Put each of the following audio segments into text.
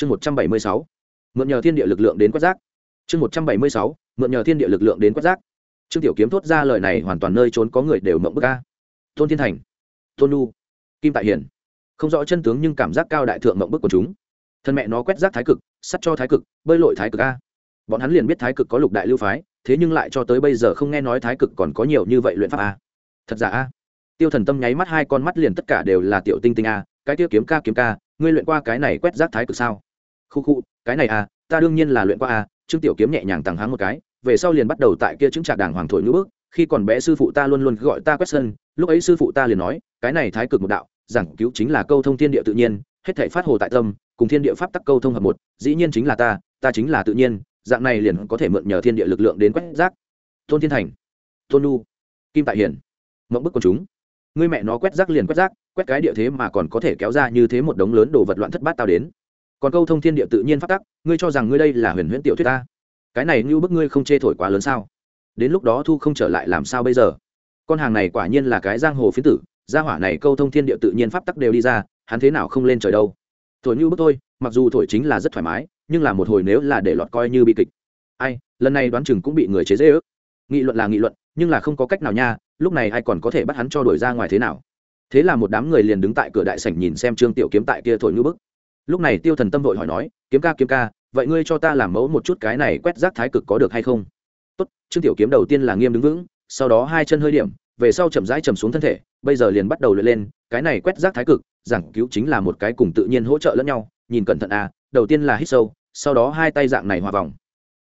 chương một trăm bảy mươi sáu, mượn nhờ thiên địa lực lượng đến quét rác. Chương một trăm bảy mươi sáu, mượn nhờ thiên địa lực lượng đến quét rác. Trương tiểu kiếm thốt ra lời này hoàn toàn nơi trốn có người đều mộng bức ca tôn thiên thành, tôn nu kim tại hiển. Không rõ chân tướng nhưng cảm giác cao đại thượng mộng bức của chúng. Thân mẹ nó quét rác thái cực, sắt cho thái cực, bơi lội thái cực a. Bọn hắn liền biết thái cực có lục đại lưu phái, thế nhưng lại cho tới bây giờ không nghe nói thái cực còn có nhiều như vậy luyện pháp a. Thật giả a? Tiêu thần tâm nháy mắt hai con mắt liền tất cả đều là tiểu tinh tinh a. Cái tiêu kiếm ca kiếm ca, ngươi luyện qua cái này quét rác thái cực sao? Khu khu, cái này à? ta đương nhiên là luyện qua à? trương tiểu kiếm nhẹ nhàng tàng háng một cái, về sau liền bắt đầu tại kia chứng trạc đàng hoàng thổi ngữ bước, khi còn bé sư phụ ta luôn luôn gọi ta quét sân lúc ấy sư phụ ta liền nói, cái này thái cực một đạo, giảng cứu chính là câu thông thiên địa tự nhiên, hết thể phát hồ tại tâm, cùng thiên địa pháp tắc câu thông hợp một, dĩ nhiên chính là ta ta chính là tự nhiên, dạng này liền có thể mượn nhờ thiên địa lực lượng đến quét rác tôn thiên thành, tôn nu kim tại hiển, mộng bức quần chúng ngươi mẹ nó quét rác liền quét rác, quét cái địa thế mà còn có thể kéo ra như thế một đống lớn đồ vật loạn thất bát tao đến còn câu thông thiên địa tự nhiên phát tắc, ngươi cho rằng ngươi đây là huyền huyễn tiểu thuyết ta? Cái này như bức ngươi không chê thổi quá lớn sao? Đến lúc đó thu không trở lại làm sao bây giờ? Con hàng này quả nhiên là cái giang hồ phiến tử, gia hỏa này câu thông thiên địa tự nhiên pháp tắc đều đi ra, hắn thế nào không lên trời đâu? Thổi như bức thôi, mặc dù thổi chính là rất thoải mái, nhưng là một hồi nếu là để lọt coi như bị kịch. Ai, lần này đoán chừng cũng bị người chế dễ ước nghị luận là nghị luận, nhưng là không có cách nào nha, lúc này ai còn có thể bắt hắn cho đổi ra ngoài thế nào? Thế là một đám người liền đứng tại cửa đại sảnh nhìn xem trương tiểu kiếm tại kia thổi như bức lúc này tiêu thần tâm vội hỏi nói, kiếm ca kiếm ca, vậy ngươi cho ta làm mẫu một chút cái này quét rác thái cực có được hay không? Tốt, trương tiểu kiếm đầu tiên là nghiêm đứng vững, sau đó hai chân hơi điểm, về sau chậm rãi chầm xuống thân thể, bây giờ liền bắt đầu luyện lên, cái này quét rác thái cực, giảng cứu chính là một cái cùng tự nhiên hỗ trợ lẫn nhau, nhìn cẩn thận à đầu tiên là hít sâu, sau đó hai tay dạng này hòa vòng.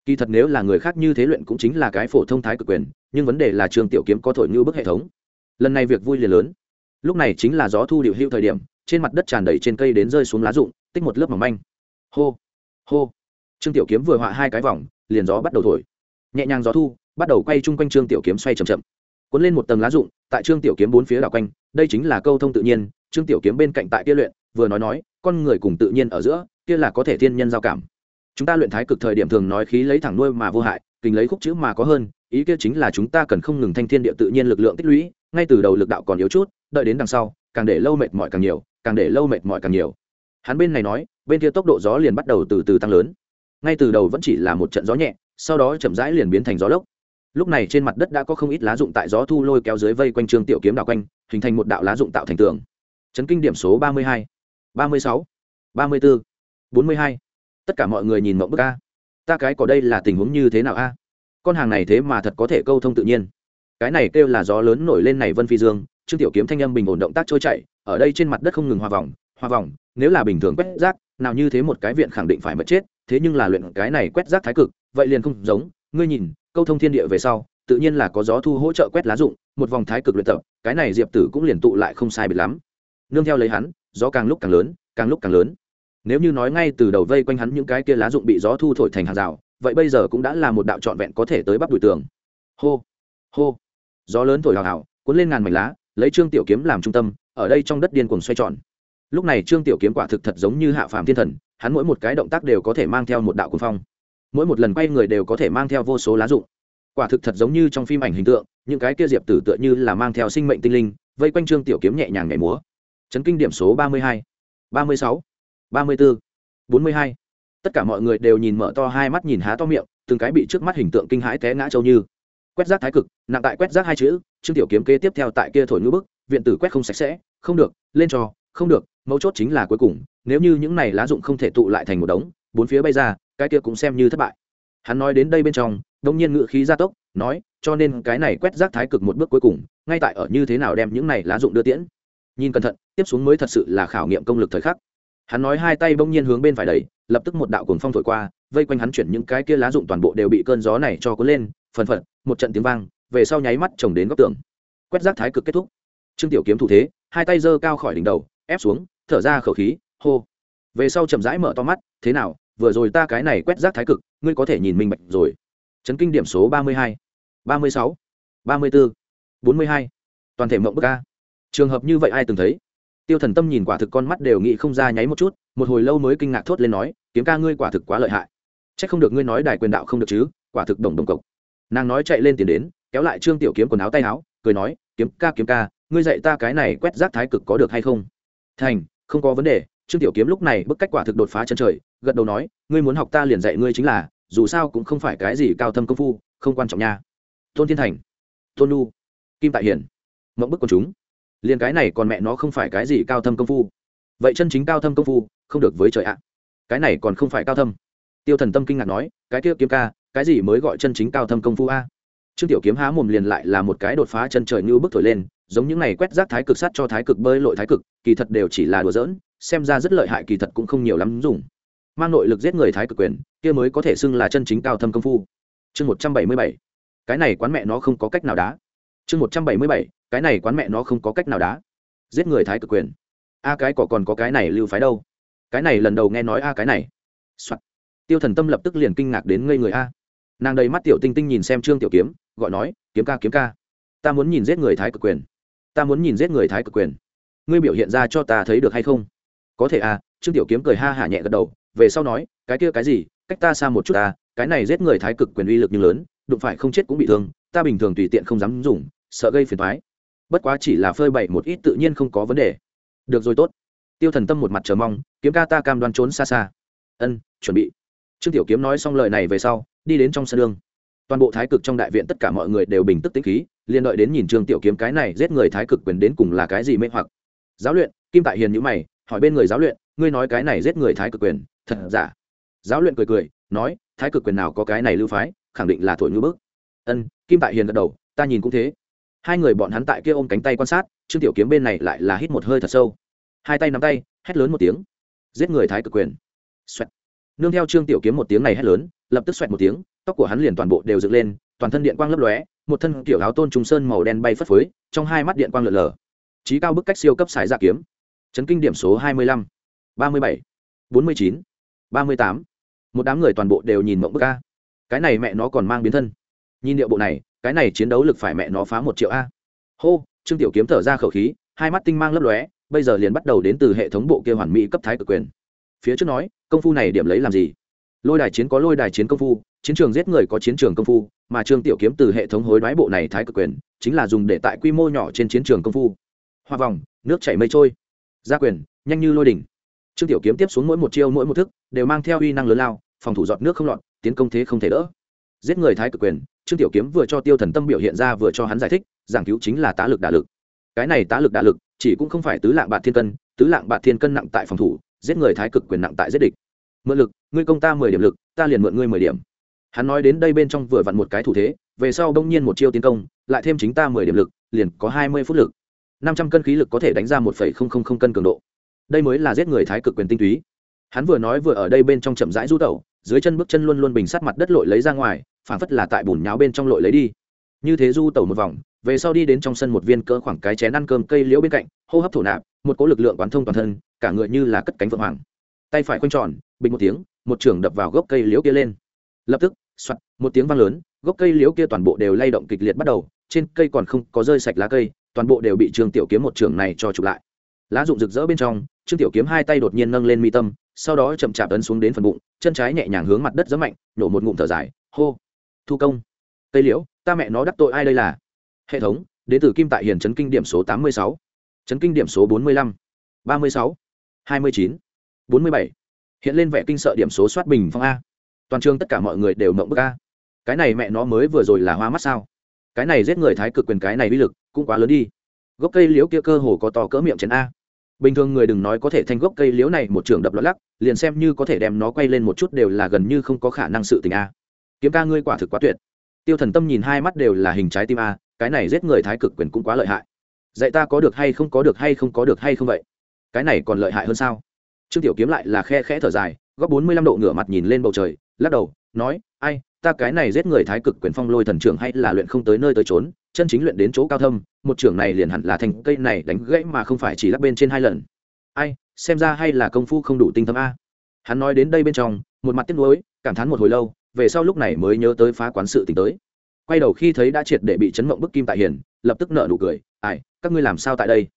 Kỳ thật nếu là người khác như thế luyện cũng chính là cái phổ thông thái cực quyền, nhưng vấn đề là trường tiểu kiếm có thổi như bức hệ thống. Lần này việc vui liền lớn. Lúc này chính là gió thu điệu hưu thời điểm, trên mặt đất tràn đầy trên cây đến rơi xuống lá rụng tích một lớp mỏng manh. Hô hô. Trương tiểu kiếm vừa họa hai cái vòng, liền gió bắt đầu thổi. Nhẹ nhàng gió thu, bắt đầu quay chung quanh trương tiểu kiếm xoay c h ậ m chậm. Cuốn lên một tầng lá rụng, tại trương tiểu kiếm bốn phía đảo quanh, đây chính là câu thông tự nhiên, trương tiểu kiếm bên cạnh tại kia luyện, vừa nói nói, con người cùng tự nhiên ở giữa, kia là có thể thiên nhân giao cảm. Chúng ta luyện thái cực thời điểm thường nói khí lấy thẳng nuôi mà vô hại kình lấy khúc chữ mà có hơn, ý kia chính là chúng ta cần không ngừng thanh thiên địa tự nhiên lực lượng tích lũy, ngay từ đầu lực đạo còn yếu chút, đợi đến đằng sau, càng để lâu mệt mỏi càng nhiều, càng để lâu mệt mỏi càng nhiều hắn bên này nói, bên kia tốc độ gió liền bắt đầu từ từ tăng lớn. Ngay từ đầu vẫn chỉ là một trận gió nhẹ, sau đó chậm rãi liền biến thành gió lốc. Lúc này trên mặt đất đã có không ít lá dụng tại gió thu lôi kéo dưới vây quanh trương tiểu kiếm đạo quanh, hình thành một đạo lá dụng tạo thành tường. Chấn kinh điểm số ba mươi hai, ba mươi sáu, ba mươi bốn bốn mươi hai. Tất cả mọi người nhìn mộng bức a. Ta cái có đây là tình huống như thế nào a? Con hàng này thế mà thật có thể câu thông tự nhiên. Cái này kêu là gió lớn nổi lên này vân phi dương, trương tiểu kiếm thanh âm bình ổn động tác trôi chạy ở đây trên mặt đất không ngừng hòa vòng hòa vòng nếu là bình thường quét rác, nào như thế một cái viện khẳng định phải mất chết, thế nhưng là luyện cái này quét rác thái cực, vậy liền không giống, ngươi nhìn, câu thông thiên địa về sau, tự nhiên là có gió thu hỗ trợ quét lá dụng, một vòng thái cực luyện tập, cái này diệp tử cũng liền tụ lại không sai biệt lắm. Nương theo lấy hắn, gió càng lúc càng lớn, càng lúc càng lớn. Nếu như nói ngay từ đầu vây quanh hắn những cái kia lá dụng bị gió thu thổi thành hàng rào, vậy bây giờ cũng đã là một đạo trọn vẹn có thể tới bắp đùi tường. Hô hô. Gió lớn thổi hào hào, cuốn lên ngàn mảnh lá, lấy trương tiểu kiếm làm trung tâm, ở đây trong đất điên cuồng xoay tròn lúc này trương tiểu kiếm quả thực thật giống như hạ phàm thiên thần, hắn mỗi một cái động tác đều có thể mang theo một đạo cuồng phong. Mỗi một lần quay người đều có thể mang theo vô số lá dụng quả thực thật giống như trong phim ảnh hình tượng, những cái kia diệp tử tựa như là mang theo sinh mệnh tinh linh, vây quanh trương tiểu kiếm nhẹ nhàng nhảy múa. Chấn kinh điểm số ba mươi hai, ba mươi sáu, ba mươi bốn bốn mươi hai. Tất cả mọi người đều nhìn mở to hai mắt nhìn há to miệng, từng cái bị trước mắt hình tượng kinh hãi té ngã châu như. Quét rác thái cực, nặng tại quét rác hai chữ, trương tiểu kiếm kế tiếp theo tại kia thổi ngữ bức, viện tử quét không sạch sẽ, không được, lên trò, không được mấu chốt chính là cuối cùng, nếu như những này lá dụng không thể tụ lại thành một đống, bốn phía bay ra, cái kia cũng xem như thất bại. Hắn nói đến đây bên trong, đông nhiên ngự khí gia tốc, nói, cho nên cái này quét rác thái cực một bước cuối cùng, ngay tại ở như thế nào đem những này lá dụng đưa tiễn. Nhìn cẩn thận, tiếp xuống mới thật sự là khảo nghiệm công lực thời khắc. Hắn nói hai tay bỗng nhiên hướng bên phải đẩy, lập tức một đạo cuồng phong thổi qua, vây quanh hắn chuyển những cái kia lá dụng toàn bộ đều bị cơn gió này cho cuốn lên, phần phật, một trận tiếng vang, về sau nháy mắt chồng đến góc tường. Quét rác thái cực kết thúc. Trương tiểu kiếm thủ thế, hai tay giơ cao khỏi đỉnh đầu, ép xuống thở ra khẩu khí, hô. Về sau chậm rãi mở to mắt, thế nào, vừa rồi ta cái này quét rác thái cực, ngươi có thể nhìn minh bạch rồi. Chấn kinh điểm số ba mươi hai, ba mươi sáu, ba mươi bốn bốn mươi hai. Toàn thể mộng bức ca trường hợp như vậy ai từng thấy? Tiêu thần tâm nhìn quả thực con mắt đều nghĩ không ra nháy một chút, một hồi lâu mới kinh ngạc thốt lên nói, kiếm ca ngươi quả thực quá lợi hại. C h ắ c không được ngươi nói đài quyền đạo không được chứ, quả thực đồng đồng cộc. Nàng nói chạy lên tiền đến, kéo lại trương tiểu kiếm quần áo tay áo, cười nói, kiếm ca kiếm ca, ngươi dạy ta cái này quét rác thái cực có được hay không? Thành không có vấn đề, trương tiểu kiếm lúc này bức cách quả thực đột phá chân trời, gật đầu nói, ngươi muốn học ta liền dạy ngươi chính là, dù sao cũng không phải cái gì cao thâm công phu, không quan trọng nha. Tôn thiên thành, tôn lu kim tại hiển mộng bức của chúng. Liền cái này còn mẹ nó không phải cái gì cao thâm công phu. Vậy chân chính cao thâm công phu, không được với trời ạ. Cái này còn không phải cao thâm. Tiêu thần tâm kinh ngạc nói, cái kia kiếm ca, cái gì mới gọi chân chính cao thâm công phu a? Trương tiểu kiếm há mồm liền lại là một cái đột phá chân trời như bức thổi lên giống những này quét rác thái cực sát cho thái cực bơi lội thái cực, kỳ thật đều chỉ là đùa giỡn, xem ra rất lợi hại kỳ thật cũng không nhiều lắm dùng. Mang nội lực giết người thái cực quyền, kia mới có thể xưng là chân chính cao thâm công phu. Chương một trăm bảy mươi bảy. Cái này quán mẹ nó không có cách nào đá. Chương một trăm bảy mươi bảy. Cái này quán mẹ nó không có cách nào đá. Giết người thái cực quyền. A cái cỏ còn có cái này lưu phái đâu? Cái này lần đầu nghe nói a cái này、Soạn. tiêu thần tâm lập tức liền kinh ngạc đến ngây người a. Nàng đầy mắt tiểu tinh tinh nhìn xem trương tiểu kiếm, gọi nói, kiếm ca kiếm ca. Ta muốn nhìn giết người thái cực quyền ta muốn nhìn giết người thái cực quyền. Ngươi biểu hiện ra cho ta thấy được hay không? Có thể à trương tiểu kiếm cười ha hả nhẹ gật đầu, về sau nói, cái kia cái gì, cách ta xa một chút ta, cái này giết người thái cực quyền uy lực như lớn, đụng phải không chết cũng bị thương, ta bình thường tùy tiện không dám dùng, sợ gây phiền thoái bất quá chỉ là phơi bày một ít tự nhiên không có vấn đề. Được rồi tốt. Tiêu thần tâm một mặt chờ mong, kiếm ca ta cam đoan trốn xa xa. Ân, chuẩn bị. Trương tiểu kiếm nói xong lời này về sau, đi đến trong sân đường toàn bộ thái cực trong đại viện tất cả mọi người đều bình tức tĩnh khí liền đợi đến nhìn trương tiểu kiếm cái này giết người thái cực quyền đến cùng là cái gì mê hoặc. Giáo luyện, kim tại hiền nhữ mày, hỏi bên người giáo luyện, ngươi nói cái này giết người thái cực quyền, thật giả? Giáo luyện cười cười, nói, thái cực quyền nào có cái này lưu phái, khẳng định là thổi ngữ bức. Ân, kim tại hiền gật đầu, ta nhìn cũng thế. Hai người bọn hắn tại kia ôm cánh tay quan sát, trương tiểu kiếm bên này lại là hít một hơi thật sâu. Hai tay nắm tay, hét lớn một tiếng. Giết người thái cực quyền. Xoẹt. Nương theo trương tiểu kiếm một tiếng này hét lớn, lập tức xoẹt một tiếng, tóc của hắn liền toàn bộ đều dựng lên, toàn thân điện quang lấp lóe một thân kiểu áo tôn trùng sơn màu đen bay phất phới, trong hai mắt điện quang lượn lờ. Trí cao bức cách siêu cấp sải ra kiếm. Chấn kinh điểm số hai mươi lăm, ba mươi bảy, bốn mươi chín, ba mươi tám. Một đám người toàn bộ đều nhìn mộng bức a. Cái này mẹ nó còn mang biến thân. Nhìn điệu bộ này, cái này chiến đấu lực phải mẹ nó phá một triệu a. Hô, trương tiểu kiếm thở ra khẩu khí, hai mắt tinh mang lấp lóe, bây giờ liền bắt đầu đến từ hệ thống bộ kia hoàn mỹ cấp thái cực quyền. Phía trước nói, công phu này điểm lấy làm gì? Lôi đài chiến có lôi đài chiến công phu, chiến trường giết người có chiến trường công phu mà trương tiểu kiếm từ hệ thống hối đoái bộ này thái cực quyền, chính là dùng để tại quy mô nhỏ trên chiến trường công phu. Hoa vòng, nước chảy mây trôi. Gia quyền, nhanh như lôi đỉnh. Trương tiểu kiếm tiếp xuống mỗi một chiêu, mỗi một thức, đều mang theo uy năng lớn lao, phòng thủ giọt nước không lọt, tiến công thế không thể đỡ. Giết người thái cực quyền, trương tiểu kiếm vừa cho tiêu thần tâm biểu hiện ra vừa cho hắn giải thích, giảng cứu chính là tá lực đả lực. Cái này tá lực đả lực, chỉ cũng không phải tứ lạng bạc thiên cân, tứ lạng bạc thiên cân nặng tại phòng thủ, giết người thái cực quyền nặng tại giết địch. Mượn lực, ngươi công ta mười điểm lực, ta liền mượn ngươi mười điểm hắn nói đến đây bên trong vừa vặn một cái thủ thế, về sau đông nhiên một chiêu tiến công, lại thêm chính ta mười điểm lực, liền có hai mươi phút lực. năm trăm cân khí lực có thể đánh ra một phẩy không không không cân cường độ. Đây mới là giết người thái cực quyền tinh túy. Hắn vừa nói vừa ở đây bên trong chậm rãi du tẩu, dưới chân bước chân luôn luôn bình sát mặt đất lội lấy ra ngoài phản phất là tại bùn nháo bên trong lội lấy đi. Như thế du tẩu một vòng, về sau đi đến trong sân một viên cỡ khoảng cái chén ăn cơm cây liễu bên cạnh, hô hấp thổ nạp, một cỗ lực lượng quán thông toàn thân, cả người như là cất cánh vượng hoàng. Tay phải quanh tròn, bình một tiếng, một trường đập vào gốc cây liễu kia lên. Lập tức soạt, một tiếng vang lớn, gốc cây liễu kia toàn bộ đều lay động kịch liệt bắt đầu, trên cây còn không có rơi sạch lá cây, toàn bộ đều bị trương tiểu kiếm một trường này cho chụp lại. Lá rụng rực rỡ bên trong, trương tiểu kiếm hai tay đột nhiên nâng lên mi tâm, sau đó chậm chạp ấn xuống đến phần bụng, chân trái nhẹ nhàng hướng mặt đất rất mạnh nổ một ngụm thở dài, hô, thu công, cây liễu, ta mẹ nó đắc tội ai đây là? Hệ thống, đến từ kim tại hiền chấn kinh điểm số tám mươi sáu. Chấn kinh điểm số bốn mươi lăm, ba mươi sáu, hai mươi chín, bốn mươi bảy. Hiện lên vẻ kinh sợ điểm số soát bình phong a toàn trường tất cả mọi người đều mộng bức a. Cái này mẹ nó mới vừa rồi là hoa mắt sao? Cái này giết người thái cực quyền cái này uy lực cũng quá lớn đi. Gốc cây liễu kia cơ hồ có to cỡ miệng chén a. Bình thường người đừng nói có thể thanh gốc cây liễu này một trường đập lót lắc, liền xem như có thể đem nó quay lên một chút đều là gần như không có khả năng sự tình a. Kiếm ca ngươi quả thực quá tuyệt. Tiêu thần tâm nhìn hai mắt đều là hình trái tim a, cái này giết người thái cực quyền cũng quá lợi hại. Dạy ta có được hay không có được hay không có được hay không vậy? Cái này còn lợi hại hơn sao? Trương tiểu kiếm lại là khe khẽ thở dài, góc bốn mươi lăm độ ngửa mặt nhìn lên bầu trời lắc đầu, nói, ai, ta cái này giết người thái cực quyền phong lôi thần trưởng hay là luyện không tới nơi tới trốn chân chính luyện đến chỗ cao thâm, một trưởng này liền hẳn là thành cây này đánh gãy mà không phải chỉ lắc bên trên hai lần. Ai, xem ra hay là công phu không đủ tinh thâm a. Hắn nói đến đây bên trong, một mặt tiếc nuối, cảm thán một hồi lâu, về sau lúc này mới nhớ tới phá quán sự tình tới. Quay đầu khi thấy đã triệt để bị chấn mộng bức kim tại hiền, lập tức nợ nụ cười, ai, các ngươi làm sao tại đây?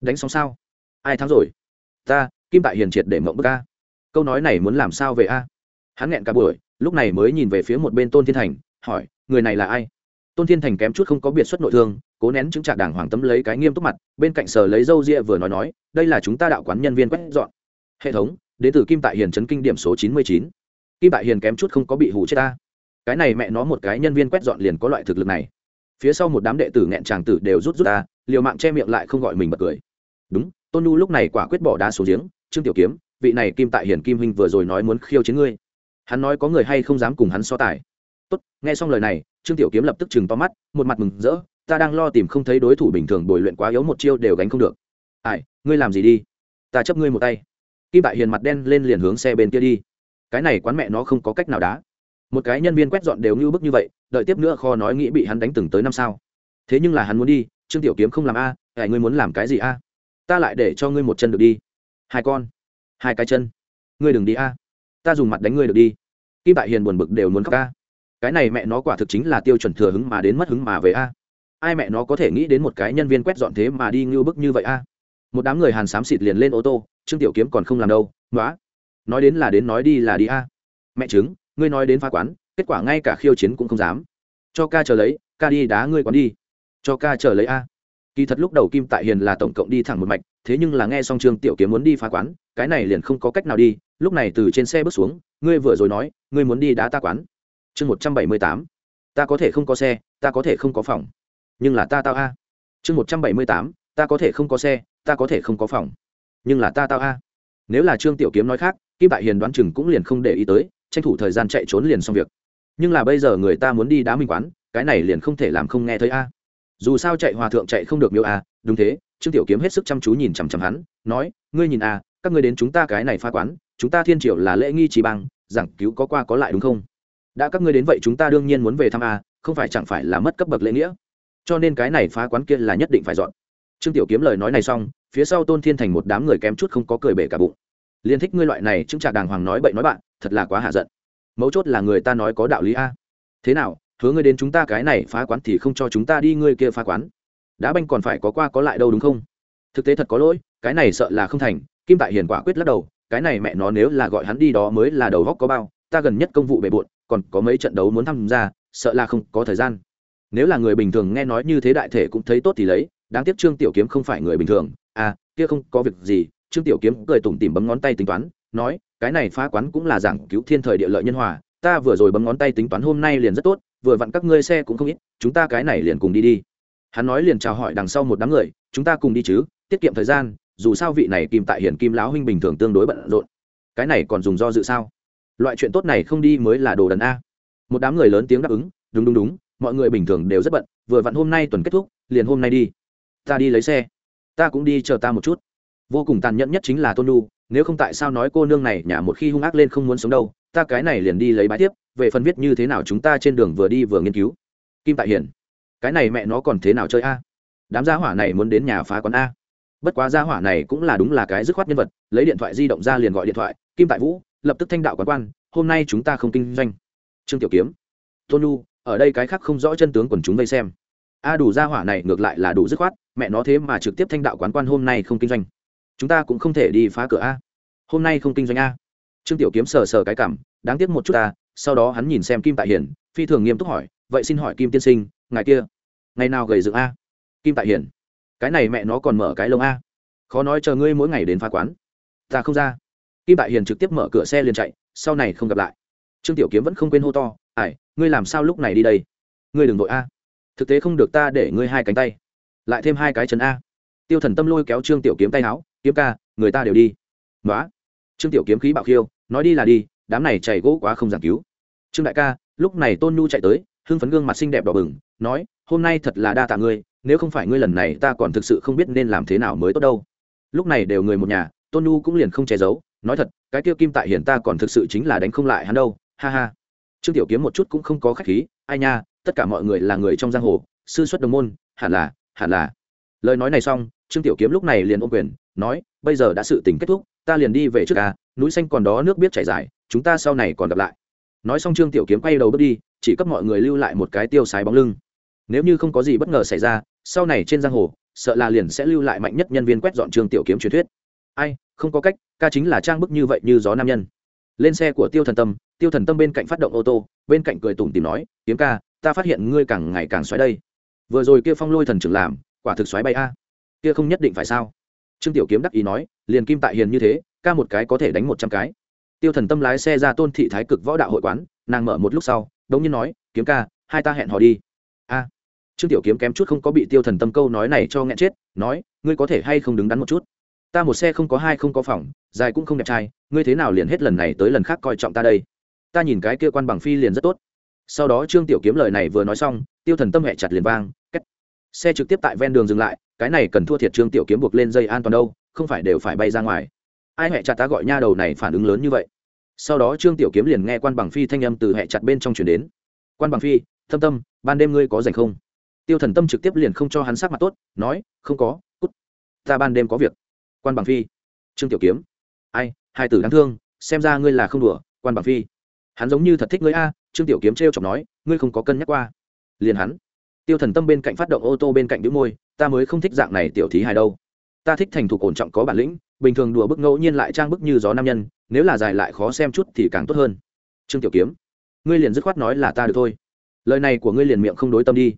Đánh xong sao? Ai thắng rồi? Ta, kim tại hiền triệt để mộng bức a. Câu nói này muốn làm sao về a? Hắn nghẹn cả buổi, lúc này mới nhìn về phía một bên tôn thiên thành, hỏi, người này là ai? Tôn thiên thành kém chút không có biệt xuất nội thương, cố nén chứng trạc đảng hoàng tấm lấy cái nghiêm túc mặt, bên cạnh sờ lấy râu ria vừa nói nói, đây là chúng ta đạo quán nhân viên quét dọn. Hệ thống, đến từ kim tại hiền chấn kinh điểm số chín mươi chín. Kim tại hiền kém chút không có bị hủ chết ta. Cái này mẹ nó một cái nhân viên quét dọn liền có loại thực lực này. Phía sau một đám đệ tử nghẹn tràng tử đều rút rút ta liều mạng che miệng lại không gọi mình bật cười. Đúng, tôn nu lúc này quả quyết bỏ đá xuống giếng, trương tiểu kiếm, vị này kim tại hiền kim huynh vừa rồi nói muốn khiêu chiến ngươi hắn nói có người hay không dám cùng hắn so tài. Tốt nghe xong lời này trương tiểu kiếm lập tức chừng to mắt một mặt mừng rỡ ta đang lo tìm không thấy đối thủ bình thường bồi luyện quá yếu một chiêu đều gánh không được. Ai ngươi làm gì đi? Ta chấp ngươi một tay. Kim bại hiền mặt đen lên liền hướng xe bên kia đi. Cái này quán mẹ nó không có cách nào đá. Một cái nhân viên quét dọn đều như bức như vậy đợi tiếp nữa kho nói nghĩ bị hắn đánh từng tới năm sao. Thế nhưng là hắn muốn đi trương tiểu kiếm không làm a à, ngươi muốn làm cái gì a? Ta lại để cho ngươi một chân được đi. Hai con. Hai cái chân. Ngươi đừng đi a ta dùng mặt đánh ngươi được đi. Kim tại hiền buồn bực đều muốn khóc ca. cái này mẹ nó quả thực chính là tiêu chuẩn thừa hứng mà đến mất hứng mà về a. Ai mẹ nó có thể nghĩ đến một cái nhân viên quét dọn thế mà đi ngưu bức như vậy a? Một đám người hàn xám xịt liền lên ô tô, trương tiểu kiếm còn không làm đâu nói nói đến là đến nói đi là đi a. Mẹ chứng ngươi nói đến phá quán, kết quả ngay cả khiêu chiến cũng không dám. Cho ca chờ lấy, ca đi đá ngươi quán đi. Cho ca chờ lấy a. Kỳ thật lúc đầu kim tại hiền là tổng cộng đi thẳng một mạch, thế nhưng là nghe xong trương tiểu kiếm muốn đi phá quán, cái này liền không có cách nào đi lúc này từ trên xe bước xuống, ngươi vừa rồi nói, ngươi muốn đi đá ta quán. Chương một trăm bảy mươi tám. Ta có thể không có xe, ta có thể không có phòng. Nhưng là ta tao a. Chương một trăm bảy mươi tám. Ta có thể không có xe, ta có thể không có phòng. Nhưng là ta tao a. Nếu là trương tiểu kiếm nói khác, kim đại hiền đoán chừng cũng liền không để ý tới, tranh thủ thời gian chạy trốn liền xong việc. Nhưng là bây giờ người ta muốn đi đá minh quán, cái này liền không thể làm không nghe thấy a. Dù sao chạy hòa thượng chạy không được miêu a, đúng thế, trương tiểu kiếm hết sức chăm chú nhìn chằm chằm hắn, nói, ngươi nhìn a, các ngươi đến chúng ta cái này pha quán chúng ta thiên triều là lễ nghi trì bang, giảng cứu có qua có lại đúng không? Đã các ngươi đến vậy chúng ta đương nhiên muốn về thăm a, không phải chẳng phải là mất cấp bậc lễ nghĩa? Cho nên cái này phá quán kia là nhất định phải dọn. Trương tiểu kiếm lời nói này xong, phía sau tôn thiên thành một đám người kém chút không có cười bể cả bụng. Liên thích ngươi loại này chứng trạc đàng hoàng nói bậy nói bạn, thật là quá hạ giận. Mấu chốt là người ta nói có đạo lý a. Thế nào, hứa ngươi đến chúng ta cái này phá quán thì không cho chúng ta đi ngươi kia phá quán. Đá banh còn phải có qua có lại đâu đúng không? Thực tế thật có lỗi, cái này sợ là không thành, kim tại hiền quả quyết lắc đầu cái này mẹ nó nếu là gọi hắn đi đó mới là đầu góc có bao, ta gần nhất công vụ bề bộn, còn có mấy trận đấu muốn tham gia, sợ là không có thời gian. Nếu là người bình thường nghe nói như thế đại thể cũng thấy tốt thì lấy, đáng tiếc trương tiểu kiếm không phải người bình thường. À kia không có việc gì, trương tiểu kiếm cười tủm tỉm bấm ngón tay tính toán, nói, cái này phá quán cũng là giảng cứu thiên thời địa lợi nhân hòa, ta vừa rồi bấm ngón tay tính toán hôm nay liền rất tốt, vừa vặn các ngươi xe cũng không ít, chúng ta cái này liền cùng đi đi. Hắn nói liền chào hỏi đằng sau một đám người, chúng ta cùng đi chứ, tiết kiệm thời gian dù sao vị này kim tại hiển kim lão huynh bình thường tương đối bận rộn. Cái này còn dùng do dự sao? Loại chuyện tốt này không đi mới là đồ đần a. Một đám người lớn tiếng đáp ứng, đúng đúng đúng, mọi người bình thường đều rất bận, vừa vặn hôm nay tuần kết thúc, liền hôm nay đi. Ta đi lấy xe. Ta cũng đi chờ ta một chút. Vô cùng tàn nhẫn nhất chính là tôn nu nếu không tại sao nói cô nương này nhà một khi hung ác lên không muốn sống đâu, ta cái này liền đi lấy bãi tiếp, về phần viết như thế nào chúng ta trên đường vừa đi vừa nghiên cứu. Kim tại hiển, cái này mẹ nó còn thế nào chơi a? Đám gia hỏa này muốn đến nhà phá quán a bất quá gia hỏa này cũng là đúng là cái dứt khoát nhân vật lấy điện thoại di động ra liền gọi điện thoại kim tại vũ lập tức thanh đạo quán quan hôm nay chúng ta không kinh doanh. Trương tiểu kiếm tôn Nhu, ở đây cái khác không rõ chân tướng quần chúng vây xem. A đủ gia hỏa này ngược lại là đủ dứt khoát mẹ nó thế mà trực tiếp thanh đạo quán quan hôm nay không kinh doanh. Chúng ta cũng không thể đi phá cửa a. Hôm nay không kinh doanh a. Trương tiểu kiếm sờ sờ cái cảm đáng tiếc một chút ta sau đó hắn nhìn xem kim tại hiển phi thường nghiêm túc hỏi vậy xin hỏi kim tiên sinh ngài kia ngày nào gầy dựng a? Kim tại hiển cái này mẹ nó còn mở cái lông a. Khó nói chờ ngươi mỗi ngày đến phá quán. Ta không ra. Kim đại hiền trực tiếp mở cửa xe liền chạy, sau này không gặp lại. Trương tiểu kiếm vẫn không quên hô to ải ngươi làm sao lúc này đi đây? Ngươi đừng vội a. Thực tế không được ta để ngươi hai cánh tay. Lại thêm hai cái chân a. Tiêu thần tâm lôi kéo trương tiểu kiếm tay áo, kiếm ca, người ta đều đi. Nói trương tiểu kiếm khí bạo khiêu, nói đi là đi, đám này chảy gỗ quá không giảng cứu. Trương đại ca, lúc này tôn nhu chạy tới, hưng phấn gương mặt xinh đẹp đỏ bừng, nói, hôm nay thật là đa tạ ngươi nếu không phải ngươi lần này ta còn thực sự không biết nên làm thế nào mới tốt đâu. Lúc này đều người một nhà, tôn nhu cũng liền không che giấu, nói thật, cái tiêu kim tại hiển ta còn thực sự chính là đánh không lại hắn đâu, ha ha. Trương tiểu kiếm một chút cũng không có khách khí, ai nha, tất cả mọi người là người trong giang hồ, sư xuất đồng môn, hẳn là hẳn là. Lời nói này xong, trương tiểu kiếm lúc này liền ôm quyền, nói, bây giờ đã sự tình kết thúc, ta liền đi về trước ca núi xanh còn đó nước biết chảy dài, chúng ta sau này còn gặp lại. Nói xong trương tiểu kiếm quay đầu bước đi, chỉ cấp mọi người lưu lại một cái tiêu sái bóng lưng. Nếu như không có gì bất ngờ xảy ra sau này trên giang hồ, sợ là liền sẽ lưu lại mạnh nhất nhân viên quét dọn trường tiểu kiếm truyền thuyết. Ai, không có cách, ca chính là trang bức như vậy như gió nam nhân. Lên xe của tiêu thần tâm, tiêu thần tâm bên cạnh phát động ô tô, bên cạnh cười tủm tìm nói, kiếm ca, ta phát hiện ngươi càng ngày càng xoáy đây. Vừa rồi kia phong lôi thần trưởng làm, quả thực xoáy bay a. Kia không nhất định phải sao? Trương tiểu kiếm đắc ý nói, liền kim tại hiền như thế, ca một cái có thể đánh một trăm cái. Tiêu thần tâm lái xe ra tôn thị thái cực võ đạo hội quán, nàng mở một lúc sau, đống nhiên nói, kiếm ca, hai ta hẹn hò đi trương tiểu kiếm kém chút không có bị tiêu thần tâm câu nói này cho nghẹn chết, nói, ngươi có thể hay không đứng đắn một chút? Ta một xe không có hai không có phòng, dài cũng không đẹp trai, ngươi thế nào liền hết lần này tới lần khác coi trọng ta đây? Ta nhìn cái kia quan bằng phi liền rất tốt. Sau đó trương tiểu kiếm lời này vừa nói xong, tiêu thần tâm hẹ chặt liền vang cách xe trực tiếp tại ven đường dừng lại, cái này cần thua thiệt trương tiểu kiếm buộc lên dây an toàn đâu, không phải đều phải bay ra ngoài. Ai hẹ chặt ta gọi nha đầu này phản ứng lớn như vậy? Sau đó trương tiểu kiếm liền nghe quan bằng phi thanh âm từ hẹ chặt bên trong chuyển đến. Quan bằng phi, thâm tâm, ban đêm ngươi có dành không? Tiêu thần tâm trực tiếp liền không cho hắn sắc mặt tốt, nói, không có, cút. Ta ban đêm có việc. Quan bằng phi. Trương tiểu kiếm. Ai, hai tử đáng thương, xem ra ngươi là không đùa, quan bằng phi. Hắn giống như thật thích ngươi a. Trương tiểu kiếm trêu chọc nói, ngươi không có cân nhắc qua. Liền hắn. Tiêu thần tâm bên cạnh phát động ô tô bên cạnh đĩu môi, ta mới không thích dạng này tiểu thí hài đâu. Ta thích thành thục ổn trọng có bản lĩnh, bình thường đùa bức ngẫu nhiên lại trang bức như gió nam nhân, nếu là dài lại khó xem chút thì càng tốt hơn. Trương tiểu kiếm. Ngươi liền dứt khoát nói là ta được thôi. Lời này của ngươi liền miệng không đối tâm đi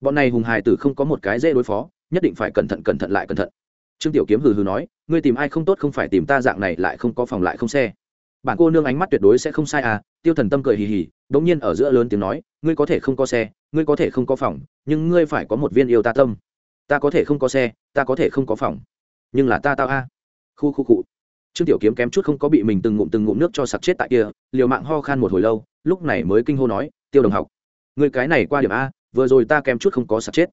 bọn này hùng hài tử không có một cái dễ đối phó, nhất định phải cẩn thận cẩn thận lại cẩn thận. Trương tiểu kiếm hừ hừ nói, ngươi tìm ai không tốt không phải tìm ta dạng này lại không có phòng lại không xe. Bạn cô nương ánh mắt tuyệt đối sẽ không sai à tiêu thần tâm cười hì hì đ ỗ n g nhiên ở giữa lớn tiếng nói, ngươi có thể không có xe, ngươi có thể không có phòng, nhưng ngươi phải có một viên yêu ta tâm. Ta có thể không có xe, ta có thể không có phòng. Nhưng là ta tao a. Khu khu cụ trương tiểu kiếm kém chút không có bị mình từng ngụm từng ngụm nước cho sặc chết tại kia, liều mạng ho khan một hồi lâu, lúc này mới kinh hô nói, tiêu đồng học người cái này qua điểm a vừa rồi ta kém chút không có sạt chết.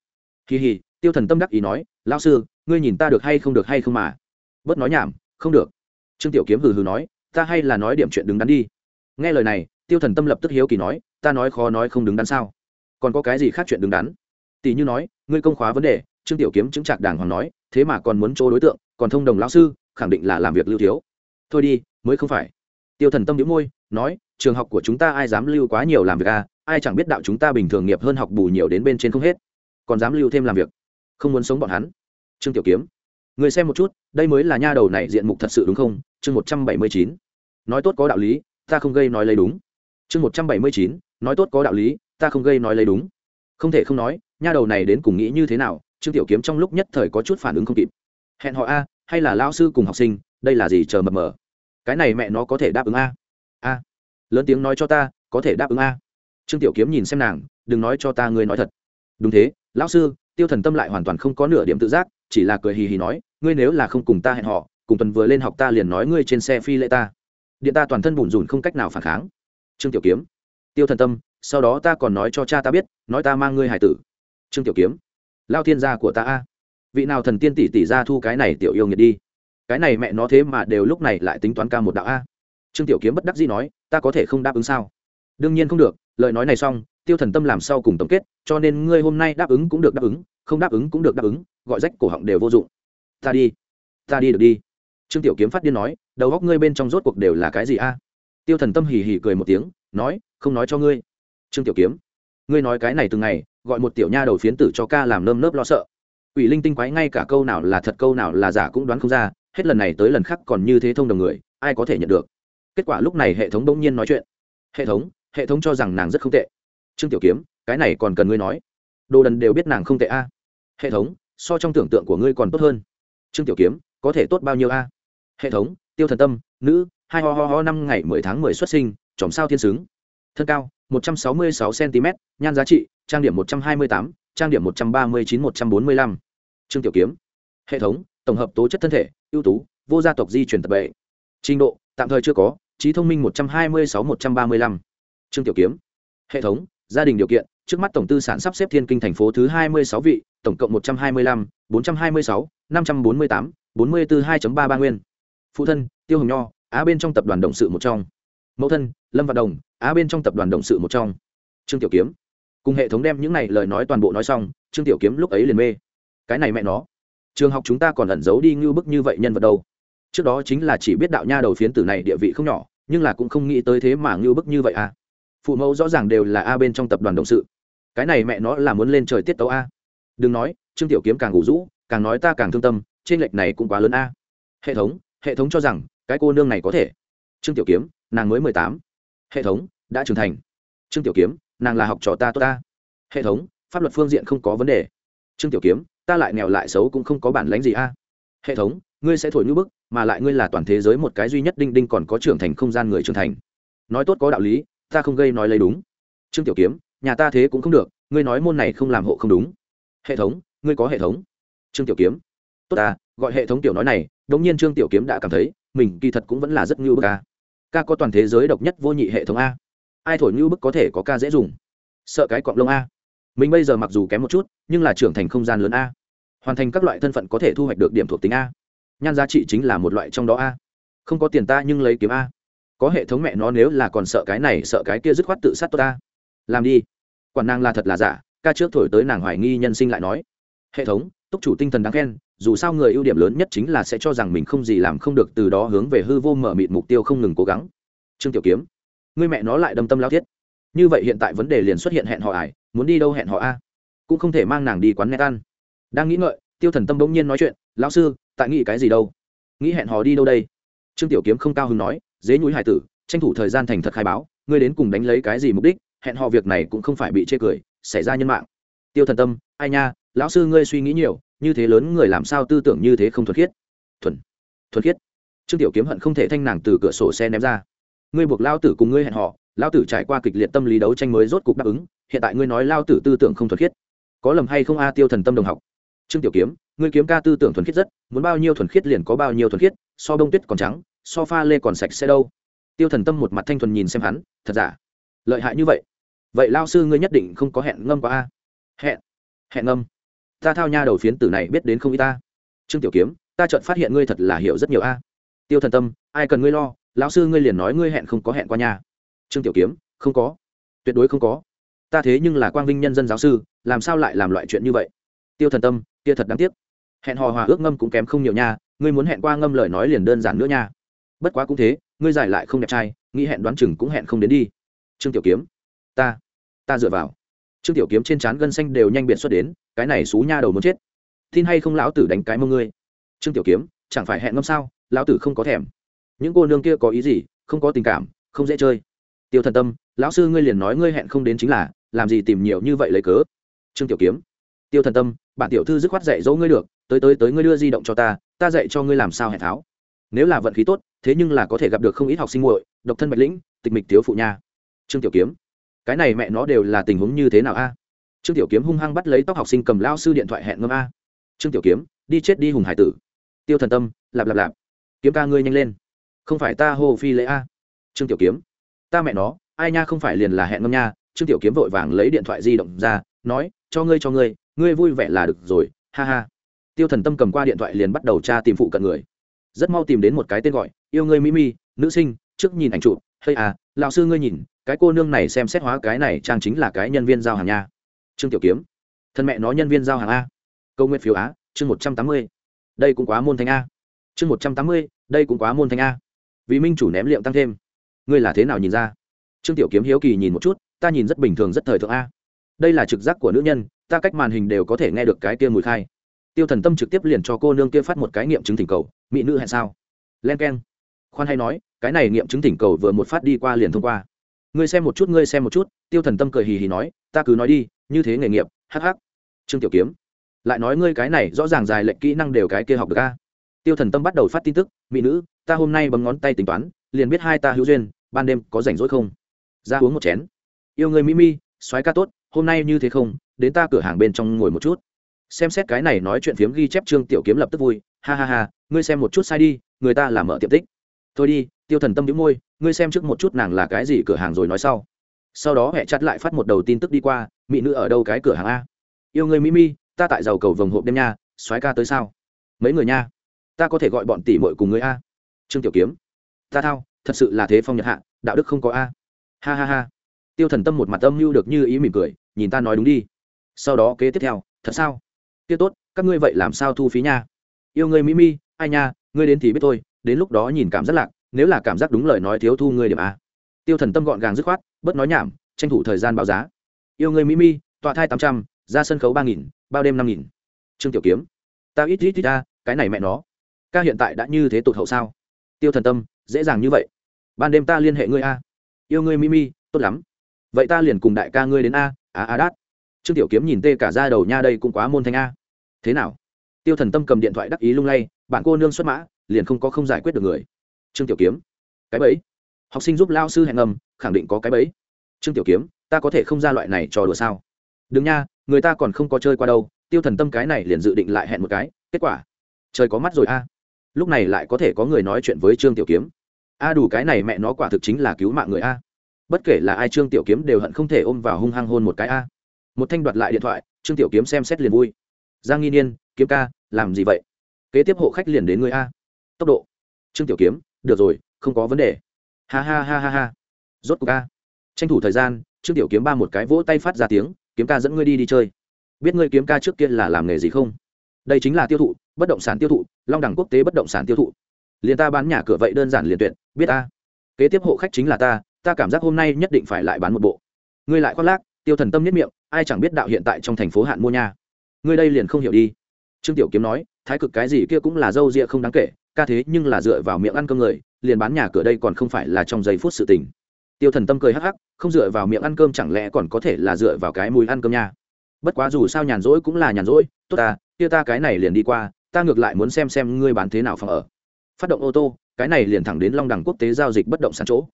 Kỳ hì, tiêu thần tâm đắc ý nói lao sư, ngươi nhìn ta được hay không được hay không mà. Bớt nói nhảm, không được. Trương tiểu kiếm hừ hừ nói, ta hay là nói điểm chuyện đứng đắn đi. Nghe lời này, tiêu thần tâm lập tức hiếu kỳ nói, ta nói khó nói không đứng đắn sao? Còn có cái gì khác chuyện đứng đắn? Tỷ như nói, ngươi công khóa vấn đề. Trương tiểu kiếm chứng trạc đàng hoàng nói, thế mà còn muốn chỗ đối tượng, còn thông đồng lão sư, khẳng định là làm việc lưu thiếu. Thôi đi, mới không phải. Tiêu thần tâm đĩu môi, nói trường học của chúng ta ai dám lưu quá nhiều làm việc à? Ai chẳng biết đạo chúng ta bình thường nghiệp hơn học bù nhiều đến bên trên không hết. Còn dám lưu thêm làm việc. Không muốn sống bọn hắn. Trương tiểu kiếm. Người xem một chút, đây mới là nha đầu này diện mục thật sự đúng không? Chương một trăm bảy mươi chín. Nói tốt có đạo lý, ta không gây nói lấy đúng. Chương một trăm bảy mươi chín. Nói tốt có đạo lý, ta không gây nói lấy đúng. Không thể không nói, nha đầu này đến cùng nghĩ như thế nào? Trương tiểu kiếm trong lúc nhất thời có chút phản ứng không kịp. Hẹn họ a, hay là lao sư cùng học sinh, đây là gì chờ mập mờ? Cái này mẹ nó có thể đáp ứng a a lớn tiếng nói cho ta, có thể đáp ứng a. Trương tiểu kiếm nhìn xem nàng, đừng nói cho ta ngươi nói thật. Đúng thế, lão sư, tiêu thần tâm lại hoàn toàn không có nửa điểm tự giác, chỉ là cười hì hì nói, ngươi nếu là không cùng ta hẹn họ cùng tuần vừa lên học ta liền nói ngươi trên xe phi lệ ta. Điện ta toàn thân bùn rùn không cách nào phản kháng. Trương tiểu kiếm, tiêu thần tâm, sau đó ta còn nói cho cha ta biết, nói ta mang ngươi hải tử. Trương tiểu kiếm lao thiên gia của ta a. Vị nào thần tiên tỷ tỷ ra thu cái này tiểu yêu nghiệt đi. Cái này mẹ nó thế mà đều lúc này lại tính toán ca một đạo a trương tiểu kiếm bất đắc dĩ nói, ta có thể không đáp ứng sao? Đương nhiên không được, lời nói này xong, tiêu thần tâm làm sau cùng tổng kết, cho nên ngươi hôm nay đáp ứng cũng được đáp ứng, không đáp ứng cũng được đáp ứng, gọi rách cổ họng đều vô dụng. Ta đi ta đi được đi. Trương tiểu kiếm phát điên nói, đầu góc ngươi bên trong rốt cuộc đều là cái gì a? Tiêu thần tâm hì hì cười một tiếng, nói, không nói cho ngươi. Trương tiểu kiếm, ngươi nói cái này từng ngày, gọi một tiểu nha đầu phiến tử cho ca làm nơm nớp lo sợ. Ủy linh tinh quái ngay cả câu nào là thật câu nào là giả cũng đoán không ra, hết lần này tới lần khác còn như thế thông đồng người, ai có thể nhận được? Kết quả lúc này hệ thống bỗng nhiên nói chuyện. Hệ thống hệ thống cho rằng nàng rất không tệ. Trương tiểu kiếm, cái này còn cần ngươi nói. Đồ đần đều biết nàng không tệ a. Hệ thống, so trong tưởng tượng của ngươi còn tốt hơn. Trương tiểu kiếm, có thể tốt bao nhiêu a? Hệ thống, tiêu thần tâm, nữ, hai ho ho ho năm ngày mười tháng mười xuất sinh, chòm sao thiên xứng thân cao, một trăm sáu mươi sáu cm nhan giá trị, trang điểm một trăm hai mươi tám, trang điểm một trăm ba mươi chín, một trăm bốn mươi lăm. Trương tiểu kiếm. Hệ thống, tổng hợp tố chất thân thể, ưu tú, vô gia tộc di chuyển tập bệ trình độ, tạm thời chưa có, trí thông minh một trăm hai mươi sáu, một trăm ba mươi lăm. Trương tiểu kiếm. Hệ thống, gia đình điều kiện, trước mắt tổng tư sản sắp xếp thiên kinh thành phố thứ hai mươi sáu vị, tổng cộng một trăm hai mươi lăm, bốn trăm hai mươi sáu, năm trăm bốn mươi tám, bốn mươi bốn hai ba ba nguyên. Phụ thân, tiêu hồng nho, á bên trong tập đoàn động sự một trong. Mẫu thân, lâm văn đồng, á bên trong tập đoàn động sự một trong. Trương tiểu kiếm. Cùng hệ thống đem những này lời nói toàn bộ nói xong, trương tiểu kiếm lúc ấy liền mê. Cái này mẹ nó. Trường học chúng ta còn ẩn giấu đi ngưu bức như vậy nhân vật đâu? Trước đó chính là chỉ biết đạo nha đầu phiến tử này địa vị không nhỏ, nhưng là cũng không nghĩ tới thế mà ngưu bức như vậy à. Phụ mẫu rõ ràng đều là a bên trong tập đoàn động sự. Cái này mẹ nó là muốn lên trời tiết tấu a. Đừng nói, trương tiểu kiếm càng ngủ rũ, càng nói ta càng thương tâm, trên lệch này cũng quá lớn a. Hệ thống hệ thống cho rằng, cái cô nương này có thể. Trương tiểu kiếm, nàng mới mười tám. Hệ thống, đã trưởng thành. Trương tiểu kiếm, nàng là học trò ta tốt ta hệ thống, pháp luật phương diện không có vấn đề. Trương tiểu kiếm, ta lại nghèo lại xấu cũng không có bản lánh gì a. Hệ thống, ngươi sẽ thổi như bức mà lại ngươi là toàn thế giới một cái duy nhất đinh đinh còn có trưởng thành không gian người trưởng thành. Nói tốt có đạo lý, ta không gây nói lấy đúng. Trương tiểu kiếm, nhà ta thế cũng không được, ngươi nói môn này không làm hộ không đúng. Hệ thống, ngươi có hệ thống. Trương tiểu kiếm, tốt ta, gọi hệ thống tiểu nói này, đống nhiên trương tiểu kiếm đã cảm thấy, mình kỳ thật cũng vẫn là rất ngưu bức ca ca có toàn thế giới độc nhất vô nhị hệ thống a. Ai thổi ngưu bức có thể có ca dễ dùng. Sợ cái cọng lông a. Mình bây giờ mặc dù kém một chút, nhưng là trưởng thành không gian lớn a. Hoàn thành các loại thân phận có thể thu hoạch được điểm thuộc tính a nhan giá trị chính là một loại trong đó a. Không có tiền ta nhưng lấy kiếm a. Có hệ thống mẹ nó nếu là còn sợ cái này, sợ cái kia dứt khoát tự sát tốt ta. Làm đi. Quản nàng là thật là giả, ca trước thổi tới nàng hoài nghi nhân sinh lại nói. Hệ thống, túc chủ tinh thần đáng khen, dù sao người ưu điểm lớn nhất chính là sẽ cho rằng mình không gì làm không được, từ đó hướng về hư vô mở mịt mục tiêu không ngừng cố gắng. Trương tiểu kiếm, người mẹ nó lại đâm tâm lao thiết. Như vậy hiện tại vấn đề liền xuất hiện hẹn họ ải muốn đi đâu hẹn họ a? Cũng không thể mang nàng đi quán net ăn. Đang nghĩ ngợi, tiêu thần tâm bỗng nhiên nói chuyện, lão sư tại nghĩ cái gì đâu? Nghĩ hẹn hò đi đâu đây? Trương tiểu kiếm không cao hứng nói, dế nhúi hải tử, tranh thủ thời gian thành thật khai báo, ngươi đến cùng đánh lấy cái gì mục đích, hẹn hò việc này cũng không phải bị chê cười, xảy ra nhân mạng. Tiêu thần tâm, ai nha, lão sư ngươi suy nghĩ nhiều, như thế lớn người làm sao tư tưởng như thế không thuật khiết? Thuần thuật khiết. Trương tiểu kiếm hận không thể thanh nàng từ cửa sổ xe ném ra. Ngươi buộc lao tử cùng ngươi hẹn họ lao tử trải qua kịch liệt tâm lý đấu tranh mới rốt cục đáp ứng, hiện tại ngươi nói lao tử tư tưởng không thuật khiết. Có lầm hay không a, tiêu thần tâm đồng học? Trương tiểu kiếm ngươi kiếm ca tư tưởng thuần khiết rất, muốn bao nhiêu thuần khiết liền có bao nhiêu thuần khiết, so bông tuyết còn trắng, so pha lê còn sạch sẽ đâu. Tiêu thần tâm một mặt thanh thuần nhìn xem hắn, thật giả? Lợi hại như vậy? Vậy lao sư ngươi nhất định không có hẹn ngâm qua a. Hẹn hẹn ngâm. Ta thao nha đầu phiến tử này biết đến không y ta. Trương tiểu kiếm, ta chợt phát hiện ngươi thật là hiểu rất nhiều a. Tiêu thần tâm, ai cần ngươi lo, lão sư ngươi liền nói ngươi hẹn không có hẹn qua nhà trương tiểu kiếm, không có. Tuyệt đối không có. Ta thế nhưng là quang vinh nhân dân giáo sư, làm sao lại làm loại chuyện như vậy? Tiêu thần tâm, kia thật đáng tiếc hẹn hò hòa ước ngâm cũng kém không nhiều nha, ngươi muốn hẹn qua ngâm lời nói liền đơn giản nữa nha. Bất quá cũng thế, ngươi giải lại không đẹp trai, nghĩ hẹn đoán chừng cũng hẹn không đến đi. Trương tiểu kiếm, ta ta dựa vào. Trương tiểu kiếm trên trán gân xanh đều nhanh biện xuất đến, cái này xú nha đầu muốn chết. Tin hay không lão tử đánh cái mông ngươi? Trương tiểu kiếm, chẳng phải hẹn ngâm sao, lão tử không có thèm. Những cô nương kia có ý gì, không có tình cảm, không dễ chơi. Tiêu thần tâm, lão sư ngươi liền nói ngươi hẹn không đến chính là, làm gì tìm nhiều như vậy lấy cớ? Trương tiểu kiếm, tiêu thần tâm bản tiểu thư dứt khoát dạy dỗ ngươi được, tới tới tới ngươi đưa di động cho ta ta dạy cho ngươi làm sao hẹn tháo. Nếu là vận khí tốt, thế nhưng là có thể gặp được không ít học sinh muội, độc thân bạch lĩnh, tịch mịch thiếu phụ nha. Trương tiểu kiếm, cái này mẹ nó đều là tình huống như thế nào a? Trương tiểu kiếm hung hăng bắt lấy tóc học sinh cầm lao sư điện thoại hẹn ngâm a. Trương tiểu kiếm, đi chết đi hùng hải tử. Tiêu thần tâm, lạp lạp lạp. Kiếm ca ngươi nhanh lên. Không phải ta hô phi lễ a. Trương tiểu kiếm, ta mẹ nó, ai nha không phải liền là hẹn ngâm nha. Trương tiểu kiếm vội vàng lấy điện thoại di động ra, nói, cho ngươi cho ngươi ngươi vui vẻ là được rồi, ha ha. Tiêu thần tâm cầm qua điện thoại liền bắt đầu tra tìm phụ cận người. Rất mau tìm đến một cái tên gọi, yêu ngươi mỹ mi nữ sinh, trước nhìn ảnh chụp hay à lão sư ngươi nhìn, cái cô nương này xem xét hóa cái này trang chính là cái nhân viên giao hàng nha. Trương tiểu kiếm. Thân mẹ nó nhân viên giao hàng a. Câu nguyện phiếu á, chương một trăm tám mươi. Đây cũng quá môn thanh a. Chương một trăm tám mươi, đây cũng quá môn thanh a. Vì minh chủ ném liệu tăng thêm. Ngươi là thế nào nhìn ra? Trương tiểu kiếm hiếu kỳ nhìn một chút, ta nhìn rất bình thường, rất thời thượng a. Đây là trực giác của nữ nhân ta cách màn hình đều có thể nghe được cái kia mùi khai. Tiêu thần tâm trực tiếp liền cho cô nương kia phát một cái nghiệm chứng thỉnh cầu, mỹ nữ hẹn sao? Len k e n khoan hay nói, cái này nghiệm chứng thỉnh cầu vừa một phát đi qua liền thông qua. Ngươi xem một chút, ngươi xem một chút, tiêu thần tâm cười hì hì nói, ta cứ nói đi, như thế nghề nghiệp hh trương tiểu kiếm. Lại nói ngươi cái này rõ ràng dài lệnh kỹ năng đều cái kia học được a. Tiêu thần tâm bắt đầu phát tin tức, mỹ nữ, ta hôm nay bấm ngón tay tính toán, liền biết hai ta hữu duyên, ban đêm có rảnh rỗi không? Ra uống một chén. Yêu người mỹ mi soái ca tốt, hôm nay như thế không đến ta cửa hàng bên trong ngồi một chút. Xem xét cái này nói chuyện phiếm ghi chép trương tiểu kiếm lập tức vui. Ha ha ha, ngươi xem một chút sai đi, người ta làm mở tiệm tích. Thôi đi, tiêu thần tâm đĩu môi, ngươi xem trước một chút nàng là cái gì cửa hàng rồi nói sau. Sau đó hẹ chặt lại phát một đầu tin tức đi qua, mỹ nữ ở đâu cái cửa hàng a? Yêu người mỹ mi ta tại giàu cầu vồng hộp đêm nha, soái ca tới sao? Mấy người nha, ta có thể gọi bọn tỷ muội cùng người a. Trương tiểu kiếm. Ta thao, thật sự là thế phong nhật hạ, đạo đức không có a. Ha ha ha. Tiêu thần tâm một mặt âm mưu được như ý mỉm cười, nhìn ta nói đúng đi sau đó kế tiếp theo, thật sao? Kia tốt, các ngươi vậy làm sao thu phí nha? Yêu ngươi mỹ mi ai nha, ngươi đến thì biết thôi, đến lúc đó nhìn cảm giác lạc, nếu là cảm giác đúng lời nói thiếu thu ngươi điểm a. Tiêu thần tâm gọn gàng dứt khoát, bớt nói nhảm, tranh thủ thời gian báo giá. Yêu ngươi mỹ mi tọa thai tám trăm, ra sân khấu ba nghìn, bao đêm năm nghìn. Trương tiểu kiếm ta ít ít ít ta, cái này mẹ nó. Ca hiện tại đã như thế tụt hậu sao? Tiêu thần tâm, dễ dàng như vậy. Ban đêm ta liên hệ ngươi a. Yêu ngươi mimi tốt lắm. Vậy ta liền cùng đại ca ngươi đến a a a đát trương tiểu kiếm nhìn tê cả ra đầu nha đây cũng quá môn thanh a. Thế nào? Tiêu thần tâm cầm điện thoại đắc ý lung lay, bạn cô nương xuất mã, liền không có không giải quyết được người. Trương tiểu kiếm, cái bẫy. Học sinh giúp lao sư hẹn ngầm, khẳng định có cái bẫy. Trương tiểu kiếm, ta có thể không ra loại này trò đùa sao? Đừng nha, người ta còn không có chơi qua đâu, tiêu thần tâm cái này liền dự định lại hẹn một cái, kết quả. Trời có mắt rồi a. Lúc này lại có thể có người nói chuyện với trương tiểu kiếm. A đủ cái này mẹ nó quả thực chính là cứu mạng người a. Bất kể là ai trương tiểu kiếm đều hận không thể ôm vào hung hăng hôn một cái a một thanh đoạt lại điện thoại, trương tiểu kiếm xem xét liền vui. Giang nghi niên, kiếm ca, làm gì vậy? Kế tiếp hộ khách liền đến người a. Tốc độ. Trương tiểu kiếm, được rồi, không có vấn đề. Ha ha ha ha ha. Rốt cuộc ca tranh thủ thời gian, trương tiểu kiếm ba một cái vỗ tay phát ra tiếng, kiếm ca dẫn ngươi đi đi chơi. Biết ngươi kiếm ca trước kia là làm nghề gì không? Đây chính là tiêu thụ, bất động sản tiêu thụ, long đẳng quốc tế bất động sản tiêu thụ. Liền ta bán nhà cửa vậy đơn giản liền tuyệt, biết ta kế tiếp hộ khách chính là ta ta cảm giác hôm nay nhất định phải lại bán một bộ. Ngươi lại khoác lác tiêu thần tâm nhất miệng, ai chẳng biết đạo hiện tại trong thành phố hạn mua nha. Ngươi đây liền không hiểu đi. Trương tiểu kiếm nói, thái cực cái gì kia cũng là dâu rịa không đáng kể, ca thế nhưng là dựa vào miệng ăn cơm người, liền bán nhà cửa đây còn không phải là trong giây phút sự tình. Tiêu thần tâm cười hắc hắc, không dựa vào miệng ăn cơm chẳng lẽ còn có thể là dựa vào cái mùi ăn cơm nha. Bất quá dù sao nhàn rỗi cũng là nhàn rỗi, tốt ta, kia ta cái này liền đi qua, ta ngược lại muốn xem xem ngươi bán thế nào phòng ở. Phát động ô tô, cái này liền thẳng đến long đẳng quốc tế giao dịch bất động sản chỗ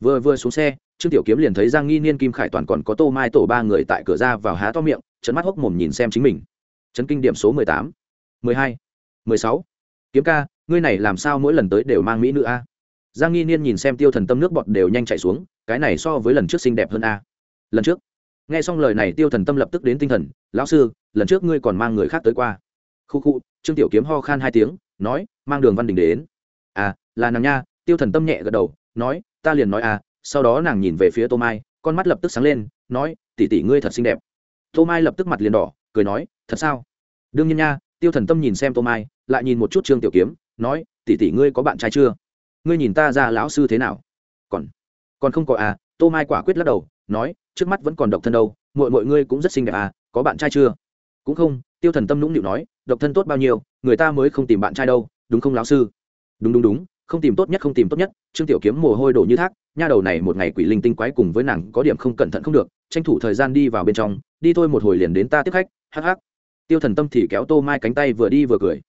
vừa vừa xuống xe, trương tiểu kiếm liền thấy giang nghi niên, kim khải toàn còn có tô mai tổ ba người tại cửa ra vào há to miệng trận mắt hốc mồm nhìn xem chính mình. Chấn kinh điểm số mười tám, mười hai, mười sáu. Kiếm ca, ngươi này làm sao mỗi lần tới đều mang mỹ nữ a? Giang nghi niên nhìn xem tiêu thần tâm nước bọt đều nhanh chạy xuống, cái này so với lần trước xinh đẹp hơn a. Lần trước. Nghe xong lời này, tiêu thần tâm lập tức đến tinh thần, lão sư, lần trước ngươi còn mang người khác tới qua. Khu khu, trương tiểu kiếm ho khan hai tiếng, nói, mang đường văn đình đến. À là nàng nha. Tiêu thần tâm nhẹ gật đầu, nói ta liền nói à sau đó nàng nhìn về phía tô mai, con mắt lập tức sáng lên, nói, tỷ tỷ ngươi thật xinh đẹp. Tô mai lập tức mặt liền đỏ, cười nói, thật sao? Đương nhiên nha, tiêu thần tâm nhìn xem tô mai, lại nhìn một chút trương tiểu kiếm, nói, tỷ tỷ ngươi có bạn trai chưa? Ngươi nhìn ta ra lão sư thế nào? Còn còn không có à tô mai quả quyết lắc đầu, nói, trước mắt vẫn còn độc thân đâu mọi mọi ngươi cũng rất xinh đẹp à có bạn trai chưa? Cũng không, tiêu thần tâm nũng nịu nói, độc thân tốt bao nhiêu, người ta mới không tìm bạn trai đâu, đúng không lão sư? Đúng đúng đúng không tìm tốt nhất, không tìm tốt nhất. Trương tiểu kiếm mồ hôi đổ như thác, nha đầu này một ngày quỷ linh tinh quái cùng với nàng có điểm không cẩn thận không được, tranh thủ thời gian đi vào bên trong, đi thôi một hồi liền đến ta tiếp khách, hắc hắc. Tiêu thần tâm thì kéo tô mai cánh tay vừa đi vừa cười.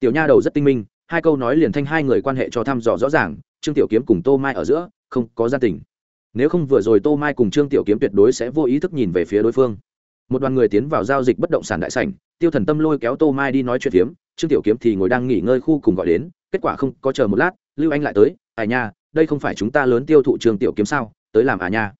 Tiểu nha đầu rất tinh minh, hai câu nói liền thanh hai người quan hệ cho thăm dò rõ ràng, trương tiểu kiếm cùng tô mai ở giữa, không có gia tình. Nếu không vừa rồi tô mai cùng trương tiểu kiếm tuyệt đối sẽ vô ý thức nhìn về phía đối phương. Một đoàn người tiến vào giao dịch bất động sản đại sảnh, tiêu thần tâm lôi kéo tô mai đi nói chuyện kiếm trương tiểu kiếm thì ngồi đang nghỉ ngơi khu cùng gọi đến, kết quả không có chờ một lát lưu anh lại tới à nha, đây không phải chúng ta lớn tiêu thụ Trường tiểu kiếm sao? Tới làm à nha.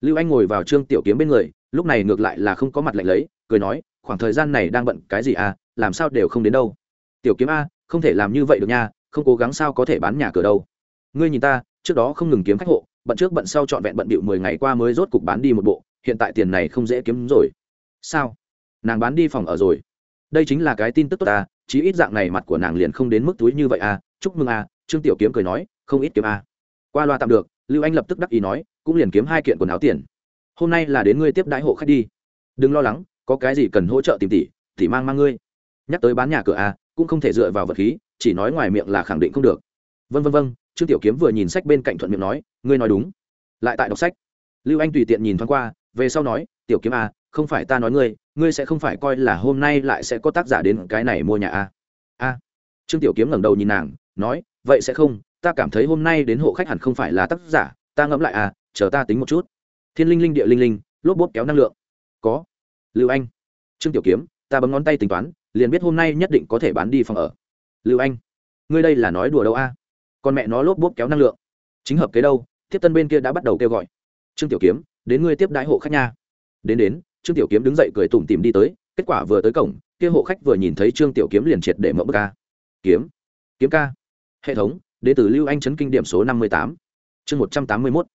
Lưu anh ngồi vào trương tiểu kiếm bên người, lúc này ngược lại là không có mặt lạnh lấy, cười nói, khoảng thời gian này đang bận cái gì à? Làm sao đều không đến đâu? Tiểu kiếm a, không thể làm như vậy được nha, không cố gắng sao có thể bán nhà cửa đâu. Ngươi nhìn ta, trước đó không ngừng kiếm khách hộ, bận trước bận sau trọn vẹn bận bịu mười ngày qua mới rốt cục bán đi một bộ, hiện tại tiền này không dễ kiếm rồi. Sao? Nàng bán đi phòng ở rồi. Đây chính là cái tin tức tốt ta, chí ít dạng này mặt của nàng liền không đến mức túi như vậy à? Chúc mừng à trương tiểu kiếm cười nói, không ít kiếm à qua loa tạm được, lưu anh lập tức đắc ý nói, cũng liền kiếm hai kiện quần áo tiền. Hôm nay là đến ngươi tiếp đãi hộ khách đi. Đừng lo lắng, có cái gì cần hỗ trợ tìm tỷ tỷ mang mang ngươi. Nhắc tới bán nhà cửa à cũng không thể dựa vào vật khí, chỉ nói ngoài miệng là khẳng định không được. Vân vân vân trương tiểu kiếm vừa nhìn sách bên cạnh thuận miệng nói, ngươi nói đúng. Lại tại đọc sách, lưu anh tùy tiện nhìn thoáng qua, về sau nói, tiểu kiếm à không phải ta nói ngươi ngươi sẽ không phải coi là hôm nay lại sẽ có tác giả đến cái này mua nhà à a. Trương tiểu kiếm ngẩng đầu nhìn nàng nói, vậy sẽ không, ta cảm thấy hôm nay đến hộ khách hẳn không phải là tác giả, ta ngẫm lại à chờ ta tính một chút. Thiên linh linh địa linh linh, lốp bốt kéo năng lượng. Có. Lưu anh. Trương tiểu kiếm, ta bấm ngón tay tính toán, liền biết hôm nay nhất định có thể bán đi phòng ở. Lưu anh, ngươi đây là nói đùa đâu a? À? con mẹ nó lốp bốt kéo năng lượng. Chính hợp kế đâu tiếp tân bên kia đã bắt đầu kêu gọi. Trương tiểu kiếm, đến ngươi tiếp đãi hộ khách nha. Đến đến. Trương tiểu kiếm đứng dậy cười tủm tìm đi tới, kết quả vừa tới cổng, kia hộ khách vừa nhìn thấy trương tiểu kiếm liền triệt để mở bức ca kiếm kiếm ca hệ thống, đến từ lưu anh chấn kinh điểm số năm mươi tám. Chương một trăm tám mươi mốt.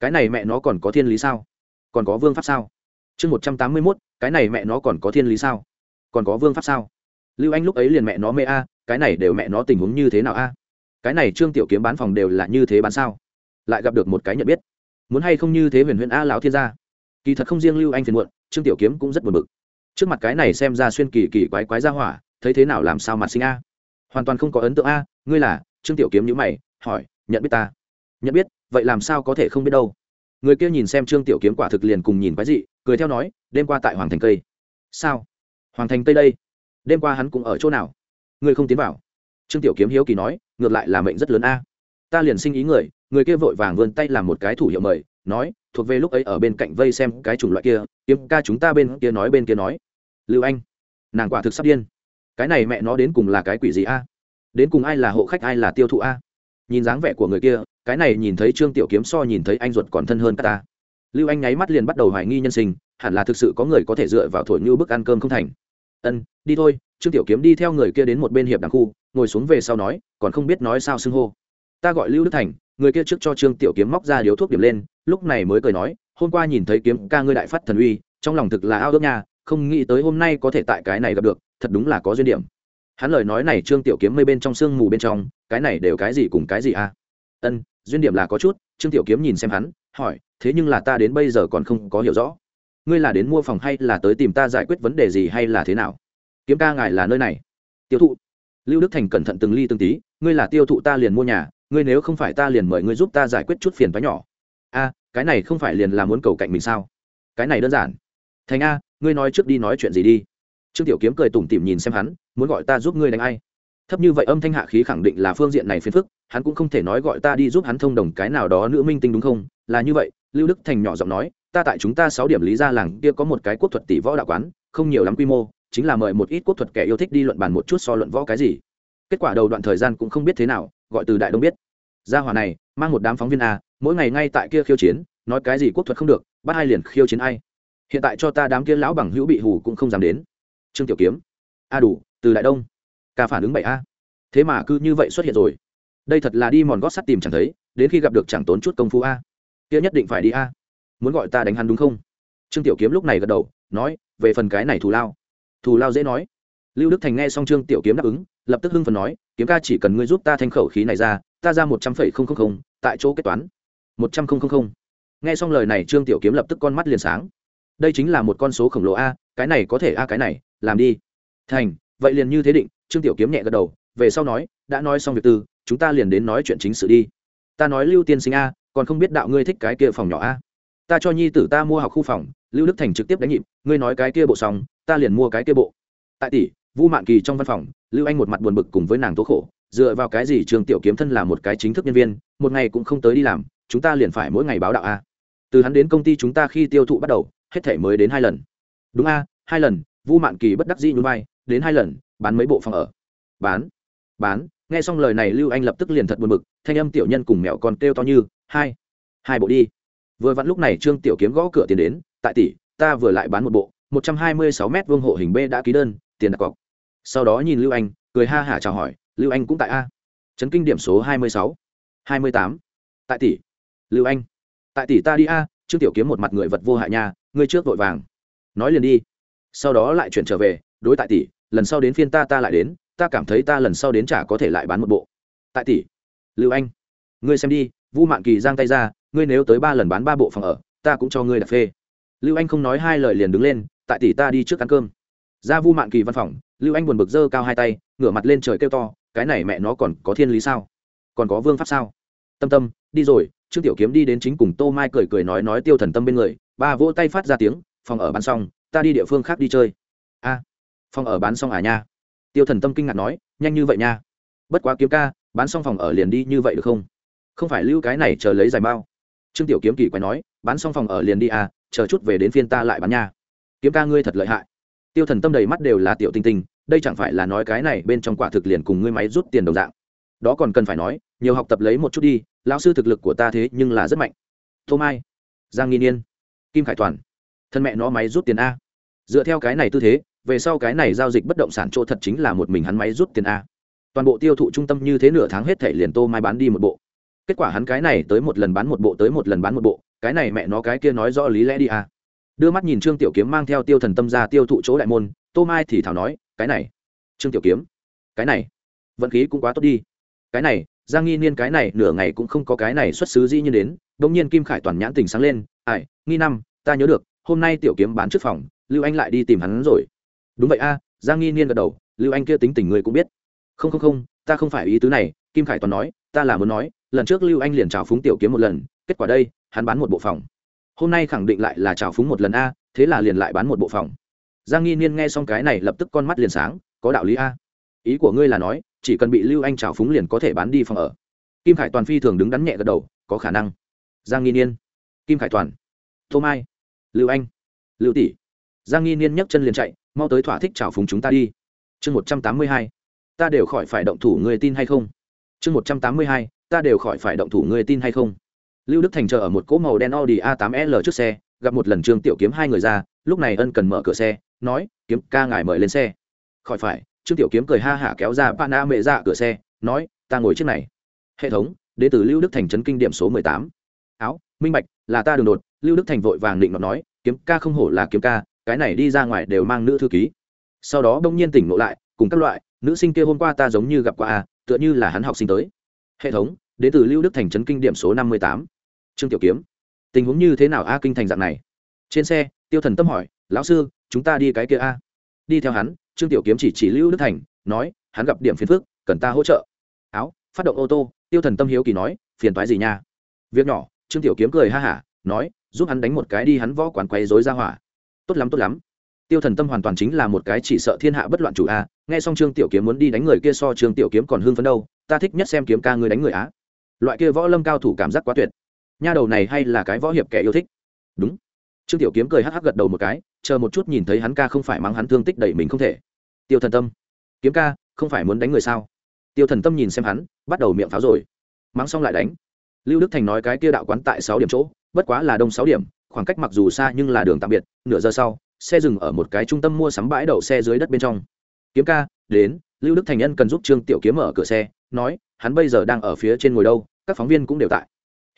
Cái này mẹ nó còn có thiên lý sao? Còn có vương pháp sao? Chương một trăm tám mươi mốt, cái này mẹ nó còn có thiên lý sao? Còn có vương pháp sao? Lưu anh lúc ấy liền mẹ nó mê a, cái này đều mẹ nó tình huống như thế nào a? Cái này trương tiểu kiếm bán phòng đều là như thế bán sao? Lại gặp được một cái nhận biết. Muốn hay không như thế huyền huyền a lão thiên gia? Kỳ thật không riêng lưu anh phiền muộn, trương tiểu kiếm cũng rất buồn bực. Trước mặt cái này xem ra xuyên kỳ kỳ quái quái ra hỏa, thấy thế nào làm sao mặt sinh a? Hoàn toàn không có ấn tượng a, ngươi là trương tiểu kiếm nhữ mày, hỏi, nhận biết ta? Nhận biết, vậy làm sao có thể không biết đâu? Người kia nhìn xem trương tiểu kiếm quả thực liền cùng nhìn quái dị, cười theo nói, đêm qua tại hoàng thành cây. Sao? Hoàng thành tây đây? Đêm qua hắn cũng ở chỗ nào? Ngươi không tiến vào. Trương tiểu kiếm hiếu kỳ nói, ngược lại là mệnh rất lớn a. Ta liền sinh ý người người kia vội vàng vươn tay làm một cái thủ hiệu mời, nói, thuộc về lúc ấy ở bên cạnh vây xem cái chủng loại kia, kiếm ca chúng ta bên kia nói bên kia nói. Lưu anh, nàng quả thực sắp điên. Cái này mẹ nó đến cùng là cái quỷ gì a? Đến cùng ai là hộ khách, ai là tiêu thụ a? Nhìn dáng vẻ của người kia, cái này nhìn thấy trương tiểu kiếm so nhìn thấy anh ruột còn thân hơn ta. Lưu anh nháy mắt liền bắt đầu hoài nghi nhân sinh, hẳn là thực sự có người có thể dựa vào thổi như bức ăn cơm không thành. Ân, đi thôi. Trương tiểu kiếm đi theo người kia đến một bên hiệp đằng khu, ngồi xuống về sau nói, còn không biết nói sao xưng hô. Ta gọi lưu đức thành. Người kia trước cho trương tiểu kiếm móc ra điếu thuốc điểm lên, lúc này mới cười nói, hôm qua nhìn thấy kiếm ca ngươi đại phát thần uy, trong lòng thực là ao ước nha, không nghĩ tới hôm nay có thể tại cái này gặp được, thật đúng là có duyên điểm hắn lời nói này trương tiểu kiếm mây bên trong sương mù bên trong, cái này đều cái gì cùng cái gì a à? ân, duyên điểm là có chút, trương tiểu kiếm nhìn xem hắn, hỏi, thế nhưng là ta đến bây giờ còn không có hiểu rõ. Ngươi là đến mua phòng hay là tới tìm ta giải quyết vấn đề gì hay là thế nào? Kiếm ca ngài là nơi này. Tiêu thụ. Lưu đức thành cẩn thận từng ly từng tí, ngươi là tiêu thụ ta liền mua nhà, ngươi nếu không phải ta liền mời ngươi giúp ta giải quyết chút phiền phá nhỏ. A, cái này không phải liền là muốn cầu cạnh mình sao? Cái này đơn giản. Thành a, ngươi nói trước đi nói chuyện gì đi trương tiểu kiếm cười tủm tỉm nhìn xem hắn, muốn gọi ta giúp ngươi đánh ai? Thấp như vậy âm thanh hạ khí khẳng định là phương diện này phiền phức, hắn cũng không thể nói gọi ta đi giúp hắn thông đồng cái nào đó nữ minh tinh đúng không? Là như vậy, lưu đức thành nhỏ giọng nói, ta tại chúng ta sáu điểm lý ra làng kia có một cái quốc thuật tỷ võ đạo quán, không nhiều lắm quy mô, chính là mời một ít quốc thuật kẻ yêu thích đi luận bàn một chút so luận võ cái gì. Kết quả đầu đoạn thời gian cũng không biết thế nào, gọi từ đại đông biết. Gia hỏa này, mang một đám phóng viên a, mỗi ngày ngay tại kia khiêu chiến, nói cái gì quốc thuật không được, bắt hai liền khiêu chiến ai. Hiện tại cho ta đám kia lão bằng hữu bị hù cũng không dám đến trương tiểu kiếm. A đủ, từ đại đông. Ca phản ứng bảy a. Thế mà cứ như vậy xuất hiện rồi. Đây thật là đi mòn gót sắt tìm chẳng thấy, đến khi gặp được chẳng tốn chút công phu a. Kia nhất định phải đi a. Muốn gọi ta đánh hắn đúng không? Trương tiểu kiếm lúc này gật đầu, nói, về phần cái này thù lao. Thù lao dễ nói. Lưu đức thành nghe xong trương tiểu kiếm đáp ứng, lập tức hưng phần nói, kiếm ca chỉ cần ngươi giúp ta thanh khẩu khí này ra, ta ra một trăm phẩy không không không, tại chỗ kết toán. một trăm không không không. Nghe xong lời này, trương tiểu kiếm lập tức con mắt liền sáng. Đây chính là một con số khổng lồ a, cái này có thể a cái này làm đi. Thành, vậy liền như thế định, trương tiểu kiếm nhẹ gật đầu, về sau nói, đã nói xong việc tư chúng ta liền đến nói chuyện chính sự đi. Ta nói lưu tiên sinh a, còn không biết đạo ngươi thích cái kia phòng nhỏ a. Ta cho nhi tử ta mua học khu phòng, lưu đức thành trực tiếp đánh nhịp, ngươi nói cái kia bộ xong, ta liền mua cái kia bộ. Tại tỷ vu mạn kỳ trong văn phòng, lưu anh một mặt buồn bực cùng với nàng tố khổ, dựa vào cái gì trường tiểu kiếm thân là một cái chính thức nhân viên, một ngày cũng không tới đi làm, chúng ta liền phải mỗi ngày báo đạo a. Từ hắn đến công ty chúng ta khi tiêu thụ bắt đầu, hết thể mới đến hai lần. Đúng a, hai lần vu mạn kỳ bất đắc dĩ nhún vai, đến hai lần, bán mấy bộ phòng ở. Bán bán, nghe xong lời này lưu anh lập tức liền thật buồn bực, thanh âm tiểu nhân cùng mẹo còn kêu to như, hai hai bộ đi. Vừa vặn lúc này trương tiểu kiếm gõ cửa tiền đến, tại tỷ, ta vừa lại bán một bộ, một trăm hai mươi sáu m vương hộ hình b đã ký đơn, tiền đặt cọc. Sau đó nhìn lưu anh, cười ha hả chào hỏi, lưu anh cũng tại a. Chấn kinh điểm số hai mươi sáu, hai mươi tám. Tại tỷ, lưu anh, tại tỷ ta đi a, trương tiểu kiếm một mặt người vật vô hại nha, ngươi trước vội vàng. Nói liền đi sau đó lại chuyển trở về, đối tại tỷ, lần sau đến phiên ta ta lại đến, ta cảm thấy ta lần sau đến chả có thể lại bán một bộ. Tại tỷ, lưu anh, ngươi xem đi, vu mạn kỳ giang tay ra, ngươi nếu tới ba lần bán ba bộ phòng ở, ta cũng cho ngươi đặt phê. Lưu anh không nói hai lời liền đứng lên, tại tỷ ta đi trước ăn cơm. Ra vu mạn kỳ văn phòng, lưu anh buồn bực dơ cao hai tay, ngửa mặt lên trời kêu to, cái này mẹ nó còn có thiên lý sao? Còn có vương pháp sao? Tâm tâm, đi rồi, trương tiểu kiếm đi đến chính cùng tô mai cười cười nói nói tiêu thần tâm bên người, ba vỗ tay phát ra tiếng, phòng ở bán xong ta đi địa phương khác đi chơi. A, phòng ở bán xong à nha? Tiêu thần tâm kinh ngạc nói, nhanh như vậy nha. Bất quá kiếm ca, bán xong phòng ở liền đi như vậy được không? Không phải lưu cái này chờ lấy giải bao. Trương tiểu kiếm kỳ quái nói, bán xong phòng ở liền đi à chờ chút về đến phiên ta lại bán nha. Kiếm ca ngươi thật lợi hại. Tiêu thần tâm đầy mắt đều là tiểu tinh tinh, đây chẳng phải là nói cái này bên trong quả thực liền cùng ngươi máy rút tiền đồng dạng. Đó còn cần phải nói, nhiều học tập lấy một chút đi, lão sư thực lực của ta thế nhưng là rất mạnh. Tô mai, giang nghi niên, kim khải toàn. Thân mẹ nó máy rút tiền a dựa theo cái này tư thế, về sau cái này giao dịch bất động sản chỗ thật chính là một mình hắn máy rút tiền a. Toàn bộ tiêu thụ trung tâm như thế nửa tháng hết thể liền tô mai bán đi một bộ. Kết quả hắn cái này tới một lần bán một bộ tới một lần bán một bộ, cái này mẹ nó cái kia nói rõ lý lẽ đi a. Đưa mắt nhìn trương tiểu kiếm mang theo tiêu thần tâm ra tiêu thụ chỗ đại môn, tô mai thì thảo nói, cái này, trương tiểu kiếm, cái này, vận khí cũng quá tốt đi. Cái này, giang nghi niên cái này nửa ngày cũng không có cái này xuất xứ dĩ nhiên đến. Đ ỗ n g nhiên kim khải toàn nhãn tình sáng lên, ai, nghi năm, ta nhớ được, hôm nay tiểu kiếm bán trước phòng lưu anh lại đi tìm hắn rồi. Đúng vậy a, giang nghi niên gật đầu, lưu anh kia tính tình người cũng biết. Không không không, ta không phải ý tứ này, kim khải toàn nói, ta là muốn nói, lần trước lưu anh liền trào phúng tiểu kiếm một lần, kết quả đây, hắn bán một bộ phòng. Hôm nay khẳng định lại là trào phúng một lần a, thế là liền lại bán một bộ phòng. Giang nghi niên nghe xong cái này lập tức con mắt liền sáng, có đạo lý a. Ý của ngươi là nói, chỉ cần bị lưu anh trào phúng liền có thể bán đi phòng ở. Kim khải toàn phi thường đứng đắn nhẹ gật đầu, có khả năng. Giang nghi niên. Kim khải toàn. Tô mai. Lưu anh. Lưu tỷ giang nghi niên nhấc chân liền chạy, mau tới thỏa thích trào phúng chúng ta đi. Chương một trăm tám mươi hai, ta đều khỏi phải động thủ người tin hay không? Chương một trăm tám mươi hai, ta đều khỏi phải động thủ người tin hay không? Lưu đức thành chờ ở một cỗ màu đen audi a 8 l trước xe, gặp một lần trương tiểu kiếm hai người ra, lúc này ân cần mở cửa xe, nói, kiếm ca ngài mời lên xe. Khỏi phải. Trương tiểu kiếm cười ha hả kéo ra pana mẹ ra cửa xe, nói, ta ngồi trước này. Hệ thống, đến từ lưu đức thành trấn kinh điểm số mười tám. Áo, minh bạch, là ta đường đột. Lưu đức thành vội vàng định nó nói, kiếm ca không hổ là kiếm ca cái này đi ra ngoài đều mang nữ thư ký. Sau đó đông nhiên tỉnh ngộ lại, cùng các loại, nữ sinh kia hôm qua ta giống như gặp qua a tựa như là hắn học sinh tới. Hệ thống, đến từ lưu đức thành trấn kinh điểm số năm mươi tám. Trương tiểu kiếm, tình huống như thế nào a kinh thành dạng này? Trên xe, tiêu thần tâm hỏi, lão sư, chúng ta đi cái kia a. Đi theo hắn, trương tiểu kiếm chỉ chỉ lưu đức thành, nói, hắn gặp điểm phiền phức, cần ta hỗ trợ. Áo, phát động ô tô. Tiêu thần tâm hiếu kỳ nói, phiền toái gì nha? Việc nhỏ, trương tiểu kiếm cười ha hả, nói, giúp hắn đánh một cái đi, hắn võ quán quấy rối ra hỏa tốt lắm tốt lắm. Tiêu thần tâm hoàn toàn chính là một cái chỉ sợ thiên hạ bất loạn chủ a, nghe xong trương tiểu kiếm muốn đi đánh người kia so trương tiểu kiếm còn hưng phấn đâu, ta thích nhất xem kiếm ca người đánh người á. Loại kia võ lâm cao thủ cảm giác quá tuyệt. Nha đầu này hay là cái võ hiệp kẻ yêu thích. Đúng. Trương tiểu kiếm cười hắc hắc gật đầu một cái, chờ một chút nhìn thấy hắn ca không phải mắng hắn thương tích đẩy mình không thể. Tiêu thần tâm. Kiếm ca, không phải muốn đánh người sao? Tiêu thần tâm nhìn xem hắn, bắt đầu miệng pháo rồi. Mắng xong lại đánh. Lưu đức thành nói cái kia đạo quán tại sáu điểm chỗ, bất quá là đông sáu điểm khoảng cách mặc dù xa nhưng là đường tạm biệt, nửa giờ sau, xe dừng ở một cái trung tâm mua sắm bãi đậu xe dưới đất bên trong. Kiếm ca, đến, lưu đức thành nhân cần giúp trương tiểu kiếm mở cửa xe, nói, hắn bây giờ đang ở phía trên ngồi đâu, các phóng viên cũng đều tại.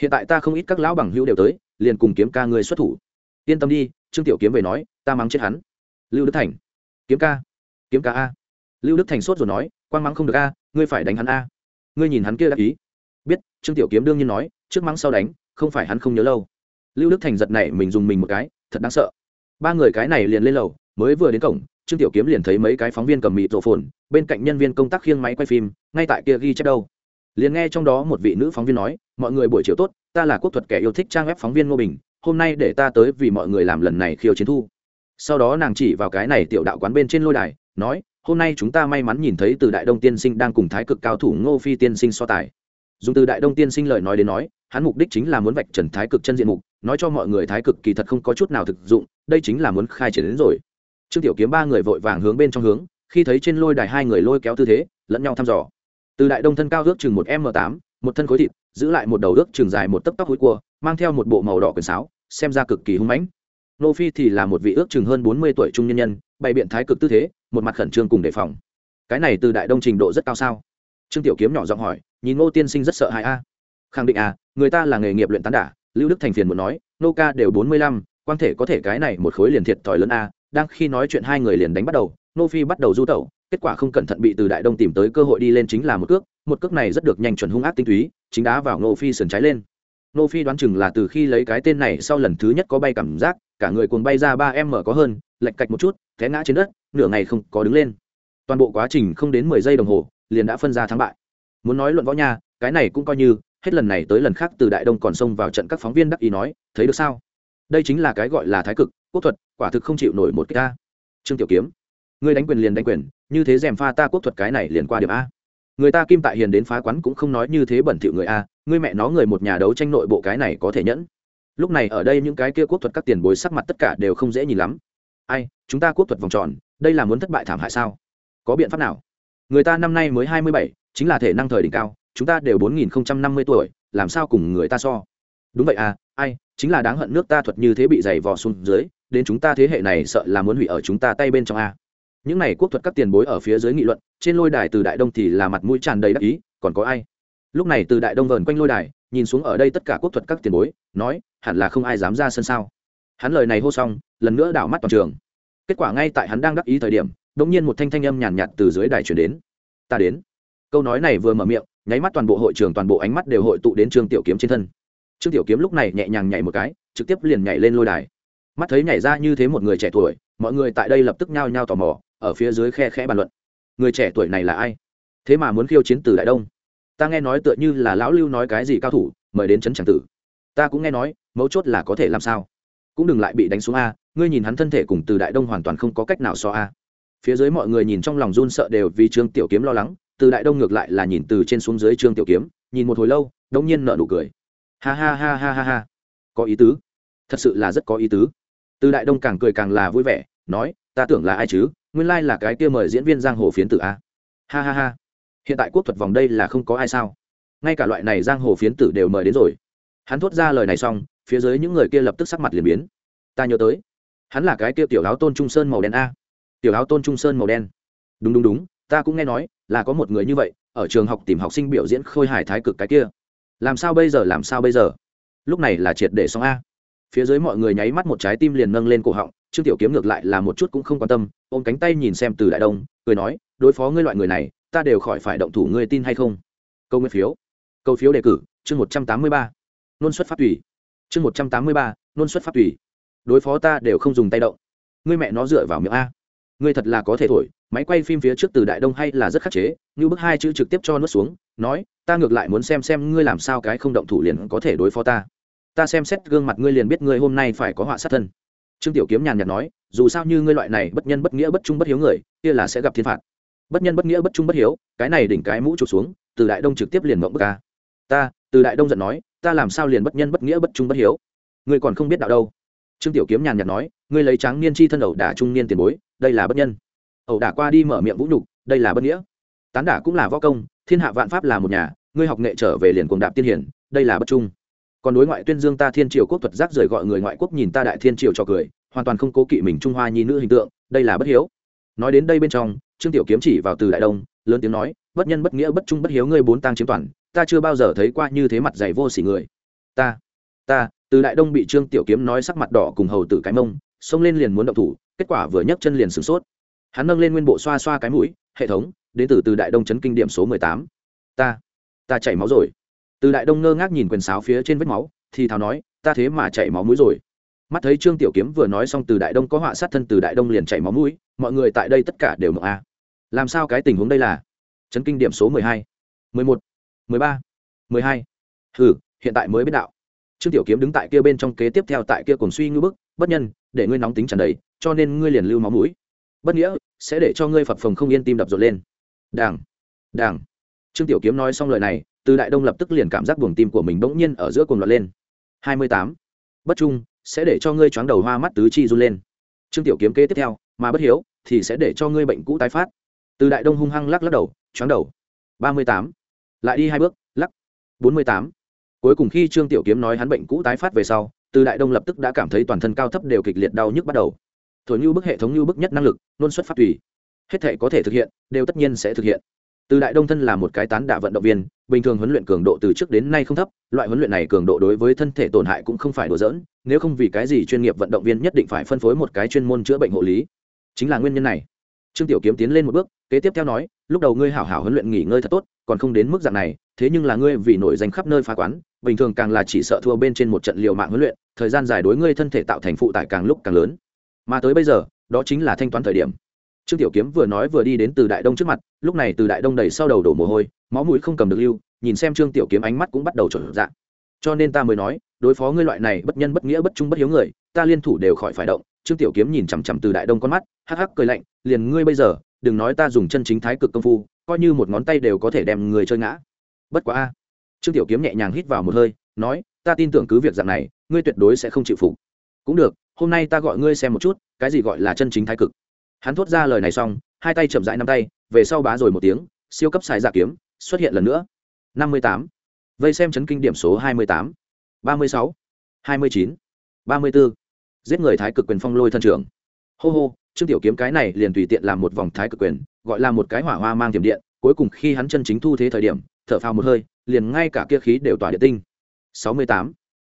Hiện tại ta không ít các lão bằng hữu đều tới, liền cùng kiếm ca người xuất thủ. Yên tâm đi, trương tiểu kiếm về nói, ta mắng chết hắn. Lưu đức thành. Kiếm ca. Kiếm ca a. Lưu đức thành sốt rồi nói, quang mắng không được a, ngươi phải đánh hắn a. Ngươi nhìn hắn kia đã ý. Biết, trương tiểu kiếm đương nhiên nói, trước mắng sau đánh, không phải hắn không nhớ lâu lưu đức thành giật này mình dùng mình một cái, thật đáng sợ. Ba người cái này liền lên lầu, mới vừa đến cổng, trương tiểu kiếm liền thấy mấy cái phóng viên cầm mịt rổ phồn, bên cạnh nhân viên công tác khiêng máy quay phim, ngay tại kia ghi chép đâu. Liền nghe trong đó một vị nữ phóng viên nói, mọi người buổi chiều tốt, ta là quốc thuật kẻ yêu thích trang web phóng viên ngô bình, hôm nay để ta tới vì mọi người làm lần này khiêu chiến thu. Sau đó nàng chỉ vào cái này tiểu đạo quán bên trên lôi đài, nói, hôm nay chúng ta may mắn nhìn thấy từ đại đông tiên sinh đang cùng thái cực cao thủ ngô phi tiên sinh so tài. Dùng từ đại đông tiên sinh lời nói đến nói hắn mục đích chính là muốn vạch trần thái cực chân diện mục, nói cho mọi người thái cực kỳ thật không có chút nào thực dụng, đây chính là muốn khai triển đến rồi. Trương tiểu kiếm ba người vội vàng hướng bên trong hướng, khi thấy trên lôi đài hai người lôi kéo tư thế, lẫn nhau thăm dò. Từ đại đông thân cao ước chừng một m tám, một thân khối thịt, giữ lại một đầu ước chừng dài một tấc tóc hối cua, mang theo một bộ màu đỏ quyền sáo, xem ra cực kỳ hung mãnh. Nô phi thì là một vị ước chừng hơn bốn mươi tuổi trung nhân nhân, bày biện thái cực tư thế, một mặt khẩn trương cùng đề phòng. Cái này từ đại đông trình độ rất cao sao? Trương tiểu kiếm nhỏ giọng hỏi, nhìn ngô tiên sinh rất sợ hãi a. Khẳng định à người ta là nghề nghiệp luyện tán đả, lưu đức thành phiền muốn nói, nô ca đều bốn mươi lăm quan thể có thể cái này một khối liền thiệt thòi lớn a. Đang khi nói chuyện hai người liền đánh bắt đầu, nô phi bắt đầu du tẩu, kết quả không cẩn thận bị từ đại đông tìm tới cơ hội đi lên chính là một cước một cước này rất được nhanh chuẩn hung ác tinh túy, chính đá vào nô phi sườn trái lên. Nô phi đoán chừng là từ khi lấy cái tên này sau lần thứ nhất có bay cảm giác, cả người cuồng bay ra ba em mở có hơn, lệch cạch một chút, té ngã trên đất, nửa ngày không có đứng lên. Toàn bộ quá trình không đến mười giây đồng hồ, liền đã phân ra thắng bại. Muốn nói luận võ nha, cái này cũng coi như hết lần này tới lần khác từ đại đông còn xông vào trận các phóng viên đắc ý nói, thấy được sao? Đây chính là cái gọi là thái cực, quốc thuật, quả thực không chịu nổi một cái ta trương tiểu kiếm, ngươi đánh quyền liền đánh quyền, như thế dèm pha ta quốc thuật cái này liền qua điểm a. Người ta kim tại hiền đến phá quán cũng không nói như thế bẩn thỉu người a, ngươi mẹ nó người một nhà đấu tranh nội bộ cái này có thể nhẫn. Lúc này ở đây những cái kia quốc thuật các tiền bối sắc mặt tất cả đều không dễ nhìn lắm. Ai, chúng ta quốc thuật vòng tròn, đây là muốn thất bại thảm hại sao? Có biện pháp nào? Người ta năm nay mới hai mươi bảy, chính là thể năng thời đỉnh cao chúng ta đều bốn nghìn năm mươi tuổi, làm sao cùng người ta so? Đúng vậy à ai, chính là đáng hận nước ta thuật như thế bị dày vò xuống dưới, đến chúng ta thế hệ này sợ là muốn hủy ở chúng ta tay bên trong a. Những này quốc thuật các tiền bối ở phía dưới nghị luận, trên lôi đài từ đại đông thì là mặt mũi tràn đầy đắc ý, còn có ai? Lúc này từ đại đông vờn quanh lôi đài, nhìn xuống ở đây tất cả quốc thuật các tiền bối, nói, hẳn là không ai dám ra sân sao? Hắn lời này hô xong, lần nữa đảo mắt toàn trường. Kết quả ngay tại hắn đang đắc ý thời điểm đ ỗ n g nhiên một thanh thanh âm nhàn nhạt từ dưới đài chuyển đến. Ta đến. Câu nói này vừa mở miệng nháy mắt toàn bộ hội trường, toàn bộ ánh mắt đều hội tụ đến trương tiểu kiếm trên thân. Trương tiểu kiếm lúc này nhẹ nhàng nhảy một cái, trực tiếp liền nhảy lên lôi đài. Mắt thấy nhảy ra như thế một người trẻ tuổi, mọi người tại đây lập tức nhao nhao tò mò, ở phía dưới khe khẽ bàn luận. Người trẻ tuổi này là ai? Thế mà muốn khiêu chiến từ đại đông. Ta nghe nói tựa như là lão lưu nói cái gì cao thủ, mời đến trấn tràng tử. Ta cũng nghe nói, mấu chốt là có thể làm sao. Cũng đừng lại bị đánh xuống a, ngươi nhìn hắn thân thể cùng từ đại đông hoàn toàn không có cách nào so a. Phía dưới mọi người nhìn trong lòng run sợ đều vì trương tiểu kiếm lo lắng từ đại đông ngược lại là nhìn từ trên xuống dưới trương tiểu kiếm, nhìn một hồi lâu đông nhiên nợ nụ cười. Ha ha ha ha ha ha. Có ý tứ. Thật sự là rất có ý tứ. Từ đại đông càng cười càng là vui vẻ, nói, ta tưởng là ai chứ? Nguyên lai là cái kia mời diễn viên giang hồ phiến tử a. Ha ha ha. Hiện tại quốc thuật vòng đây là không có ai sao? Ngay cả loại này giang hồ phiến tử đều mời đến rồi. Hắn thốt ra lời này xong, phía dưới những người kia lập tức sắc mặt liền biến. Ta nhớ tới. Hắn là cái kia tiểu áo tôn trung sơn màu đen a. Tiểu áo tôn trung sơn màu đen. Đúng đúng đúng, ta cũng nghe nói là có một người như vậy, ở trường học tìm học sinh biểu diễn khôi hài thái cực cái kia. Làm sao bây giờ, làm sao bây giờ? Lúc này là triệt để xong a. Phía dưới mọi người nháy mắt một trái tim liền nâng lên cổ họng, trương tiểu kiếm ngược lại là một chút cũng không quan tâm, ôm cánh tay nhìn xem từ đại đông, cười nói, đối phó ngươi loại người này, ta đều khỏi phải động thủ, ngươi tin hay không? Câu nguyên phiếu. Câu phiếu đề cử, chương một trăm tám mươi ba. Nôn xuất phát tùy. Chương một trăm tám mươi ba, nôn xuất phát tùy. Đối phó ta đều không dùng tay động. Ngươi mẹ nó dựa vào miệng a. Ngươi thật là có thể thổi máy quay phim phía trước từ đại đông hay là rất khắc chế như bức hai chữ trực tiếp cho nuốt xuống, nói, ta ngược lại muốn xem xem ngươi làm sao cái không động thủ liền có thể đối phó ta. Ta xem xét gương mặt ngươi liền biết ngươi hôm nay phải có họa sát thân. Trương tiểu kiếm nhàn nhạt nói, dù sao như ngươi loại này bất nhân bất nghĩa bất trung bất hiếu người, kia là sẽ gặp thiên phạt. Bất nhân bất nghĩa bất trung bất hiếu, cái này đỉnh cái mũ trụt xuống, từ đại đông trực tiếp liền mộng bức ca ta, từ đại đông giận nói, ta làm sao liền bất nhân bất nghĩa bất trung bất hiếu? Ngươi còn không biết đạo đâu. Trương tiểu kiếm nhàn nhạt nói, ngươi lấy tráng niên chi thân ẩu đả trung niên tiền bối, đây là bất nhân ẩu đả qua đi mở miệng vũ nhục, đây là bất nghĩa. Tán đả cũng là võ công, thiên hạ vạn pháp là một nhà, ngươi học nghệ trở về liền cuồng đạp tiên hiển, đây là bất trung. Còn đối ngoại tuyên dương ta thiên triều quốc thuật giác rời gọi người ngoại quốc nhìn ta đại thiên triều cho cười, hoàn toàn không cố kỵ mình trung hoa nhi nữ hình tượng, đây là bất hiếu. Nói đến đây bên trong, trương tiểu kiếm chỉ vào từ đại đông, lớn tiếng nói, bất nhân bất nghĩa bất trung bất hiếu ngươi bốn tang chiếm toàn, ta chưa bao giờ thấy qua như thế mặt dày vô sỉ người. Ta ta, từ đại đông bị trương tiểu kiếm nói sắc mặt đỏ cùng hầu tử cái mông, xông lên liền muốn động thủ, kết quả vừa nhấc chân liền sửng sốt hắn nâng lên nguyên bộ xoa xoa cái mũi, hệ thống, đến từ từ đại đông chấn kinh điểm số mười tám. Ta ta chảy máu rồi. Từ đại đông ngơ ngác nhìn quyền sáo phía trên vết máu, thì thào nói, ta thế mà chảy máu mũi rồi. Mắt thấy trương tiểu kiếm vừa nói xong từ đại đông có họa sát thân từ đại đông liền chảy máu mũi, mọi người tại đây tất cả đều mộng a. Làm sao cái tình huống đây là? Chấn kinh điểm số mười hai, mười một, mười ba, mười hai. Hừ, hiện tại mới biết đạo. Trương tiểu kiếm đứng tại kia bên trong kế tiếp theo tại kia cùng suy ngư bức, bất nhân, để ngươi nóng tính tràn đầy, cho nên ngươi liền lưu máu mũi. Bất nghĩa sẽ để cho ngươi phập phồng không yên tim đập rộn lên. Đảng đảng trương tiểu kiếm nói xong lời này, từ đại đông lập tức liền cảm giác buồng tim của mình bỗng nhiên ở giữa cuồng loạn lên. Hai mươi tám. Bất trung, sẽ để cho ngươi choáng đầu hoa mắt tứ chi run lên. Trương tiểu kiếm kế tiếp theo, mà bất hiếu, thì sẽ để cho ngươi bệnh cũ tái phát. Từ đại đông hung hăng lắc lắc đầu, choáng đầu. Ba mươi tám. Lại đi hai bước, lắc. Bốn mươi tám. Cuối cùng khi trương tiểu kiếm nói hắn bệnh cũ tái phát về sau, từ đại đông lập tức đã cảm thấy toàn thân cao thấp đều kịch liệt đau nhức bắt đầu thổi như bức hệ thống như bức nhất năng lực luôn xuất phát tùy. Hết thể có thể thực hiện, đều tất nhiên sẽ thực hiện. Từ đại đông thân là một cái tán đả vận động viên, bình thường huấn luyện cường độ từ trước đến nay không thấp, loại huấn luyện này cường độ đối với thân thể tổn hại cũng không phải đùa dỡn nếu không vì cái gì chuyên nghiệp vận động viên nhất định phải phân phối một cái chuyên môn chữa bệnh hộ lý. Chính là nguyên nhân này. Trương tiểu kiếm tiến lên một bước, kế tiếp theo nói, lúc đầu ngươi hảo hảo huấn luyện nghỉ ngơi thật tốt, còn không đến mức dạng này, thế nhưng là ngươi vì nổi danh khắp nơi phá quán, bình thường càng là chỉ sợ thua bên trên một trận liều mạng huấn luyện, thời gian dài đối ngươi thân thể tạo thành phụ tải càng lúc càng lớn mà tới bây giờ, đó chính là thanh toán thời điểm. Trương tiểu kiếm vừa nói vừa đi đến từ đại đông trước mặt, lúc này từ đại đông đầy sau đầu đổ mồ hôi, máu mũi không cầm được lưu, nhìn xem trương tiểu kiếm ánh mắt cũng bắt đầu trở dạng cho nên ta mới nói, đối phó ngươi loại này bất nhân bất nghĩa bất trung bất hiếu người, ta liên thủ đều khỏi phải động. Trương tiểu kiếm nhìn chằm chằm từ đại đông con mắt, hắc hắc cười lạnh, liền ngươi bây giờ, đừng nói ta dùng chân chính thái cực công phu, coi như một ngón tay đều có thể đem người chơi ngã. Bất quá a. Trương tiểu kiếm nhẹ nhàng hít vào một hơi, nói, ta tin tưởng cứ việc dạng này, ngươi tuyệt đối sẽ không chịu phục. Cũng được hôm nay ta gọi ngươi xem một chút, cái gì gọi là chân chính thái cực. Hắn thốt ra lời này xong, hai tay chậm rãi năm tay, về sau bá rồi một tiếng, siêu cấp xài giả kiếm, xuất hiện lần nữa. Năm mươi tám. Vây xem chấn kinh điểm số hai mươi tám. Ba mươi sáu. Hai mươi chín. Ba mươi bốn. Giết người thái cực quyền phong lôi thân trưởng. Hô hô, trương tiểu kiếm cái này liền tùy tiện làm một vòng thái cực quyền, gọi là một cái hỏa hoa mang tiềm điện, cuối cùng khi hắn chân chính thu thế thời điểm, thở phào một hơi, liền ngay cả kia khí đều tỏa địa tinh. Sáu mươi tám.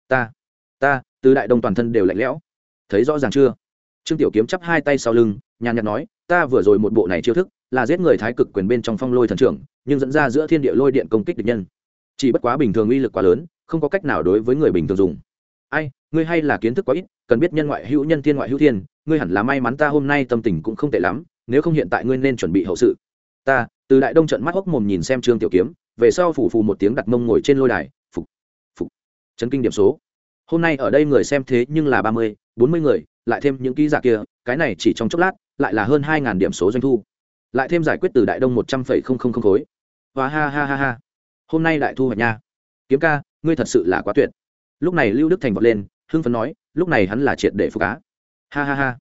Ta ta từ đại đông toàn thân đều lạnh lẽo thấy rõ ràng chưa? Trương tiểu kiếm chắp hai tay sau lưng, nhàn nhạt nói, ta vừa rồi một bộ này chiêu thức, là giết người thái cực quyền bên trong phong lôi thần trưởng, nhưng dẫn ra giữa thiên địa lôi điện công kích địch nhân. Chỉ bất quá bình thường uy lực quá lớn, không có cách nào đối với người bình thường dùng. Ai, ngươi hay là kiến thức quá ít, cần biết nhân ngoại hữu nhân thiên ngoại hữu thiên, ngươi hẳn là may mắn ta hôm nay tâm tình cũng không tệ lắm, nếu không hiện tại ngươi nên chuẩn bị hậu sự. Ta, từ đại đông trận mắt hốc mồm nhìn xem trương tiểu kiếm, về sau phủ phù một tiếng đặt mông ngồi trên lôi đài phục phục chấn kinh điểm số hôm nay ở đây người xem thế nhưng là ba mươi, bốn mươi người, lại thêm những ký giả kia, cái này chỉ trong chốc lát, lại là hơn hai điểm số doanh thu. Lại thêm giải quyết từ đại đông một trăm phẩy không không không khối. Và ha ha ha ha. Hôm nay đại thu hoạch nha. Kiếm ca, ngươi thật sự là quá tuyệt. Lúc này lưu đức thành vọt lên, hưng phấn nói, lúc này hắn là triệt để phục cá ha ha ha.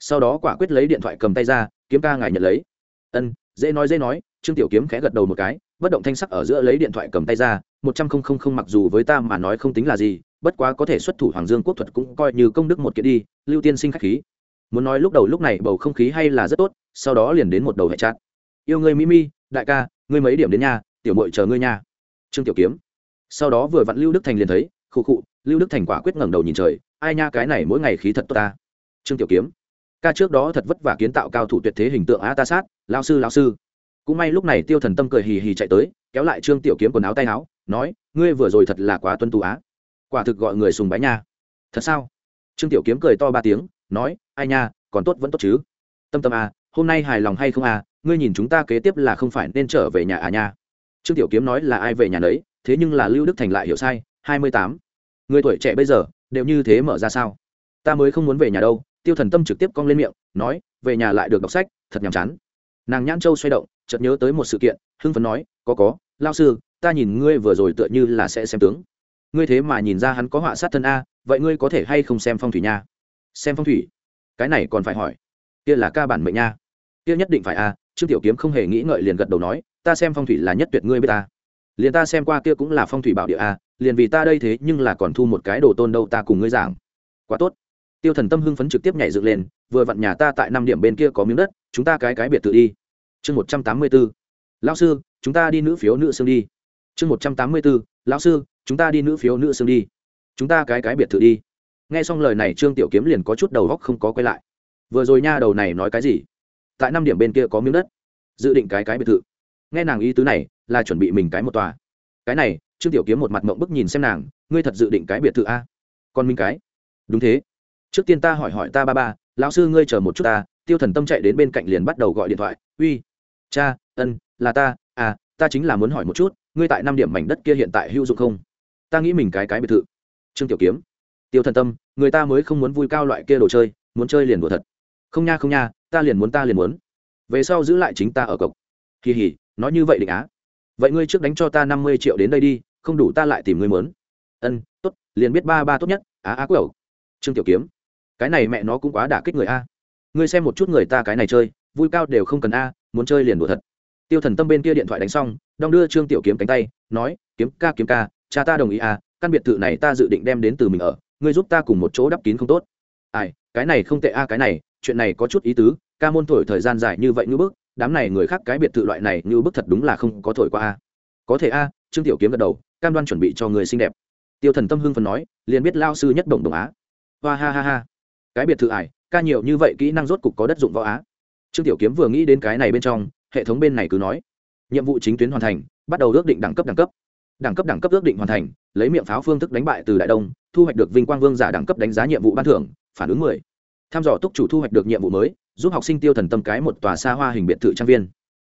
Sau đó quả quyết lấy điện thoại cầm tay ra, kiếm ca ngài nhận lấy. Ân, dễ nói dễ nói, trương tiểu kiếm khẽ gật đầu một cái, bất động thanh sắc ở giữa lấy điện thoại cầm tay ra, một trăm không không không mặc dù với ta mà nói không tính là gì bất quá có thể xuất thủ hoàng dương quốc thuật cũng coi như công đức một kiện đi, lưu tiên sinh khách khí. Muốn nói lúc đầu lúc này bầu không khí hay là rất tốt, sau đó liền đến một đầu hệ chát yêu ngươi mỹ mi, đại ca, ngươi mấy điểm đến nhà, tiểu mội chờ ngươi nha trương tiểu kiếm. Sau đó vừa vặn lưu đức thành liền thấy, khụ khụ, lưu đức thành quả quyết ngẩng đầu nhìn trời, ai nha, cái này mỗi ngày khí thật tốt ta. Trương tiểu kiếm. Ca trước đó thật vất vả kiến tạo cao thủ tuyệt thế hình tượng á ta sát lao sư lao sư. Cũng may lúc này tiêu thần tâm cười hì hì chạy tới, kéo lại trương tiểu kiếm quần áo tay áo, nói, ngươi vừa rồi thật là quá tuân tú á quả thực gọi người sùng bái nha. Thật sao? Trương tiểu kiếm cười to ba tiếng, nói, ai nha, còn tốt vẫn tốt chứ. Tâm tâm à hôm nay hài lòng hay không à ngươi nhìn chúng ta kế tiếp là không phải nên trở về nhà à nha? Trương tiểu kiếm nói là ai về nhà đấy thế nhưng là lưu đức thành lại hiểu sai, hai mươi tám. Người tuổi trẻ bây giờ, đều như thế mở ra sao? Ta mới không muốn về nhà đâu. Tiêu thần tâm trực tiếp cong lên miệng, nói, về nhà lại được đọc sách, thật nhàm chán. Nàng nhãn châu xoay động, chợt nhớ tới một sự kiện, hưng phấn nói, có có, lao sư, ta nhìn ngươi vừa rồi tựa như là sẽ xem tướng ngươi thế mà nhìn ra hắn có họa sát thân a, vậy ngươi có thể hay không xem phong thủy nha? Xem phong thủy? Cái này còn phải hỏi. Kia là ca bản mệnh nha. Kia nhất định phải a, trương tiểu kiếm không hề nghĩ ngợi liền gật đầu nói, ta xem phong thủy là nhất tuyệt ngươi biết ta. Liền ta xem qua kia cũng là phong thủy bảo địa a, liền vì ta đây thế nhưng là còn thu một cái đồ tôn đâu ta cùng ngươi giảng. Quá tốt. Tiêu thần tâm hưng phấn trực tiếp nhảy dựng lên, vừa vặn nhà ta tại năm điểm bên kia có miếng đất, chúng ta cái cái biệt tự đi. Chương một trăm tám mươi b ố lão sư, chúng ta đi nữ phiếu nữ xương đi. Chương một trăm tám mươi b ố lão sư chúng ta đi nữ phiếu nữ xương đi. Chúng ta cái cái biệt thự đi. Nghe xong lời này, trương tiểu kiếm liền có chút đầu góc không có quay lại. Vừa rồi nha, đầu này nói cái gì? Tại năm điểm bên kia có miếng đất. Dự định cái cái biệt thự. Nghe nàng ý tứ này, là chuẩn bị mình cái một tòa. Cái này, trương tiểu kiếm một mặt mộng bức nhìn xem nàng, ngươi thật dự định cái biệt thự a? Còn minh cái? Đúng thế. Trước tiên ta hỏi hỏi ta ba ba, lão sư ngươi chờ một chút ta. Tiêu thần tâm chạy đến bên cạnh liền bắt đầu gọi điện thoại. Uy, cha, ân, là ta. À ta chính là muốn hỏi một chút, ngươi tại năm điểm mảnh đất kia hiện tại hữu dụng không? Ta nghĩ mình cái cái biệt thự. Trương tiểu kiếm, tiêu thần tâm, người ta mới không muốn vui cao loại kia đồ chơi, muốn chơi liền đùa thật. Không nha không nha, ta liền muốn, ta liền muốn. Về sau giữ lại chính ta ở cộc kỳ hỉ, nói như vậy định á. Vậy ngươi trước đánh cho ta năm mươi triệu đến đây đi, không đủ ta lại tìm ngươi mớn ân t ố t liền biết ba ba tốt nhất. Á á, quẩu. Trương tiểu kiếm, cái này mẹ nó cũng quá đả kích người a. Ngươi xem một chút người ta cái này chơi, vui cao đều không cần a, muốn chơi liền đùa thật. Tiêu thần tâm bên kia điện thoại đánh xong, đong đưa trương tiểu kiếm cánh tay, nói, kiếm ca kiếm ca cha ta đồng ý à? căn biệt thự này ta dự định đem đến từ mình ở, ngươi giúp ta cùng một chỗ đắp kín không tốt. Ai, cái này không tệ a cái này, chuyện này có chút ý tứ, ca môn thổi thời gian dài như vậy như bước đám này người khác cái biệt thự loại này như bức thật đúng là không có thổi qua a có thể a trương tiểu kiếm gật đầu, cam đoan chuẩn bị cho người xinh đẹp. Tiêu thần tâm hưng phần nói, liền biết lao sư nhất đồng đồng á. Hoa ha ha ha. Cái biệt thự ải, ca nhiều như vậy kỹ năng rốt cục có đất dụng võ á. Trương tiểu kiếm vừa nghĩ đến cái này bên trong, hệ thống bên này cứ nói, nhiệm vụ chính tuyến hoàn thành, bắt đầu ước định đẳng cấp đẳng cấp đẳng cấp đẳng cấp ước định hoàn thành, lấy miệng pháo phương thức đánh bại từ đại đông, thu hoạch được vinh quang vương giả đẳng cấp đánh giá nhiệm vụ ban thưởng, phản ứng mười. Tham dò túc chủ thu hoạch được nhiệm vụ mới, giúp học sinh tiêu thần tâm cái một tòa xa hoa hình biệt thự trang viên.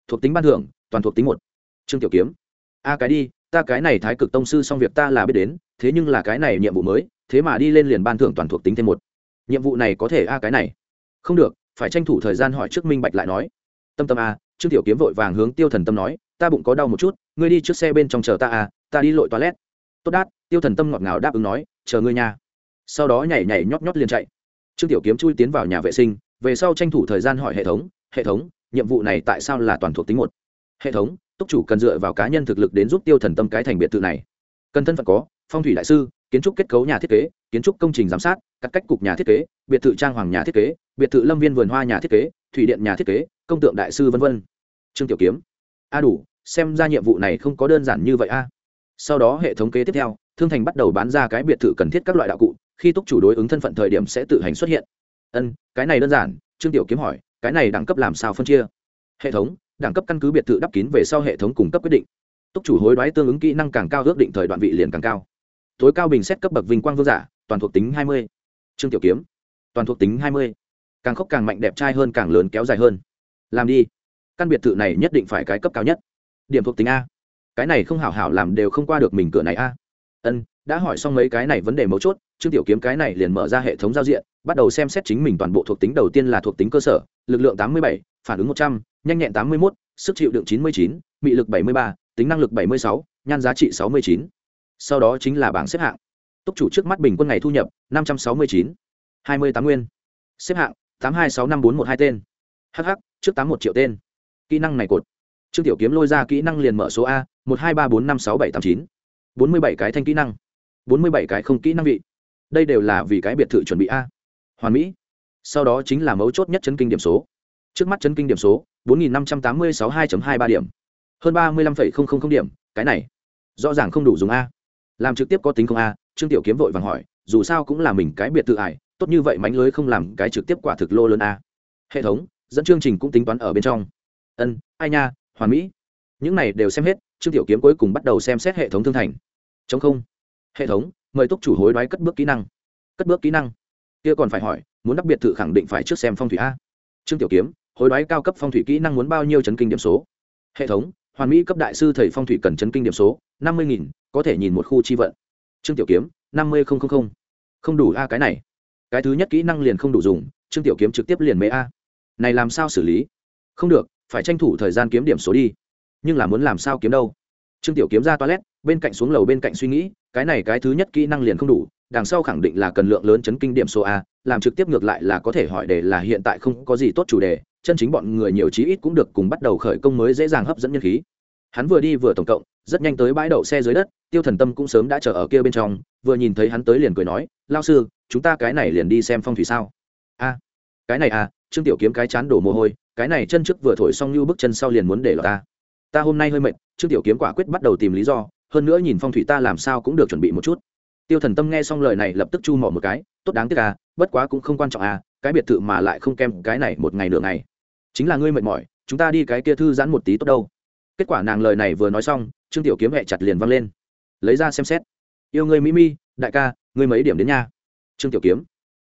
Thuộc tính ban thưởng, toàn thuộc tính một. Trương tiểu kiếm. A cái đi, ta cái này thái cực tông sư xong việc ta là biết đến, thế nhưng là cái này nhiệm vụ mới, thế mà đi lên liền ban thưởng toàn thuộc tính thêm một. Nhiệm vụ này có thể a cái này? Không được, phải tranh thủ thời gian hỏi trước minh bạch lại nói. Tâm tâm a, trương tiểu kiếm vội vàng hướng tiêu thần tâm nói, ta bụng có đau một chút ngươi đi trước xe bên trong chờ ta à? ta đi lội toilet. Tốt đát, tiêu thần tâm ngọt ngào đáp ứng nói, chờ ngươi nha. Sau đó nhảy nhảy nhót nhót liền chạy. Trương tiểu kiếm chui tiến vào nhà vệ sinh, về sau tranh thủ thời gian hỏi hệ thống hệ thống, nhiệm vụ này tại sao là toàn thuộc tính một? Hệ thống, túc chủ cần dựa vào cá nhân thực lực đến giúp tiêu thần tâm cái thành biệt thự này. Cần thân phận có, phong thủy đại sư, kiến trúc kết cấu nhà thiết kế, kiến trúc công trình giám sát các cách cục nhà thiết kế, biệt thự trang hoàng nhà thiết kế, biệt thự lâm viên vườn hoa nhà thiết kế, thủy điện nhà thiết kế, công tượng đại sư v v trương tiểu kiếm. A đủ xem ra nhiệm vụ này không có đơn giản như vậy a. Sau đó hệ thống kế tiếp theo, thương thành bắt đầu bán ra cái biệt thự cần thiết các loại đạo cụ, khi túc chủ đối ứng thân phận thời điểm sẽ tự hành xuất hiện. Ân, cái này đơn giản, trương tiểu kiếm hỏi, cái này đẳng cấp làm sao phân chia? Hệ thống, đẳng cấp căn cứ biệt thự đắp kín về sau hệ thống cung cấp quyết định. Túc chủ hối đoái tương ứng kỹ năng càng cao ước định thời đoạn vị liền càng cao. Tối cao bình xét cấp bậc vinh quang vương giả, toàn thuộc tính hai mươi. Trương tiểu kiếm, toàn thuộc tính hai mươi. Càng khốc càng mạnh đẹp trai hơn càng lớn kéo dài hơn. Làm đi. Căn biệt thự này nhất định phải cái cấp cao nhất điểm thuộc tính a. Cái này không hảo hảo làm đều không qua được mình cửa này a. Ân, đã hỏi xong mấy cái này vấn đề mấu chốt, trương tiểu kiếm cái này liền mở ra hệ thống giao diện, bắt đầu xem xét chính mình toàn bộ thuộc tính đầu tiên là thuộc tính cơ sở, lực lượng tám mươi bảy, phản ứng một trăm, nhanh nhẹn tám mươi một sức chịu đựng chín mươi chín, mị lực bảy mươi ba, tính năng lực bảy mươi sáu, nhan giá trị sáu mươi chín. Sau đó chính là bảng xếp hạng. Túc chủ trước mắt bình quân ngày thu nhập, năm trăm sáu mươi chín. hai mươi tám nguyên. Xếp hạng, tám hai sáu năm bốn một hai tên. Hh trước tám một triệu tên. Kỹ năng này cột trương tiểu kiếm lôi ra kỹ năng liền mở số a, một hai ba bốn năm sáu bảy tám chín. Bốn mươi bảy cái thanh kỹ năng. Bốn mươi bảy cái không kỹ năng vị. Đây đều là vì cái biệt thự chuẩn bị a. Hoàn mỹ. Sau đó chính là mấu chốt nhất chấn kinh điểm số. Trước mắt chấn kinh điểm số, bốn nghìn năm trăm tám mươi sáu hai hai ba điểm. Hơn ba mươi lăm điểm, cái này. Rõ ràng không đủ dùng a. Làm trực tiếp có tính không a, trương tiểu kiếm vội vàng hỏi, dù sao cũng là mình cái biệt thự ải, tốt như vậy mánh lưới không làm cái trực tiếp quả thực lô lớn a. Hệ thống, dẫn chương trình cũng tính toán ở bên trong. Ân, ai nha hoàn mỹ. Những này đều xem hết, trương tiểu kiếm cuối cùng bắt đầu xem xét hệ thống thương thành. Chống không. Hệ thống, mời túc chủ hối đoái cất bước kỹ năng. Cất bước kỹ năng. Kia còn phải hỏi, muốn đặc biệt thự khẳng định phải trước xem phong thủy a. Trương tiểu kiếm, hối đoái cao cấp phong thủy kỹ năng muốn bao nhiêu chấn kinh điểm số? Hệ thống, hoàn mỹ cấp đại sư thầy phong thủy cần chấn kinh điểm số, năm mươi nghìn, có thể nhìn một khu chi vận. Trương tiểu kiếm, năm mươi không đủ a cái này. Cái thứ nhất kỹ năng liền không đủ dùng, trương tiểu kiếm trực tiếp liền mê a. Này làm sao xử lý? Không được phải tranh thủ thời gian kiếm điểm số đi. Nhưng là muốn làm sao kiếm đâu? Trương tiểu kiếm ra toilet, bên cạnh xuống lầu bên cạnh suy nghĩ, cái này cái thứ nhất kỹ năng liền không đủ, đằng sau khẳng định là cần lượng lớn chấn kinh điểm số a, làm trực tiếp ngược lại là có thể hỏi đề là hiện tại không có gì tốt chủ đề, chân chính bọn người nhiều chí ít cũng được cùng bắt đầu khởi công mới dễ dàng hấp dẫn nhân khí. Hắn vừa đi vừa tổng cộng, rất nhanh tới bãi đậu xe dưới đất, tiêu thần tâm cũng sớm đã chờ ở kia bên trong, vừa nhìn thấy hắn tới liền cười nói, lao sư, chúng ta cái này liền đi xem phong thủy sao? A, cái này à trương tiểu kiếm cái chán đổ mồ hôi, cái này chân trước vừa thổi xong như bước chân sau liền muốn để lọt ta. Ta hôm nay hơi mệt, trương tiểu kiếm quả quyết bắt đầu tìm lý do, hơn nữa nhìn phong thủy ta làm sao cũng được chuẩn bị một chút. Tiêu thần tâm nghe xong lời này lập tức chu mỏ một cái, tốt đáng tiếc à bất quá cũng không quan trọng à cái biệt thự mà lại không kem cái này một ngày nửa ngày. Chính là ngươi mệt mỏi, chúng ta đi cái kia thư giãn một tí tốt đâu. Kết quả nàng lời này vừa nói xong, trương tiểu kiếm hẹ chặt liền văng lên. Lấy ra xem xét. Yêu ngươi mỹ mi, đại ca, ngươi mấy điểm đến nha? Trương tiểu kiếm.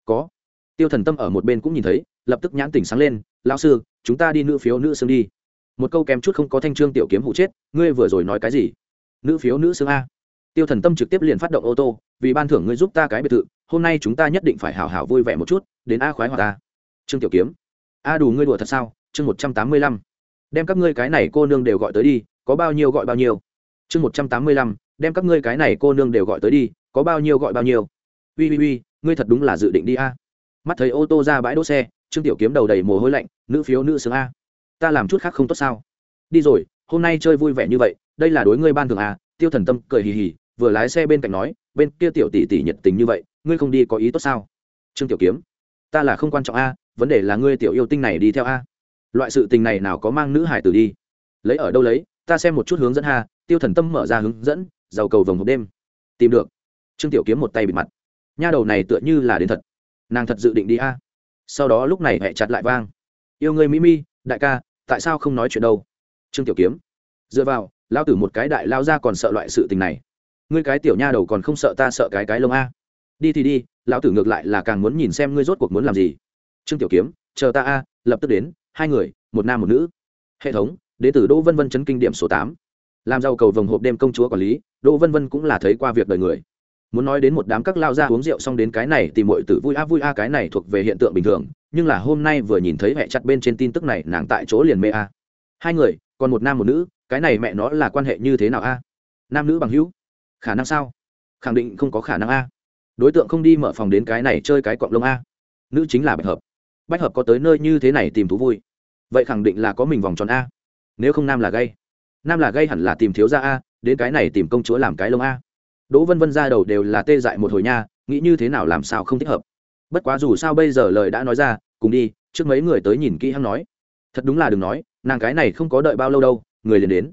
Có. Tiêu thần tâm ở một bên cũng nhìn thấy lập tức nhãn tỉnh sáng lên, lão sư, chúng ta đi nữ phiếu nữ xương đi. Một câu kém chút không có thanh trương tiểu kiếm hụ chết, ngươi vừa rồi nói cái gì? Nữ phiếu nữ xương a. Tiêu thần tâm trực tiếp liền phát động ô tô, vì ban thưởng ngươi giúp ta cái biệt thự, hôm nay chúng ta nhất định phải hào hào vui vẻ một chút, đến a khoái hoặc ta trương tiểu kiếm, a đủ ngươi đùa thật sao? Chương một trăm tám mươi lăm, đem các ngươi cái này cô nương đều gọi tới đi, có bao nhiêu gọi bao nhiêu? Chương một trăm tám mươi lăm, đem các ngươi cái này cô nương đều gọi tới đi, có bao nhiêu gọi bao nhiêu? Ui ui ui, ngươi thật đúng là dự định đi a. Mắt thấy ô tô ra bãi đỗ xe trương tiểu kiếm đầu đầy mồ hôi lạnh, nữ phiếu, nữ sướng a. Ta làm chút khác không tốt sao? Đi rồi, hôm nay chơi vui vẻ như vậy, đây là đối ngươi ban thường a. Tiêu thần tâm cười hì hì, vừa lái xe bên cạnh nói, bên kia tiểu tỷ tỷ nhiệt tình như vậy, ngươi không đi có ý tốt sao? Trương tiểu kiếm, ta là không quan trọng a, vấn đề là ngươi tiểu yêu tinh này đi theo a. Loại sự tình này nào có mang nữ hải tử đi. Lấy ở đâu lấy, ta xem một chút hướng dẫn ha tiêu thần tâm mở ra hướng dẫn, giàu cầu vồng hộp đêm. Tìm được. Trương tiểu kiếm một tay bịt mặt. Nha đầu này tựa như là đến thật. Nàng thật dự định đi a sau đó lúc này hẹ chặt lại vang. Yêu người mỹ mi đại ca, tại sao không nói chuyện đâu? Trương tiểu kiếm. Dựa vào lao tử một cái đại lao ra còn sợ loại sự tình này. Ngươi cái tiểu nha đầu còn không sợ ta sợ cái cái lông a. Đi thì đi, lão tử ngược lại là càng muốn nhìn xem ngươi rốt cuộc muốn làm gì. Trương tiểu kiếm. Chờ ta a, lập tức đến, hai người, một nam một nữ. Hệ thống đ ế tử đỗ vân vân chấn kinh điểm số tám. Làm giàu cầu vồng hộp đêm công chúa quản lý, đỗ vân vân cũng là thấy qua việc đời người muốn nói đến một đám các lao ra uống rượu xong đến cái này thì mọi tử vui a vui a, cái này thuộc về hiện tượng bình thường, nhưng là hôm nay vừa nhìn thấy mẹ chặt bên trên tin tức này, nàng tại chỗ liền mê a. Hai người, còn một nam một nữ, cái này mẹ nó là quan hệ như thế nào a? Nam nữ bằng hữu, khả năng sao? Khẳng định không có khả năng a. Đối tượng không đi mở phòng đến cái này chơi cái cọng lông a. Nữ chính là bạch hợp. Bách hợp có tới nơi như thế này tìm thú vui. Vậy khẳng định là có mình vòng tròn a. Nếu không nam là gay. Nam là gay hẳn là tìm thiếu gia a, đến cái này tìm công chúa làm cái lông a đỗ vân vân ra đầu đều là tê dại một hồi nha, nghĩ như thế nào làm sao không thích hợp. Bất quá dù sao bây giờ lời đã nói ra, cùng đi, trước mấy người tới nhìn kỹ hắn nói. Thật đúng là đừng nói, nàng cái này không có đợi bao lâu đâu, người liền đến.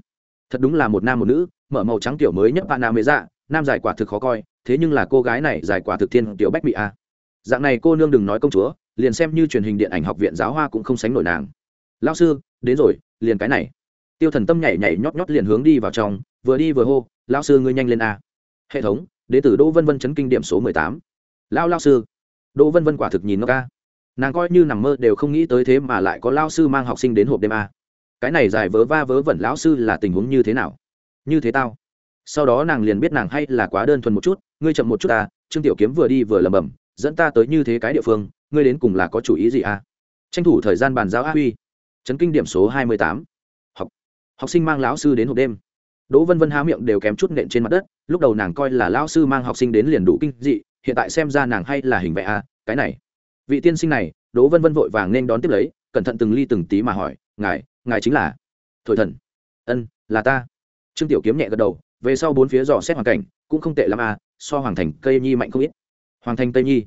Thật đúng là một nam một nữ, mở màu trắng tiểu mới nhất bạn nào mới dạ nam giải quả thực khó coi, thế nhưng là cô gái này giải quả thực thiên tiểu bách bị a. Dạng này cô nương đừng nói công chúa, liền xem như truyền hình điện ảnh học viện giáo hoa cũng không sánh nổi nàng. Lao sư, đến rồi, liền cái này. Tiêu thần tâm nhảy nhảy nhót nhót liền hướng đi vào trong, vừa đi vừa hô lao sư ngươi nhanh lên a hệ thống đ tử đỗ vân vân chấn kinh điểm số mười tám. Lao lao sư. Đỗ vân vân quả thực nhìn nó ca. Nàng coi như nằm mơ đều không nghĩ tới thế mà lại có lao sư mang học sinh đến hộp đêm a. Cái này dài vớ va vớ vẩn lão sư là tình huống như thế nào? Như thế tao. Sau đó nàng liền biết nàng hay là quá đơn thuần một chút, ngươi chậm một chút ta, trương tiểu kiếm vừa đi vừa lầm bầm dẫn ta tới như thế cái địa phương, ngươi đến cùng là có chủ ý gì à? tranh thủ thời gian bàn giao a huy. Chấn kinh điểm số hai mươi tám. Học. Học sinh mang lão sư đến hộp đêm đỗ vân vân há miệng đều kém chút nện trên mặt đất lúc đầu nàng coi là lão sư mang học sinh đến liền đủ kinh dị hiện tại xem ra nàng hay là hình vẽ à, cái này. Vị tiên sinh này đỗ vân vân vội vàng nên đón tiếp lấy cẩn thận từng ly từng tí mà hỏi ngài ngài chính là? Thổi thần. Ân là ta. Trương tiểu kiếm nhẹ gật đầu về sau bốn phía dò xét hoàn cảnh cũng không tệ l à so hoàng thành cây nhi mạnh không ít. Hoàng thành tây nhi.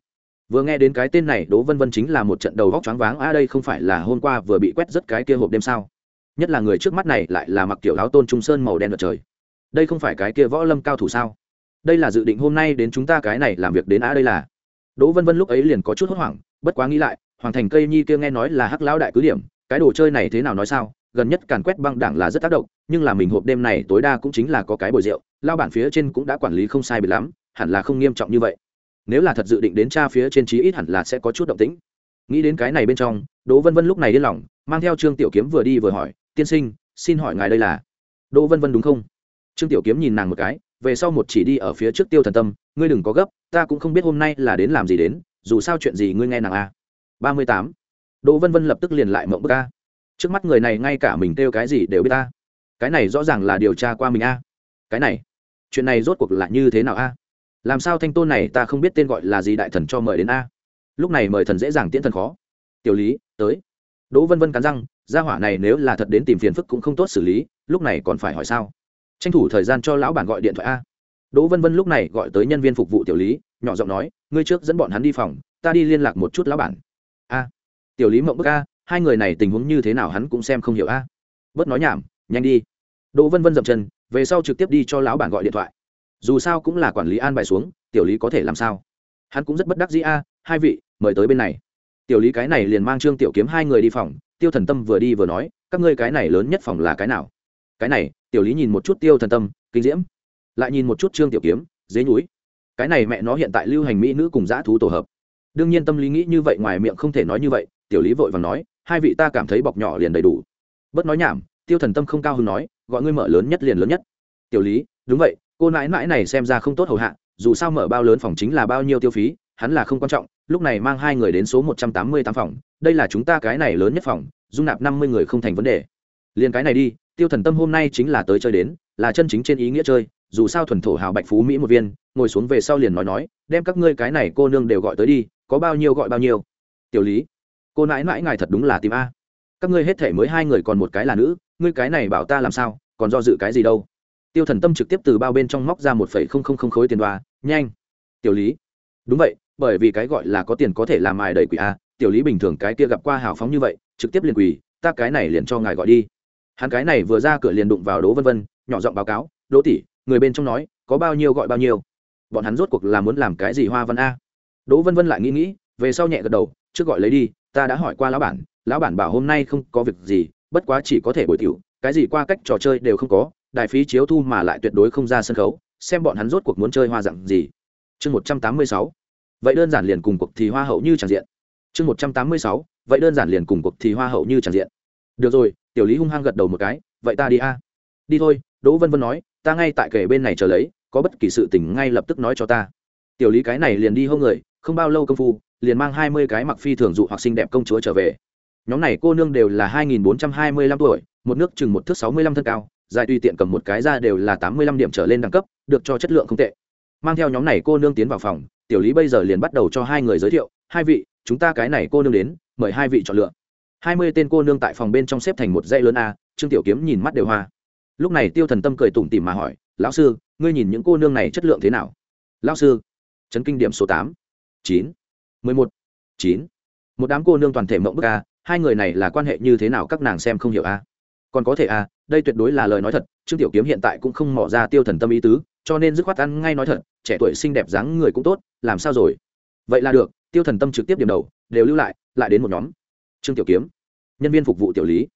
Vừa nghe đến cái tên này đỗ vân vân chính là một trận đầu vóc choáng váng a đây không phải là hôm qua vừa bị quét rất cái kia hộp đêm sao? Nhất là người trước mắt này lại là mặc kiểu áo tôn trung sơn màu đen đợt trời. Đây không phải cái kia võ lâm cao thủ sao? Đây là dự định hôm nay đến chúng ta cái này làm việc đến á đây là. Đỗ vân vân lúc ấy liền có chút hốt hoảng, bất quá nghĩ lại, hoàng thành cây nhi kia nghe nói là hắc lão đại cứ điểm, cái đồ chơi này thế nào nói sao? Gần nhất càn quét băng đảng là rất tác động, nhưng là mình hộp đêm này tối đa cũng chính là có cái bồi rượu lao bản phía trên cũng đã quản lý không sai bị lắm, hẳn là không nghiêm trọng như vậy. Nếu là thật dự định đến cha phía trên trí ít hẳn là sẽ có chút động tĩnh. Nghĩ đến cái này bên trong, đỗ vân vân lúc này điên lòng, mang theo trương tiểu kiếm vừa đi vừa hỏi tiên sinh, xin hỏi ngài đây là? Đỗ vân vân đúng không? Trương tiểu kiếm nhìn nàng một cái, về sau một chỉ đi ở phía trước tiêu thần tâm, ngươi đừng có gấp, ta cũng không biết hôm nay là đến làm gì đến, dù sao chuyện gì ngươi nghe nàng a. Ba mươi tám. Đỗ vân vân lập tức liền lại mộng bức a. Trước mắt người này ngay cả mình kêu cái gì đều biết ta cái này rõ ràng là điều tra qua mình a. Cái này, chuyện này rốt cuộc là như thế nào a? Làm sao thanh tôn này ta không biết tên gọi là gì đại thần cho mời đến a? Lúc này mời thần dễ dàng tiễn thần khó. Tiểu lý, tới. Đỗ vân vân cắn răng gia hỏa này nếu là thật đến tìm phiền phức cũng không tốt xử lý, lúc này còn phải hỏi sao? Tranh thủ thời gian cho lão bản gọi điện thoại a. Đỗ vân vân lúc này gọi tới nhân viên phục vụ tiểu lý, nhỏ giọng nói, ngươi trước dẫn bọn hắn đi phòng, ta đi liên lạc một chút lão bản. A, tiểu lý mộng bức a, hai người này tình huống như thế nào hắn cũng xem không hiểu a. Bớt nói nhảm, nhanh đi. Đỗ vân vân dậm chân, về sau trực tiếp đi cho lão bản gọi điện thoại. Dù sao cũng là quản lý an bài xuống, tiểu lý có thể làm sao? Hắn cũng rất bất đắc dĩ a, hai vị, mời tới bên này. Tiểu lý cái này liền mang trương tiểu kiếm hai người đi phòng tiêu thần tâm vừa đi vừa nói, các ngươi cái này lớn nhất phòng là cái nào? Cái này, tiểu lý nhìn một chút tiêu thần tâm, kinh diễm. Lại nhìn một chút trương tiểu kiếm dế núi cái này mẹ nó hiện tại lưu hành mỹ nữ cùng dã thú tổ hợp. Đương nhiên tâm lý nghĩ như vậy, ngoài miệng không thể nói như vậy, tiểu lý vội và nói, hai vị ta cảm thấy bọc nhỏ liền đầy đủ. Bớt nói nhảm, tiêu thần tâm không cao hứng nói, gọi ngươi mở lớn nhất liền lớn nhất. Tiểu lý, đúng vậy, cô nãi nãi này xem ra không tốt hầu hạ, dù sao mở bao lớn phòng chính là bao nhiêu tiêu phí, hắn là không quan trọng lúc này mang hai người đến số một trăm tám mươi tám phòng, đây là chúng ta cái này lớn nhất phòng, dung nạp năm mươi người không thành vấn đề. Liền cái này đi, tiêu thần tâm hôm nay chính là tới chơi đến, là chân chính trên ý nghĩa chơi, dù sao thuần thổ hào bạch phú mỹ một viên, ngồi xuống về sau liền nói nói, đem các ngươi cái này cô nương đều gọi tới đi, có bao nhiêu gọi bao nhiêu. Tiểu lý, cô nãi nãi ngài thật đúng là tìm a. Các ngươi hết thể mới hai người còn một cái là nữ, ngươi cái này bảo ta làm sao, còn do dự cái gì đâu. Tiêu thần tâm trực tiếp từ bao bên trong móc ra một phẩy không không không khối tiền đoa nhanh. Tiểu lý, đúng vậy bởi vì cái gọi là có tiền có thể làm ai đầy quỷ a, tiểu lý bình thường cái kia gặp qua hào phóng như vậy, trực tiếp liền quỷ, ta cái này liền cho ngài gọi đi. Hắn cái này vừa ra cửa liền đụng vào đỗ vân vân, nhỏ giọng báo cáo, đỗ tỷ, người bên trong nói, có bao nhiêu gọi bao nhiêu. Bọn hắn rốt cuộc là muốn làm cái gì hoa văn a? Đỗ vân vân lại nghĩ nghĩ, về sau nhẹ gật đầu, trước gọi lấy đi, ta đã hỏi qua lão bản lão bản bảo hôm nay không có việc gì, bất quá chỉ có thể bồi tiểu, cái gì qua cách trò chơi đều không có, đại phí chiếu thu mà lại tuyệt đối không ra sân khấu, xem bọn hắn rốt cuộc muốn chơi hoa dạng gì. Chương một trăm tám mươi sáu vậy đơn giản liền cùng cuộc thì hoa hậu như tràn diện. Chương một trăm tám mươi sáu, vậy đơn giản liền cùng cuộc thì hoa hậu như tràn diện. Được rồi, tiểu lý hung hăng gật đầu một cái, vậy ta đi a. Đi thôi, đỗ vân vân nói, ta ngay tại kể bên này chờ lấy, có bất kỳ sự tình ngay lập tức nói cho ta. Tiểu lý cái này liền đi hông người, không bao lâu công phu, liền mang hai mươi cái mặc phi thường dụ hoặc xinh đẹp công chúa trở về. Nhóm này cô nương đều là hai nghìn bốn trăm hai mươi lăm tuổi, một nước chừng một thước sáu mươi lăm thân cao, dài tùy tiện cầm một cái ra đều là tám mươi lăm điểm trở lên đẳng cấp, được cho chất lượng không tệ. Mang theo nhóm này cô nương tiến vào phòng tiểu lý bây giờ liền bắt đầu cho hai người giới thiệu, hai vị, chúng ta cái này cô nương đến, mời hai vị chọn lựa. Hai mươi tên cô nương tại phòng bên trong xếp thành một dãy lớn a, trương tiểu kiếm nhìn mắt đều hoa. Lúc này tiêu thần tâm cười tủm tỉm mà hỏi, lão sư, ngươi nhìn những cô nương này chất lượng thế nào? Lão sư, chấn kinh điểm số tám, chín, mười một, chín. Một đám cô nương toàn thể mộng bức a, hai người này là quan hệ như thế nào các nàng xem không hiểu a. Còn có thể a, đây tuyệt đối là lời nói thật, trương tiểu kiếm hiện tại cũng không mỏ ra tiêu thần tâm ý tứ, cho nên dứt khoát ăn ngay nói thật, trẻ tuổi xinh đẹp dáng người cũng tốt làm sao rồi? Vậy là được, tiêu thần tâm trực tiếp điểm đầu, đều lưu lại lại đến một nhóm. Trương tiểu kiếm, nhân viên phục vụ tiểu lý.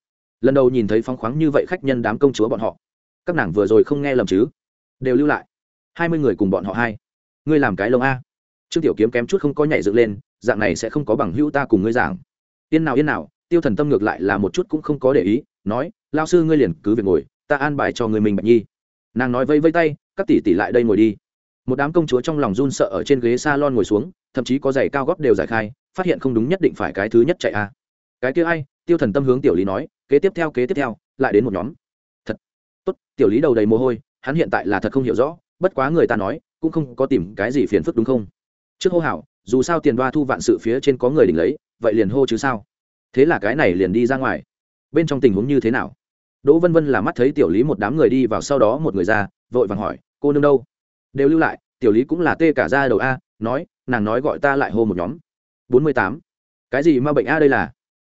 Lần đầu nhìn thấy phóng khoáng như vậy khách nhân đám công chúa bọn họ. Các nàng vừa rồi không nghe lầm chứ? Đều lưu lại. Hai mươi người cùng bọn họ hai. Ngươi làm cái lông a. Trương tiểu kiếm kém chút không có nhảy dựng lên, dạng này sẽ không có bằng hữu ta cùng ngươi giảng yên nào yên nào, tiêu thần tâm ngược lại là một chút cũng không có để ý, nói, lao sư ngươi liền cứ việc ngồi, ta an bài cho người mình bạch nhi. Nàng nói vây vây tay, các tỷ tỷ lại đây ngồi đi một đám công chúa trong lòng run sợ ở trên ghế s a lon ngồi xuống, thậm chí có giày cao góp đều giải khai, phát hiện không đúng nhất định phải cái thứ nhất chạy a. Cái kia ai? Tiêu thần tâm hướng tiểu lý nói, kế tiếp theo, kế tiếp theo, lại đến một nhóm. Thật. Tốt, tiểu lý đầu đầy mồ hôi, hắn hiện tại là thật không hiểu rõ, bất quá người ta nói, cũng không có tìm cái gì phiền phức đúng không? Trước hô hảo dù sao tiền đoa thu vạn sự phía trên có người đỉnh lấy, vậy liền hô chứ sao? Thế là cái này liền đi ra ngoài. Bên trong tình huống như thế nào? Đỗ vân vân là mắt thấy tiểu lý một đám người đi vào, sau đó một người ra, vội vàng hỏi, cô nương đâu? Đều lưu lại, tiểu lý cũng là tê cả ra đầu a, nói, nàng nói gọi ta lại hô một nhóm. Bốn mươi tám. Cái gì mà bệnh a đây là?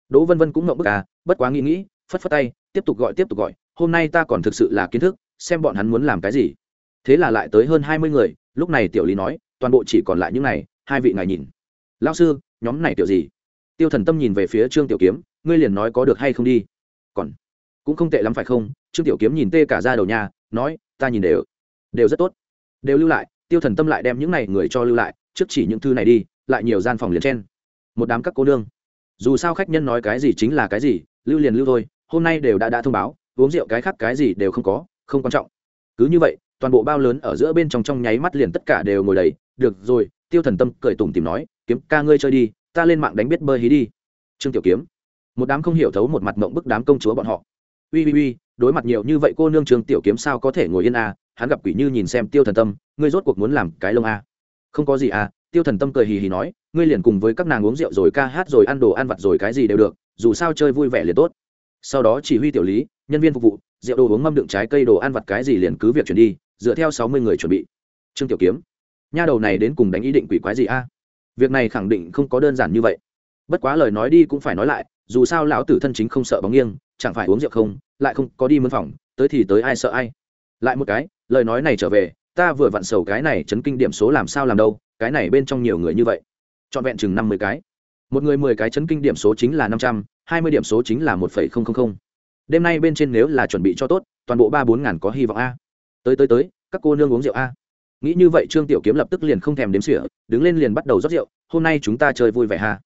Đỗ vân vân cũng ngậm bức a, bất quá nghĩ nghĩ, phất phất tay, tiếp tục gọi, tiếp tục gọi, hôm nay ta còn thực sự là kiến thức, xem bọn hắn muốn làm cái gì. Thế là lại tới hơn hai mươi người, lúc này tiểu lý nói, toàn bộ chỉ còn lại những này, hai vị ngài nhìn. Lao sư, nhóm này tiểu gì? Tiêu thần tâm nhìn về phía trương tiểu kiếm, ngươi liền nói có được hay không đi. Còn, cũng không tệ lắm phải không? Trương tiểu kiếm nhìn tê cả ra đầu nhà nói, ta nhìn đều đều rất tốt đều lưu lại, tiêu thần tâm lại đem những này người cho lưu lại, trước chỉ những thư này đi, lại nhiều gian phòng liền chen. Một đám các cô nương. Dù sao khách nhân nói cái gì chính là cái gì, lưu liền lưu thôi, hôm nay đều đã đã thông báo, uống rượu cái khác cái gì đều không có, không quan trọng. Cứ như vậy, toàn bộ bao lớn ở giữa bên trong trong nháy mắt liền tất cả đều ngồi đầy. Được rồi, tiêu thần tâm cười tủm tìm nói, kiếm ca ngươi chơi đi, ta lên mạng đánh biết bơi hí đi. Trương tiểu kiếm. Một đám không hiểu thấu một mặt mộng bức đám công chúa bọn họ uy uy uy, đối mặt nhiều như vậy cô nương trương tiểu kiếm sao có thể ngồi yên à? Hắn gặp quỷ như nhìn xem tiêu thần tâm, ngươi rốt cuộc muốn làm cái lông à. không có gì à? Tiêu thần tâm cười hì hì nói, ngươi liền cùng với các nàng uống rượu rồi ca hát rồi ăn đồ ăn vặt rồi cái gì đều được, dù sao chơi vui vẻ liền tốt. Sau đó chỉ huy tiểu lý, nhân viên phục vụ, rượu đồ uống mâm đựng trái cây đồ ăn vặt cái gì liền cứ việc chuyển đi, dựa theo sáu mươi người chuẩn bị. Trương tiểu kiếm, nha đầu này đến cùng đánh ý định quỷ quái gì a việc này khẳng định không có đơn giản như vậy. Bất quá lời nói đi cũng phải nói lại, dù sao lão tử thân chính không sợ bóng nghiêng, chẳng phải uống rượu không lại không có đi mân phòng, tới thì tới ai sợ ai. Lại một cái, lời nói này trở về, ta vừa vặn sầu cái này chấn kinh điểm số làm sao làm đâu, cái này bên trong nhiều người như vậy. Trọn vẹn chừng năm mươi cái. Một người mười cái chấn kinh điểm số chính là năm trăm, hai mươi điểm số chính là một phẩy không không không. Đêm nay bên trên nếu là chuẩn bị cho tốt, toàn bộ ba bốn ngàn có hy vọng a. Tới tới tới, các cô nương uống rượu a. Nghĩ như vậy trương tiểu kiếm lập tức liền không thèm đếm xỉa, đứng lên liền bắt đầu rót rượu, hôm nay chúng ta chơi vui vẻ ha.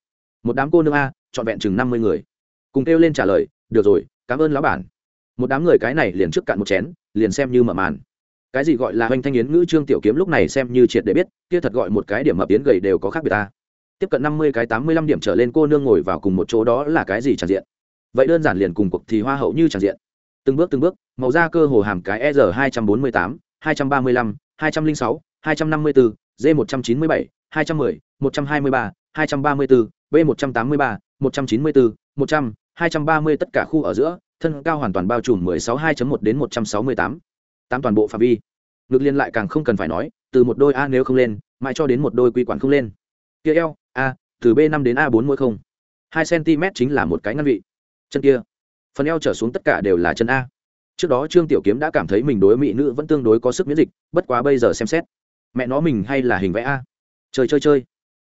Một đám cô nương a, trọn vẹn chừng năm mươi người. Cùng kêu lên trả lời, được rồi, cảm ơn lão bản một đám người cái này liền trước cạn một chén, liền xem như mở màn. Cái gì gọi là hoành thanh yến ngữ trương tiểu kiếm lúc này xem như triệt để biết, kia thật gọi một cái điểm mập yến gầy đều có khác biệt ta. Tiếp cận năm mươi cái tám mươi lăm điểm trở lên cô nương ngồi vào cùng một chỗ đó là cái gì tràn diện? Vậy đơn giản liền cùng cuộc thì hoa hậu như tràn diện. Từng bước từng bước, màu da cơ hồ hàm cái r hai trăm bốn mươi tám, hai trăm ba mươi lăm, hai trăm linh sáu, hai trăm năm mươi bốn d một trăm chín mươi bảy, hai trăm mười, một trăm hai mươi ba, hai trăm ba mươi bốn b một trăm tám mươi ba, một trăm chín mươi bốn một trăm, hai trăm ba mươi tất cả khu ở giữa thân cao hoàn toàn bao trùm mười sáu hai một đến một trăm sáu mươi tám. Toàn bộ phạm vi. Ngược liên lại càng không cần phải nói, từ một đôi a nếu không lên, mãi cho đến một đôi quy quản không lên. Kia eo, a, từ b năm đến a bốn mỗi không. Hai cm chính là một cái ngăn vị. Chân kia. Phần eo trở xuống tất cả đều là chân a. Trước đó trương tiểu kiếm đã cảm thấy mình đối mỹ nữ vẫn tương đối có sức miễn dịch, bất quá bây giờ xem xét. Mẹ nó mình hay là hình vẽ a. Chơi chơi chơi.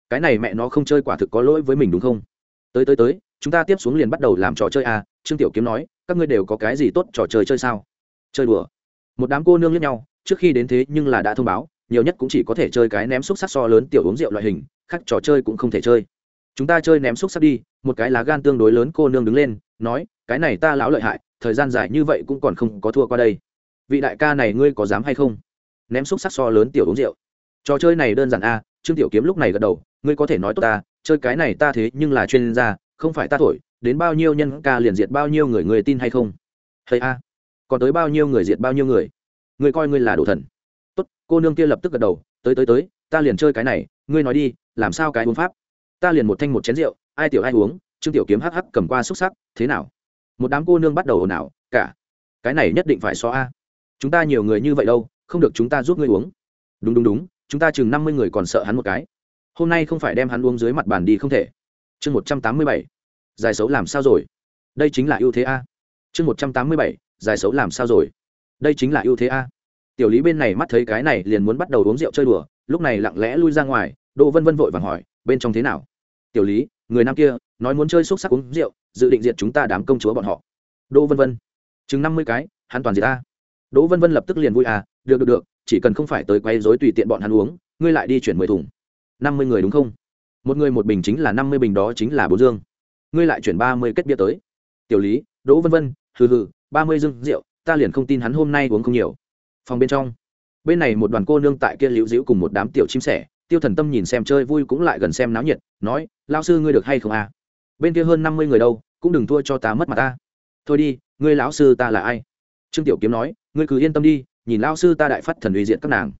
Cái này mẹ nó không chơi quả thực có lỗi với mình đúng không? Tới tới tới, chúng ta tiếp xuống liền bắt đầu làm trò chơi a, trương tiểu kiếm nói các ngươi đều có cái gì tốt trò chơi chơi sao? Chơi đùa. Một đám cô nương lẫn nhau, trước khi đến thế nhưng là đã thông báo, nhiều nhất cũng chỉ có thể chơi cái ném xúc sắc so lớn tiểu uống rượu loại hình, khác trò chơi cũng không thể chơi. Chúng ta chơi ném xúc sắc đi, một cái lá gan tương đối lớn cô nương đứng lên, nói, cái này ta lão lợi hại, thời gian dài như vậy cũng còn không có thua qua đây. Vị đại ca này ngươi có dám hay không? Ném xúc sắc so lớn tiểu uống rượu. Trò chơi này đơn giản a, trương tiểu kiếm lúc này gật đầu, ngươi có thể nói tốt ta, chơi cái này ta thế nhưng là chuyên gia, không phải ta thổi đến bao nhiêu nhân ca liền diệt bao nhiêu người người tin hay không? Hay a, còn tới bao nhiêu người diệt bao nhiêu người? Người coi ngươi là đồ thần. Tốt, cô nương kia lập tức gật đầu, tới tới tới, ta liền chơi cái này, ngươi nói đi, làm sao cái uống pháp? Ta liền một thanh một chén rượu, ai tiểu ai uống, trương tiểu kiếm hắc hắc cầm qua xúc sắc, thế nào? Một đám cô nương bắt đầu ồn ào, cả, cái này nhất định phải xóa a. Chúng ta nhiều người như vậy đâu, không được chúng ta giúp ngươi uống. Đúng đúng đúng, chúng ta chừng năm mươi người còn sợ hắn một cái. Hôm nay không phải đem hắn uống dưới mặt bàn đi không thể. Chương một trăm tám mươi bảy giải xấu làm sao rồi? Đây chính là ưu thế a. Chương một trăm tám mươi bảy, giải xấu làm sao rồi? Đây chính là ưu thế a. Tiểu lý bên này mắt thấy cái này liền muốn bắt đầu uống rượu chơi đùa, lúc này lặng lẽ lui ra ngoài, đỗ vân vân vội vàng hỏi, bên trong thế nào? Tiểu lý, người nam kia nói muốn chơi xúc sắc uống rượu, dự định diệt chúng ta đám công chúa bọn họ. Đỗ vân vân, chừng năm mươi cái, hắn toàn diệt ta đỗ vân vân lập tức liền vui à được được được, chỉ cần không phải tới quay dối tùy tiện bọn hắn uống, ngươi lại đi chuyển mười thùng. Năm mươi người đúng không? Một người một bình chính là năm mươi bình đó chính là bốn dương ngươi lại chuyển ba mươi kết bia tới. Tiểu lý, đỗ vân vân, hừ hừ, ba mươi dương rượu, ta liền không tin hắn hôm nay uống không nhiều. Phòng bên trong, bên này một đoàn cô nương tại kia liễu dĩu cùng một đám tiểu chim sẻ, tiêu thần tâm nhìn xem chơi vui cũng lại gần xem náo nhiệt, nói lao sư ngươi được hay không à? Bên kia hơn năm mươi người đâu, cũng đừng thua cho ta mất mặt ta. Thôi đi, ngươi lão sư ta là ai? Trương tiểu kiếm nói, ngươi cứ yên tâm đi, nhìn lão sư ta đại phát thần uy diện các nàng.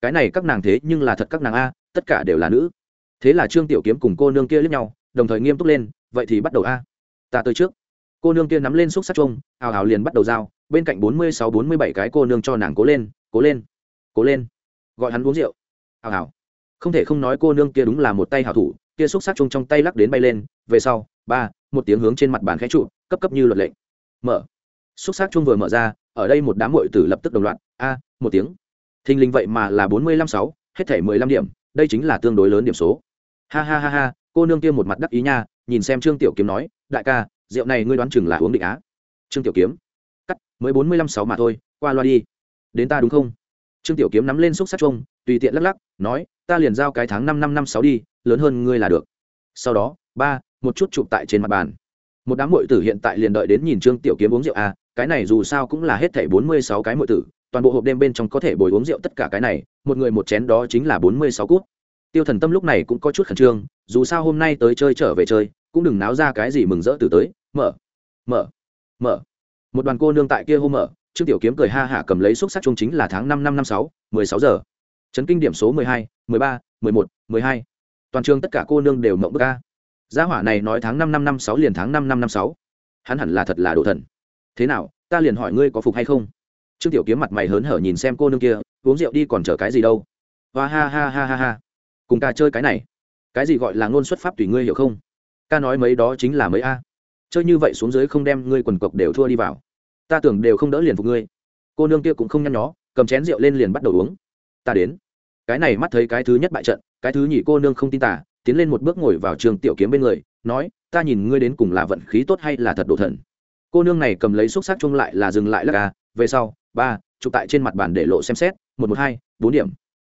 Cái này các nàng thế nhưng là thật các nàng a, tất cả đều là nữ. Thế là trương tiểu kiếm cùng cô nương kia lướt nhau, đồng thời nghiêm túc lên vậy thì bắt đầu a. Ta tới trước. Cô nương kia nắm lên xúc sắc chung hào hào liền bắt đầu giao, bên cạnh bốn mươi sáu, bốn mươi bảy cái cô nương cho nàng cố lên cố lên cố lên. Gọi hắn uống rượu. Hào hào. Không thể không nói cô nương kia đúng là một tay hảo thủ, kia xúc sắc chung trong tay lắc đến bay lên, về sau, ba, một tiếng hướng trên mặt bàn khẽ trụ, cấp cấp như luật lệnh. Mở. Xúc sắc chung vừa mở ra, ở đây một đám muội tử lập tức đồng loạt, a, một tiếng. Thình lình vậy mà là bốn mươi lăm sáu, hết thể mười lăm điểm, đây chính là tương đối lớn điểm số. Ha ha ha ha, cô nương kia một mặt đắc ý nha nhìn xem trương tiểu kiếm nói, đại ca, rượu này ngươi đoán chừng là uống định á. Trương tiểu kiếm, cắt, mới bốn mươi lăm sáu mà thôi, qua loa đi. Đến ta đúng không? Trương tiểu kiếm nắm lên xúc sắc chung tùy tiện lắc lắc, nói, ta liền giao cái tháng năm năm năm sáu đi, lớn hơn ngươi là được. Sau đó, ba, một chút chụp tại trên mặt bàn. Một đám muội tử hiện tại liền đợi đến nhìn trương tiểu kiếm uống rượu à cái này dù sao cũng là hết thảy bốn mươi sáu cái muội tử, toàn bộ hộp đêm bên trong có thể bồi uống rượu tất cả cái này, một người một chén đó chính là bốn mươi sáu cút. Tiêu thần tâm lúc này cũng có chút khẩn trương, dù sao hôm nay tới chơi trở về chơi cũng đừng náo ra cái gì mừng rỡ từ tới, mở mở mở. Một đoàn cô nương tại kia hôm mở, trương tiểu kiếm cười ha hả cầm lấy xúc sắc chung chính là tháng năm năm năm sáu, mười sáu giờ. Chấn kinh điểm số mười hai, mười ba, mười một, mười hai. Toàn trường tất cả cô nương đều mộng bức ca gia hỏa này nói tháng năm năm năm sáu liền tháng năm năm năm sáu. Hắn hẳn là thật là đồ thần. Thế nào, ta liền hỏi ngươi có phục hay không? Trương tiểu kiếm mặt mày hớn hở nhìn xem cô nương kia, uống rượu đi còn chờ cái gì đâu? Hoa ha ha ha ha ha. Cùng ta chơi cái này. Cái gì gọi là ngôn xuất pháp tùy ngươi hiểu không? Ca nói mấy đó chính là mấy a. Chơi như vậy xuống dưới không đem ngươi quần cộc đều thua đi vào. Ta tưởng đều không đỡ liền phục ngươi. Cô nương kia cũng không nhăn nhó, cầm chén rượu lên liền bắt đầu uống. Ta đến. Cái này mắt thấy cái thứ nhất bại trận, cái thứ nhị cô nương không tin tả tiến lên một bước ngồi vào trường tiểu kiếm bên người, nói, ta nhìn ngươi đến cùng là vận khí tốt hay là thật độ thần? Cô nương này cầm lấy xúc xác chung lại là dừng lại lắc à về sau, ba, chụp tại trên mặt bàn để lộ xem xét, một một hai, bốn điểm.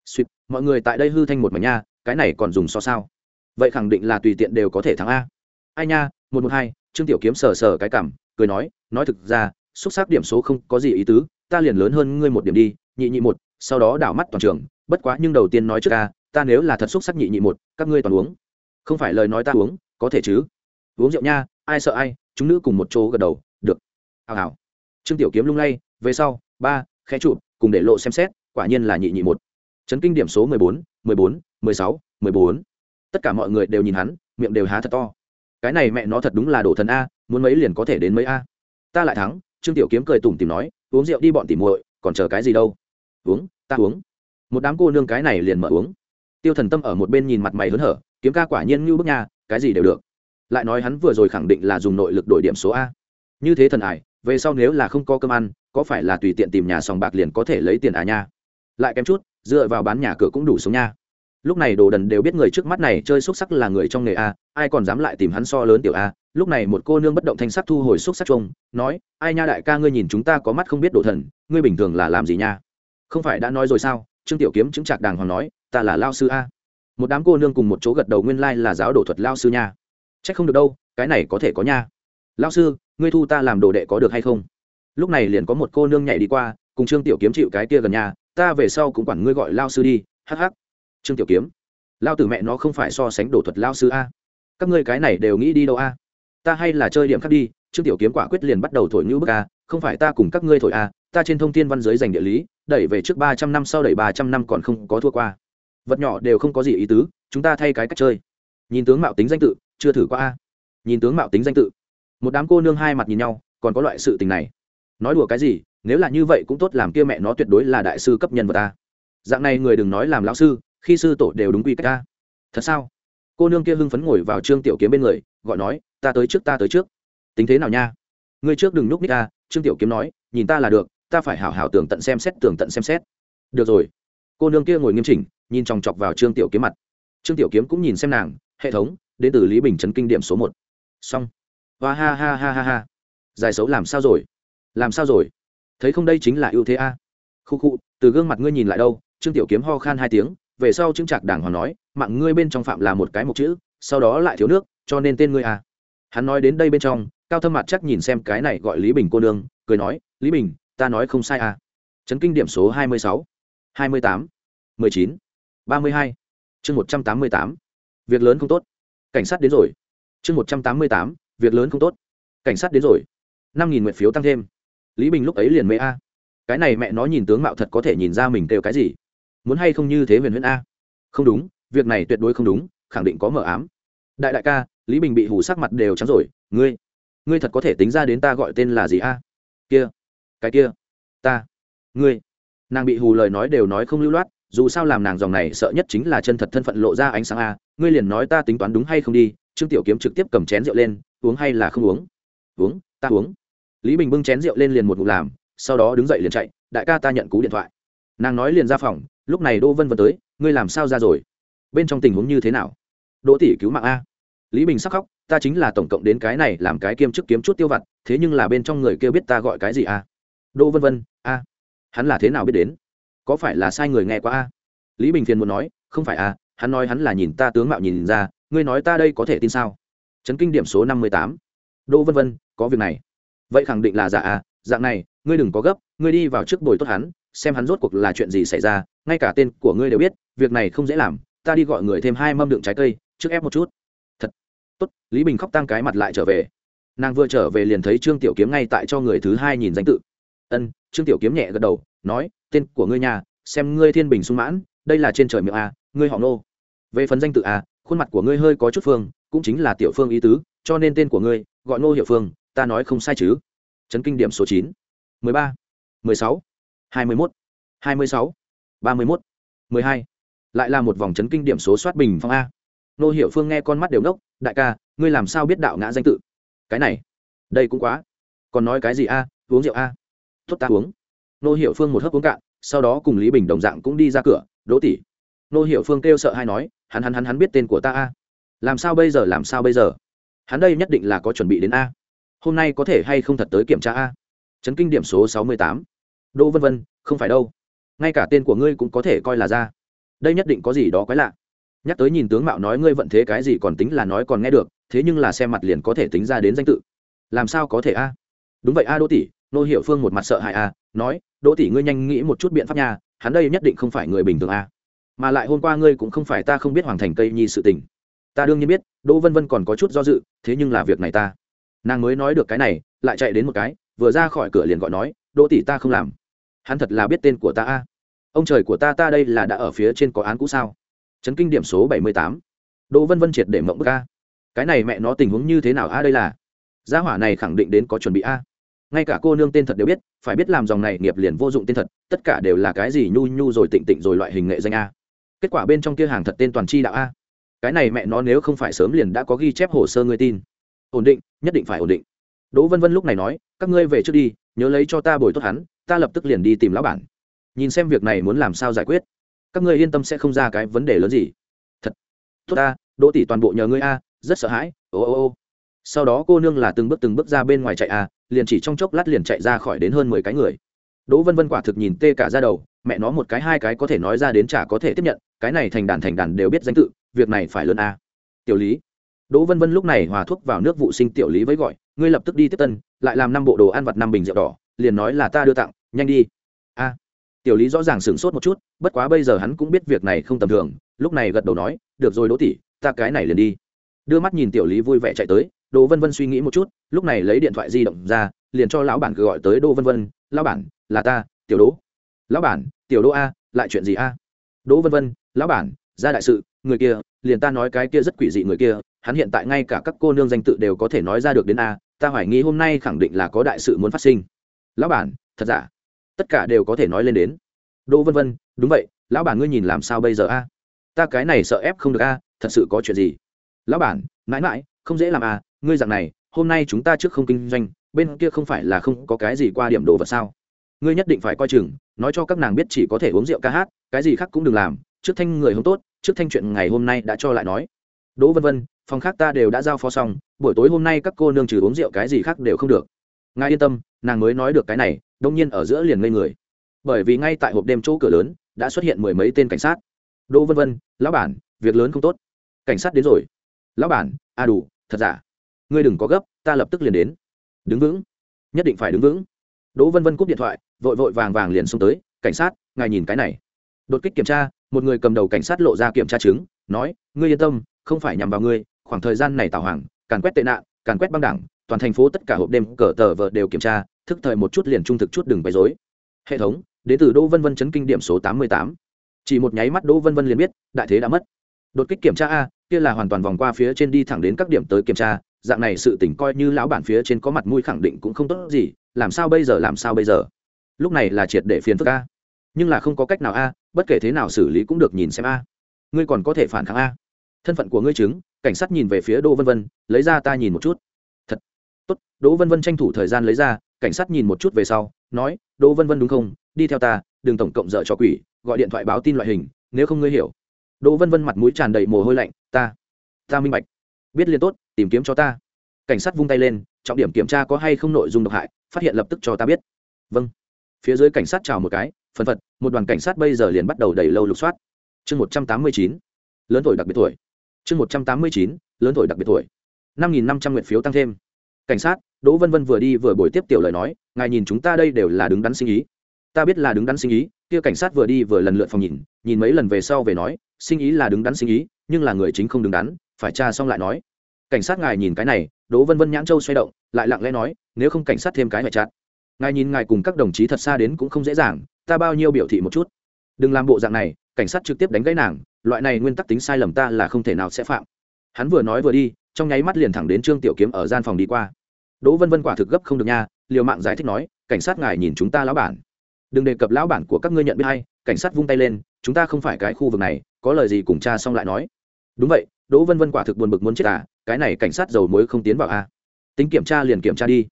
Suýt mọi người tại đây hư thanh một mảnh nha, cái này còn dùng so sao? Vậy khẳng định là tùy tiện đều có thể thắng a. Ai nha, một một hai, trương tiểu kiếm sờ sờ cái cảm, cười nói nói thực ra, xúc sắc điểm số không có gì ý tứ, ta liền lớn hơn ngươi một điểm đi, nhị nhị một, sau đó đảo mắt toàn trường, bất quá nhưng đầu tiên nói trước ca, ta nếu là thật xúc sắc nhị nhị một, các ngươi toàn uống. Không phải lời nói ta uống, có thể chứ? Uống rượu nha, ai sợ ai, chúng nữ cùng một chỗ gật đầu, được. Hào hào. Trương tiểu kiếm lung lay, về sau, ba, khẽ chụp, cùng để lộ xem xét, quả nhiên là nhị nhị một. Chấn kinh điểm số mười bốn mười bốn, mười sáu, mười bốn tất cả mọi người đều nhìn hắn, miệng đều há thật to. Cái này mẹ nó thật đúng là đổ thần a, muốn mấy liền có thể đến mấy a. Ta lại thắng, trương tiểu kiếm cười tủm tìm nói, uống rượu đi bọn tỉ muội, còn chờ cái gì đâu? Uống, ta uống. Một đám cô nương cái này liền mở uống. Tiêu thần tâm ở một bên nhìn mặt mày hớn hở, kiếm ca quả nhiên như bức nha, cái gì đều được. Lại nói hắn vừa rồi khẳng định là dùng nội lực đổi điểm số a. Như thế thần ải, về sau nếu là không có cơm ăn, có phải là tùy tiện tìm nhà sòng bạc liền có thể lấy tiền à nha? Lại kém chút, dựa vào bán nhà cửa cũng đủ sống nha lúc này đồ đần đều biết người trước mắt này chơi xúc sắc là người trong nghề a, ai còn dám lại tìm hắn so lớn tiểu a. Lúc này một cô nương bất động thanh sắc thu hồi xúc sắc chung nói, ai nha đại ca ngươi nhìn chúng ta có mắt không biết đồ thần, ngươi bình thường là làm gì nha? Không phải đã nói rồi sao? Trương tiểu kiếm chứng trạc đàng hoàng nói, ta là lao sư a. Một đám cô nương cùng một chỗ gật đầu nguyên lai là giáo đồ thuật lao sư nha. Trách không được đâu, cái này có thể có nha. Lao sư, ngươi thu ta làm đồ đệ có được hay không? Lúc này liền có một cô nương nhảy đi qua, cùng trương tiểu kiếm chịu cái kia gần nhà, ta về sau cũng quản ngươi gọi lao sư đi hh trương tiểu kiếm. Lao tử mẹ nó không phải so sánh đồ thuật lao sư a. Các ngươi cái này đều nghĩ đi đâu a? Ta hay là chơi điểm khác đi, trương tiểu kiếm quả quyết liền bắt đầu thổi như bức a, không phải ta cùng các ngươi thổi a, ta trên thông tin văn giới giành địa lý, đẩy về trước ba trăm năm sau đẩy ba trăm năm còn không có thua qua. Vật nhỏ đều không có gì ý tứ, chúng ta thay cái cách chơi. Nhìn tướng mạo tính danh tự, chưa thử qua a. Nhìn tướng mạo tính danh tự. Một đám cô nương hai mặt nhìn nhau, còn có loại sự tình này. Nói đùa cái gì, nếu là như vậy cũng tốt, làm kia mẹ nó tuyệt đối là đại sư cấp nhân vật ta dạng này người đừng nói làm lão sư khi sư tổ đều đúng quy cách ta. Thật sao? Cô nương kia hưng phấn ngồi vào trương tiểu kiếm bên người, gọi nói, ta tới trước, ta tới trước. Tính thế nào nha? Ngươi trước đừng núp ních ta. Trương tiểu kiếm nói, nhìn ta là được, ta phải hảo hảo tưởng tận xem xét, tưởng tận xem xét. Được rồi. Cô nương kia ngồi nghiêm chỉnh, nhìn chòng chọc vào trương tiểu kiếm mặt. Trương tiểu kiếm cũng nhìn xem nàng, hệ thống, đến từ lý bình trấn kinh điểm số một. Xong. Và ha ha ha ha ha. Dài xấu làm sao rồi? Làm sao rồi? Thấy không đây chính là ưu thế a. Khu khu, từ gương mặt ngươi nhìn lại đâu, trương tiểu kiếm ho khan hai tiếng về sau chứng trạc đàng hoàng nói, mạng ngươi bên trong phạm là một cái một chữ, sau đó lại thiếu nước, cho nên tên ngươi à. Hắn nói đến đây bên trong, cao thâm mặt chắc nhìn xem cái này gọi lý bình cô nương, cười nói, lý bình, ta nói không sai à. Chấn kinh điểm số hai mươi sáu, hai mươi tám, mười chín, ba mươi hai, chương một trăm tám mươi tám, việc lớn không tốt. Cảnh sát đến rồi. Chương một trăm tám mươi tám, việc lớn không tốt. Cảnh sát đến rồi. năm nghìn nguyện phiếu tăng thêm. Lý bình lúc ấy liền mê a. Cái này mẹ nó nhìn tướng mạo thật có thể nhìn ra mình kêu cái gì muốn hay không như thế huyền huyền a? Không đúng, việc này tuyệt đối không đúng, khẳng định có mờ ám. Đại đại ca, lý bình bị hù sắc mặt đều trắng rồi, ngươi ngươi thật có thể tính ra đến ta gọi tên là gì a? Kia, cái kia, ta, ngươi. Nàng bị hù lời nói đều nói không lưu loát, dù sao làm nàng dòng này sợ nhất chính là chân thật thân phận lộ ra ánh sáng a. Ngươi liền nói ta tính toán đúng hay không đi, trương tiểu kiếm trực tiếp cầm chén rượu lên, uống hay là không uống? Uống, ta uống. Lý bình bưng chén rượu lên liền một ngụm làm, sau đó đứng dậy liền chạy, đại ca ta nhận cú điện thoại. Nàng nói liền ra phòng lúc này đỗ vân vân tới, ngươi làm sao ra rồi? Bên trong tình huống như thế nào? Đỗ tỷ cứu mạng a. Lý bình sắc khóc, ta chính là tổng cộng đến cái này làm cái kiêm chức kiếm chút tiêu vặt, thế nhưng là bên trong người kêu biết ta gọi cái gì a? Đỗ vân vân, a. Hắn là thế nào biết đến? Có phải là sai người nghe qua a? Lý bình phiền muốn nói, không phải a, hắn nói hắn là nhìn ta tướng mạo nhìn ra, ngươi nói ta đây có thể tin sao? Chấn kinh điểm số năm mươi tám. Đỗ vân vân, có việc này. Vậy khẳng định là giả a, dạng này, ngươi đừng có gấp, ngươi đi vào trước bồi tốt hắn xem hắn rốt cuộc là chuyện gì xảy ra, ngay cả tên của ngươi đều biết, việc này không dễ làm, ta đi gọi người thêm hai mâm đựng trái cây, trước ép một chút. Thật. Tốt, lý bình khóc tăng cái mặt lại trở về. Nàng vừa trở về liền thấy trương tiểu kiếm ngay tại cho người thứ hai nhìn danh tự. Ân, trương tiểu kiếm nhẹ gật đầu, nói, tên của ngươi nhà, xem ngươi thiên bình sung mãn, đây là trên trời miệng a, ngươi họ nô về phần danh tự a, khuôn mặt của ngươi hơi có chút phương, cũng chính là tiểu phương ý tứ, cho nên tên của ngươi, gọi nô hiệu phương, ta nói không sai chứ. Chấn kinh điểm số chín. mười ba, mười sáu hai mươi mốt, hai mươi sáu, ba mươi mốt, mười hai, lại là một vòng chấn kinh điểm số soát bình phong a. Nô hiệu phương nghe con mắt đều ngốc, đại ca, ngươi làm sao biết đạo ngã danh tự? Cái này, đây cũng quá. Còn nói cái gì a? Uống rượu a? Tốt ta uống. Nô hiệu phương một hớp uống cạn, sau đó cùng lý bình đồng dạng cũng đi ra cửa, đỗ tỷ. Nô hiệu phương kêu sợ hay nói, hắn hắn hắn hắn biết tên của ta a. Làm sao bây giờ, làm sao bây giờ? Hắn đây nhất định là có chuẩn bị đến a. Hôm nay có thể hay không thật tới kiểm tra a? Chấn kinh điểm số sáu mươi tám đỗ vân vân, không phải đâu. Ngay cả tên của ngươi cũng có thể coi là ra. Đây nhất định có gì đó quái lạ. Nhắc tới nhìn tướng mạo nói ngươi vận thế cái gì còn tính là nói còn nghe được, thế nhưng là xem mặt liền có thể tính ra đến danh tự. Làm sao có thể a? Đúng vậy a, đỗ tỷ, nô hiệu phương một mặt sợ hãi a, nói, đỗ tỷ ngươi nhanh nghĩ một chút biện pháp nha, hắn đây nhất định không phải người bình thường a. Mà lại hôm qua ngươi cũng không phải ta không biết hoàng thành cây nhi sự tình. Ta đương nhiên biết, đỗ vân vân còn có chút do dự, thế nhưng là việc này ta. Nàng mới nói được cái này, lại chạy đến một cái, vừa ra khỏi cửa liền gọi nói, đỗ tỷ ta không làm hắn thật là biết tên của ta a. Ông trời của ta ta đây là đã ở phía trên có án cũ sao? Chấn kinh điểm số bảy mươi tám. Đỗ vân vân triệt để mộng bức a. Cái này mẹ nó tình huống như thế nào a đây là? Gia hỏa này khẳng định đến có chuẩn bị a. Ngay cả cô nương tên thật đều biết, phải biết làm dòng này nghiệp liền vô dụng tên thật, tất cả đều là cái gì nhu nhu rồi tịnh tịnh rồi loại hình nghệ danh a. Kết quả bên trong kia hàng thật tên toàn chi đạo a. Cái này mẹ nó nếu không phải sớm liền đã có ghi chép hồ sơ ngươi tin. Ổn định, nhất định phải ổn định. Đỗ vân vân lúc này nói, các ngươi về trước đi, nhớ lấy cho ta bồi tốt hắn ta lập tức liền đi tìm lão bản. Nhìn xem việc này muốn làm sao giải quyết. Các ngươi yên tâm sẽ không ra cái vấn đề lớn gì. Thật. Tốt ta, đỗ tỷ toàn bộ nhờ ngươi a, rất sợ hãi. Ô ô ô. Sau đó cô nương là từng bước từng bước ra bên ngoài chạy a, liền chỉ trong chốc lát liền chạy ra khỏi đến hơn mười cái người. Đỗ vân vân quả thực nhìn tê cả ra đầu, mẹ nó một cái hai cái có thể nói ra đến chả có thể tiếp nhận, cái này thành đàn thành đàn đều biết danh tự, việc này phải lớn a. Tiểu lý. Đỗ vân vân lúc này hòa thuốc vào nước vụ sinh tiểu lý với gọi, ngươi lập tức đi tiếp tân, lại làm năm bộ đồ ăn vặt năm bình rượu đỏ, liền nói là ta đưa tặng nhanh đi. A. Tiểu lý rõ ràng sửng sốt một chút, bất quá bây giờ hắn cũng biết việc này không tầm thường, lúc này gật đầu nói, được rồi đỗ tỷ, ta cái này liền đi. Đưa mắt nhìn tiểu lý vui vẻ chạy tới, đỗ vân vân suy nghĩ một chút, lúc này lấy điện thoại di động ra, liền cho lão bản gọi tới đỗ vân vân, lão bản, là ta, tiểu đỗ. Lão bản, tiểu đỗ a, lại chuyện gì a? Đỗ vân vân, lão bản, ra đại sự, người kia, liền ta nói cái kia rất quỷ dị người kia, hắn hiện tại ngay cả các cô nương danh tự đều có thể nói ra được đến a, ta hoài nghi hôm nay khẳng định là có đại sự muốn phát sinh. Lão bản, thật giả? Tất cả đều có thể nói lên đến. Đỗ vân vân, đúng vậy, lão bản ngươi nhìn làm sao bây giờ a? Ta cái này sợ ép không được a, thật sự có chuyện gì? Lão bản, mãi mãi, không dễ làm a ngươi dặn này, hôm nay chúng ta trước không kinh doanh, bên kia không phải là không có cái gì qua điểm đồ vật sao? Ngươi nhất định phải coi chừng, nói cho các nàng biết chỉ có thể uống rượu ca hát, cái gì khác cũng đừng làm, trước thanh người không tốt, trước thanh chuyện ngày hôm nay đã cho lại nói. Đỗ vân vân, phòng khác ta đều đã giao phó xong, buổi tối hôm nay các cô nương trừ uống rượu cái gì khác đều không được ngài yên tâm, nàng mới nói được cái này, đông nhiên ở giữa liền ngây người. Bởi vì ngay tại hộp đêm chỗ cửa lớn, đã xuất hiện mười mấy tên cảnh sát. Đỗ vân vân, lão bản, việc lớn không tốt. Cảnh sát đến rồi. Lão bản a à đủ, thật giả? Ngươi đừng có gấp, ta lập tức liền đến. Đứng vững. Nhất định phải đứng vững. Đỗ vân vân cúp điện thoại, vội vội vàng vàng liền xông tới, cảnh sát, ngài nhìn cái này. Đột kích kiểm tra, một người cầm đầu cảnh sát lộ ra kiểm tra chứng, nói, ngươi yên tâm, không phải nhằm vào ngươi, khoảng thời gian này tào hoàng, càn quét tệ nạn, càn quét băng đảng toàn thành phố tất cả hộp đêm cờ tờ vợ đều kiểm tra, thức thời một chút liền trung thực chút đừng bày dối hệ thống, đến từ đỗ vân vân chấn kinh điểm số tám mươi tám. Chỉ một nháy mắt đỗ vân vân liền biết, đại thế đã mất. Đột kích kiểm tra a, kia là hoàn toàn vòng qua phía trên đi thẳng đến các điểm tới kiểm tra, dạng này sự tỉnh coi như lão bản phía trên có mặt mũi khẳng định cũng không tốt gì, làm sao bây giờ, làm sao bây giờ? Lúc này là triệt để phiền phức a. Nhưng là không có cách nào a, bất kể thế nào xử lý cũng được nhìn xem a. Ngươi còn có thể phản kháng a. Thân phận của ngươi chứng, cảnh sát nhìn về phía đỗ vân vân, lấy ra ta nhìn một chút đỗ vân vân tranh thủ thời gian lấy ra, cảnh sát nhìn một chút về sau, nói, đỗ vân vân đúng không? Đi theo ta, đừng tổng cộng dở cho quỷ, gọi điện thoại báo tin loại hình, nếu không ngươi hiểu. Đỗ vân vân mặt mũi tràn đầy mồ hôi lạnh, ta ta minh bạch. Biết liên tốt, tìm kiếm cho ta. Cảnh sát vung tay lên, trọng điểm kiểm tra có hay không nội dung độc hại, phát hiện lập tức cho ta biết. Vâng. Phía dưới cảnh sát chào một cái phân phật, một đoàn cảnh sát bây giờ liền bắt đầu đẩy lâu lục soát. Chương một trăm tám mươi chín, lớn tuổi đặc biệt tuổi. Chương một trăm tám mươi chín, lớn tuổi đặc biệt tuổi. Năm nghìn năm trăm nguyện phiếu tăng thêm. Cảnh sát đỗ vân vân vừa đi vừa buổi tiếp tiểu lời nói, ngài nhìn chúng ta đây đều là đứng đắn sinh ý. Ta biết là đứng đắn sinh ý. Kia cảnh sát vừa đi vừa lần lượt phòng nhìn nhìn mấy lần về sau về nói, sinh ý là đứng đắn sinh ý, nhưng là người chính không đứng đắn, phải tra xong lại nói. Cảnh sát ngài nhìn cái này, đỗ vân vân nhãn châu xoay động, lại lặng lẽ nói, nếu không cảnh sát thêm cái ngoại chặt ngài nhìn ngài cùng các đồng chí thật xa đến cũng không dễ dàng, ta bao nhiêu biểu thị một chút. Đừng làm bộ dạng này, cảnh sát trực tiếp đánh gãy nàng, loại này nguyên tắc tính sai lầm ta là không thể nào sẽ phạm. Hắn vừa nói vừa đi, trong nháy mắt liền thẳng đến trương tiểu kiếm ở gian phòng đi qua đỗ vân vân quả thực gấp không được nha, liều mạng giải thích nói, cảnh sát ngài nhìn chúng ta lão bản. Đừng đề cập lão bản của các ngươi nhận biết hay, cảnh sát vung tay lên, chúng ta không phải cái khu vực này, có lời gì cùng cha xong lại nói. Đúng vậy, đỗ vân vân quả thực buồn bực muốn chết à cái này cảnh sát dầu muối không tiến vào a à. tính kiểm tra liền kiểm tra đi.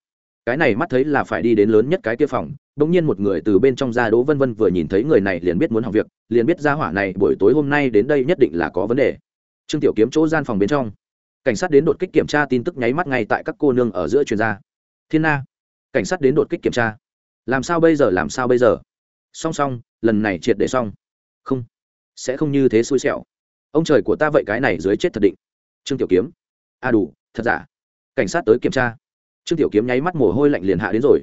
Cái này mắt thấy là phải đi đến lớn nhất cái kia phòng, bỗng nhiên một người từ bên trong ra đỗ vân vân vừa nhìn thấy người này liền biết muốn học việc, liền biết ra hỏa này buổi tối hôm nay đến đây nhất định là có vấn đề. Trương tiểu kiếm chỗ gian phòng bên trong cảnh sát đến đột kích kiểm tra tin tức nháy mắt ngay tại các cô nương ở giữa truyền ra thiên na, cảnh sát đến đột kích kiểm tra. Làm sao bây giờ, làm sao bây giờ? Song song, lần này triệt để xong. Không, sẽ không như thế xui xẻo. Ông trời của ta vậy cái này dưới chết thật định. Trương tiểu kiếm. A à đủ, thật giả. Cảnh sát tới kiểm tra. Trương tiểu kiếm nháy mắt mồ hôi lạnh liền hạ đến rồi.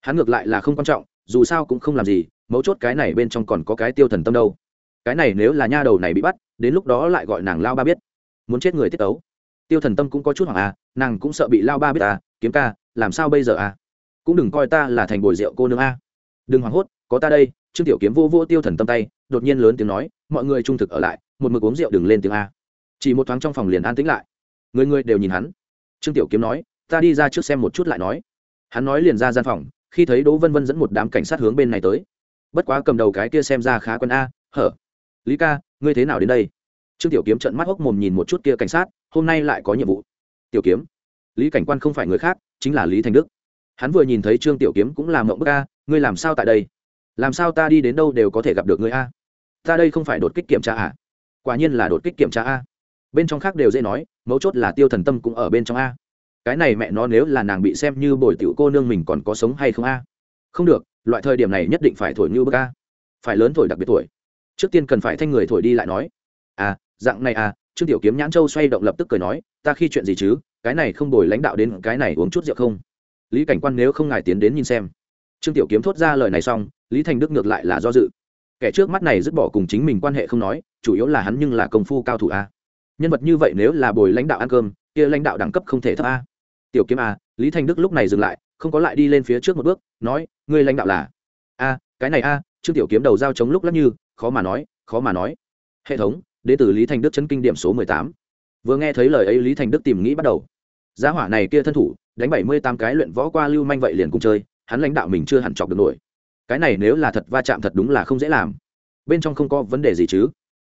Hắn ngược lại là không quan trọng, dù sao cũng không làm gì, mấu chốt cái này bên trong còn có cái tiêu thần tâm đâu. Cái này nếu là nha đầu này bị bắt, đến lúc đó lại gọi nàng lao ba biết. Muốn chết người tiết tấu tiêu thần tâm cũng có chút hoảng à nàng cũng sợ bị lao ba biết à kiếm ca, làm sao bây giờ à? Cũng đừng coi ta là thành bồi rượu cô nương a. Đừng hoảng hốt, có ta đây, trương tiểu kiếm vô vô tiêu thần tâm tay, đột nhiên lớn tiếng nói, mọi người trung thực ở lại, một mực uống rượu đừng lên tiếng a. Chỉ một thoáng trong phòng liền an tĩnh lại. Người người đều nhìn hắn. Trương tiểu kiếm nói, ta đi ra trước xem một chút lại nói. Hắn nói liền ra gian phòng, khi thấy đỗ vân vân dẫn một đám cảnh sát hướng bên này tới. Bất quá cầm đầu cái kia xem ra khá quân a, hở. Lý ca, ngươi thế nào đến đây? Trương tiểu kiếm trận mắt hốc mồm nhìn một chút kia cảnh sát, hôm nay lại có nhiệm vụ. Tiểu kiếm, lý cảnh quan không phải người khác, chính là lý thành đức. Hắn vừa nhìn thấy trương tiểu kiếm cũng làm mộng bức a, ngươi làm sao tại đây? Làm sao ta đi đến đâu đều có thể gặp được ngươi a? Ta đây không phải đột kích kiểm tra à? Quả nhiên là đột kích kiểm tra a. Bên trong khác đều dễ nói, mấu chốt là tiêu thần tâm cũng ở bên trong a. Cái này mẹ nó nếu là nàng bị xem như bồi tiểu cô nương mình còn có sống hay không a? Không được, loại thời điểm này nhất định phải thổi như bức a. Phải lớn thổi đặc biệt tuổi. Trước tiên cần phải thanh người thổi đi lại nói. À dạng này à trương tiểu kiếm nhãn châu xoay động lập tức cười nói, ta khi chuyện gì chứ? Cái này không đổi lãnh đạo đến cái này uống chút rượu không? Lý cảnh quan nếu không ngài tiến đến nhìn xem. Trương tiểu kiếm thốt ra lời này xong, lý thành đức ngược lại là do dự. Kẻ trước mắt này dứt bỏ cùng chính mình quan hệ không nói, chủ yếu là hắn nhưng là công phu cao thủ a nhân vật như vậy nếu là bồi lãnh đạo ăn cơm, kia lãnh đạo đẳng cấp không thể thấp a tiểu kiếm a lý thành đức lúc này dừng lại, không có lại đi lên phía trước một bước, nói, ngươi lãnh đạo là? A, cái này a. Trương tiểu kiếm đầu dao chống lúc lắc như, khó mà nói, khó mà nói. Hệ thống đến tử lý thành đức chấn kinh điểm số mười tám. Vừa nghe thấy lời ấy, lý thành đức tìm nghĩ bắt đầu. Giá hỏa này kia thân thủ, đánh bảy mươi tám cái luyện võ qua lưu manh vậy liền cùng chơi, hắn lãnh đạo mình chưa hẳn chọc được nổi. Cái này nếu là thật va chạm thật đúng là không dễ làm. Bên trong không có vấn đề gì chứ?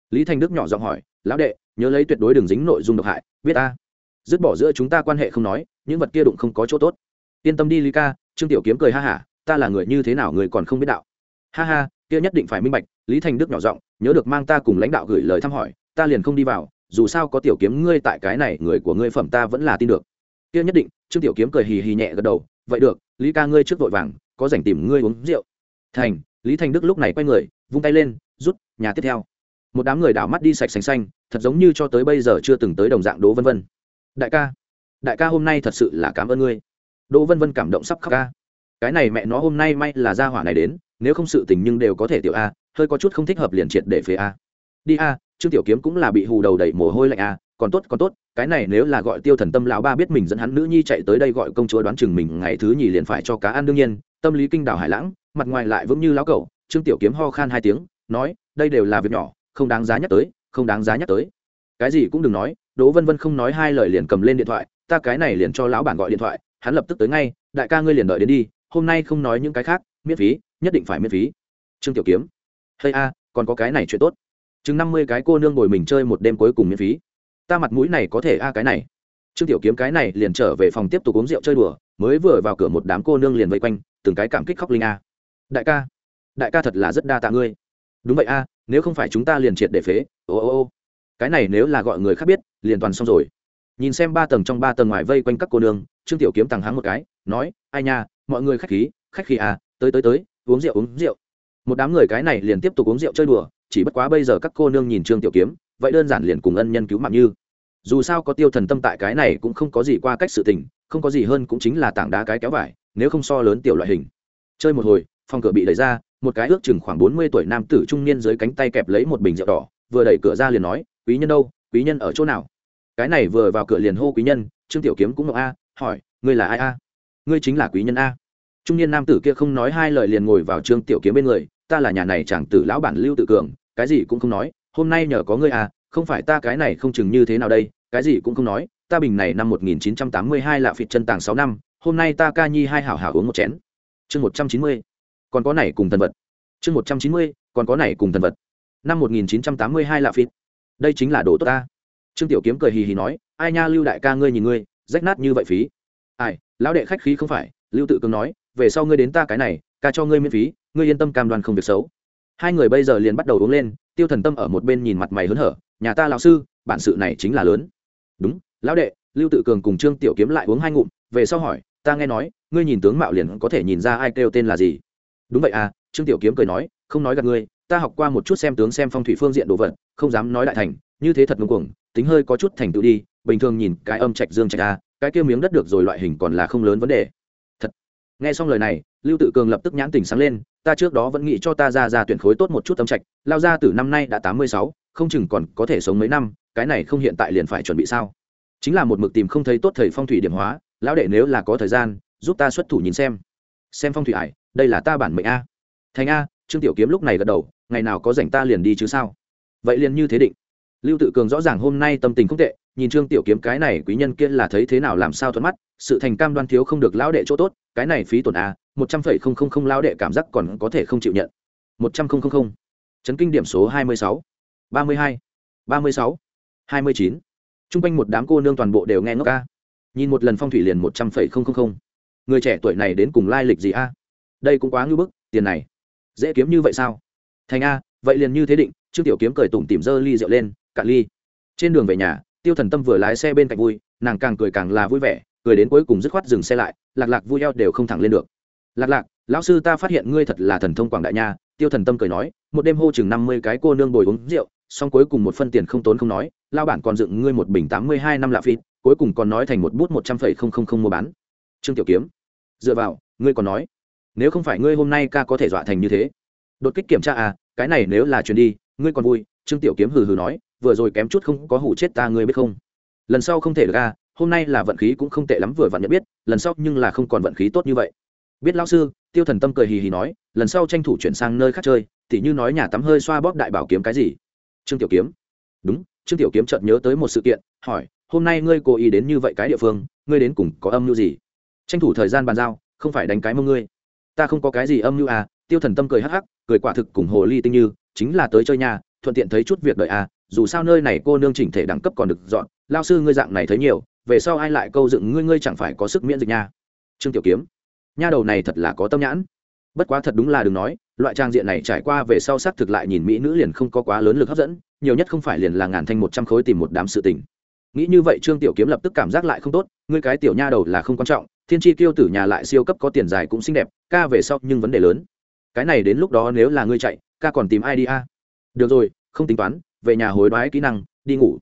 Lý thanh đức nhỏ giọng hỏi, lão đệ, nhớ lấy tuyệt đối đừng dính nội dung độc hại, biết ta? Dứt bỏ giữa chúng ta quan hệ không nói, những vật kia đụng không có chỗ tốt. Yên tâm đi lý ca, trương tiểu kiếm cười ha hả, ta là người như thế nào người còn không biết đạo. Ha ha kia nhất định phải minh bạch, lý thành đức nhỏ giọng, nhớ được mang ta cùng lãnh đạo gửi lời thăm hỏi, ta liền không đi vào, dù sao có tiểu kiếm ngươi tại cái này, người của ngươi phẩm ta vẫn là tin được. Kia nhất định, trương tiểu kiếm cười hì hì nhẹ gật đầu, vậy được, lý ca ngươi trước vội vàng, có rảnh tìm ngươi uống rượu. Thành, lý thành đức lúc này quay người, vung tay lên, rút, nhà tiếp theo. Một đám người đảo mắt đi sạch sành xanh, thật giống như cho tới bây giờ chưa từng tới đồng dạng đỗ vân vân. Đại ca đại ca hôm nay thật sự là cảm ơn ngươi. Đỗ vân vân cảm động sắp khóc ca cái này mẹ nó hôm nay may là ra hỏa này đến, nếu không sự tình nhưng đều có thể tiểu a, hơi có chút không thích hợp liền triệt để phế a. Đi a, trương tiểu kiếm cũng là bị hù đầu đẩy mồ hôi lạnh a, còn tốt còn tốt, cái này nếu là gọi tiêu thần tâm lão ba biết mình dẫn hắn nữ nhi chạy tới đây gọi công chúa đoán chừng mình ngày thứ nhì liền phải cho cá ăn đương nhiên, tâm lý kinh đảo hải lãng, mặt ngoài lại vững như lão cẩu, trương tiểu kiếm ho khan hai tiếng, nói, đây đều là việc nhỏ, không đáng giá nhắc tới, không đáng giá nhắc tới. Cái gì cũng đừng nói, đỗ vân vân không nói hai lời liền cầm lên điện thoại, ta cái này liền cho lão bản gọi điện thoại, hắn lập tức tới ngay, đại ca ngươi liền đợi đến đi hôm nay không nói những cái khác, miễn phí, nhất định phải miễn phí. Trương tiểu kiếm hay a, còn có cái này chuyện tốt. Chừng năm mươi cái cô nương ngồi mình chơi một đêm cuối cùng miễn phí. Ta mặt mũi này có thể a cái này. Trương tiểu kiếm cái này liền trở về phòng tiếp tục uống rượu chơi đùa, mới vừa vào cửa một đám cô nương liền vây quanh, từng cái cảm kích khóc linh a. Đại ca đại ca thật là rất đa tạ ngươi. Đúng vậy a, nếu không phải chúng ta liền triệt để phế, ô ô ô. Cái này nếu là gọi người khác biết, liền toàn xong rồi nhìn xem ba tầng trong ba tầng ngoài vây quanh các cô nương, trương tiểu kiếm tàng háng một cái, nói, ai nha, mọi người khách khí khách khí à tới tới tới, uống rượu uống rượu. Một đám người cái này liền tiếp tục uống rượu chơi đùa, chỉ bất quá bây giờ các cô nương nhìn trương tiểu kiếm, vậy đơn giản liền cùng ân nhân cứu mạng như. Dù sao có tiêu thần tâm tại cái này cũng không có gì qua cách sự tình, không có gì hơn cũng chính là tảng đá cái kéo vải, nếu không so lớn tiểu loại hình. Chơi một hồi, phòng cửa bị đẩy ra, một cái ước chừng khoảng bốn mươi tuổi nam tử trung niên dưới cánh tay kẹp lấy một bình rượu đỏ, vừa đẩy cửa ra liền nói, quý nhân đâu, quý nhân ở chỗ nào? Cái này vừa vào cửa liền hô quý nhân trương tiểu kiếm cũng ngọc a hỏi ngươi là ai a? Ngươi chính là quý nhân a. Trung niên nam tử kia không nói hai lời liền ngồi vào trương tiểu kiếm bên người ta là nhà này chẳng tử lão bản lưu tự cường cái gì cũng không nói hôm nay nhờ có ngươi à không phải ta cái này không chừng như thế nào đây cái gì cũng không nói ta bình này năm 1982 là phịt chân tàng 6 năm hôm nay ta ca nhi hai hảo hảo uống một chén. Chương 190. còn có này cùng thần vật. Chương 190, còn có này cùng thần vật. Năm 1982 là phịt. Đây chính là đồ tốt ta trương tiểu kiếm cười hì hì nói, ai nha, lưu đại ca ngươi nhìn ngươi, rách nát như vậy phí. Ai, lão đệ khách khí không phải, lưu tự cường nói, về sau ngươi đến ta cái này ca cho ngươi miễn phí, ngươi yên tâm cam đoan không việc xấu. Hai người bây giờ liền bắt đầu uống lên, tiêu thần tâm ở một bên nhìn mặt mày hớn hở, nhà ta lão sư, bản sự này chính là lớn. Đúng, lão đệ, lưu tự cường cùng trương tiểu kiếm lại uống hai ngụm, về sau hỏi, ta nghe nói, ngươi nhìn tướng mạo liền có thể nhìn ra ai kêu tên là gì? Đúng vậy à trương tiểu kiếm cười nói, không nói gặp ngươi, ta học qua một chút xem tướng xem phong thủy phương diện đồ vật, không dám nói đại thành, như thế thật ngưng cuồng tính hơi có chút thành tựu đi, bình thường nhìn cái âm trạch dương trạch a, cái kia miếng đất được rồi loại hình còn là không lớn vấn đề. Thật. Nghe xong lời này, lưu tự cường lập tức nhãn tình sáng lên, ta trước đó vẫn nghĩ cho ta ra ra tuyển khối tốt một chút âm trạch, lao ra từ năm nay đã tám mươi sáu, không chừng còn có thể sống mấy năm, cái này không hiện tại liền phải chuẩn bị sao? Chính là một mực tìm không thấy tốt thầy phong thủy điểm hóa, lão đệ nếu là có thời gian, giúp ta xuất thủ nhìn xem. Xem phong thủy ải, đây là ta bản mệnh a. Thành a, trương tiểu kiếm lúc này gật đầu, ngày nào có rảnh ta liền đi chứ sao? Vậy liền như thế định lưu tự cường rõ ràng hôm nay tâm tình không tệ, nhìn trương tiểu kiếm cái này quý nhân kia là thấy thế nào làm sao thuận mắt, sự thành cam đoan thiếu không được lão đệ chỗ tốt, cái này phí tổn a một trăm phẩy không không không lão đệ cảm giác còn có thể không chịu nhận. Một trăm không không không. Chấn kinh điểm số hai mươi sáu, ba mươi hai, ba mươi sáu, hai mươi chín. Chung quanh một đám cô nương toàn bộ đều nghe ngốc ca. Nhìn một lần phong thủy liền một trăm phẩy không không không. Người trẻ tuổi này đến cùng lai lịch gì a? Đây cũng quá ngưỡng bức, tiền này. Dễ kiếm như vậy sao? Thành a, vậy liền như thế định, trương tiểu kiếm cười tủm tìm dơ ly rượu lên cạn ly. Trên đường về nhà, tiêu thần tâm vừa lái xe bên cạnh vui, nàng càng cười càng là vui vẻ, cười đến cuối cùng dứt khoát dừng xe lại, lạc lạc vui eo đều không thẳng lên được. Lạc lạc, lão sư ta phát hiện ngươi thật là thần thông quảng đại nha, tiêu thần tâm cười nói, một đêm hô chừng năm mươi cái cô nương bồi uống rượu, xong cuối cùng một phân tiền không tốn không nói lao bản còn dựng ngươi một bình tám mươi hai năm lạ phí cuối cùng còn nói thành một bút một trăm phẩy không không không mua bán. Trương tiểu kiếm, dựa vào, ngươi còn nói, nếu không phải ngươi hôm nay ca có thể dọa thành như thế. Đột kích kiểm tra à cái này nếu là chuyền đi, ngươi còn vui, trương tiểu kiếm hừ hừ nói vừa rồi kém chút không có hủ chết ta, ngươi biết không? Lần sau không thể được ra hôm nay là vận khí cũng không tệ lắm, vừa vặn nhận biết, lần sau nhưng là không còn vận khí tốt như vậy. Biết lão sư, tiêu thần tâm cười hì hì nói, lần sau tranh thủ chuyển sang nơi khác chơi thì như nói nhà tắm hơi xoa bóp đại bảo kiếm cái gì? Trương tiểu kiếm. Đúng, trương tiểu kiếm chợt nhớ tới một sự kiện, hỏi, hôm nay ngươi cố ý đến như vậy cái địa phương, ngươi đến cùng có âm mưu gì? Tranh thủ thời gian bàn giao, không phải đánh cái mông ngươi. Ta không có cái gì âm mưu à tiêu thần tâm cười hắc hắc, cười quả thực cùng hồ ly tinh như, chính là tới chơi nhà, thuận tiện thấy chút việc đợi à dù sao nơi này cô nương chỉnh thể đẳng cấp còn được dọn, lao sư ngươi dạng này thấy nhiều, về sau ai lại câu dựng ngươi ngươi chẳng phải có sức miễn dịch nha. Trương tiểu kiếm, nha đầu này thật là có tâm nhãn. Bất quá thật đúng là đừng nói, loại trang diện này trải qua về sau xác thực lại nhìn mỹ nữ liền không có quá lớn lực hấp dẫn, nhiều nhất không phải liền là ngàn thanh một trăm khối tìm một đám sự tình. Nghĩ như vậy trương tiểu kiếm lập tức cảm giác lại không tốt, ngươi cái tiểu nha đầu là không quan trọng, thiên tri tiêu tử nhà lại siêu cấp có tiền dài cũng xinh đẹp, ca về sau nhưng vấn đề lớn. Cái này đến lúc đó nếu là ngươi chạy, ca còn tìm ai đi a? Được rồi, không tính toán về nhà hối đoái kỹ năng, đi ngủ.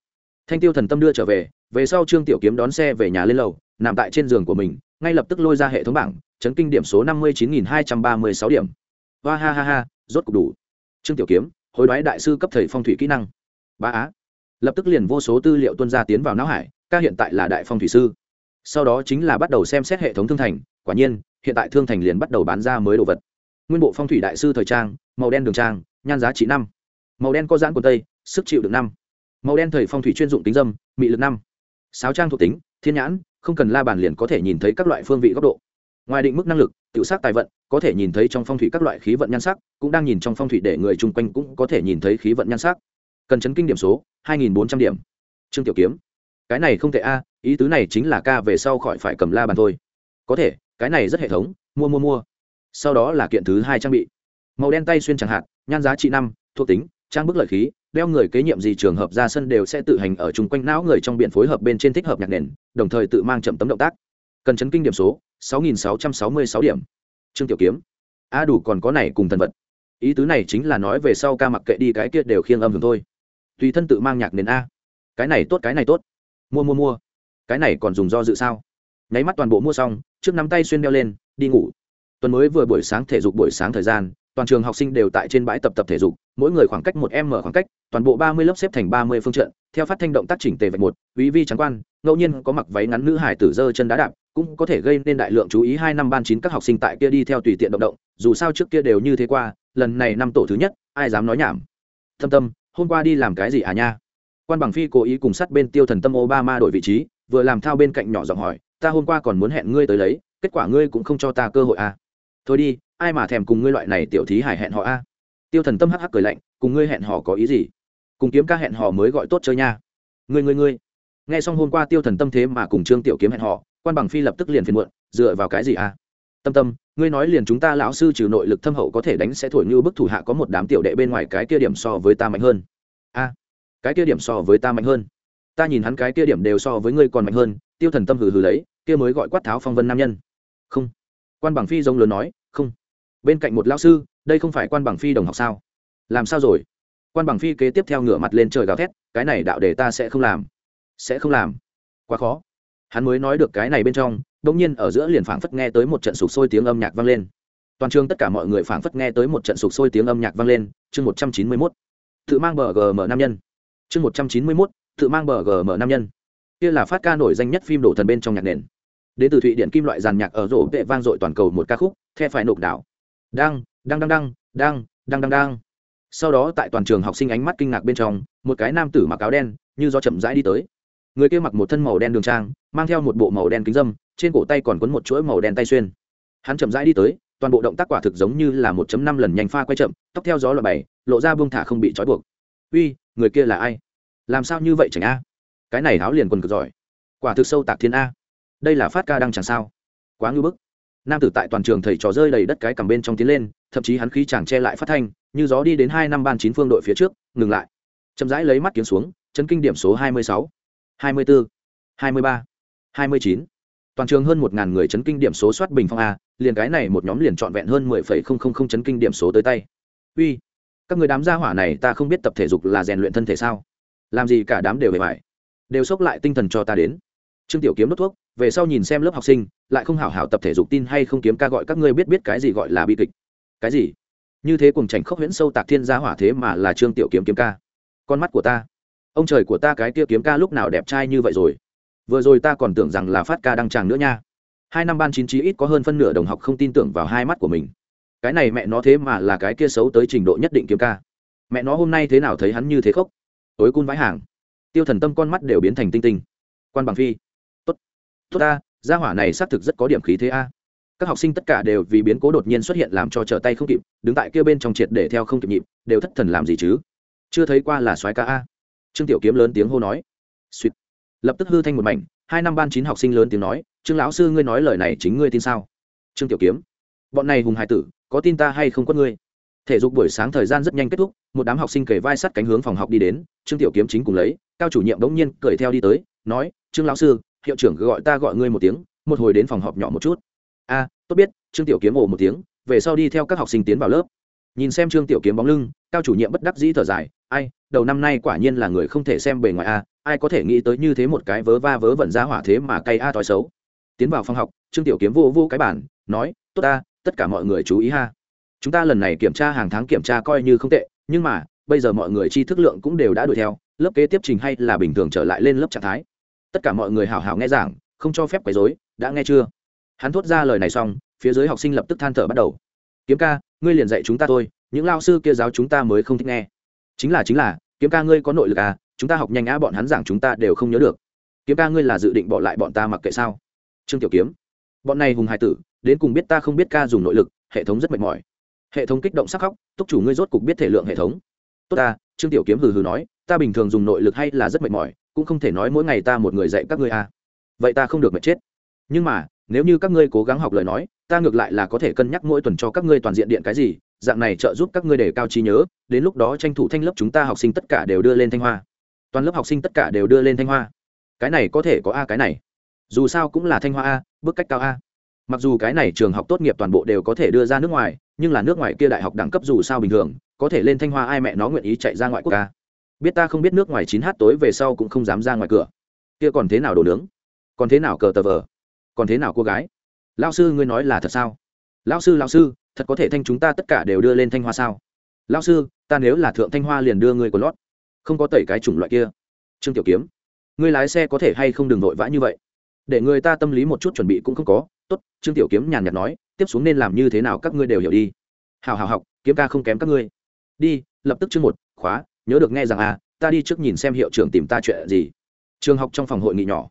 Thanh tiêu thần tâm đưa trở về về sau trương tiểu kiếm đón xe về nhà lên lầu, nằm tại trên giường của mình, ngay lập tức lôi ra hệ thống bảng, chấn kinh điểm số năm mươi chín nghìn hai trăm ba mươi sáu điểm. Va ha ha ha, rốt cục đủ. Trương tiểu kiếm, hối đoái đại sư cấp thầy phong thủy kỹ năng. Ba á. Lập tức liền vô số tư liệu tuân ra tiến vào não hải, ca hiện tại là đại phong thủy sư. Sau đó chính là bắt đầu xem xét hệ thống thương thành, quả nhiên, hiện tại thương thành liền bắt đầu bán ra mới đồ vật. Nguyên bộ phong thủy đại sư thời trang, màu đen đường trang, nhan giá trị năm. Màu đen có giãn quần tây sức chịu được năm. Màu đen thời phong thủy chuyên dụng tính dâm, mị lực năm. Sáo trang thuộc tính, thiên nhãn, không cần la bàn liền có thể nhìn thấy các loại phương vị góc độ. Ngoài định mức năng lực tự sát tài vận, có thể nhìn thấy trong phong thủy các loại khí vận nhan sắc, cũng đang nhìn trong phong thủy để người chung quanh cũng có thể nhìn thấy khí vận nhan sắc. Cần chấn kinh điểm số, hai nghìn bốn trăm điểm. Trương tiểu kiếm. Cái này không thể a, ý tứ này chính là ca về sau khỏi phải cầm la bàn thôi. Có thể, cái này rất hệ thống, mua mua mua. Sau đó là kiện thứ hai trang bị. Màu đen tay xuyên chẳng hạn, nhan giá trị năm, thuộc tính trang bức lợi khí, đeo người kế nhiệm gì trường hợp ra sân đều sẽ tự hành ở chung quanh não người trong biển phối hợp bên trên thích hợp nhạc nền, đồng thời tự mang chậm tấm động tác. Cần chấn kinh điểm số 6.666 điểm. Trương tiểu kiếm. A đủ còn có này cùng thần vật. Ý tứ này chính là nói về sau ca mặc kệ đi cái kia đều khiêng âm hưởng thôi. Tùy thân tự mang nhạc nền a. Cái này tốt, cái này tốt. Mua mua mua. Cái này còn dùng do dự sao? Nháy mắt toàn bộ mua xong, trước nắm tay xuyên đeo lên, đi ngủ. Tuần mới vừa buổi sáng thể dục buổi sáng thời gian, toàn trường học sinh đều tại trên bãi tập tập thể dục mỗi người khoảng cách một m khoảng cách, toàn bộ ba mươi lớp xếp thành ba mươi phương trận, theo phát thanh động tác chỉnh tề vạch một, quý vi trắng quan, ngẫu nhiên có mặc váy ngắn nữ hải tử dơ chân đá đạp, cũng có thể gây nên đại lượng chú ý hai năm ban chín các học sinh tại kia đi theo tùy tiện động động, dù sao trước kia đều như thế qua, lần này năm tổ thứ nhất, ai dám nói nhảm. Thâm tâm, hôm qua đi làm cái gì à nha? Quan bằng phi cố ý cùng sát bên tiêu thần tâm obama đổi vị trí, vừa làm thao bên cạnh nhỏ giọng hỏi, ta hôm qua còn muốn hẹn ngươi tới lấy, kết quả ngươi cũng không cho ta cơ hội à? Thôi đi, ai mà thèm cùng ngươi loại này tiểu thí hải hẹn họ a tiêu thần tâm hắc hắc cười lạnh cùng ngươi hẹn hò có ý gì? Cùng kiếm ca hẹn hò mới gọi tốt chơi nha. Ngươi ngươi ngươi. Nghe xong hôm qua tiêu thần tâm thế mà cùng trương tiểu kiếm hẹn hò, quan bằng phi lập tức liền phiền muộn dựa vào cái gì a tâm tâm ngươi nói liền chúng ta lão sư trừ nội lực thâm hậu có thể đánh sẽ thổi như bức thủ hạ có một đám tiểu đệ bên ngoài cái kia điểm so với ta mạnh hơn. A cái kia điểm so với ta mạnh hơn. Ta nhìn hắn cái kia điểm đều so với ngươi còn mạnh hơn tiêu thần tâm hừ hừ lấy kia mới gọi quát tháo phong vân nam nhân. Không. Quan bằng phi giống lớn nói không. Bên cạnh một lão sư đây không phải quan bằng phi đồng học sao? Làm sao rồi? Quan bằng phi kế tiếp theo ngửa mặt lên trời gào thét, cái này đạo đề ta sẽ không làm. Sẽ không làm. Quá khó. Hắn mới nói được cái này bên trong đông nhiên ở giữa liền phảng phất nghe tới một trận sụp sôi tiếng âm nhạc vang lên. Toàn trường tất cả mọi người phảng phất nghe tới một trận sụp sôi tiếng âm nhạc vang lên, chương một trăm chín mươi mốt. Tự mang bờ gm nam nhân. Chương một trăm chín mươi mốt, tự mang bờ gm nam nhân. Kia là phát ca nổi danh nhất phim đổ thần bên trong nhạc nền. Đến từ thụy điện kim loại giàn nhạc ở rổ vệ vang dội toàn cầu một ca khúc, the phải nộp đảo. Đang đang đang đang đang đang đang đang sau đó tại toàn trường học sinh ánh mắt kinh ngạc bên trong, một cái nam tử mặc áo đen, như do chậm rãi đi tới. Người kia mặc một thân màu đen đường trang, mang theo một bộ màu đen kính dâm, trên cổ tay còn quấn một chuỗi màu đen tay xuyên. Hắn chậm rãi đi tới, toàn bộ động tác quả thực giống như là một năm lần nhanh pha quay chậm, tóc theo gió loại bảy lộ ra buông thả không bị trói buộc. Uy, người kia là ai? Làm sao như vậy chẳng a? Cái này háo liền quần cực giỏi. Quả thực sâu tạc thiên a. Đây là phát ca đang chẳng sao. Quá ngưỡng bức nam tử tại toàn trường thầy trò rơi đầy đất cái cầm bên trong tiến lên, thậm chí hắn khí chàng che lại phát thanh, như gió đi đến hai năm ban chín phương đội phía trước, ngừng lại. Chậm rãi lấy mắt kiếm xuống, chấn kinh điểm số hai mươi sáu, hai mươi bốn hai mươi ba, hai mươi chín. Toàn trường hơn một ngàn người chấn kinh điểm số soát bình phong a, liền cái này một nhóm liền trọn vẹn hơn mười phẩy không không không chấn kinh điểm số tới tay. Uy, các người đám gia hỏa này ta không biết tập thể dục là rèn luyện thân thể sao? Làm gì cả đám đều bề phải đều xốc lại tinh thần cho ta đến trương tiểu kiếm đốt thuốc, về sau nhìn xem lớp học sinh, lại không hảo hảo tập thể dục tin hay không kiếm ca gọi các ngươi biết biết cái gì gọi là bi kịch. Cái gì? Như thế cùng chảnh khốc huyễn sâu tạc thiên gia hỏa thế mà là trương tiểu kiếm kiếm ca. Con mắt của ta. Ông trời của ta cái kia kiếm ca lúc nào đẹp trai như vậy rồi? Vừa rồi ta còn tưởng rằng là phát ca đăng tràng nữa nha. Hai năm ban chín chí ít có hơn phân nửa đồng học không tin tưởng vào hai mắt của mình. Cái này mẹ nó thế mà là cái kia xấu tới trình độ nhất định kiếm ca. Mẹ nó hôm nay thế nào thấy hắn như thế khốc? Tối cun vãi hàng. Tiêu thần tâm con mắt đều biến thành tinh tinh. Quan bằng phi tốt ta, gia hỏa này xác thực rất có điểm khí thế a. Các học sinh tất cả đều vì biến cố đột nhiên xuất hiện làm cho trở tay không kịp, đứng tại kia bên trong triệt để theo không kịp nhịp, đều thất thần làm gì chứ? Chưa thấy qua là soái ca a. Trương tiểu kiếm lớn tiếng hô nói. Suýt lập tức hư thanh một mảnh, hai năm ban chín học sinh lớn tiếng nói, trương lão sư ngươi nói lời này chính ngươi tin sao? Trương tiểu kiếm. Bọn này hùng hải tử, có tin ta hay không có ngươi? Thể dục buổi sáng thời gian rất nhanh kết thúc, một đám học sinh kể vai sắt cánh hướng phòng học đi đến, trương tiểu kiếm chính cùng lấy, cao chủ nhiệm đống nhiên cười theo đi tới, nói, trương lão sư hiệu trưởng gọi ta gọi ngươi một tiếng, một hồi đến phòng họp nhỏ một chút. A, tốt biết, trương tiểu kiếm ồ một tiếng, về sau đi theo các học sinh tiến vào lớp. Nhìn xem trương tiểu kiếm bóng lưng, cao chủ nhiệm bất đắc dĩ thở dài, ai, đầu năm nay quả nhiên là người không thể xem bề ngoài a, ai có thể nghĩ tới như thế một cái vớ va vớ vẩn ra hỏa thế mà cay a thói xấu. Tiến vào phòng học, trương tiểu kiếm vô vô cái bản nói, tốt ta tất cả mọi người chú ý ha. Chúng ta lần này kiểm tra hàng tháng kiểm tra coi như không tệ, nhưng mà, bây giờ mọi người tri thức lượng cũng đều đã đuổi theo, lớp kế tiếp trình hay là bình thường trở lại lên lớp trạng thái tất cả mọi người hào hào nghe giảng, không cho phép quấy dối đã nghe chưa? Hắn thốt ra lời này xong, phía dưới học sinh lập tức than thở bắt đầu. Kiếm ca, ngươi liền dạy chúng ta thôi, những lao sư kia giáo chúng ta mới không thích nghe. Chính là chính là, kiếm ca ngươi có nội lực à chúng ta học nhanh á, bọn hắn giảng chúng ta đều không nhớ được. Kiếm ca ngươi là dự định bỏ lại bọn ta mặc kệ sao? Trương tiểu kiếm. Bọn này hùng hải tử, đến cùng biết ta không biết ca dùng nội lực, hệ thống rất mệt mỏi. Hệ thống kích động sắc khóc, túc chủ ngươi rốt cục biết thể lượng hệ thống. Tốt ta, trương tiểu kiếm hừ hừ nói, ta bình thường dùng nội lực hay là rất mệt mỏi cũng không thể nói mỗi ngày ta một người dạy các ngươi à. vậy ta không được mệt chết. Nhưng mà, nếu như các ngươi cố gắng học lời nói, ta ngược lại là có thể cân nhắc mỗi tuần cho các ngươi toàn diện điện cái gì, dạng này trợ giúp các ngươi để cao trí nhớ, đến lúc đó tranh thủ thanh lớp chúng ta học sinh tất cả đều đưa lên thanh hoa. Toàn lớp học sinh tất cả đều đưa lên thanh hoa. Cái này có thể có a cái này. Dù sao cũng là thanh hoa a, bước cách cao a. Mặc dù cái này trường học tốt nghiệp toàn bộ đều có thể đưa ra nước ngoài, nhưng là nước ngoài kia đại học đẳng cấp dù sao bình thường, có thể lên thanh hoa ai mẹ nó nguyện ý chạy ra ngoại quốc a biết ta không biết nước ngoài chín h tối về sau cũng không dám ra ngoài cửa. Kia còn thế nào đồ nướng? Còn thế nào cờ tờ vờ? Còn thế nào cô gái? Lao sư ngươi nói là thật sao? Lao sư lao sư, thật có thể thanh chúng ta tất cả đều đưa lên thanh hoa sao? Lao sư, ta nếu là thượng thanh hoa liền đưa ngươi của lót. Không có tẩy cái chủng loại kia. Trương tiểu kiếm, ngươi lái xe có thể hay không đừng vội vã như vậy? Để người ta tâm lý một chút chuẩn bị cũng không có. Tốt, trương tiểu kiếm nhàn nhạt nói, tiếp xuống nên làm như thế nào các ngươi đều hiểu đi. Hào hào học, kiếm ca không kém các ngươi. Đi, lập tức chương một, khóa nhớ được nghe rằng à ta đi trước nhìn xem hiệu trưởng tìm ta chuyện gì. Trường học trong phòng hội nghị nhỏ.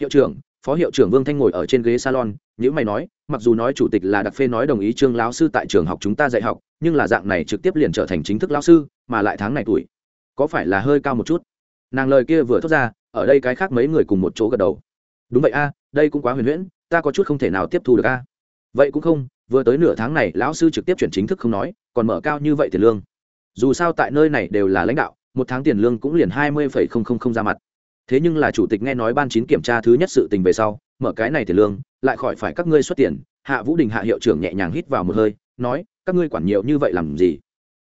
Hiệu trưởng, phó hiệu trưởng vương thanh ngồi ở trên ghế salon nhữ mày nói, mặc dù nói chủ tịch là đặc phê nói đồng ý trương lão sư tại trường học chúng ta dạy học, nhưng là dạng này trực tiếp liền trở thành chính thức lão sư, mà lại tháng này tuổi. Có phải là hơi cao một chút? Nàng lời kia vừa thốt ra, ở đây cái khác mấy người cùng một chỗ gật đầu. Đúng vậy a, đây cũng quá huyền huyễn, ta có chút không thể nào tiếp thu được a. Vậy cũng không, vừa tới nửa tháng này, lão sư trực tiếp chuyển chính thức không nói, còn mở cao như vậy tiền lương dù sao tại nơi này đều là lãnh đạo, một tháng tiền lương cũng liền hai mươi phẩy không không không ra mặt. Thế nhưng là chủ tịch nghe nói ban chín kiểm tra thứ nhất sự tình về sau, mở cái này tiền lương, lại khỏi phải các ngươi xuất tiền. Hạ vũ đình hạ hiệu trưởng nhẹ nhàng hít vào một hơi, nói, các ngươi quản nhiều như vậy làm gì?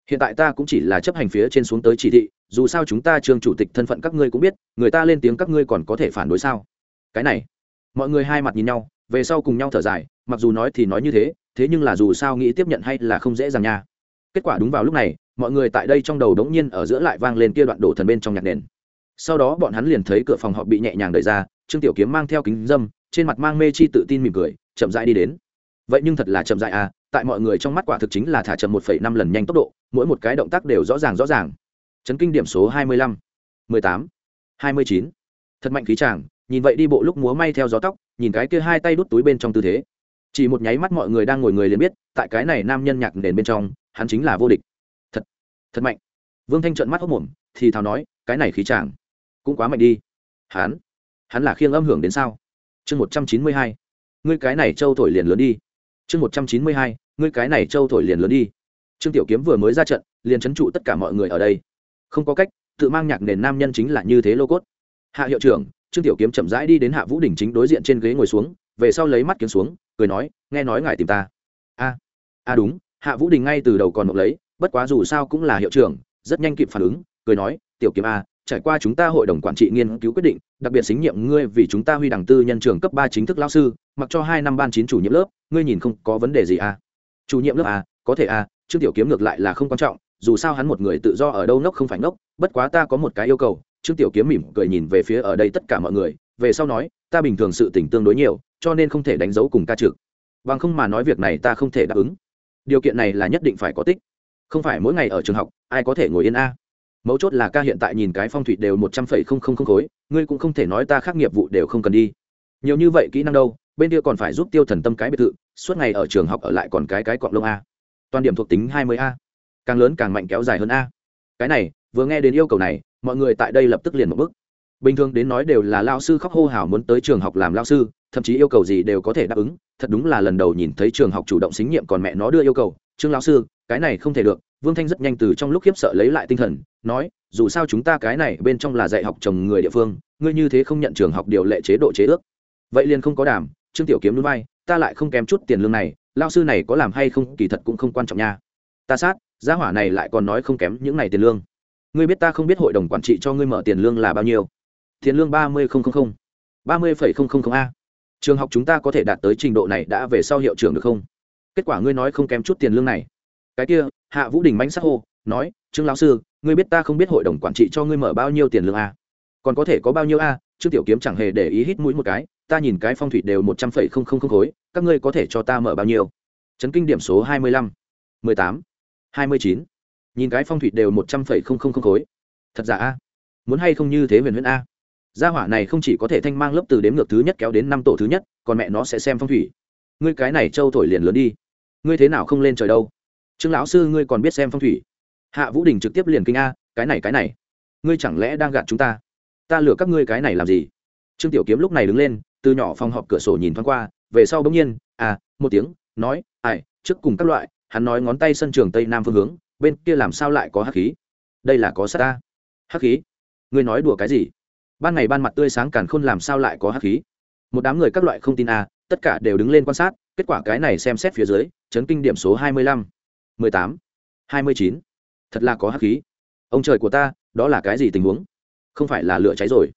Hiện tại ta cũng chỉ là chấp hành phía trên xuống tới chỉ thị, dù sao chúng ta trường chủ tịch thân phận các ngươi cũng biết, người ta lên tiếng các ngươi còn có thể phản đối sao? Cái này, mọi người hai mặt nhìn nhau, về sau cùng nhau thở dài, mặc dù nói thì nói như thế thế nhưng là dù sao nghĩ tiếp nhận hay là không dễ dàng nha. Kết quả đúng vào lúc này mọi người tại đây trong đầu đống nhiên ở giữa lại vang lên kia đoạn đổ thần bên trong nhạc nền. Sau đó bọn hắn liền thấy cửa phòng họp bị nhẹ nhàng đẩy ra, trương tiểu kiếm mang theo kính dâm, trên mặt mang mê chi tự tin mỉm cười, chậm rãi đi đến. Vậy nhưng thật là chậm rãi à tại mọi người trong mắt quả thực chính là thả chậm một phẩy năm lần nhanh tốc độ, mỗi một cái động tác đều rõ ràng rõ ràng. Chấn kinh điểm số hai mươi lăm, mười tám, hai mươi chín. Thật mạnh khí chàng, nhìn vậy đi bộ lúc múa may theo gió tóc, nhìn cái kia hai tay đút túi bên trong tư thế. Chỉ một nháy mắt mọi người đang ngồi người liền biết, tại cái này nam nhân nhạc nền bên trong, hắn chính là vô địch thật mạnh. Vương thanh trợn mắt hốc mồm, thì thào nói, cái này khí chàng cũng quá mạnh đi. Hắn? Hắn là khiêng âm hưởng đến sao? Chương một trăm chín mươi hai. Ngươi cái này trâu thổi liền lớn đi. Chương một trăm chín mươi hai. Ngươi cái này trâu thổi liền lớn đi. Trương tiểu kiếm vừa mới ra trận, liền trấn trụ tất cả mọi người ở đây. Không có cách, tự mang nhạc nền nam nhân chính là như thế lô cốt. Hạ hiệu trưởng, trương tiểu kiếm chậm rãi đi đến hạ vũ Đình chính đối diện trên ghế ngồi xuống, về sau lấy mắt kiếm xuống, cười nói, nghe nói ngài tìm ta. A a đúng, hạ vũ đình ngay từ đầu còn mộng lấy bất quá dù sao cũng là hiệu trưởng, rất nhanh kịp phản ứng, cười nói, tiểu kiếm a, trải qua chúng ta hội đồng quản trị nghiên cứu quyết định, đặc biệt xính nhiệm ngươi vì chúng ta huy đẳng tư nhân trường cấp ba chính thức lao sư, mặc cho hai năm ban chín chủ nhiệm lớp, ngươi nhìn không có vấn đề gì à? Chủ nhiệm lớp à có thể à trương tiểu kiếm ngược lại là không quan trọng, dù sao hắn một người tự do ở đâu nốc không phải nốc, bất quá ta có một cái yêu cầu. Trương tiểu kiếm mỉm cười nhìn về phía ở đây tất cả mọi người, về sau nói, ta bình thường sự tình tương đối nhiều, cho nên không thể đánh dấu cùng ca trực. Bằng không mà nói việc này ta không thể đáp ứng. Điều kiện này là nhất định phải có tích không phải mỗi ngày ở trường học, ai có thể ngồi yên a? Mấu chốt là ca hiện tại nhìn cái phong thủy đều một trăm phẩy không không không khối, ngươi cũng không thể nói ta khác nghiệp vụ đều không cần đi. Nhiều như vậy kỹ năng đâu, bên kia còn phải giúp tiêu thần tâm cái biệt thự, suốt ngày ở trường học ở lại còn cái cái cọng lông a. Toàn điểm thuộc tính hai mươi a. Càng lớn càng mạnh kéo dài hơn a. Cái này, vừa nghe đến yêu cầu này, mọi người tại đây lập tức liền một bức bình thường đến nói đều là lao sư khóc hô hào muốn tới trường học làm lao sư, thậm chí yêu cầu gì đều có thể đáp ứng. Thật đúng là lần đầu nhìn thấy trường học chủ động xính nhiệm còn mẹ nó đưa yêu cầu. Trương lao sư cái này không thể được, vương thanh rất nhanh từ trong lúc khiếp sợ lấy lại tinh thần, nói, dù sao chúng ta cái này bên trong là dạy học chồng người địa phương, ngươi như thế không nhận trường học điều lệ chế độ chế ước. Vậy liền không có đàm, trương tiểu kiếm núi bay ta lại không kém chút tiền lương này lao sư này có làm hay không, kỳ thật cũng không quan trọng nha. Ta sát, gia hỏa này lại còn nói không kém những này tiền lương. Ngươi biết ta không biết hội đồng quản trị cho ngươi mở tiền lương là bao nhiêu? Tiền lương ba mươi ba mươi a. Trường học chúng ta có thể đạt tới trình độ này đã về sau hiệu trưởng được không? Kết quả ngươi nói không kém chút tiền lương này cái kia, hạ vũ đình bánh sắc hô, nói, trương lão sư, ngươi biết ta không biết hội đồng quản trị cho ngươi mở bao nhiêu tiền lương a? Còn có thể có bao nhiêu a? Trương tiểu kiếm chẳng hề để ý hít mũi một cái, ta nhìn cái phong thủy đều một trăm phẩy không không không khối, các ngươi có thể cho ta mở bao nhiêu? Chấn kinh điểm số hai mươi lăm, mười tám, hai mươi chín. Nhìn cái phong thủy đều một trăm phẩy không không không khối. Thật giả a? Muốn hay không như thế huyền huyền a? Gia hỏa này không chỉ có thể thanh mang lớp từ đếm ngược thứ nhất kéo đến năm tổ thứ nhất, còn mẹ nó sẽ xem phong thủy. Ngươi cái này trâu thổi liền lớn đi. Ngươi thế nào không lên trời đâu? Trương lão sư, ngươi còn biết xem phong thủy? Hạ vũ đình trực tiếp liền kinh a, cái này cái này. Ngươi chẳng lẽ đang gạt chúng ta? Ta lừa các ngươi cái này làm gì? Trương tiểu kiếm lúc này đứng lên, từ nhỏ phòng họp cửa sổ nhìn thoáng qua, về sau bỗng nhiên à một tiếng, nói, ai, trước cùng các loại. Hắn nói ngón tay sân trường tây nam phương hướng, bên kia làm sao lại có hắc khí? Đây là có sát ta. Hắc khí? Ngươi nói đùa cái gì? Ban ngày ban mặt tươi sáng càn khôn làm sao lại có hắc khí? Một đám người các loại không tin a, tất cả đều đứng lên quan sát, kết quả cái này xem xét phía dưới, chấn kinh điểm số hai mươi lăm mười tám, hai mươi chín. Thật là có hắc khí. Ông trời của ta, đó là cái gì tình huống? Không phải là lửa cháy rồi.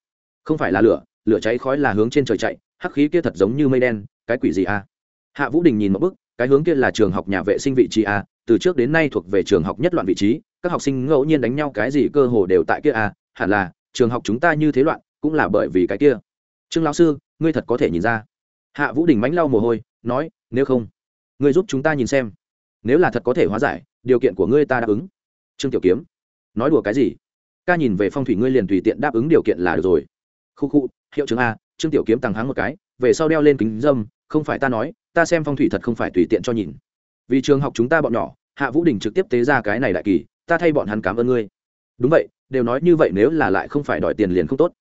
Không phải là lửa lửa cháy khói là hướng trên trời chạy, hắc khí kia thật giống như mây đen, cái quỷ gì a hạ vũ đình nhìn một bức, cái hướng kia là trường học nhà vệ sinh vị trí a từ trước đến nay thuộc về trường học nhất loạn vị trí, các học sinh ngẫu nhiên đánh nhau cái gì cơ hồ đều tại kia a hẳn là, trường học chúng ta như thế loạn, cũng là bởi vì cái kia. Trương lão sư, ngươi thật có thể nhìn ra. Hạ vũ đình mánh lau mồ hôi, nói, nếu không, ngươi giúp chúng ta nhìn xem nếu là thật có thể hóa giải, điều kiện của ngươi ta đáp ứng. Trương tiểu kiếm, nói đùa cái gì? Ca nhìn về phong thủy ngươi liền tùy tiện đáp ứng điều kiện là được rồi. Khu khu, hiệu trưởng a, trương tiểu kiếm tăng háng một cái, về sau đeo lên kính dâm, không phải ta nói, ta xem phong thủy thật không phải tùy tiện cho nhìn. Vì trường học chúng ta bọn nhỏ, hạ vũ đình trực tiếp tế ra cái này đại kỳ, ta thay bọn hắn cảm ơn ngươi. Đúng vậy, đều nói như vậy nếu là lại không phải đòi tiền liền không tốt.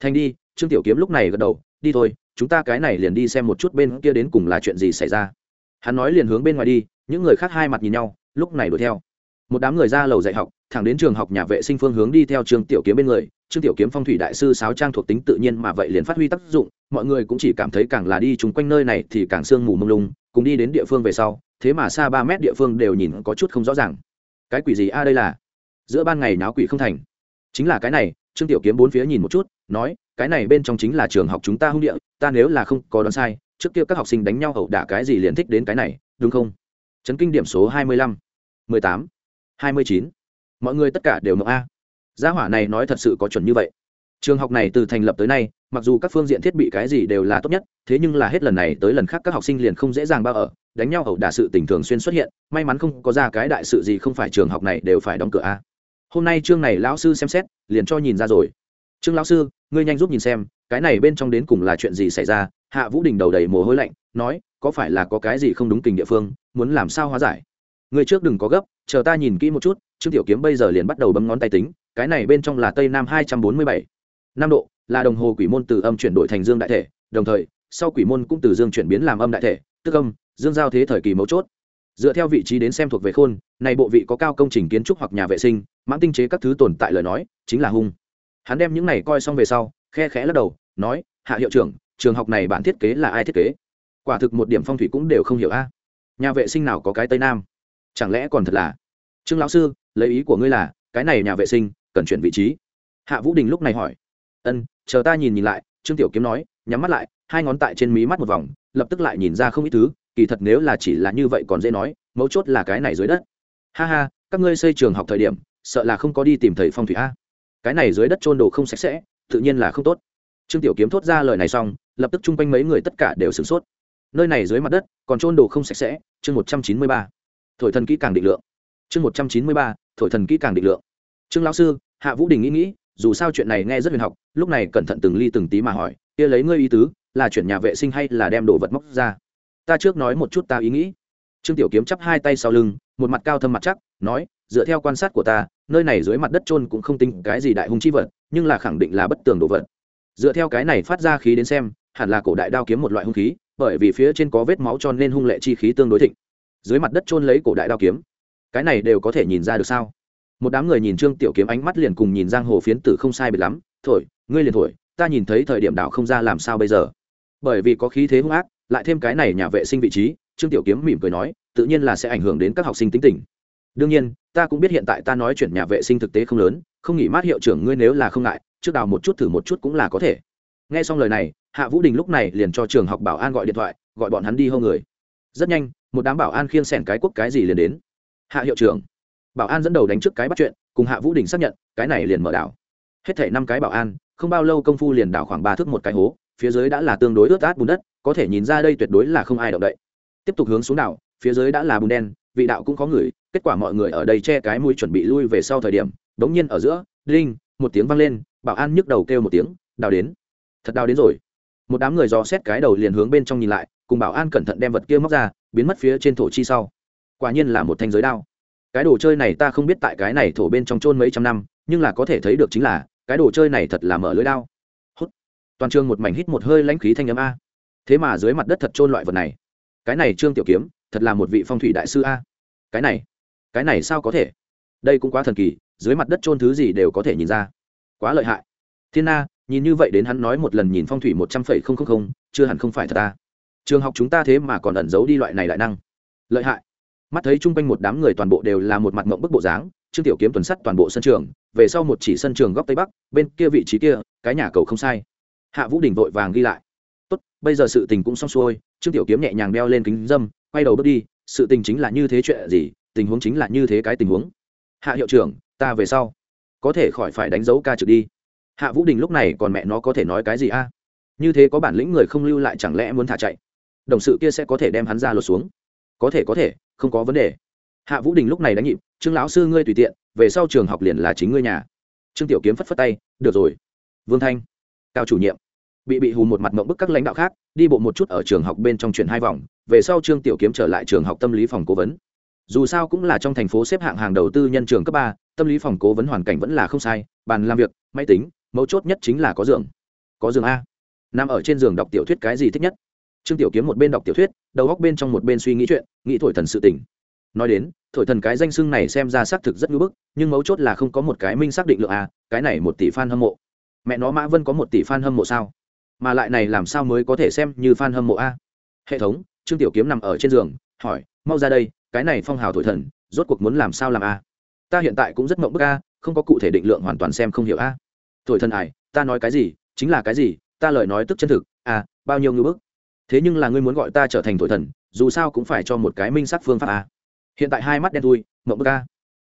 Thành đi, trương tiểu kiếm lúc này gật đầu, đi thôi, chúng ta cái này liền đi xem một chút bên kia đến cùng là chuyện gì xảy ra. Hắn nói liền hướng bên ngoài đi những người khác hai mặt nhìn nhau, lúc này đuổi theo. Một đám người ra lầu dạy học, thẳng đến trường học nhà vệ sinh phương hướng đi theo trương tiểu kiếm bên người. Trương tiểu kiếm phong thủy đại sư sáo trang thuộc tính tự nhiên mà vậy liền phát huy tác dụng, mọi người cũng chỉ cảm thấy càng là đi chung quanh nơi này thì càng sương mù mông lung, cùng đi đến địa phương về sau, thế mà xa ba mét địa phương đều nhìn có chút không rõ ràng. Cái quỷ gì a, đây là? Giữa ban ngày náo quỷ không thành. Chính là cái này, trương tiểu kiếm bốn phía nhìn một chút, nói, cái này bên trong chính là trường học chúng ta hung địa, ta nếu là không có đoán sai, trước kia các học sinh đánh nhau ẩu đả cái gì liền thích đến cái này, đúng không? Chấn kinh điểm số hai mươi lăm, mười tám, hai mươi chín. Mọi người tất cả đều mộng a. Gia hỏa này nói thật sự có chuẩn như vậy. Trường học này từ thành lập tới nay, mặc dù các phương diện thiết bị cái gì đều là tốt nhất, thế nhưng là hết lần này tới lần khác các học sinh liền không dễ dàng bao ở, đánh nhau ẩu đả sự tình thường xuyên xuất hiện, may mắn không có ra cái đại sự gì không phải trường học này đều phải đóng cửa a. Hôm nay chương này lão sư xem xét, liền cho nhìn ra rồi. Trương lão sư, ngươi nhanh giúp nhìn xem, cái này bên trong đến cùng là chuyện gì xảy ra? Hạ vũ đình đầu đầy mồ hôi lạnh, nói có phải là có cái gì không đúng tình địa phương, muốn làm sao hóa giải? Ngươi trước đừng có gấp, chờ ta nhìn kỹ một chút, trương tiểu kiếm bây giờ liền bắt đầu bấm ngón tay tính, cái này bên trong là tây nam hai trăm bốn mươi bảy. Năm độ, là đồng hồ quỷ môn từ âm chuyển đổi thành dương đại thể, đồng thời, sau quỷ môn cũng từ dương chuyển biến làm âm đại thể, tức âm, dương giao thế thời kỳ mấu chốt. Dựa theo vị trí đến xem thuộc về khôn, này bộ vị có cao công trình kiến trúc hoặc nhà vệ sinh mãn tinh chế các thứ tồn tại lời nói, chính là hung. Hắn đem những này coi xong về sau, khe khẽ lắc đầu, nói, hạ hiệu trưởng, trường học này bản thiết kế là ai thiết kế? Quả thực một điểm phong thủy cũng đều không hiểu a. Nhà vệ sinh nào có cái tây nam? Chẳng lẽ còn thật là? Trương lão sư, lấy ý của ngươi là, cái này nhà vệ sinh, cần chuyển vị trí. Hạ vũ đình lúc này hỏi. Ân, chờ ta nhìn nhìn lại, trương tiểu kiếm nói, nhắm mắt lại, hai ngón tại trên mí mắt một vòng, lập tức lại nhìn ra không ít thứ, kỳ thật nếu là chỉ là như vậy còn dễ nói, mấu chốt là cái này dưới đất. Ha ha, các ngươi xây trường học thời điểm, sợ là không có đi tìm thầy phong thủy a. Cái này dưới đất trôn đồ không sạch sẽ, tự nhiên là không tốt. Trương tiểu kiếm thốt ra lời này xong, lập tức chung quanh mấy người tất cả đều sửng sốt nơi này dưới mặt đất, còn trôn đồ không sạch sẽ, chương một trăm chín mươi ba. Thổi thần kỹ càng định lượng. Chương một trăm chín mươi ba, thổi thần kỹ càng định lượng. Trương lão sư, hạ vũ đình nghĩ nghĩ, dù sao chuyện này nghe rất huyền học, lúc này cẩn thận từng ly từng tí mà hỏi, kia lấy ngươi ý tứ, là chuyển nhà vệ sinh hay là đem đồ vật móc ra? Ta trước nói một chút ta ý nghĩ. Trương tiểu kiếm chắp hai tay sau lưng, một mặt cao thâm mặt chắc, nói, dựa theo quan sát của ta, nơi này dưới mặt đất trôn cũng không tính cái gì đại hung chi vật, nhưng là khẳng định là bất tường đồ vật. Dựa theo cái này phát ra khí đến xem, hẳn là cổ đại đao kiếm một loại hung khí bởi vì phía trên có vết máu cho nên hung lệ chi khí tương đối thịnh. Dưới mặt đất trôn lấy cổ đại đao kiếm. Cái này đều có thể nhìn ra được sao? Một đám người nhìn trương tiểu kiếm ánh mắt liền cùng nhìn giang hồ phiến tử không sai biệt lắm. Thổi, ngươi liền thổi, ta nhìn thấy thời điểm đảo không ra làm sao bây giờ? Bởi vì có khí thế hung ác, lại thêm cái này nhà vệ sinh vị trí, trương tiểu kiếm mỉm cười nói, tự nhiên là sẽ ảnh hưởng đến các học sinh tính tình. Đương nhiên, ta cũng biết hiện tại ta nói chuyện nhà vệ sinh thực tế không lớn, không nghỉ mát hiệu trưởng ngươi nếu là không ngại, trước đào một chút thử một chút cũng là có thể. Nghe xong lời này hạ vũ đình lúc này liền cho trường học bảo an gọi điện thoại, gọi bọn hắn đi hâu người. Rất nhanh, một đám bảo an khiêng sẻn cái quốc cái gì liền đến. Hạ hiệu trưởng, bảo an dẫn đầu đánh trước cái bắt chuyện, cùng hạ vũ đình xác nhận, cái này liền mở đảo. Hết thể năm cái bảo an, không bao lâu công phu liền đảo khoảng ba thước một cái hố, phía dưới đã là tương đối ướt át bùn đất, có thể nhìn ra đây tuyệt đối là không ai động đậy. Tiếp tục hướng xuống đảo, phía dưới đã là bùn đen, vị đạo cũng có người, kết quả mọi người ở đây che cái mũi chuẩn bị lui về sau thời điểm, đống nhiên ở giữa, đinh, một tiếng vang lên, bảo an nhức đầu kêu một tiếng, đào đến. Thật đào đến rồi một đám người dò xét cái đầu liền hướng bên trong nhìn lại, cùng bảo an cẩn thận đem vật kia móc ra, biến mất phía trên thổ chi sau. Quả nhiên là một thanh giới đao. Cái đồ chơi này ta không biết tại cái này thổ bên trong trôn mấy trăm năm, nhưng là có thể thấy được chính là, cái đồ chơi này thật là mở lưới đao. Hút. Toàn trường một mảnh hít một hơi lãnh khí thanh ấm a. Thế mà dưới mặt đất thật trôn loại vật này. Cái này trương tiểu kiếm, thật là một vị phong thủy đại sư a. Cái này cái này sao có thể? Đây cũng quá thần kỳ, dưới mặt đất trôn thứ gì đều có thể nhìn ra. Quá lợi hại. Thiên na nhìn như vậy đến hắn nói một lần nhìn phong thủy một trăm phẩy không không không, chưa hẳn không phải thật ta. Trường học chúng ta thế mà còn ẩn giấu đi loại này lại năng. Lợi hại. Mắt thấy chung quanh một đám người toàn bộ đều là một mặt mộng bức bộ dáng, trương tiểu kiếm tuần sắt toàn bộ sân trường, về sau một chỉ sân trường góc tây bắc, bên kia vị trí kia, cái nhà cầu không sai. Hạ vũ đình vội vàng ghi lại. Tốt, bây giờ sự tình cũng xong xuôi, trương tiểu kiếm nhẹ nhàng đeo lên kính dâm, quay đầu bước đi, sự tình chính là như thế chuyện gì, tình huống chính là như thế cái tình huống. Hạ hiệu trưởng, ta về sau. Có thể khỏi phải đánh dấu ca trực đi hạ vũ đình lúc này còn mẹ nó có thể nói cái gì a? Như thế có bản lĩnh người không lưu lại chẳng lẽ muốn thả chạy? Đồng sự kia sẽ có thể đem hắn ra lột xuống. Có thể có thể, không có vấn đề. Hạ vũ đình lúc này đánh nhịp, trương lão sư ngươi tùy tiện, về sau trường học liền là chính ngươi nhà. Trương tiểu kiếm phất phất tay, được rồi. Vương thanh, cao chủ nhiệm, bị bị hù một mặt mộng bức các lãnh đạo khác, đi bộ một chút ở trường học bên trong chuyển hai vòng, về sau trương tiểu kiếm trở lại trường học tâm lý phòng cố vấn. Dù sao cũng là trong thành phố xếp hạng hàng đầu tư nhân trường cấp ba, tâm lý phòng cố vấn hoàn cảnh vẫn là không sai, bàn làm việc, máy tính mấu chốt nhất chính là có giường. Có giường a. Nằm ở trên giường đọc tiểu thuyết cái gì thích nhất? Trương tiểu kiếm một bên đọc tiểu thuyết, đầu góc bên trong một bên suy nghĩ chuyện, nghĩ thổi thần sự tỉnh nói đến, thổi thần cái danh xưng này xem ra xác thực rất ngưỡng bức, nhưng mấu chốt là không có một cái minh xác định lượng a, cái này một tỷ fan hâm mộ. Mẹ nó mã vân có một tỷ fan hâm mộ sao? Mà lại này làm sao mới có thể xem như fan hâm mộ a? Hệ thống, trương tiểu kiếm nằm ở trên giường, hỏi, mau ra đây, cái này phong hào thổi thần, rốt cuộc muốn làm sao làm a? Ta hiện tại cũng rất mộng bức a, không có cụ thể định lượng hoàn toàn xem không hiểu a thổi thần ải, ta nói cái gì, chính là cái gì, ta lời nói tức chân thực à bao nhiêu ngư bức. Thế nhưng là ngươi muốn gọi ta trở thành thổi thần, dù sao cũng phải cho một cái minh sắc phương pháp à. hiện tại hai mắt đen thui, mộng bức a.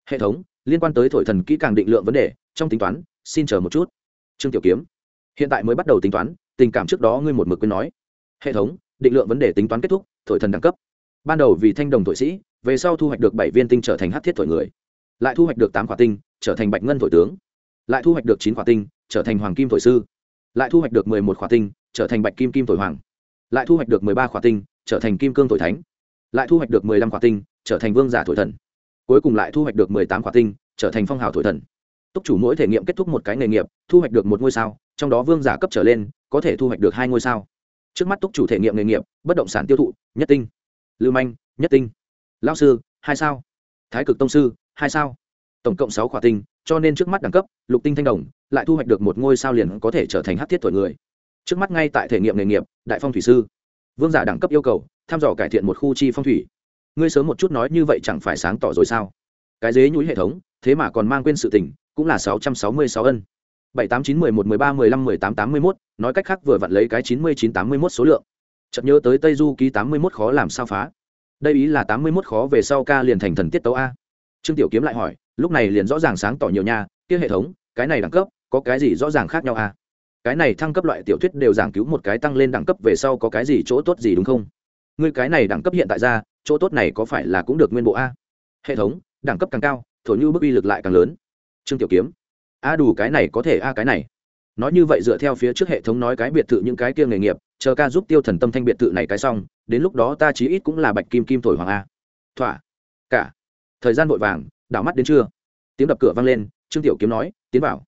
Hệ thống, liên quan tới thổi thần kỹ càng định lượng vấn đề, trong tính toán, xin chờ một chút. Trương tiểu kiếm, hiện tại mới bắt đầu tính toán, tình cảm trước đó ngươi một mực quên nói. Hệ thống, định lượng vấn đề tính toán kết thúc, thổi thần đẳng cấp. Ban đầu vì thanh đồng thổi sĩ, về sau thu hoạch được bảy viên tinh trở thành hát thiết thổi người. Lại thu hoạch được tám quả tinh, trở thành bạch ngân thổi tướng lại thu hoạch được chín quả tinh, trở thành hoàng kim thổi sư. Lại thu hoạch được mười một quả tinh, trở thành bạch kim kim thổi hoàng. Lại thu hoạch được mười ba quả tinh, trở thành kim cương thổi thánh. Lại thu hoạch được mười lăm quả tinh, trở thành vương giả thổi thần. Cuối cùng lại thu hoạch được mười tám quả tinh, trở thành phong hào thổi thần. Túc chủ mỗi thể nghiệm kết thúc một cái nghề nghiệp, thu hoạch được một ngôi sao, trong đó vương giả cấp trở lên, có thể thu hoạch được hai ngôi sao. Trước mắt túc chủ thể nghiệm nghề nghiệp, bất động sản tiêu thụ, nhất tinh. Lưu manh, nhất tinh. Lao sư, hai sao. Thái cực tông sư, hai sao tổng cộng sáu khỏa tinh, cho nên trước mắt đẳng cấp, lục tinh thanh đồng, lại thu hoạch được một ngôi sao liền có thể trở thành hát thiết tuổi người. Trước mắt ngay tại thể nghiệm nghề nghiệp, đại phong thủy sư. Vương giả đẳng cấp yêu cầu, thăm dò cải thiện một khu chi phong thủy. Ngươi sớm một chút nói như vậy chẳng phải sáng tỏ rồi sao? Cái dế nhúi hệ thống, thế mà còn mang quên sự tỉnh cũng là sáu trăm sáu mươi sáu ân. bảy tám chín mười một mười ba mười lăm mười tám tám mươi mốt, nói cách khác vừa vặn lấy cái chín mươi chín tám mươi mốt số lượng. Chợt nhớ tới tây du ký tám mươi mốt khó làm sao phá. Đây ý là tám mươi mốt khó về sau ca liền thành thần tiết tấu a. Trương tiểu kiếm lại hỏi lúc này liền rõ ràng sáng tỏ nhiều nha, kia hệ thống, cái này đẳng cấp, có cái gì rõ ràng khác nhau à? Cái này thăng cấp loại tiểu thuyết đều giảng cứu một cái tăng lên đẳng cấp về sau có cái gì chỗ tốt gì đúng không? Ngươi cái này đẳng cấp hiện tại ra, chỗ tốt này có phải là cũng được nguyên bộ a? Hệ thống, đẳng cấp càng cao thổi như bức uy lực lại càng lớn. Trương tiểu kiếm, a đủ cái này có thể a cái này. Nói như vậy dựa theo phía trước hệ thống nói cái biệt thự những cái kia nghề nghiệp, chờ ca giúp tiêu thần tâm thanh biệt thự này cái xong, đến lúc đó ta chí ít cũng là bạch kim kim thổi hoàng a. Thỏa, cả. Thời gian vội vàng đảo mắt đến trưa. Tiếng đập cửa vang lên, trương tiểu kiếm nói, tiến vào.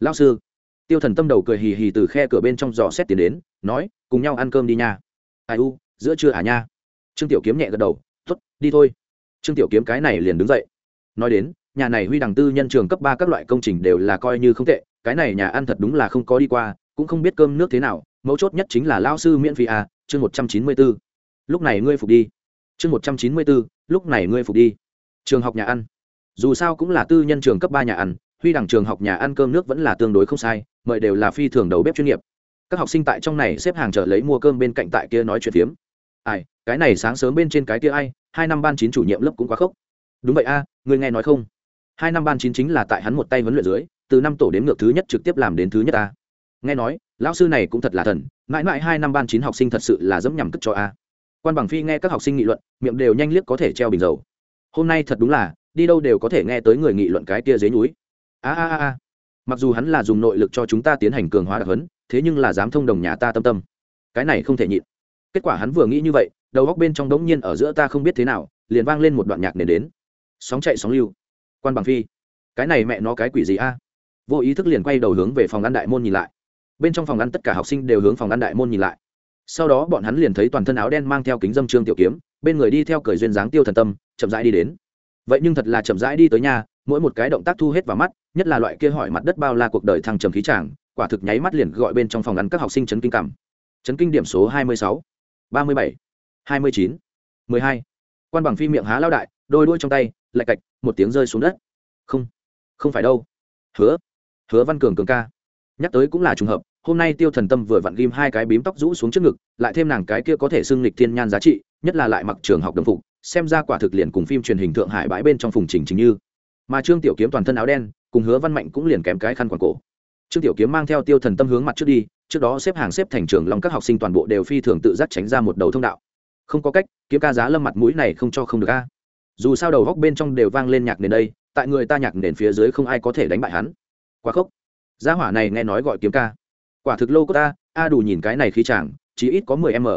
Lao sư. Tiêu thần tâm đầu cười hì hì từ khe cửa bên trong giò xét tiến đến, nói, cùng nhau ăn cơm đi nha. Ai u, giữa trưa à nha? Trương tiểu kiếm nhẹ gật đầu t ố t đi thôi. Trương tiểu kiếm cái này liền đứng dậy. Nói đến, nhà này huy đằng tư nhân trường cấp ba các loại công trình đều là coi như không tệ, cái này nhà ăn thật đúng là không có đi qua, cũng không biết cơm nước thế nào, mấu chốt nhất chính là lao sư miễn phí à chương một trăm chín mươi b ố lúc này ngươi phục đi. Chương một trăm chín mươi b ố lúc này ngươi phục đi. Trường học nhà ăn dù sao cũng là tư nhân trường cấp ba nhà ăn huy đẳng trường học nhà ăn cơm nước vẫn là tương đối không sai mời đều là phi thường đầu bếp chuyên nghiệp. Các học sinh tại trong này xếp hàng chờ lấy mua cơm bên cạnh tại kia nói chuyện phiếm. Ai cái này sáng sớm bên trên cái kia ai hai năm ban chín chủ nhiệm lớp cũng quá khốc. Đúng vậy a à, người nghe nói không? Hai năm ban chín chính là tại hắn một tay huấn luyện dưới từ năm tổ đến ngược thứ nhất trực tiếp làm đến thứ nhất a. Nghe nói lão sư này cũng thật là thần mãi mãi hai năm ban chín học sinh thật sự là dẫm nhằm cất cho a. Quan bằng phi nghe các học sinh nghị luận miệng đều nhanh liếc có thể treo bình dầu. Hôm nay thật đúng là đi đâu đều có thể nghe tới người nghị luận cái kia dưới núi a a a a. Mặc dù hắn là dùng nội lực cho chúng ta tiến hành cường hóa đặc hấn thế nhưng là dám thông đồng nhà ta tâm tâm. Cái này không thể nhịn. Kết quả hắn vừa nghĩ như vậy, đầu góc bên trong đống nhiên ở giữa ta không biết thế nào, liền vang lên một đoạn nhạc nền đến. Sóng chạy sóng lưu. Quan bằng phi. Cái này mẹ nó cái quỷ gì a? Vô ý thức liền quay đầu hướng về phòng ăn đại môn nhìn lại. Bên trong phòng ăn tất cả học sinh đều hướng phòng ăn đại môn nhìn lại. Sau đó bọn hắn liền thấy toàn thân áo đen mang theo kính dâm trương tiểu kiếm, bên người đi theo cởi duyên dáng tiêu thần tâm, chậm rãi đi đến vậy nhưng thật là chậm rãi đi tới nhà, mỗi một cái động tác thu hết vào mắt, nhất là loại kia hỏi mặt đất bao la cuộc đời thăng trầm khí tràng quả thực nháy mắt liền gọi bên trong phòng ăn các học sinh chấn kinh cảm. Chấn kinh điểm số hai mươi sáu, ba mươi bảy, hai mươi chín, mười hai. Quan bằng phi miệng há lao đại, đôi đuôi trong tay, lạch cạch, một tiếng rơi xuống đất. Không không phải đâu. Hứa hứa văn cường cường ca. Nhắc tới cũng là trùng hợp, hôm nay tiêu thần tâm vừa vặn ghim hai cái bím tóc rũ xuống trước ngực, lại thêm nàng cái kia có thể xưng lịch thiên nhan giá trị nhất là lại mặc trường học đồng phục, xem ra quả thực liền cùng phim truyền hình thượng hải bãi bên trong phùng trình chính như. Mà trương tiểu kiếm toàn thân áo đen, cùng hứa văn mạnh cũng liền kém cái khăn quàng cổ. Trương tiểu kiếm mang theo tiêu thần tâm hướng mặt trước đi, trước đó xếp hàng xếp thành trường long các học sinh toàn bộ đều phi thường tự giác tránh ra một đầu thông đạo. Không có cách, kiếm ca giá lâm mặt mũi này không cho không được a. Dù sao đầu góc bên trong đều vang lên nhạc nền đây, tại người ta nhạc nền phía dưới không ai có thể đánh bại hắn. Quá khốc. Gia hỏa này nghe nói gọi kiếm ca. Quả thực lô có ta, a đủ nhìn cái này khí chàng chỉ ít có mười m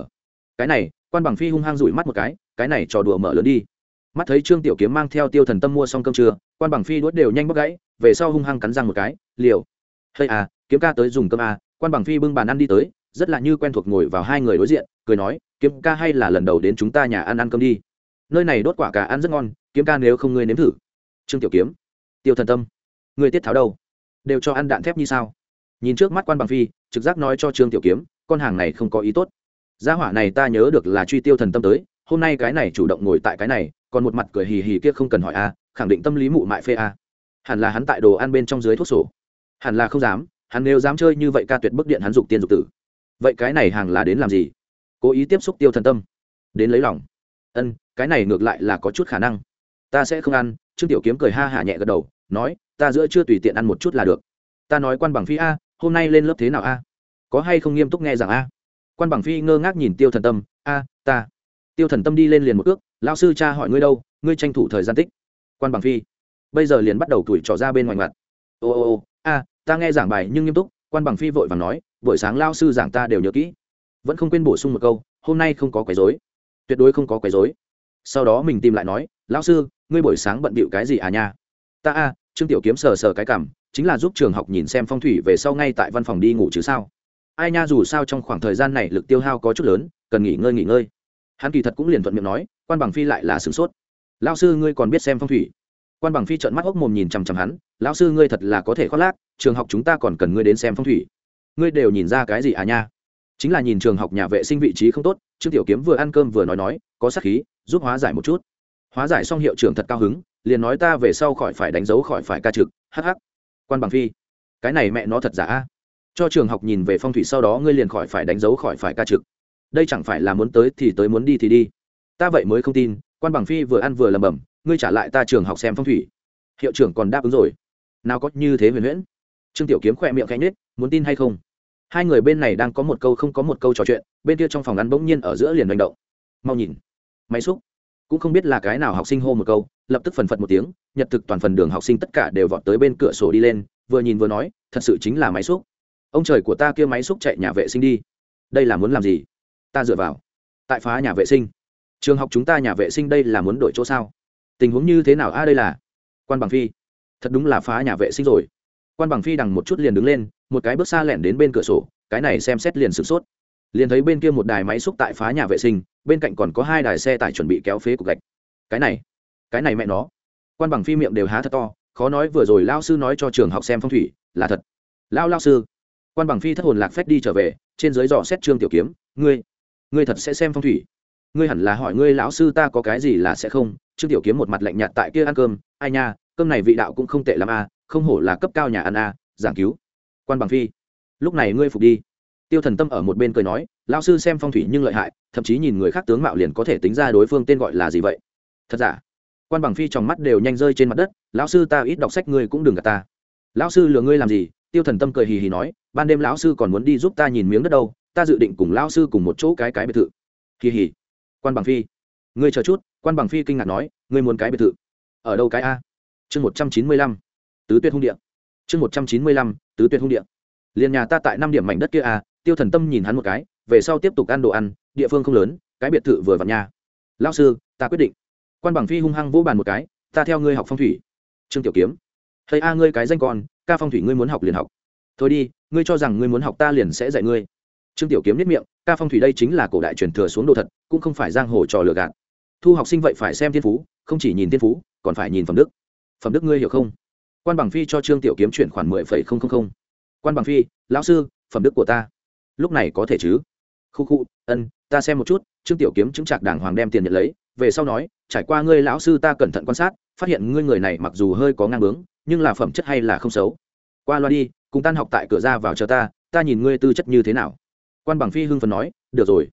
cái này quan bằng phi hung hăng rủi mắt một cái cái này trò đùa mở lớn đi. Mắt thấy trương tiểu kiếm mang theo tiêu thần tâm mua xong cơm trưa, quan bằng phi đốt đều nhanh bóc gãy, về sau hung hăng cắn răng một cái, liều. Hay à kiếm ca tới dùng cơm à. Quan bằng phi bưng bàn ăn đi tới, rất là như quen thuộc ngồi vào hai người đối diện, cười nói, kiếm ca hay là lần đầu đến chúng ta nhà ăn ăn cơm đi. Nơi này đốt quả cà ăn rất ngon, kiếm ca nếu không ngươi nếm thử. Trương tiểu kiếm, tiêu thần tâm người tiết tháo đâu? Đều cho ăn đạn thép như sao? Nhìn trước mắt quan bằng phi, trực giác nói cho trương tiểu kiếm, con hàng này không có ý tốt gia hỏa này ta nhớ được là truy tiêu thần tâm tới, hôm nay cái này chủ động ngồi tại cái này, còn một mặt cười hì hì kia không cần hỏi a, khẳng định tâm lý mụ mại phê a. Hẳn là hắn tại đồ ăn bên trong dưới thuốc sổ. Hẳn là không dám, hắn nếu dám chơi như vậy ca tuyệt bức điện hắn dục tiên dục tử. Vậy cái này hàng là đến làm gì? Cố ý tiếp xúc tiêu thần tâm. Đến lấy lòng. Ân, cái này ngược lại là có chút khả năng. Ta sẽ không ăn, trương tiểu kiếm cười ha hả nhẹ gật đầu, nói, ta giữa chưa tùy tiện ăn một chút là được. Ta nói quan bằng phi a, hôm nay lên lớp thế nào a? Có hay không nghiêm túc nghe rằng a? Quan bằng phi ngơ ngác nhìn tiêu thần tâm, a, ta. Tiêu thần tâm đi lên liền một ước lao sư cha hỏi ngươi đâu, ngươi tranh thủ thời gian tích. Quan bằng phi, bây giờ liền bắt đầu tuổi trò ra bên ngoài mặt ô ô ô, a, ta nghe giảng bài nhưng nghiêm túc. Quan bằng phi vội vàng nói, buổi sáng lao sư giảng ta đều nhớ kỹ. Vẫn không quên bổ sung một câu, hôm nay không có quấy dối tuyệt đối không có quấy dối sau đó mình tìm lại nói, lão sư, ngươi buổi sáng bận bịu cái gì à nha? Ta a, trương tiểu kiếm sờ sờ cái cảm, chính là giúp trường học nhìn xem phong thủy về sau ngay tại văn phòng đi ngủ chứ sao? Ai nha, dù sao trong khoảng thời gian này lực tiêu hao có chút lớn, cần nghỉ ngơi nghỉ ngơi. Hắn kỳ thật cũng liền thuận miệng nói, quan bằng phi lại là sửng sốt. Lao sư ngươi còn biết xem phong thủy. Quan bằng phi trợn mắt hốc mồm nhìn chằm chằm hắn, lão sư ngươi thật là có thể khoác lác, trường học chúng ta còn cần ngươi đến xem phong thủy. Ngươi đều nhìn ra cái gì à nha? Chính là nhìn trường học nhà vệ sinh vị trí không tốt, trương tiểu kiếm vừa ăn cơm vừa nói nói, có sắc khí, giúp hóa giải một chút. Hóa giải xong hiệu trưởng thật cao hứng, liền nói ta về sau khỏi phải đánh dấu khỏi phải ca trực hh quan bằng phi, cái này mẹ nó thật giả cho trường học nhìn về phong thủy sau đó ngươi liền khỏi phải đánh dấu khỏi phải ca trực. Đây chẳng phải là muốn tới thì tới muốn đi thì đi. Ta vậy mới không tin, quan bằng phi vừa ăn vừa lầm bầm ngươi trả lại ta trường học xem phong thủy. Hiệu trưởng còn đáp ứng rồi. Nào có như thế huyền huyễn. Trương tiểu kiếm khỏe miệng khẽ nết muốn tin hay không? Hai người bên này đang có một câu không có một câu trò chuyện, bên kia trong phòng ăn bỗng nhiên ở giữa liền manh động. Mau nhìn. Máy xúc. Cũng không biết là cái nào học sinh hô một câu, lập tức phần phật một tiếng, nhật thực toàn phần đường học sinh tất cả đều vọt tới bên cửa sổ đi lên, vừa nhìn vừa nói, thật sự chính là máy xúc ông trời của ta kia máy xúc chạy nhà vệ sinh đi. Đây là muốn làm gì? Ta dựa vào. Tại phá nhà vệ sinh. Trường học chúng ta nhà vệ sinh đây là muốn đổi chỗ sao? Tình huống như thế nào? A, đây là quan bằng phi. Thật đúng là phá nhà vệ sinh rồi. Quan bằng phi đằng một chút liền đứng lên, một cái bước xa lẻn đến bên cửa sổ, cái này xem xét liền sửng sốt. Liền thấy bên kia một đài máy xúc tại phá nhà vệ sinh, bên cạnh còn có hai đài xe tải chuẩn bị kéo phế cục gạch. Cái này cái này mẹ nó. Quan bằng phi miệng đều há thật to, khó nói vừa rồi lao sư nói cho trường học xem phong thủy, là thật. Lao lao sư quan bằng phi thất hồn lạc phép đi trở về, trên dưới dò xét trương tiểu kiếm, ngươi ngươi thật sẽ xem phong thủy. Ngươi hẳn là hỏi ngươi lão sư ta có cái gì là sẽ không? Trương tiểu kiếm một mặt lạnh nhạt tại kia ăn cơm, ai nha, cơm này vị đạo cũng không tệ l ắ m a à, không hổ là cấp cao nhà ăn a giảng cứu. Quan bằng phi, lúc này ngươi phục đi. Tiêu thần tâm ở một bên cười nói, lão sư xem phong thủy nhưng lợi hại, thậm chí nhìn người khác tướng mạo liền có thể tính ra đối phương tên gọi là gì vậy. Thật giả? Quan bằng phi trong mắt đều nhanh rơi trên mặt đất, lão sư ta ít đọc sách, ngươi cũng đừng gạt ta. Lão sư lừa ngươi làm gì? Tiêu thần tâm cười hì hì nói, ban đêm lão sư còn muốn đi giúp ta nhìn miếng đất đâu, ta dự định cùng lão sư cùng một chỗ cái cái biệt thự. Hì hì. Quan bằng phi. Ngươi chờ chút. Quan bằng phi kinh ngạc nói, ngươi muốn cái biệt thự? Ở đâu cái a? Chương một trăm chín mươi lăm. Tứ tuyệt hung địa. Chương một trăm chín mươi lăm, tứ tuyệt hung địa. Liền nhà ta tại năm điểm mảnh đất kia a. Tiêu thần tâm nhìn hắn một cái, về sau tiếp tục ăn đồ ăn, địa phương không lớn, cái biệt thự vừa vặn nhà lão sư, ta quyết định. Quan bằng phi hung hăng vỗ bàn một cái, ta theo ngươi học phong thủy. Trương tiểu kiếm. Thầy a, ngươi cái danh con ca phong thủy ngươi muốn học liền học. Thôi đi, ngươi cho rằng ngươi muốn học ta liền sẽ dạy ngươi. Trương tiểu kiếm nhất miệng, ca phong thủy đây chính là cổ đại truyền thừa xuống đồ thật, cũng không phải giang hồ trò lừa gạt. Thu học sinh vậy phải xem thiên phú, không chỉ nhìn thiên phú, còn phải nhìn phẩm đức. Phẩm đức ngươi hiểu không? Quan bằng phi cho trương tiểu kiếm chuyển khoản mười phẩy không không không. Quan bằng phi, lão sư, phẩm đức của ta. Lúc này có thể chứ? Khu khu, ân, ta xem một chút, trương tiểu kiếm chứng trạc đàng hoàng đem tiền nhận lấy, về sau nói, trải qua ngươi lão sư ta cẩn thận quan sát, phát hiện ngươi người này mặc dù hơi có ngang bướng nhưng là phẩm chất hay là không xấu. Qua loa đi, cùng tan học tại cửa ra vào chờ ta ta nhìn ngươi tư chất như thế nào. Quan bằng phi hưng phần nói, được rồi.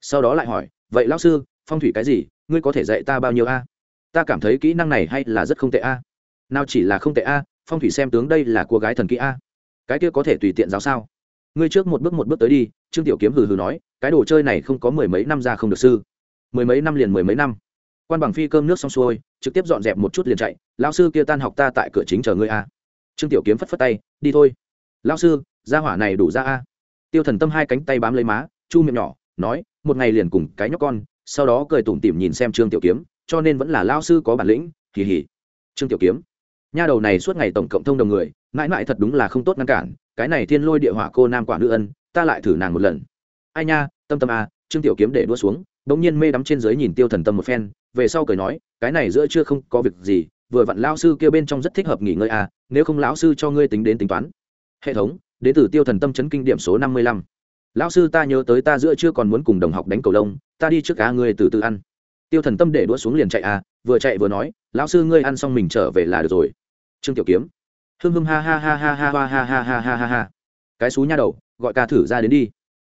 Sau đó lại hỏi, vậy lão sư, phong thủy cái gì, ngươi có thể dạy ta bao nhiêu a? Ta cảm thấy kỹ năng này hay là rất không tệ a. Nào chỉ là không tệ a, phong thủy xem tướng đây là cô gái thần kỹ a. Cái kia có thể tùy tiện giáo sao? Ngươi trước một bước một bước tới đi, trương tiểu kiếm hừ hừ nói, cái đồ chơi này không có mười mấy năm ra không được sư. Mười mấy năm liền mười mấy năm. Quan bằng phi cơm nước xong xuôi trực tiếp dọn dẹp một chút liền chạy, lão sư kia tan học ta tại cửa chính chờ ngươi a. Trương tiểu kiếm phất phất tay, đi thôi. Lão sư, gia hỏa này đủ ra a. Tiêu thần tâm hai cánh tay bám lấy má, chu miệng nhỏ, nói, một ngày liền cùng cái nhóc con, sau đó cười tủm tỉm nhìn xem trương tiểu kiếm, cho nên vẫn là lao sư có bản lĩnh kỳ hì. Trương tiểu kiếm, nha đầu này suốt ngày tổng cộng thông đồng người, mãi mãi thật đúng là không tốt ngăn cản, cái này thiên lôi địa hỏa cô nam quả nữ ân, ta lại thử nàng một lần. Ai nha, tâm tâm à trương tiểu kiếm để đua xuống, bỗng nhiên mê đắm trên dưới nhìn tiêu thần tâm một phen về sau cười nói cái này giữa chưa không có việc gì vừa vặn lao sư kia bên trong rất thích hợp nghỉ ngơi à nếu không lão sư cho ngươi tính đến tính toán hệ thống đến từ tiêu thần tâm chấn kinh điểm số năm mươi lăm lão sư ta nhớ tới ta giữa chưa còn muốn cùng đồng học đánh cầu lông ta đi trước cá ngươi từ từ ăn tiêu thần tâm để đũa xuống liền chạy à vừa chạy vừa nói lão sư ngươi ăn xong mình trở về là được rồi trương tiểu kiếm hưng hưng ha ha ha ha ha ha ha ha ha ha ha ha cái xú nha đầu gọi ca thử ra đến đi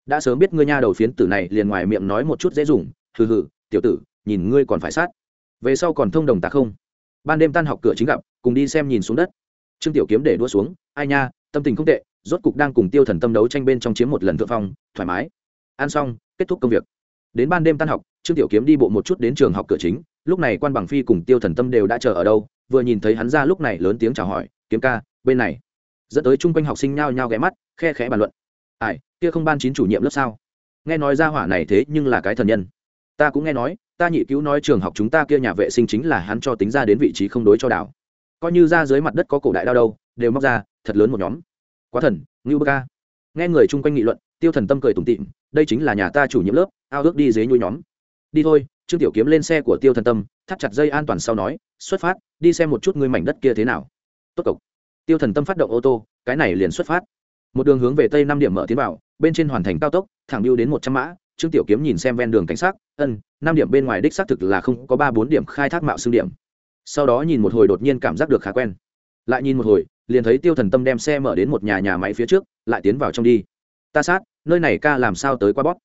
đã sớm biết ngươi nha đầu phiến tử này liền ngoài miệng nói một chút dễ dùng hừ hừ tiểu tử nhìn ngươi còn phải sát. Về sau còn thông đồng ta không? Ban đêm tan học cửa chính gặp, cùng đi xem nhìn xuống đất. Trương tiểu kiếm để đua xuống, ai nha, tâm tình không tệ, rốt cục đang cùng tiêu thần tâm đấu tranh bên trong chiếm một lần thượng phong, thoải mái. Ăn xong, kết thúc công việc. Đến ban đêm tan học, trương tiểu kiếm đi bộ một chút đến trường học cửa chính, lúc này quan bằng phi cùng tiêu thần tâm đều đã chờ ở đâu, vừa nhìn thấy hắn ra lúc này lớn tiếng chào hỏi, kiếm ca, bên này. Dẫn tới chung quanh học sinh nhao nhao ghé mắt, khe khẽ bàn luận. Ai, kia không ban chín chủ nhiệm lớp sao? Nghe nói ra hỏa này thế nhưng là cái thần nhân ta cũng nghe nói, ta nhị cứu nói trường học chúng ta kia nhà vệ sinh chính là hắn cho tính ra đến vị trí không đối cho đảo. Coi như ra dưới mặt đất có cổ đại đao đâu, đều móc ra, thật lớn một nhóm. Quá thần, ngưu bơ ca. Nghe người chung quanh nghị luận, tiêu thần tâm cười tủm tịm đây chính là nhà ta chủ nhiệm lớp, ao ước đi dế nhui nhóm. Đi thôi, trương tiểu kiếm lên xe của tiêu thần tâm, thắt chặt dây an toàn sau nói, xuất phát, đi xem một chút ngươi mảnh đất kia thế nào. Tốt cộc tiêu thần tâm phát động ô tô, cái này liền xuất phát. Một đường hướng về tây năm điểm mở tiến vào, bên trên hoàn thành cao tốc, thẳng lưu đến một trăm mã trương tiểu kiếm nhìn xem ven đường cảnh sát ân, năm điểm bên ngoài đích xác thực là không có ba bốn điểm khai thác mạo xương điểm. Sau đó nhìn một hồi đột nhiên cảm giác được khá quen. Lại nhìn một hồi, liền thấy tiêu thần tâm đem xe mở đến một nhà nhà máy phía trước, lại tiến vào trong đi. Ta sát, nơi này ca làm sao tới qua bót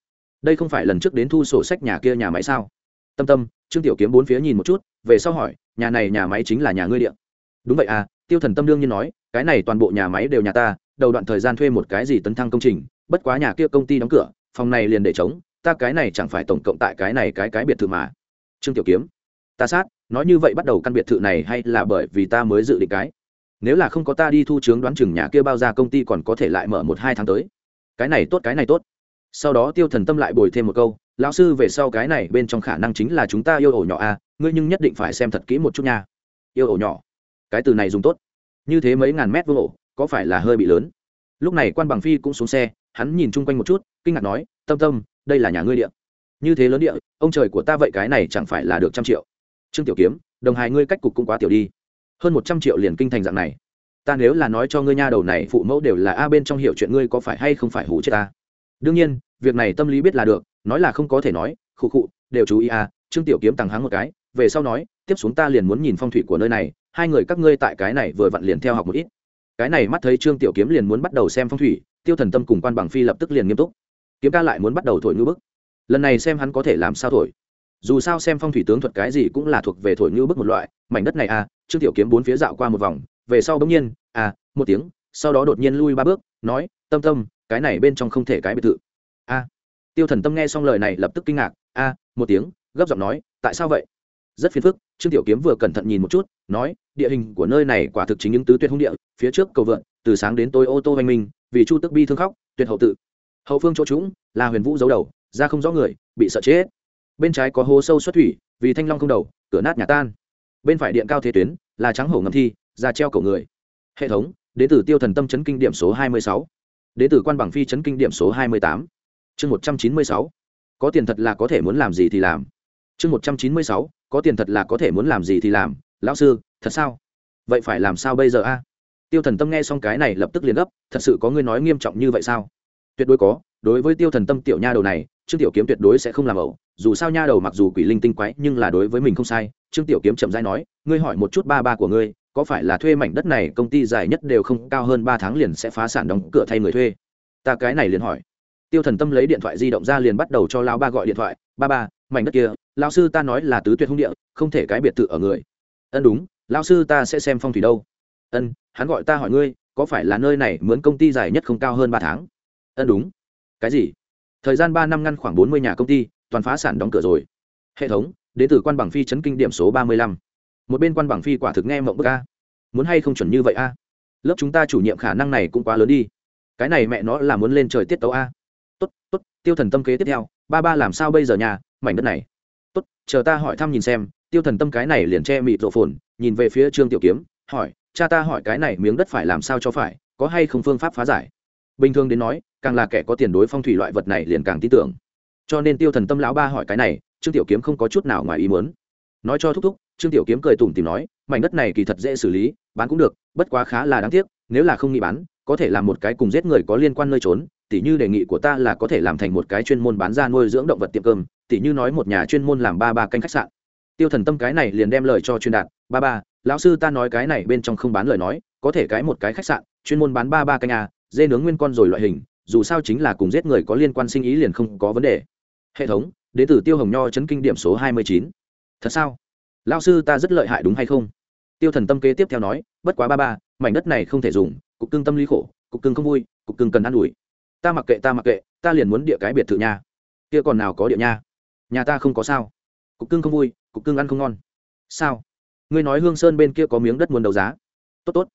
đây không phải lần trước đến thu sổ sách nhà kia nhà máy sao? Tâm tâm, trương tiểu kiếm bốn phía nhìn một chút, về sau hỏi, nhà này nhà máy chính là nhà ngươi điện đúng vậy à tiêu thần tâm đương nhiên nói, cái này toàn bộ nhà máy đều nhà ta, đầu đoạn thời gian thuê một cái gì tấn thăng công trình, bất quá nhà kia công ty đóng cửa phòng này liền để chống ta cái này chẳng phải tổng cộng tại cái này cái cái biệt thự mà. Trương tiểu kiếm ta sát nói như vậy bắt đầu căn biệt thự này hay là bởi vì ta mới dự định cái? Nếu là không có ta đi thu chướng đoán chừng nhà kia bao ra công ty còn có thể lại mở một hai tháng tới. Cái này tốt cái này tốt. Sau đó tiêu thần tâm lại bồi thêm một câu lão sư về sau cái này bên trong khả năng chính là chúng ta yêu ổ nhỏ a à, ngươi nhưng nhất định phải xem thật kỹ một chút nha. Yêu ổ nhỏ cái từ này dùng tốt. Như thế mấy ngàn mét vuông ổ có phải là hơi bị lớn? Lúc này quan bằng phi cũng xuống xe hắn nhìn chung quanh một chút, kinh ngạc nói, tâm tâm, đây là nhà ngươi địa. Như thế lớn địa, ông trời của ta vậy cái này chẳng phải là được trăm triệu. Trương tiểu kiếm, đồng hài ngươi cách cục cũng quá tiểu đi. Hơn một trăm triệu liền kinh thành dạng này. Ta nếu là nói cho ngươi nha đầu này, phụ mẫu đều là a bên trong hiểu chuyện ngươi có phải hay không phải hủ chết ta. Đương nhiên, việc này tâm lý biết là được, nói là không có thể nói, khụ khụ, đều chú ý a. Trương tiểu kiếm tăng hắng một cái, về sau nói, tiếp xuống ta liền muốn nhìn phong thủy của nơi này, hai người các ngươi tại cái này vừa vặn liền theo học một ít. Cái này mắt thấy trương tiểu kiếm liền muốn bắt đầu xem phong thủy tiêu thần tâm cùng quan bằng phi lập tức liền nghiêm túc. Kiếm ca lại muốn bắt đầu thổi ngư bức. Lần này xem hắn có thể làm sao thổi. Dù sao xem phong thủy tướng thuật cái gì cũng là thuộc về thổi ngư bức một loại, mảnh đất này à trương tiểu kiếm bốn phía dạo qua một vòng, về sau bỗng nhiên à một tiếng, sau đó đột nhiên lui ba bước, nói, tâm tâm, cái này bên trong không thể cái biệt thự. A tiêu thần tâm nghe xong lời này lập tức kinh ngạc a một tiếng, gấp giọng nói, tại sao vậy? Rất phiền phức, trương tiểu kiếm vừa cẩn thận nhìn một chút, nói, địa hình của nơi này quả thực chính những tứ tuyệt hung địa, phía trước cầu vượn, từ sáng đến tối ô tô hoành minh vì chu tức bi thương khóc, tuyệt hậu tự. Hậu phương chỗ trũng, là huyền vũ giấu đầu, ra không rõ người, bị sợ chết. Bên trái có hố sâu xuất thủy, vì thanh long không đầu, cửa nát nhà tan. Bên phải điện cao thế tuyến, là trắng hổ ngầm thi, ra treo cổ người. Hệ thống đến từ tiêu thần tâm chấn kinh điểm số hai mươi sáu. T ử quan bằng phi chấn kinh điểm số hai mươi tám. Chương một trăm chín mươi sáu. Có tiền thật là có thể muốn làm gì thì làm. Chương một trăm chín mươi sáu. Có tiền thật là có thể muốn làm gì thì làm. Lão sư, thật sao? Vậy phải làm sao bây giờ a? Tiêu thần tâm nghe xong cái này lập tức liền gấp, thật sự có người nói nghiêm trọng như vậy sao? Tuyệt đối có, đối với tiêu thần tâm tiểu nha đầu này, trương tiểu kiếm tuyệt đối sẽ không làm ẩu, dù sao nha đầu mặc dù quỷ linh tinh quái, nhưng là đối với mình không sai, trương tiểu kiếm chậm dai nói, ngươi hỏi một chút ba ba của ngươi, có phải là thuê mảnh đất này công ty dài nhất đều không cao hơn ba tháng liền sẽ phá sản đóng cửa thay người thuê? Ta cái này liền hỏi. Tiêu thần tâm lấy điện thoại di động ra liền bắt đầu cho lao ba gọi điện thoại, ba ba, mảnh đất kia lao sư ta nói là tứ tuyệt hung địa, không thể cái biệt thự ở người. Ân đúng lao sư ta sẽ xem phong thủy đâu. Ân hắn gọi ta hỏi ngươi, có phải là nơi này mướn công ty dài nhất không cao hơn ba tháng? Ân, đúng. Cái gì? Thời gian ba năm ngăn khoảng bốn mươi nhà công ty, toàn phá sản đóng cửa rồi. Hệ thống, đến từ quan bằng phi chấn kinh điểm số ba mươi lăm. Một bên quan bằng phi quả thực nghe mộng bức a. Muốn hay không chuẩn như vậy a? Lớp chúng ta chủ nhiệm khả năng này cũng quá lớn đi. Cái này mẹ nó là muốn lên trời tiết tấu a. Tốt tốt, tiêu thần tâm kế tiếp theo. Ba ba làm sao bây giờ nhà, mảnh đất này? Tốt, chờ ta hỏi thăm nhìn xem. Tiêu thần tâm cái này liền che mịt rộ phồn, nhìn về phía trương tiểu kiếm, hỏi cha ta hỏi cái này miếng đất phải làm sao cho phải, có hay không phương pháp phá giải? Bình thường đến nói, càng là kẻ có tiền đối phong thủy loại vật này liền càng tin tưởng. Cho nên tiêu thần tâm lão ba hỏi cái này, trương tiểu kiếm không có chút nào ngoài ý muốn. Nói cho thúc thúc, trương tiểu kiếm cười tủm tìm nói, mảnh đất này kỳ thật dễ xử lý, bán cũng được, bất quá khá là đáng tiếc, nếu là không nghĩ bán, có thể làm một cái cùng giết người có liên quan nơi trốn, tỉ như đề nghị của ta là có thể làm thành một cái chuyên môn bán ra nuôi dưỡng động vật tiệm cơm, tỉ như nói một nhà chuyên môn làm ba ba canh khách sạn tiêu thần tâm cái này liền đem lời cho truyền đạt ba ba lão sư ta nói cái này bên trong không bán lời nói có thể cái một cái khách sạn chuyên môn bán ba ba canh à dê nướng nguyên con rồi loại hình dù sao chính là cùng giết người có liên quan sinh ý liền không có vấn đề. Hệ thống đến từ tiêu hồng nho chấn kinh điểm số hai mươi chín. Thật sao? Lão sư ta rất lợi hại đúng hay không? Tiêu thần tâm kế tiếp theo nói bất quá ba ba mảnh đất này không thể dùng cục cưng tâm lý khổ cục cưng không vui cục cưng cần ă n ủi. Ta mặc kệ ta mặc kệ ta liền muốn địa cái biệt thự nhà, kia còn nào có địa nha? Nhà ta không có sao. Cục cưng không vui cục cưng ăn không ngon. Sao? Ngươi nói hương sơn bên kia có miếng đất muốn đấu giá. Tốt tốt.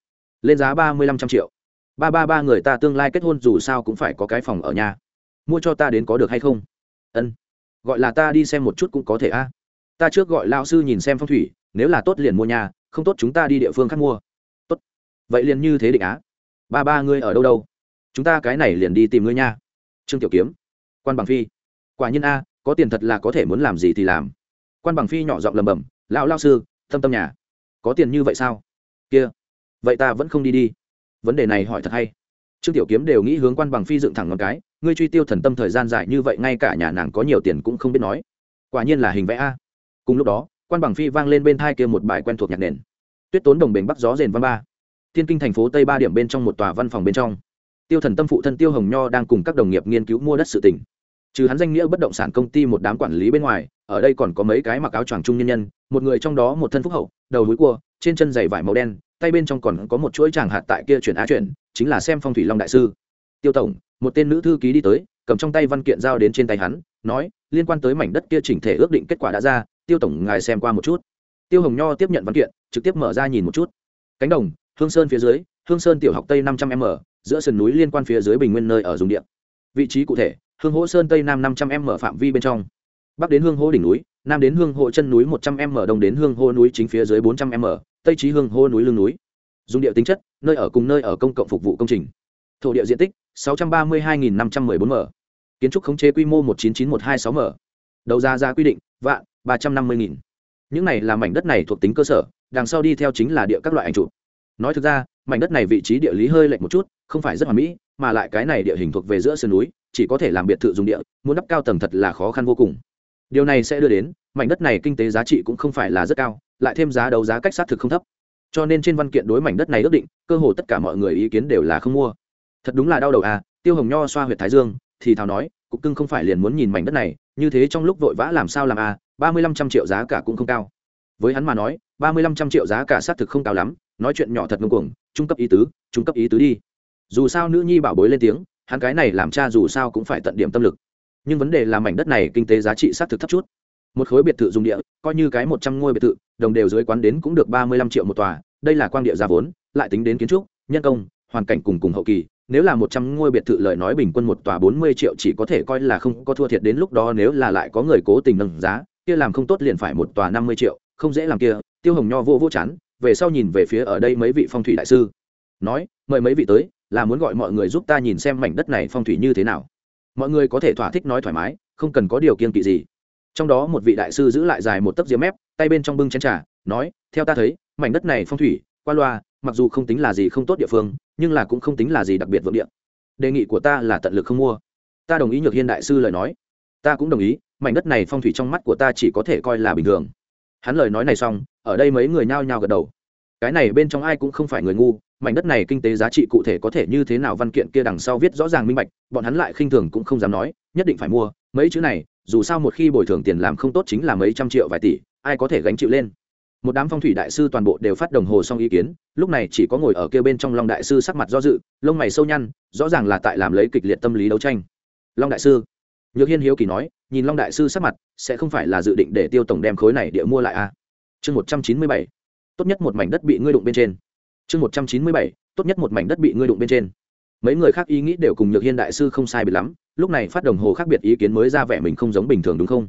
Lên giá ba mươi lăm trăm triệu. Ba ba ba người ta tương lai kết hôn dù sao cũng phải có cái phòng ở nhà. Mua cho ta đến có được hay không? Ân. Gọi là ta đi xem một chút cũng có thể a. Ta trước gọi lao sư nhìn xem phong thủy, nếu là tốt liền mua nhà, không tốt chúng ta đi địa phương khác mua. Tốt. Vậy liền như thế định á. Ba ba ngươi ở đâu đâu? Chúng ta cái này liền đi tìm ngươi nha. Trương tiểu kiếm. Quan bằng phi. Quả nhiên a, có tiền thật là có thể muốn làm gì thì làm quan bằng phi nhỏ giọng lầm bầm lão lao sư, tâm tâm nhà, có tiền như vậy sao? Kia, vậy ta vẫn không đi đi. Vấn đề này hỏi thật hay. Trương tiểu kiếm đều nghĩ hướng quan bằng phi dựng thẳng ngón cái, ngươi truy tiêu thần tâm thời gian dài như vậy, ngay cả nhà nàng có nhiều tiền cũng không biết nói. Quả nhiên là hình vẽ a. Cùng lúc đó, quan bằng phi vang lên bên thai kia một bài quen thuộc nhạc nền. Tuyết tốn đồng bền bắc gió rền văn ba. Thiên kinh thành phố tây ba điểm bên trong một tòa văn phòng bên trong. Tiêu thần tâm phụ thân tiêu hồng nho đang cùng các đồng nghiệp nghiên cứu mua đất sự tỉnh trừ hắn danh nghĩa bất động sản công ty một đám quản lý bên ngoài ở đây còn có mấy cái mặc áo choàng trung nhân nhân, một người trong đó một thân phúc hậu, đầu núi cua, trên chân giày vải màu đen, tay bên trong còn có một chuỗi tràng hạt tại kia chuyển á chuyển, chính là xem phong thủy long đại sư. Tiêu tổng, một tên nữ thư ký đi tới, cầm trong tay văn kiện giao đến trên tay hắn, nói, liên quan tới mảnh đất kia chỉnh thể ước định kết quả đã ra, tiêu tổng ngài xem qua một chút. Tiêu hồng nho tiếp nhận văn kiện, trực tiếp mở ra nhìn một chút. Cánh đồng, hương sơn phía dưới, hương sơn tiểu học tây năm trăm m, giữa sườn núi liên quan phía dưới bình nguyên nơi ở dùng điện vị trí cụ thể, hương hỗ sơn tây nam năm trăm m phạm vi bên trong bắc đến hương hô đỉnh núi, nam đến hương hô chân núi một trăm m, đông đến hương hô núi chính phía dưới bốn trăm m, tây trí hương hô núi lưng núi. Dùng địa tính chất, nơi ở cùng nơi ở công cộng phục vụ công trình. Thổ địa diện tích, sáu trăm ba mươi hai năm trăm m ư ơ i bốn m. Kiến trúc khống chế quy mô một chín chín một hai sáu m. Đầu ra ra quy định, vạn, ba trăm năm mươi nghìn. Những này là mảnh đất này thuộc tính cơ sở, đằng sau đi theo chính là địa các loại ảnh trụ nói thực ra, mảnh đất này vị trí địa lý hơi lệch một chút, không phải rất hoàn mỹ, mà lại cái này địa hình thuộc về giữa sườn núi, chỉ có thể làm biệt thự dùng địa, muốn đắp cao tầng thật là khó khăn vô cùng điều này sẽ đưa đến, mảnh đất này kinh tế giá trị cũng không phải là rất cao, lại thêm giá đấu giá cách xác thực không thấp. Cho nên trên văn kiện đối mảnh đất này ước định, cơ hồ tất cả mọi người ý kiến đều là không mua. Thật đúng là đau đầu à tiêu hồng nho xoa huyệt thái dương, thì thào nói, cục cưng không phải liền muốn nhìn mảnh đất này, như thế trong lúc vội vã làm sao làm à ba mươi lăm trăm triệu giá cả cũng không cao. Với hắn mà nói, ba mươi lăm trăm triệu giá cả xác thực không cao lắm, nói chuyện nhỏ thật ngưng cuồng, trung cấp ý tứ, trung cấp ý tứ đi. Dù sao nữ nhi bảo bối lên tiếng, hắn cái này làm cha dù sao cũng phải tận điểm tâm lực nhưng vấn đề là mảnh đất này kinh tế giá trị xác thực thấp chút. Một khối biệt thự dùng địa, coi như cái một trăm ngôi biệt thự, đồng đều dưới quán đến cũng được ba mươi lăm triệu một tòa, đây là quan địa giá vốn, lại tính đến kiến trúc, nhân công, hoàn cảnh cùng cùng hậu kỳ, nếu là một trăm ngôi biệt thự lời nói bình quân một tòa bốn mươi triệu chỉ có thể coi là không có thua thiệt đến lúc đó nếu là lại có người cố tình nâng giá, kia làm không tốt liền phải một tòa năm mươi triệu, không dễ làm kia, tiêu hồng nho vô vô chán, về sau nhìn về phía ở đây mấy vị phong thủy đại sư, nói, mời mấy vị tới, là muốn gọi mọi người giúp ta nhìn xem mảnh đất này phong thủy như thế nào mọi người có thể thỏa thích nói thoải mái, không cần có điều kiên kỵ gì. Trong đó một vị đại sư giữ lại dài một tấc diếm mép, tay bên trong bưng chén trà, nói, theo ta thấy, mảnh đất này phong thủy, qua loa, mặc dù không tính là gì không tốt địa phương, nhưng là cũng không tính là gì đặc biệt vượng địa. Đề nghị của ta là tận lực không mua. Ta đồng ý nhược hiên đại sư lời nói. Ta cũng đồng ý, mảnh đất này phong thủy trong mắt của ta chỉ có thể coi là bình thường. Hắn lời nói này xong, ở đây mấy người nhao nhao gật đầu. Cái này bên trong ai cũng không phải người ngu mảnh đất này kinh tế giá trị cụ thể có thể như thế nào văn kiện kia đằng sau viết rõ ràng minh bạch, bọn hắn lại khinh thường cũng không dám nói, nhất định phải mua, mấy chữ này, dù sao một khi bồi thường tiền làm không tốt chính là mấy trăm triệu vài tỷ, ai có thể gánh chịu lên. Một đám phong thủy đại sư toàn bộ đều phát đồng hồ xong ý kiến, lúc này chỉ có ngồi ở kia bên trong long đại sư sắc mặt do dự, lông mày sâu nhăn, rõ ràng là tại làm lấy kịch liệt tâm lý đấu tranh. Long đại sư, nhược hiên hiếu kỳ nói, nhìn long đại sư sắc mặt, sẽ không phải là dự định để tiêu tổng đem khối này địa mua lại à? Chương một trăm chín mươi bảy, tốt nhất một mảnh đất bị ngươi đụng bên trên chương một trăm chín mươi bảy, tốt nhất một mảnh đất bị ngươi đụng bên trên. Mấy người khác ý nghĩ đều cùng nhược hiên đại sư không sai biệt lắm, lúc này phát đồng hồ khác biệt ý kiến mới ra vẻ mình không giống bình thường đúng không?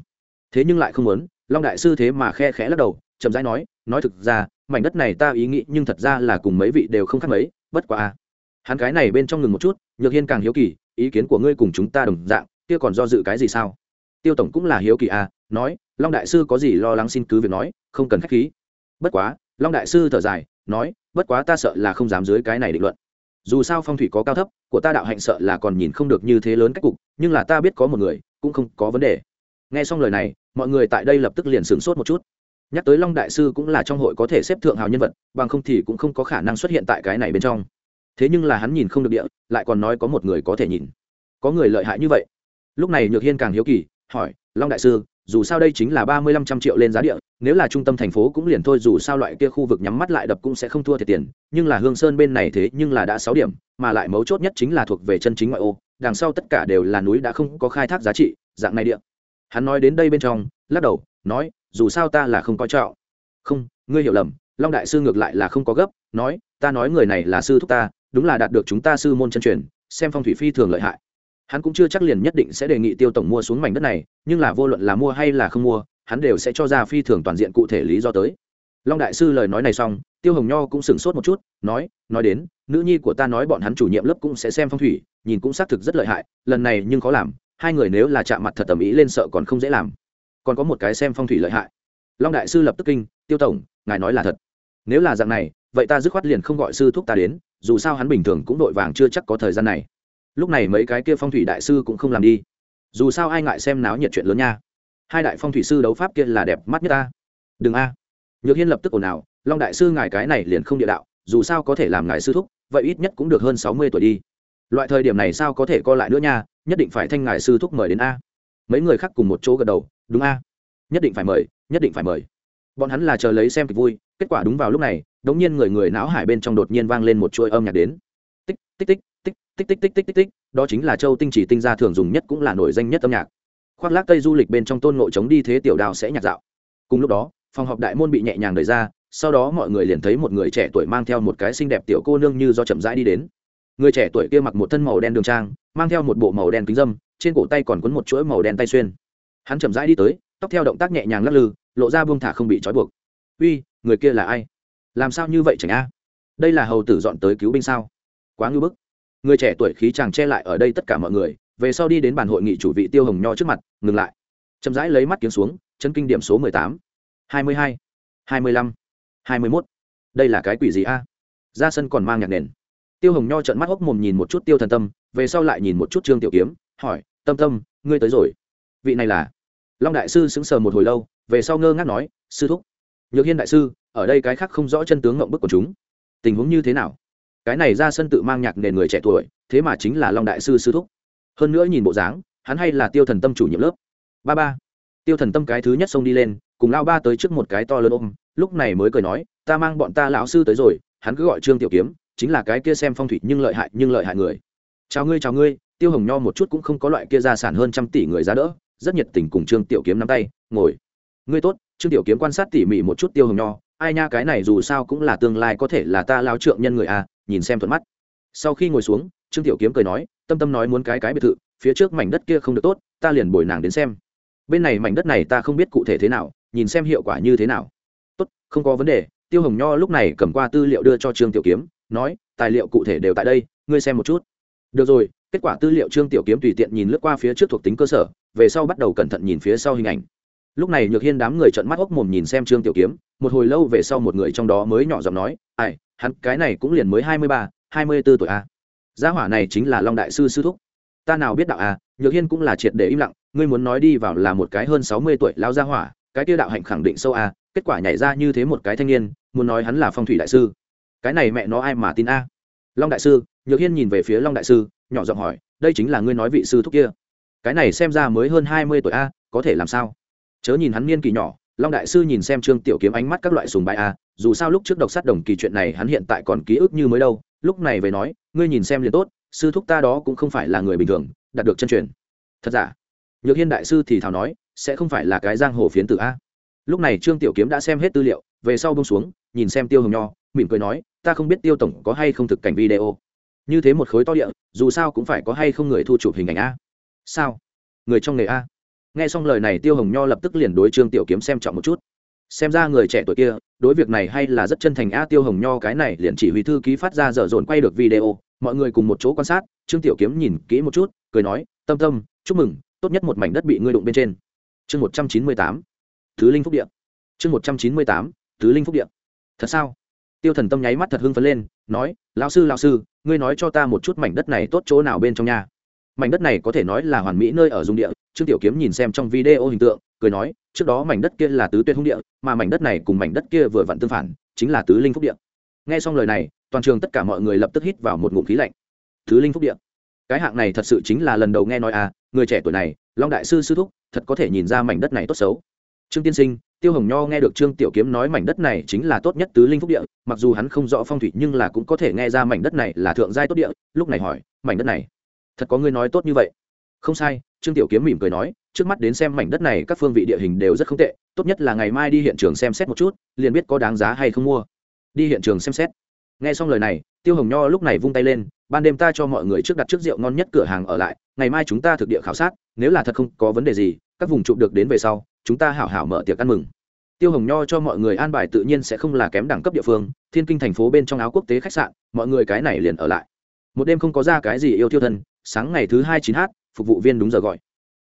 Thế nhưng lại không muốn, long đại sư thế mà khe khẽ lắc đầu, chậm rãi nói nói thực ra, mảnh đất này ta ý nghĩ nhưng thật ra là cùng mấy vị đều không khác mấy, bất quá. Hắn cái này bên trong ngừng một chút, nhược hiên càng hiếu kỳ, ý kiến của ngươi cùng chúng ta đồng dạng, kia còn do dự cái gì sao? Tiêu tổng cũng là hiếu kỳ à? nói, long đại sư có gì lo lắng xin cứ việc nói, không cần khách khí. Bất quá, long đại sư thở dài nói, bất quá ta sợ là không dám dưới cái này định luận. Dù sao phong thủy có cao thấp, của ta đạo hạnh sợ là còn nhìn không được như thế lớn cách cục, nhưng là ta biết có một người, cũng không có vấn đề. Nghe xong lời này, mọi người tại đây lập tức liền sửng sốt một chút. Nhắc tới long đại sư cũng là trong hội có thể xếp thượng hào nhân vật, bằng không thì cũng không có khả năng xuất hiện tại cái này bên trong. Thế nhưng là hắn nhìn không được địa, lại còn nói có một người có thể nhìn. Có người lợi hại như vậy. Lúc này nhược hiên càng hiếu kỳ, hỏi, long đại sư, dù sao đây chính là ba mươi lăm trăm triệu lên giá địa nếu là trung tâm thành phố cũng liền thôi, dù sao loại kia khu vực nhắm mắt lại đập cũng sẽ không thua thiệt tiền, nhưng là hương sơn bên này thế nhưng là đã sáu điểm, mà lại mấu chốt nhất chính là thuộc về chân chính ngoại ô, đằng sau tất cả đều là núi đã không có khai thác giá trị, dạng này địa. Hắn nói đến đây bên trong, lắc đầu, nói, dù sao ta là không có trọ không, ngươi hiểu lầm, long đại sư ngược lại là không có gấp, nói, ta nói người này là sư thúc ta, đúng là đạt được chúng ta sư môn chân truyền, xem phong thủy phi thường lợi hại. Hắn cũng chưa chắc liền nhất định sẽ đề nghị tiêu tổng mua xuống mảnh đất này, nhưng là vô luận là mua hay là không mua hắn đều sẽ cho ra phi thường toàn diện cụ thể lý do tới. Long đại sư lời nói này xong, tiêu hồng nho cũng sửng sốt một chút, nói nói đến, nữ nhi của ta nói bọn hắn chủ nhiệm lớp cũng sẽ xem phong thủy, nhìn cũng xác thực rất lợi hại, lần này nhưng khó làm, hai người nếu là chạm mặt thật tầm ý lên sợ còn không dễ làm. Còn có một cái xem phong thủy lợi hại. Long đại sư lập tức kinh, tiêu tổng, ngài nói là thật. Nếu là dạng này, vậy ta dứt khoát liền không gọi sư thúc ta đến, dù sao hắn bình thường cũng vội vàng chưa chắc có thời gian này. Lúc này mấy cái kia phong thủy đại sư cũng không làm đi. Dù sao ai ngại xem náo nhiệt chuyện lớn nha hai đại phong thủy sư đấu pháp kia là đẹp mắt nhất ta. Đừng a. Nhược hiên lập tức ồn ào, long đại sư ngài cái này liền không địa đạo, dù sao có thể làm ngài sư thúc, vậy ít nhất cũng được hơn sáu mươi tuổi đi. Loại thời điểm này sao có thể co lại nữa nha, nhất định phải thanh ngài sư thúc mời đến a. Mấy người khác cùng một chỗ gật đầu, đúng a. Nhất định phải mời, nhất định phải mời. Bọn hắn là chờ lấy xem kịch vui, kết quả đúng vào lúc này, đống nhiên người người não hải bên trong đột nhiên vang lên một chuỗi âm nhạc đến. Tích tích tích tích tích tích tích tích tích tích, đó chính là châu tinh chỉ tinh gia thường dùng nhất cũng là nổi danh nhất âm nhạc khoác lác Tây du lịch bên trong tôn ngộ chống đi thế tiểu đào sẽ nhạt dạo. Cùng lúc đó, phòng họp đại môn bị nhẹ nhàng đẩy ra, sau đó mọi người liền thấy một người trẻ tuổi mang theo một cái xinh đẹp tiểu cô nương như do chậm rãi đi đến. Người trẻ tuổi kia mặc một thân màu đen đường trang, mang theo một bộ màu đen kính dâm, trên cổ tay còn quấn một chuỗi màu đen tay xuyên. Hắn chậm rãi đi tới, tóc theo động tác nhẹ nhàng lắc lư, lộ ra buông thả không bị trói buộc. Uy, người kia là ai? Làm sao như vậy chẳng a? Đây là hầu tử dọn tới cứu binh sao? Quá ngưu bức. Người trẻ tuổi khí chàng che lại ở đây tất cả mọi người về sau đi đến bàn hội nghị chủ vị tiêu hồng nho trước mặt, ngừng lại. Chậm rãi lấy mắt kiếm xuống, chân kinh điểm số mười tám, hai mươi hai hai mươi lăm, hai mươi mốt. Đây là cái quỷ gì a? Ra sân còn mang nhạc nền. Tiêu hồng nho trợn mắt hốc mồm nhìn một chút tiêu thần tâm, về sau lại nhìn một chút trương tiểu kiếm, hỏi, tâm tâm, ngươi tới rồi. Vị này là long đại sư sững sờ một hồi lâu, về sau ngơ ngác nói, sư thúc, nhược hiên đại sư, ở đây cái khác không rõ chân tướng ngộng bức của chúng. Tình huống như thế nào? Cái này ra sân tự mang nhạc nền người trẻ tuổi, thế mà chính là long đại sư sư thúc hơn nữa nhìn bộ dáng, hắn hay là tiêu thần tâm chủ nhiệm lớp. Ba ba. Tiêu thần tâm cái thứ nhất xông đi lên, cùng lao ba tới trước một cái to lớn ôm, lúc này mới cười nói, ta mang bọn ta lão sư tới rồi, hắn cứ gọi trương tiểu kiếm, chính là cái kia xem phong thủy nhưng lợi hại nhưng lợi hại người. Chào ngươi chào ngươi. Tiêu hồng nho một chút cũng không có loại kia gia sản hơn trăm tỷ người ra đỡ, rất nhiệt tình cùng trương tiểu kiếm nắm tay, ngồi. Ngươi tốt. Trương tiểu kiếm quan sát tỉ mỉ một chút tiêu hồng nho, ai nha, cái này dù sao cũng là tương lai có thể là ta lao trượng nhân người à nhìn xem thuận mắt. Sau khi ngồi xuống trương tiểu kiếm cười nói, tâm tâm nói muốn cái cái biệt thự, phía trước mảnh đất kia không được tốt, ta liền bồi nàng đến xem. Bên này mảnh đất này ta không biết cụ thể thế nào, nhìn xem hiệu quả như thế nào. Tốt, không có vấn đề, tiêu hồng nho lúc này cầm qua tư liệu đưa cho trương tiểu kiếm, nói, tài liệu cụ thể đều tại đây, ngươi xem một chút. Được rồi, kết quả tư liệu trương tiểu kiếm tùy tiện nhìn lướt qua phía trước thuộc tính cơ sở, về sau bắt đầu cẩn thận nhìn phía sau hình ảnh. Lúc này nhược hiên đám người trợn mắt hốc mồm nhìn xem trương tiểu kiếm, một hồi lâu về sau một người trong đó mới nhỏ giọng nói, ai, hắn, cái này cũng liền mới hai mươi ba, hai mươi b ố tuổi a gia hỏa này chính là long đại sư sư thúc. Ta nào biết đạo à nhược hiên cũng là triệt để im lặng, ngươi muốn nói đi vào là một cái hơn sáu mươi tuổi lao gia hỏa, cái kia đạo hạnh khẳng định sâu à kết quả nhảy ra như thế một cái thanh niên, muốn nói hắn là phong thủy đại sư. Cái này mẹ nó ai mà tin a long đại sư, nhược hiên nhìn về phía long đại sư, nhỏ giọng hỏi, đây chính là ngươi nói vị sư thúc kia. Cái này xem ra mới hơn hai mươi tuổi a có thể làm sao? Chớ nhìn hắn niên kỳ nhỏ, long đại sư nhìn xem trương tiểu kiếm ánh mắt các loại sùng bại a à, dù sao lúc trước độc sát đồng kỳ chuyện này hắn hiện tại còn ký ức như mới đâu, lúc này về nói ngươi nhìn xem liền tốt, sư thúc ta đó cũng không phải là người bình thường, đạt được chân truyền. Thật giả? Nhược hiên đại sư thì thào nói, sẽ không phải là cái giang hồ phiến tử a. Lúc này trương tiểu kiếm đã xem hết tư liệu, về sau bông xuống, nhìn xem tiêu hồng nho, mỉm cười nói, ta không biết tiêu tổng có hay không thực cảnh video. Như thế một khối to địa, dù sao cũng phải có hay không người thu chụp hình ảnh a. Sao? Người trong nghề a? Nghe xong lời này tiêu hồng nho lập tức liền đối trương tiểu kiếm xem trọng một chút. Xem ra người trẻ tuổi kia, đối việc này hay là rất chân thành a, tiêu hồng nho cái này liền chỉ huy thư ký phát ra dở dồn quay được video mọi người cùng một chỗ quan sát, trương tiểu kiếm nhìn kỹ một chút, cười nói, tâm tâm, chúc mừng, tốt nhất một mảnh đất bị ngươi đụng bên trên. Chương một trăm chín mươi tám, thứ linh phúc điện. Chương một trăm chín mươi tám, thứ linh phúc điện. Thật sao? Tiêu thần tâm nháy mắt thật hưng phấn lên, nói, lão sư lão sư, ngươi nói cho ta một chút mảnh đất này tốt chỗ nào bên trong nhà mảnh đất này có thể nói là hoàn mỹ nơi ở dung địa, trương tiểu kiếm nhìn xem trong video hình tượng, cười nói, trước đó mảnh đất kia là tứ tuyệt hung địa, mà mảnh đất này cùng mảnh đất kia vừa vặn tương phản, chính là tứ linh phúc địa nghe xong lời này, toàn trường tất cả mọi người lập tức hít vào một ngụm khí lạnh. Tứ linh phúc địa. Cái hạng này thật sự chính là lần đầu nghe nói à người trẻ tuổi này, long đại sư sư thúc, thật có thể nhìn ra mảnh đất này tốt xấu. Trương tiên sinh, tiêu hồng nho nghe được trương tiểu kiếm nói mảnh đất này chính là tốt nhất tứ linh phúc địa, mặc dù hắn không rõ phong thủy nhưng là cũng có thể nghe ra mảnh đất này là thượng giai tốt địa, lúc này hỏi, mảnh đất này, thật có người nói tốt như vậy? Không sai, trương tiểu kiếm mỉm cười nói, trước mắt đến xem mảnh đất này các phương vị địa hình đều rất không tệ, tốt nhất là ngày mai đi hiện trường xem xét một chút, liền biết có đáng giá hay không mua đi hiện trường xem xét. Nghe xong lời này, tiêu hồng nho lúc này vung tay lên, ban đêm ta cho mọi người trước đặt trước rượu ngon nhất cửa hàng ở lại, ngày mai chúng ta thực địa khảo sát, nếu là thật không có vấn đề gì, các vùng chụp được đến về sau, chúng ta hảo hảo mở tiệc ăn mừng. Tiêu hồng nho cho mọi người an bài tự nhiên sẽ không là kém đẳng cấp địa phương, thiên kinh thành phố bên trong áo quốc tế khách sạn, mọi người cái này liền ở lại. Một đêm không có ra cái gì yêu tiêu thân, sáng ngày thứ hai chín h phục vụ viên đúng giờ gọi.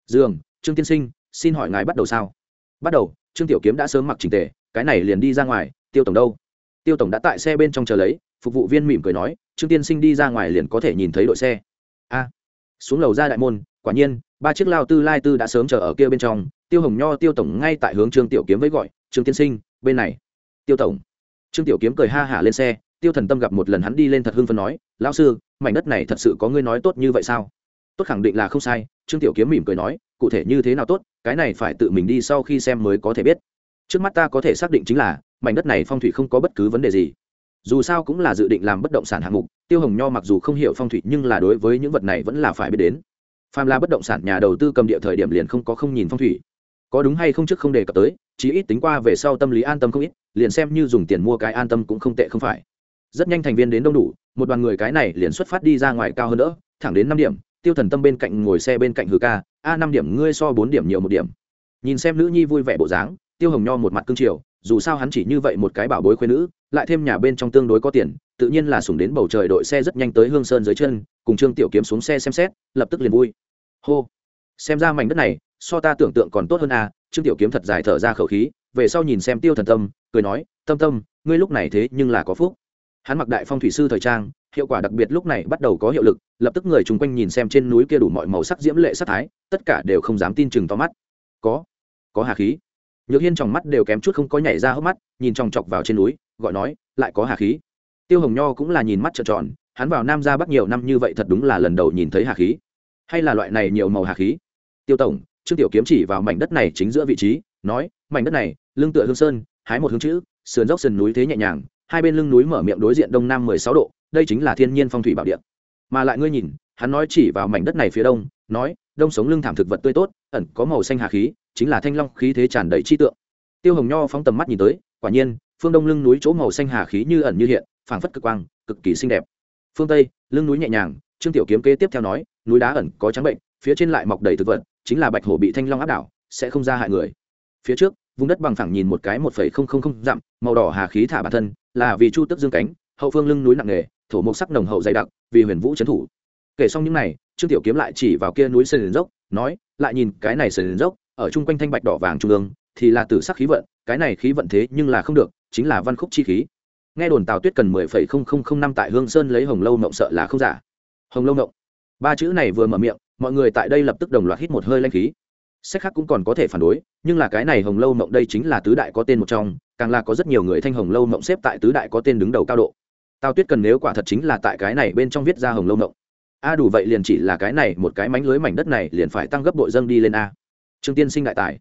Dương trương tiên sinh, xin hỏi ngài bắt đầu sao? Bắt đầu, trương tiểu kiếm đã sớm mặc trình tề, cái này liền đi ra ngoài, tiêu tổng đâu? Tiêu tổng đã tại xe bên trong chờ lấy, phục vụ viên mỉm cười nói, trương tiên sinh đi ra ngoài liền có thể nhìn thấy đội xe. A, xuống lầu ra đại môn, quả nhiên, ba chiếc lao tư lai tư đã sớm chờ ở kia bên trong, tiêu hồng nho, tiêu tổng ngay tại hướng trương tiểu kiếm với gọi, trương tiên sinh, bên này. Tiêu tổng. Trương tiểu kiếm cười ha hả lên xe, tiêu thần tâm gặp một lần hắn đi lên thật hưng phấn nói, lão sư, mảnh đất này thật sự có ngươi nói tốt như vậy sao? Tốt khẳng định là không sai, trương tiểu kiếm mỉm cười nói, cụ thể như thế nào tốt, cái này phải tự mình đi sau khi xem mới có thể biết trước mắt ta có thể xác định chính là, mảnh đất này phong thủy không có bất cứ vấn đề gì. Dù sao cũng là dự định làm bất động sản hạng mục, tiêu hồng nho mặc dù không hiểu phong thủy nhưng là đối với những vật này vẫn là phải biết đến. Phàm là bất động sản nhà đầu tư cầm địa thời điểm liền không có không nhìn phong thủy. Có đúng hay không trước không đề cập tới chỉ ít tính qua về sau tâm lý an tâm không ít, liền xem như dùng tiền mua cái an tâm cũng không tệ không phải. Rất nhanh thành viên đến đông đủ, một đoàn người cái này liền xuất phát đi ra ngoài cao hơn nữa, thẳng đến năm điểm, tiêu thần tâm bên cạnh ngồi xe bên cạnh hừ ca, a, năm điểm ngươi so bốn điểm nhiều một điểm. Nhìn xem nữ nhi vui vẻ bộ dáng tiêu hồng nho một mặt cương triều, dù sao hắn chỉ như vậy một cái bảo bối khuyên nữ, lại thêm nhà bên trong tương đối có tiền, tự nhiên là sủng đến bầu trời đội xe rất nhanh tới hương sơn dưới chân, cùng trương tiểu kiếm xuống xe xem xét, lập tức liền vui. Hô. Xem ra mảnh đất này, so ta tưởng tượng còn tốt hơn a trương tiểu kiếm thật dài thở ra khẩu khí, về sau nhìn xem tiêu thần tâm, cười nói, tâm tâm, ngươi lúc này thế nhưng là có phúc. Hắn mặc đại phong thủy sư thời trang, hiệu quả đặc biệt lúc này bắt đầu có hiệu lực, lập tức người chung quanh nhìn xem trên núi kia đủ mọi màu sắc diễm lệ sắc thái, tất cả đều không dám tin chừng to mắt. Có có hà khí nhược hiên trong mắt đều kém chút không có nhảy ra hốc mắt, nhìn chòng chọc vào trên núi, gọi nói, lại có hà khí. Tiêu hồng nho cũng là nhìn mắt trợn tròn, hắn vào nam ra bắc nhiều năm như vậy thật đúng là lần đầu nhìn thấy hà khí. Hay là loại này nhiều màu hà khí? Tiêu tổng, trương tiểu kiếm chỉ vào mảnh đất này chính giữa vị trí, nói, mảnh đất này, lưng tựa hương sơn, hái một hương chữ, sườn dốc sườn núi thế nhẹ nhàng, hai bên lưng núi mở miệng đối diện đông nam mười sáu độ, đây chính là thiên nhiên phong thủy bảo địa. Mà lại ngươi nhìn, hắn nói chỉ vào mảnh đất này phía đông, nói đông sống lưng thảm thực vật tươi tốt ẩn có màu xanh hà khí chính là thanh long khí thế tràn đầy chi tượng. Tiêu hồng nho phóng tầm mắt nhìn tới quả nhiên phương đông lưng núi chỗ màu xanh hà khí như ẩn như hiện phảng phất cực quang cực kỳ xinh đẹp. Phương tây lưng núi nhẹ nhàng trương tiểu kiếm kế tiếp theo nói núi đá ẩn có trắng bệnh phía trên lại mọc đầy thực vật chính là bạch hổ bị thanh long áp đảo sẽ không ra hại người. Phía trước vùng đất bằng phẳng nhìn một cái một phẩy không không không dặm màu đỏ hà khí thả bản thân là vì chu tức dương cánh hậu phương lưng núi nặng nghề, thổ mộc sắc nồng hậu dày đặc vì huyền vũ trấn thủ kể xong những này, trương tiểu kiếm lại chỉ vào kia núi sơn dốc, nói, lại nhìn cái này sơn dốc, ở chung quanh thanh bạch đỏ vàng trung ương, thì là tử sắc khí vận, cái này khí vận thế nhưng là không được, chính là văn khúc chi khí. Nghe đồn tào tuyết cần mười phẩy không không không năm tại hương sơn lấy hồng lâu mộng sợ là không giả. Hồng lâu mộng ba chữ này vừa mở miệng, mọi người tại đây lập tức đồng loạt hít một hơi lanh khí. Sách khác cũng còn có thể phản đối, nhưng là cái này hồng lâu mộng đây chính là tứ đại có tên một trong, càng là có rất nhiều người thanh hồng lâu mộng xếp tại tứ đại có tên đứng đầu cao độ. Tào tuyết cần nếu quả thật chính là tại cái này bên trong viết ra hồng lâu mộng a đủ vậy liền chỉ là cái này, một cái mánh lưới mảnh đất này liền phải tăng gấp bội dâng đi lên a. Trương tiên sinh đại tài.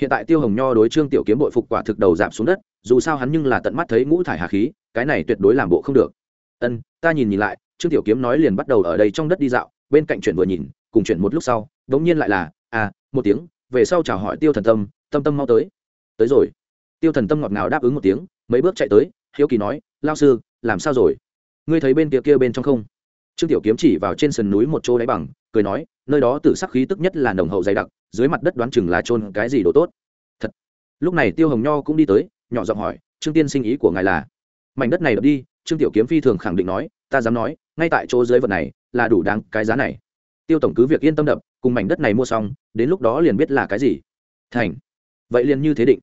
Hiện tại tiêu hồng nho đối trương tiểu kiếm bội phục quả thực đầu giảm xuống đất, dù sao hắn nhưng là tận mắt thấy ngũ thải hà khí, cái này tuyệt đối làm bộ không được. Ân, ta nhìn nhìn lại, trương tiểu kiếm nói liền bắt đầu ở đây trong đất đi dạo, bên cạnh chuyện vừa nhìn, cùng chuyện một lúc sau đ ỗ n g nhiên lại là à một tiếng, về sau chào hỏi tiêu thần tâm tâm tâm mau tới. Tới rồi. Tiêu thần tâm ngọt ngào đáp ứng một tiếng, mấy bước chạy tới, hiếu kỳ nói lao sư, làm sao rồi? Ngươi thấy bên kia kia bên trong không? Trương tiểu kiếm chỉ vào trên sườn núi một chỗ đáy bằng, cười nói, nơi đó tử sắc khí tức nhất là nồng hậu dày đặc, dưới mặt đất đoán chừng là trôn cái gì đồ tốt. Thật. Lúc này tiêu hồng nho cũng đi tới, nhỏ giọng hỏi, trương tiên sinh ý của ngài là? Mảnh đất này đập đi, trương tiểu kiếm phi thường khẳng định nói, ta dám nói, ngay tại chỗ dưới vật này, là đủ đáng cái giá này. Tiêu tổng cứ việc yên tâm đập, cùng mảnh đất này mua xong, đến lúc đó liền biết là cái gì. Thành. Vậy liền như thế định.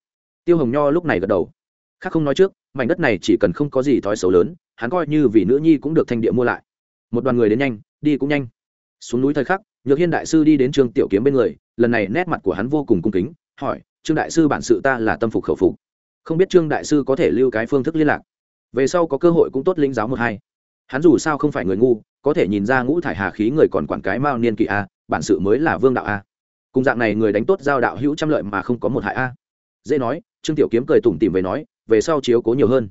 Tiêu hồng nho lúc này gật đầu. Khác không nói trước, mảnh đất này chỉ cần không có gì thói xấu lớn, hắn coi như vì nữ nhi cũng được thanh địa mua lại một đoàn người đến nhanh, đi cũng nhanh. Xuống núi thời khắc, nhược hiên đại sư đi đến trương tiểu kiếm bên người, lần này nét mặt của hắn vô cùng cung kính, hỏi, trương đại sư bản sự ta là tâm phục khẩu phục. Không biết trương đại sư có thể lưu cái phương thức liên lạc? Về sau có cơ hội cũng tốt lĩnh giáo một hai. Hắn dù sao không phải người ngu, có thể nhìn ra ngũ thải hà khí người còn quản cái mao niên kỵ a, bản sự mới là vương đạo a. Cùng dạng này người đánh tốt giao đạo hữu trăm lợi mà không có một hại a. Dễ nói, trương tiểu kiếm cười tủm tỉm về nói, về sau chiếu cố nhiều hơn.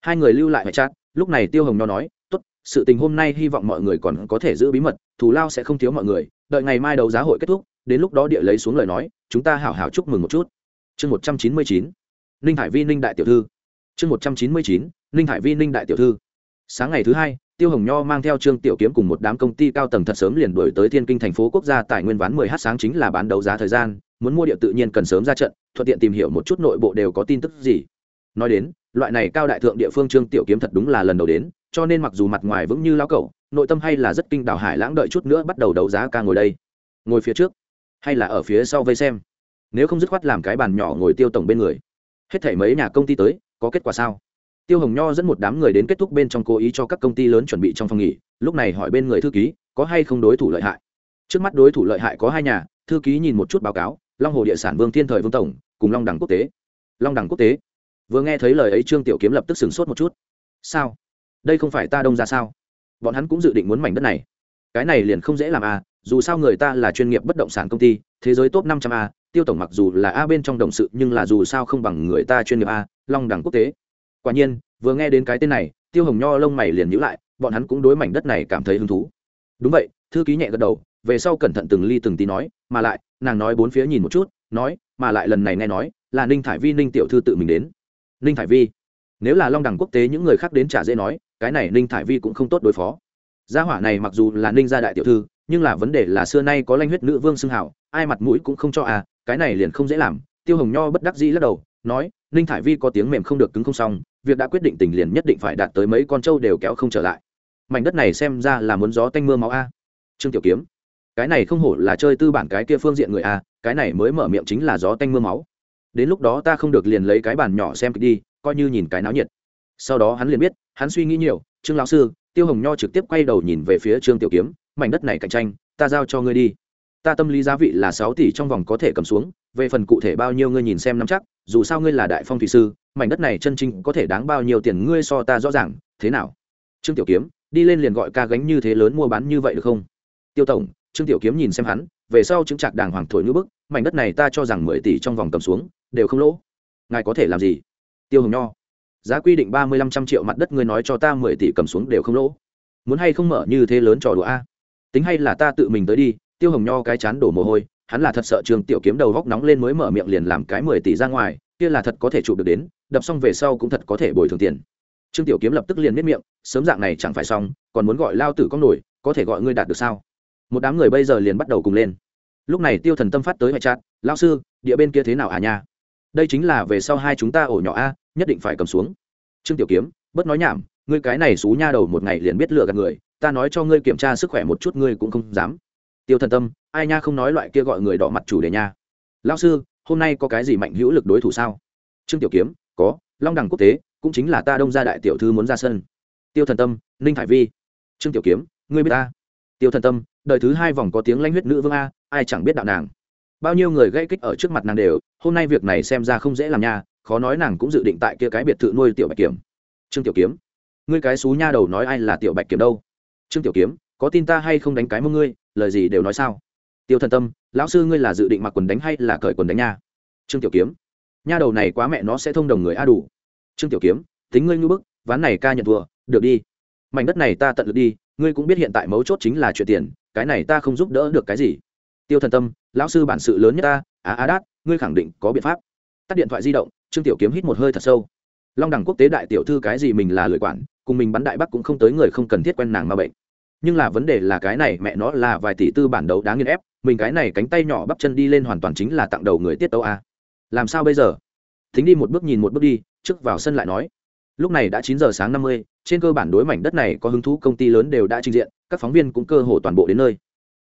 Hai người lưu lại hệ chat lúc này tiêu hồng nho nói tốt, sự tình hôm nay hy vọng mọi người còn có thể giữ bí mật, thù lao sẽ không thiếu mọi người, đợi ngày mai đấu giá hội kết thúc, đến lúc đó địa lấy xuống lời nói, chúng ta hảo hảo chúc mừng một chút. Chương một trăm chín mươi chín, ninh hải vi ninh đại tiểu thư. Chương một trăm chín mươi chín, ninh hải vi ninh đại tiểu thư. Sáng ngày thứ hai, tiêu hồng nho mang theo trương tiểu kiếm cùng một đám công ty cao tầng thật sớm liền đổi tới thiên kinh thành phố quốc gia tài nguyên ván 10 h sáng chính là bán đấu giá thời gian, muốn mua địa tự nhiên cần sớm ra trận, thuận tiện tìm hiểu một chút nội bộ đều có tin tức gì. Nói đến, loại này cao đại thượng địa phương trương tiểu kiếm thật đúng là lần đầu đến cho nên mặc dù mặt ngoài vững như lao cẩu, nội tâm hay là rất kinh đảo hải lãng đợi chút nữa bắt đầu đấu giá ca ngồi đây. Ngồi phía trước, hay là ở phía sau vây xem. Nếu không dứt khoát làm cái bàn nhỏ ngồi tiêu tổng bên người. Hết thảy mấy nhà công ty tới, có kết quả sao? Tiêu hồng nho dẫn một đám người đến kết thúc bên trong cố ý cho các công ty lớn chuẩn bị trong phòng nghỉ, lúc này hỏi bên người thư ký, có hay không đối thủ lợi hại? Trước mắt đối thủ lợi hại có hai nhà, thư ký nhìn một chút báo cáo, long hồ địa sản vương thiên thời vương tổng, cùng long đẳng quốc tế. Long đẳng quốc tế. Vừa nghe thấy lời ấy trương tiểu kiếm lập tức sửng sốt một chút. Sao? Đây không phải ta đông ra sao? Bọn hắn cũng dự định muốn mảnh đất này. Cái này liền không dễ làm a dù sao người ta là chuyên nghiệp bất động sản công ty, thế giới top năm trăm a, tiêu tổng mặc dù là a bên trong đồng sự, nhưng là dù sao không bằng người ta chuyên nghiệp a, long đẳng quốc tế. Quả nhiên, vừa nghe đến cái tên này, tiêu hồng nho lông mày liền nhữ lại, bọn hắn cũng đối mảnh đất này cảm thấy hứng thú. Đúng vậy, thư ký nhẹ gật đầu, về sau cẩn thận từng ly từng tí nói, mà lại, nàng nói bốn phía nhìn một chút, nói, mà lại lần này nghe nói, là ninh thải vi ninh tiểu thư tự mình đến. Ninh thải vi, nếu là long đẳng quốc tế những người khác đến trả dễ nói cái này ninh thải vi cũng không tốt đối phó. Gia hỏa này mặc dù là ninh gia đại tiểu thư, nhưng là vấn đề là xưa nay có lanh huyết nữ vương xưng hảo, ai mặt mũi cũng không cho à cái này liền không dễ làm. Tiêu hồng nho bất đắc dĩ lắc đầu, nói, ninh thải vi có tiếng mềm không được cứng không xong, việc đã quyết định tình liền nhất định phải đạt tới mấy con trâu đều kéo không trở lại. Mảnh đất này xem ra là muốn gió tanh mưa máu a. Trương tiểu kiếm, cái này không hổ là chơi tư bản cái kia phương diện người a, cái này mới mở miệng chính là gió tanh mưa máu. Đến lúc đó ta không được liền lấy cái bàn nhỏ xem đi, coi như nhìn cái náo nhiệt. Sau đó hắn liền biết hắn suy nghĩ nhiều, trương lão sư, tiêu hồng nho trực tiếp quay đầu nhìn về phía trương tiểu kiếm, mảnh đất này cạnh tranh, ta giao cho ngươi đi. Ta tâm lý giá vị là sáu tỷ trong vòng có thể cầm xuống, về phần cụ thể bao nhiêu ngươi nhìn xem nắm chắc, dù sao ngươi là đại phong thủy sư, mảnh đất này chân chính có thể đáng bao nhiêu tiền ngươi so ta rõ ràng, thế nào? Trương tiểu kiếm, đi lên liền gọi ca gánh như thế lớn mua bán như vậy được không? Tiêu tổng, trương tiểu kiếm nhìn xem hắn, về sau chứng trạc đàng hoàng thổi ngữ bức, mảnh đất này ta cho rằng mười tỷ trong vòng cầm xuống, đều không lỗ. Ngài có thể làm gì? Tiêu hồng nho giá quy định ba mươi lăm trăm triệu mặt đất, ngươi nói cho ta mười tỷ cầm xuống đều không lỗ. Muốn hay không mở như thế lớn trò đùa a? Tính hay là ta tự mình tới đi, tiêu hồng nho cái chán đổ mồ hôi, hắn là thật sợ trường tiểu kiếm đầu góc nóng lên mới mở miệng liền làm cái mười tỷ ra ngoài, kia là thật có thể chụp được đến, đập xong về sau cũng thật có thể bồi thường tiền. Trương tiểu kiếm lập tức liền miết miệng, sớm dạng này chẳng phải xong, còn muốn gọi lao tử con nổi, có thể gọi ngươi đạt được sao? Một đám người bây giờ liền bắt đầu cùng lên. Lúc này tiêu thần tâm phát tới hoại chát, lao sư, địa bên kia thế nào à nha? Đây chính là về sau hai chúng ta ổ nhỏ a nhất định phải cầm xuống. Trương tiểu kiếm, bớt nói nhảm, ngươi cái này xú nha đầu một ngày liền biết lựa gạt người, ta nói cho ngươi kiểm tra sức khỏe một chút ngươi cũng không dám. Tiêu thần tâm, ai nha không nói loại kia gọi người đỏ mặt chủ đề nha. Lao sư, hôm nay có cái gì mạnh hữu lực đối thủ sao? Trương tiểu kiếm, có, long đẳng quốc tế, cũng chính là ta đông gia đại tiểu thư muốn ra sân. Tiêu thần tâm, ninh hải vi. Trương tiểu kiếm, ngươi biết ta? Tiêu thần tâm, đời thứ hai vòng có tiếng lanh huyết nữ vương a, ai chẳng biết đạo nàng. Bao nhiêu người gây kích ở trước mặt nàng đều, hôm nay việc này xem ra không dễ làm nha khó nói nàng cũng dự định tại kia cái biệt thự nuôi tiểu bạch kiểm. Trương tiểu kiếm, ngươi cái xú nha đầu nói ai là tiểu bạch kiểm đâu? Trương tiểu kiếm, có tin ta hay không đánh cái mông ngươi, lời gì đều nói sao? Tiêu thần tâm, lão sư ngươi là dự định mặc quần đánh hay là cởi quần đánh nha? Trương tiểu kiếm, nha đầu này quá mẹ nó sẽ thông đồng người a đủ. Trương tiểu kiếm, tính ngươi ngư bức, ván này ca nhận thua, được đi. Mảnh đất này ta tận lực đi, ngươi cũng biết hiện tại mấu chốt chính là chuyện tiền, cái này ta không giúp đỡ được cái gì. Tiêu thần tâm, lão sư bản sự lớn nhất ta, á á đát, ngươi khẳng định có biện pháp. Tắt điện thoại di động trương tiểu kiếm hít một hơi thật sâu. Long đẳng quốc tế đại tiểu thư cái gì mình là lười quản, cùng mình bắn đại bắc cũng không tới người không cần thiết quen nàng mà bệnh. Nhưng là vấn đề là cái này mẹ nó là vài tỷ tư bản đấu đáng nghiên ép, mình cái này cánh tay nhỏ bắp chân đi lên hoàn toàn chính là tặng đầu người tiết tấu a. Làm sao bây giờ? Thính đi một bước nhìn một bước đi, trước vào sân lại nói. Lúc này đã chín giờ sáng năm mươi, trên cơ bản đối mảnh đất này có hứng thú công ty lớn đều đã trình diện, các phóng viên cũng cơ hồ toàn bộ đến nơi.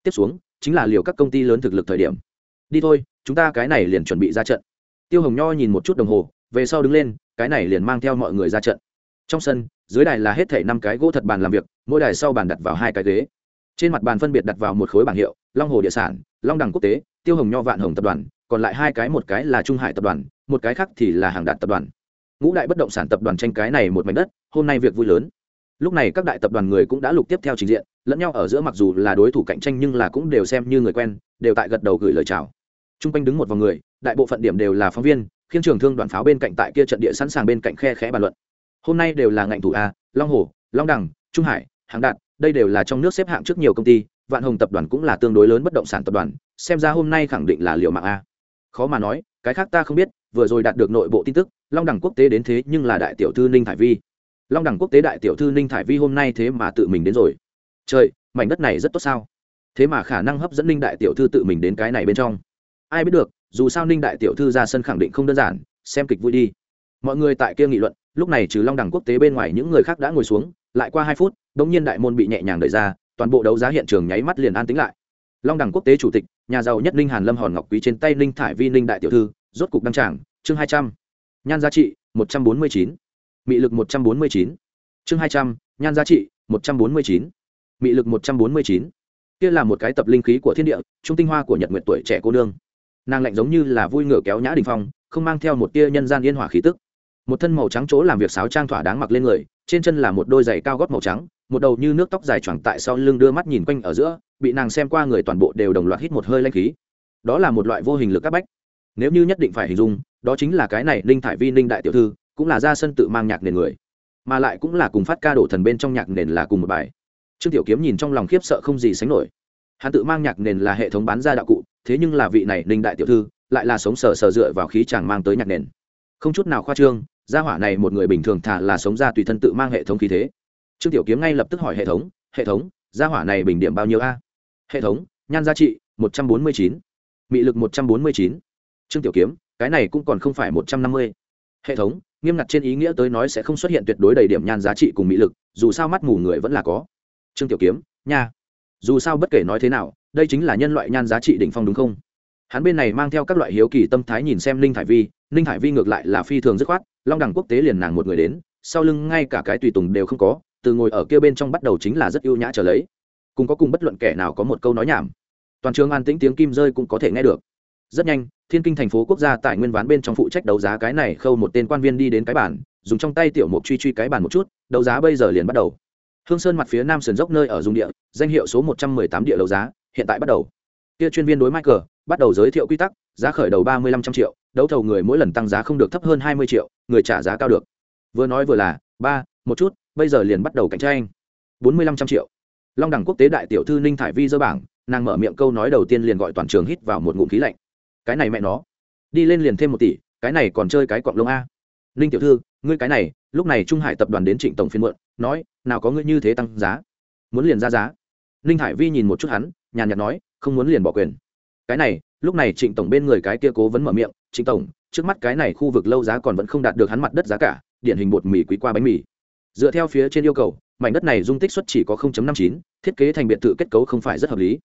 Tiếp xuống, chính là liều các công ty lớn thực lực thời điểm. Đi thôi, chúng ta cái này liền chuẩn bị ra trận tiêu hồng nho nhìn một chút đồng hồ, về sau đứng lên, cái này liền mang theo mọi người ra trận. Trong sân, dưới đài là hết thảy năm cái gỗ thật bàn làm việc, mỗi đài sau bàn đặt vào hai cái ghế. Trên mặt bàn phân biệt đặt vào một khối bảng hiệu, long hồ địa sản, long đẳng quốc tế, tiêu hồng nho vạn hồng tập đoàn, còn lại hai cái một cái là trung hải tập đoàn, một cái khác thì là hàng đạt tập đoàn. Ngũ đại bất động sản tập đoàn tranh cái này một mảnh đất, hôm nay việc vui lớn. Lúc này các đại tập đoàn người cũng đã lục tiếp theo trình diện, lẫn nhau ở giữa mặc dù là đối thủ cạnh tranh nhưng là cũng đều xem như người quen, đều tại gật đầu gửi lời chào t r u n g quanh đứng một vòng người, đại bộ phận điểm đều là phóng viên khiến trường thương đoàn pháo bên cạnh tại kia trận địa sẵn sàng bên cạnh khe khẽ bàn luận. Hôm nay đều là ngạnh thủ a, long hồ, long đằng, trung hải hàng đạt, đây đều là trong nước xếp hạng trước nhiều công ty, vạn hồng tập đoàn cũng là tương đối lớn bất động sản tập đoàn, xem ra hôm nay khẳng định là liệu mạng a. Khó mà nói, cái khác ta không biết, vừa rồi đạt được nội bộ tin tức, long đẳng quốc tế đến thế nhưng là đại tiểu thư ninh thải vi. Long đẳng quốc tế đại tiểu thư ninh thải vi hôm nay thế mà tự mình đến rồi. Trời, mảnh đất này rất tốt sao? Thế mà khả năng hấp dẫn ninh đại tiểu thư tự mình đến cái này bên trong ai biết được, dù sao ninh đại tiểu thư ra sân khẳng định không đơn giản, xem kịch vui đi. Mọi người tại kia nghị luận, lúc này trừ long đẳng quốc tế bên ngoài những người khác đã ngồi xuống, lại qua hai phút đ ỗ n g nhiên đại môn bị nhẹ nhàng đẩy ra, toàn bộ đấu giá hiện trường nháy mắt liền an tính lại. Long đẳng quốc tế chủ tịch, nhà giàu nhất ninh hàn lâm hòn ngọc quý trên tay ninh thải vi ninh đại tiểu thư, rốt cục đăng trảng chương hai trăm. Nhan giá trị, một trăm bốn mươi chín. Mị lực một trăm bốn mươi chín. Chương hai trăm, nhan giá trị, một trăm bốn mươi chín. Mị lực một trăm bốn mươi chín. Kia là một cái tập linh khí của thiên địa, trung tinh hoa của nhật nguyện tuổi trẻ cô nương nàng lạnh giống như là vui ngựa kéo nhã đình phong, không mang theo một tia nhân gian yên hỏa khí tức. Một thân màu trắng chỗ làm việc sáo trang thỏa đáng mặc lên người, trên chân là một đôi giày cao gót màu trắng, một đầu như nước tóc dài choàng tại sau lưng đưa mắt nhìn quanh ở giữa, bị nàng xem qua người toàn bộ đều đồng loạt hít một hơi lanh khí. Đó là một loại vô hình lực các bách. Nếu như nhất định phải hình dung, đó chính là cái này ninh thải vi ninh đại tiểu thư, cũng là ra sân tự mang nhạc nền người, mà lại cũng là cùng phát ca đổ thần bên trong nhạc nền là cùng một bài. Trương tiểu kiếm nhìn trong lòng khiếp sợ không gì sánh nổi. Hắn tự mang nhạc nền là hệ thống bán ra đạo cụ thế nhưng là vị này ninh đại tiểu thư lại là sống sờ sờ dựa vào khí chàng mang tới nhạc nền. Không chút nào khoa trương, gia hỏa này một người bình thường thả là sống ra tùy thân tự mang hệ thống khí thế. Trương tiểu kiếm ngay lập tức hỏi hệ thống hệ thống, gia hỏa này bình điểm bao nhiêu a? Hệ thống, nhan giá trị, một trăm bốn mươi chín, mị lực một trăm bốn mươi chín. Trương tiểu kiếm, cái này cũng còn không phải một trăm năm mươi. Hệ thống, nghiêm ngặt trên ý nghĩa tới nói sẽ không xuất hiện tuyệt đối đầy điểm nhan giá trị cùng mỹ lực, dù sao mắt mù người vẫn là có. Trương tiểu kiếm, nha, dù sao bất kể nói thế nào đây chính là nhân loại nhan giá trị đỉnh phong đúng không? Hắn bên này mang theo các loại hiếu kỳ tâm thái nhìn xem ninh thải vi, ninh thải vi ngược lại là phi thường dứt khoát, long đẳng quốc tế liền nàng một người đến, sau lưng ngay cả cái tùy tùng đều không có, từ ngồi ở kia bên trong bắt đầu chính là rất ưu nhã trở lấy. Cùng có cùng bất luận kẻ nào có một câu nói nhảm. Toàn trường an tĩnh tiếng kim rơi cũng có thể nghe được. Rất nhanh, thiên kinh thành phố quốc gia tại nguyên ván bên trong phụ trách đấu giá cái này khâu một tên quan viên đi đến cái bản dùng trong tay tiểu mục truy truy cái bản một chút, đấu giá bây giờ liền bắt đầu. Hương sơn mặt phía nam sườn dốc nơi ở dùng địa, danh hiệu số một trăm mười tám địa đấu giá hiện tại bắt đầu. Kia chuyên viên đối michael, bắt đầu giới thiệu quy tắc, giá khởi đầu ba mươi lăm trăm triệu, đấu thầu người mỗi lần tăng giá không được thấp hơn hai mươi triệu, người trả giá cao được. Vừa nói vừa là, ba, một chút, bây giờ liền bắt đầu cạnh tranh. bốn mươi lăm trăm triệu. Long đẳng quốc tế đại tiểu thư ninh thải vi dơ bảng, nàng mở miệng câu nói đầu tiên liền gọi toàn trường hít vào một ngụm khí lạnh. Cái này mẹ nó, đi lên liền thêm một tỷ, cái này còn chơi cái cọng lông a. Ninh tiểu thư, ngươi cái này, lúc này trung hải tập đoàn đến trịnh tổng phiên muộn, nói, nào có ngươi như thế tăng giá, muốn liền ra giá ninh hải vi nhìn một chút hắn nhàn nhạt nói không muốn liền bỏ quyền. Cái này lúc này trịnh tổng bên người cái kia cố vẫn mở miệng trịnh tổng trước mắt cái này khu vực lâu giá còn vẫn không đạt được hắn mặt đất giá cả điển hình bột mì quý qua bánh mì. Dựa theo phía trên yêu cầu mảnh đất này dung tích suất chỉ có 0.59, thiết kế thành biệt thự kết cấu không phải rất hợp lý.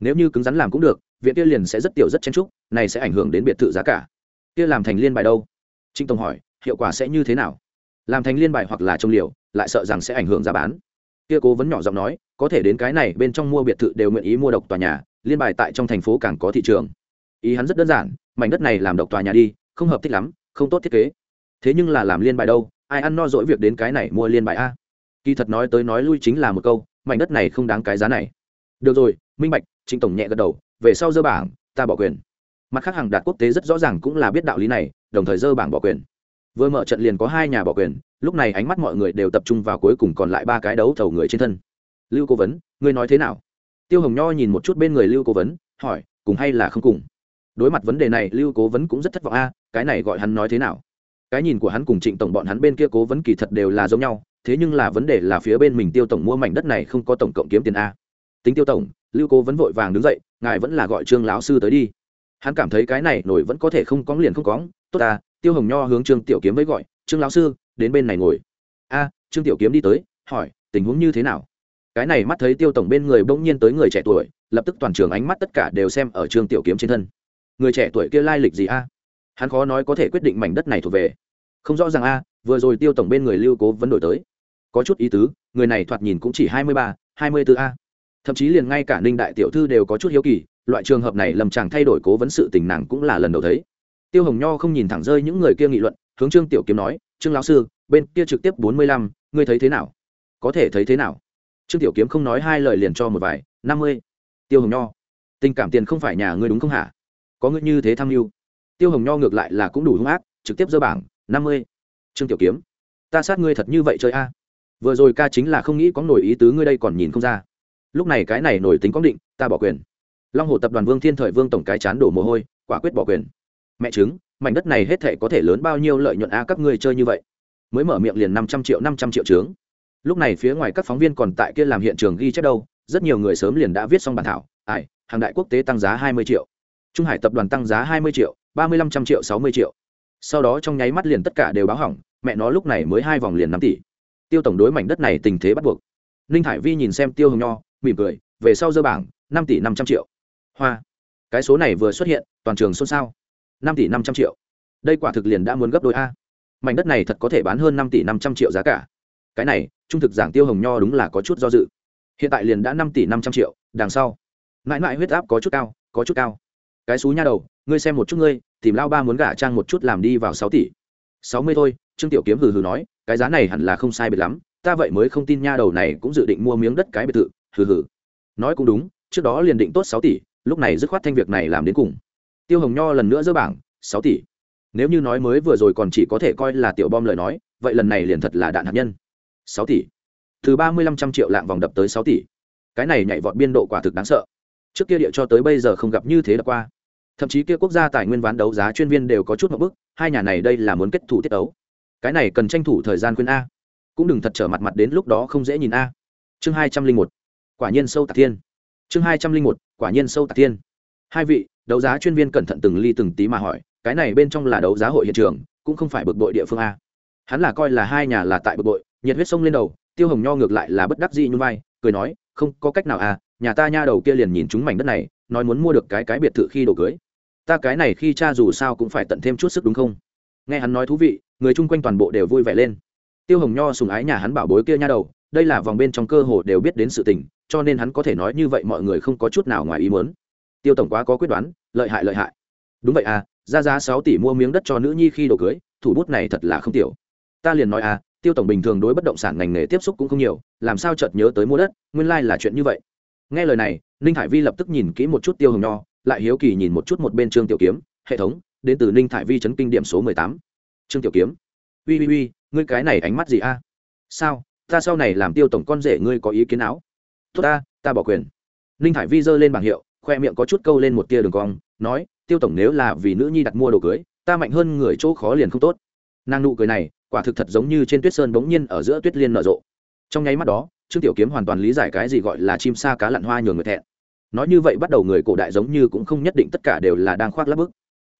Nếu như cứng rắn làm cũng được viện kia liền sẽ rất tiểu rất chen trúc này sẽ ảnh hưởng đến biệt thự giá cả. Kia làm thành liên bài đâu? Trịnh Tổng hỏi hiệu quả sẽ như thế nào? Làm thành liên bài hoặc là trông liều lại sợ rằng sẽ ảnh hưởng giá bán. Kia cố vấn nhỏ giọng nói có thể đến cái này bên trong mua biệt thự đều nguyện ý mua độc tòa nhà, liên bài tại trong thành phố càng có thị trường. Ý hắn rất đơn giản, mảnh đất này làm độc tòa nhà đi, không hợp thích lắm, không tốt thiết kế. Thế nhưng là làm liên bài đâu, ai ăn no dỗi việc đến cái này mua liên bài a? Kỳ thật nói tới nói lui chính là một câu, mảnh đất này không đáng cái giá này. Được rồi, minh bạch, trịnh tổng nhẹ gật đầu, về sau dơ bảng, ta bỏ quyền. Mặt khác hàng đạt quốc tế rất rõ ràng cũng là biết đạo lý này, đồng thời dơ bảng bỏ quyền. Vừa mở trận liền có hai nhà bỏ quyền, lúc này ánh mắt mọi người đều tập trung vào cuối cùng còn lại ba cái đấu thầu người trên thân lưu cố vấn, ngươi nói thế nào? Tiêu hồng nho nhìn một chút bên người lưu cố vấn, hỏi, cùng hay là không cùng? Đối mặt vấn đề này, lưu cố vấn cũng rất thất vọng. A, cái này gọi hắn nói thế nào? Cái nhìn của hắn cùng trịnh tổng bọn hắn bên kia cố vấn kỳ thật đều là giống nhau, thế nhưng là vấn đề là phía bên mình tiêu tổng mua mảnh đất này không có tổng cộng kiếm tiền a. Tính tiêu tổng, lưu cố vấn vội vàng đứng dậy, ngài vẫn là gọi trương lão sư tới đi. Hắn cảm thấy cái này nổi vẫn có thể không có liền không có tốt à tiêu hồng nho hướng trương tiểu kiếm với gọi, trương lão sư, đến bên này ngồi. A, trương tiểu kiếm đi tới, hỏi, tình huống như thế nào? Cái này mắt thấy tiêu tổng bên người bỗng nhiên tới người trẻ tuổi, lập tức toàn trường ánh mắt tất cả đều xem ở trương tiểu kiếm trên thân. Người trẻ tuổi kia lai lịch gì a? Hắn khó nói có thể quyết định mảnh đất này thuộc về. Không rõ ràng a, vừa rồi tiêu tổng bên người lưu cố vấn đổi tới. Có chút ý tứ, người này thoạt nhìn cũng chỉ hai mươi ba, hai mươi b ố a. Thậm chí liền ngay cả ninh đại tiểu thư đều có chút hiếu kỳ, loại trường hợp này lầm chàng thay đổi cố vấn sự tình nàng cũng là lần đầu thấy. Tiêu hồng nho không nhìn thẳng rơi những người kia nghị luận, hướng trương tiểu kiếm nói, trương lão sư, bên kia trực tiếp bốn mươi lăm, ngươi thấy thế nào? Có thể thấy thế nào? Trương tiểu kiếm không nói hai lời liền cho một vài, năm mươi. Tiêu hồng nho, tình cảm tiền không phải nhà ngươi đúng không hả? Có ngươi như thế tham mưu. Tiêu hồng nho ngược lại là cũng đủ hung ác, trực tiếp dơ bảng, năm mươi. Trương tiểu kiếm, ta sát ngươi thật như vậy chơi a? Vừa rồi ca chính là không nghĩ có nổi ý tứ ngươi đây còn nhìn không ra. Lúc này cái này nổi tính có định, ta bỏ quyền. Long hồ tập đoàn vương thiên thời vương tổng cái chán đổ mồ hôi, quả quyết bỏ quyền. Mẹ chứng mảnh đất này hết thể có thể lớn bao nhiêu lợi nhuận a các ngươi chơi như vậy? Mới mở miệng liền năm trăm triệu, năm trăm triệu trướng lúc này phía ngoài các phóng viên còn tại kia làm hiện trường ghi chép đâu, rất nhiều người sớm liền đã viết xong bản thảo. Ai, hàng đại quốc tế tăng giá hai mươi triệu. Trung hải tập đoàn tăng giá hai mươi triệu, ba mươi lăm trăm triệu, sáu mươi triệu. Sau đó trong nháy mắt liền tất cả đều báo hỏng, mẹ nó lúc này mới hai vòng liền năm tỷ. Tiêu tổng đối mảnh đất này tình thế bắt buộc. Ninh hải vi nhìn xem tiêu hồng nho, mỉm cười, về sau dơ bảng, năm tỷ năm trăm triệu. Hoa. Cái số này vừa xuất hiện, toàn trường xôn xao. Năm tỷ năm trăm triệu. Đây quả thực liền đã muốn gấp đôi a. Mảnh đất này thật có thể bán hơn năm tỷ năm trăm triệu giá cả cái này, trung thực giảng tiêu hồng nho đúng là có chút do dự. Hiện tại liền đã năm tỷ năm trăm triệu, đằng sau. Mãi mãi huyết áp có chút cao, có chút cao. Cái xú nha đầu, ngươi xem một chút ngươi, tìm lao ba muốn gả trang một chút làm đi vào sáu tỷ. Sáu mươi thôi, trương tiểu kiếm hừ hừ nói, cái giá này hẳn là không sai biệt lắm, ta vậy mới không tin nha đầu này cũng dự định mua miếng đất cái biệt thự, hừ hừ. Nói cũng đúng, trước đó liền định tốt sáu tỷ, lúc này dứt khoát thanh việc này làm đến cùng. Tiêu hồng nho lần nữa dỡ bảng, sáu tỷ. Nếu như nói mới vừa rồi còn chỉ có thể coi là tiểu bom lời nói, vậy lần này liền thật là đạn hạt nhân sáu tỷ. Từ ba mươi lăm trăm triệu lạng vòng đập tới sáu tỷ. Cái này nhảy vọt biên độ quả thực đáng sợ. Trước kia địa cho tới bây giờ không gặp như thế đã qua. Thậm chí kia quốc gia tài nguyên ván đấu giá chuyên viên đều có chút một bức, hai nhà này đây là muốn kết thủ tiết đấu cái này cần tranh thủ thời gian khuyên a. Cũng đừng thật trở mặt mặt đến lúc đó không dễ nhìn a. Chương hai trăm linh một. Quả nhiên sâu tạc thiên. Chương hai trăm linh một. Quả nhiên sâu tạc thiên. Hai vị, đấu giá chuyên viên cẩn thận từng ly từng tí mà hỏi, cái này bên trong là đấu giá hội hiện trường, cũng không phải bực bội địa phương a. Hắn là coi là hai nhà là tại bực bội nhiệt huyết sông lên đầu, tiêu hồng nho ngược lại là bất đắc dĩ như vai, cười nói, không, có cách nào à nhà ta nha đầu kia liền nhìn chúng mảnh đất này, nói muốn mua được cái cái biệt thự khi đồ cưới. Ta cái này khi cha dù sao cũng phải tận thêm chút sức đúng không? Nghe hắn nói thú vị, người chung quanh toàn bộ đều vui vẻ lên. Tiêu hồng nho sùng ái nhà hắn bảo bối kia nha đầu, đây là vòng bên trong cơ hồ đều biết đến sự tình, cho nên hắn có thể nói như vậy mọi người không có chút nào ngoài ý muốn. Tiêu tổng quá có quyết đoán, lợi hại lợi hại. Đúng vậy à ra giá sáu tỷ mua miếng đất cho nữ nhi khi đồ cưới, thủ bút này thật là không tiểu. Ta liền nói à tiêu tổng bình thường đối bất động sản ngành nghề tiếp xúc cũng không nhiều, làm sao chợt nhớ tới mua đất, nguyên lai là chuyện như vậy. Nghe lời này, ninh hải vi lập tức nhìn kỹ một chút tiêu hồng nho, lại hiếu kỳ nhìn một chút một bên trương tiểu kiếm, hệ thống, đến từ ninh thải vi chấn kinh điểm số mười tám. Trương tiểu kiếm ui ui ui ngươi cái này ánh mắt gì a? Sao, ta sau này làm tiêu tổng con rể ngươi có ý kiến áo. Tốt ta ta bỏ quyền. Ninh thải vi giơ lên bảng hiệu, khoe miệng có chút câu lên một tia đường cong, nói, tiêu tổng nếu là vì nữ nhi đặt mua đồ cưới, ta mạnh hơn người chỗ khó liền không tốt. Nàng nụ cười này quả thực thật giống như trên tuyết sơn bỗng nhiên ở giữa tuyết liên nở rộ. Trong nháy mắt đó, trương tiểu kiếm hoàn toàn lý giải cái gì gọi là chim sa cá lặn hoa nhường người thẹn. Nói như vậy bắt đầu người cổ đại giống như cũng không nhất định tất cả đều là đang khoác lắp bức.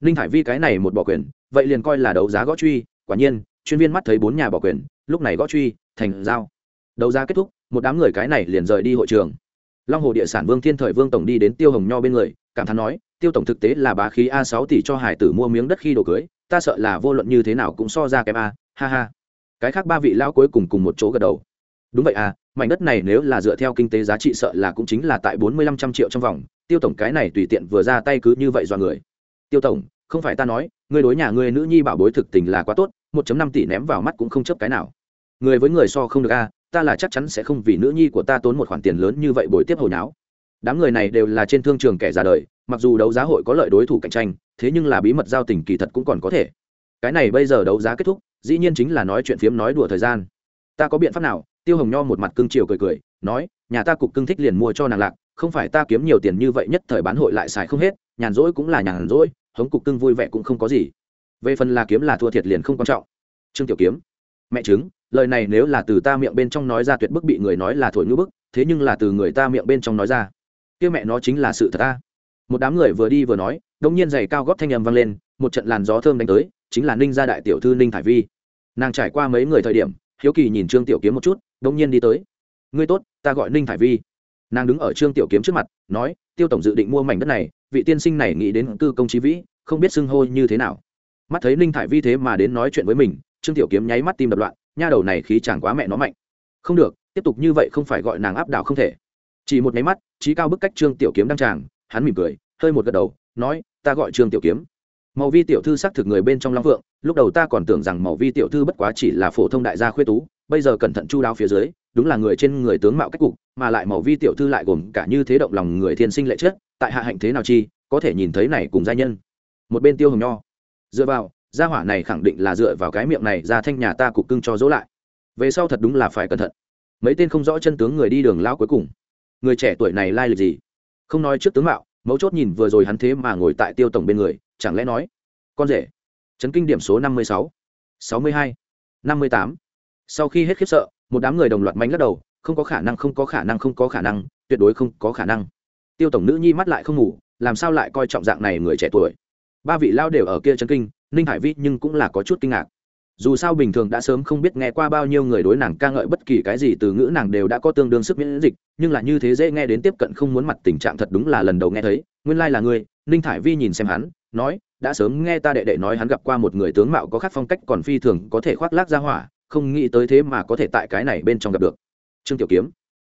Ninh thải vi cái này một bỏ quyền, vậy liền coi là đấu giá gõ truy, quả nhiên, chuyên viên mắt thấy bốn nhà bỏ quyền, lúc này gõ truy, thành giao. Đấu giá kết thúc, một đám người cái này liền rời đi hội trường. Long hồ địa sản vương thiên thời vương tổng đi đến tiêu hồng nho bên người, cảm thán nói, tiêu tổng thực tế là bá khí a sáu tỷ cho hải tử mua miếng đất khi đồ cưới, ta sợ là vô luận như thế nào cũng so ra kém a ha ha. Cái khác ba vị lão cuối cùng cùng một chỗ gật đầu. Đúng vậy à mảnh đất này nếu là dựa theo kinh tế giá trị sợ là cũng chính là tại bốn mươi lăm trăm triệu trong vòng, tiêu tổng cái này tùy tiện vừa ra tay cứ như vậy dọa người. Tiêu tổng, không phải ta nói, người đối nhà người nữ nhi bảo bối thực tình là quá tốt, một chấm năm tỷ ném vào mắt cũng không chấp cái nào. Người với người so không được a ta là chắc chắn sẽ không vì nữ nhi của ta tốn một khoản tiền lớn như vậy bồi tiếp hồi náo. Đám người này đều là trên thương trường kẻ già đời, mặc dù đấu giá hội có lợi đối thủ cạnh tranh, thế nhưng là bí mật giao tình kỳ thật cũng còn có thể. Cái này bây giờ đấu giá kết thúc dĩ nhiên chính là nói chuyện phiếm nói đùa thời gian. Ta có biện pháp nào? Tiêu hồng nho một mặt cưng chiều cười cười, nói, nhà ta cục cưng thích liền mua cho nàng lạc, không phải ta kiếm nhiều tiền như vậy nhất thời bán hội lại xài không hết, nhàn rỗi cũng là nhàn rỗi, hống cục cưng vui vẻ cũng không có gì. Về phần là kiếm là thua thiệt liền không quan trọng. Trương tiểu kiếm, mẹ chứng, lời này nếu là từ ta miệng bên trong nói ra tuyệt bức bị người nói là thổi ngữ bức, thế nhưng là từ người ta miệng bên trong nói ra. Kia mẹ nó chính là sự thật ta. Một đám người vừa đi vừa nói, đông nhiên giày cao góp thanh âm vang lên, một trận làn gió thơm đánh tới chính là ninh gia đại tiểu thư ninh thải vi. Nàng trải qua mấy người thời điểm, hiếu kỳ nhìn trương tiểu kiếm một chút đông nhiên đi tới. Ngươi tốt, ta gọi ninh thải vi. Nàng đứng ở trương tiểu kiếm trước mặt, nói, tiêu tổng dự định mua mảnh đất này, vị tiên sinh này nghĩ đến cư công trí vĩ, không biết xưng hô như thế nào. Mắt thấy ninh thải vi thế mà đến nói chuyện với mình, trương tiểu kiếm nháy mắt tim đập loạn, nha đầu này khí chẳng quá mẹ nó mạnh. Không được, tiếp tục như vậy không phải gọi nàng áp đảo không thể. Chỉ một nháy mắt, trí cao bức cách trương tiểu kiếm đăng tràng, hắn mỉm cười, hơi một gật đầu, nói, ta gọi trương tiểu kiếm màu vi tiểu thư xác thực người bên trong long vượng lúc đầu ta còn tưởng rằng màu vi tiểu thư bất quá chỉ là phổ thông đại gia khuê tú, bây giờ cẩn thận chu đáo phía dưới, đúng là người trên người tướng mạo cách cục, mà lại màu vi tiểu thư lại gồm cả như thế động lòng người thiên sinh lệ chất, tại hạ hạnh thế nào chi, có thể nhìn thấy này cùng gia nhân. Một bên tiêu hồng nho. Dựa vào, gia hỏa này khẳng định là dựa vào cái miệng này ra thanh nhà ta cục cưng cho dỗ lại. Về sau thật đúng là phải cẩn thận. Mấy tên không rõ chân tướng người đi đường lao cuối cùng. Người trẻ tuổi này lai lịch gì? Không nói trước tướng mạo, mấu chốt nhìn vừa rồi hắn thế mà ngồi tại tiêu tổng bên người chẳng lẽ nói, con rể. Chấn kinh điểm số năm mươi sáu sáu mươi hai, năm mươi tám. Sau khi hết khiếp sợ, một đám người đồng loạt mánh lắc đầu, không có khả năng, không có khả năng, không có khả năng, tuyệt đối không có khả năng. Tiêu tổng nữ nhi mắt lại không ngủ, làm sao lại coi trọng dạng này người trẻ tuổi? Ba vị lao đều ở kia chấn kinh, ninh hải vi nhưng cũng là có chút kinh ngạc. Dù sao bình thường đã sớm không biết nghe qua bao nhiêu người đối nàng ca ngợi bất kỳ cái gì từ ngữ nàng đều đã có tương đương sức miễn dịch, nhưng là như thế dễ nghe đến tiếp cận không muốn mặt tình trạng thật đúng là lần đầu nghe thấy. Nguyên lai là người ninh thải vi nhìn xem hắn nói, đã sớm nghe ta đệ đệ nói hắn gặp qua một người tướng mạo có khác phong cách còn phi thường có thể khoác lác ra hỏa, không nghĩ tới thế mà có thể tại cái này bên trong gặp được. Trương tiểu kiếm,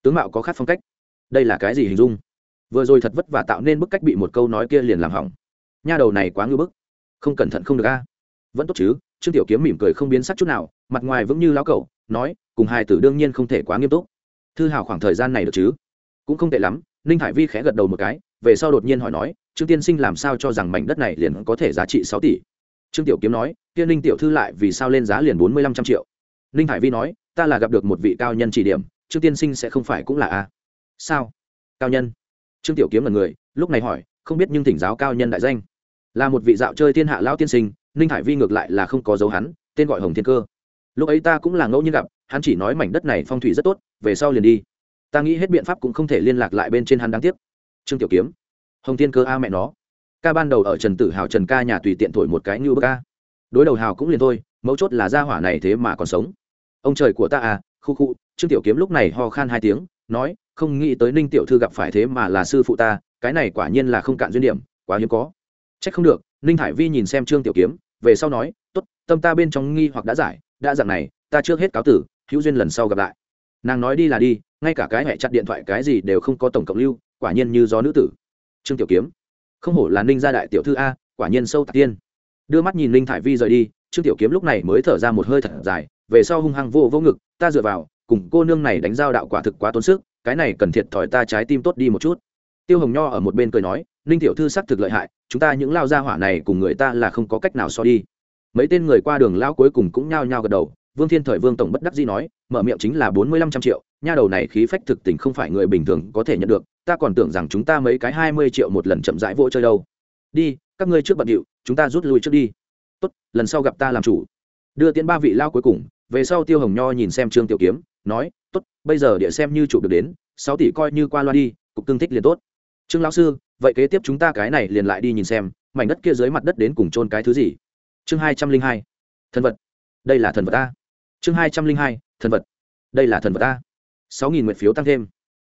tướng mạo có khác phong cách? Đây là cái gì hình dung? Vừa rồi thật vất vả tạo nên bức cách bị một câu nói kia liền làm hỏng. Nha đầu này quá ngư bức, không cẩn thận không được a. Vẫn tốt chứ. Trương tiểu kiếm mỉm cười không biến sắc chút nào, mặt ngoài vững như lão cẩu, nói, cùng hai tử đương nhiên không thể quá nghiêm túc. Thư hào khoảng thời gian này được chứ? Cũng không tệ lắm. Ninh hải vi khẽ gật đầu một cái, về sau đột nhiên hỏi nói trương tiên sinh làm sao cho rằng mảnh đất này liền có thể giá trị sáu tỷ? Trương tiểu kiếm nói tiên ninh tiểu thư lại vì sao lên giá liền bốn mươi lăm trăm triệu? Ninh hải vi nói, ta là gặp được một vị cao nhân chỉ điểm, trương tiên sinh sẽ không phải cũng là a. Sao? Cao nhân? Trương tiểu kiếm là người, lúc này hỏi, không biết nhưng thỉnh giáo cao nhân đại danh. Là một vị dạo chơi thiên hạ lão tiên sinh, ninh hải vi ngược lại là không có dấu hắn, tên gọi hồng thiên cơ. Lúc ấy ta cũng là ngẫu nhiên gặp, hắn chỉ nói mảnh đất này phong thủy rất tốt, về sau liền đi. Ta nghĩ hết biện pháp cũng không thể liên lạc lại bên trên hắn đáng tiếc. Trương tiểu kiếm hồng thiên cơ a mẹ nó. Ca ban đầu ở trần tử hào trần ca nhà tùy tiện thổi một cái như bơ ca đối đầu hào cũng liền thôi, mấu chốt là gia hỏa này thế mà còn sống. Ông trời của ta à khu khu, trương tiểu kiếm lúc này ho khan hai tiếng, nói, không nghĩ tới ninh tiểu thư gặp phải thế mà là sư phụ ta, cái này quả nhiên là không cạn duyên điểm, quá hiếm có. C h ắ c không được. Ninh hải vi nhìn xem trương tiểu kiếm, về sau nói t ố t tâm ta bên trong nghi hoặc đã giải, đã dạng này, ta trước hết cáo tử, hữu duyên lần sau gặp lại. Nàng nói đi là đi, ngay cả cái hẹ chặt điện thoại cái gì đều không có tổng cộng lưu, quả nhiên như gió nữ tử trương tiểu kiếm. Không hổ là ninh gia đại tiểu thư a, quả nhiên sâu tạc tiên. Đưa mắt nhìn ninh thải vi rời đi, trương tiểu kiếm lúc này mới thở ra một hơi thật dài, về sau hung hăng vô vô ngực, ta dựa vào, cùng cô nương này đánh giao đạo quả thực quá tốn sức, cái này cần thiệt thòi ta trái tim tốt đi một chút. Tiêu hồng nho ở một bên cười nói, ninh tiểu thư sắc thực lợi hại, chúng ta những lao gia hỏa này cùng người ta là không có cách nào so đi. Mấy tên người qua đường lao cuối cùng cũng nhao nhao gật đầu, vương thiên thời vương tổng bất đắc dĩ nói, mở miệng chính là bốn mươi lăm trăm triệu, nha đầu này khí phách thực tình không phải người bình thường có thể nhận được ta còn tưởng rằng chúng ta mấy cái hai mươi triệu một lần chậm rãi vỗ chơi đâu. Đi, các ngươi trước bận điệu, chúng ta rút lui trước đi. Tốt, lần sau gặp ta làm chủ. Đưa tiến ba vị lao cuối cùng, về sau tiêu hồng nho nhìn xem trương tiểu kiếm, nói, tốt, bây giờ địa xem như chụp được đến, sáu tỷ coi như qua loa đi, cục tương thích liền tốt. Trương lão sư, vậy kế tiếp chúng ta cái này liền lại đi nhìn xem, mảnh đất kia dưới mặt đất đến cùng chôn cái thứ gì? Chương hai trăm linh hai. Thần vật. Đây là thần vật a chương hai trăm linh hai, thần vật. Đây là thần vật a sáu nghìn nguyện phiếu tăng thêm.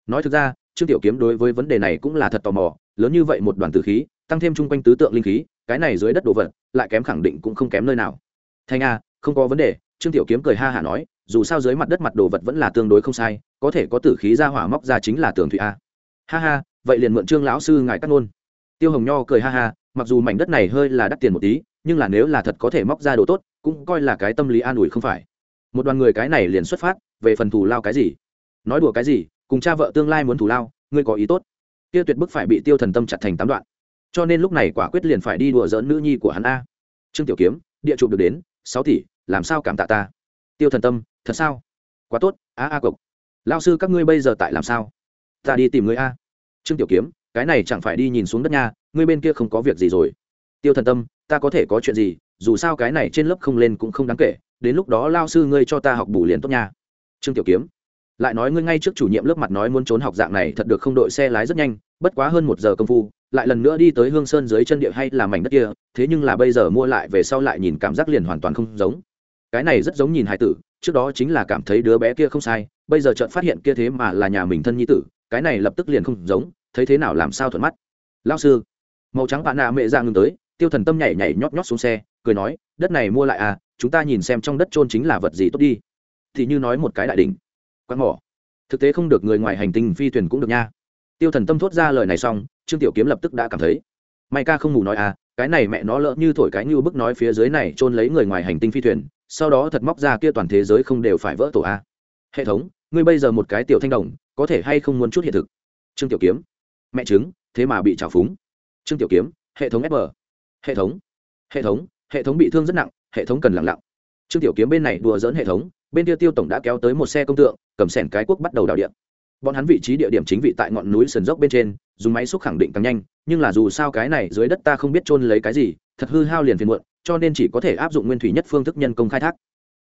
Nói thực ra trương tiểu kiếm đối với vấn đề này cũng là thật tò mò, lớn như vậy một đoàn tử khí, tăng thêm chung quanh tứ tượng linh khí, cái này dưới đất đồ vật, lại kém khẳng định cũng không kém nơi nào. Thanh a, không có vấn đề, trương tiểu kiếm cười ha hả nói, dù sao dưới mặt đất mặt đồ vật vẫn là tương đối không sai, có thể có tử khí ra hỏa móc ra chính là tường thủy a. Ha ha, vậy liền mượn trương lão sư ngài cắt ngôn. Tiêu hồng nho cười ha ha, mặc dù mảnh đất này hơi là đắt tiền một tí, nhưng là nếu là thật có thể móc ra đồ tốt, cũng coi là cái tâm lý an ủi không phải. Một đoàn người cái này liền xuất phát, về phần thù lao cái gì? Nói đùa cái gì cùng cha vợ tương lai muốn thù lao, ngươi có ý tốt. Kia tuyệt bức phải bị tiêu thần tâm chặt thành tám đoạn. Cho nên lúc này quả quyết liền phải đi đùa dỡn nữ nhi của hắn a. Trương tiểu kiếm, địa chụp được đến, sáu tỷ, làm sao cảm tạ ta? Tiêu thần tâm, thật sao? Quá tốt, a a cộc lao sư các ngươi bây giờ tại làm sao? Ta đi tìm người a. Trương tiểu kiếm, cái này chẳng phải đi nhìn xuống đất nha, ngươi bên kia không có việc gì rồi. Tiêu thần tâm, ta có thể có chuyện gì, dù sao cái này trên lớp không lên cũng không đáng kể, đến lúc đó lao sư ngươi cho ta học bù liền tốt nha. Trương tiểu kiếm lại nói ngươi ngay trước chủ nhiệm lớp mặt nói muốn trốn học dạng này thật được không đội xe lái rất nhanh, bất quá hơn một giờ công phu, lại lần nữa đi tới hương sơn dưới chân địa hay là mảnh đất kia, thế nhưng là bây giờ mua lại về sau lại nhìn cảm giác liền hoàn toàn không giống. Cái này rất giống nhìn hải tử, trước đó chính là cảm thấy đứa bé kia không sai, bây giờ chợt phát hiện kia thế mà là nhà mình thân nhi tử, cái này lập tức liền không giống, thấy thế nào làm sao thuận mắt. Lao sư, màu trắng bạn nạ mẹ ra ngừng tới, tiêu thần tâm nhảy nhảy nhót nhót xuống xe, cười nói, đất này mua lại à chúng ta nhìn xem trong đất trôn chính là vật gì tốt đi. Thì như nói một cái đại đỉnh quán mỏ. Thực tế không được người ngoài hành tinh phi thuyền cũng được nha. Tiêu thần tâm thốt ra lời này xong, trương tiểu kiếm lập tức đã cảm thấy, may ca không ngủ nói à cái này mẹ nó lỡ như thổi cái như bức nói phía dưới này trôn lấy người ngoài hành tinh phi thuyền, sau đó thật móc ra kia toàn thế giới không đều phải vỡ tổ a. Hệ thống, ngươi bây giờ một cái tiểu thanh đồng, có thể hay không muốn chút hiện thực? Trương tiểu kiếm, mẹ chứng thế mà bị trào phúng. Trương tiểu kiếm, hệ thống fm hệ thống hệ thống hệ thống bị thương rất nặng, hệ thống cần lặng lặng. Trương tiểu kiếm bên này đùa dỡn hệ thống bên kia tiêu tổng đã kéo tới một xe công tượng, cầm sẻn cái quốc bắt đầu đào điện. Bọn hắn vị trí địa điểm chính vị tại ngọn núi sườn dốc bên trên, dùng máy xúc khẳng định càng nhanh, nhưng là dù sao cái này dưới đất ta không biết trôn lấy cái gì, thật hư hao liền phiền muộn, cho nên chỉ có thể áp dụng nguyên thủy nhất phương thức nhân công khai thác.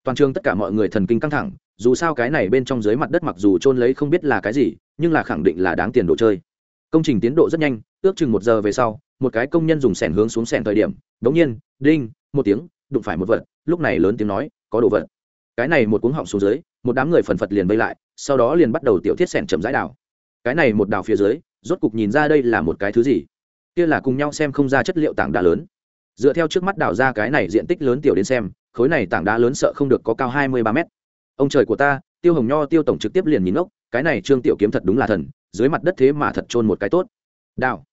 Toàn trường tất cả mọi người thần kinh căng thẳng, dù sao cái này bên trong dưới mặt đất mặc dù trôn lấy không biết là cái gì, nhưng là khẳng định là đáng tiền đồ chơi. Công trình tiến độ rất nhanh, ước chừng một giờ về sau, một cái công nhân dùng sẻn hướng xuống sẻn thời điểm, đống nhiên, đinh, một tiếng, đụng phải một vật. Lúc này lớn tiếng nói, có đồ vật cái này một cuống họng xuống dưới, một đám người phần phật liền vây lại, sau đó liền bắt đầu tiểu thiết sẻn chậm rãi đào. Cái này một đào phía dưới, rốt cục nhìn ra đây là một cái thứ gì? Kia là cùng nhau xem không ra chất liệu tảng đá lớn. Dựa theo trước mắt đào ra cái này diện tích lớn tiểu đến xem, khối này tảng đá lớn sợ không được có cao hai mươi ba mét. Ông trời của ta, tiêu hồng nho, tiêu tổng trực tiếp liền nhìn ốc cái này trương tiểu kiếm thật đúng là thần, dưới mặt đất thế mà thật trôn một cái tốt. Đào.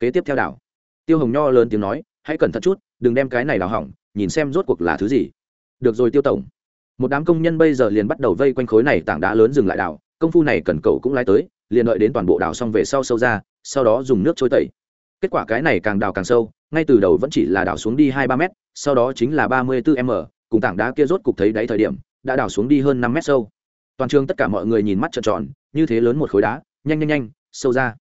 Kế tiếp theo đào. Tiêu hồng nho lớn tiếng nói, hãy cẩn thận chút, đừng đem cái này đào hỏng, nhìn xem rốt cuộc là thứ gì. Được rồi, tiêu tổng một đám công nhân bây giờ liền bắt đầu vây quanh khối này tảng đá lớn dừng lại đào công phu này cần cầu cũng lái tới, liền đợi đến toàn bộ đào xong về sau sâu ra, sau đó dùng nước trôi tẩy. Kết quả cái này càng đào càng sâu, ngay từ đầu vẫn chỉ là đào xuống đi hai ba m sau đó chính là ba mươi bốn m, cùng tảng đá kia rốt cục thấy đáy thời điểm, đã đào xuống đi hơn năm mét sâu. Toàn trường tất cả mọi người nhìn mắt trợn tròn, như thế lớn một khối đá, nhanh nhanh nhanh, sâu ra.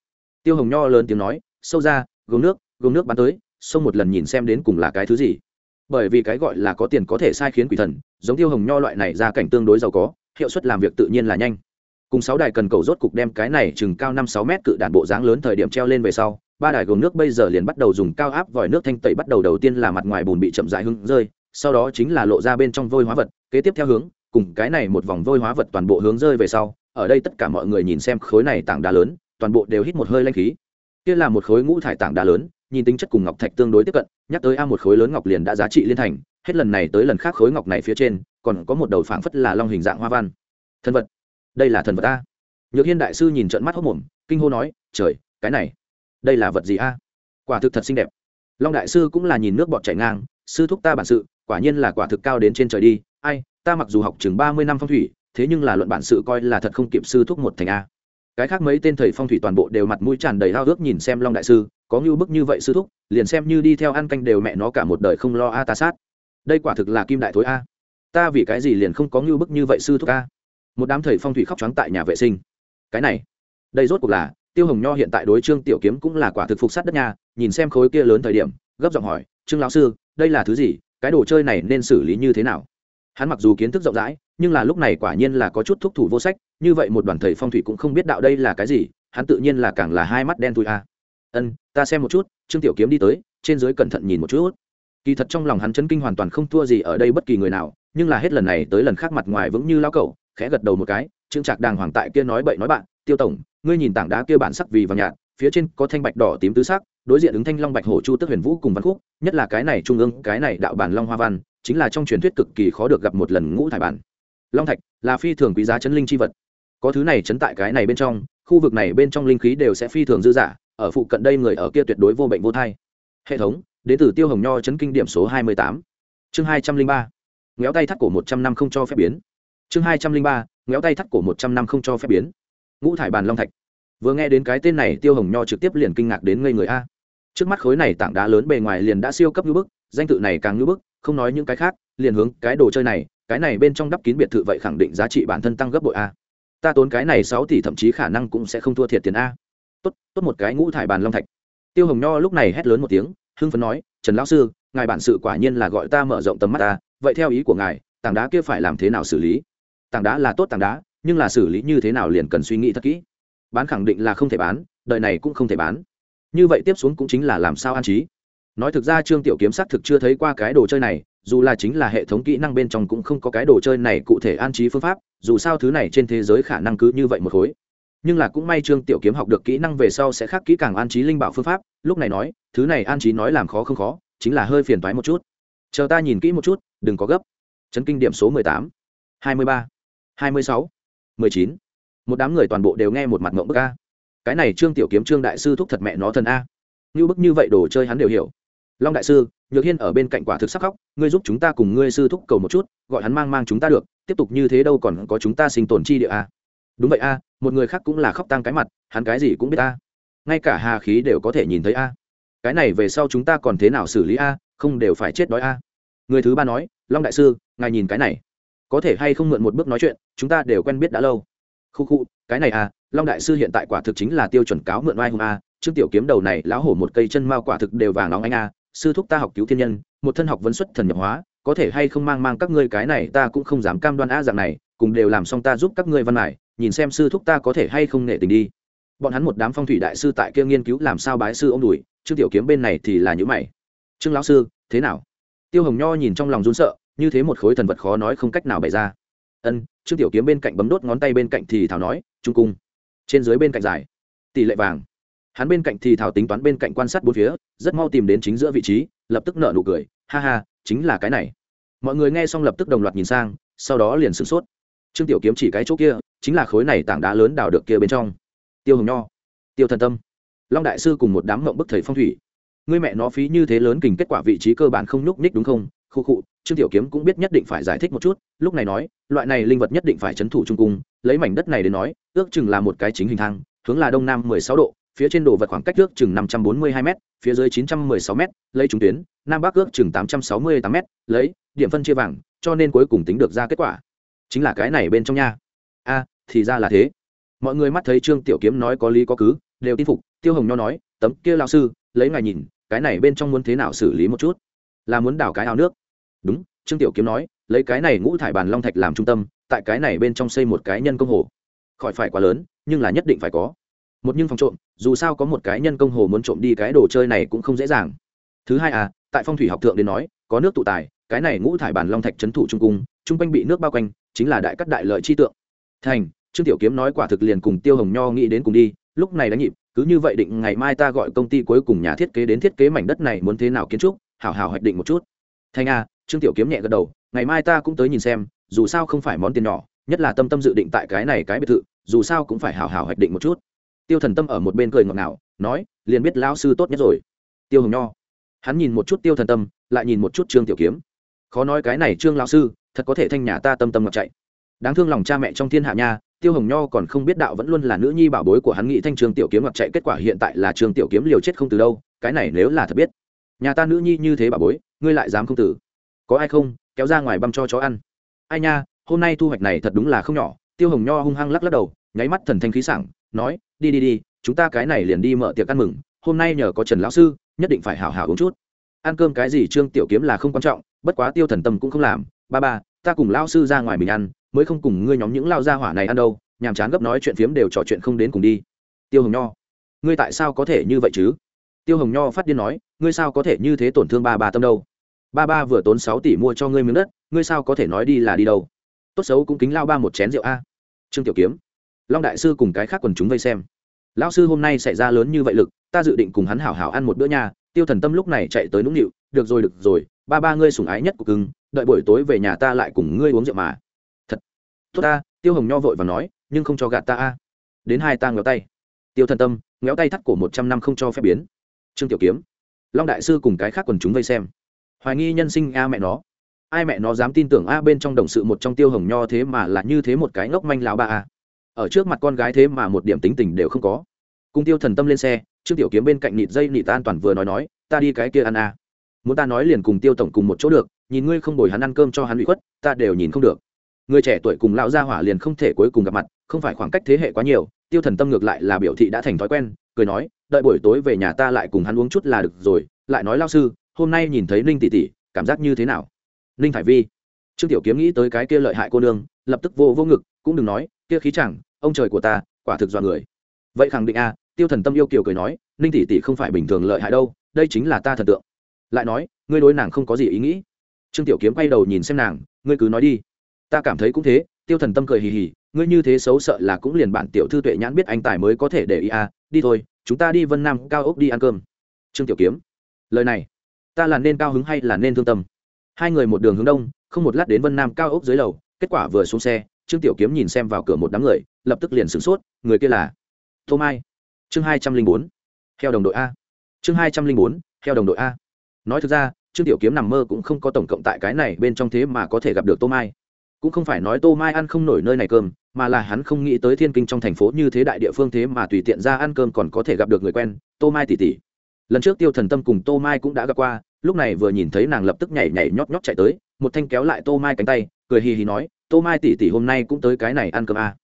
Tiêu hồng nho lớn tiếng nói, sâu ra gồm nước gồm nước bắn tới sông một lần nhìn xem đến cùng là cái thứ gì bởi vì cái gọi là có tiền có thể sai khiến quỷ thần, giống tiêu hồng nho loại này ra cảnh tương đối giàu có, hiệu suất làm việc tự nhiên là nhanh. Cùng sáu đài cần cầu rốt cục đem cái này chừng cao năm sáu mét cự đạn bộ dáng lớn thời điểm treo lên về sau, ba đài gồm nước bây giờ liền bắt đầu dùng cao áp vòi nước thanh tẩy bắt đầu đầu tiên là mặt ngoài bùn bị chậm rãi hưng rơi, sau đó chính là lộ ra bên trong vôi hóa vật, kế tiếp theo hướng, cùng cái này một vòng vôi hóa vật toàn bộ hướng rơi về sau, ở đây tất cả mọi người nhìn xem khối này tảng đá lớn, toàn bộ đều hít một hơi lanh khí kia là một khối ngũ thải tảng đá lớn, nhìn tính chất cùng ngọc thạch tương đối tiếp cận, nhắc tới a một khối lớn ngọc liền đã giá trị liên thành, hết lần này tới lần khác khối ngọc này phía trên, còn có một đầu phảng phất là long hình dạng hoa văn. Thần vật. Đây là thần vật a. Nhược hiên đại sư nhìn trận mắt hốc mồm, kinh hô nói, trời, cái này, đây là vật gì a? Quả thực thật xinh đẹp. Long đại sư cũng là nhìn nước bọt chảy ngang, sư thúc ta bản sự, quả nhiên là quả thực cao đến trên trời đi. Ai, ta mặc dù học chừng ba mươi năm phong thủy, thế nhưng là luận bản sự coi là thật không kịp sư thúc một thành a cái khác mấy tên thầy phong thủy toàn bộ đều mặt mũi tràn đầy hao ước nhìn xem long đại sư, có ngưu bức như vậy sư thúc, liền xem như đi theo ăn canh đều mẹ nó cả một đời không lo a ta sát. Đây quả thực là kim đại thối a. Ta vì cái gì liền không có ngưu bức như vậy sư thúc a? Một đám thầy phong thủy khóc trắng tại nhà vệ sinh. Cái này, đây rốt cuộc là, tiêu hồng nho hiện tại đối trương tiểu kiếm cũng là quả thực phục sát đất nhà nhìn xem khối kia lớn thời điểm, gấp giọng hỏi, trương lão sư, đây là thứ gì? Cái đồ chơi này nên xử lý như thế nào? Hắn mặc dù kiến thức rộng rãi nhưng là lúc này quả nhiên là có chút thúc thủ vô sách, như vậy một đoàn thầy phong thủy cũng không biết đạo đây là cái gì, hắn tự nhiên là càng là hai mắt đen thui a. Ân, ta xem một chút, trương tiểu kiếm đi tới, trên dưới cẩn thận nhìn một chút. Kỳ thật trong lòng hắn chấn kinh hoàn toàn không thua gì ở đây bất kỳ người nào, nhưng là hết lần này tới lần khác mặt ngoài vững như lao cẩu, khẽ gật đầu một cái, trương trạc đàng hoàng tại kia nói bậy nói bạn, tiêu tổng, ngươi nhìn tảng đá kia bản sắc vì vàng nhạt, phía trên có thanh bạch đỏ tím tứ sắc, đối diện ứng thanh long bạch hổ chu tức huyền vũ cùng văn khúc, nhất là cái này trung ương, cái này đạo bản long hoa văn, chính là trong truyền thuyết cực kỳ khó được gặp một lần ngũ thải bản long thạch là phi thường quý giá chấn linh chi vật. Có thứ này chấn tại cái này bên trong, khu vực này bên trong linh khí đều sẽ phi thường dư dả, ở phụ cận đây người ở kia tuyệt đối vô bệnh vô thai. Hệ thống, đến từ tiêu hồng nho chấn kinh điểm số hai mươi tám. Chương hai trăm linh ba. Ngéo tay thắt cổ một trăm năm không cho phép biến. Chương hai trăm linh ba. Ngéo tay thắt cổ một trăm năm không cho phép biến. Ngũ thải bàn long thạch. Vừa nghe đến cái tên này, tiêu hồng nho trực tiếp liền kinh ngạc đến ngây người a. Trước mắt khối này tảng đá lớn bề ngoài liền đã siêu cấp như bức, danh tự này càng như bức, không nói những cái khác, liền hướng cái đồ chơi này cái này bên trong đắp kín biệt thự vậy khẳng định giá trị bản thân tăng gấp bội a. Ta tốn cái này sáu tỷ thậm chí khả năng cũng sẽ không thua thiệt tiền a. Tốt tốt một cái ngũ thải bàn long thạch. Tiêu hồng nho lúc này hét lớn một tiếng, hưng phấn nói, trần lão sư, ngài bản sự quả nhiên là gọi ta mở rộng tầm mắt ta, vậy theo ý của ngài, tảng đá kia phải làm thế nào xử lý? Tảng đá là tốt tảng đá, nhưng là xử lý như thế nào liền cần suy nghĩ thật kỹ. Bán khẳng định là không thể bán, đợi này cũng không thể bán. Như vậy tiếp xuống cũng chính là làm sao an trí. Nói thực ra trương tiểu kiếm xác thực chưa thấy qua cái đồ chơi này dù là chính là hệ thống kỹ năng bên trong cũng không có cái đồ chơi này cụ thể an trí phương pháp, dù sao thứ này trên thế giới khả năng cứ như vậy một khối. Nhưng là cũng may trương tiểu kiếm học được kỹ năng về sau sẽ khác kỹ càng an trí linh bảo phương pháp, lúc này nói, thứ này an trí nói làm khó không khó, chính là hơi phiền toái một chút. Chờ ta nhìn kỹ một chút, đừng có gấp. Chấn kinh điểm số mười tám, hai mươi ba, hai mươi sáu, mười chín. Một đám người toàn bộ đều nghe một mặt ngộng bức a. Cái này trương tiểu kiếm trương đại sư thúc thật mẹ nó thần a. Như bức như vậy đồ chơi hắn đều hiểu. Long đại sư nhược hiên ở bên cạnh quả thực sắc khóc, ngươi giúp chúng ta cùng ngươi sư thúc cầu một chút, gọi hắn mang mang chúng ta được, tiếp tục như thế đâu còn có chúng ta sinh tồn chi địa a đúng vậy a một người khác cũng là khóc tăng cái mặt, hắn cái gì cũng biết a ngay cả hà khí đều có thể nhìn thấy a cái này về sau chúng ta còn thế nào xử lý a không đều phải chết đói a người thứ ba nói, long đại sư, ngài nhìn cái này. Có thể hay không mượn một bước nói chuyện, chúng ta đều quen biết đã lâu. Khu khu, cái này à long đại sư hiện tại quả thực chính là tiêu chuẩn cáo mượn oai hùng a trương tiểu kiếm đầu này lão hổ một cây chân mao quả thực đều vàng nóng anh a sư thúc ta học cứu thiên nhân, một thân học vấn xuất thần nhập hóa, có thể hay không mang mang các ngươi cái này, ta cũng không dám cam đoan a dạng này, cùng đều làm xong ta giúp các ngươi văn mải nhìn xem sư thúc ta có thể hay không nghệ tình đi. Bọn hắn một đám phong thủy đại sư tại kia nghiên cứu làm sao bái sư ông đùi, trương tiểu kiếm bên này thì là những mày. Trương lão sư, thế nào? Tiêu hồng nho nhìn trong lòng run sợ, như thế một khối thần vật khó nói không cách nào bày ra. Ân, trương tiểu kiếm bên cạnh bấm đốt ngón tay bên cạnh thì thảo nói, trung cung. Trên dưới bên cạnh dài tỷ lệ vàng hắn bên cạnh thì thảo tính toán bên cạnh quan sát bốn phía, rất mau tìm đến chính giữa vị trí, lập tức nợ nụ cười, ha ha, chính là cái này. Mọi người nghe xong lập tức đồng loạt nhìn sang, sau đó liền sửng sốt. Trương tiểu kiếm chỉ cái chỗ kia, chính là khối này tảng đá lớn đào được kia bên trong. Tiêu hồng nho, tiêu thần tâm, long đại sư cùng một đám mộng bức thầy phong thủy. Ngươi mẹ nó phí như thế lớn kình kết quả vị trí cơ bản không nhúc ních đúng không? Khu khụ trương tiểu kiếm cũng biết nhất định phải giải thích một chút, lúc này nói, loại này linh vật nhất định phải c h ấ n thủ trung cung, lấy mảnh đất này đến nói, ước chừng là một cái chính hình thang, hướng là đông nam mười sáu độ phía trên đồ vật khoảng cách ước chừng năm trăm bốn mươi hai m, phía dưới chín trăm mười sáu m, lấy trung tuyến, nam bắc ước chừng tám trăm sáu mươi tám m, lấy, điểm phân chia vàng, cho nên cuối cùng tính được ra kết quả. Chính là cái này bên trong nha. A, thì ra là thế. Mọi người mắt thấy trương tiểu kiếm nói có lý có cứ, đều tin phục, tiêu hồng nho nói, tấm kia lão sư, lấy ngài nhìn, cái này bên trong muốn thế nào xử lý một chút? Là muốn đảo cái ao nước. Đúng, trương tiểu kiếm nói, lấy cái này ngũ thải bàn long thạch làm trung tâm, tại cái này bên trong xây một cái nhân công hồ. Khỏi phải quá lớn, nhưng là nhất định phải có một nhưng phòng trộm, dù sao có một cái nhân công hồ muốn trộm đi cái đồ chơi này cũng không dễ dàng. Thứ hai à tại phong thủy học thượng đến nói, có nước tụ tài, cái này ngũ thải bàn long thạch trấn thủ trung cung, trung quanh bị nước bao quanh, chính là đại cắt đại lợi chi tượng. Thành, trương tiểu kiếm nói quả thực liền cùng tiêu hồng nho nghĩ đến cùng đi, lúc này đánh nhịp, cứ như vậy định ngày mai ta gọi công ty cuối cùng nhà thiết kế đến thiết kế mảnh đất này muốn thế nào kiến trúc, hảo hảo hoạch định một chút. Thành a trương tiểu kiếm nhẹ gật đầu, ngày mai ta cũng tới nhìn xem, dù sao không phải món tiền nhỏ, nhất là tâm tâm dự định tại cái này cái biệt thự, dù sao cũng phải hảo hảo hoạch định một chút tiêu thần tâm ở một bên cười ngọt ngào, nói, liền biết lão sư tốt nhất rồi. Tiêu hồng nho. Hắn nhìn một chút tiêu thần tâm, lại nhìn một chút trương tiểu kiếm. Khó nói cái này trương lão sư, thật có thể thanh nhà ta tâm tâm ngọc chạy. Đáng thương lòng cha mẹ trong thiên hạ nha, tiêu hồng nho còn không biết đạo vẫn luôn là nữ nhi bảo bối của hắn nghĩ thanh trương tiểu kiếm ngọt chạy, kết quả hiện tại là trương tiểu kiếm liều chết không từ đâu, cái này nếu là thật biết. Nhà ta nữ nhi như thế bảo bối, ngươi lại dám không tử có ai không, kéo ra ngoài băm cho chó ăn. Ai nha, hôm nay thu hoạch này thật đúng là không nhỏ, tiêu hồng nho hung hăng lắc lắc đầu, nháy mắt thần thanh khí sảng nói, đi đi đi, chúng ta cái này liền đi mở tiệc ăn mừng, hôm nay nhờ có trần lão sư, nhất định phải hảo hảo uống chút. Ăn cơm cái gì trương tiểu kiếm là không quan trọng, bất quá tiêu thần tâm cũng không làm. Ba ba, ta cùng lao sư ra ngoài mình ăn, mới không cùng ngươi nhóm những lao gia hỏa này ăn đâu, nhàm chán gấp nói chuyện phiếm đều trò chuyện không đến cùng đi. Tiêu hồng nho, ngươi tại sao có thể như vậy chứ? Tiêu hồng nho phát điên nói, ngươi sao có thể như thế tổn thương ba ba tâm đâu? Ba ba vừa tốn sáu tỷ mua cho ngươi miếng đất, ngươi sao có thể nói đi là đi đâu? Tốt xấu cũng kính lao ba một chén rượu a. Trương tiểu kiếm long đại sư cùng cái khác quần chúng vây xem. Lão sư hôm nay xảy ra lớn như vậy lực, ta dự định cùng hắn hảo hảo ăn một bữa nha. Tiêu thần tâm lúc này chạy tới nũng nịu, được rồi được rồi, ba ba ngươi sủng ái nhất của cưng, đợi buổi tối về nhà ta lại cùng ngươi uống rượu mà. Thật. Tốt ta, tiêu hồng nho vội và nói, nhưng không cho gạt ta a. Đến hai ta ngéo tay. Tiêu thần tâm, ngéo tay thắt cổ một trăm năm không cho phép biến. Trương tiểu kiếm. Long đại sư cùng cái khác quần chúng vây xem. Hoài nghi nhân sinh a mẹ nó. Ai mẹ nó dám tin tưởng a bên trong đồng sự một trong tiêu hồng nho thế mà là như thế một cái ngốc manh lão ba a ở trước mặt con gái thế mà một điểm tính tình đều không có. Cùng tiêu thần tâm lên xe trương tiểu kiếm bên cạnh nịt dây nịt an toàn vừa nói nói ta đi cái kia ăn à, muốn ta nói liền cùng tiêu tổng cùng một chỗ được nhìn ngươi không bồi hắn ăn cơm cho hắn bị khuất ta đều nhìn không được. Người trẻ tuổi cùng lão gia hỏa liền không thể cuối cùng gặp mặt không phải khoảng cách thế hệ quá nhiều tiêu thần tâm ngược lại là biểu thị đã thành thói quen cười nói đợi buổi tối về nhà ta lại cùng hắn uống chút là được rồi lại nói lao sư hôm nay nhìn thấy ninh tỷ tỷ cảm giác như thế nào? Ninh thải vi. Trương tiểu kiếm nghĩ tới cái kia lợi hại cô nương lập tức vô vô ngực cũng đừng nói kia khí chẳng, ông trời của ta, quả thực dọa người. Vậy khẳng định a. Tiêu thần tâm yêu kiều cười nói, ninh tỷ tỷ không phải bình thường lợi hại đâu, đây chính là ta thần tượng. Lại nói, ngươi đối nàng không có gì ý nghĩ. Trương tiểu kiếm quay đầu nhìn xem nàng, ngươi cứ nói đi. Ta cảm thấy cũng thế. Tiêu thần tâm cười hì hì, ngươi như thế xấu sợ là cũng liền bản tiểu thư tuệ nhãn biết anh tài mới có thể để ý à đi thôi, chúng ta đi vân nam cao ốc đi ăn cơm. Trương tiểu kiếm, lời này, ta là nên cao hứng hay là nên thương tâm? Hai người một đường hướng đông, không một lát đến vân nam cao ốc dưới lầu, kết quả vừa xuống xe trương tiểu kiếm nhìn xem vào cửa một đám người, lập tức liền sửng sốt, người kia là tô mai. Chương hai trăm linh bốn, theo đồng đội a. Chương hai trăm linh bốn, theo đồng đội a. Nói thực ra, trương tiểu kiếm nằm mơ cũng không có tổng cộng tại cái này bên trong thế mà có thể gặp được tô mai. Cũng không phải nói tô mai ăn không nổi nơi này cơm, mà là hắn không nghĩ tới thiên kinh trong thành phố như thế đại địa phương thế mà tùy tiện ra ăn cơm còn có thể gặp được người quen, tô mai tỉ tỉ lần trước tiêu thần tâm cùng tô mai cũng đã gặp qua, lúc này vừa nhìn thấy nàng lập tức nhảy nhảy nhót nhót chạy tới, một thanh kéo lại tô mai cánh tay, cười hì hì nói tô mai tỉ tỉ hôm nay cũng tới cái này ăn cơm à.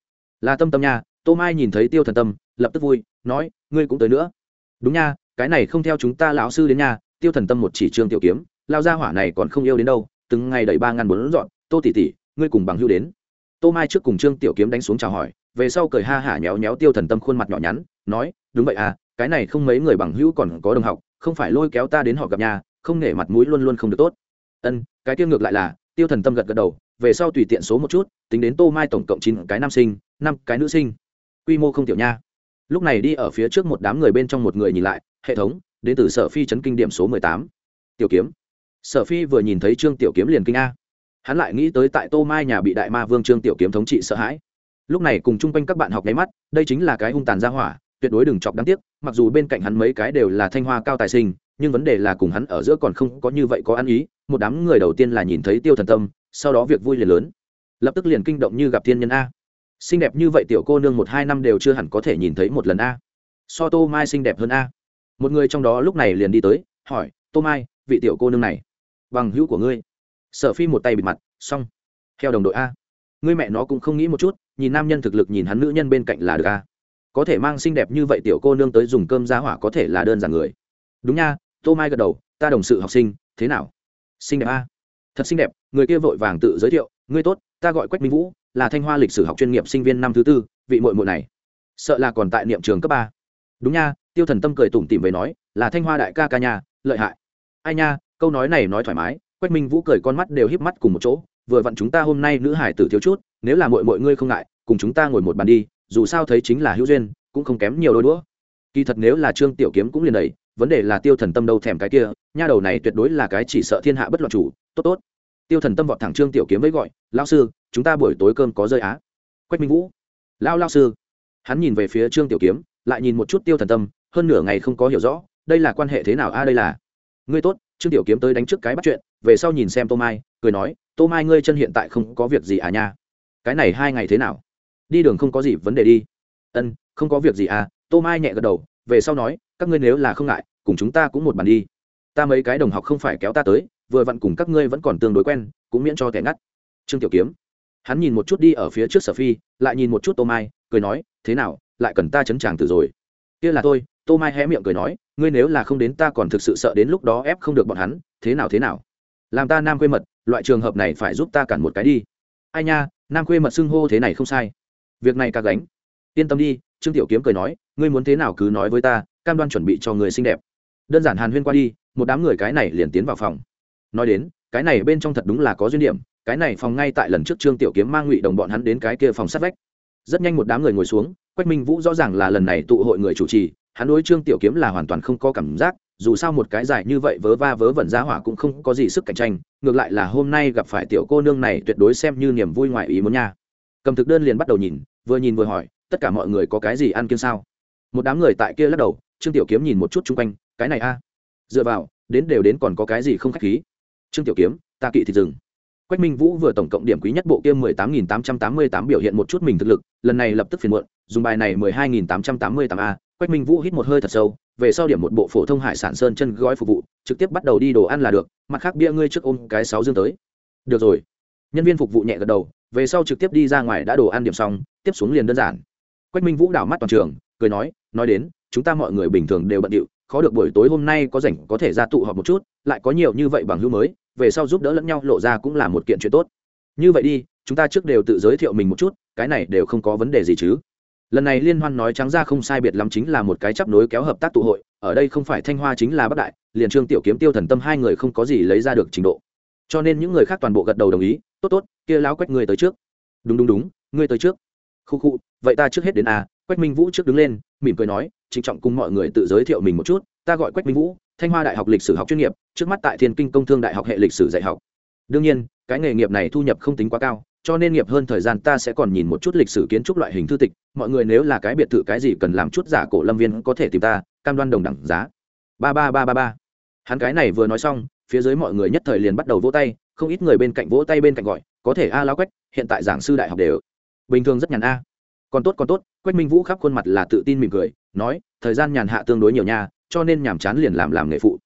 là tâm tâm nha, tô mai nhìn thấy tiêu thần tâm, lập tức vui, nói, ngươi cũng tới nữa. Đúng nha, cái này không theo chúng ta lão sư đến nhà tiêu thần tâm một chỉ trương tiểu kiếm lao ra hỏa này còn không yêu đến đâu, từng ngày đẩy ba ngàn bốn dọn, tô tỉ tỉ ngươi cùng bằng hưu đến. Tô mai trước cùng trương tiểu kiếm đánh xuống chào hỏi, về sau cười ha hả nhéo nhéo tiêu thần tâm khuôn mặt nhỏ nhắn, nói, đúng vậy à cái này không mấy người bằng hữu còn có đồng học, không phải lôi kéo ta đến họ gặp nhà, không nể mặt mũi luôn luôn không được tốt. Ân, cái tiêu ngược lại là, tiêu thần tâm gật gật đầu về sau tùy tiện số một chút, tính đến tô mai tổng cộng chín cái nam sinh, năm cái nữ sinh. Quy mô không tiểu nha. Lúc này đi ở phía trước một đám người bên trong một người nhìn lại, hệ thống, đến từ sở phi chấn kinh điểm số mười tám. Tiểu kiếm. Sở phi vừa nhìn thấy trương tiểu kiếm liền kinh a. Hắn lại nghĩ tới tại tô mai nhà bị đại ma vương trương tiểu kiếm thống trị sợ hãi. Lúc này cùng chung quanh các bạn học nháy mắt, đây chính là cái hung tàn gia hỏa, tuyệt đối đừng chọc đáng tiếc, mặc dù bên cạnh hắn mấy cái đều là thanh hoa cao tài sinh, nhưng vấn đề là cùng hắn ở giữa còn không có như vậy có ăn ý. Một đám người đầu tiên là nhìn thấy tiêu thần tâm sau đó việc vui liền lớn. Lập tức liền kinh động như gặp thiên nhân a. Xinh đẹp như vậy tiểu cô nương một hai năm đều chưa hẳn có thể nhìn thấy một lần a. So tô mai xinh đẹp hơn a. Một người trong đó lúc này liền đi tới, hỏi, tô mai, vị tiểu cô nương này, bằng hữu của ngươi? Sở phi một tay bịt mặt, xong. Theo đồng đội a. Ngươi mẹ nó cũng không nghĩ một chút, nhìn nam nhân thực lực nhìn hắn nữ nhân bên cạnh là được a. Có thể mang xinh đẹp như vậy tiểu cô nương tới dùng cơm giá hỏa có thể là đơn giản người. Đúng nha. Tô mai gật đầu, ta đồng sự học sinh, thế nào? Xinh đẹp a thật xinh đẹp, người kia vội vàng tự giới thiệu, ngươi tốt, ta gọi quách minh vũ, là thanh hoa lịch sử học chuyên nghiệp sinh viên năm thứ tư, vị mội mội này. Sợ là còn tại niệm trường cấp ba. Đúng nha. Tiêu thần tâm cười tủm tỉm về nói, là thanh hoa đại ca ca nhà lợi hại. Ai nha, câu nói này nói thoải mái. Quách minh vũ cười con mắt đều híp mắt cùng một chỗ, vừa vặn chúng ta hôm nay nữ hải tử thiếu chút, nếu là mội mội ngươi không ngại, cùng chúng ta ngồi một bàn đi, dù sao thấy chính là hữu duyên, cũng không kém nhiều đôi đũa. Kỳ thật nếu là trương tiểu kiếm cũng liền đầy vấn đề là tiêu thần tâm đâu thèm cái kia, nha đầu này tuyệt đối là cái chỉ sợ thiên hạ bất loạn chủ, tốt tốt tiêu thần tâm vọt thẳng trương tiểu kiếm với gọi lao sư, chúng ta buổi tối cơm có rơi á? Quách minh vũ lao lao sư. Hắn nhìn về phía trương tiểu kiếm, lại nhìn một chút tiêu thần tâm, hơn nửa ngày không có hiểu rõ, đây là quan hệ thế nào a đây là? Ngươi tốt. Trương tiểu kiếm tới đánh trước cái bắt chuyện, về sau nhìn xem tô mai, cười nói, tô mai ngươi chân hiện tại không có việc gì à nha? Cái này hai ngày thế nào? Đi đường không có gì vấn đề đi. Ân, không có việc gì à. Tô mai nhẹ gật đầu, về sau nói, các ngươi nếu là không ngại, cùng chúng ta cũng một bàn đi. Ta mấy cái đồng học không phải kéo ta tới vừa vặn cùng các ngươi vẫn còn tương đối quen, cũng miễn cho kẻ ngắt. Trương tiểu kiếm, hắn nhìn một chút đi ở phía trước sở phi lại nhìn một chút tô mai, cười nói, thế nào, lại cần ta chấn tràng từ rồi? Kia là tôi. Tô mai hé miệng cười nói, ngươi nếu là không đến ta còn thực sự sợ đến lúc đó ép không được bọn hắn, thế nào thế nào? Làm ta nam quê mật, loại trường hợp này phải giúp ta cản một cái đi. Ai nha, nam quê mật xưng hô thế này không sai. Việc này ca gánh. Yên tâm đi, trương tiểu kiếm cười nói, ngươi muốn thế nào cứ nói với ta, cam đoan chuẩn bị cho người xinh đẹp. Đơn giản hàn huyên qua đi, một đám người cái này liền tiến vào phòng nói đến, cái này bên trong thật đúng là có duyên điểm, cái này phòng ngay tại lần trước trương tiểu kiếm mang ngụy đồng bọn hắn đến cái kia phòng sát vách. Rất nhanh một đám người ngồi xuống, quách minh vũ rõ ràng là lần này tụ hội người chủ trì, hắn đối trương tiểu kiếm là hoàn toàn không có cảm giác, dù sao một cái giải như vậy vớ va vớ vẩn giá hỏa cũng không có gì sức cạnh tranh, ngược lại là hôm nay gặp phải tiểu cô nương này tuyệt đối xem như niềm vui ngoài ý muốn nha. Cầm thực đơn liền bắt đầu nhìn, vừa nhìn vừa hỏi, tất cả mọi người có cái gì ăn kiêng sao? Một đám người tại kia lắc đầu, trương tiểu kiếm nhìn một chút chung quanh, cái này a, dựa vào, đến đều đến còn có cái gì không khách khí? Trương tiểu kiếm, ta kỵ thịt rừng quách minh vũ vừa tổng cộng điểm quý nhất bộ kia mười tám nghìn tám trăm tám mươi tám biểu hiện một chút mình thực lực, lần này lập tức phiền muộn, dùng bài này mười hai nghìn tám trăm tám mươi tám a, quách minh vũ hít một hơi thật sâu, về sau điểm một bộ phổ thông hải sản sơn chân gói phục vụ, trực tiếp bắt đầu đi đồ ăn là được, mặt khác bia ngươi trước ôm cái sáu dương tới. Được rồi. Nhân viên phục vụ nhẹ gật đầu, về sau trực tiếp đi ra ngoài đã đồ ăn điểm xong, tiếp xuống liền đơn giản. Quách minh vũ đảo mắt toàn trường, cười nói nói đến, chúng ta mọi người bình thường đều bận điệu khó được buổi tối hôm nay có rảnh có thể ra tụ họp một chút, lại có nhiều như vậy bằng hữu mới, về sau giúp đỡ lẫn nhau lộ ra cũng là một kiện chuyện tốt. Như vậy đi, chúng ta trước đều tự giới thiệu mình một chút, cái này đều không có vấn đề gì chứ. Lần này liên hoan nói trắng ra không sai biệt lắm chính là một cái chấp nối kéo hợp tác tụ hội, ở đây không phải thanh hoa chính là bắc đại, liền trương tiểu kiếm, tiêu thần tâm hai người không có gì lấy ra được trình độ. Cho nên những người khác toàn bộ gật đầu đồng ý, tốt tốt, kia lão quách ngươi tới trước. Đúng đúng đúng, ngươi tới trước. Khu khu, vậy ta trước hết đến à? Quách minh vũ trước đứng lên, mỉm cười nói trịnh trọng cùng mọi người tự giới thiệu mình một chút, ta gọi quách minh vũ, thanh hoa đại học lịch sử học chuyên nghiệp, trước mắt tại thiên kinh công thương đại học hệ lịch sử dạy học. Đương nhiên, cái nghề nghiệp này thu nhập không tính quá cao, cho nên nghiệp hơn thời gian ta sẽ còn nhìn một chút lịch sử kiến trúc loại hình thư tịch, mọi người nếu là cái biệt thự cái gì cần làm chút giả cổ lâm viên có thể tìm ta, cam đoan đồng đẳng giá. Ba ba ba ba ba. Hắn cái này vừa nói xong, phía dưới mọi người nhất thời liền bắt đầu vỗ tay, không ít người bên cạnh vỗ tay bên cạnh gọi, có thể a lao quách, hiện tại giảng sư đại học đều. Bình thường rất nhàn a còn tốt còn tốt, quách minh vũ khắp khuôn mặt là tự tin mỉm cười, nói, thời gian nhàn hạ tương đối nhiều nha, cho nên nhàm chán liền làm làm nghề phụ.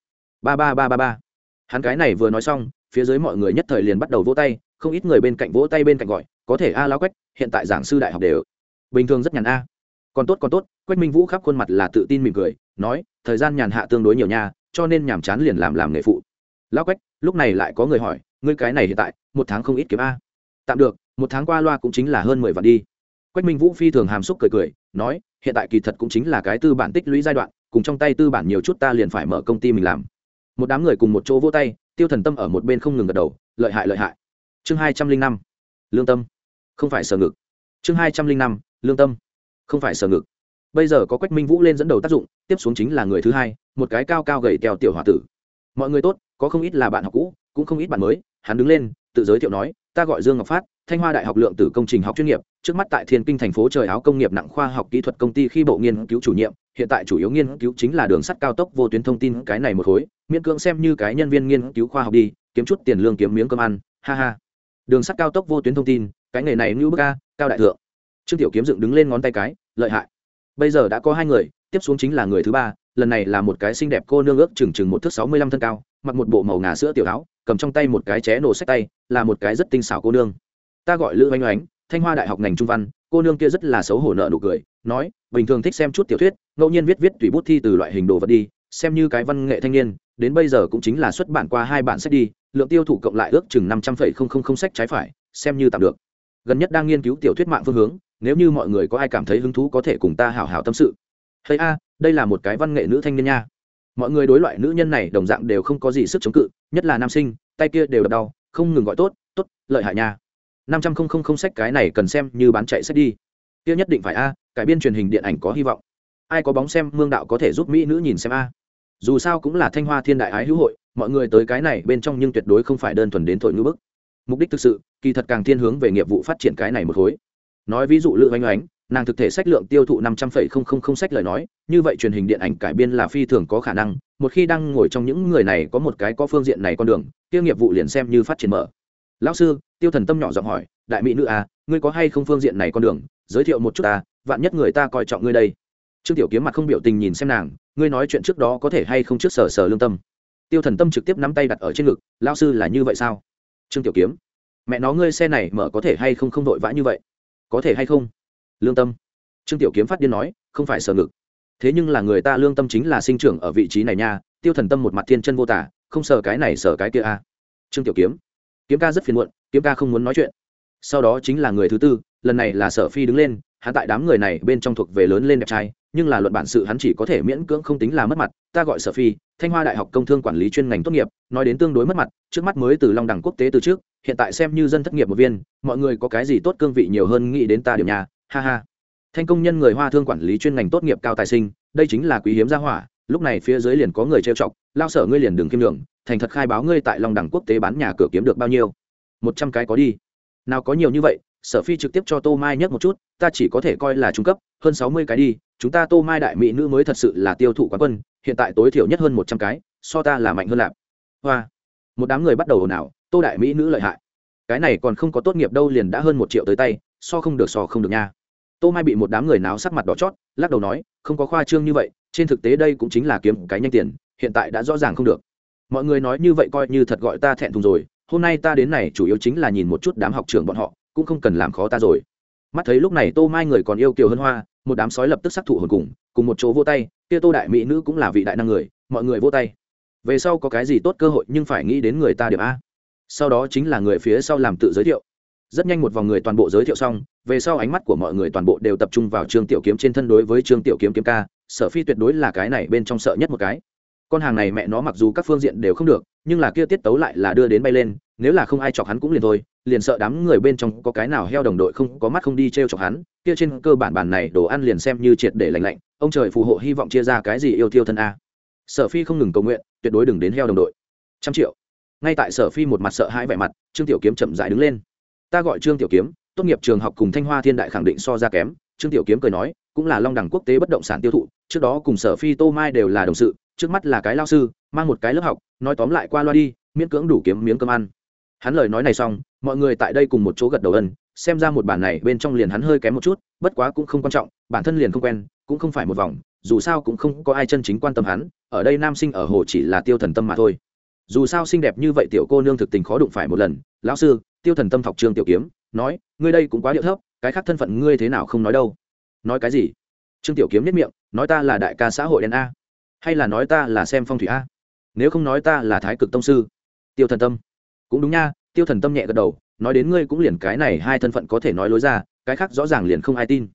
Ba ba ba ba ba. Hắn cái này vừa nói xong, phía dưới mọi người nhất thời liền bắt đầu vỗ tay, không ít người bên cạnh vỗ tay bên cạnh gọi, có thể a lao quách, hiện tại giảng sư đại học đều bình thường rất nhàn a. Còn tốt còn tốt. Quách minh vũ khắp khuôn mặt là tự tin mỉm cười, nói, thời gian nhàn hạ tương đối nhiều nha, cho nên nhàm chán liền làm làm nghề phụ. Lao quách, lúc này lại có người hỏi, ngươi cái này hiện tại, một tháng không ít kiếm a? Tạm được, một tháng qua loa cũng chính là hơn mười vạn đi quách minh vũ phi thường hàm xúc cười cười, nói, hiện tại kỳ thật cũng chính là cái tư bản tích lũy giai đoạn, cùng trong tay tư bản nhiều chút ta liền phải mở công ty mình làm. Một đám người cùng một chỗ vỗ tay, tiêu thần tâm ở một bên không ngừng gật đầu, lợi hại lợi hại. Chương hai trăm linh năm, lương tâm. Không phải sở ngực. Chương hai trăm linh năm, lương tâm. Không phải sở ngực. Bây giờ có quách minh vũ lên dẫn đầu tác dụng, tiếp xuống chính là người thứ hai, một cái cao cao gầy tèo tiểu h o a tử. Mọi người tốt, có không ít là bạn học cũ, cũng không ít bạn mới, hắn đứng lên, tự giới thiệu nói, ta gọi dương ngọc phát thanh hoa đại học lượng tử công trình học chuyên nghiệp, trước mắt tại thiên kinh thành phố trời áo công nghiệp nặng khoa học kỹ thuật công ty khi bộ nghiên cứu chủ nhiệm, hiện tại chủ yếu nghiên cứu chính là đường sắt cao tốc vô tuyến thông tin, cái này một khối, miễn cưỡng xem như cái nhân viên nghiên cứu khoa học đi, kiếm chút tiền lương kiếm miếng cơm ăn, ha ha. Đường sắt cao tốc vô tuyến thông tin, cái nghề này như bức ca cao đại thượng. Trương tiểu kiếm dựng đứng lên ngón tay cái, lợi hại. Bây giờ đã có hai người, tiếp xuống chính là người thứ ba, lần này là một cái xinh đẹp cô nương ước chừng chừng một thước sáu mươi lăm thân cao, mặc một bộ màu ngà sữa tiểu áo, cầm trong tay một cái ché nổ sách tay, là một cái rất tinh xảo cô nương ta gọi lữ oanh oánh, thanh hoa đại học ngành trung văn, cô nương kia rất là xấu hổ nợ nụ cười, nói, bình thường thích xem chút tiểu thuyết, ngẫu nhiên viết viết tùy bút thi từ loại hình đồ vật đi, xem như cái văn nghệ thanh niên, đến bây giờ cũng chính là xuất bản qua hai bản sách đi, lượng tiêu thụ cộng lại ước chừng năm trăm phẩy không không không sách trái phải, xem như tạm được. Gần nhất đang nghiên cứu tiểu thuyết mạng phương hướng, nếu như mọi người có ai cảm thấy hứng thú có thể cùng ta hào hào tâm sự. Hay a, đây là một cái văn nghệ nữ thanh niên nha. Mọi người đối loại nữ nhân này đồng dạng đều không có gì sức chống cự, nhất là nam sinh, tay kia đều đập đau, không ngừng gọi tốt tốt, lợi hại nha năm trăm không không không sách cái này cần xem như bán chạy sách đi. Kia nhất định phải a, cải biên truyền hình điện ảnh có hy vọng. Ai có bóng xem mương đạo có thể giúp mỹ nữ nhìn xem a. Dù sao cũng là thanh hoa thiên đại ái hữu hội, mọi người tới cái này bên trong nhưng tuyệt đối không phải đơn thuần đến thổi ngữ bức. Mục đích thực sự, kỳ thật càng thiên hướng về nghiệp vụ phát triển cái này một khối. Nói ví dụ lữ oanh oánh nàng thực thể sách lượng tiêu thụ năm trăm phẩy không không không sách lời nói, như vậy truyền hình điện ảnh cải biên là phi thường có khả năng, một khi đang ngồi trong những người này có một cái có phương diện này con đường tiêu nghiệp vụ liền xem như phát triển mở lão sư, tiêu thần tâm nhỏ giọng hỏi, đại mỹ nữ à ngươi có hay không phương diện này con đường? Giới thiệu một chút ta, vạn nhất người ta coi trọng ngươi đây. Trương tiểu kiếm mặt không biểu tình nhìn xem nàng, ngươi nói chuyện trước đó có thể hay không trước sở sở lương tâm? Tiêu thần tâm trực tiếp nắm tay đặt ở trên ngực, lão sư là như vậy sao? Trương tiểu kiếm, mẹ nó ngươi xe này mở có thể hay không không vội vã như vậy? Có thể hay không? Lương tâm. Trương tiểu kiếm phát điên nói, không phải sở ngực. Thế nhưng là người ta lương tâm chính là sinh trưởng ở vị trí này nha, tiêu thần tâm một mặt thiên chân vô tả, không sờ cái này sờ cái kia a à. trương tiểu kiếm kiếm ca rất phiền muộn, kiếm ca không muốn nói chuyện. Sau đó chính là người thứ tư, lần này là sở phi đứng lên, hắn tại đám người này bên trong thuộc về lớn lên đẹp trai, nhưng là luận bản sự hắn chỉ có thể miễn cưỡng không tính là mất mặt, ta gọi sở phi, thanh hoa đại học công thương quản lý chuyên ngành tốt nghiệp, nói đến tương đối mất mặt, trước mắt mới từ long đẳng quốc tế từ trước, hiện tại xem như dân thất nghiệp một viên, mọi người có cái gì tốt cương vị nhiều hơn nghĩ đến ta điểm nhà, ha ha. Thanh công nhân người hoa thương quản lý chuyên ngành tốt nghiệp cao tài sinh, đây chính là quý hiếm gia hỏa, lúc này phía dưới liền có người trêu chọc, lao sở ngươi liền đường kim đường thành thật khai báo ngươi tại long đẳng quốc tế bán nhà cửa kiếm được bao nhiêu? Một trăm cái có đi. Nào có nhiều như vậy, sở phi trực tiếp cho tô mai nhất một chút, ta chỉ có thể coi là trung cấp, hơn sáu mươi cái đi, chúng ta tô mai đại mỹ nữ mới thật sự là tiêu thụ quán quân, hiện tại tối thiểu nhất hơn một trăm cái, so ta là mạnh hơn lạp. Hoa. Một đám người bắt đầu ồn ào, tô đại mỹ nữ lợi hại. Cái này còn không có tốt nghiệp đâu liền đã hơn một triệu tới tay, so không được so không được nha. Tô mai bị một đám người náo sắc mặt đỏ chót, lắc đầu nói, không có khoa trương như vậy, trên thực tế đây cũng chính là kiếm cái nhanh tiền, hiện tại đã rõ ràng không được mọi người nói như vậy coi như thật gọi ta thẹn thùng rồi, hôm nay ta đến này chủ yếu chính là nhìn một chút đám học trường bọn họ, cũng không cần làm khó ta rồi. Mắt thấy lúc này tô mai người còn yêu kiều hơn hoa, một đám sói lập tức sắc thủ hồn cùng cùng một chỗ vô tay, kia tô đại mỹ nữ cũng là vị đại năng người, mọi người vô tay. Về sau có cái gì tốt cơ hội nhưng phải nghĩ đến người ta điểm a. Sau đó chính là người phía sau làm tự giới thiệu. Rất nhanh một vòng người toàn bộ giới thiệu xong, về sau ánh mắt của mọi người toàn bộ đều tập trung vào trương tiểu kiếm trên thân đối với trương tiểu kiếm kiếm ca, sở phi tuyệt đối là cái này bên trong sợ nhất một cái con hàng này mẹ nó mặc dù các phương diện đều không được, nhưng là kia tiết tấu lại là đưa đến bay lên, nếu là không ai chọc hắn cũng liền thôi, liền sợ đám người bên trong có cái nào heo đồng đội không có mắt không đi t r e o chọc hắn, kia trên cơ bản bản này đồ ăn liền xem như triệt để lành lạnh, ông trời phù hộ hy vọng chia ra cái gì yêu tiêu thân a. Sở phi không ngừng cầu nguyện, tuyệt đối đừng đến heo đồng đội. Trăm triệu. Ngay tại sở phi một mặt sợ hãi vẻ mặt, trương tiểu kiếm chậm dại đứng lên. Ta gọi trương tiểu kiếm, tốt nghiệp trường học cùng thanh hoa thiên đại khẳng định so ra kém, trương tiểu kiếm cười nói, cũng là long đẳng quốc tế bất động sản tiêu thụ, trước đó cùng sở phi tô mai đều là đồng sự trước mắt là cái lao sư, mang một cái lớp học, nói tóm lại qua loa đi, miễn cưỡng đủ kiếm miếng cơm ăn. Hắn lời nói này xong, mọi người tại đây cùng một chỗ gật đầu ân, xem ra một bản này bên trong liền hắn hơi kém một chút, bất quá cũng không quan trọng, bản thân liền không quen, cũng không phải một vòng, dù sao cũng không có ai chân chính quan tâm hắn, ở đây nam sinh ở hồ chỉ là tiêu thần tâm mà thôi. Dù sao xinh đẹp như vậy tiểu cô nương thực tình khó đụng phải một lần, lão sư, tiêu thần tâm thọc trương tiểu kiếm, nói, ngươi đây cũng quá điệu thấp, cái khác thân phận ngươi thế nào không nói đâu. Nói cái gì? Trương tiểu kiếm nhất miệng, nói ta là đại ca xã hội đen a hay là nói ta là xem phong thủy a? Nếu không nói ta là thái cực tông sư. Tiêu thần tâm. Cũng đúng nha, tiêu thần tâm nhẹ gật đầu, nói đến ngươi cũng liền cái này hai thân phận có thể nói lối ra, cái khác rõ ràng liền không ai tin.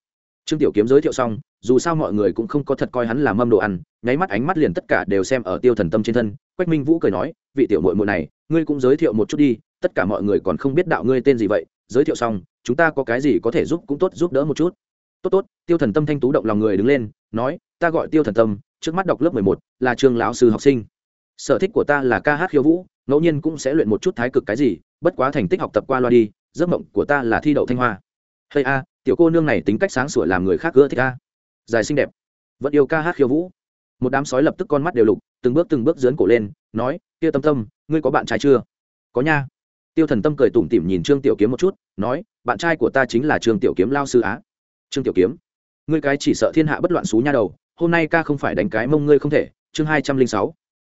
Trương tiểu kiếm giới thiệu xong, dù sao mọi người cũng không có thật coi hắn là mâm đồ ăn, nháy mắt ánh mắt liền tất cả đều xem ở tiêu thần tâm trên thân. Quách minh vũ cười nói, vị tiểu mội mội này, ngươi cũng giới thiệu một chút đi, tất cả mọi người còn không biết đạo ngươi tên gì vậy. Giới thiệu xong, chúng ta có cái gì có thể giúp cũng tốt giúp đỡ một chút. Tốt tốt, tiêu thần tâm thanh tú động lòng người đứng lên, nói, ta gọi tiêu thần tâm trước mắt đọc lớp mười một, là trường lão sư học sinh. Sở thích của ta là ca hát khiêu vũ, ngẫu nhiên cũng sẽ luyện một chút thái cực cái gì, bất quá thành tích học tập qua loa đi, giấc mộng của ta là thi đậu thanh hoa. Hay a, tiểu cô nương này tính cách sáng sủa làm người khác ưa thích a. Dài xinh đẹp, vẫn yêu ca hát khiêu vũ. Một đám sói lập tức con mắt đều lục, từng bước từng bước dướn cổ lên, nói, tiêu tâm tâm, ngươi có bạn trai chưa? Có nha. Tiêu thần tâm cười tủm tỉm nhìn trương tiểu kiếm một chút, nói, bạn trai của ta chính là trương tiểu kiếm lao sư á. Trương tiểu kiếm, ngươi cái chỉ sợ thiên hạ bất loạn xú nha đầu hôm nay ca không phải đánh cái mông ngươi không thể, chương hai trăm linh sáu,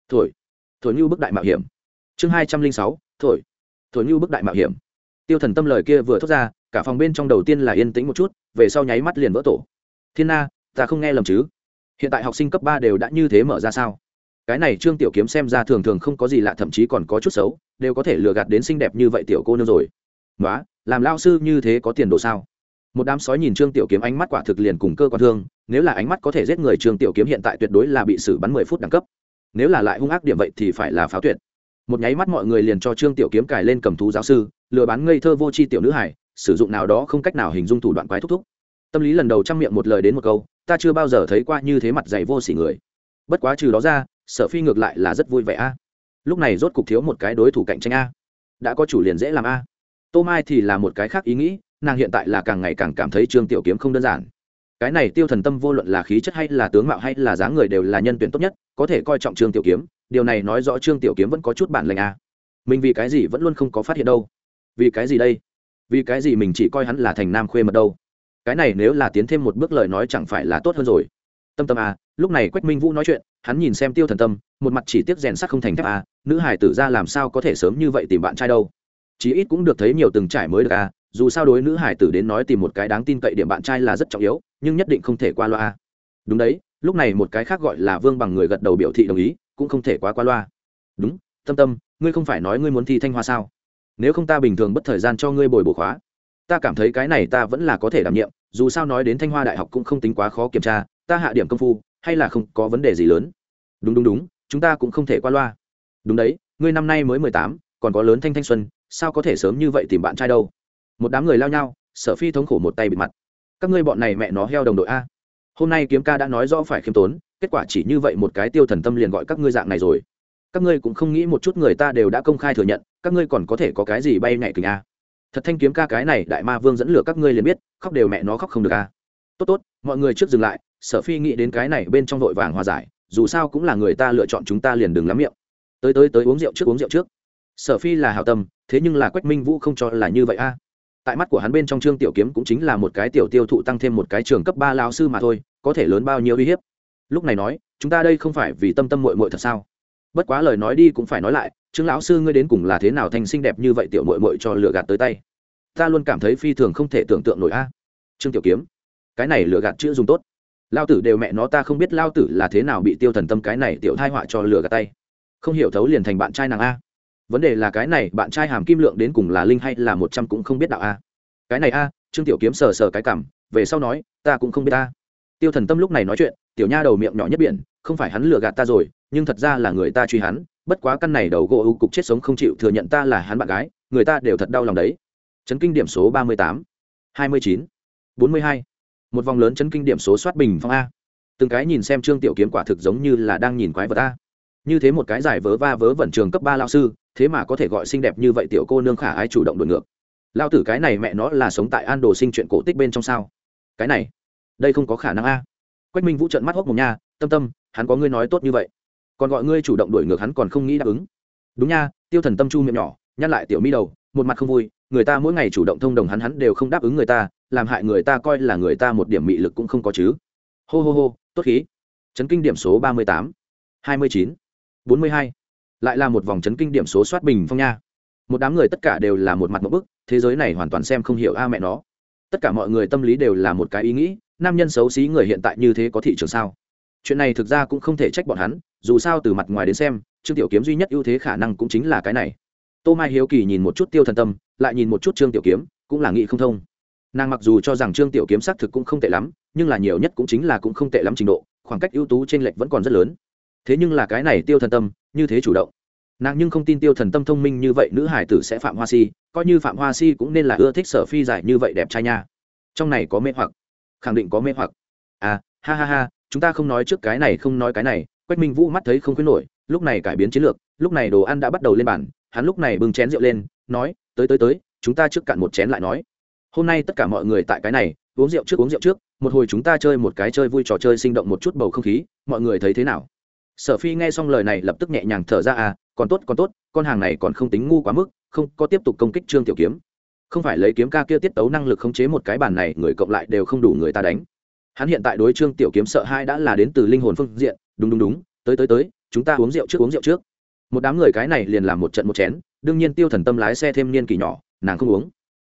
thổi thổi như bức đại mạo hiểm. Chương hai trăm linh sáu, thổi thổi như bức đại mạo hiểm. Tiêu thần tâm lời kia vừa thốt ra, cả phòng bên trong đầu tiên là yên tĩnh một chút, về sau nháy mắt liền vỡ tổ. Thiên na, ta không nghe lầm chứ? Hiện tại học sinh cấp ba đều đã như thế mở ra sao? Cái này trương tiểu kiếm xem ra thường thường không có gì lạ, thậm chí còn có chút xấu, đều có thể lừa gạt đến xinh đẹp như vậy tiểu cô nương rồi. Nói làm lao sư như thế có tiền đồ sao? Một đám sói nhìn trương tiểu kiếm ánh mắt quả thực liền cùng cơ quan thương, nếu là ánh mắt có thể giết người trương tiểu kiếm hiện tại tuyệt đối là bị xử bắn mười phút đẳng cấp. Nếu là lại hung ác điểm vậy thì phải là pháo tuyệt. Một nháy mắt mọi người liền cho trương tiểu kiếm cài lên cầm thú giáo sư, lừa bán ngây thơ vô tri tiểu nữ hải sử dụng nào đó không cách nào hình dung thủ đoạn quái thúc thúc. Tâm lý lần đầu trang miệng một lời đến một câu, ta chưa bao giờ thấy qua như thế mặt dày vô sỉ người. Bất quá trừ đó ra, sở phi ngược lại là rất vui vẻ a. Lúc này rốt cục thiếu một cái đối thủ cạnh tranh a. Đã có chủ liền dễ làm a. Tô mai thì là một cái khác ý nghĩ nàng hiện tại là càng ngày càng cảm thấy trương tiểu kiếm không đơn giản. Cái này tiêu thần tâm vô luận là khí chất hay là tướng mạo hay là dáng người đều là nhân tuyển tốt nhất, có thể coi trọng trương tiểu kiếm, điều này nói rõ trương tiểu kiếm vẫn có chút bản lệnh à. mình vì cái gì vẫn luôn không có phát hiện đâu? Vì cái gì đây? Vì cái gì mình chỉ coi hắn là thành nam khuê mật đâu? Cái này nếu là tiến thêm một bước lời nói chẳng phải là tốt hơn rồi. Tâm tâm à lúc này quách minh vũ nói chuyện, hắn nhìn xem tiêu thần tâm, một mặt chỉ tiếc rèn sắc không thành thép à nữ hải tử ra làm sao có thể sớm như vậy tìm bạn trai đâu? Chí ít cũng được thấy nhiều từng trải mới được à dù sao đối nữ hải tử đến nói tìm một cái đáng tin cậy điểm bạn trai là rất trọng yếu, nhưng nhất định không thể qua loa. Đúng đấy, lúc này một cái khác gọi là vương bằng người gật đầu biểu thị đồng ý, cũng không thể quá qua loa. Đúng, tâm tâm, ngươi không phải nói ngươi muốn thi thanh hoa sao? Nếu không ta bình thường bất thời gian cho ngươi bồi bổ khóa. Ta cảm thấy cái này ta vẫn là có thể đảm nhiệm, dù sao nói đến thanh hoa đại học cũng không tính quá khó kiểm tra, ta hạ điểm công phu, hay là không có vấn đề gì lớn. Đúng đúng đúng, chúng ta cũng không thể qua loa. Đúng đấy, ngươi năm nay mới mười tám, còn có lớn thanh thanh xuân, sao có thể sớm như vậy tìm bạn trai đâu? Một đám người lao nhau, sở phi thống khổ một tay bị mặt. Các ngươi bọn này mẹ nó heo đồng đội a. Hôm nay kiếm ca đã nói rõ phải khiêm tốn, kết quả chỉ như vậy một cái tiêu thần tâm liền gọi các ngươi dạng này rồi. Các ngươi cũng không nghĩ một chút người ta đều đã công khai thừa nhận, các ngươi còn có thể có cái gì bay nhảy kình a. Thật thanh kiếm ca cái này đại ma vương dẫn lửa các ngươi liền biết, khóc đều mẹ nó khóc không được a. Tốt tốt, mọi người trước dừng lại, sở phi nghĩ đến cái này bên trong vội vàng hòa giải, dù sao cũng là người ta lựa chọn chúng ta liền đừng lắm miệng. Tới tới tới uống rượu trước, uống rượu trước. Sở phi là hào tâm, thế nhưng là quách minh vũ không cho là như vậy a tại mắt của hắn bên trong trương tiểu kiếm cũng chính là một cái tiểu tiêu thụ tăng thêm một cái trường cấp ba lao sư mà thôi, có thể lớn bao nhiêu uy hiếp. Lúc này nói, chúng ta đây không phải vì tâm tâm mội mội thật sao? Bất quá lời nói đi cũng phải nói lại, trương lão sư ngươi đến cùng là thế nào thành xinh đẹp như vậy tiểu mội mội cho lừa gạt tới tay? Ta luôn cảm thấy phi thường không thể tưởng tượng nổi a. Trương tiểu kiếm, cái này lừa gạt chữ dùng tốt. Lao tử đều mẹ nó ta không biết lao tử là thế nào bị tiêu thần tâm cái này tiểu thai họa cho lừa gạt tay. Không hiểu thấu liền thành bạn trai nàng a vấn đề là cái này, bạn trai hàm kim lượng đến cùng là linh hay là một trăm cũng không biết đạo a. Cái này a, trương tiểu kiếm sờ sờ cái cảm, về sau nói, ta cũng không biết ta. Tiêu thần tâm lúc này nói chuyện, tiểu nha đầu miệng nhỏ nhất biển, không phải hắn lừa gạt ta rồi, nhưng thật ra là người ta truy hắn, bất quá căn này đầu gỗ ưu cục chết sống không chịu thừa nhận ta là hắn bạn gái, người ta đều thật đau lòng đấy. Chấn kinh điểm số ba mươi tám, hai mươi chín, bốn mươi hai. Một vòng lớn chấn kinh điểm số soát bình phong a. Từng cái nhìn xem trương tiểu kiếm quả thực giống như là đang nhìn quái vật a. Như thế một cái giải vớ va vớ vẩn trường cấp ba lao sư thế mà có thể gọi xinh đẹp như vậy tiểu cô nương khả ai chủ động đổi ngược. Lao tử cái này mẹ nó là sống tại an đồ sinh chuyện cổ tích bên trong sao? Cái này, đây không có khả năng a. Quách minh vũ trận mắt hốc một nha, tâm tâm, hắn có ngươi nói tốt như vậy. Còn gọi ngươi chủ động đổi ngược hắn còn không nghĩ đáp ứng. Đúng nha, tiêu thần tâm chu miệng nhỏ nhắc lại tiểu mi đầu, một mặt không vui, người ta mỗi ngày chủ động thông đồng hắn hắn đều không đáp ứng người ta, làm hại người ta coi là người ta một điểm mị lực cũng không có chứ. Hô hô hô, tốt khí. Chấn kinh điểm số ba mươi tám, hai mươi chín, bốn mươi hai lại là một vòng chấn kinh điểm số soát bình phong nha. Một đám người tất cả đều là một mặt một bức, thế giới này hoàn toàn xem không hiểu a mẹ nó. Tất cả mọi người tâm lý đều là một cái ý nghĩ, nam nhân xấu xí người hiện tại như thế có thị trường sao? Chuyện này thực ra cũng không thể trách bọn hắn, dù sao từ mặt ngoài đến xem, trương tiểu kiếm duy nhất ưu thế khả năng cũng chính là cái này. Tô mai hiếu kỳ nhìn một chút tiêu thần tâm, lại nhìn một chút trương tiểu kiếm, cũng là nghĩ không thông. Nàng mặc dù cho rằng trương tiểu kiếm xác thực cũng không tệ lắm, nhưng là nhiều nhất cũng chính là cũng không tệ lắm trình độ, khoảng cách ưu tú t r ê n lệch vẫn còn rất lớn. Thế nhưng là cái này tiêu thần tâm, như thế chủ động nàng nhưng không tin tiêu thần tâm thông minh như vậy nữ hải tử sẽ phạm hoa si, coi như phạm hoa si cũng nên là ưa thích sở phi giải như vậy đẹp trai nha. Trong này có mê hoặc. Khẳng định có mê hoặc. À ha ha ha, chúng ta không nói trước cái này, không nói cái này. Quách minh vũ mắt thấy không khuyến nổi, lúc này cải biến chiến lược, lúc này đồ ăn đã bắt đầu lên bàn, hắn lúc này bưng chén rượu lên, nói, tới tới tới, chúng ta trước cạn một chén lại nói. Hôm nay tất cả mọi người tại cái này, uống rượu trước, uống rượu trước, một hồi chúng ta chơi một cái chơi vui trò chơi sinh động một chút bầu không khí, mọi người thấy thế nào? Sở phi nghe xong lời này lập tức nhẹ nhàng thở ra à còn tốt còn tốt, con hàng này còn không tính ngu quá mức, không có tiếp tục công kích trương tiểu kiếm. Không phải lấy kiếm ca kia tiết tấu năng lực khống chế một cái bàn này, người cộng lại đều không đủ người ta đánh. Hắn hiện tại đối trương tiểu kiếm sợ hai đã là đến từ linh hồn phương diện. Đúng đúng đúng, tới tới tới, chúng ta uống rượu trước, uống rượu trước. Một đám người cái này liền làm một trận một chén, đương nhiên tiêu thần tâm lái xe thêm niên kỳ nhỏ, nàng không uống.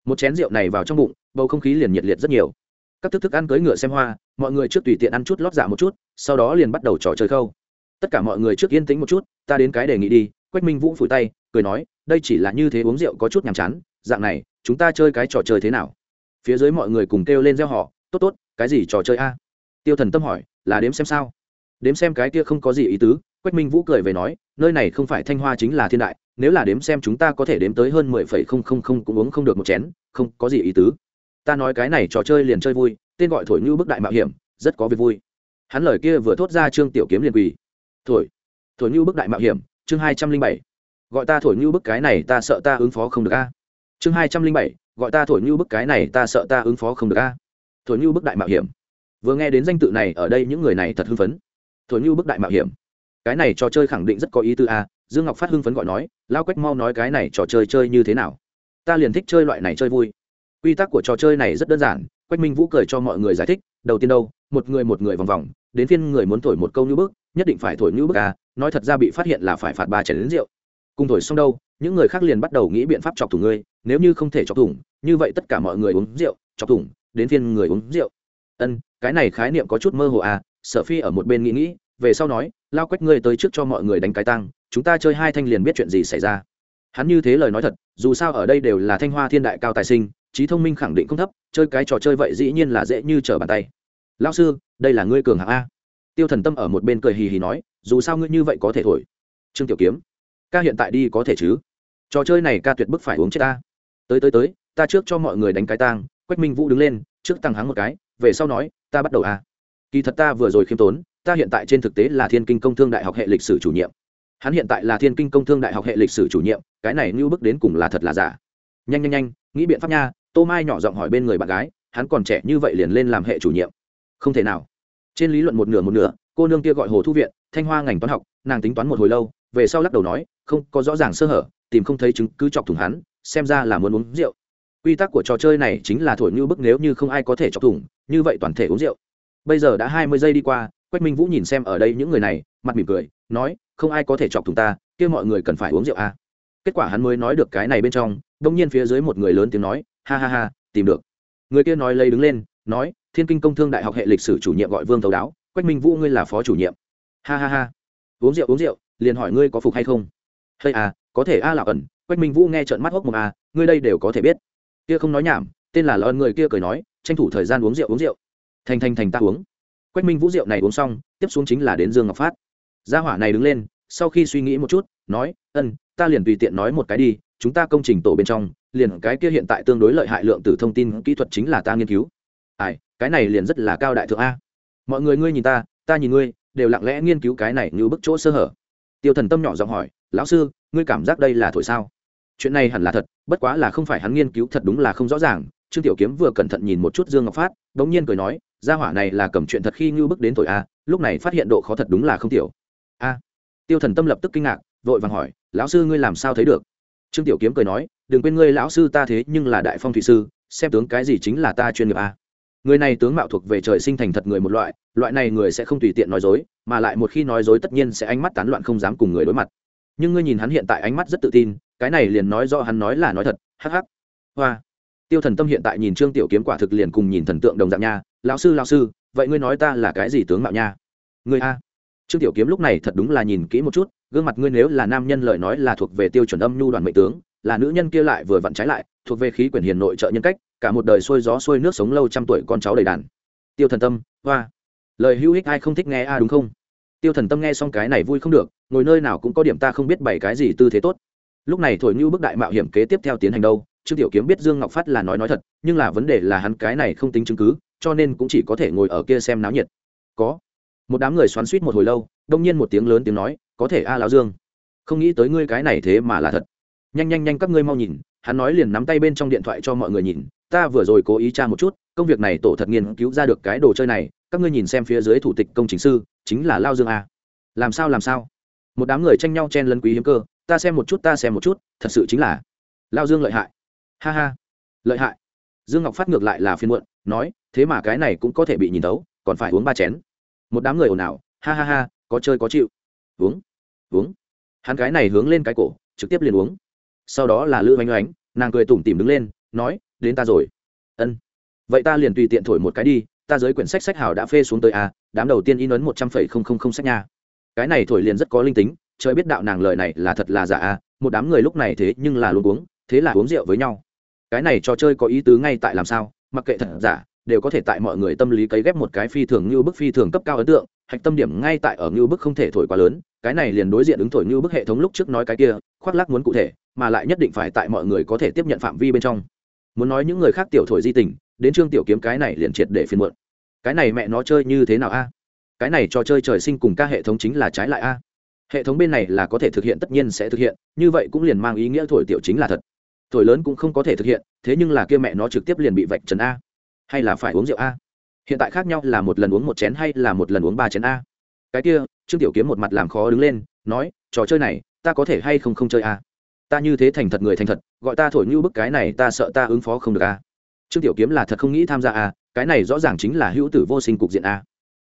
Một chén rượu này vào trong bụng, bầu không khí liền nhiệt liệt rất nhiều. Các thức thức ăn cưới ngựa xem hoa, mọi người trước tùy tiện ăn chút lót dạ một chút, sau đó liền bắt đầu trò chơi khâu tất cả mọi người trước yên tĩnh một chút, ta đến cái đề nghị đi, quách minh vũ phủi tay, cười nói, đây chỉ là như thế uống rượu có chút nhàm chán, dạng này, chúng ta chơi cái trò chơi thế nào? Phía dưới mọi người cùng kêu lên gieo họ tốt tốt, cái gì trò chơi a? Tiêu thần tâm hỏi, là đếm xem sao? Đếm xem cái kia không có gì ý tứ, quách minh vũ cười về nói, nơi này không phải thanh hoa chính là thiên đại, nếu là đếm xem chúng ta có thể đếm tới hơn mười phẩy không không không cũng uống không được một chén, không có gì ý tứ. Ta nói cái này trò chơi liền chơi vui, tên gọi thổi như bức đại mạo hiểm, rất có việc vui. Hắn lời kia vừa thốt ra trương tiểu kiếm liền quỳ thổi. Thổi như bức đại mạo hiểm, chương hai trăm linh bảy. Gọi ta thổi như bức cái này ta sợ ta ứng phó không được a. Chương hai trăm linh bảy, gọi ta thổi như bức cái này ta sợ ta ứng phó không được a. Thổi như bức đại mạo hiểm. Vừa nghe đến danh tự này, ở đây những người này thật hưng phấn. Thổi như bức đại mạo hiểm. Cái này trò chơi khẳng định rất có ý tư a, dương ngọc phát hưng phấn gọi nói, lao quách mau nói cái này trò chơi chơi như thế nào. Ta liền thích chơi loại này chơi vui. Quy tắc của trò chơi này rất đơn giản, quách minh vũ cười cho mọi người giải thích, đầu tiên đâu, một người một người vòng vòng, đến phiên người muốn thổi một câu như bức nhất định phải thổi như bức à nói thật ra bị phát hiện là phải phạt ba chén đến rượu. Cùng thổi xong đâu, những người khác liền bắt đầu nghĩ biện pháp chọc thủng ngươi, nếu như không thể chọc thủng, như vậy tất cả mọi người uống rượu, chọc thủng, đến phiên người uống rượu. Ân, cái này khái niệm có chút mơ hồ à sở phi ở một bên nghĩ nghĩ, về sau nói, lao quách ngươi tới trước cho mọi người đánh cái tăng chúng ta chơi hai thanh liền biết chuyện gì xảy ra. Hắn như thế lời nói thật, dù sao ở đây đều là thanh hoa thiên đại cao tài sinh, trí thông minh khẳng định không thấp, chơi cái trò chơi vậy dĩ nhiên là dễ như trở bàn tay. Lao sư, đây là ngươi cường hạng a tiêu thần tâm ở một bên cười hì hì nói, dù sao ngươi như vậy có thể thổi. Trương tiểu kiếm, ca hiện tại đi có thể chứ? Trò chơi này ca tuyệt bức phải uống chết ta. Tới tới tới, ta trước cho mọi người đánh cái tang. Quách minh vũ đứng lên, trước tăng hắng một cái, về sau nói, ta bắt đầu a kỳ thật ta vừa rồi khiêm tốn, ta hiện tại trên thực tế là thiên kinh công thương đại học hệ lịch sử chủ nhiệm. Hắn hiện tại là thiên kinh công thương đại học hệ lịch sử chủ nhiệm, cái này như bước đến cùng là thật là giả. Nhanh nhanh nhanh, nghĩ biện pháp nha. Tô mai nhỏ giọng hỏi bên người bạn gái, hắn còn trẻ như vậy liền lên làm hệ chủ nhiệm. Không thể nào trên lý luận một nửa một nửa, cô nương kia gọi hồ thu viện, thanh hoa ngành toán học, nàng tính toán một hồi lâu, về sau lắc đầu nói, không có rõ ràng sơ hở, tìm không thấy chứng cứ chọc thủng hắn, xem ra là muốn uống rượu. Quy tắc của trò chơi này chính là thổi như bức nếu như không ai có thể chọc thủng, như vậy toàn thể uống rượu. Bây giờ đã hai mươi giây đi qua, quách minh vũ nhìn xem ở đây những người này, mặt mỉm cười, nói, không ai có thể chọc thủng ta, kia mọi người cần phải uống rượu à. kết quả hắn mới nói được cái này bên trong, đông nhiên phía dưới một người lớn tiếng nói, ha ha ha, tìm được. Người kia nói lấy đứng lên, nói thiên kinh công thương đại học hệ lịch sử chủ nhiệm gọi vương thấu đáo, quách minh vũ ngươi là phó chủ nhiệm. Ha ha ha. Uống rượu uống rượu. Liền hỏi ngươi có phục hay không? Hay à có thể a à là ẩn, quách minh vũ nghe trợn mắt hốc một a à, ngươi đây đều có thể biết. Kia không nói nhảm, tên là lợn người kia cười nói, tranh thủ thời gian uống rượu uống rượu. Thành thành thành ta uống. Quách minh vũ rượu này uống xong, tiếp xuống chính là đến dương ngọc phát. Gia hỏa này đứng lên, sau khi suy nghĩ một chút, nói, ân, ta liền tùy tiện nói một cái đi, chúng ta công trình tổ bên trong, liền cái kia hiện tại tương đối lợi hại lượng từ thông tin kỹ thuật chính là ta nghiên cứu ai, cái này liền rất là cao đại thượng a. Mọi người ngươi nhìn ta ta nhìn ngươi, đều lặng lẽ nghiên cứu cái này như bức chỗ sơ hở. Tiêu thần tâm nhỏ giọng hỏi, lão sư, ngươi cảm giác đây là thổi sao? Chuyện này hẳn là thật, bất quá là không phải hắn nghiên cứu thật đúng là không rõ ràng. Trương tiểu kiếm vừa cẩn thận nhìn một chút dương ngọc phát đ ỗ n g nhiên cười nói, gia hỏa này là cầm chuyện thật khi ngưu bức đến thổi a, lúc này phát hiện độ khó thật đúng là không tiểu. A. Tiêu thần tâm lập tức kinh ngạc, vội vàng hỏi, lão sư ngươi làm sao thấy được? Trương tiểu kiếm cười nói, đừng quên ngươi, lão sư ta thế nhưng là đại phong thủy sư, xem tướng cái gì chính là ta chuyên nghiệp a người này tướng mạo thuộc về trời sinh thành thật người một loại loại này người sẽ không tùy tiện nói dối, mà lại một khi nói dối tất nhiên sẽ ánh mắt tán loạn không dám cùng người đối mặt. Nhưng ngươi nhìn hắn hiện tại ánh mắt rất tự tin, cái này liền nói do hắn nói là nói thật, hắc hắc. Hoa. Tiêu thần tâm hiện tại nhìn trương tiểu kiếm quả thực liền cùng nhìn thần tượng đồng dạng nha. Lão sư lão sư, vậy ngươi nói ta là cái gì tướng mạo nha? Ngươi a. Trương tiểu kiếm lúc này thật đúng là nhìn kỹ một chút, gương mặt ngươi nếu là nam nhân lời nói là thuộc về tiêu chuẩn âm nhu đoàn mệnh tướng, là nữ nhân kia lại vừa vặn trái lại thuộc về khí quyển hiền nội trợ nhân cách, cả một đời xuôi gió xuôi nước sống lâu trăm tuổi con cháu đầy đàn. Tiêu thần tâm, hoa. Lời hữu hích ai không thích nghe a, đúng không? Tiêu thần tâm nghe xong cái này vui không được, ngồi nơi nào cũng có điểm ta không biết bày cái gì tư thế tốt. Lúc này thổi như bức đại mạo hiểm kế tiếp theo tiến hành đâu, trương tiểu kiếm biết dương ngọc phát là nói nói thật, nhưng là vấn đề là hắn cái này không tính chứng cứ, cho nên cũng chỉ có thể ngồi ở kia xem náo nhiệt. Có. Một đám người xoắn suýt một hồi lâu, đông nhiên một tiếng lớn tiếng nói, có thể a, lão dương. Không nghĩ tới ngươi cái này thế mà là thật. Nhanh nhanh nhanh các ngươi mau nhìn hắn nói liền nắm tay bên trong điện thoại cho mọi người nhìn, ta vừa rồi cố ý tra một chút, công việc này tổ thật nghiên cứu ra được cái đồ chơi này, các ngươi nhìn xem phía dưới thủ tịch công chính sư, chính là lao dương a. Làm sao làm sao? Một đám người tranh nhau chen lấn quý hiếm cơ, ta xem một chút, ta xem một chút, thật sự chính là lao dương lợi hại. Ha ha, lợi hại. Dương ngọc phát ngược lại là phiên muộn, nói, thế mà cái này cũng có thể bị nhìn tấu còn phải uống ba chén. Một đám người ồn ào, ha ha ha, có chơi có chịu. Uống uống. Hắn cái này hướng lên cái cổ, trực tiếp liền uống sau đó là lữ oanh oánh, nàng cười tủm tìm đứng lên, nói, đến ta rồi. Ân. Vậy ta liền tùy tiện thổi một cái đi, ta giới quyển sách sách hảo đã phê xuống tới a, đám đầu tiên in ấn một trăm phẩy không không không sách nha. Cái này thổi liền rất có linh tính, trời biết đạo nàng lời này là thật là giả a, một đám người lúc này thế nhưng là luôn uống, thế là uống rượu với nhau. Cái này trò chơi có ý tứ ngay tại làm sao, mặc kệ thật giả đều có thể tại mọi người tâm lý cấy ghép một cái phi thường như bức phi thường cấp cao ấn tượng, hạch tâm điểm ngay tại ở như bức không thể thổi quá lớn, cái này liền đối diện ứng thổi như bức hệ thống lúc trước nói cái kia, khoác lác muốn cụ thể, mà lại nhất định phải tại mọi người có thể tiếp nhận phạm vi bên trong. Muốn nói những người khác tiểu thổi di tình, đến trương tiểu kiếm cái này liền triệt để phiên muộn. Cái này mẹ nó chơi như thế nào a? Cái này trò chơi trời sinh cùng các hệ thống chính là trái lại a. Hệ thống bên này là có thể thực hiện tất nhiên sẽ thực hiện, như vậy cũng liền mang ý nghĩa thổi tiểu chính là thật. Thổi lớn cũng không có thể thực hiện, thế nhưng là kia mẹ nó trực tiếp liền bị vạch trần a hay là phải uống rượu a? Hiện tại khác nhau là một lần uống một chén hay là một lần uống ba chén a? Cái kia, trương tiểu kiếm một mặt làm khó đứng lên, nói, trò chơi này, ta có thể hay không không chơi a? Ta như thế thành thật người thành thật, gọi ta thổi như bức cái này ta sợ ta ứng phó không được a. Trương tiểu kiếm là thật không nghĩ tham gia a, cái này rõ ràng chính là hữu tử vô sinh cục diện a.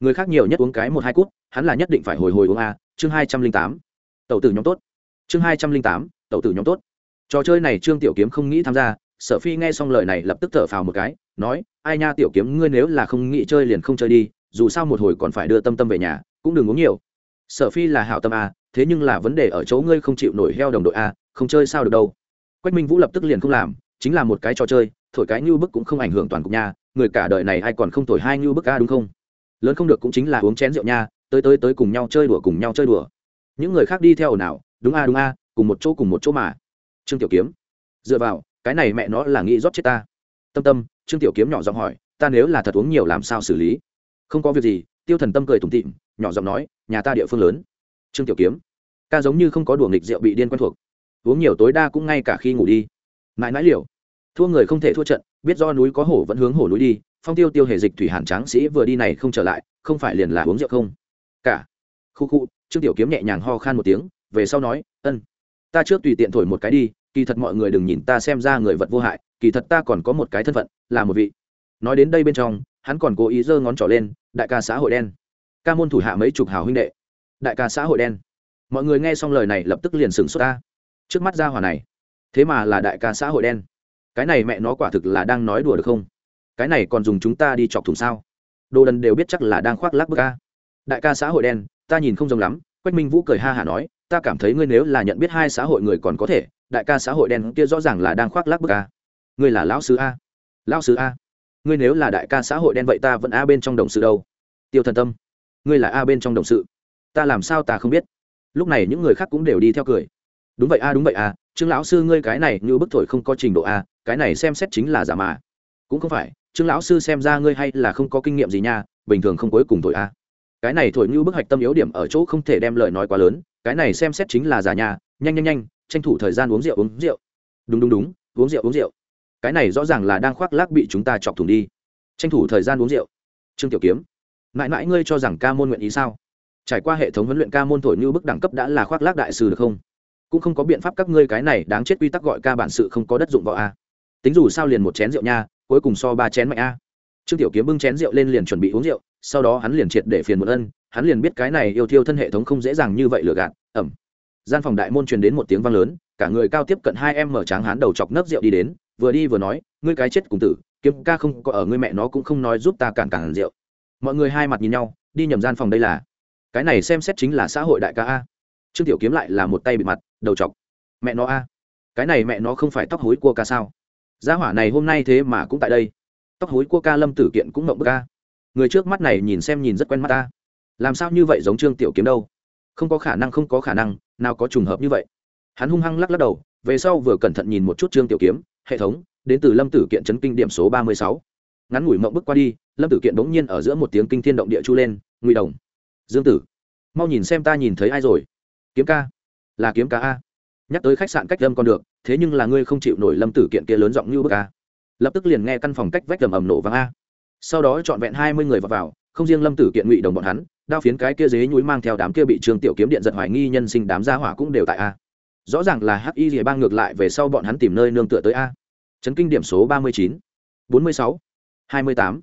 Người khác nhiều nhất uống cái một hai cút, hắn là nhất định phải hồi hồi uống a. Chương hai trăm linh tám, tẩu tử nhóm tốt. Chương hai trăm linh tám, tẩu tử nhóm tốt. Trò chơi này trương tiểu kiếm không nghĩ tham gia sở phi nghe xong lời này lập tức thở phào một cái, nói, ai nha, tiểu kiếm, ngươi nếu là không nghĩ chơi liền không chơi đi, dù sao một hồi còn phải đưa tâm tâm về nhà, cũng đừng uống nhiều. Sở phi là hảo tâm a, thế nhưng là vấn đề ở chỗ ngươi không chịu nổi heo đồng đội a, không chơi sao được đâu. Quách minh vũ lập tức liền không làm, chính là một cái trò chơi, thổi cái như bức cũng không ảnh hưởng toàn cục nha, người cả đời này ai còn không thổi hai như bức a đúng không? Lớn không được cũng chính là uống chén rượu nha, tới tới tới cùng nhau chơi đùa, cùng nhau chơi đùa. Những người khác đi theo nào đúng a đúng a, cùng một chỗ, cùng một chỗ mà. Trương tiểu kiếm, dựa vào cái này mẹ nó là nghĩ rót chết ta. Tâm tâm, trương tiểu kiếm nhỏ giọng hỏi, ta nếu là thật uống nhiều làm sao xử lý? Không có việc gì, tiêu thần tâm cười tủm tịm nhỏ giọng nói, nhà ta địa phương lớn. Trương tiểu kiếm, ca giống như không có đùa nghịch rượu bị điên quen thuộc. Uống nhiều tối đa cũng ngay cả khi ngủ đi. Mãi mãi liều. Thua người không thể thua trận, biết do núi có hổ vẫn hướng hổ núi đi, phong tiêu tiêu hề dịch thủy hàn tráng sĩ vừa đi này không trở lại, không phải liền là uống rượu không? Cả. Khu khu, trương tiểu kiếm nhẹ nhàng ho khan một tiếng, về sau nói, ân, ta trước tùy tiện thổi một cái đi kỳ thật mọi người đừng nhìn ta xem ra người vật vô hại, kỳ thật ta còn có một cái thân phận, là một vị. Nói đến đây bên trong, hắn còn cố ý giơ ngón trỏ lên, đại ca xã hội đen. Ca môn thủ hạ mấy chục hào huynh đệ. Đại ca xã hội đen. Mọi người nghe xong lời này lập tức liền sửng sốt ta. Trước mắt ra hỏa này, thế mà là đại ca xã hội đen. Cái này mẹ nó quả thực là đang nói đùa được không? Cái này còn dùng chúng ta đi chọc thùng sao? Đồ đần đều biết chắc là đang khoác lác bức ca đại ca xã hội đen, ta nhìn không giống lắm, quách minh vũ cười ha hả nói ta cảm thấy ngươi nếu là nhận biết hai xã hội người còn có thể, đại ca xã hội đen kia rõ ràng là đang khoác lác bức ca ngươi là lão sứ a. Lão sứ a. Ngươi nếu là đại ca xã hội đen vậy ta vẫn a bên trong đồng sự đâu? Tiêu thần tâm. Ngươi là a bên trong đồng sự. Ta làm sao ta không biết? Lúc này những người khác cũng đều đi theo cười. Đúng vậy a, đúng vậy a, trương lão sư ngươi cái này như bức thổi không có trình độ a, cái này xem xét chính là giả mà. Cũng không phải, trương lão sư xem ra ngươi hay là không có kinh nghiệm gì nha, bình thường không cuối cùng thổi a. Cái này thổi như bức hạch tâm yếu điểm ở chỗ không thể đem lời nói quá lớn cái này xem xét chính là giả nhà, nhanh nhanh nhanh, tranh thủ thời gian uống rượu uống rượu. Đúng đúng đúng, uống rượu uống rượu. Cái này rõ ràng là đang khoác lác bị chúng ta chọc thủng đi. Tranh thủ thời gian uống rượu. Trương tiểu kiếm, mãi mãi ngươi cho rằng ca môn nguyện ý sao? Trải qua hệ thống huấn luyện ca môn thổi như bức đẳng cấp đã là khoác lác đại sư được không? Cũng không có biện pháp các ngươi cái này đáng chết quy tắc gọi ca bản sự không có đất dụng vào a. Tính dù sao liền một chén rượu nha, cuối cùng so ba chén mạnh a. Trương tiểu kiếm bưng chén rượu lên liền chuẩn bị uống rượu, sau đó hắn liền triệt để phiền một ân hắn liền biết cái này yêu thiêu thân hệ thống không dễ dàng như vậy lừa gạt ẩm gian phòng đại môn truyền đến một tiếng vang lớn, cả người cao tiếp cận hai em mở tráng hán đầu chọc nấc rượu đi đến, vừa đi vừa nói, ngươi cái chết cùng tử, kiếm ca không có ở ngươi mẹ nó cũng không nói giúp ta cản cản rượu. Mọi người hai mặt nhìn nhau, đi nhầm gian phòng đây là. Cái này xem xét chính là xã hội đại ca a. Trương tiểu kiếm lại là một tay bị mặt, đầu chọc. Mẹ nó a, cái này mẹ nó không phải tóc hối cua ca sao? Gia hỏa này hôm nay thế mà cũng tại đây. Tóc hối cua ca lâm tử kiện cũng mộng bức ca người trước mắt này nhìn xem nhìn rất quen mắt ta làm sao như vậy giống trương tiểu kiếm đâu? Không có khả năng không có khả năng nào có trùng hợp như vậy. Hắn hung hăng lắc lắc đầu về sau vừa cẩn thận nhìn một chút trương tiểu kiếm hệ thống đến từ lâm tử kiện chấn kinh điểm số ba mươi sáu. Ngắn ngủi mộng bước qua đi lâm tử kiện bỗng nhiên ở giữa một tiếng kinh thiên động địa chu lên nguy đồng dương tử mau nhìn xem ta nhìn thấy ai rồi. Kiếm ca là kiếm ca a. Nhắc tới khách sạn cách lâm còn được thế nhưng là ngươi không chịu nổi lâm tử kiện kia lớn giọng như bức a. Lập tức liền nghe căn phòng cách vách ầm ầm nổ vang a. Sau đó trọn vẹn hai mươi người vào, vào không riêng lâm tử kiện ngụy đồng bọn hắn đao phiến cái kia dế nhúi mang theo đám kia bị trương tiểu kiếm điện giật hoài nghi nhân sinh đám gia hỏa cũng đều tại a. Rõ ràng là hắc y rìa bang ngược lại về sau bọn hắn tìm nơi nương tựa tới a. Chấn kinh điểm số ba mươi chín, bốn mươi sáu, hai mươi tám,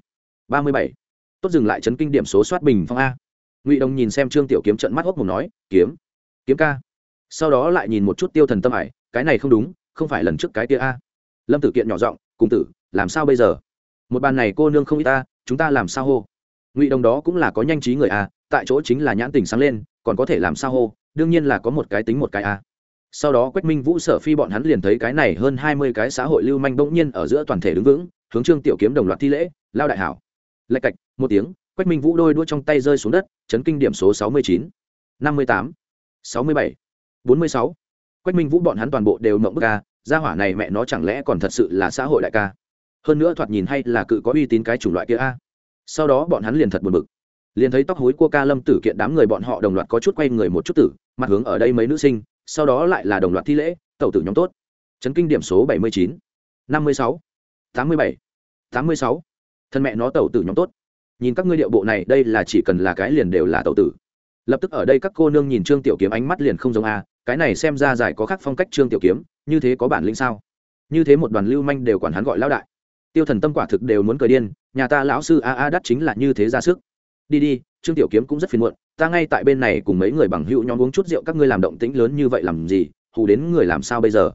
ba mươi bảy. Tốt dừng lại chấn kinh điểm số soát bình phong a. Ngụy đồng nhìn xem trương tiểu kiếm trận mắt hốc mồm nói, kiếm kiếm ca. Sau đó lại nhìn một chút tiêu thần tâm ải cái này không đúng, không phải lần trước cái kia a. Lâm tử kiện nhỏ giọng, cùng tử, làm sao bây giờ? Một bàn này cô nương không ít ta, chúng ta làm sao hô? Ngụy đồng đó cũng là có nhanh trí người a tại chỗ chính là nhãn tình sáng lên, còn có thể làm sao hô, đương nhiên là có một cái tính một cái a sau đó quách minh vũ, sở phi bọn hắn liền thấy cái này hơn hai mươi cái xã hội lưu manh bỗng nhiên ở giữa toàn thể đứng vững, hướng trương tiểu kiếm đồng loạt thi lễ, lao đại hảo. Lạch cạch, một tiếng, quách minh vũ đôi đua trong tay rơi xuống đất, chấn kinh điểm số sáu mươi chín, năm mươi tám, sáu mươi bảy, bốn mươi sáu. Quách minh vũ bọn hắn toàn bộ đều mộng bức ca gia hỏa này mẹ nó chẳng lẽ còn thật sự là xã hội đại ca? Hơn nữa thoạt nhìn hay là cự có uy tín cái chủng loại kia a sau đó bọn hắn liền thật buồn bực. Liền thấy tóc hối cua ca lâm tử kiện đám người bọn họ đồng loạt có chút quay người một chút tử, mặt hướng ở đây mấy nữ sinh, sau đó lại là đồng loạt thi lễ, tẩu tử nhóm tốt. Chấn kinh điểm số bảy mươi chín, năm mươi sáu, tám mươi bảy, tám mươi sáu. Thân mẹ nó tẩu tử nhóm tốt. Nhìn các ngươi điệu bộ này, đây là chỉ cần là cái liền đều là tẩu tử. Lập tức ở đây các cô nương nhìn trương tiểu kiếm ánh mắt liền không giống a, cái này xem ra giải có khác phong cách trương tiểu kiếm, như thế có bản lĩnh sao? Như thế một đoàn lưu manh đều quản hắn gọi lão đại tiêu thần tâm quả thực đều muốn cười điên, nhà ta lão sư a a đắt chính là như thế ra sức. Đi đi, trương tiểu kiếm cũng rất phiền muộn, ta ngay tại bên này cùng mấy người bằng hữu nhóm uống chút rượu, các ngươi làm động tĩnh lớn như vậy làm gì, hù đến người làm sao bây giờ?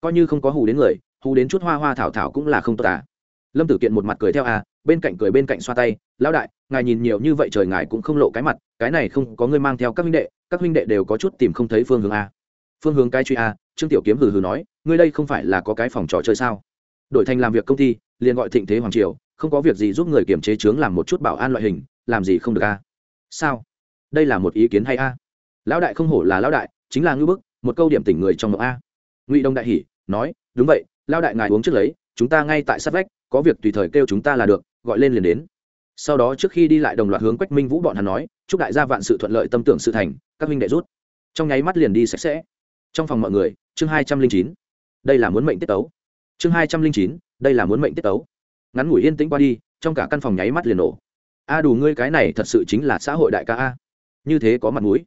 Coi như không có hù đến người, hù đến chút hoa hoa thảo thảo cũng là không tốt à. Lâm tử kiện một mặt cười theo a, bên cạnh cười bên cạnh xoa tay, lão đại, ngài nhìn nhiều như vậy trời ngài cũng không lộ cái mặt, cái này không có ngươi mang theo các huynh đệ, các huynh đệ đều có chút tìm không thấy phương hướng a. Phương hướng cái truy a? Trương tiểu kiếm hừ hừ nói, ngươi đây không phải là có cái phòng trò chơi sao? Đổi thành làm việc công ty, liền gọi thịnh thế hoàng triều, không có việc gì giúp người kiểm chế chướng làm một chút bảo an loại hình, làm gì không được a? Sao? Đây là một ý kiến hay a? Lão đại không hổ là lão đại, chính là ngưỡng bức, một câu điểm tỉnh người trong mộng a. Ngụy đông đại hỉ, nói, đúng vậy, lão đại ngài uống trước lấy, chúng ta ngay tại sát vách, có việc tùy thời kêu chúng ta là được, gọi lên liền đến. Sau đó trước khi đi lại đồng loạt hướng quách minh vũ bọn hắn nói, chúc đại gia vạn sự thuận lợi, tâm tưởng sự thành, các minh đệ rút. Trong nháy mắt liền đi sạch sẽ. Trong phòng mọi người, chương hai trăm linh chín. Đây là muốn mệnh tiết tấu chương hai trăm linh chín, đây là muốn mệnh tiết tấu. Ngắn ngủi yên tĩnh qua đi, trong cả căn phòng nháy mắt liền nổ. A đủ ngươi cái này thật sự chính là xã hội đại ca a. Như thế có mặt mũi.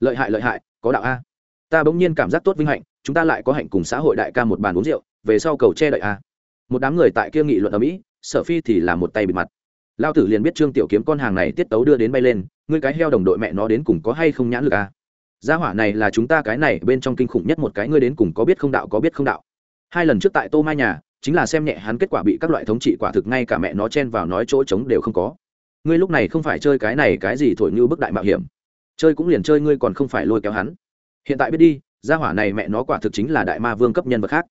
Lợi hại lợi hại, có đạo a. Ta bỗng nhiên cảm giác tốt vinh hạnh, chúng ta lại có hạnh cùng xã hội đại ca một bàn uống rượu, về sau cầu che đợi a. Một đám người tại kia nghị luận ở mỹ, sở phi thì là một tay bịt mặt. Lao tử liền biết trương tiểu kiếm con hàng này tiết tấu đưa đến bay lên, ngươi cái heo đồng đội mẹ nó đến cùng có hay không nhãn lực a. Gia hỏa này là chúng ta cái này bên trong kinh khủng nhất một cái, ngươi đến cùng có biết không đạo, có biết không đạo hai lần trước tại tô mai nhà, chính là xem nhẹ hắn kết quả bị các loại thống trị quả thực ngay cả mẹ nó chen vào nói chỗ trống đều không có. Ngươi lúc này không phải chơi cái này cái gì thổi như bức đại mạo hiểm. Chơi cũng liền chơi, ngươi còn không phải lôi kéo hắn. Hiện tại biết đi, gia hỏa này mẹ nó quả thực chính là đại ma vương cấp nhân vật khác.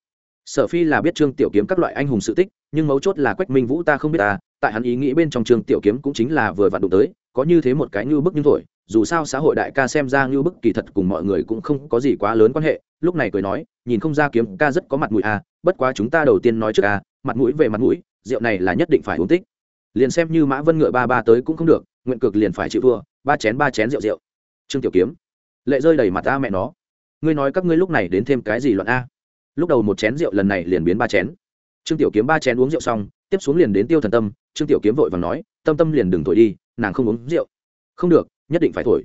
Sở phi là biết trương tiểu kiếm các loại anh hùng sự tích, nhưng mấu chốt là quách minh vũ ta không biết ta tại hắn ý nghĩ bên trong trương tiểu kiếm cũng chính là vừa vặn đụng tới, có như thế một cái như bức như thổi dù sao xã hội đại ca xem ra như bức kỳ thật cùng mọi người cũng không có gì quá lớn quan hệ, lúc này cười nói, nhìn không ra kiếm ca rất có mặt mũi à bất quá chúng ta đầu tiên nói trước à mặt mũi về mặt mũi, rượu này là nhất định phải uống tích. Liền xem như mã vân ngựa ba ba tới cũng không được, nguyện cực liền phải chịu thua, ba chén ba chén rượu rượu. Trương tiểu kiếm, lệ rơi đầy mặt ta mẹ nó. Ngươi nói các ngươi lúc này đến thêm cái gì loạn a? Lúc đầu một chén rượu lần này liền biến ba chén. Trương tiểu kiếm ba chén uống rượu xong, tiếp xuống liền đến tiêu thần tâm, trương tiểu kiếm vội và nói, tâm tâm liền đừng thổi đi, nàng không uống rượu. Không được nhất định phải thổi.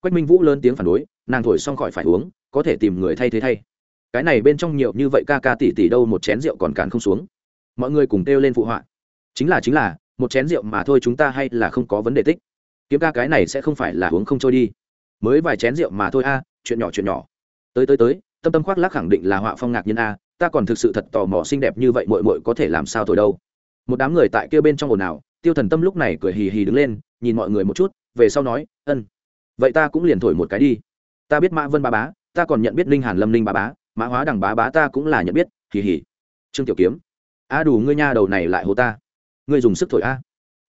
Quách minh vũ lớn tiếng phản đối, nàng thổi xong khỏi phải uống, có thể tìm người thay thế thay. Cái này bên trong nhiều như vậy ca ca tỷ tỷ đâu, một chén rượu còn cản không xuống. Mọi người cùng kêu lên phụ họa. Chính là chính là, một chén rượu mà thôi chúng ta hay là không có vấn đề tích. Kiếm ca cái này sẽ không phải là uống không trôi đi. Mới vài chén rượu mà thôi a, chuyện nhỏ chuyện nhỏ. Tới tới tới, tâm tâm khoác lác khẳng định là họa phong ngạc nhân a, ta còn thực sự thật tò mò xinh đẹp như vậy mội mội có thể làm sao thổi đâu. Một đám người tại kia bên trong ồn ào, tiêu thần tâm lúc này cười hì hì đứng lên, nhìn mọi người một chút về sau nói, ân, vậy ta cũng liền thổi một cái đi. Ta biết mã vân ba bá, ta còn nhận biết linh hàn lâm linh ba bá, mã hóa đằng bá bá ta cũng là nhận biết kỳ hỉ trương tiểu kiếm, a đủ ngươi nha đầu này lại hô ta. Ngươi dùng sức thổi a.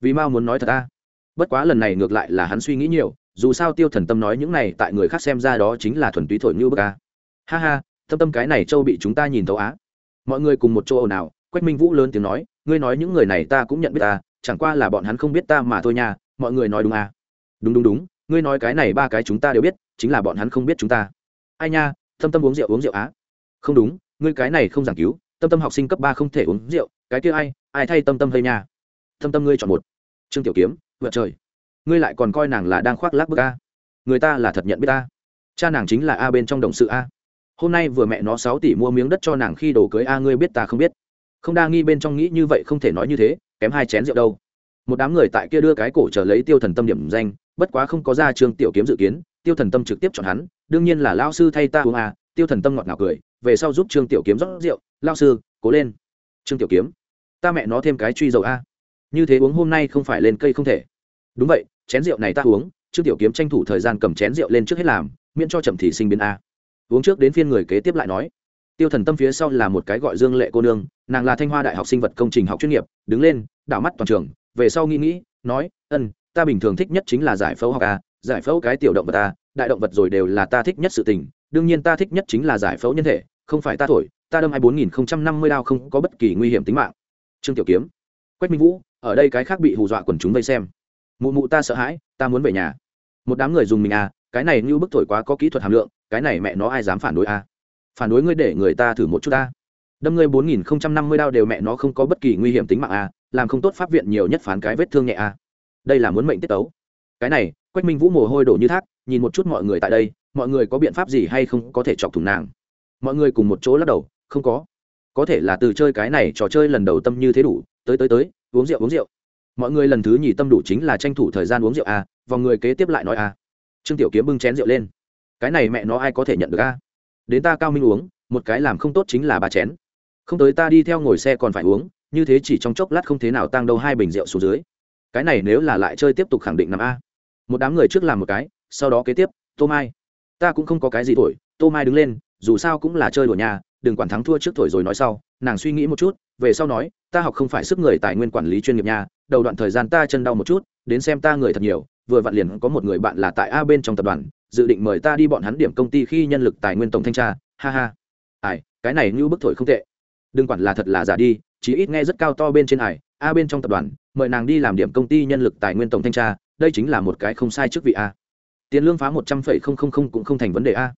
Vì mao muốn nói thật a. Bất quá lần này ngược lại là hắn suy nghĩ nhiều, dù sao tiêu thần tâm nói những này tại người khác xem ra đó chính là thuần túy thổi như bức a. Ha ha, tâm tâm cái này châu bị chúng ta nhìn thấu á. Mọi người cùng một chỗ ồn ào, quách minh vũ lớn tiếng nói, ngươi nói những người này ta cũng nhận biết ta, chẳng qua là bọn hắn không biết ta mà thôi nha, mọi người nói đúng à đúng đúng đúng, ngươi nói cái này ba cái chúng ta đều biết, chính là bọn hắn không biết chúng ta. Ai nha, tâm tâm uống rượu uống rượu á? Không đúng, ngươi cái này không giảng cứu, tâm tâm học sinh cấp ba không thể uống rượu, cái kia ai ai thay tâm tâm hay nha? Tâm tâm ngươi chọn một. Trương tiểu kiếm, vợ trời. Ngươi lại còn coi nàng là đang khoác lác bức a. Người ta là thật nhận biết ta. Cha nàng chính là a bên trong đồng sự a. Hôm nay vừa mẹ nó sáu tỷ mua miếng đất cho nàng khi đồ cưới a, ngươi biết ta không biết. Không đa nghi bên trong nghĩ như vậy không thể nói như thế, kém hai chén rượu đâu. Một đám người tại kia đưa cái cổ trở lấy tiêu thần tâm điểm danh bất quá không có ra trương tiểu kiếm dự kiến, tiêu thần tâm trực tiếp chọn hắn, đương nhiên là lao sư thay ta uống a tiêu thần tâm ngọt ngào cười, về sau giúp trương tiểu kiếm rót rượu lao sư, cố lên. Trương tiểu kiếm, ta mẹ nó thêm cái truy dầu a. Như thế uống hôm nay không phải lên cây không thể. Đúng vậy, chén rượu này ta uống, trương tiểu kiếm tranh thủ thời gian cầm chén rượu lên trước hết làm, miễn cho chậm thì sinh biến a. Uống trước đến phiên người kế tiếp lại nói. Tiêu thần tâm phía sau là một cái gọi dương lệ cô nương, nàng là thanh hoa đại học sinh vật công trình học chuyên nghiệp, đứng lên, đảo mắt toàn trường, về sau nghĩ nghĩ, nói, ân ta bình thường thích nhất chính là giải phẫu học a giải phẫu cái tiểu động vật ta đại động vật rồi đều là ta thích nhất sự tình đương nhiên ta thích nhất chính là giải phẫu nhân thể không phải ta thổi ta đâm hai bốn nghìn không trăm năm mươi đao không có bất kỳ nguy hiểm tính mạng trương tiểu kiếm quách minh vũ ở đây cái khác bị hù dọa quần chúng vây xem mụ mụ ta sợ hãi ta muốn về nhà một đám người dùng mình à cái này như bức thổi quá có kỹ thuật hàm lượng cái này mẹ nó ai dám phản đối a à? phản đối ngươi để người ta thử một chút ta đâm ngươi bốn nghìn không trăm năm mươi đao đều mẹ nó không có bất kỳ nguy hiểm tính mạng a à, làm không tốt pháp viện nhiều nhất phán cái vết thương nhẹ a à đây là muốn mệnh tiết tấu. Cái này, quách minh vũ mồ hôi đổ như thác, nhìn một chút mọi người tại đây, mọi người có biện pháp gì hay không có thể chọc thủng nàng? Mọi người cùng một chỗ lắc đầu, không có. Có thể là từ chơi cái này trò chơi lần đầu tâm như thế đủ, tới tới tới, uống rượu uống rượu. Mọi người lần thứ nhì tâm đủ chính là tranh thủ thời gian uống rượu à vòng người kế tiếp lại nói à. Trương tiểu kiếm bưng chén rượu lên. Cái này mẹ nó ai có thể nhận được à. đến ta cao minh uống, một cái làm không tốt chính là ba chén. Không tới ta đi theo ngồi xe còn phải uống, như thế chỉ trong chốc lát không thế nào tăng đâu hai bình rượu xuống dưới cái này nếu là lại chơi tiếp tục khẳng định nằm a. Một đám người trước làm một cái, sau đó kế tiếp, tô mai. Ta cũng không có cái gì thổi, tô mai đứng lên, dù sao cũng là chơi đùa nhà, đừng quản thắng thua trước thổi rồi nói sau. Nàng suy nghĩ một chút, về sau nói, ta học không phải sức người tài nguyên quản lý chuyên nghiệp nhà, đầu đoạn thời gian ta chân đau một chút, đến xem ta người thật nhiều, vừa vặn liền có một người bạn là tại a bên trong tập đoàn, dự định mời ta đi bọn hắn điểm công ty khi nhân lực tài nguyên tổng thanh tra, ha ha. Ai, cái này như bức thổi không tệ. Đừng quản là thật là giả đi chỉ ít nghe rất cao to bên trên ải a bên trong tập đoàn mời nàng đi làm điểm công ty nhân lực tài nguyên tổng thanh tra, đây chính là một cái không sai chức vị a. Tiền lương phá một trăm phẩy không không không cũng không thành vấn đề a.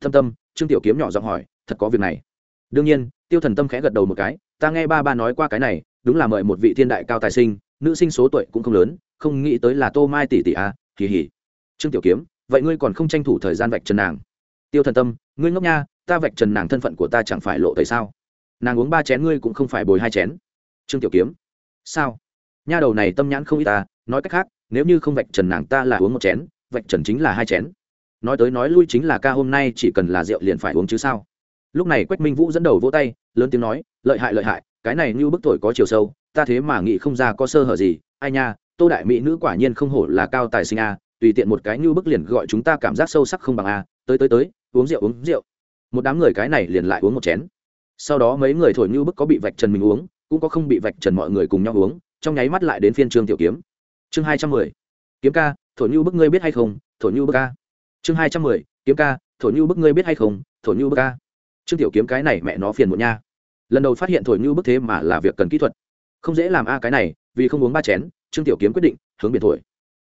Thâm tâm, trương tiểu kiếm nhỏ giọng hỏi, thật có việc này. Đương nhiên, tiêu thần tâm khẽ gật đầu một cái, ta nghe ba ba nói qua cái này, đúng là mời một vị thiên đại cao tài sinh, nữ sinh số tuổi cũng không lớn, không nghĩ tới là tô mai tỷ tỷ a kỳ hỉ trương tiểu kiếm, vậy ngươi còn không tranh thủ thời gian vạch trần nàng? Tiêu thần tâm, ngươi ngốc nha, ta vạch trần nàng thân phận của ta chẳng phải lộ tẩy sao? Nàng uống ba chén ngươi cũng không phải bồi hai chén. Trương tiểu kiếm, sao? Nha đầu này tâm nhãn không ít ta, nói cách khác, nếu như không vạch trần nàng ta là uống một chén, vạch trần chính là hai chén. Nói tới nói lui chính là ca hôm nay chỉ cần là rượu liền phải uống chứ sao. Lúc này quách minh vũ dẫn đầu vỗ tay, lớn tiếng nói, lợi hại lợi hại, cái này như bức thổi có chiều sâu, ta thế mà nghĩ không ra có sơ hở gì, ai nha, tô đại mỹ nữ quả nhiên không hổ là cao tài sinh a, tùy tiện một cái như bức liền gọi chúng ta cảm giác sâu sắc không bằng a, tới tới tới, uống rượu uống rượu. Một đám người cái này liền lại uống một chén. Sau đó mấy người thổi như bức có bị vạch trần mình uống, cũng có không bị vạch trần mọi người cùng nhau uống trong nháy mắt lại đến phiên trương tiểu kiếm. Chương hai trăm mười. Kiếm ca, thổ nhu bức ngươi biết hay không? Thổ nhu bức ca. Chương hai trăm mười. Kiếm ca, thổ nhu bức ngươi biết hay không? Thổ nhu bức ca. Trương tiểu kiếm cái này mẹ nó phiền một nha. Lần đầu phát hiện thổ nhu bức thế mà là việc cần kỹ thuật. Không dễ làm a cái này, vì không uống ba chén, trương tiểu kiếm quyết định hướng biển thổi.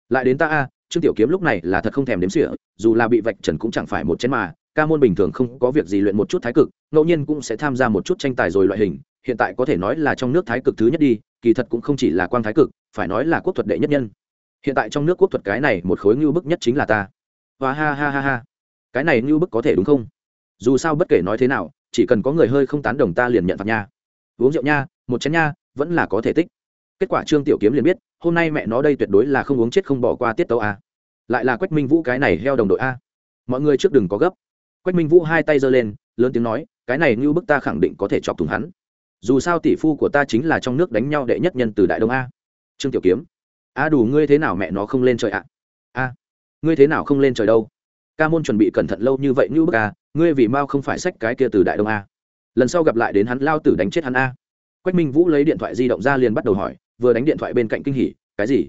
Lại đến ta a, trương tiểu kiếm lúc này là thật không thèm đếm sỉa dù là bị vạch trần cũng chẳng phải một chén mà, ca môn bình thường không có việc gì luyện một chút thái cực, ngẫu nhiên cũng sẽ tham gia một chút tranh tài rồi loại hình hiện tại có thể nói là trong nước thái cực thứ nhất đi, kỳ thật cũng không chỉ là quang thái cực, phải nói là quốc thuật đệ nhất nhân. Hiện tại trong nước quốc thuật cái này một khối ngưu bức nhất chính là ta. Và ha ha ha ha. Cái này ngưu bức có thể đúng không? Dù sao bất kể nói thế nào, chỉ cần có người hơi không tán đồng ta liền nhận phạt nha. Uống rượu nha, một chén nha, vẫn là có thể tích. Kết quả trương tiểu kiếm liền biết, hôm nay mẹ nó đây tuyệt đối là không uống chết không bỏ qua tiết tấu a. Lại là quách minh vũ cái này heo đồng đội a. Mọi người trước đừng có gấp. Quách minh vũ hai tay giơ lên, lớn tiếng nói, cái này như bức ta khẳng định có thể chọc thủng hắn dù sao tỷ phu của ta chính là trong nước đánh nhau đệ nhất nhân từ đại đông a. Trương tiểu kiếm. A đủ, ngươi thế nào mẹ nó không lên trời ạ? A. Ngươi thế nào không lên trời đâu? Ca môn chuẩn bị cẩn thận lâu như vậy như bức a, ngươi vì mau không phải sách cái kia từ đại đông a. Lần sau gặp lại đến hắn, lao tử đánh chết hắn a. Quách minh vũ lấy điện thoại di động ra liền bắt đầu hỏi, vừa đánh điện thoại bên cạnh kinh hỉ, cái gì?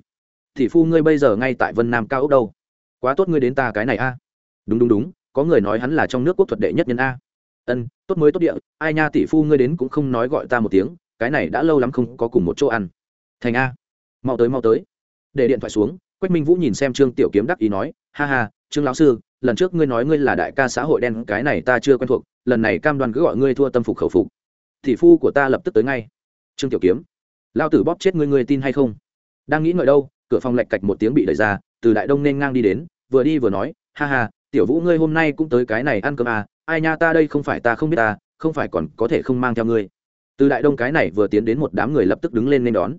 Tỷ phu ngươi bây giờ ngay tại vân nam cao ốc đâu? Quá tốt ngươi đến ta cái này a. Đúng đúng đúng, có người nói hắn là trong nước quốc thuật đệ nhất nhân a ân, tốt mới tốt địa, ai nha tỷ phu ngươi đến cũng không nói gọi ta một tiếng, cái này đã lâu lắm không có cùng một chỗ ăn. Thành a. Mau tới mau tới. Để điện thoại xuống, quách minh vũ nhìn xem trương tiểu kiếm đắc ý nói, ha ha, trương lão sư, lần trước ngươi nói ngươi là đại ca xã hội đen, cái này ta chưa quen thuộc, lần này cam đoan cứ gọi ngươi thua tâm phục khẩu phục. Tỷ phu của ta lập tức tới ngay. Trương tiểu kiếm. Lao tử bóp chết ngươi ngươi tin hay không? Đang nghĩ ngợi đâu, cửa phòng lạch cạch một tiếng bị đẩy ra, từ đại đông nên ngang đi đến, vừa đi vừa nói, ha ha tiểu vũ ngươi hôm nay cũng tới cái này ăn cơm à ai nha ta đây không phải ta không biết ta, không phải còn có thể không mang theo ngươi. Từ đại đông cái này vừa tiến đến một đám người lập tức đứng lên nên đón.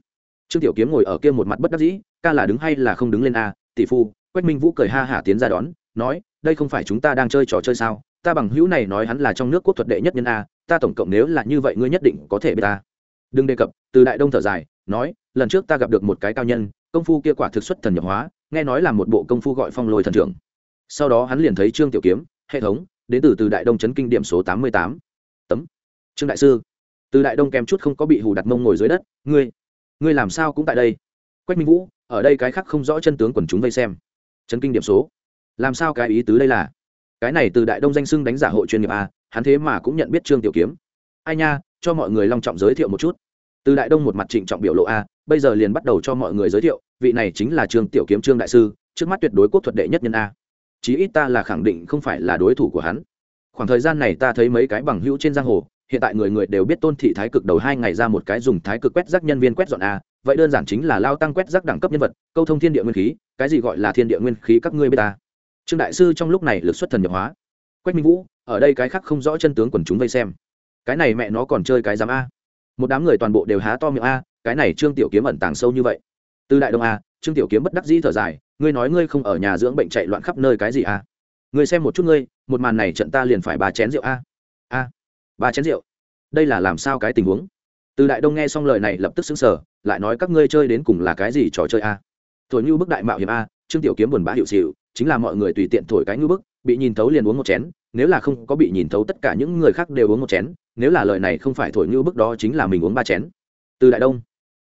Trương tiểu kiếm ngồi ở kia một mặt bất đắc dĩ, ca là đứng hay là không đứng lên à tỷ phu, quách minh vũ cười ha hả tiến ra đón, nói, đây không phải chúng ta đang chơi trò chơi sao, ta bằng hữu này nói hắn là trong nước quốc thuật đệ nhất nhân a, ta tổng cộng nếu là như vậy ngươi nhất định có thể biết ta. Đừng đề cập, từ đại đông thở dài, nói, lần trước ta gặp được một cái cao nhân, công phu kia quả thực xuất thần nhập hóa, nghe nói là một bộ công phu gọi phong lôi thần trưởng sau đó hắn liền thấy trương tiểu kiếm, hệ thống, đến từ từ đại đông chấn kinh điểm số tám mươi tám. Tấm. Trương đại sư. Từ đại đông kèm chút không có bị hù đặt mông ngồi dưới đất, ngươi ngươi làm sao cũng tại đây? Quách minh vũ, ở đây cái khác không rõ chân tướng quần chúng vây xem. Chấn kinh điểm số. Làm sao cái ý tứ đây là? Cái này từ đại đông danh sưng đánh giả hội chuyên nghiệp a hắn thế mà cũng nhận biết trương tiểu kiếm. Ai nha, cho mọi người long trọng giới thiệu một chút. Từ đại đông một mặt trịnh trọng biểu lộ a bây giờ liền bắt đầu cho mọi người giới thiệu, vị này chính là trương tiểu kiếm trương đại sư, trước mắt tuyệt đối quốc thuật đệ nhất nhân a chí ít ta là khẳng định không phải là đối thủ của hắn. Khoảng thời gian này ta thấy mấy cái bằng hữu trên giang hồ, hiện tại người người đều biết tôn thị thái cực đầu hai ngày ra một cái dùng thái cực quét rác nhân viên quét dọn a, vậy đơn giản chính là lao tăng quét rác đẳng cấp nhân vật, câu thông thiên địa nguyên khí, cái gì gọi là thiên địa nguyên khí các ngươi biết ta? Trương đại sư trong lúc này lực xuất thần nhập hóa. Quách minh vũ, ở đây cái khác không rõ chân tướng quần chúng vây xem. Cái này mẹ nó còn chơi cái giám a. Một đám người toàn bộ đều há to miệng a, cái này trương tiểu kiếm ẩn tàng sâu như vậy. Từ đại đông a, trương tiểu kiếm bất đắc dĩ thở dài ngươi nói ngươi không ở nhà dưỡng bệnh chạy loạn khắp nơi cái gì à? ngươi xem một chút ngươi, một màn này trận ta liền phải ba chén rượu a a ba chén rượu? Đây là làm sao cái tình huống? Từ đại đông nghe xong lời này lập tức xứng sở lại nói các ngươi chơi đến cùng là cái gì trò chơi a thổi như bức đại mạo hiểm a trương tiểu kiếm buồn bã hiệu xịu, chính là mọi người tùy tiện thổi cái ngư bức, bị nhìn thấu liền uống một chén, nếu là không có bị nhìn thấu tất cả những người khác đều uống một chén, nếu là lời này không phải thổi như bức đó chính là mình uống ba chén. Từ đại đông,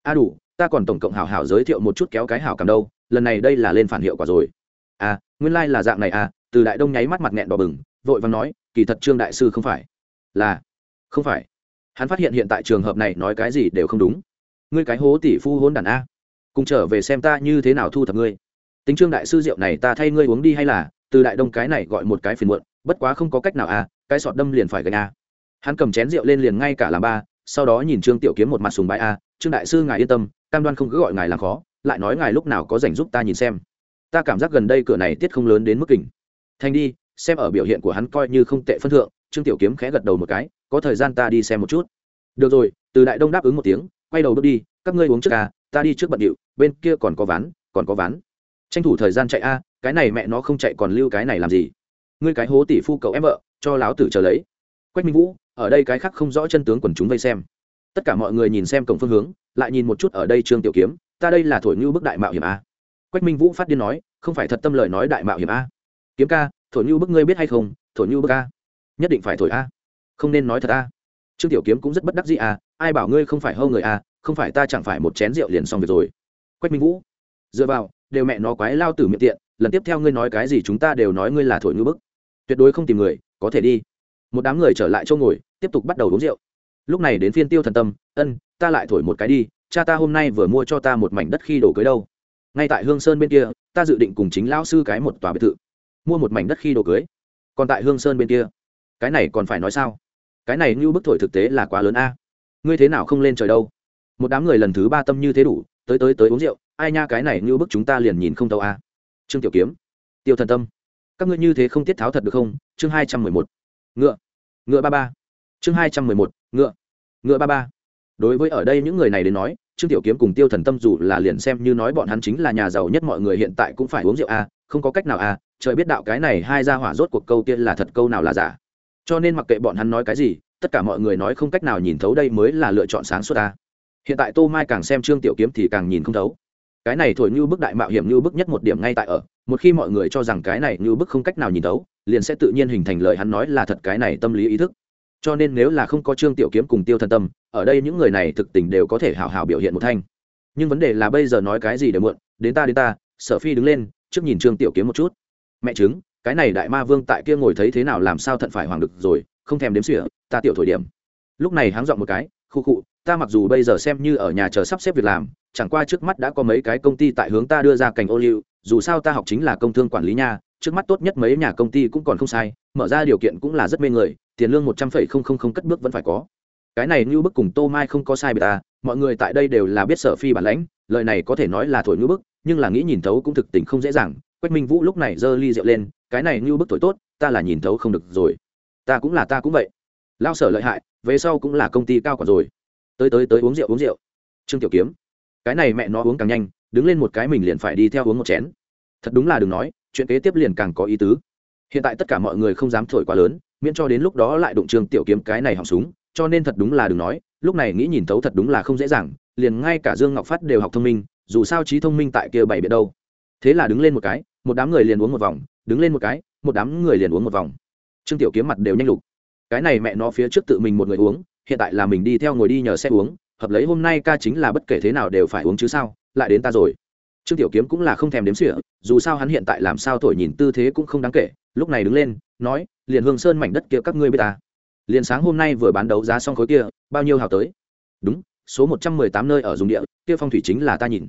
a đủ, ta còn tổng cộng hảo hảo giới thiệu một chút kéo cái hảo cầm đâu lần này đây là lên phản hiệu quả rồi. À nguyên lai、like、là dạng này à từ đại đông nháy mắt mặt nghẹn đỏ bừng, vội và nói, kỳ thật trương đại sư không phải. Là, không phải. Hắn phát hiện hiện tại trường hợp này nói cái gì đều không đúng. Ngươi cái hố tỷ phu hôn đàn a. Cùng trở về xem ta như thế nào thu thập ngươi. Tính trương đại sư rượu này ta thay ngươi uống đi hay là, từ đại đông cái này gọi một cái phiền muộn, bất quá không có cách nào à cái sọt đâm liền phải gánh a. Hắn cầm chén rượu lên liền ngay cả làm ba, sau đó nhìn trương tiểu kiếm một mặt sùng bãi a, trương đại sư ngài yên tâm, cam đoan không cứ gọi ngài làm khó lại nói ngài lúc nào có rảnh giúp ta nhìn xem. Ta cảm giác gần đây cửa này tiết không lớn đến mức kình thành đi, xem ở biểu hiện của hắn coi như không tệ phân thượng, trương tiểu kiếm khẽ gật đầu một cái, có thời gian ta đi xem một chút. Được rồi, từ đại đông đáp ứng một tiếng, quay đầu bước đi, các ngươi uống trước à ta đi trước bận điệu, bên kia còn có ván, còn có ván. Tranh thủ thời gian chạy a cái này mẹ nó không chạy còn lưu cái này làm gì? Ngươi cái hố tỷ phu cậu em vợ, cho láo tử chờ lấy. Quách minh vũ, ở đây cái khác không rõ chân tướng quần chúng vây xem. Tất cả mọi người nhìn xem cổng phương hướng, lại nhìn một chút ở đây trương tiểu kiếm ta đây là thổi như bức đại mạo hiểm a. Quách minh vũ phát điên nói, không phải thật tâm lời nói đại mạo hiểm a. Kiếm ca, thổi như bức ngươi biết hay không, thổi như bức a. Nhất định phải thổi a. Không nên nói thật a. Trương tiểu kiếm cũng rất bất đắc dĩ a, ai bảo ngươi không phải hâu người a, không phải ta chẳng phải một chén rượu liền xong việc rồi. Quách minh vũ, dựa vào, đều mẹ nó quái lao tử miệng tiện, lần tiếp theo ngươi nói cái gì chúng ta đều nói ngươi là thổi như bức. Tuyệt đối không tìm người, có thể đi. Một đám người trở lại chỗ ngồi, tiếp tục bắt đầu uống rượu. Lúc này đến phiên tiêu thần tâm, ân ta lại thổi một cái đi, cha ta hôm nay vừa mua cho ta một mảnh đất khi đổ cưới đâu. Ngay tại hương sơn bên kia, ta dự định cùng chính lão sư cái một tòa biệt thự. Mua một mảnh đất khi đổ cưới. Còn tại hương sơn bên kia. Cái này còn phải nói sao? Cái này như bức thổi thực tế là quá lớn a. Ngươi thế nào không lên trời đâu? Một đám người lần thứ ba tâm như thế đủ, tới tới tới uống rượu, ai nha cái này như bức chúng ta liền nhìn không tâu a. Trương tiểu kiếm. Tiêu thần tâm. Các ngươi như thế không tiết tháo thật được không? Chương hai trăm mười một. Ngựa. Ngựa ba ba. Chương hai trăm mười một. Ngựa. Ngựa ba ba đối với ở đây những người này đến nói, trương tiểu kiếm cùng tiêu thần tâm dù là liền xem như nói bọn hắn chính là nhà giàu nhất mọi người hiện tại cũng phải uống rượu a không có cách nào a trời biết đạo cái này hai ra hỏa rốt cuộc câu kia là thật câu nào là giả. Cho nên mặc kệ bọn hắn nói cái gì, tất cả mọi người nói không cách nào nhìn thấu đây mới là lựa chọn sáng suốt ta hiện tại tô mai càng xem trương tiểu kiếm thì càng nhìn không thấu. Cái này thổi như bức đại mạo hiểm như bức nhất một điểm ngay tại ở, một khi mọi người cho rằng cái này như bức không cách nào nhìn thấu, liền sẽ tự nhiên hình thành lời hắn nói là thật cái này tâm lý ý thức cho nên nếu là không có trương tiểu kiếm cùng tiêu thần tâm, ở đây những người này thực tình đều có thể hào hào biểu hiện một thanh. Nhưng vấn đề là bây giờ nói cái gì để muộn, đến ta đến ta, sở phi đứng lên, trước nhìn trương tiểu kiếm một chút. Mẹ chứng, cái này đại ma vương tại kia ngồi thấy thế nào làm sao thận phải hoàng được rồi, không thèm đếm xỉa, ta tiểu thổi điểm. Lúc này háng dọn một cái, khu cụ ta mặc dù bây giờ xem như ở nhà chờ sắp xếp việc làm, chẳng qua trước mắt đã có mấy cái công ty tại hướng ta đưa ra cành ô liu, dù sao ta học chính là công thương quản lý nha trước mắt tốt nhất mấy nhà công ty cũng còn không sai, mở ra điều kiện cũng là rất mê người, tiền lương một trăm phẩy không không không cất bước vẫn phải có. Cái này như bức cùng tô mai không có sai bề ta à, mọi người tại đây đều là biết sở phi bản lãnh, lời này có thể nói là thổi như bức nhưng là nghĩ nhìn thấu cũng thực tình không dễ dàng. Quách minh vũ lúc này giơ ly rượu lên, cái này như bức thổi tốt, ta là nhìn thấu không được rồi. Ta cũng là ta cũng vậy. Lao sở lợi hại, về sau cũng là công ty cao quả rồi. Tới tới tới uống rượu uống rượu. Trương tiểu kiếm, cái này mẹ nó uống càng nhanh, đứng lên một cái mình liền phải đi theo uống một chén. Thật đúng là đừng nói chuyện kế tiếp liền càng có ý tứ. Hiện tại tất cả mọi người không dám thổi quá lớn, miễn cho đến lúc đó lại đụng trường tiểu kiếm cái này hỏng súng, cho nên thật đúng là đừng nói, lúc này nghĩ nhìn thấu thật đúng là không dễ dàng, liền ngay cả dương ngọc phát đều học thông minh, dù sao trí thông minh tại kia bảy biết đâu. Thế là đứng lên một cái, một đám người liền uống một vòng, đứng lên một cái, một đám người liền uống một vòng. Trương tiểu kiếm mặt đều nhanh lục. Cái này mẹ nó phía trước tự mình một người uống, hiện tại là mình đi theo ngồi đi nhờ xe uống, hợp lấy hôm nay ca chính là bất kể thế nào đều phải uống chứ sao, lại đến ta rồi trương tiểu kiếm cũng là không thèm đếm xỉa, dù sao hắn hiện tại làm sao thổi nhìn tư thế cũng không đáng kể, lúc này đứng lên, nói, liền hương sơn mảnh đất kia các ngươi biết ta. Liền sáng hôm nay vừa bán đấu giá xong khối kia, bao nhiêu hào tới? Đúng, số một trăm mười tám nơi ở dùng địa, kia phong thủy chính là ta nhìn.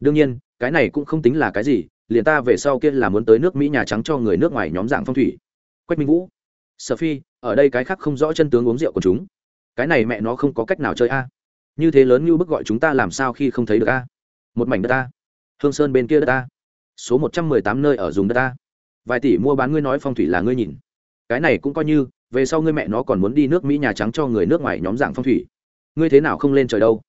Đương nhiên, cái này cũng không tính là cái gì, liền ta về sau kia là muốn tới nước mỹ nhà trắng cho người nước ngoài nhóm dạng phong thủy. Quách minh vũ, sở phi, ở đây cái khác không rõ chân tướng uống rượu của chúng. Cái này mẹ nó không có cách nào chơi a. Như thế lớn như bức gọi chúng ta làm sao khi không thấy được a? Một mảnh đất ta hương sơn bên kia đất ta. Số một trăm mười tám nơi ở dùng đất ta. Vài tỷ mua bán ngươi nói phong thủy là ngươi nhìn. Cái này cũng coi như về sau ngươi mẹ nó còn muốn đi nước mỹ nhà trắng cho người nước ngoài nhóm dạng phong thủy. Ngươi thế nào không lên trời đâu?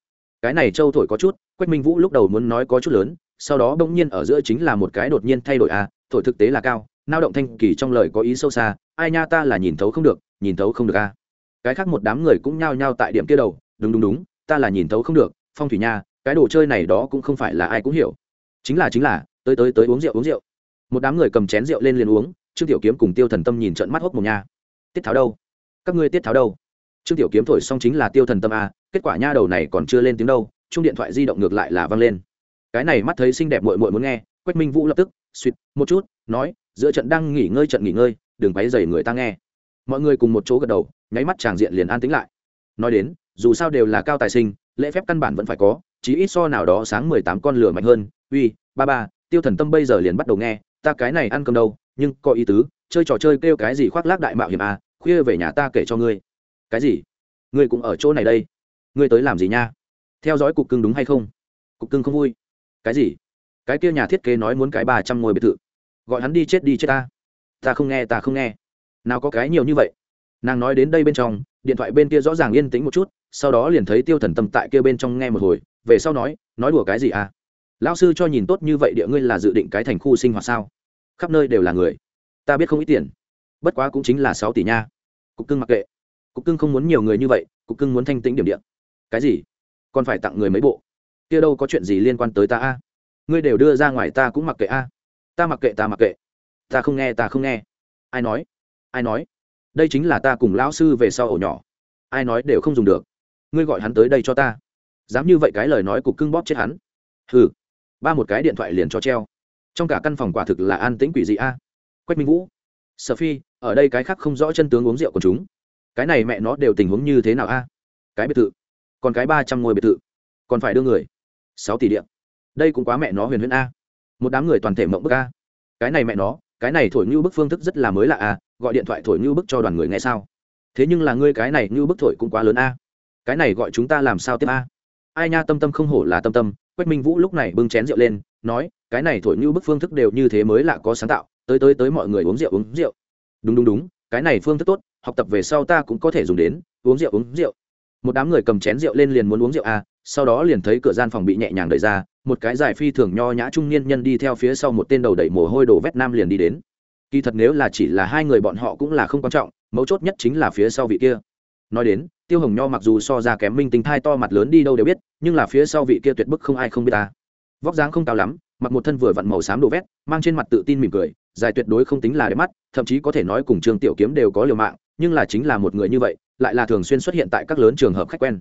Cái này châu thổi có chút quách minh vũ lúc đầu muốn nói có chút lớn sau đó bỗng nhiên ở giữa chính là một cái đột nhiên thay đổi à, thổi thực tế là cao nao động thanh kỳ trong lời có ý sâu xa ai nha ta là nhìn thấu không được nhìn thấu không được à, cái khác một đám người cũng nhao nhao tại điểm kia đầu đúng đúng đúng ta là nhìn thấu không được phong thủy nha cái đồ chơi này đó cũng không phải là ai cũng hiểu chính là chính là, tới tới tới uống rượu uống rượu. Một đám người cầm chén rượu lên liền uống, trương tiểu kiếm cùng tiêu thần tâm nhìn trận mắt hốc một nha. Tiết tháo đâu? Các ngươi tiết tháo đâu? Trương tiểu kiếm thổi xong chính là tiêu thần tâm a kết quả nha đầu này còn chưa lên tiếng đâu chung điện thoại di động ngược lại là văng lên. Cái này mắt thấy xinh đẹp mội mội muốn nghe, quách minh vũ lập tức suýt một chút, nói, giữa trận đang nghỉ ngơi trận nghỉ ngơi, đừng váy dày người ta nghe. Mọi người cùng một chỗ gật đầu, nháy mắt tràng diện liền an tính lại. Nói đến, dù sao đều là cao tài sinh, lễ phép căn bản vẫn phải có, chí ít so nào đó sáng mười tám con lửa mạnh hơn uy, ba ba, tiêu thần tâm bây giờ liền bắt đầu nghe, ta cái này ăn cơm đâu, nhưng có ý tứ, chơi trò chơi kêu cái gì khoác lác đại mạo hiểm à khuya về nhà ta kể cho ngươi. Cái gì? Ngươi cũng ở chỗ này đây. Ngươi tới làm gì nha? Theo dõi cục cưng đúng hay không? Cục cưng không vui. Cái gì? Cái kia nhà thiết kế nói muốn cái ba trăm ngôi biệt thự. Gọi hắn đi chết đi chết ta. Ta không nghe, ta không nghe. Nào có cái nhiều như vậy? Nàng nói đến đây bên trong, điện thoại bên kia rõ ràng yên tĩnh một chút, sau đó liền thấy tiêu thần tâm tại kia bên trong nghe một hồi, về sau nói nói đùa cái gì à? Lão sư cho nhìn tốt như vậy địa ngươi là dự định cái thành khu sinh hoạt sao? Khắp nơi đều là người. Ta biết không ít tiền. Bất quá cũng chính là sáu tỷ nha. Cục cưng mặc kệ. Cục cưng không muốn nhiều người như vậy, cục cưng muốn thanh tĩnh điểm điện cái gì? Còn phải tặng người mấy bộ. Kia đâu có chuyện gì liên quan tới ta a? Ngươi đều đưa ra ngoài ta cũng mặc kệ a. Ta mặc kệ, ta mặc kệ. Ta không nghe, ta không nghe. Ai nói? Ai nói? Đây chính là ta cùng lão sư về sau ổ nhỏ. Ai nói đều không dùng được. Ngươi gọi hắn tới đây cho ta. Dám như vậy cái lời nói cục cưng bóp chết hắn. Hừ ba một cái điện thoại liền cho treo. Trong cả căn phòng quả thực là an tĩnh quỷ dị a. Quách minh vũ sở phi ở đây cái khác không rõ chân tướng uống rượu của chúng. Cái này mẹ nó đều tình huống như thế nào a? Cái biệt thự. Còn cái ba trăm ngôi biệt thự. Còn phải đưa người. Sáu tỷ điện. Đây cũng quá mẹ nó huyền huyền a. Một đám người toàn thể mộng bức a. Cái này mẹ nó, cái này thổi như bức phương thức rất là mới lạ a. Gọi điện thoại thổi như bức cho đoàn người nghe sao? Thế nhưng là ngươi cái này như bức thổi cũng quá lớn a. Cái này gọi chúng ta làm sao tiếp a? Ai nha tâm tâm không hổ là tâm tâm, quách minh vũ lúc này bưng chén rượu lên, nói, cái này thổi như bức phương thức đều như thế mới lạ có sáng tạo, tới tới tới mọi người uống rượu uống rượu. Đúng đúng đúng, cái này phương thức tốt, học tập về sau ta cũng có thể dùng đến, uống rượu uống rượu. Một đám người cầm chén rượu lên liền muốn uống rượu a sau đó liền thấy cửa gian phòng bị nhẹ nhàng đẩy ra, một cái giải phi thường nho nhã trung niên nhân đi theo phía sau một tên đầu đẩy mồ hôi đổ vét nam liền đi đến. Kỳ thật nếu là chỉ là hai người bọn họ cũng là không quan trọng, mấu chốt nhất chính là phía sau vị kia. Nói đến tiêu hồng nho mặc dù so ra kém minh tinh thai to mặt lớn đi đâu đều biết, nhưng là phía sau vị kia tuyệt bức không ai không biết ta. Vóc dáng không cao lắm, mặc một thân vừa vặn màu xám đồ vét, mang trên mặt tự tin mỉm cười, dài tuyệt đối không tính là đẹp mắt, thậm chí có thể nói cùng trường tiểu kiếm đều có liều mạng, nhưng là chính là một người như vậy, lại là thường xuyên xuất hiện tại các lớn trường hợp khách quen.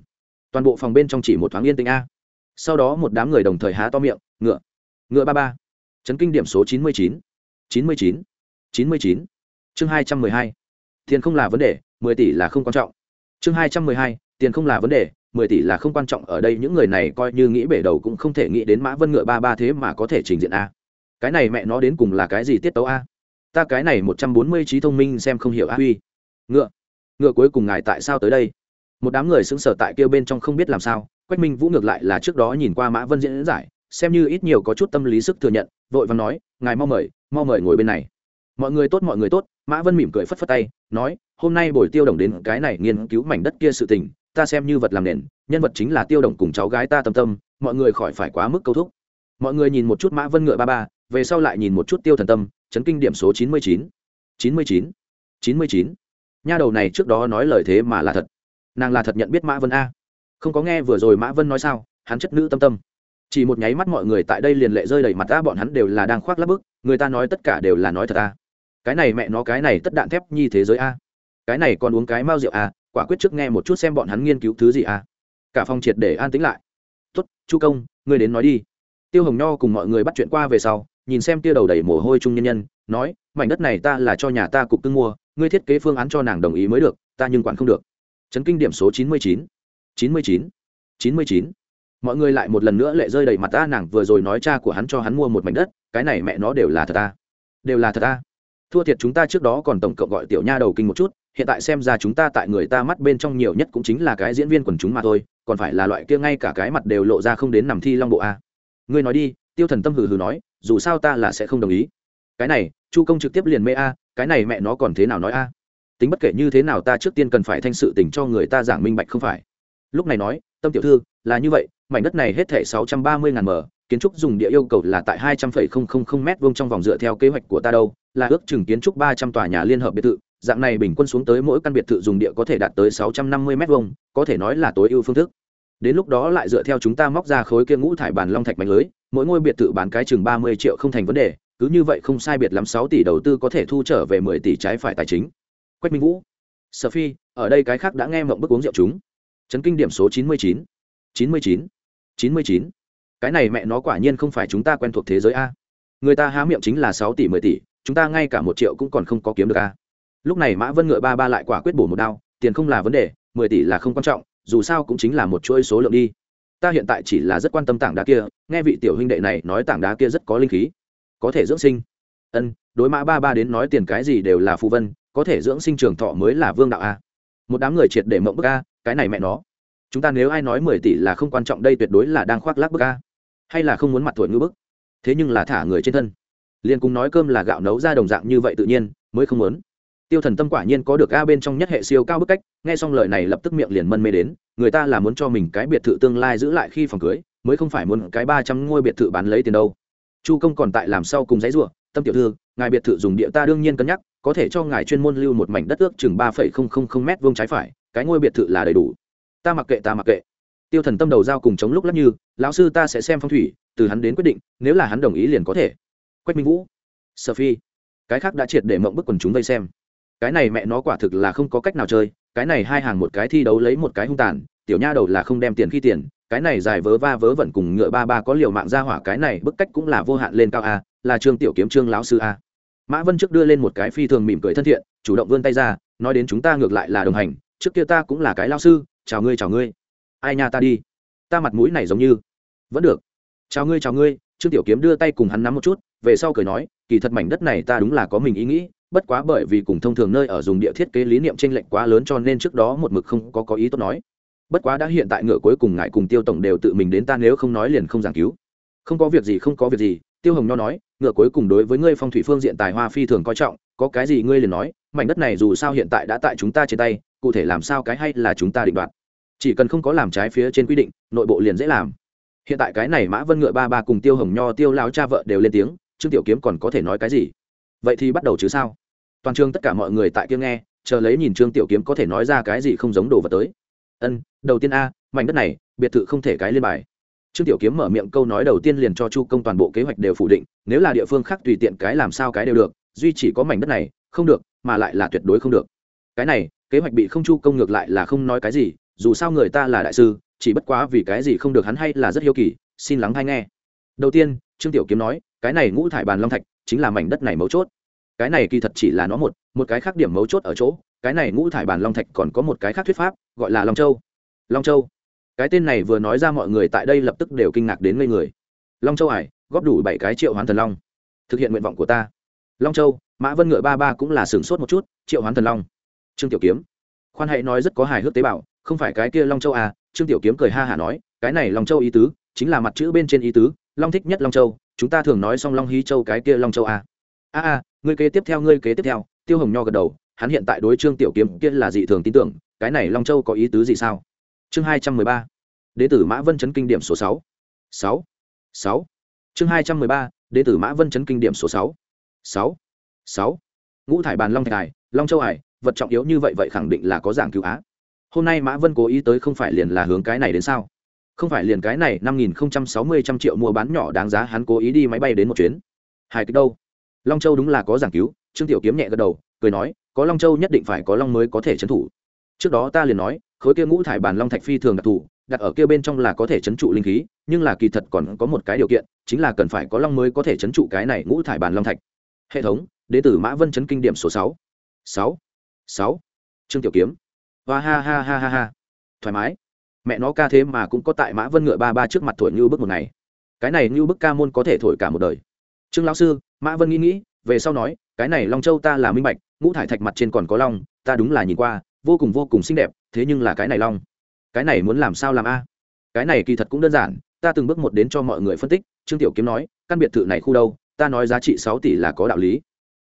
Toàn bộ phòng bên trong chỉ một thoáng yên tĩnh a. Sau đó một đám người đồng thời há to miệng, ngựa. Ngựa ba ba. Chấn kinh điểm số chín mươi chín. chín mươi chín. chín mươi chín. Chương hai trăm mười hai. Tiền không là vấn đề, mười tỷ là không quan trọng chương hai trăm mười hai, tiền không là vấn đề, mười tỷ là không quan trọng, ở đây những người này coi như nghĩ bể đầu cũng không thể nghĩ đến mã vân ngựa ba ba thế mà có thể trình diện a. Cái này mẹ nó đến cùng là cái gì tiết tấu a? Ta cái này một trăm bốn mươi trí thông minh xem không hiểu a. Uy. Ngựa. Ngựa cuối cùng ngài tại sao tới đây? Một đám người xứng sở tại kia bên trong không biết làm sao, quách minh vũ ngược lại là trước đó nhìn qua mã vân diễn giải, xem như ít nhiều có chút tâm lý sức thừa nhận, vội và nói, ngài mau mời mau mời ngồi bên này mọi người tốt, mọi người tốt, mã vân mỉm cười phất phất tay, nói, hôm nay buổi tiêu đồng đến cái này nghiên cứu mảnh đất kia sự tình, ta xem như vật làm nền, nhân vật chính là tiêu đồng cùng cháu gái ta tâm tâm, mọi người khỏi phải quá mức câu thúc. Mọi người nhìn một chút mã vân ngựa ba ba, về sau lại nhìn một chút tiêu thần tâm, chấn kinh điểm số chín mươi chín. chín mươi chín. chín mươi chín. Nha đầu này trước đó nói lời thế mà là thật. Nàng là thật nhận biết mã vân a. Không có nghe vừa rồi mã vân nói sao, hắn chất nữ tâm tâm. Chỉ một nháy mắt mọi người tại đây liền lệ rơi đầy mặt ta bọn hắn đều là đang khoác lắp bức, người ta nói tất cả đều là nói thật a cái này mẹ nó, cái này tất đạn thép nhi thế giới a. Cái này còn uống cái mao rượu a quả quyết trước nghe một chút xem bọn hắn nghiên cứu thứ gì a cả phòng triệt để an tĩnh lại. Tuất chu công, ngươi đến nói đi. Tiêu hồng nho cùng mọi người bắt chuyện qua về sau, nhìn xem tia đầu đầy mồ hôi trung nhân nhân, nói, mảnh đất này ta là cho nhà ta cục cưng mua, ngươi thiết kế phương án cho nàng đồng ý mới được, ta nhưng quản không được. Chấn kinh điểm số chín mươi chín. chín mươi chín. chín mươi chín. Mọi người lại một lần nữa lệ rơi đầy mặt ta, nàng vừa rồi nói cha của hắn cho hắn mua một mảnh đất, cái này mẹ nó đều là thật ta. Đều là thật ta thua thiệt chúng ta trước đó còn tổng cộng gọi tiểu nha đầu kinh một chút, hiện tại xem ra chúng ta tại người ta mắt bên trong nhiều nhất cũng chính là cái diễn viên quần chúng mà thôi, còn phải là loại kia ngay cả cái mặt đều lộ ra không đến nằm thi long bộ a. Ngươi nói đi, tiêu thần tâm hừ hừ nói, dù sao ta là sẽ không đồng ý. Cái này, chu công trực tiếp liền mê a, cái này mẹ nó còn thế nào nói a? Tính bất kể như thế nào ta trước tiên cần phải thanh sự tình cho người ta giảng minh bạch không phải. Lúc này nói, tâm tiểu thư, là như vậy, mảnh đất này hết thể sáu trăm ba mươi ngàn m, kiến trúc dùng địa yêu cầu là tại hai trăm phẩy không không không m vuông trong vòng dựa theo kế hoạch của ta đâu là ước chừng kiến trúc ba trăm tòa nhà liên hợp biệt thự, dạng này bình quân xuống tới mỗi căn biệt thự dùng địa có thể đạt tới sáu trăm năm mươi m vuông, có thể nói là tối ưu phương thức. Đến lúc đó lại dựa theo chúng ta móc ra khối kia ngũ thải bàn long thạch mạnh lưới, mỗi ngôi biệt thự bán cái chừng ba mươi triệu không thành vấn đề, cứ như vậy không sai biệt lắm sáu tỷ đầu tư có thể thu trở về mười tỷ trái phải tài chính. Quách minh vũ, sở phi, ở đây cái khác đã nghe mộng bức uống rượu chúng. Chấn kinh điểm số chín mươi chín. chín mươi chín. chín mươi chín. Cái này mẹ nó quả nhiên không phải chúng ta quen thuộc thế giới a. Người ta há miệng chính là sáu tỷ mười tỷ chúng ta ngay cả một triệu cũng còn không có kiếm được a lúc này mã vân ngựa ba ba lại quả quyết bổ một đao, tiền không là vấn đề, mười tỷ là không quan trọng, dù sao cũng chính là một chuỗi số lượng đi. Ta hiện tại chỉ là rất quan tâm tảng đá kia, nghe vị tiểu huynh đệ này nói tảng đá kia rất có linh khí, có thể dưỡng sinh. Ân, đối mã ba ba đến nói tiền cái gì đều là phù vân, có thể dưỡng sinh trường thọ mới là vương đạo a một đám người triệt để mộng bức a cái này mẹ nó. Chúng ta nếu ai nói mười tỷ là không quan trọng đây tuyệt đối là đang khoác lác bức a hay là không muốn mặt thổi ngư bức. Thế nhưng là thả người trên thân liền cùng nói cơm là gạo nấu ra đồng dạng như vậy tự nhiên, mới không muốn. Tiêu thần tâm quả nhiên có được a bên trong nhất hệ siêu cao bức cách, nghe xong lời này lập tức miệng liền mân mê đến, người ta là muốn cho mình cái biệt thự tương lai giữ lại khi phòng cưới, mới không phải muốn cái ba trăm ngôi biệt thự bán lấy tiền đâu. Chu công còn tại làm sau cùng giấy ruộng tâm tiểu thư, ngài biệt thự dùng địa ta đương nhiên cân nhắc, có thể cho ngài chuyên môn lưu một mảnh đất ước chừng ba phẩy không không không m vuông trái phải, cái ngôi biệt thự là đầy đủ. Ta mặc kệ, ta mặc kệ. Tiêu thần tâm đầu giao cùng chống lúc lắc như, lão sư ta sẽ xem phong thủy, từ hắn đến quyết định, nếu là hắn đồng ý liền có thể quách minh vũ. Sở phi, cái khác đã triệt để mộng bức quần chúng vây xem. Cái này mẹ nó quả thực là không có cách nào chơi, cái này hai hàng một cái thi đấu lấy một cái hung tàn, tiểu nha đầu là không đem tiền khi tiền, cái này dài vớ va vớ vẩn cùng ngựa ba ba có liều mạng ra hỏa, cái này bức cách cũng là vô hạn lên cao a, là trương tiểu kiếm, trương lão sư a. Mã vân trước đưa lên một cái phi thường mỉm cười thân thiện, chủ động vươn tay ra, nói đến chúng ta ngược lại là đồng hành, trước kia ta cũng là cái lao sư, chào ngươi chào ngươi. Ai nha ta đi. Ta mặt mũi này giống như. Vẫn được. Chào ngươi chào ngươi, trương tiểu kiếm đưa tay cùng hắn nắm một chút về sau cười nói, kỳ thật mảnh đất này ta đúng là có mình ý nghĩ, bất quá bởi vì cùng thông thường nơi ở dùng địa thiết kế lý niệm tranh lệch quá lớn cho nên trước đó một mực không có có ý tốt nói. Bất quá đã hiện tại ngựa cuối cùng ngại cùng tiêu tổng đều tự mình đến ta nếu không nói liền không giảng cứu. Không có việc gì, không có việc gì. Tiêu hồng nho nói, ngựa cuối cùng đối với ngươi phong thủy phương diện tài hoa phi thường coi trọng, có cái gì ngươi liền nói, mảnh đất này dù sao hiện tại đã tại chúng ta trên tay, cụ thể làm sao cái hay là chúng ta định đoạt. Chỉ cần không có làm trái phía trên quy định, nội bộ liền dễ làm. Hiện tại cái này mã vân ngựa ba ba cùng tiêu hồng nho, tiêu lao cha vợ đều lên tiếng trương tiểu kiếm còn có thể nói cái gì? Vậy thì bắt đầu chứ sao? Toàn trường tất cả mọi người tại kia nghe, chờ lấy nhìn trương tiểu kiếm có thể nói ra cái gì không giống đồ vật tới. Ân, đầu tiên a, mảnh đất này, biệt thự không thể cái liên bài. Trương tiểu kiếm mở miệng câu nói đầu tiên liền cho chu công toàn bộ kế hoạch đều phủ định, nếu là địa phương khác tùy tiện cái làm sao cái đều được, duy chỉ có mảnh đất này, không được, mà lại là tuyệt đối không được. Cái này, kế hoạch bị không chu công ngược lại là không nói cái gì, dù sao người ta là đại sư, chỉ bất quá vì cái gì không được hắn hay là rất hiếu kỳ, xin lắng hay nghe. Đầu tiên, trương tiểu kiếm nói cái này ngũ thải bàn long thạch chính là mảnh đất này mấu chốt. Cái này kỳ thật chỉ là nó một một cái khác điểm mấu chốt ở chỗ, cái này ngũ thải bàn long thạch còn có một cái khác thuyết pháp, gọi là long châu. Long châu. Cái tên này vừa nói ra mọi người tại đây lập tức đều kinh ngạc đến ngây người. Long châu ải, góp đủ bảy cái triệu hoán thần long. Thực hiện nguyện vọng của ta. Long châu, mã vân ngựa ba ba cũng là sửng sốt một chút, triệu hoán thần long. Trương tiểu kiếm. Khoan hãy nói rất có hài hước tế bào, không phải cái kia long châu à trương tiểu kiếm cười ha hả nói, cái này long châu ý tứ, chính là mặt chữ bên trên ý tứ, long thích nhất long châu chúng ta thường nói xong long hí châu cái kia long châu a. A a, ngươi kế tiếp theo, ngươi kế tiếp theo. Tiêu hồng nho gật đầu, hắn hiện tại đối trương tiểu kiếm kia là dị thường tin tưởng, cái này long châu có ý tứ gì sao? Chương hai trăm mười ba, đế tử mã vân chấn kinh điểm số sáu. Sáu. Sáu. Chương hai trăm mười ba, đế tử mã vân chấn kinh điểm số sáu. Sáu. Sáu. Ngũ thải bàn long thạch long châu hải, vật trọng yếu như vậy vậy khẳng định là có giảng cứu á. Hôm nay mã vân cố ý tới không phải liền là hướng cái này đến sao? Không phải liền cái này năm nghìn không trăm sáu mươi trăm triệu mua bán nhỏ đáng giá hắn cố ý đi máy bay đến một chuyến. Hài kịch đâu? Long châu đúng là có giảng cứu, trương tiểu kiếm nhẹ gật đầu, cười nói, có long châu nhất định phải có long mới có thể trấn thủ. Trước đó ta liền nói, khối kia ngũ thải bàn long thạch phi thường đặc thù, đặt ở kia bên trong là có thể trấn trụ linh khí, nhưng là kỳ thật còn có một cái điều kiện, chính là cần phải có long mới có thể trấn trụ cái này ngũ thải bàn long thạch. Hệ thống, đế tử mã vân chấn kinh điểm số sáu. Sáu. Sáu. Trương tiểu kiếm. Hoa ha ha ha ha ha. Thoải mái mẹ nó ca thế mà cũng có tại mã vân ngựa ba ba trước mặt thổi như bức một ngày. Cái này như bức ca môn có thể thổi cả một đời. Trương lão sư, mã vân nghĩ nghĩ, về sau nói, cái này long châu ta là minh bạch, ngũ thải thạch mặt trên còn có long, ta đúng là nhìn qua, vô cùng vô cùng xinh đẹp, thế nhưng là cái này long. Cái này muốn làm sao làm a? Cái này kỳ thật cũng đơn giản, ta từng bước một đến cho mọi người phân tích, trương tiểu kiếm nói, căn biệt thự này khu đâu, ta nói giá trị sáu tỷ là có đạo lý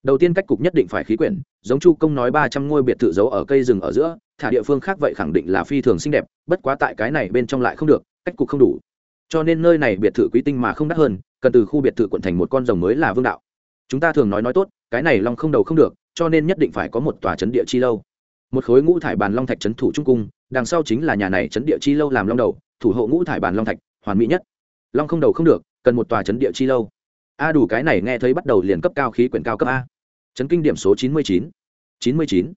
đầu tiên cách cục nhất định phải khí quyển, giống chu công nói ba trăm ngôi biệt thự giấu ở cây rừng ở giữa, thả địa phương khác vậy khẳng định là phi thường xinh đẹp, bất quá tại cái này bên trong lại không được, cách cục không đủ. Cho nên nơi này biệt thự quý tinh mà không đắt hơn, cần từ khu biệt thự quận thành một con rồng mới là vương đạo. Chúng ta thường nói nói tốt, cái này long không đầu không được, cho nên nhất định phải có một tòa chấn địa chi lâu. Một khối ngũ thải bàn long thạch trấn thủ trung cung, đằng sau chính là nhà này chấn địa chi lâu làm long đầu, thủ hộ ngũ thải bàn long thạch, hoàn mỹ nhất. Long không đầu không được, cần một tòa chấn địa chi lâu a đủ cái này nghe thấy bắt đầu liền cấp cao khí quyển cao cấp a. Trấn kinh điểm số chín mươi chín. chín mươi chín.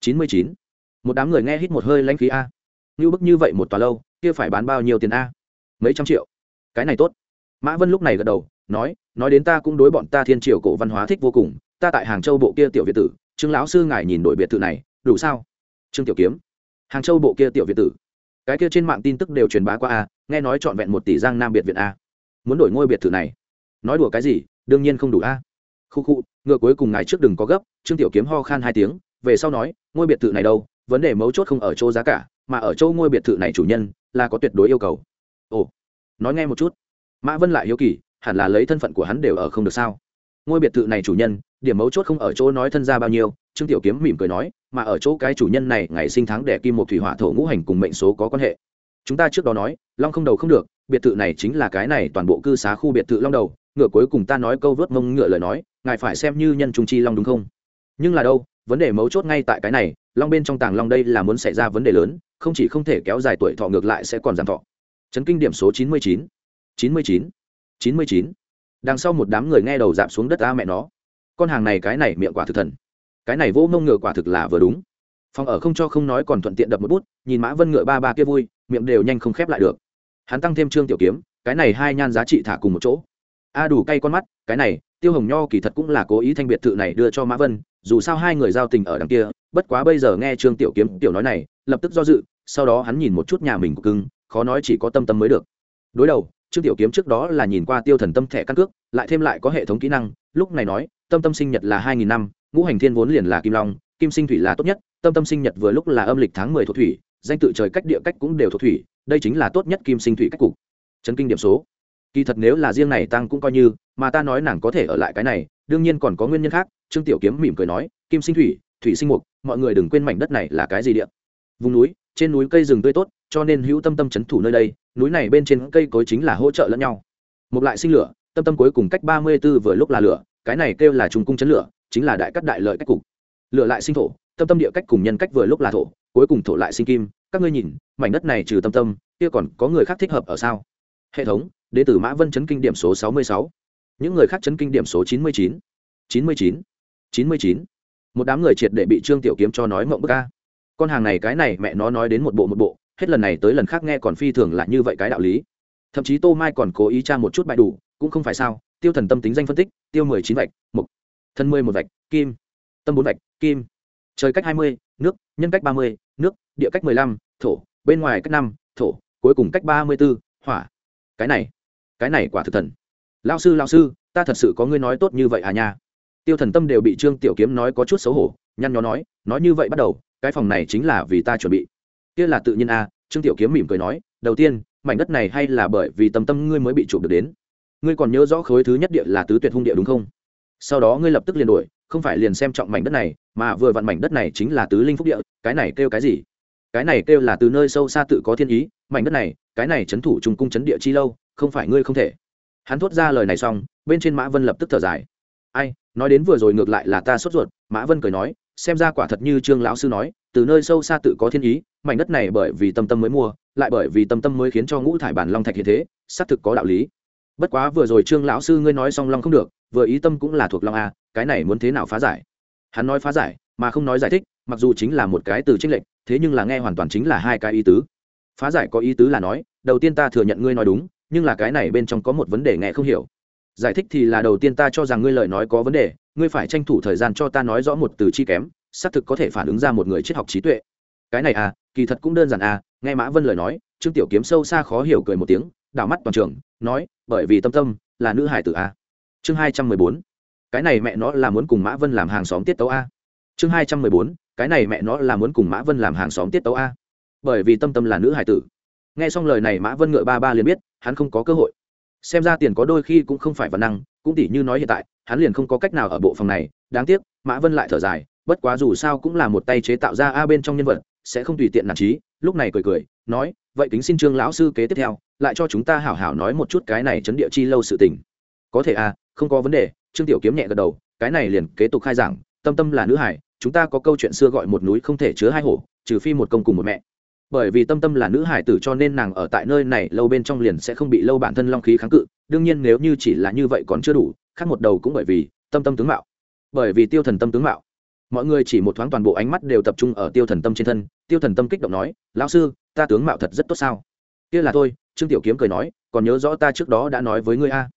chín mươi chín. Một đám người nghe hít một hơi lãnh khí a. Như bức như vậy một tòa lâu, kia phải bán bao nhiêu tiền a? Mấy trăm triệu. Cái này tốt. Mã vân lúc này gật đầu, nói nói đến ta cũng đối bọn ta thiên triều cổ văn hóa thích vô cùng, ta tại hàng châu bộ kia tiểu việt tử, trương lão sư ngài nhìn đội biệt thự này, đủ sao? Trương tiểu kiếm. Hàng châu bộ kia tiểu việt tử. Cái kia trên mạng tin tức đều truyền bá qua a, nghe nói trọn vẹn một tỷ giang nam biệt viện a. Muốn đổi ngôi biệt thự này nói đùa cái gì, đương nhiên không đủ a. Khu khu, ngựa cuối cùng ngài trước đừng có gấp, trương tiểu kiếm ho khan hai tiếng, về sau nói, ngôi biệt thự này đâu, vấn đề mấu chốt không ở chỗ giá cả, mà ở chỗ ngôi biệt thự này chủ nhân là có tuyệt đối yêu cầu. Ồ, nói nghe một chút. Mã vân lại hiếu kỳ, hẳn là lấy thân phận của hắn đều ở không được sao? Ngôi biệt thự này chủ nhân, điểm mấu chốt không ở chỗ nói thân ra bao nhiêu, trương tiểu kiếm mỉm cười nói, mà ở chỗ cái chủ nhân này, ngày sinh tháng đẻ kim một thủy hỏa thổ ngũ hành cùng mệnh số có quan hệ. Chúng ta trước đó nói, long không đầu không được, biệt thự này chính là cái này toàn bộ cư xá khu biệt thự long đầu ngựa cuối cùng ta nói câu vớt mông ngựa lời nói, ngài phải xem như nhân trung chi long đúng không? Nhưng là đâu, vấn đề mấu chốt ngay tại cái này, long bên trong tàng long đây là muốn xảy ra vấn đề lớn, không chỉ không thể kéo dài tuổi thọ ngược lại sẽ còn giảm thọ. Chấn kinh điểm số chín mươi chín. chín mươi chín. chín mươi chín. Đằng sau một đám người nghe đầu dạp xuống đất ta mẹ nó. Con hàng này cái này miệng quả thực thần. Cái này vỗ mông ngựa quả thực là vừa đúng. Phòng ở không cho không nói còn thuận tiện đập một bút, nhìn mã vân ngựa ba ba kia vui, miệng đều nhanh không khép lại được. Hắn tăng thêm trương tiểu kiếm, cái này hai nhan giá trị thả cùng một chỗ a đủ cay con mắt, cái này, tiêu hồng nho kỳ thật cũng là cố ý thanh biệt thự này đưa cho mã vân, dù sao hai người giao tình ở đằng kia, bất quá bây giờ nghe trương tiểu kiếm tiểu nói này, lập tức do dự, sau đó hắn nhìn một chút nhà mình của cưng, khó nói chỉ có tâm tâm mới được. Đối đầu, trương tiểu kiếm trước đó là nhìn qua tiêu thần tâm thẻ căn cước, lại thêm lại có hệ thống kỹ năng, lúc này nói, tâm tâm sinh nhật là hai nghìn năm, ngũ hành thiên vốn liền là kim long, kim sinh thủy là tốt nhất, tâm tâm sinh nhật vừa lúc là âm lịch tháng mười thuộc thủy, danh tự trời cách địa cách cũng đều thuộc thủy, đây chính là tốt nhất kim sinh thủy cách cục. Chấn kinh điểm số kỳ thật nếu là riêng này tăng cũng coi như, mà ta nói nàng có thể ở lại cái này, đương nhiên còn có nguyên nhân khác, trương tiểu kiếm mỉm cười nói, kim sinh thủy thủy sinh mục, mọi người đừng quên mảnh đất này là cái gì địa? Vùng núi, trên núi cây rừng tươi tốt, cho nên hữu tâm tâm c h ấ n thủ nơi đây, núi này bên trên cây cối chính là hỗ trợ lẫn nhau. Một lại sinh lửa, tâm tâm cuối cùng cách ba mươi b ố vừa lúc là lửa, cái này kêu là trùng cung chấn lửa, chính là đại cắt đại lợi cách cục. Lửa lại sinh thổ, tâm tâm địa cách cùng nhân cách vừa lúc là thổ, cuối cùng thổ lại sinh kim. Các ngươi nhìn, mảnh đất này trừ tâm tâm, kia còn có người khác thích hợp ở sao? Hệ thống đến từ mã vân chấn kinh điểm số sáu mươi sáu. Những người khác chấn kinh điểm số chín mươi chín. chín mươi chín. chín mươi chín. Một đám người triệt để bị trương tiểu kiếm cho nói mộng bức ca con hàng này cái này mẹ nó nói đến một bộ một bộ, hết lần này tới lần khác nghe còn phi thường là như vậy cái đạo lý. Thậm chí tô mai còn cố ý tra một chút bài đủ, cũng không phải sao, tiêu thần tâm tính danh phân tích, tiêu mười chín vạch, mục. Thân mười một vạch, kim. Tâm bốn vạch, kim. Trời cách hai mươi, nước, nhân cách ba mươi, nước, địa cách mười lăm, thổ, bên ngoài cách năm, thổ, cuối cùng cách ba mươi b ố hỏa. Cái này cái này quả thực thần. Lao sư lao sư, ta thật sự có ngươi nói tốt như vậy à nha. Tiêu thần tâm đều bị trương tiểu kiếm nói có chút xấu hổ, nhăn nhó nói nói như vậy bắt đầu, cái phòng này chính là vì ta chuẩn bị. Kia là tự nhiên a trương tiểu kiếm mỉm cười nói, đầu tiên, mảnh đất này hay là bởi vì tâm tâm ngươi mới bị chụp được đến. Ngươi còn nhớ rõ khối thứ nhất địa là tứ tuyệt hung địa đúng không? Sau đó ngươi lập tức liền đổi không phải liền xem trọng mảnh đất này, mà vừa vặn mảnh đất này chính là tứ linh phúc địa, cái này kêu cái gì? Cái này kêu là từ nơi sâu xa tự có thiên ý, mảnh đất này, cái này c thủ trùng cung c địa chi lâu không phải ngươi không thể. Hắn thốt ra lời này xong, bên trên mã vân lập tức thở dài. Ai, nói đến vừa rồi ngược lại là ta sốt ruột, mã vân cười nói, xem ra quả thật như trương lão sư nói, từ nơi sâu xa tự có thiên ý, mảnh đất này bởi vì tâm tâm mới mua, lại bởi vì tâm tâm mới khiến cho ngũ thải bản long thạch hiện thế, xác thực có đạo lý. Bất quá vừa rồi trương lão sư ngươi nói xong long không được, vừa ý tâm cũng là thuộc long a, cái này muốn thế nào phá giải? Hắn nói phá giải, mà không nói giải thích, mặc dù chính là một cái từ trích lệnh thế nhưng là nghe hoàn toàn chính là hai cái ý tứ. Phá giải có ý tứ là nói, đầu tiên ta thừa nhận ngươi nói đúng nhưng là cái này bên trong có một vấn đề nghe không hiểu. Giải thích thì là đầu tiên ta cho rằng ngươi lời nói có vấn đề, ngươi phải tranh thủ thời gian cho ta nói rõ một từ chi kém, xác thực có thể phản ứng ra một người triết học trí tuệ. Cái này à kỳ thật cũng đơn giản à nghe mã vân lời nói, trương tiểu kiếm sâu xa khó hiểu cười một tiếng, đảo mắt toàn trường, nói, bởi vì tâm tâm, là nữ hải tử a. Chương hai trăm mười bốn. Cái này mẹ nó là muốn cùng mã vân làm hàng xóm tiết tấu a. Chương hai trăm mười bốn. Cái này mẹ nó là muốn cùng mã vân làm hàng xóm tiết tấu a. Bởi vì tâm tâm là nữ hải tử. Nghe xong lời này, mã vân ngựa ba ba liền biết hắn không có cơ hội. Xem ra tiền có đôi khi cũng không phải văn năng, cũng tỉ như nói hiện tại, hắn liền không có cách nào ở bộ phòng này. Đáng tiếc, mã vân lại thở dài, bất quá dù sao cũng là một tay chế tạo ra a bên trong nhân vật, sẽ không tùy tiện nản trí lúc này cười cười, nói, vậy kính xin trương lão sư kế tiếp theo, lại cho chúng ta hảo hảo nói một chút cái này chấn địa chi lâu sự tình. Có thể à không có vấn đề. Trương tiểu kiếm nhẹ gật đầu, cái này liền kế tục khai giảng, tâm tâm là nữ hải, chúng ta có câu chuyện xưa gọi một núi không thể chứa hai hổ, trừ phi một công cùng một mẹ bởi vì tâm tâm là nữ hải tử cho nên nàng ở tại nơi này lâu bên trong liền sẽ không bị lâu bản thân long khí kháng cự. Đương nhiên nếu như chỉ là như vậy còn chưa đủ khác một đầu cũng bởi vì tâm tâm tướng mạo. Bởi vì tiêu thần tâm tướng mạo. Mọi người chỉ một thoáng toàn bộ ánh mắt đều tập trung ở tiêu thần tâm trên thân. Tiêu thần tâm kích động nói lão sư ta tướng mạo thật rất tốt sao? Kia là tôi, trương tiểu kiếm cười nói còn nhớ rõ ta trước đó đã nói với ngươi a.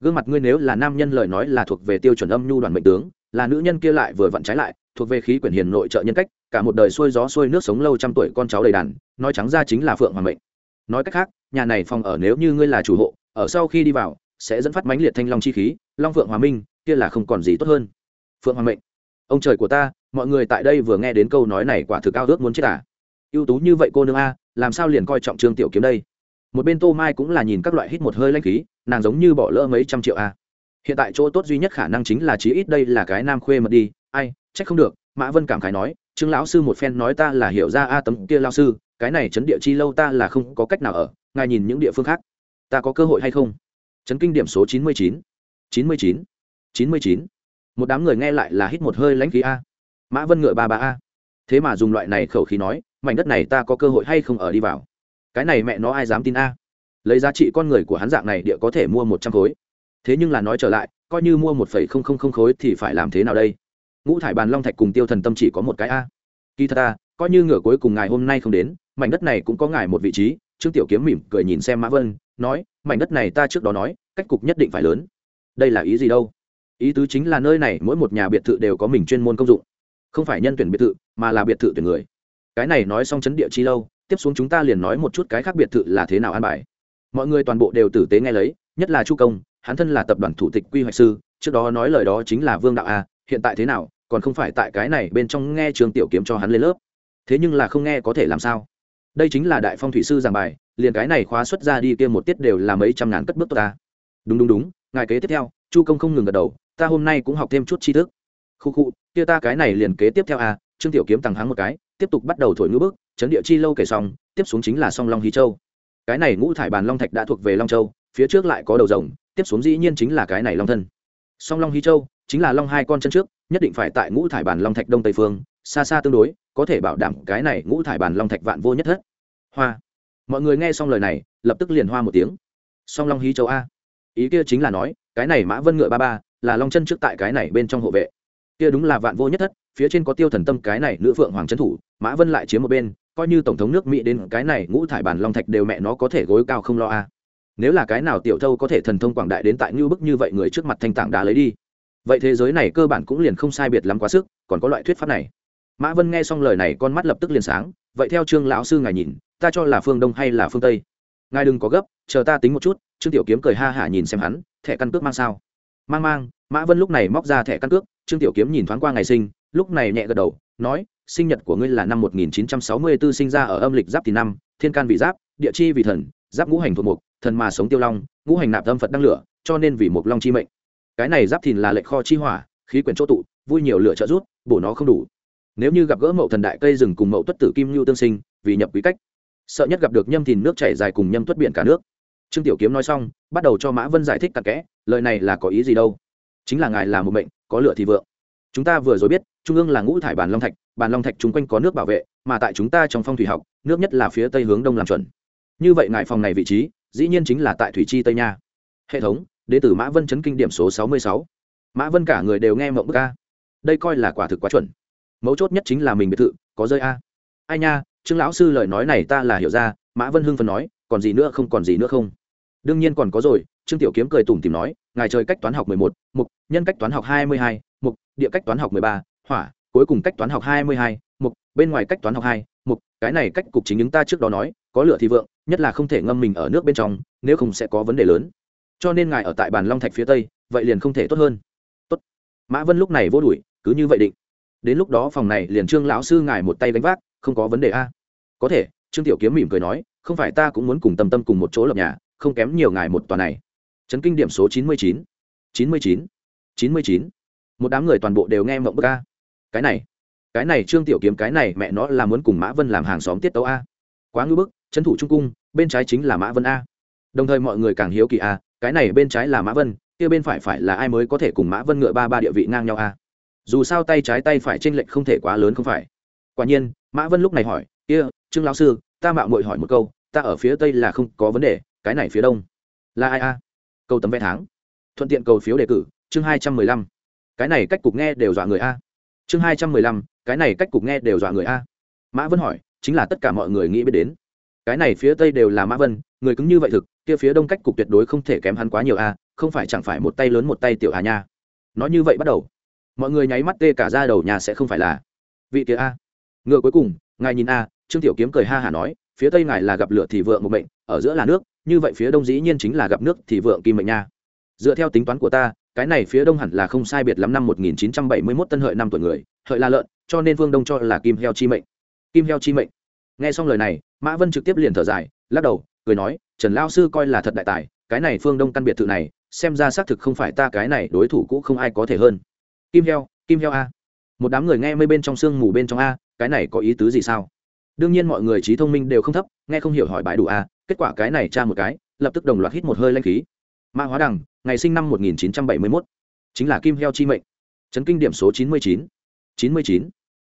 Gương mặt ngươi nếu là nam nhân lời nói là thuộc về tiêu chuẩn âm nhu đoàn mệnh tướng là nữ nhân kia lại vừa vặn trái lại, thuộc về khí quyển hiền nội trợ nhân cách, cả một đời xuôi gió xuôi nước sống lâu trăm tuổi con cháu đầy đàn, nói trắng ra chính là phượng hoàng mệnh. Nói cách khác, nhà này phòng ở nếu như ngươi là chủ hộ, ở sau khi đi vào, sẽ dẫn phát mãnh liệt thanh long chi khí, long phượng hòa minh, kia là không còn gì tốt hơn. Phượng hoàng mệnh. Ông trời của ta, mọi người tại đây vừa nghe đến câu nói này quả thực cao ước muốn chết à. Ưu tú như vậy cô nương a, làm sao liền coi trọng trương tiểu kiếm đây? Một bên tô mai cũng là nhìn các loại hít một hơi lanh khí, nàng giống như bỏ lỡ mấy trăm triệu a hiện tại chỗ tốt duy nhất khả năng chính là chí ít đây là cái nam khuê mật đi. Ai, trách không được, mã vân cảm khái nói chứng lão sư một phen nói ta là hiểu ra a tấm kia lao sư, cái này chấn địa chi lâu ta là không có cách nào ở, ngài nhìn những địa phương khác. Ta có cơ hội hay không? Chấn kinh điểm số chín mươi chín. chín mươi chín. chín mươi chín. Một đám người nghe lại là hít một hơi lãnh khí a. Mã vân ngựa ba ba a. Thế mà dùng loại này khẩu khí nói, mảnh đất này ta có cơ hội hay không ở đi vào? Cái này mẹ nó ai dám tin a? Lấy giá trị con người của hắn dạng này địa có thể mua một trăm khối thế nhưng là nói trở lại, coi như mua một phẩy không không không khối thì phải làm thế nào đây? Ngũ thải bàn long thạch cùng tiêu thần tâm chỉ có một cái a. Kỳ thật ta, coi như ngựa cuối cùng ngài hôm nay không đến, mảnh đất này cũng có ngài một vị trí, trương tiểu kiếm mỉm cười nhìn xem mã vân, nói, mảnh đất này ta trước đó nói, cách cục nhất định phải lớn. Đây là ý gì đâu? Ý tứ chính là nơi này mỗi một nhà biệt thự đều có mình chuyên môn công dụng. Không phải nhân tuyển biệt thự, mà là biệt thự tuyển người. Cái này nói xong chấn địa chi lâu, tiếp xuống chúng ta liền nói một chút cái khác biệt thự là thế nào an bài. Mọi người toàn bộ đều tử tế nghe lấy, nhất là chu công hắn thân là tập đoàn thủ tịch quy hoạch sư trước đó nói lời đó chính là vương đạo a hiện tại thế nào còn không phải tại cái này bên trong nghe trường tiểu kiếm cho hắn lên lớp. Thế nhưng là không nghe có thể làm sao? Đây chính là đại phong thủy sư giảng bài liền cái này khóa xuất ra đi kia một tiết đều là mấy trăm ngàn cất bước tốt ta. Đúng đúng đúng ngài kế tiếp theo chu công không ngừng gật đầu ta hôm nay cũng học thêm chút tri thức. Khu khu kia ta cái này liền kế tiếp theo à trương tiểu kiếm tăng hắng một cái tiếp tục bắt đầu thổi ngữ bước, chấn địa chi lâu kể xong tiếp xuống chính là song long hí châu. Cái này ngũ thải bàn long thạch đã thuộc về long châu phía trước lại có đầu rồng tiếp xuống dĩ nhiên chính là cái này long thân. Song long hí châu chính là long hai con chân trước, nhất định phải tại ngũ thải bàn long thạch đông tây phương, xa xa tương đối, có thể bảo đảm cái này ngũ thải bàn long thạch vạn vô nhất thất. Hoa. Mọi người nghe xong lời này, lập tức liền hoa một tiếng. Song long hí châu a. Ý kia chính là nói, cái này mã vân ngựa ba ba là long chân trước tại cái này bên trong hộ vệ. Kia đúng là vạn vô nhất thất, phía trên có tiêu thần tâm cái này nữ phượng hoàng trấn thủ, mã vân lại chiếm một bên, coi như tổng thống nước mỹ đến cái này ngũ thải bản long thạch đều mẹ nó có thể gối cao không lo a nếu là cái nào tiểu thâu có thể thần thông quảng đại đến tại như bức như vậy người trước mặt thanh tảng đá lấy đi. Vậy thế giới này cơ bản cũng liền không sai biệt lắm quá sức, còn có loại thuyết pháp này. Mã vân nghe xong lời này con mắt lập tức liền sáng, vậy theo trương lão sư ngài nhìn, ta cho là phương đông hay là phương tây? Ngài đừng có gấp, chờ ta tính một chút, trương tiểu kiếm cười ha hả nhìn xem hắn, thẻ căn cước mang sao? Mang mang, mã vân lúc này móc ra thẻ căn cước, trương tiểu kiếm nhìn thoáng qua ngày sinh, lúc này nhẹ gật đầu, nói, sinh nhật của ngươi là năm 1964 sinh ra ở âm lịch giáp thì năm, thiên can vị giáp, địa chi vị thần, giáp ngũ hành thuộc mục thần mà sống tiêu long, ngũ hành nạp âm phật đăng lửa, cho nên vì mục long chi mệnh. Cái này giáp thìn là lệnh kho chi hỏa, khí quyển chỗ tụ, vui nhiều lửa trợ rút bổ nó không đủ. Nếu như gặp gỡ mậu thần đại cây rừng cùng mậu tuất tử kim nhu tương sinh, vì nhập quý cách, sợ nhất gặp được nhâm thìn nước chảy dài cùng nhâm tuất biển cả nước. Trương tiểu kiếm nói xong, bắt đầu cho mã vân giải thích cặn kẽ, lời này là có ý gì đâu? Chính là ngài là một mệnh, có lửa thì vượng. Chúng ta vừa rồi biết, trung ương là ngũ thải bàn long thạch bàn long thạch chung quanh có nước bảo vệ, mà tại chúng ta trong phong thủy học, nước nhất là phía tây hướng đông làm chuẩn. Như vậy ngài phòng này vị trí dĩ nhiên chính là tại thủy chi tây nha. Hệ thống đ tử mã vân chấn kinh điểm số sáu mươi sáu. Mã vân cả người đều nghe mộng bức a. Đây coi là quả thực quá chuẩn. Mấu chốt nhất chính là mình biệt thự, có rơi a. Ai nha, trương lão sư lời nói này ta là hiểu ra, mã vân hưng phần nói, còn gì nữa không, còn gì nữa không. Đương nhiên còn có rồi, trương tiểu kiếm cười tủm tìm nói, ngài trời cách toán học mười một, mục, nhân cách toán học hai mươi hai, mục, địa cách toán học mười ba, hỏa, cuối cùng cách toán học hai mươi hai, mục, bên ngoài cách toán học hai, mục, cái này cách cục chính chúng ta trước đó nói, có lửa thì vượng nhất là không thể ngâm mình ở nước bên trong, nếu không sẽ có vấn đề lớn. Cho nên ngài ở tại bàn long thạch phía tây, vậy liền không thể tốt hơn. Tốt. Mã vân lúc này vô đuổi, cứ như vậy định. Đến lúc đó phòng này liền trương lão sư ngài một tay gánh vác, không có vấn đề a. Có thể, trương tiểu kiếm mỉm cười nói, không phải ta cũng muốn cùng tâm tâm cùng một chỗ lập nhà, không kém nhiều ngài một tòa này. Chấn kinh điểm số chín mươi chín. chín mươi chín. chín mươi chín. Một đám người toàn bộ đều nghe mộng bức a. Cái này cái này trương tiểu kiếm, cái này mẹ nó là muốn cùng mã vân làm hàng xóm tiết tấu a. Quá ngưỡng bức trấn thủ trung cung, bên trái chính là mã vân a. Đồng thời mọi người càng hiếu kỳ a, cái này bên trái là mã vân, kia bên phải phải là ai mới có thể cùng mã vân ngựa ba ba địa vị ngang nhau a? Dù sao tay trái tay phải trên lệch không thể quá lớn không phải. Quả nhiên, mã vân lúc này hỏi, kia, trương lão sư, ta mạo muội hỏi một câu, ta ở phía tây là không có vấn đề, cái này phía đông là ai a? Câu tấm vé tháng. Thuận tiện cầu phiếu đề cử, chương hai trăm mười lăm. Cái này cách cục nghe đều dọa người a. Chương hai trăm mười lăm, cái này cách cục nghe đều dọa người a. Mã vân hỏi, chính là tất cả mọi người nghĩ biết đến cái này phía tây đều là mã vân, người cứng như vậy thực, kia phía đông cách cục tuyệt đối không thể kém hắn quá nhiều a không phải chẳng phải một tay lớn một tay tiểu hà nha. Nói như vậy bắt đầu, mọi người nháy mắt tê cả ra đầu nhà sẽ không phải là vị kia a. Ngựa cuối cùng, ngài nhìn a, trương tiểu kiếm cười ha hả nói, phía tây ngài là gặp lửa thì vượng một mệnh, ở giữa là nước, như vậy phía đông dĩ nhiên chính là gặp nước thì vượng kim mệnh nha. Dựa theo tính toán của ta, cái này phía đông hẳn là không sai biệt lắm năm 1971 tân hợi năm tuổi người, hợi là lợn, cho nên vương đông cho là kim heo chi mệnh. Kim heo chi mệnh. Nghe xong lời này mã vân trực tiếp liền thở dài lắc đầu cười nói trần lao sư coi là thật đại tài cái này phương đông căn biệt thự này xem ra xác thực không phải ta cái này đối thủ cũ không ai có thể hơn kim heo kim heo a một đám người nghe mây bên trong sương mù bên trong a cái này có ý tứ gì sao đương nhiên mọi người trí thông minh đều không thấp nghe không hiểu hỏi bãi đủ a kết quả cái này tra một cái lập tức đồng loạt hít một hơi lanh khí mã hóa đằng ngày sinh năm 1971, chính là kim heo chi mệnh chấn kinh điểm số 99. 99.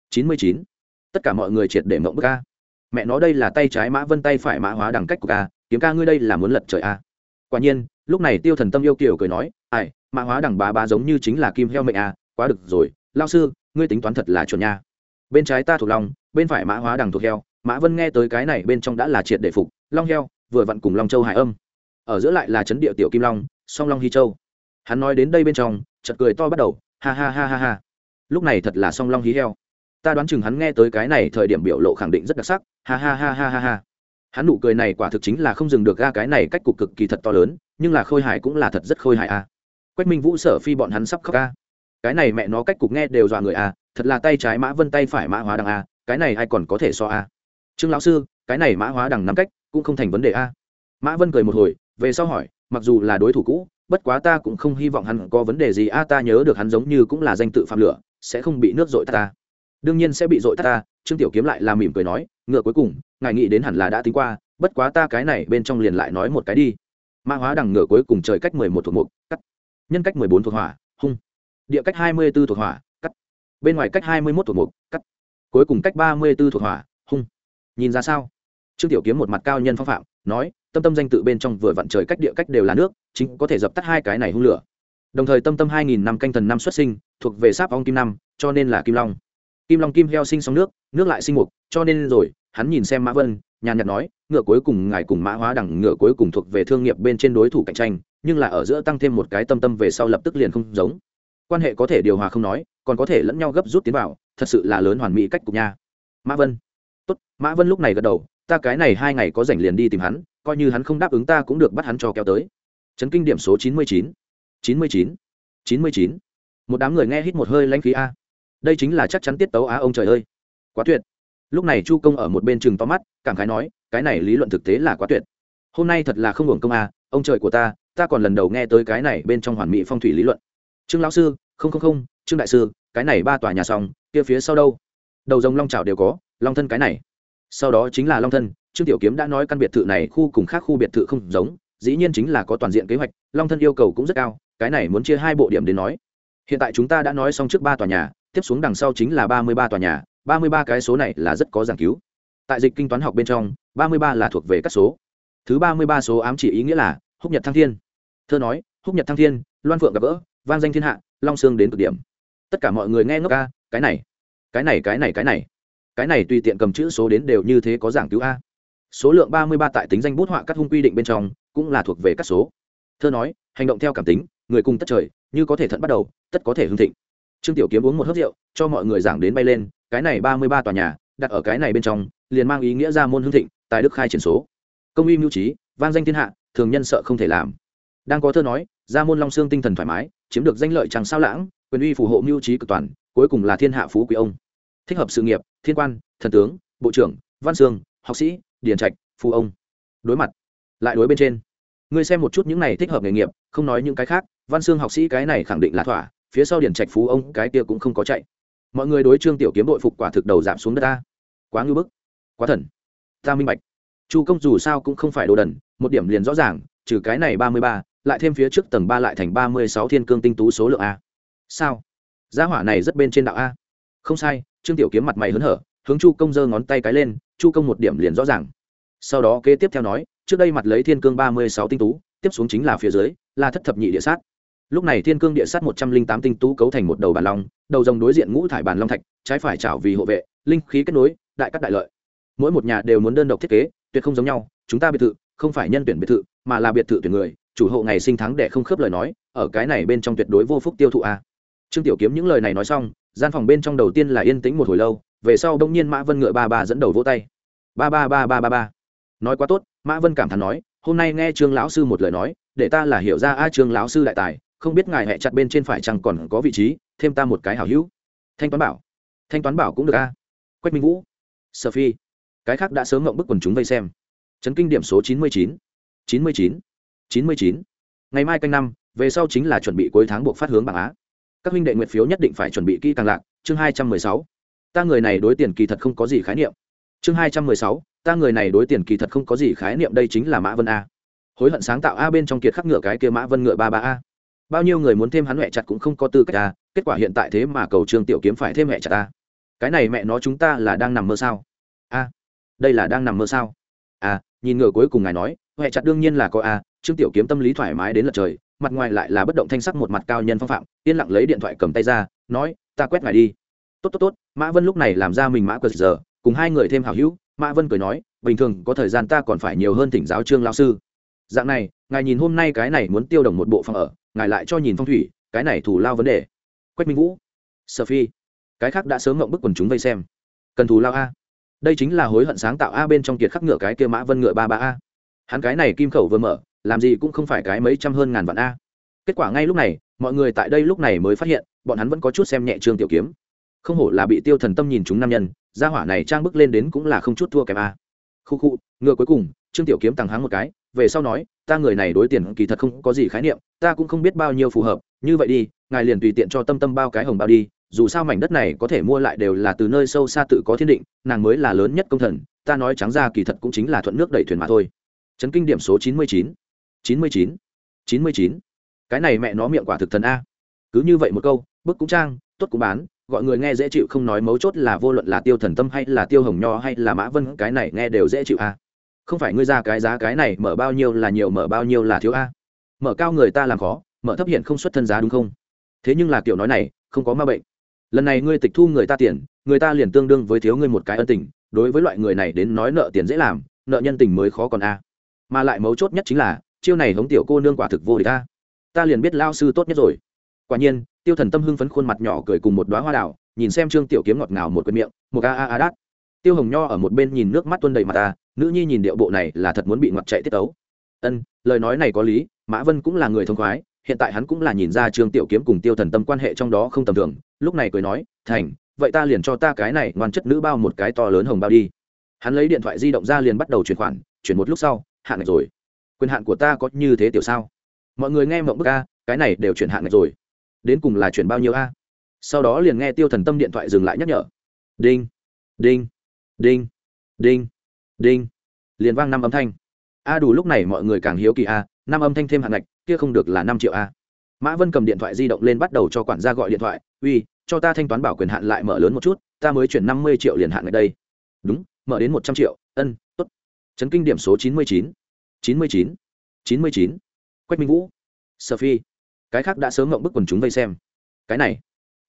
99. tất cả mọi người triệt để mộng bức a mẹ nó đây là tay trái mã vân tay phải mã hóa đằng cách của ca, kiếm ca ngươi đây là muốn lật trời a quả nhiên, lúc này tiêu thần tâm yêu kiều cười nói, ai, mã hóa đằng bá bá giống như chính là kim heo mệnh a quá được rồi, lao sư, ngươi tính toán thật là chuẩn nha. Bên trái ta thuộc long, bên phải mã hóa đằng thuộc heo, mã vân nghe tới cái này bên trong đã là triệt để phục, long heo, vừa vặn cùng long châu hải âm. Ở giữa lại là chấn địa tiểu kim long, song long hy châu. Hắn nói đến đây bên trong chật cười to bắt đầu, ha ha ha ha ha. Lúc này thật là song long hí heo ta đoán chừng hắn nghe tới cái này thời điểm biểu lộ khẳng định rất đặc sắc. Ha ha ha ha ha ha. Hắn nụ cười này quả thực chính là không dừng được ga cái này cách cục cực kỳ thật to lớn, nhưng là khôi hài cũng là thật rất khôi hài a. Quách minh vũ sở phi bọn hắn sắp khóc a. Cái này mẹ nó cách cục nghe đều dọa người a, thật là tay trái mã vân tay phải mã hóa đằng a, cái này ai còn có thể so a? Trương lão sư, cái này mã hóa đằng nắm cách cũng không thành vấn đề a. Mã vân cười một hồi, về sau hỏi, mặc dù là đối thủ cũ, bất quá ta cũng không hy vọng hắn có vấn đề gì a, ta nhớ được hắn giống như cũng là danh tự phạm lửa, sẽ không bị nước dội ta đương nhiên sẽ bị dội ta, ta trương tiểu kiếm lại là mỉm cười nói ngựa cuối cùng ngài nghĩ đến hẳn là đã tính qua bất quá ta cái này bên trong liền lại nói một cái đi. Ma hóa đằng ngựa cuối cùng trời cách mười một thuộc mục cắt. Nhân cách mười bốn thuộc hỏa hung. Địa cách hai mươi b ố thuộc hỏa cắt. Bên ngoài cách hai mươi mốt thuộc mục cắt. Cuối cùng cách ba mươi b ố thuộc hỏa hung. Nhìn ra sao? Trương tiểu kiếm một mặt cao nhân phong phạm nói tâm tâm danh tự bên trong vừa vặn trời cách địa cách đều là nước chính có thể dập tắt hai cái này hung lửa. Đồng thời tâm tâm hai nghìn năm canh thần năm xuất sinh thuộc về sáp ong kim năm cho nên là kim long kim long kim heo sinh sóng nước nước lại sinh mục, cho nên rồi, hắn nhìn xem mã vân, nhàn nhạt nói, ngựa cuối cùng ngài cùng mã hóa đẳng ngựa cuối cùng thuộc về thương nghiệp bên trên đối thủ cạnh tranh, nhưng là ở giữa tăng thêm một cái tâm tâm về sau lập tức liền không giống. Quan hệ có thể điều hòa không nói, còn có thể lẫn nhau gấp rút tiến vào, thật sự là lớn hoàn mỹ cách cục nha. Mã vân, tốt. Mã vân lúc này gật đầu, ta cái này hai ngày có rảnh liền đi tìm hắn, coi như hắn không đáp ứng ta cũng được bắt hắn cho kéo tới. Chấn kinh điểm số chín mươi chín. Chín mươi chín. Chín mươi chín. Một đám người nghe hít một hơi lãnh khí a đây chính là chắc chắn tiết tấu á ông trời ơi. Quá tuyệt. Lúc này chu công ở một bên chừng to mắt, cảm khái nói, cái này lý luận thực tế là quá tuyệt. Hôm nay thật là không hưởng công à ông trời của ta ta còn lần đầu nghe tới cái này bên trong hoàn mỹ phong thủy lý luận. Trương lão sư, không không không, trương đại sư, cái này ba tòa nhà xong, kia phía sau đâu? Đầu rồng long trào đều có, long thân cái này. Sau đó chính là long thân, trương tiểu kiếm đã nói căn biệt thự này khu cùng khác khu biệt thự không giống, dĩ nhiên chính là có toàn diện kế hoạch, long thân yêu cầu cũng rất cao, cái này muốn chia hai bộ điểm đến nói. Hiện tại chúng ta đã nói xong trước ba tòa nhà tiếp xuống đằng sau chính là ba mươi ba tòa nhà, ba mươi ba cái số này là rất có giảng cứu. Tại dịch kinh toán học bên trong, ba mươi ba là thuộc về các số. Thứ ba mươi ba số ám chỉ ý nghĩa là húc nhật thăng thiên. Thơ nói, húc nhật thăng thiên, loan phượng gặp gỡ, vang danh thiên hạ, long sương đến cực điểm. Tất cả mọi người nghe ngốc ca cái này cái này cái này cái này. Cái này tùy tiện cầm chữ số đến đều như thế có giảng cứu a. Số lượng ba mươi ba tại tính danh bút họa các hung quy định bên trong, cũng là thuộc về các số. Thơ nói, hành động theo cảm tính, người cùng tất trời, như có thể thận bắt đầu, tất có thể hưng thịnh trương tiểu kiếm uống một hớp rượu, cho mọi người giảng đến bay lên, cái này ba mươi ba tòa nhà, đặt ở cái này bên trong, liền mang ý nghĩa ra môn hương thịnh, tài đức khai triển số. Công uy mưu trí, vang danh thiên hạ, thường nhân sợ không thể làm. Đang có thơ nói, ra môn long xương tinh thần thoải mái, chiếm được danh lợi chẳng sao lãng, quyền uy phù hộ mưu trí cực toàn, cuối cùng là thiên hạ phú quý ông. Thích hợp sự nghiệp, thiên quan, thần tướng, bộ trưởng, văn sương học sĩ, điển trạch phú ông. Đối mặt, lại đối bên trên. Ngươi xem một chút những này thích hợp nghề nghiệp, không nói những cái khác, văn xương học sĩ cái này khẳng định là thỏa phía sau điển trạch phú ông, cái kia cũng không có chạy. Mọi người đối trương tiểu kiếm đội phục quả thực đầu giảm xuống đất ta. Quá ngưỡng bức. Quá thần. Ta minh bạch. Chu công dù sao cũng không phải đồ đần, một điểm liền rõ ràng, trừ cái này ba mươi ba, lại thêm phía trước tầng ba lại thành ba mươi sáu thiên cương tinh tú số lượng a. Sao? Giá hỏa này rất bên trên đạo a. Không sai, trương tiểu kiếm mặt mày hớn hở, hướng chu công giơ ngón tay cái lên, chu công một điểm liền rõ ràng. Sau đó kế tiếp theo nói, trước đây mặt lấy thiên cương ba mươi sáu tinh tú, tiếp xuống chính là phía dưới, là thất thập nhị địa sát lúc này thiên cương địa sát một trăm linh tám tinh tú cấu thành một đầu bàn long, đầu rồng đối diện ngũ thải bàn long thạch, trái phải chảo vì hộ vệ, linh khí kết nối, đại cắt đại lợi. Mỗi một nhà đều muốn đơn độc thiết kế, tuyệt không giống nhau, chúng ta biệt thự không phải nhân tuyển biệt thự, mà là biệt thự tuyển người, chủ hộ ngày sinh thắng để không khớp lời nói, ở cái này bên trong tuyệt đối vô phúc tiêu thụ a. Trương tiểu kiếm những lời này nói xong, gian phòng bên trong đầu tiên là yên tĩnh một hồi lâu, về sau đông nhiên mã vân ngựa ba ba dẫn đầu vỗ tay. Ba ba ba ba ba ba. Nói quá tốt, mã vân cảm thán nói, hôm nay nghe trương lão sư một lời nói, để ta là hiểu ra a trương lão sư đại tài không biết ngài hẹ chặt bên trên phải chăng còn có vị trí, thêm ta một cái hảo hữu. Thanh toán bảo. Thanh toán bảo cũng được a. Quách minh vũ. Sở phi. Cái khác đã sớm ngậm bức quần chúng vây xem. Chấn kinh điểm số chín mươi chín. chín mươi chín. chín mươi chín. Ngày mai canh năm, về sau chính là chuẩn bị cuối tháng buộc phát hướng bảng á. Các huynh đệ nguyện phiếu nhất định phải chuẩn bị kỹ càng lạc. Chương hai trăm mười sáu. Ta người này đối tiền kỳ thật không có gì khái niệm. Chương hai trăm mười sáu. Ta người này đối tiền kỳ thật không có gì khái niệm đây chính là mã vân a. Hối hận sáng tạo a bên trong kiệt khắc ngựa cái kia mã vân ngựa ba ba a bao nhiêu người muốn thêm hắn mẹ chặt cũng không có tư cách ta, kết quả hiện tại thế mà cầu trương tiểu kiếm phải thêm mẹ chặt ta. Cái này mẹ nó chúng ta là đang nằm mơ sao? A, đây là đang nằm mơ sao? A, nhìn ngựa cuối cùng ngài nói, mẹ chặt đương nhiên là có a, trương tiểu kiếm tâm lý thoải mái đến lật trời, mặt ngoài lại là bất động thanh sắc một mặt cao nhân phong phạm, yên lặng lấy điện thoại cầm tay ra, nói, ta quét ngài đi. Tốt tốt tốt. Mã vân lúc này làm ra mình mã quật giờ, cùng hai người thêm hảo hữu, mã vân cười nói, bình thường có thời gian ta còn phải nhiều hơn thỉnh giáo trương lao sư. Dạng này, ngài nhìn hôm nay cái này muốn tiêu đồng một bộ phòng ở ngài lại cho nhìn phong thủy, cái này thủ lao vấn đề. Quách minh vũ, sở phi, cái khác đã sớm ngộng bức quần chúng vây xem. Cần thù lao a. Đây chính là hối hận sáng tạo a bên trong kiệt khắc ngựa cái kia mã vân ngựa ba ba a. Hắn cái này kim khẩu vừa mở, làm gì cũng không phải cái mấy trăm hơn ngàn vạn a. Kết quả ngay lúc này, mọi người tại đây lúc này mới phát hiện, bọn hắn vẫn có chút xem nhẹ trương tiểu kiếm. Không hổ là bị tiêu thần tâm nhìn chúng nam nhân, gia hỏa này trang bức lên đến cũng là không chút thua kém a. Khu khu, ngựa cuối cùng, trương tiểu kiếm tăng háng một cái về sau nói, ta người này đối tiền kỳ thật không có gì khái niệm, ta cũng không biết bao nhiêu phù hợp, như vậy đi, ngài liền tùy tiện cho tâm tâm bao cái hồng bao đi, dù sao mảnh đất này có thể mua lại đều là từ nơi sâu xa tự có thiên định, nàng mới là lớn nhất công thần, ta nói trắng ra kỳ thật cũng chính là thuận nước đẩy thuyền mà thôi. Chấn kinh điểm số chín mươi chín. Chín mươi chín. Chín mươi chín. Cái này mẹ nó miệng quả thực thần a. Cứ như vậy một câu, bức cũng trang, tốt cũng bán, gọi người nghe dễ chịu không nói mấu chốt là vô luận là tiêu thần tâm hay là tiêu hồng nho hay là mã vân, cái này nghe đều dễ chịu a không phải ngươi ra cái giá cái này mở bao nhiêu là nhiều, mở bao nhiêu là thiếu a. Mở cao người ta làm khó, mở thấp hiện không xuất thân giá đúng không? Thế nhưng là kiểu nói này, không có ma bệnh. Lần này ngươi tịch thu người ta tiền, người ta liền tương đương với thiếu ngươi một cái ân tình, đối với loại người này đến nói nợ tiền dễ làm, nợ nhân tình mới khó còn a. Mà lại mấu chốt nhất chính là, chiêu này hống tiểu cô nương quả thực vô địch ta ta liền biết lao sư tốt nhất rồi. Quả nhiên, tiêu thần tâm hưng phấn khuôn mặt nhỏ cười cùng một đoá hoa đào, nhìn xem trương tiểu kiếm ngọt ngào một quên miệng, một a a a đát tiêu hồng nho ở một bên nhìn nước mắt tuôn đầy mặt ta, nữ nhi nhìn điệu bộ này là thật muốn bị ngoặt chạy tiết ấu ân, lời nói này có lý, mã vân cũng là người thông khoái, hiện tại hắn cũng là nhìn ra trương tiểu kiếm cùng tiêu thần tâm quan hệ trong đó không tầm thường, lúc này cười nói, thành, vậy ta liền cho ta cái này ngoan chất nữ bao một cái to lớn hồng bao đi. Hắn lấy điện thoại di động ra liền bắt đầu chuyển khoản, chuyển một lúc sau hạn ngạch rồi. Quyền hạn của ta có như thế tiểu sao? Mọi người nghe mộng bức a, cái này đều chuyển hạn ngạch rồi. Đến cùng là chuyển bao nhiêu a? Sau đó liền nghe tiêu thần tâm điện thoại dừng lại nhắc nhở. Đinh đinh đinh. Đinh. Đinh. Liền vang năm âm thanh. A đủ lúc này mọi người càng hiếu kỳ a, năm âm thanh thêm hạn ngạch, kia không được là năm triệu a. Mã vân cầm điện thoại di động lên bắt đầu cho quản gia gọi điện thoại, uy, cho ta thanh toán bảo quyền hạn lại mở lớn một chút, ta mới chuyển năm mươi triệu liền hạn ngạch đây. Đúng, mở đến một trăm triệu, ân t ố t chấn kinh điểm số chín mươi chín. chín mươi chín. chín mươi chín. Quách minh vũ. Sở phi cái khác đã sớm ngộng bức quần chúng vây xem. Cái này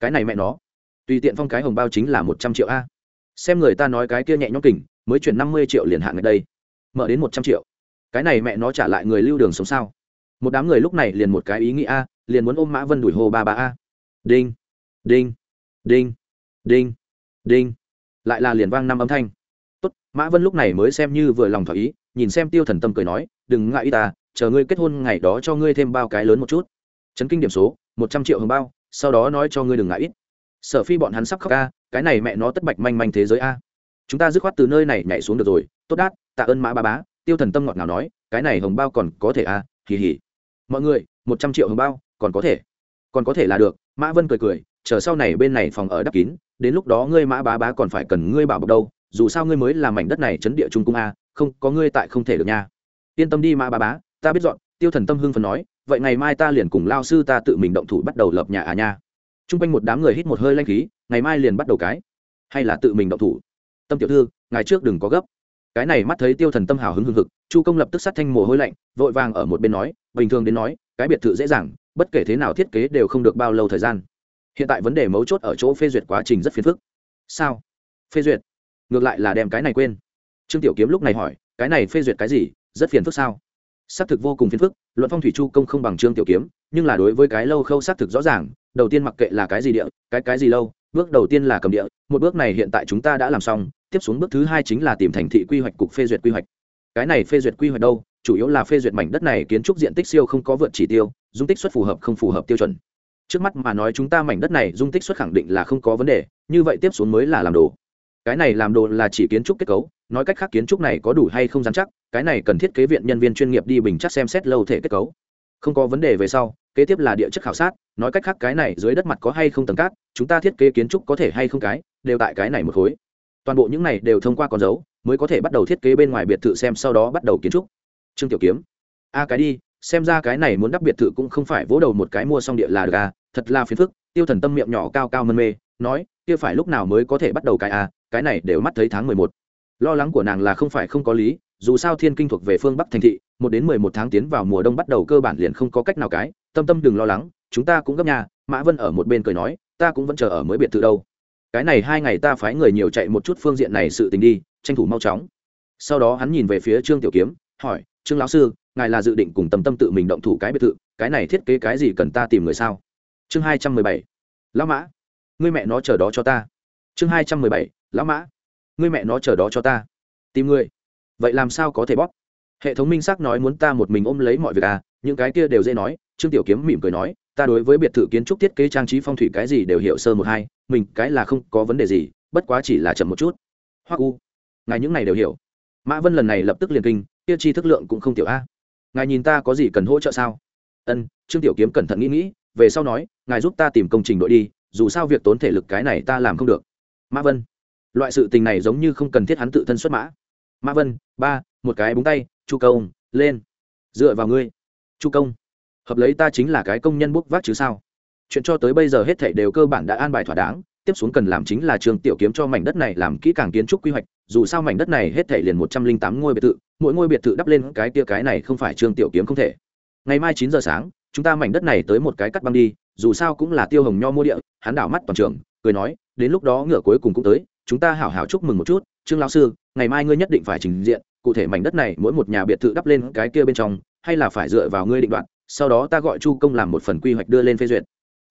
cái này mẹ nó. Tùy tiện phong cái hồng bao chính là một trăm triệu a xem người ta nói cái kia nhẹ nhõm kình, mới chuyển năm mươi triệu liền hạn ngay đây. Mở đến một trăm triệu. Cái này mẹ nó trả lại người lưu đường sống sao? Một đám người lúc này liền một cái ý nghĩ a, liền muốn ôm mã vân đuổi hồ ba ba a. Đinh đinh đinh đinh đinh. Lại là liền vang năm âm thanh. Tốt, mã vân lúc này mới xem như vừa lòng thỏa ý, nhìn xem tiêu thần tâm cười nói, đừng ngại y ta, chờ ngươi kết hôn ngày đó cho ngươi thêm bao cái lớn một chút. Chấn kinh điểm số, một trăm triệu hồng bao, sau đó nói cho ngươi đừng ngại ít. Sở phi bọn hắn sắp khóc ca cái này mẹ nó tất bạch manh manh thế giới a. Chúng ta dứt khoát từ nơi này nhảy xuống được rồi. Tốt đát, tạ ơn mã ba bá. Tiêu thần tâm ngọt nào nói, cái này hồng bao còn có thể a hì hì. Mọi người, một trăm triệu hồng bao, còn có thể. Còn có thể là được, mã vân cười cười, chờ sau này bên này phòng ở đắp kín, đến lúc đó ngươi mã bá bá còn phải cần ngươi bảo bọc đâu, dù sao ngươi mới làm mảnh đất này chấn địa trung cung a, không, có ngươi tại không thể được nha. Yên tâm đi mã bá bá, ta biết dọn, tiêu thần tâm hưng phần nói, vậy ngày mai ta liền cùng lao sư ta tự mình động thủ bắt đầu lập nhà à nha. T r u n g quanh một đám người hít một hơi lanh khí ngày mai liền bắt đầu cái. Hay là tự mình động thủ? Tâm tiểu thư, ngày trước đừng có gấp. Cái này mắt thấy tiêu thần tâm hào hứng hưng hực, chu công lập tức sát thanh mồ hôi lạnh, vội vàng ở một bên nói, bình thường đến nói, cái biệt thự dễ dàng, bất kể thế nào thiết kế đều không được bao lâu thời gian. Hiện tại vấn đề mấu chốt ở chỗ phê duyệt quá trình rất phiền phức. Sao? Phê duyệt? Ngược lại là đem cái này quên. Trương tiểu kiếm lúc này hỏi, cái này phê duyệt cái gì, rất phiền phức sao? Xác thực vô cùng phiền phức, luận phong thủy chu công không bằng trương tiểu kiếm, nhưng là đối với cái lâu khâu xác thực rõ ràng, đầu tiên mặc kệ là cái gì địa, cái cái gì lâu bước đầu tiên là cầm địa, một bước này hiện tại chúng ta đã làm xong, tiếp xuống bước thứ hai chính là tìm thành thị quy hoạch cục phê duyệt quy hoạch. Cái này phê duyệt quy hoạch đâu? Chủ yếu là phê duyệt mảnh đất này kiến trúc diện tích siêu không có vượt chỉ tiêu, dung tích xuất phù hợp không phù hợp tiêu chuẩn. Trước mắt mà nói chúng ta mảnh đất này dung tích xuất khẳng định là không có vấn đề, như vậy tiếp xuống mới là làm đồ. Cái này làm đồ là chỉ kiến trúc kết cấu, nói cách khác kiến trúc này có đủ hay không dám chắc, cái này cần thiết kế viện nhân viên chuyên nghiệp đi bình chắc xem xét lâu thể kết cấu không có vấn đề về sau, kế tiếp là địa chất khảo sát, nói cách khác cái này dưới đất mặt có hay không tầng cát, chúng ta thiết kế kiến trúc có thể hay không cái, đều tại cái này một khối. Toàn bộ những này đều thông qua con dấu, mới có thể bắt đầu thiết kế bên ngoài biệt thự xem sau đó bắt đầu kiến trúc. Trương tiểu kiếm, a cái đi, xem ra cái này muốn đắp biệt thự cũng không phải vỗ đầu một cái mua xong địa là được à thật là phiền phức. Tiêu thần tâm miệng nhỏ cao cao mân mê, nói, kia phải lúc nào mới có thể bắt đầu cái a, cái này đều mắt thấy tháng mười một lo lắng của nàng là không phải không có lý, dù sao thiên kinh thuộc về phương bắc thành thị, một đến mười một tháng tiến vào mùa đông bắt đầu cơ bản liền không có cách nào cái, tâm tâm đừng lo lắng, chúng ta cũng gấp nhà, mã vân ở một bên cười nói, ta cũng vẫn chờ ở mới biệt thự đâu. Cái này hai ngày ta phái người nhiều chạy một chút phương diện này sự tình đi, tranh thủ mau chóng. Sau đó hắn nhìn về phía trương tiểu kiếm, hỏi, trương lão sư, ngài là dự định cùng tâm tâm tự mình động thủ cái biệt thự, cái này thiết kế cái gì cần ta tìm người sao? Chương hai trăm mười bảy, lão mã, ngươi mẹ nó chờ đó cho ta. Chương hai trăm mười bảy, lão mã ngươi mẹ nó chờ đó cho ta. Tìm ngươi vậy làm sao có thể bóp? Hệ thống minh xác nói muốn ta một mình ôm lấy mọi việc à? Những cái kia đều dễ nói. Trương tiểu kiếm mỉm cười nói, ta đối với biệt thự kiến trúc thiết kế trang trí phong thủy cái gì đều hiểu sơ một hai, mình cái là không có vấn đề gì, bất quá chỉ là chậm một chút. Hoặc u, ngài những này đều hiểu. Mã vân lần này lập tức liền kinh, kia chi thức lượng cũng không tiểu a. Ngài nhìn ta có gì cần hỗ trợ sao? Ân, trương tiểu kiếm cẩn thận nghĩ nghĩ, về sau nói, ngài giúp ta tìm công trình đội đi, dù sao việc tốn thể lực cái này ta làm không được. Mã vân loại sự tình này giống như không cần thiết hắn tự thân xuất mã. Mã vân, ba, một cái búng tay, chu công, lên. Dựa vào ngươi. Chu công, hợp lấy ta chính là cái công nhân bốc vác chứ sao? Chuyện cho tới bây giờ hết thảy đều cơ bản đã an bài thỏa đáng, tiếp xuống cần làm chính là trường tiểu kiếm cho mảnh đất này làm kỹ càng kiến trúc quy hoạch, dù sao mảnh đất này hết thảy liền một trăm linh tám ngôi biệt thự, mỗi ngôi biệt thự đắp lên cái tia cái này không phải trường tiểu kiếm không thể. Ngày mai chín giờ sáng, chúng ta mảnh đất này tới một cái cắt băng đi, dù sao cũng là tiêu hồng nho mua địa, hắn đảo mắt toàn trường, cười nói, đến lúc đó ngựa cuối cùng cũng tới chúng ta hảo hảo chúc mừng một chút, trương lão sư, ngày mai ngươi nhất định phải trình diện, cụ thể mảnh đất này mỗi một nhà biệt thự đắp lên cái kia bên trong, hay là phải dựa vào ngươi định đoạt, sau đó ta gọi chu công làm một phần quy hoạch đưa lên phê duyệt.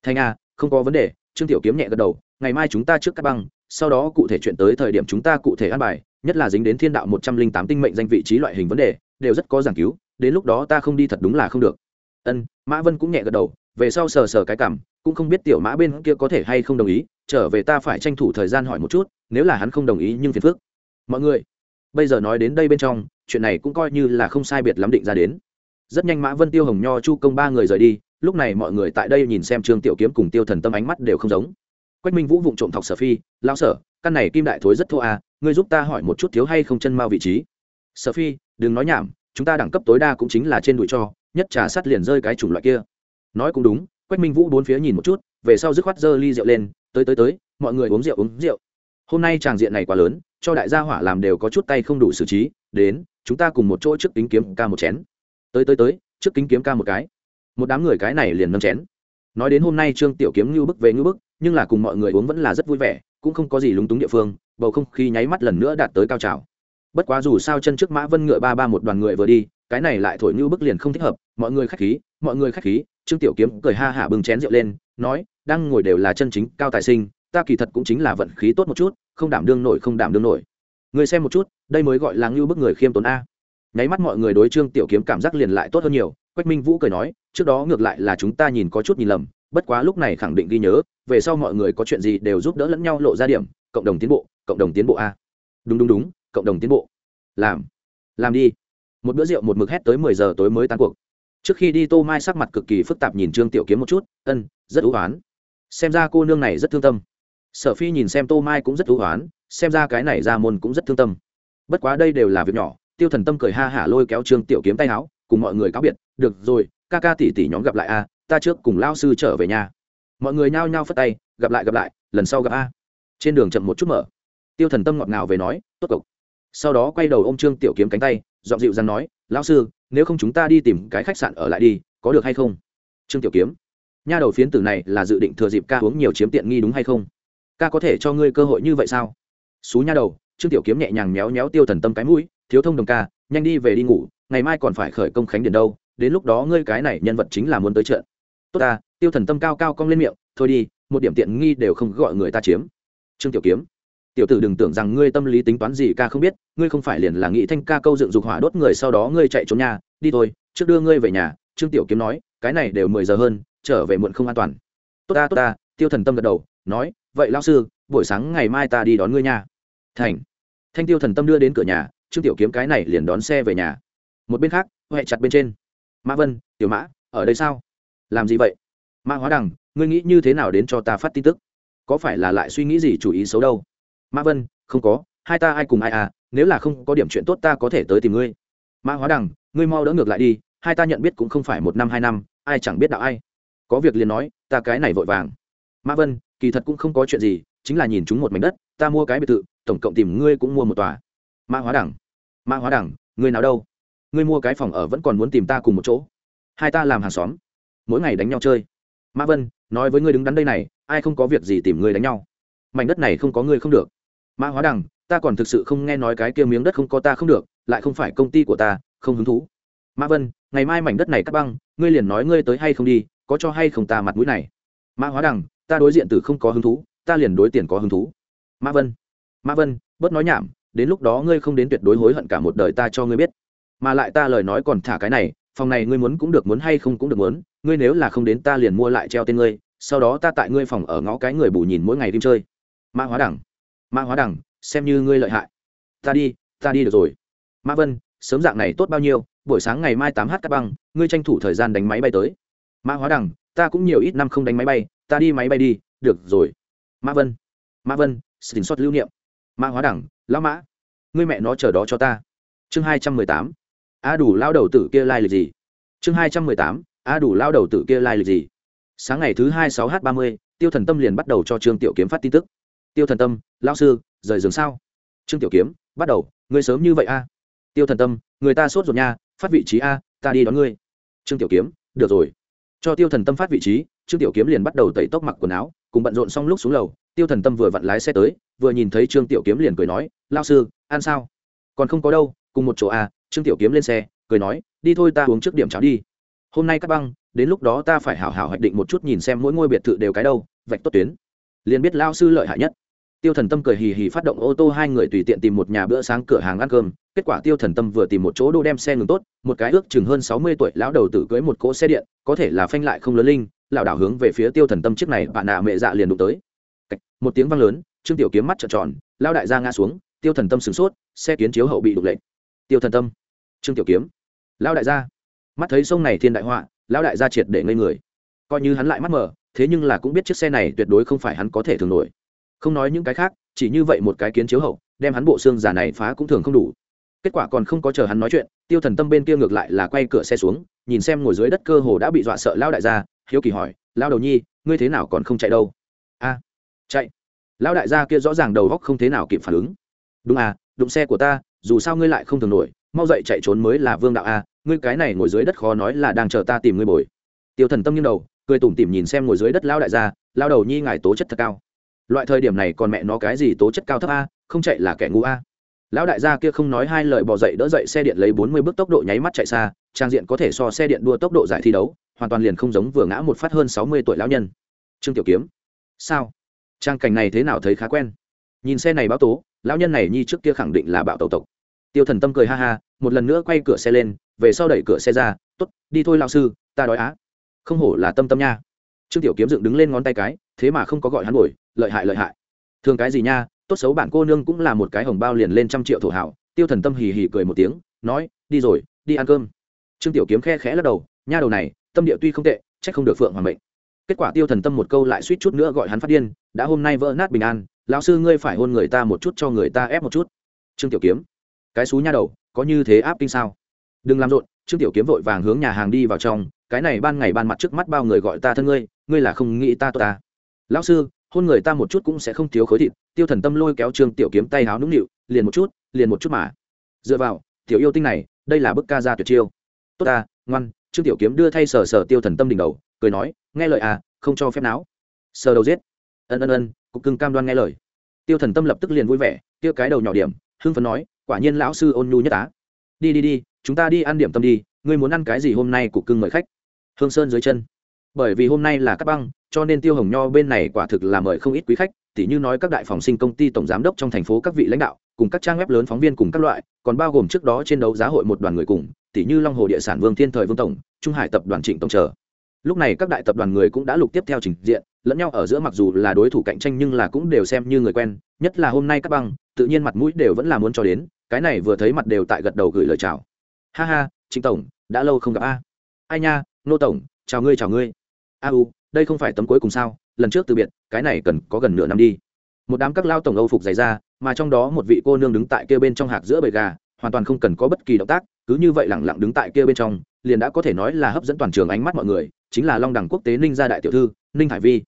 Thành a, không có vấn đề, trương tiểu kiếm nhẹ gật đầu, ngày mai chúng ta trước cắt băng, sau đó cụ thể chuyện tới thời điểm chúng ta cụ thể an bài, nhất là dính đến thiên đạo một trăm linh tám tinh mệnh danh vị trí loại hình vấn đề, đều rất có giảng cứu, đến lúc đó ta không đi thật đúng là không được. Ân, mã vân cũng nhẹ gật đầu, về sau sờ sờ cái cảm, cũng không biết tiểu mã bên kia có thể hay không đồng ý, trở về ta phải tranh thủ thời gian hỏi một chút nếu là hắn không đồng ý nhưng phiền phức. Mọi người, bây giờ nói đến đây bên trong, chuyện này cũng coi như là không sai biệt lắm định ra đến. Rất nhanh mã vân, tiêu hồng nho, chu công ba người rời đi, lúc này mọi người tại đây nhìn xem trương tiểu kiếm cùng tiêu thần tâm ánh mắt đều không giống. Quách minh vũ vụng trộm thọc sở phi, lão sở, căn này kim đại thối rất thô à ngươi giúp ta hỏi một chút thiếu hay không chân mao vị trí? Sở phi, đừng nói nhảm, chúng ta đẳng cấp tối đa cũng chính là trên đùi cho, nhất trà sắt liền rơi cái chủng loại kia. Nói cũng đúng, quách minh vũ bốn phía nhìn một chút, về sau dứt khoát dơ ly rượu lên, tới tới tới, mọi người uống rượu uống rượu hôm nay tràng diện này quá lớn, cho đại gia hỏa làm đều có chút tay không đủ xử trí, đến, chúng ta cùng một chỗ trước kính kiếm ca một chén. Tới tới tới, trước kính kiếm ca một cái. Một đám người cái này liền nâng chén. Nói đến hôm nay trương tiểu kiếm ngưu bức về ngưu bức, nhưng là cùng mọi người uống vẫn là rất vui vẻ, cũng không có gì lúng túng địa phương, bầu không khí nháy mắt lần nữa đạt tới cao trào. Bất quá dù sao chân trước mã vân ngựa ba ba một đoàn người vừa đi, cái này lại thổi ngưu bức liền không thích hợp, mọi người khách khí, mọi người khách khí, trương tiểu kiếm cười ha hả bưng chén rượu lên, nói, đang ngồi đều là chân chính cao tài sinh, ta kỳ thật cũng chính là vận khí tốt một chút không đảm đương nổi, không đảm đương nổi. Người xem một chút, đây mới gọi là ngưu bức người khiêm tốn a. Nháy mắt mọi người đối trương tiểu kiếm cảm giác liền lại tốt hơn nhiều, quách minh vũ cười nói, trước đó ngược lại là chúng ta nhìn có chút nhìn lầm, bất quá lúc này khẳng định ghi nhớ, về sau mọi người có chuyện gì đều giúp đỡ lẫn nhau lộ ra điểm, cộng đồng tiến bộ, cộng đồng tiến bộ a. Đúng đúng đúng, cộng đồng tiến bộ. Làm làm đi. Một bữa rượu một mực hét tới mười giờ tối mới tan cuộc. Trước khi đi tô mai sắc mặt cực kỳ phức tạp nhìn trương tiểu kiếm một chút, ân, rất ưu oán. Xem ra cô nương này rất thương tâm sở phi nhìn xem tô mai cũng rất thú hoán xem ra cái này ra môn cũng rất thương tâm. Bất quá đây đều là việc nhỏ, tiêu thần tâm cười ha hả lôi kéo trương tiểu kiếm tay áo, cùng mọi người cáo biệt, được rồi, ca ca tỷ tỷ nhóm gặp lại a, ta trước cùng lao sư trở về nhà. Mọi người nhao nhao phất tay, gặp lại gặp lại, lần sau gặp a. Trên đường chậm một chút mở. Tiêu thần tâm ngọt ngào về nói, tốt cộc sau đó quay đầu ô m trương tiểu kiếm cánh tay dọn dịu dằn nói, lão sư, nếu không chúng ta đi tìm cái khách sạn ở lại đi, có được hay không? Trương tiểu kiếm, nha đầu phiến tử này là dự định thừa dịp ca uống nhiều chiếm tiện nghi đúng hay không? Ca có thể cho ngươi cơ hội như vậy sao? Xú nha đầu, trương tiểu kiếm nhẹ nhàng méo méo tiêu thần tâm cái mũi, thiếu thông đồng ca, nhanh đi về đi ngủ, ngày mai còn phải khởi công khánh điền đâu, đến lúc đó ngươi cái này nhân vật chính là muốn tới trận. Tốt ta. Tiêu thần tâm cao cao cong lên miệng, thôi đi, một điểm tiện nghi đều không gọi người ta chiếm. Trương tiểu kiếm, tiểu tử đừng tưởng rằng ngươi tâm lý tính toán gì ca không biết, ngươi không phải liền là nghĩ thanh ca câu dựng dục hỏa đốt người sau đó ngươi chạy trốn nhà, đi thôi, trước đưa ngươi về nhà. Trương tiểu kiếm nói, cái này đều mười giờ hơn, trở về muộn không an toàn. Tốt ta tốt ta. Tiêu thần tâm gật đầu, nói vậy lao sư, buổi sáng ngày mai ta đi đón ngươi nha. Thành. Thanh tiêu thần tâm đưa đến cửa nhà, trương tiểu kiếm cái này liền đón xe về nhà. Một bên khác huệ chặt bên trên. Mã vân, tiểu mã, ở đây sao? Làm gì vậy? Mã hóa đằng, ngươi nghĩ như thế nào đến cho ta phát tin tức? Có phải là lại suy nghĩ gì chủ ý xấu đâu? Mã vân, không có, hai ta ai cùng ai à nếu là không có điểm chuyện tốt ta có thể tới tìm ngươi. Mã hóa đằng, ngươi mau đỡ ngược lại đi, hai ta nhận biết cũng không phải một năm hai năm, ai chẳng biết đạo ai. Có việc liền nói, ta cái này vội vàng mã vân, kỳ thật cũng không có chuyện gì, chính là nhìn chúng một mảnh đất, ta mua cái biệt thự, tổng cộng tìm ngươi cũng mua một tòa. Mã hóa đẳng, mã hóa đẳng, ngươi nào đâu? Ngươi mua cái phòng ở vẫn còn muốn tìm ta cùng một chỗ. Hai ta làm hàng xóm, mỗi ngày đánh nhau chơi. Mã vân, nói với ngươi đứng đắn đây này, ai không có việc gì tìm ngươi đánh nhau? Mảnh đất này không có ngươi không được. Mã hóa đằng ta còn thực sự không nghe nói cái kia miếng đất không có ta không được, lại không phải công ty của ta, không hứng thú. Mã vân, ngày mai mảnh đất này cắt băng, ngươi liền nói ngươi tới hay không đi, có cho hay không ta mặt mũi này? Mã hóa đằng ta đối diện từ không có hứng thú, ta liền đối tiền có hứng thú. Mã vân mã vân, bớt nói nhảm, đến lúc đó ngươi không đến tuyệt đối hối hận cả một đời ta cho ngươi biết. Mà lại ta lời nói còn thả cái này, phòng này ngươi muốn cũng được muốn hay không cũng được muốn, ngươi nếu là không đến ta liền mua lại treo tên ngươi, sau đó ta tại ngươi phòng ở ngõ cái người bù nhìn mỗi ngày đêm chơi. Mã hóa đẳng, mã hóa đẳng, xem như ngươi lợi hại. Ta đi ta đi được rồi. Mã vân, sớm dạng này tốt bao nhiêu, buổi sáng ngày mai tám h cắt băng, ngươi tranh thủ thời gian đánh máy bay tới. Mã hóa đẳng, ta cũng nhiều ít năm không đánh máy bay ta đi máy bay đi, được rồi. Mã vân mã vân, xin xót lưu niệm. Mã hóa đẳng, lão mã, ngươi mẹ nó chờ đó cho ta. Chương hai trăm mười tám a đủ lao đầu tử kia lai、like、lịch gì? Chương hai trăm mười tám a đủ lao đầu tử kia lai、like、lịch gì? Sáng ngày thứ hai sáu h ba mươi, tiêu thần tâm liền bắt đầu cho trương tiểu kiếm phát tin tức. Tiêu thần tâm lao sư, rời giường sao? Trương tiểu kiếm, bắt đầu, ngươi sớm như vậy a tiêu thần tâm, người ta sốt ruột nha, phát vị trí a, ta đi đón ngươi. Trương tiểu kiếm, được rồi. Cho tiêu thần tâm phát vị trí trương tiểu kiếm liền bắt đầu tẩy tóc mặc quần áo, cùng bận rộn xong lúc xuống lầu, tiêu thần tâm vừa vặn lái xe tới, vừa nhìn thấy trương tiểu kiếm liền cười nói lao sư, ăn sao? Còn không có đâu, cùng một chỗ à? Trương tiểu kiếm lên xe, cười nói, đi thôi ta uống trước điểm cháo đi. Hôm nay các băng, đến lúc đó ta phải hảo hảo hoạch định một chút nhìn xem mỗi ngôi biệt thự đều cái đâu, vạch tốt tuyến. Liền biết lao sư lợi hại nhất. Tiêu thần tâm cười hì hì phát động ô tô hai người tùy tiện tìm một nhà bữa sáng cửa hàng ăn cơm, kết quả tiêu thần tâm vừa tìm một chỗ đô đem xe ngừng tốt, một cái ước chừng hơn sáu mươi tuổi lão đầu tử cưới một cỗ xe điện, có thể là phanh lại không lớn linh lảo đảo hướng về phía tiêu thần tâm chiếc này bạn nạ mẹ dạ liền đụng tới. Một tiếng vang lớn, trương tiểu kiếm mắt trợn tròn lao đại ra ngã xuống, tiêu thần tâm sửng sốt, xe kiến chiếu hậu bị đục lệnh tiêu thần tâm, trương tiểu kiếm lao đại gia. Mắt thấy sông này thiên đại họa lao đại gia triệt để ngây người. Coi như hắn lại mắt mở, thế nhưng là cũng biết chiếc xe này tuyệt đối không phải hắn có thể thường nổi. Không nói những cái khác, chỉ như vậy một cái kiến chiếu hậu, đem hắn bộ xương giả này phá cũng thường không đủ. Kết quả còn không có chờ hắn nói chuyện, tiêu thần tâm bên kia ngược lại là quay cửa xe xuống, nhìn xem ngồi dưới đất cơ hồ đã bị dọa sợ lao đại gia hiếu kỳ hỏi lao đầu nhi, ngươi thế nào còn không chạy đâu? A, chạy. Lao đại gia kia rõ ràng đầu góc không thế nào kịp phản ứng. Đúng à đụng xe của ta, dù sao ngươi lại không thường nổi, mau dậy chạy trốn mới là vương đạo a ngươi cái này ngồi dưới đất khó nói là đang chờ ta tìm ngươi bồi. Tiêu thần tâm nghiêng đầu, cười tủm tỉm nhìn xem ngồi dưới đất lao đại gia lao đầu nhi ngài tố chất thật cao. Loại thời điểm này còn mẹ nó cái gì tố chất cao thấp a, không chạy là kẻ ngu a lão đại gia kia không nói hai lời bỏ dậy đỡ dậy xe điện lấy bốn mươi bước tốc độ nháy mắt chạy xa, trang diện có thể so xe điện đua tốc độ giải thi đấu, hoàn toàn liền không giống vừa ngã một phát hơn sáu mươi tuổi lão nhân. Trương tiểu kiếm, sao? Trang cảnh này thế nào thấy khá quen? Nhìn xe này báo tố, lão nhân này nhi trước kia khẳng định là bạo tàu tộc. Tiêu thần tâm cười ha ha, một lần nữa quay cửa xe lên, về sau đẩy cửa xe ra t ố t đi thôi lao sư, ta đói á. Không hổ là tâm tâm nha. Trương tiểu kiếm dựng đứng lên ngón tay cái, thế mà không có gọi hắn ngồi lợi hại lợi hại. Thường cái gì nha tốt xấu bạn cô nương cũng là một cái hồng bao liền lên trăm triệu thổ hảo. Tiêu thần tâm hì hì cười một tiếng, nói, đi rồi, đi ăn cơm. Trương tiểu kiếm khe khẽ lắc đầu, nha đầu này, tâm địa tuy không tệ trách không được phượng hoàng mệnh. Kết quả tiêu thần tâm một câu lại suýt chút nữa gọi hắn phát điên, đã hôm nay vỡ nát bình an, lão sư ngươi phải hôn người ta một chút cho người ta ép một chút. Trương tiểu kiếm, cái xú nha đầu, có như thế áp kinh sao? Đừng làm rộn. Trương tiểu kiếm vội vàng hướng nhà hàng đi vào trong, cái này ban ngày ban mặt trước mắt bao người gọi ta thân ngươi ngươi là không nghĩ ta tốt ta. Lão sư hôn người ta một chút cũng sẽ không thiếu khối thịt, tiêu thần tâm lôi kéo trương tiểu kiếm tay háo nũng nịu, liền một chút, liền một chút mà. Dựa vào, tiểu yêu tinh này, đây là bức ca ra tuyệt chiêu. Tốt ta, ngoan. Trương tiểu kiếm đưa thay sờ sờ tiêu thần tâm đỉnh đầu, cười nói, nghe lời à không cho phép não sờ đầu giết. Ân ân ân, cục cưng cam đoan nghe lời. Tiêu thần tâm lập tức liền vui vẻ tiêu cái đầu nhỏ điểm, hưng phấn nói, quả nhiên lão sư ôn nhu nhất á. Đi đi đi, chúng ta đi ăn điểm tâm đi, ngươi muốn ăn cái gì hôm nay cục cưng mời khách? Hương sơn dưới chân bởi vì hôm nay là cắt băng, cho nên tiêu hồng nho bên này quả thực là mời không ít quý khách, tỉ như nói các đại phòng sinh công ty tổng giám đốc trong thành phố, các vị lãnh đạo, cùng các trang web lớn phóng viên cùng các loại, còn bao gồm trước đó trên đấu giá hội một đoàn người cùng, tỉ như long hồ địa sản vương thiên thời vương tổng, trung hải tập đoàn trịnh tổng chờ. Lúc này các đại tập đoàn người cũng đã lục tiếp theo trình diện, lẫn nhau ở giữa mặc dù là đối thủ cạnh tranh nhưng là cũng đều xem như người quen, nhất là hôm nay các băng, tự nhiên mặt mũi đều vẫn là muốn cho đến, cái này vừa thấy mặt đều tại gật đầu gửi lời chào. Ha ha, trịnh tổng, đã lâu không gặp a. Ai nha, nô tổng, chào ngươi chào ngươi a u, đây không phải tấm cuối cùng sao? Lần trước từ biệt, cái này cần có gần nửa năm đi. Một đám các lao tổng âu phục dày ra mà trong đó một vị cô nương đứng tại kia bên trong hạc giữa bầy gà, hoàn toàn không cần có bất kỳ động tác, cứ như vậy lẳng lặng đứng tại kia bên trong, liền đã có thể nói là hấp dẫn toàn trường ánh mắt mọi người, chính là long đẳng quốc tế ninh gia đại tiểu thư, ninh hải vi.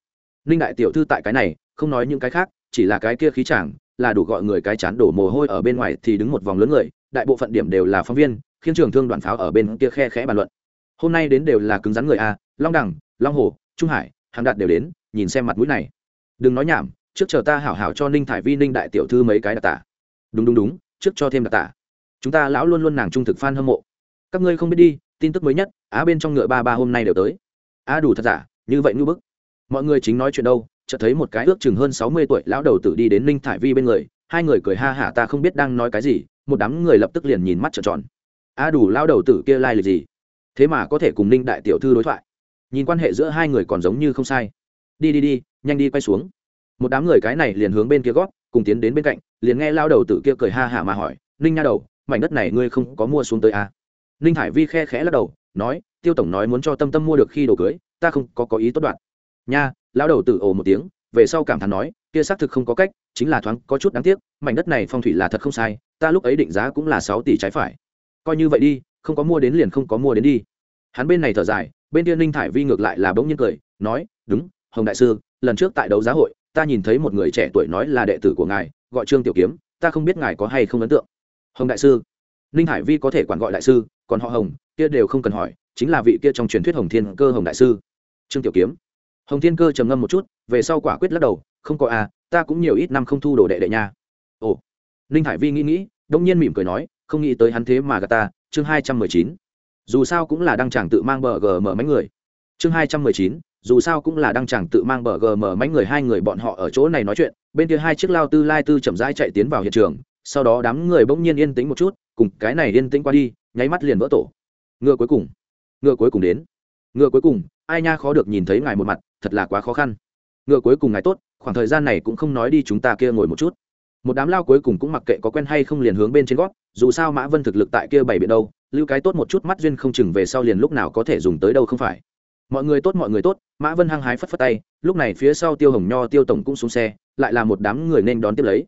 Ninh đại tiểu thư tại cái này, không nói những cái khác, chỉ là cái kia khí chàng, là đủ gọi người cái chán đổ mồ hôi ở bên ngoài thì đứng một vòng lớn người, đại bộ phận điểm đều là phóng viên, khiến trường thương đoàn pháo ở bên kia khe khẽ bàn luận. Hôm nay đến đều là cứng rắn người a, long đẳng long hồ, trung hải, hàng đạt đều đến, nhìn xem mặt mũi này. Đừng nói nhảm, trước chờ ta hảo hảo cho ninh thải vi, ninh đại tiểu thư mấy cái đặc tả. Đúng đúng đúng, trước cho thêm đặc tả. Chúng ta lão luôn luôn nàng trung thực f a n hâm mộ. Các ngươi không biết đi, tin tức mới nhất, á bên trong ngựa ba ba hôm nay đều tới. Á đủ thật giả, như vậy ngư bức. Mọi người chính nói chuyện đâu, chợt thấy một cái ước chừng hơn sáu mươi tuổi lão đầu tử đi đến ninh thải vi bên người, hai người cười ha hả ta không biết đang nói cái gì, một đám người lập tức liền nhìn mắt trợn tròn. A đủ lão đầu tử kia lai、like、lịch gì? Thế mà có thể cùng ninh đại tiểu thư đối thoại nhìn quan hệ giữa hai người còn giống như không sai. Đi đi đi, nhanh đi quay xuống. Một đám người cái này liền hướng bên kia gót, cùng tiến đến bên cạnh, liền nghe lao đầu tử kia cười ha hả mà hỏi, ninh nha đầu, mảnh đất này ngươi không có mua xuống tới à? ninh hải vi khe khẽ lắc đầu, nói, tiêu tổng nói muốn cho tâm tâm mua được khi đồ cưới, ta không có có ý tốt đoạn. Nha, lao đầu tử ồ một tiếng, về sau cảm thán nói, kia xác thực không có cách, chính là thoáng, có chút đáng tiếc, mảnh đất này phong thủy là thật không sai, ta lúc ấy định giá cũng là sáu tỷ trái phải. Coi như vậy đi, không có mua đến liền không có mua đến đi. Hắn bên này thở dài bên kia ninh thải vi ngược lại là bỗng nhiên cười, nói, đúng, hồng đại sư, lần trước tại đấu giá hội, ta nhìn thấy một người trẻ tuổi nói là đệ tử của ngài, gọi trương tiểu kiếm, ta không biết ngài có hay không ấn tượng. Hồng đại sư? Ninh hải vi có thể quản gọi đại sư, còn họ hồng, kia đều không cần hỏi, chính là vị kia trong truyền thuyết hồng thiên cơ hồng đại sư. Trương tiểu kiếm. Hồng thiên cơ trầm ngâm một chút, về sau quả quyết lắc đầu, không có à ta cũng nhiều ít năm không thu đồ đệ đệ nha. Ồ. Ninh hải vi nghĩ nghĩ đông nhiên mỉm cười nói, không nghĩ tới hắn thế mà gà ta. Chương hai trăm mười chín dù sao cũng là đăng chẳng tự mang bờ gờ mở mấy người. Chương hai trăm mười chín, dù sao cũng là đăng chẳng tự mang bờ gờ mở mấy người, hai người bọn họ ở chỗ này nói chuyện, bên kia hai chiếc lao tư lai tư chậm rãi chạy tiến vào hiện trường, sau đó đám người bỗng nhiên yên tĩnh một chút, cùng cái này yên tĩnh qua đi, nháy mắt liền vỡ tổ. Ngựa cuối cùng, ngựa cuối cùng đến. Ngựa cuối cùng, ai nha khó được nhìn thấy ngài một mặt, thật là quá khó khăn. Ngựa cuối cùng ngài tốt, khoảng thời gian này cũng không nói đi chúng ta kia ngồi một chút. Một đám lao cuối cùng cũng mặc kệ có quen hay không liền hướng bên trên gót, dù sao mã vân thực lực tại kia bảy biện đâu lưu cái tốt một chút mắt duyên không chừng về sau liền lúc nào có thể dùng tới đâu không phải. Mọi người tốt, mọi người tốt, mã vân hăng hái phất phất tay, lúc này phía sau tiêu hồng nho, tiêu tổng cũng xuống xe, lại là một đám người nên đón tiếp lấy.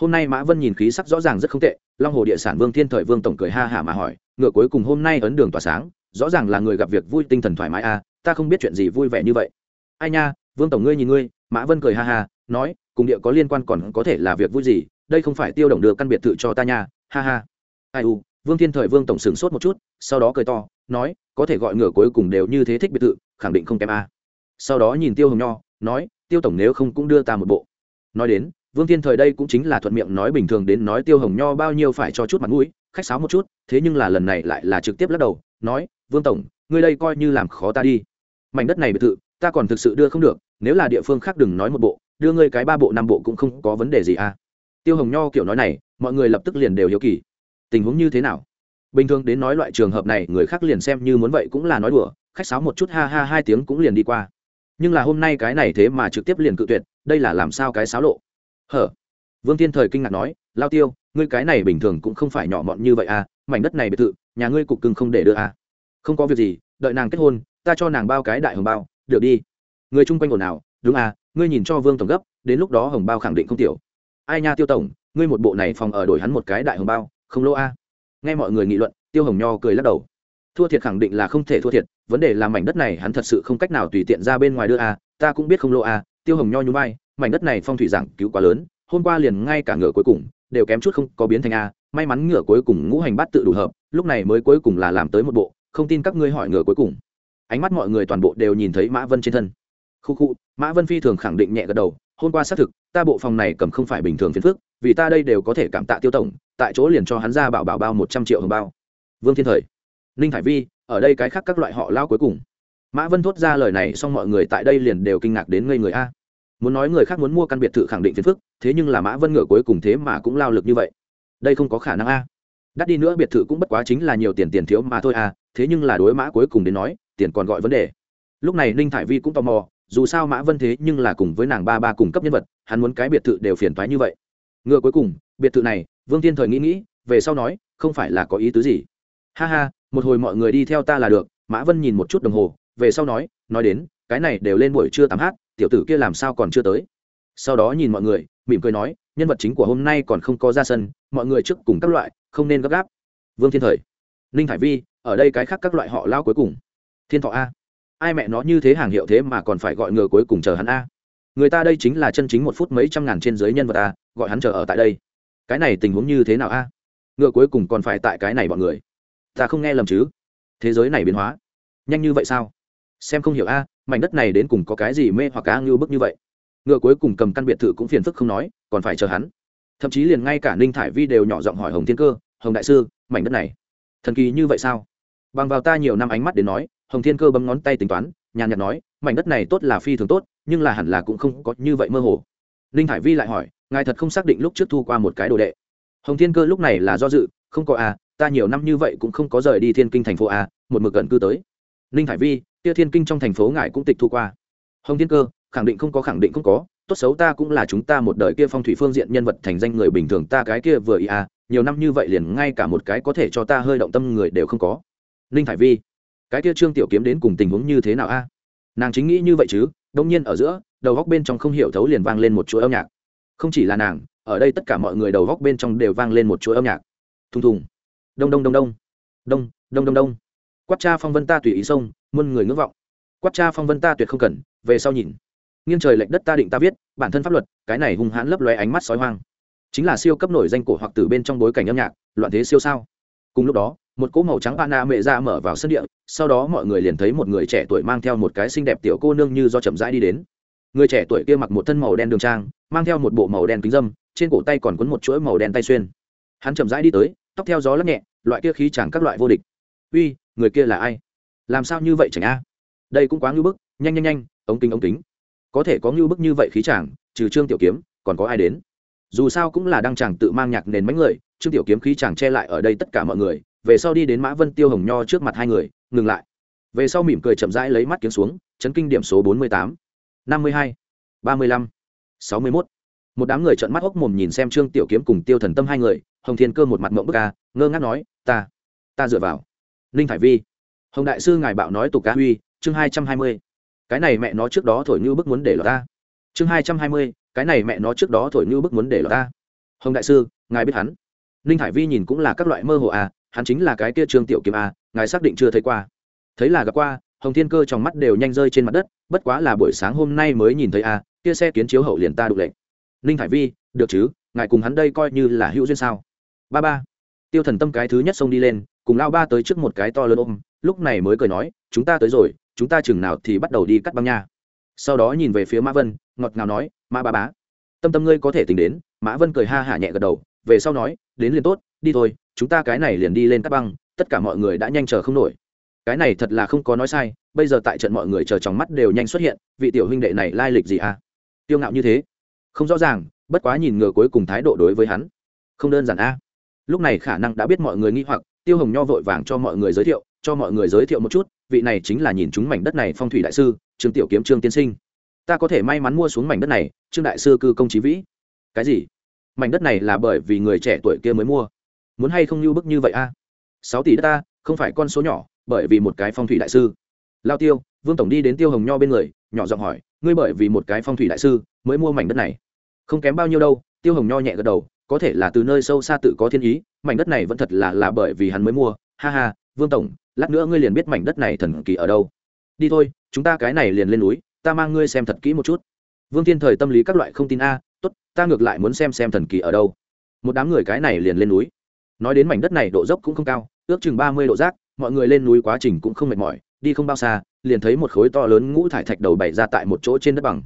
Hôm nay mã vân nhìn khí sắc rõ ràng rất không tệ, long hồ địa sản vương thiên thời vương tổng cười ha hả mà hỏi, ngựa cuối cùng hôm nay ấn đường tỏa sáng, rõ ràng là người gặp việc vui tinh thần thoải mái à ta không biết chuyện gì vui vẻ như vậy. Ai nha, vương tổng ngươi nhìn ngươi, mã vân cười ha ha, nói, cùng địa có liên quan còn có thể là việc vui gì, đây không phải tiêu đồng được căn biệt thự cho ta nha, ha ha. Ai u vương thiên thời vương tổng sửng sốt một chút, sau đó cười to, nói, có thể gọi ngựa cuối cùng đều như thế thích biệt thự, khẳng định không kém a. Sau đó nhìn tiêu hồng nho, nói, tiêu tổng nếu không cũng đưa ta một bộ. Nói đến, vương thiên thời đây cũng chính là thuận miệng nói bình thường đến nói tiêu hồng nho bao nhiêu phải cho chút mặt mũi, khách sáo một chút, thế nhưng là lần này lại là trực tiếp lắc đầu, nói, vương tổng, ngươi đây coi như làm khó ta đi. Mảnh đất này biệt thự, ta còn thực sự đưa không được, nếu là địa phương khác đừng nói một bộ, đưa ngươi cái ba bộ năm bộ cũng không có vấn đề gì à tiêu hồng nho kiểu nói này, mọi người lập tức liền đều hiếu kỳ tình huống như thế nào? Bình thường đến nói loại trường hợp này, người khác liền xem như muốn vậy cũng là nói đùa, khách sáo một chút, ha ha, hai tiếng cũng liền đi qua. Nhưng là hôm nay cái này thế mà trực tiếp liền cự tuyệt, đây là làm sao cái xáo lộ? Hở? Vương tiên thời kinh ngạc nói, lao tiêu, ngươi cái này bình thường cũng không phải nhỏ mọn như vậy à mảnh đất này biệt thự, nhà ngươi cục cưng không để đưa à. Không có việc gì, đợi nàng kết hôn, ta cho nàng bao cái đại hồng bao, được đi. Người chung quanh ồn ào, đúng à ngươi nhìn cho vương tổng gấp, đến lúc đó hồng bao khẳng định không tiểu. Ai nha tiêu tổng, ngươi một bộ này phòng ở đổi hắn một cái đại hồng bao không lỗ a. Nghe mọi người nghị luận, tiêu hồng nho cười lắc đầu. Thua thiệt khẳng định là không thể thua thiệt, vấn đề là mảnh đất này hắn thật sự không cách nào tùy tiện ra bên ngoài đưa a, ta cũng biết không lỗ a. Tiêu hồng nho nhún vai, mảnh đất này phong thủy giảng cứu quá lớn, hôm qua liền ngay cả ngựa cuối cùng đều kém chút không có biến thành a, may mắn ngựa cuối cùng ngũ hành bắt tự đủ hợp, lúc này mới cuối cùng là làm tới một bộ, không tin các ngươi hỏi ngựa cuối cùng. Ánh mắt mọi người toàn bộ đều nhìn thấy mã vân trên thân. Khu khu, mã vân phi thường khẳng định nhẹ gật đầu, hôm qua xác thực, ta bộ phòng này cầm không phải bình thường phiền phức vì ta đây đều có thể cảm tạ tiêu tổng, tại chỗ liền cho hắn ra bảo bảo bao một trăm triệu hồng bao. Vương thiên thời, ninh thải vi, ở đây cái khác các loại họ lao cuối cùng. Mã vân thốt ra lời này xong mọi người tại đây liền đều kinh ngạc đến ngây người a. Muốn nói người khác muốn mua căn biệt thự khẳng định phiền phức, thế nhưng là mã vân ngựa cuối cùng thế mà cũng lao lực như vậy. Đây không có khả năng a. Đắt đi nữa biệt thự cũng bất quá chính là nhiều tiền tiền thiếu mà thôi a, thế nhưng là đối mã cuối cùng đến nói, tiền còn gọi vấn đề. Lúc này ninh thải vi cũng tò mò, dù sao mã vân thế nhưng là cùng với nàng ba ba cùng cấp nhân vật, hắn muốn cái biệt thự đều phiền toái như vậy ngựa cuối cùng, biệt thự này, vương thiên thời nghĩ nghĩ, về sau nói, không phải là có ý tứ gì. Ha ha, một hồi mọi người đi theo ta là được, mã vân nhìn một chút đồng hồ, về sau nói nói đến, cái này đều lên buổi trưa tắm hát, tiểu tử kia làm sao còn chưa tới. Sau đó nhìn mọi người, mỉm cười nói, nhân vật chính của hôm nay còn không có ra sân, mọi người trước cùng các loại, không nên gấp gáp. Vương thiên thời, ninh hải vi, ở đây cái khác các loại họ lao cuối cùng. Thiên thọ a, ai mẹ nó như thế hàng hiệu thế mà còn phải gọi ngựa cuối cùng chờ hắn a người ta đây chính là chân chính một phút mấy trăm ngàn trên dưới nhân vật a gọi hắn chờ ở tại đây. Cái này tình huống như thế nào a ngựa cuối cùng còn phải tại cái này bọn người. Ta không nghe lầm chứ? Thế giới này biến hóa. Nhanh như vậy sao? Xem không hiểu a mảnh đất này đến cùng có cái gì mê hoặc cá ngưu bức như vậy? Ngựa cuối cùng cầm căn biệt thự cũng phiền phức không nói, còn phải chờ hắn. Thậm chí liền ngay cả ninh thải vi đều nhỏ giọng hỏi hồng thiên cơ, hồng đại sư, mảnh đất này, thần kỳ như vậy sao? Bằng vào ta nhiều năm ánh mắt đến nói, hồng thiên cơ bấm ngón tay tính toán nhàn nhạt nói, mảnh đất này tốt là phi thường tốt, nhưng là hẳn là cũng không có như vậy mơ hồ. Ninh hải vi lại hỏi, ngài thật không xác định lúc trước thu qua một cái đồ đệ? Hồng thiên cơ lúc này là do dự, không có à ta nhiều năm như vậy cũng không có rời đi thiên kinh thành phố à một mực gần cư tới. Ninh hải vi, kia thiên kinh trong thành phố ngài cũng tịch thu qua. Hồng thiên cơ, khẳng định không có, khẳng định không có, tốt xấu ta cũng là chúng ta một đời kia phong thủy phương diện nhân vật thành danh người bình thường ta cái kia vừa ý à nhiều năm như vậy liền ngay cả một cái có thể cho ta hơi động tâm người đều không có. Ninh hải vi cái kia trương tiểu kiếm đến cùng tình huống như thế nào a? Nàng chính nghĩ như vậy chứ, đông nhiên ở giữa, đầu góc bên trong không hiểu thấu liền vang lên một chuỗi âm nhạc. Không chỉ là nàng, ở đây tất cả mọi người đầu góc bên trong đều vang lên một chuỗi âm nhạc. Thùng thùng. Đông đông đông đông. Đông đông đông đông. Quát cha phong vân ta tùy ý sông muôn người ngưỡng vọng. Quát cha phong vân ta tuyệt không cần, về sau nhìn. Nghiêng trời lệch đất ta định ta viết, bản thân pháp luật, cái này hung hãn lấp lóe ánh mắt sói hoang. Chính là siêu cấp nổi danh cổ hoặc từ bên trong bối cảnh âm nhạc, loạn thế siêu sao? Cùng lúc đó một cỗ màu trắng Anna mẹ ra mở vào sân địa, sau đó mọi người liền thấy một người trẻ tuổi mang theo một cái xinh đẹp tiểu cô nương như do chậm rãi đi đến. Người trẻ tuổi kia mặc một thân màu đen đường trang, mang theo một bộ màu đen kính dâm, trên cổ tay còn quấn một chuỗi màu đen tay xuyên. Hắn chậm rãi đi tới, tóc theo gió lắc nhẹ, loại kia khí chẳng các loại vô địch. Uy, người kia là ai? Làm sao như vậy chẳng a? Đây cũng quá ngưu bức, nhanh nhanh nhanh, ống kính ống kính. Có thể có ngưu bức như vậy khí chẳng, trừ Trương Tiểu Kiếm, còn có ai đến? Dù sao cũng là đang chàng tự mang nhạc nền mánh người, Trương Tiểu Kiếm khí chàng che lại ở đây tất cả mọi người, về sau đi đến mã vân tiêu hồng nho trước mặt hai người ngừng lại. Về sau mỉm cười chậm rãi lấy mắt kiếm xuống chấn kinh điểm số bốn mươi tám năm mươi hai ba mươi lăm sáu mươi mốt. Một đám người trợn mắt hốc mồm nhìn xem trương tiểu kiếm cùng tiêu thần tâm hai người hồng thiên cơ một mặt mộng bức ca ngơ ngác nói ta ta dựa vào. Ninh thải vi hồng đại sư ngài bạo nói tục ca huy chương hai trăm hai mươi. Cái này mẹ nó trước đó thổi như bức muốn để lọt ta. Chương hai trăm hai mươi cái này mẹ nó trước đó thổi như bức muốn để lọt ta. Hồng đại sư ngài biết hắn ninh thải vi nhìn cũng là các loại mơ hồ à hắn chính là cái kia trương tiểu kiếm à, ngài xác định chưa thấy qua. Thấy là gặp qua hồng thiên cơ trong mắt đều nhanh rơi trên mặt đất bất quá là buổi sáng hôm nay mới nhìn thấy à, kia xe kiến chiếu hậu liền ta đụng lệnh ninh thải vi được chứ ngài cùng hắn đây coi như là hữu duyên sao? Ba ba. Tiêu thần tâm cái thứ nhất xông đi lên cùng lao ba tới trước một cái to lớn ôm lúc này mới cười nói chúng ta tới rồi chúng ta chừng nào thì bắt đầu đi cắt băng nha. Sau đó nhìn về phía mã vân ngọt ngào nói mã ba bá. Tâm tâm ngươi có thể tính đến mã vân cười ha hả nhẹ gật đầu về sau nói, đến liền tốt, đi thôi, chúng ta cái này liền đi lên các băng, tất cả mọi người đã nhanh chờ không nổi. Cái này thật là không có nói sai, bây giờ tại trận mọi người chờ trong mắt đều nhanh xuất hiện, vị tiểu huynh đệ này lai lịch gì à? Tiêu ngạo như thế. Không rõ ràng, bất quá nhìn ngờ cuối cùng thái độ đối với hắn. Không đơn giản a. Lúc này khả năng đã biết mọi người nghi hoặc, tiêu hồng nho vội vàng cho mọi người giới thiệu, cho mọi người giới thiệu một chút, vị này chính là nhìn chúng mảnh đất này phong thủy đại sư, trương tiểu kiếm trương tiên sinh. Ta có thể may mắn mua xuống mảnh đất này, trương đại sư cư công trí vĩ. Cái gì? Mảnh đất này là bởi vì người trẻ tuổi kia mới mua. Muốn hay không như bức như vậy a? Sáu tỷ đất ta, không phải con số nhỏ, bởi vì một cái phong thủy đại sư. Lao tiêu, vương tổng đi đến tiêu hồng nho bên người, nhỏ giọng hỏi, ngươi bởi vì một cái phong thủy đại sư mới mua mảnh đất này? Không kém bao nhiêu đâu, tiêu hồng nho nhẹ gật đầu, có thể là từ nơi sâu xa tự có thiên ý, mảnh đất này vẫn thật là là bởi vì hắn mới mua. Ha ha, vương tổng, lát nữa ngươi liền biết mảnh đất này thần kỳ ở đâu. Đi thôi, chúng ta cái này liền lên núi, ta mang ngươi xem thật kỹ một chút. Vương thiên thời tâm lý các loại không tin a tốt, ta ngược lại muốn xem xem thần kỳ ở đâu. Một đám người cái này liền lên núi. Nói đến mảnh đất này độ dốc cũng không cao, ước chừng ba mươi độ rác, mọi người lên núi quá trình cũng không mệt mỏi, đi không bao xa, liền thấy một khối to lớn ngũ thải thạch đầu bày ra tại một chỗ trên đất bằng.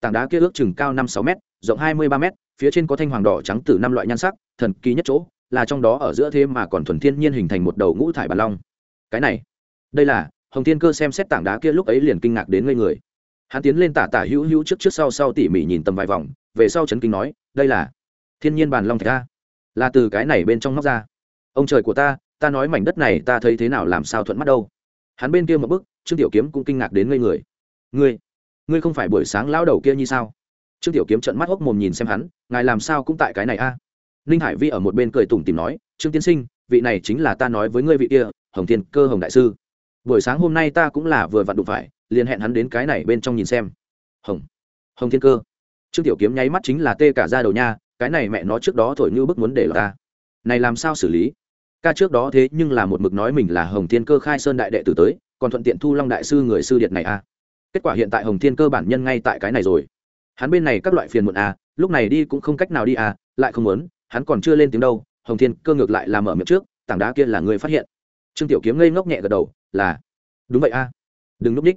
Tảng đá kia ước chừng cao năm sáu m rộng hai mươi ba m phía trên có thanh hoàng đỏ trắng từ năm loại nhan sắc, thần kỳ nhất chỗ, là trong đó ở giữa thế mà còn thuần thiên nhiên hình thành một đầu ngũ thải bàn long. Cái này, đây là, hồng thiên cơ xem xét tảng đá kia lúc ấy liền kinh ngạc đến ngây người. Hắn tiến lên tả tả hữu hữu trước trước sau sau tỉ mỉ nhìn tầm vài vòng về sau trấn kinh nói, đây là thiên nhiên bàn long thạch a. Là từ cái này bên trong móc ra. Ông trời của ta ta nói mảnh đất này ta thấy thế nào làm sao thuận mắt đâu. Hắn bên kia một bức trương tiểu kiếm cũng kinh ngạc đến ngây người. Ngươi ngươi không phải buổi sáng lão đầu kia như sao? Trương tiểu kiếm trợn mắt hốc mồm nhìn xem hắn, ngài làm sao cũng tại cái này a? Ninh hải vi ở một bên cười tủm tìm nói, trương tiên sinh, vị này chính là ta nói với ngươi vị kia, hồng thiên cơ hồng đại sư. Buổi sáng hôm nay ta cũng là vừa vặn đụng phải, liền hẹn hắn đến cái này bên trong nhìn xem. Hồng hồng thiên cơ trương tiểu kiếm nháy mắt chính là tê cả ra đầu nha, cái này mẹ nó trước đó thổi như bức muốn để lọt ta. Này làm sao xử lý? Ca trước đó thế nhưng là một mực nói mình là hồng thiên cơ khai sơn đại đệ tử tới, còn thuận tiện thu long đại sư người sư điện này a kết quả hiện tại hồng thiên cơ bản nhân ngay tại cái này rồi. Hắn bên này các loại phiền muộn a lúc này đi cũng không cách nào đi a lại không muốn, hắn còn chưa lên tiếng đâu, hồng thiên cơ ngược lại làm ở miệng trước, tảng đá kia là người phát hiện. Trương tiểu kiếm ngây ngốc nhẹ gật đầu, là, đúng vậy a đừng núp ních.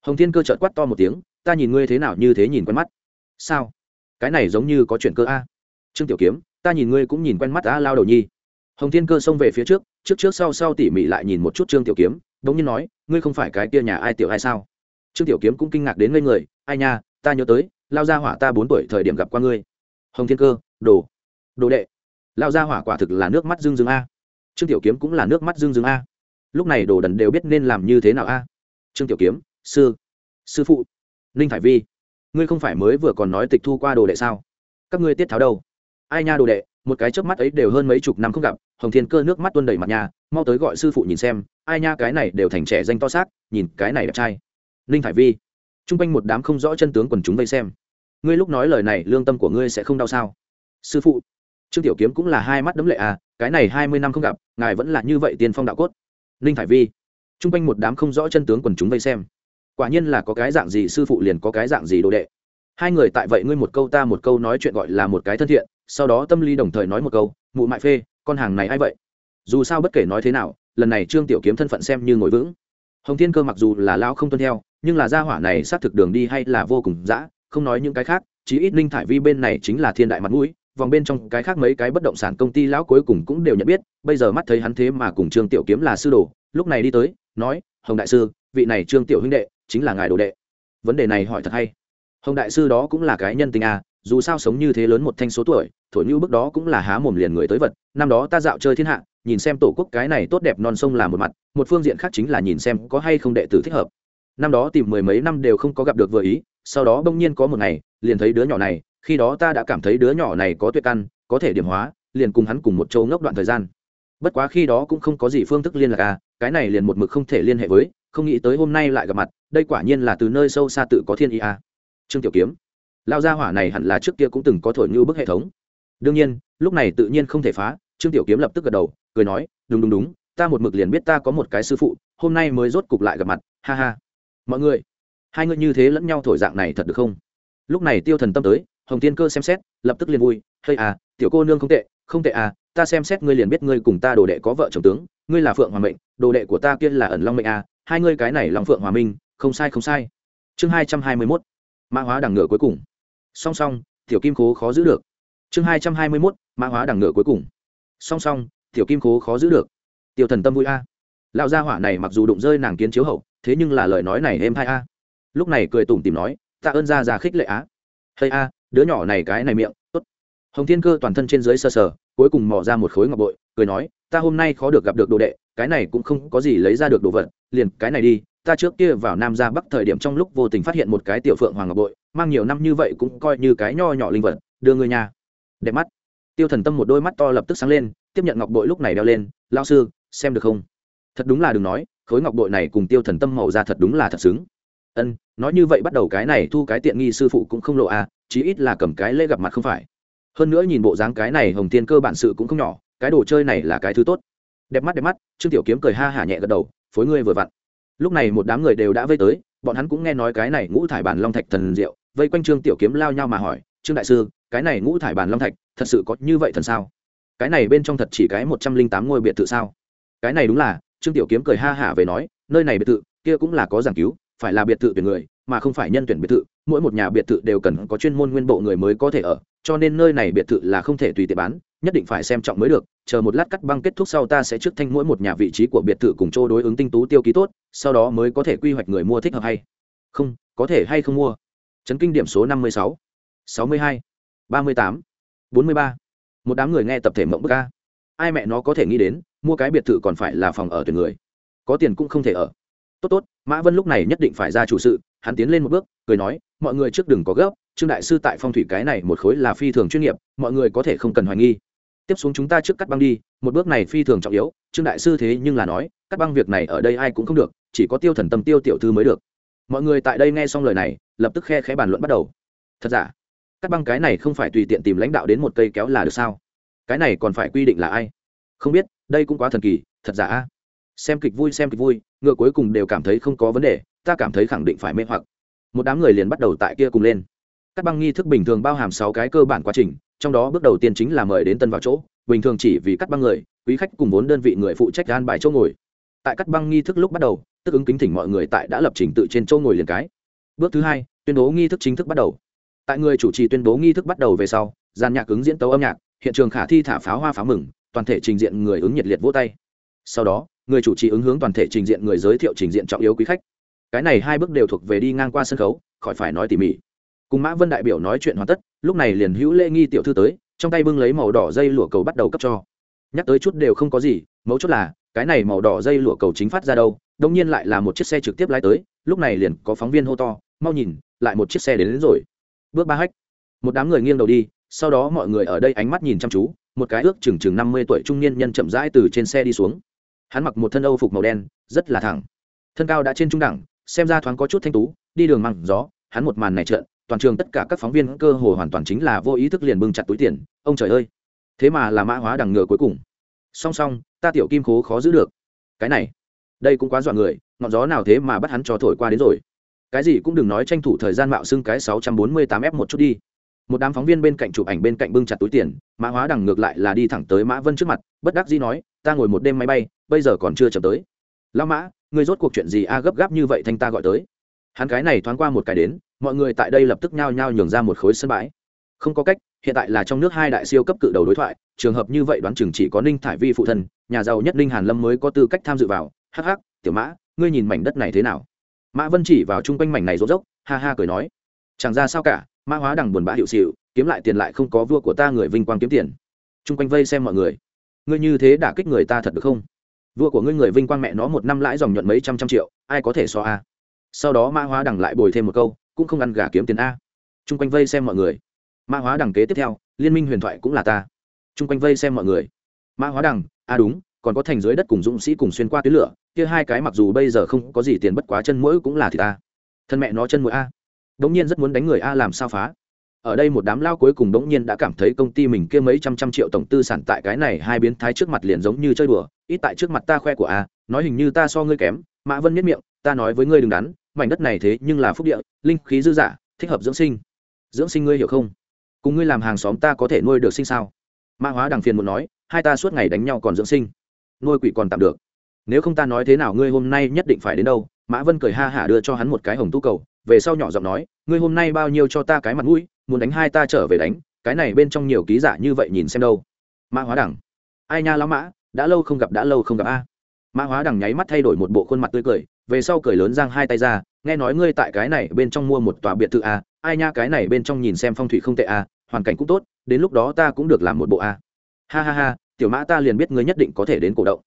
Hồng thiên cơ trợt quát to một tiếng, ta nhìn ngươi thế nào như thế nhìn quen mắt sao? Cái này giống như có chuyện cơ a. Trương tiểu kiếm, ta nhìn ngươi cũng nhìn quen mắt a lao đầu nhi. Hồng thiên cơ xông về phía trước trước trước sau sau tỉ mỉ lại nhìn một chút trương tiểu kiếm đ ỗ n g nhiên nói, ngươi không phải cái kia nhà ai tiểu ai sao? Trương tiểu kiếm cũng kinh ngạc đến ngây người, ai nha, ta nhớ tới, lao ra hỏa ta bốn tuổi thời điểm gặp qua ngươi. Hồng thiên cơ, đồ đồ đệ. Lao ra hỏa quả thực là nước mắt dương dương a. Trương tiểu kiếm cũng là nước mắt dương dương a. Lúc này đồ đần đều biết nên làm như thế nào a. Trương tiểu kiếm, sư sư phụ. Ninh thải vi ngươi không phải mới vừa còn nói tịch thu qua đồ đệ sao? Các ngươi tiết tháo đâu? Ai nha đồ đệ, một cái chớp mắt ấy đều hơn mấy chục năm không gặp, hồng thiên cơ nước mắt tuôn đầy mặt nhà, mau tới gọi sư phụ nhìn xem, ai nha cái này đều thành trẻ danh to xác, nhìn cái này đẹp trai. Ninh thải vi t r u n g quanh một đám không rõ chân tướng quần chúng vây xem. Ngươi lúc nói lời này, lương tâm của ngươi sẽ không đau sao? Sư phụ, trương tiểu kiếm cũng là hai mắt đấm lệ à cái này hai mươi năm không gặp, ngài vẫn là như vậy tiên phong đạo cốt. Ninh thải vi t r u n g quanh một đám không rõ chân tướng quần chúng vây xem quả nhiên là có cái dạng gì sư phụ liền có cái dạng gì đồ đệ. Hai người tại vậy ngươi một câu ta một câu nói chuyện gọi là một cái thân thiện, sau đó tâm lý đồng thời nói một câu, mụ mại phê, con hàng này a i vậy? Dù sao bất kể nói thế nào, lần này trương tiểu kiếm thân phận xem như ngồi vững. Hồng thiên cơ mặc dù là lao không tuân theo, nhưng là gia hỏa này xác thực đường đi hay là vô cùng dã, không nói những cái khác, chí ít ninh thải vi bên này chính là thiên đại mặt mũi, vòng bên trong cái khác mấy cái bất động sản công ty lão cuối cùng cũng đều nhận biết, bây giờ mắt thấy hắn thế mà cùng trương tiểu kiếm là sư đồ, lúc này đi tới, nói, hồng đại sư, vị này trương tiểu huynh đệ chính là ngài đồ đệ. Vấn đề này hỏi thật hay. Hồng đại sư đó cũng là cái nhân tình à dù sao sống như thế lớn một thanh số tuổi, thổi như bước đó cũng là há mồm liền người tới vật. Năm đó ta dạo chơi thiên hạ, nhìn xem tổ quốc cái này tốt đẹp non sông là một mặt, một phương diện khác chính là nhìn xem có hay không đệ tử thích hợp. Năm đó tìm mười mấy năm đều không có gặp được vừa ý, sau đó bỗng nhiên có một ngày, liền thấy đứa nhỏ này, khi đó ta đã cảm thấy đứa nhỏ này có tuyệt căn, có thể điểm hóa, liền cùng hắn cùng một châu ngốc đoạn thời gian. Bất quá khi đó cũng không có gì phương thức liên lạc à cái này liền một mực không thể liên hệ với, không nghĩ tới hôm nay lại gặp mặt đây quả nhiên là từ nơi sâu xa tự có thiên ý à. Trương tiểu kiếm lao gia hỏa này hẳn là trước kia cũng từng có thổi như bức hệ thống. Đương nhiên, lúc này tự nhiên không thể phá, trương tiểu kiếm lập tức gật đầu, cười nói, đúng đúng đúng, ta một mực liền biết ta có một cái sư phụ, hôm nay mới rốt cục lại gặp mặt, ha ha. Mọi người, hai người như thế lẫn nhau thổi dạng này thật được không? Lúc này tiêu thần tâm tới, hồng tiên cơ xem xét, lập tức liền vui hơi à tiểu cô nương không tệ không tệ à ta xem xét ngươi liền biết ngươi cùng ta đồ đệ có vợ chồng tướng, ngươi là phượng hòa mệnh, đồ đệ của ta kia là ẩn long mệnh à hai ngươi cái này lòng phượng hòa minh không sai không sai. Chương hai trăm hai mươi mốt, mã hóa đằng ngựa cuối cùng. Song song, tiểu kim cố khó giữ được. Chương hai trăm hai mươi mốt, mã hóa đằng ngựa cuối cùng. Song song, tiểu kim cố khó giữ được. Tiểu thần tâm vui a. Lão gia hỏa này mặc dù đụng rơi nàng kiến chiếu hậu, thế nhưng là lời nói này êm hai a. Lúc này cười tủm tìm nói, ta ơn ra ra khích lệ á. Hay a, đứa nhỏ này cái này miệng, tốt. Hồng thiên cơ toàn thân trên dưới sơ sờ, cuối cùng mò ra một khối ngọc bội, cười nói, ta hôm nay khó được gặp được đồ đệ, cái này cũng không có gì lấy ra được đồ vật, liền cái này đi ta trước kia vào nam ra bắc thời điểm trong lúc vô tình phát hiện một cái tiểu phượng hoàng ngọc bội, mang nhiều năm như vậy cũng coi như cái nho nhỏ linh vật, đưa người nhà. Đẹp mắt. Tiêu thần tâm một đôi mắt to lập tức sáng lên, tiếp nhận ngọc bội lúc này đeo lên lao sư, xem được không? Thật đúng là đừng nói, khối ngọc bội này cùng tiêu thần tâm màu ra thật đúng là thật xứng. Ân, nói như vậy bắt đầu cái này thu cái tiện nghi sư phụ cũng không lộ à chí ít là cầm cái lễ gặp mặt không phải. Hơn nữa nhìn bộ dáng cái này hồng tiên cơ bản sự cũng không nhỏ, cái đồ chơi này là cái thứ tốt. Đẹp mắt đẹp mắt, trương tiểu kiếm cười ha hả nhẹ gật đầu, phối ngươi vừa vặn lúc này một đám người đều đã vây tới, bọn hắn cũng nghe nói cái này ngũ thải bản long thạch thần diệu, vây quanh trương tiểu kiếm lao nhau mà hỏi, trương đại sư, cái này ngũ thải bản long thạch thật sự có như vậy thần sao? Cái này bên trong thật chỉ cái một trăm linh tám ngôi biệt thự sao? Cái này đúng là, trương tiểu kiếm cười ha hả về nói, nơi này biệt thự, kia cũng là có giảng cứu, phải là biệt thự tuyển người, mà không phải nhân tuyển biệt thự, mỗi một nhà biệt thự đều cần có chuyên môn nguyên bộ người mới có thể ở, cho nên nơi này biệt thự là không thể tùy tiện bán nhất định phải xem trọng mới được, chờ một lát cắt băng kết thúc sau ta sẽ trước thanh mỗi một nhà vị trí của biệt thự cùng chỗ đối ứng tinh tú tiêu ký tốt, sau đó mới có thể quy hoạch người mua thích hợp hay. Không, có thể hay không mua. Chấn kinh điểm số năm mươi sáu sáu mươi hai, ba mươi tám, bốn mươi ba. Một đám người nghe tập thể mộng bức ca ai mẹ nó có thể nghĩ đến, mua cái biệt thự còn phải là phòng ở tuyển người. Có tiền cũng không thể ở. Tốt tốt, mã vân lúc này nhất định phải ra chủ sự, hắn tiến lên một bước, cười nói, mọi người trước đừng có gấp, trương đại sư tại phong thủy cái này một khối là phi thường chuyên nghiệp, mọi người có thể không cần hoài nghi tiếp xuống chúng ta trước cắt băng đi, một bước này phi thường trọng yếu, trương đại sư thế nhưng là nói, cắt băng việc này ở đây ai cũng không được, chỉ có tiêu thần tâm tiêu tiểu thư mới được. Mọi người tại đây nghe xong lời này, lập tức khe khẽ bàn luận bắt đầu. Thật giả? Cắt băng cái này không phải tùy tiện tìm lãnh đạo đến một cây kéo là được sao? Cái này còn phải quy định là ai? Không biết, đây cũng quá thần kỳ, thật giả a? Xem kịch vui, xem kịch vui, ngựa cuối cùng đều cảm thấy không có vấn đề, ta cảm thấy khẳng định phải mê hoặc. Một đám người liền bắt đầu tại kia cùng lên. Cắt băng nghi thức bình thường bao hàm sáu cái cơ bản quá trình trong đó bước đầu tiên chính là mời đến tân vào chỗ, bình thường chỉ vì cắt băng người, quý khách cùng vốn đơn vị người phụ trách gan bài chỗ ngồi. Tại cắt băng nghi thức lúc bắt đầu, tức ứng kính thỉnh mọi người tại đã lập trình tự trên chỗ ngồi liền cái. Bước thứ hai, tuyên bố nghi thức chính thức bắt đầu. Tại người chủ trì tuyên bố nghi thức bắt đầu về sau gian nhạc ứng diễn tấu âm nhạc, hiện trường khả thi thả pháo hoa pháo mừng, toàn thể trình diện người ứng nhiệt liệt vỗ tay. Sau đó, người chủ trì ứng hướng toàn thể trình diện người giới thiệu trình diện trọng yếu quý khách. Cái này hai bước đều thuộc về đi ngang qua sân khấu, khỏi phải nói tỉ mỉ. Cùng mã vân đại biểu nói chuyện hoàn tất lúc này liền hữu lễ nghi tiểu thư tới trong tay bưng lấy màu đỏ dây lụa cầu bắt đầu cấp cho. Nhắc tới chút đều không có gì mấu chốt là cái này màu đỏ dây lụa cầu chính phát ra đâu đông nhiên lại là một chiếc xe trực tiếp lái tới lúc này liền có phóng viên hô to mau nhìn lại một chiếc xe đến, đến rồi. Bước ba hách một đám người nghiêng đầu đi sau đó mọi người ở đây ánh mắt nhìn chăm chú một cái ước chừng chừng năm mươi tuổi trung niên nhân chậm rãi từ trên xe đi xuống. Hắn mặc một thân âu phục màu đen rất là thẳng thân cao đã trên trung đẳng xem ra thoáng có chút thanh tú đi đường mặn gió hắn một màn này trợn toàn trường tất cả các phóng viên cơ hồ hoàn toàn chính là vô ý thức liền bưng chặt túi tiền. Ông trời ơi, thế mà là mã hóa đằng ngựa cuối cùng. Song song, ta tiểu kim khố khó giữ được. Cái này, đây cũng quá dọa người, ngọn gió nào thế mà bắt hắn cho thổi qua đến rồi. Cái gì cũng đừng nói tranh thủ thời gian mạo xưng cái sáu trăm bốn mươi tám f một chút đi. Một đám phóng viên bên cạnh chụp ảnh bên cạnh bưng chặt túi tiền, mã hóa đằng ngược lại là đi thẳng tới mã vân trước mặt, bất đắc dĩ nói, ta ngồi một đêm máy bay, bây giờ còn chưa chậm tới. Lao mã, ngươi rốt cuộc chuyện gì a gấp gáp như vậy thanh ta gọi tới? Hắn cái này thoáng qua một cái đến, mọi người tại đây lập tức nhao nhao nhường ra một khối sân bãi. Không có cách, hiện tại là trong nước hai đại siêu cấp cự đầu đối thoại, trường hợp như vậy đoán chừng chỉ có ninh thải vi phụ thân, nhà giàu nhất ninh hàn lâm mới có tư cách tham dự vào. Hắc hắc, tiểu mã, ngươi nhìn mảnh đất này thế nào? Mã vân chỉ vào chung quanh mảnh này rốt dốc ha ha cười nói. Chẳng ra sao cả, mã hóa đằng buồn bã hiệu xịu, kiếm lại tiền lại không có vua của ta người vinh quang kiếm tiền. Chung quanh vây xem mọi người. Ngươi như thế đả kích người ta thật được không? Vua của ngươi người vinh quang mẹ nó một năm lãi dòng nhuận mấy trăm trăm triệu, ai có thể so a? Sau đó mã hóa đằng lại bồi thêm một câu, cũng không ăn gà kiếm tiền a. Chung quanh vây xem mọi người. Mã hóa đằng kế tiếp theo, liên minh huyền thoại cũng là ta. Chung quanh vây xem mọi người. Mã hóa đằng, a à đúng, còn có thành dưới đất cùng dũng sĩ cùng xuyên qua tuyến lửa, kia hai cái mặc dù bây giờ không có gì tiền bất quá chân mũi cũng là thì ta. Thân mẹ nó chân mũi a. Đống nhiên rất muốn đánh người a làm sao phá. Ở đây một đám lao cuối cùng đống nhiên đã cảm thấy công ty mình kia mấy trăm trăm triệu tổng tư sản tại cái này hai biến thái trước mặt liền giống như chơi đùa, ít tại trước mặt ta khoe của a, nói hình như ta so ngươi kém, mã vân miết miệng, ta nói với ngươi đừng đắn mảnh đất này thế nhưng là phúc địa, linh khí dư giả, thích hợp dưỡng sinh. Dưỡng sinh ngươi hiểu không? Cùng ngươi làm hàng xóm ta có thể nuôi được sinh sao? Mã hóa đằng phiền muốn nói, hai ta suốt ngày đánh nhau còn dưỡng sinh. Nuôi quỷ còn tạm được. Nếu không ta nói thế nào ngươi hôm nay nhất định phải đến đâu? Mã vân cười ha hả đưa cho hắn một cái hồng tu cầu, về sau nhỏ giọng nói, ngươi hôm nay bao nhiêu cho ta cái mặt mũi, muốn đánh hai ta trở về đánh, cái này bên trong nhiều ký giả như vậy nhìn xem đâu. Mã hóa đẳng ai nha lão mã, đã lâu không gặp, đã lâu không gặp a. Mã hóa đằng nháy mắt thay đổi một bộ khuôn mặt tươi cười về sau cười lớn giang hai tay ra, nghe nói ngươi tại cái này bên trong mua một tòa biệt thự a ai nha, cái này bên trong nhìn xem phong thủy không tệ a hoàn cảnh cũng tốt, đến lúc đó ta cũng được làm một bộ a ha ha ha, tiểu mã ta liền biết ngươi nhất định có thể đến cổ động.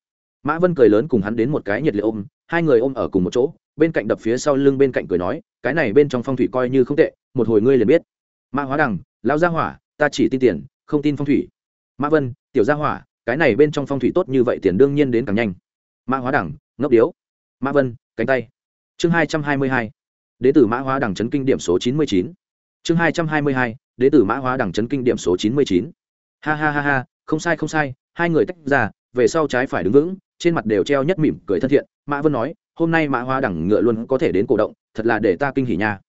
Mã vân cười lớn cùng hắn đến một cái nhiệt liệt ôm, hai người ôm ở cùng một chỗ, bên cạnh đập phía sau lưng bên cạnh cười nói, cái này bên trong phong thủy coi như không tệ, một hồi ngươi liền biết. Mã hóa đằng, lão gia hỏa, ta chỉ tin tiền, không tin phong thủy. Mã vân, tiểu gia hỏa, cái này bên trong phong thủy tốt như vậy tiền đương nhiên đến càng nhanh. Mã hóa đẳng ngốc điếu. Mã vân cánh tay. Chương hai trăm hai mươi hai, đế tử mã hóa đẳng chấn kinh điểm số chín mươi chín. Chương hai trăm hai mươi hai, đế tử mã hóa đẳng chấn kinh điểm số chín mươi chín. Ha ha ha ha, không sai không sai, hai người tách ra, về sau trái phải đứng vững, trên mặt đều treo nhất mỉm cười thân thiện. Mã vân nói, hôm nay mã hóa đẳng ngựa luôn có thể đến cổ động, thật là để ta kinh hỉ nha.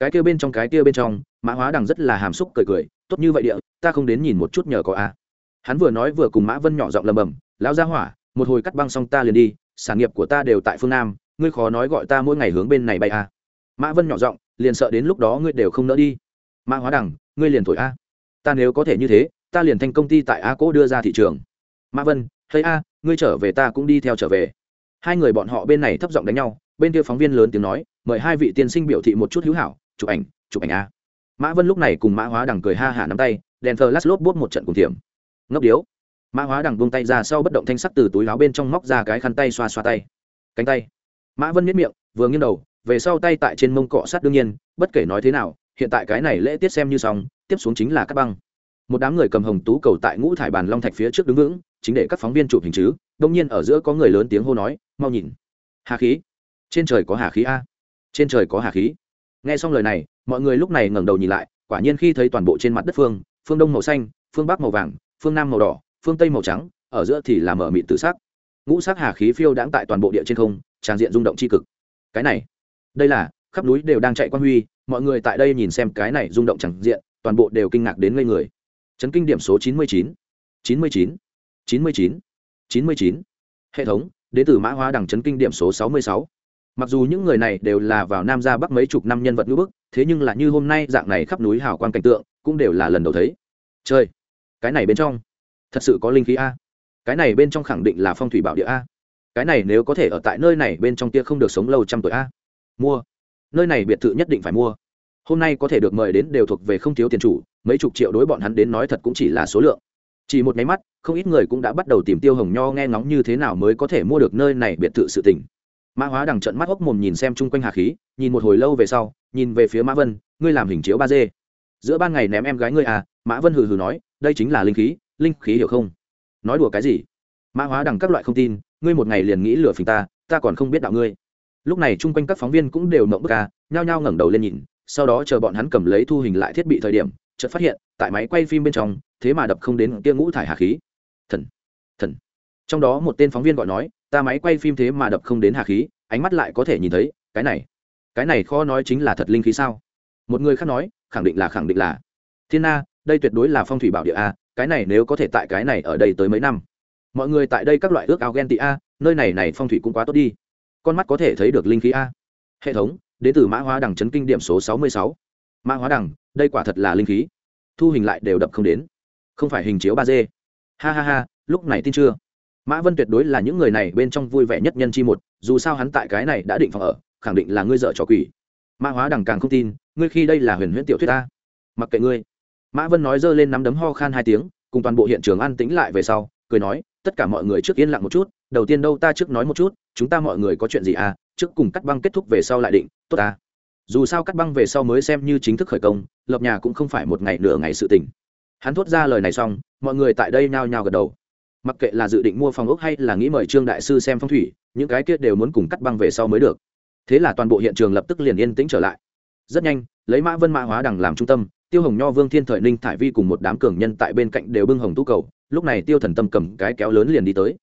Cái kia bên trong cái kia bên trong, mã hóa đằng rất là hàm xúc cười cười, tốt như vậy địa, ta không đến nhìn một chút nhờ có a. Hắn vừa nói vừa cùng mã vân nhỏ giọng lầm bầm, lão gia hỏa, một hồi cắt băng xong ta liền đi, sản nghiệp của ta đều tại phương nam ngươi khó nói gọi ta mỗi ngày hướng bên này bay à? mã vân nhỏ giọng, liền sợ đến lúc đó ngươi đều không nỡ đi. Mã hóa đằng ngươi liền thổi a. Ta nếu có thể như thế, ta liền thành công ty tại a cố đưa ra thị trường. Mã vân thấy a, ngươi trở về ta cũng đi theo trở về. Hai người bọn họ bên này thấp giọng đánh nhau, bên kia phóng viên lớn tiếng nói, mời hai vị tiên sinh biểu thị một chút hữu hảo, chụp ảnh chụp ảnh a. Mã vân lúc này cùng mã hóa đằng cười ha hả nắm tay, đèn thờ lát lốp bốt một trận cùng thiểm. Ngốc điếu. Mã hóa đằng buông tay ra sau bất động thanh sắc từ túi láo bên trong móc ra cái khăn tay xoa xoa tay. Cánh tay mã vân miết miệng, vừa nghiêng đầu, về sau tay tại trên mông cọ sát đương nhiên, bất kể nói thế nào, hiện tại cái này lễ tiết xem như xong, tiếp xuống chính là cắt băng. Một đám người cầm hồng tú cầu tại ngũ thải bàn long thạch phía trước đứng vững, chính để các phóng viên chụp hình chứ, đông nhiên ở giữa có người lớn tiếng hô nói, mau nhìn. Hà khí. Trên trời có hà khí a. Trên trời có hà khí. Nghe xong lời này, mọi người lúc này ngẩng đầu nhìn lại, quả nhiên khi thấy toàn bộ trên mặt đất phương phương đông màu xanh, phương bắc màu vàng, phương nam màu đỏ, phương tây màu trắng, ở giữa thì là mở mịn tự sắc. Ngũ sắc hà khí phiêu đãng tại toàn bộ địa trên không tràn diện rung động tri cực. Cái này, đây là, khắp núi đều đang chạy quan huy, mọi người tại đây nhìn xem cái này rung động chẳng diện, toàn bộ đều kinh ngạc đến ngây người. Chấn kinh điểm số chín mươi chín chín mươi chín chín mươi chín chín mươi chín. Hệ thống, đến từ mã hóa đẳng chấn kinh điểm số sáu mươi sáu. Mặc dù những người này đều là vào nam ra bắc mấy chục năm nhân vật ngữ bức, thế nhưng là như hôm nay dạng này khắp núi hào quang cảnh tượng, cũng đều là lần đầu thấy. Chơi cái này bên trong, thật sự có linh khí a. Cái này bên trong khẳng định là phong thủy bảo địa a cái này nếu có thể ở tại nơi này bên trong kia không được sống lâu trăm tuổi a. Mua. Nơi này biệt thự nhất định phải mua. Hôm nay có thể được mời đến đều thuộc về không thiếu tiền chủ, mấy chục triệu đối bọn hắn đến nói thật cũng chỉ là số lượng. Chỉ một máy mắt, không ít người cũng đã bắt đầu tìm tiêu hồng nho nghe ngóng như thế nào mới có thể mua được nơi này biệt thự sự tỉnh mã hóa đằng trận mắt hốc mồm nhìn xem chung quanh hà khí, nhìn một hồi lâu về sau, nhìn về phía mã vân, ngươi làm hình chiếu ba d. Giữa ban ngày ném em gái ngươi à? Mã vân hừ hừ nói, đây chính là linh khí linh khí hiểu không? Nói đùa cái gì? Mã hóa đằng các loại không tin ngươi một ngày liền nghĩ lừa phình ta ta còn không biết đạo ngươi. Lúc này chung quanh các phóng viên cũng đều mộng bức ca, nhao nhao ngẩng đầu lên nhìn, sau đó chờ bọn hắn cầm lấy thu hình lại thiết bị thời điểm, chợt phát hiện, tại máy quay phim bên trong, thế mà đập không đến kia ngũ thải hà khí. Thần thần. Trong đó một tên phóng viên gọi nói, ta máy quay phim thế mà đập không đến hà khí, ánh mắt lại có thể nhìn thấy, cái này cái này khó nói chính là thật linh khí sao? Một người khác nói, khẳng định là, khẳng định là. Thiên na đây tuyệt đối là phong thủy bảo địa a, cái này nếu có thể tại cái này ở đây tới mấy năm mọi người tại đây các loại ước ao ghen tị a, nơi này này phong thủy cũng quá tốt đi. Con mắt có thể thấy được linh khí a. Hệ thống, đến từ mã hóa đằng chấn kinh điểm số sáu mươi sáu. Mã hóa đằng, đây quả thật là linh khí. Thu hình lại đều đập không đến. Không phải hình chiếu ba d. Ha ha ha, lúc này tin chưa? Mã vân tuyệt đối là những người này bên trong vui vẻ nhất nhân chi một, dù sao hắn tại cái này đã định phòng ở, khẳng định là ngươi dợ trò quỷ. Mã hóa đằng càng không tin, ngươi khi đây là huyền huyễn tiểu thuyết ta. Mặc kệ ngươi. Mã vân nói dơ lên nắm đấm ho khan hai tiếng, cùng toàn bộ hiện trường an tĩnh lại về sau, cười nói tất cả mọi người trước yên lặng một chút, đầu tiên đâu ta trước nói một chút, chúng ta mọi người có chuyện gì à trước cùng cắt băng kết thúc về sau lại định, tốt à. Dù sao cắt băng về sau mới xem như chính thức khởi công, lập nhà cũng không phải một ngày nửa ngày sự tình. Hắn thốt ra lời này xong, mọi người tại đây nhao nhao gật đầu. Mặc kệ là dự định mua phòng ốc hay là nghĩ mời trương đại sư xem phong thủy, những cái kia đều muốn cùng cắt băng về sau mới được. Thế là toàn bộ hiện trường lập tức liền yên tĩnh trở lại. Rất nhanh, lấy mã vân mã hóa đằng làm trung tâm tiêu hồng nho, vương thiên thời, ninh thải vi cùng một đám cường nhân tại bên cạnh đều bưng hồng tú cầu. Lúc này tiêu thần tâm cầm cái kéo lớn liền đi tới.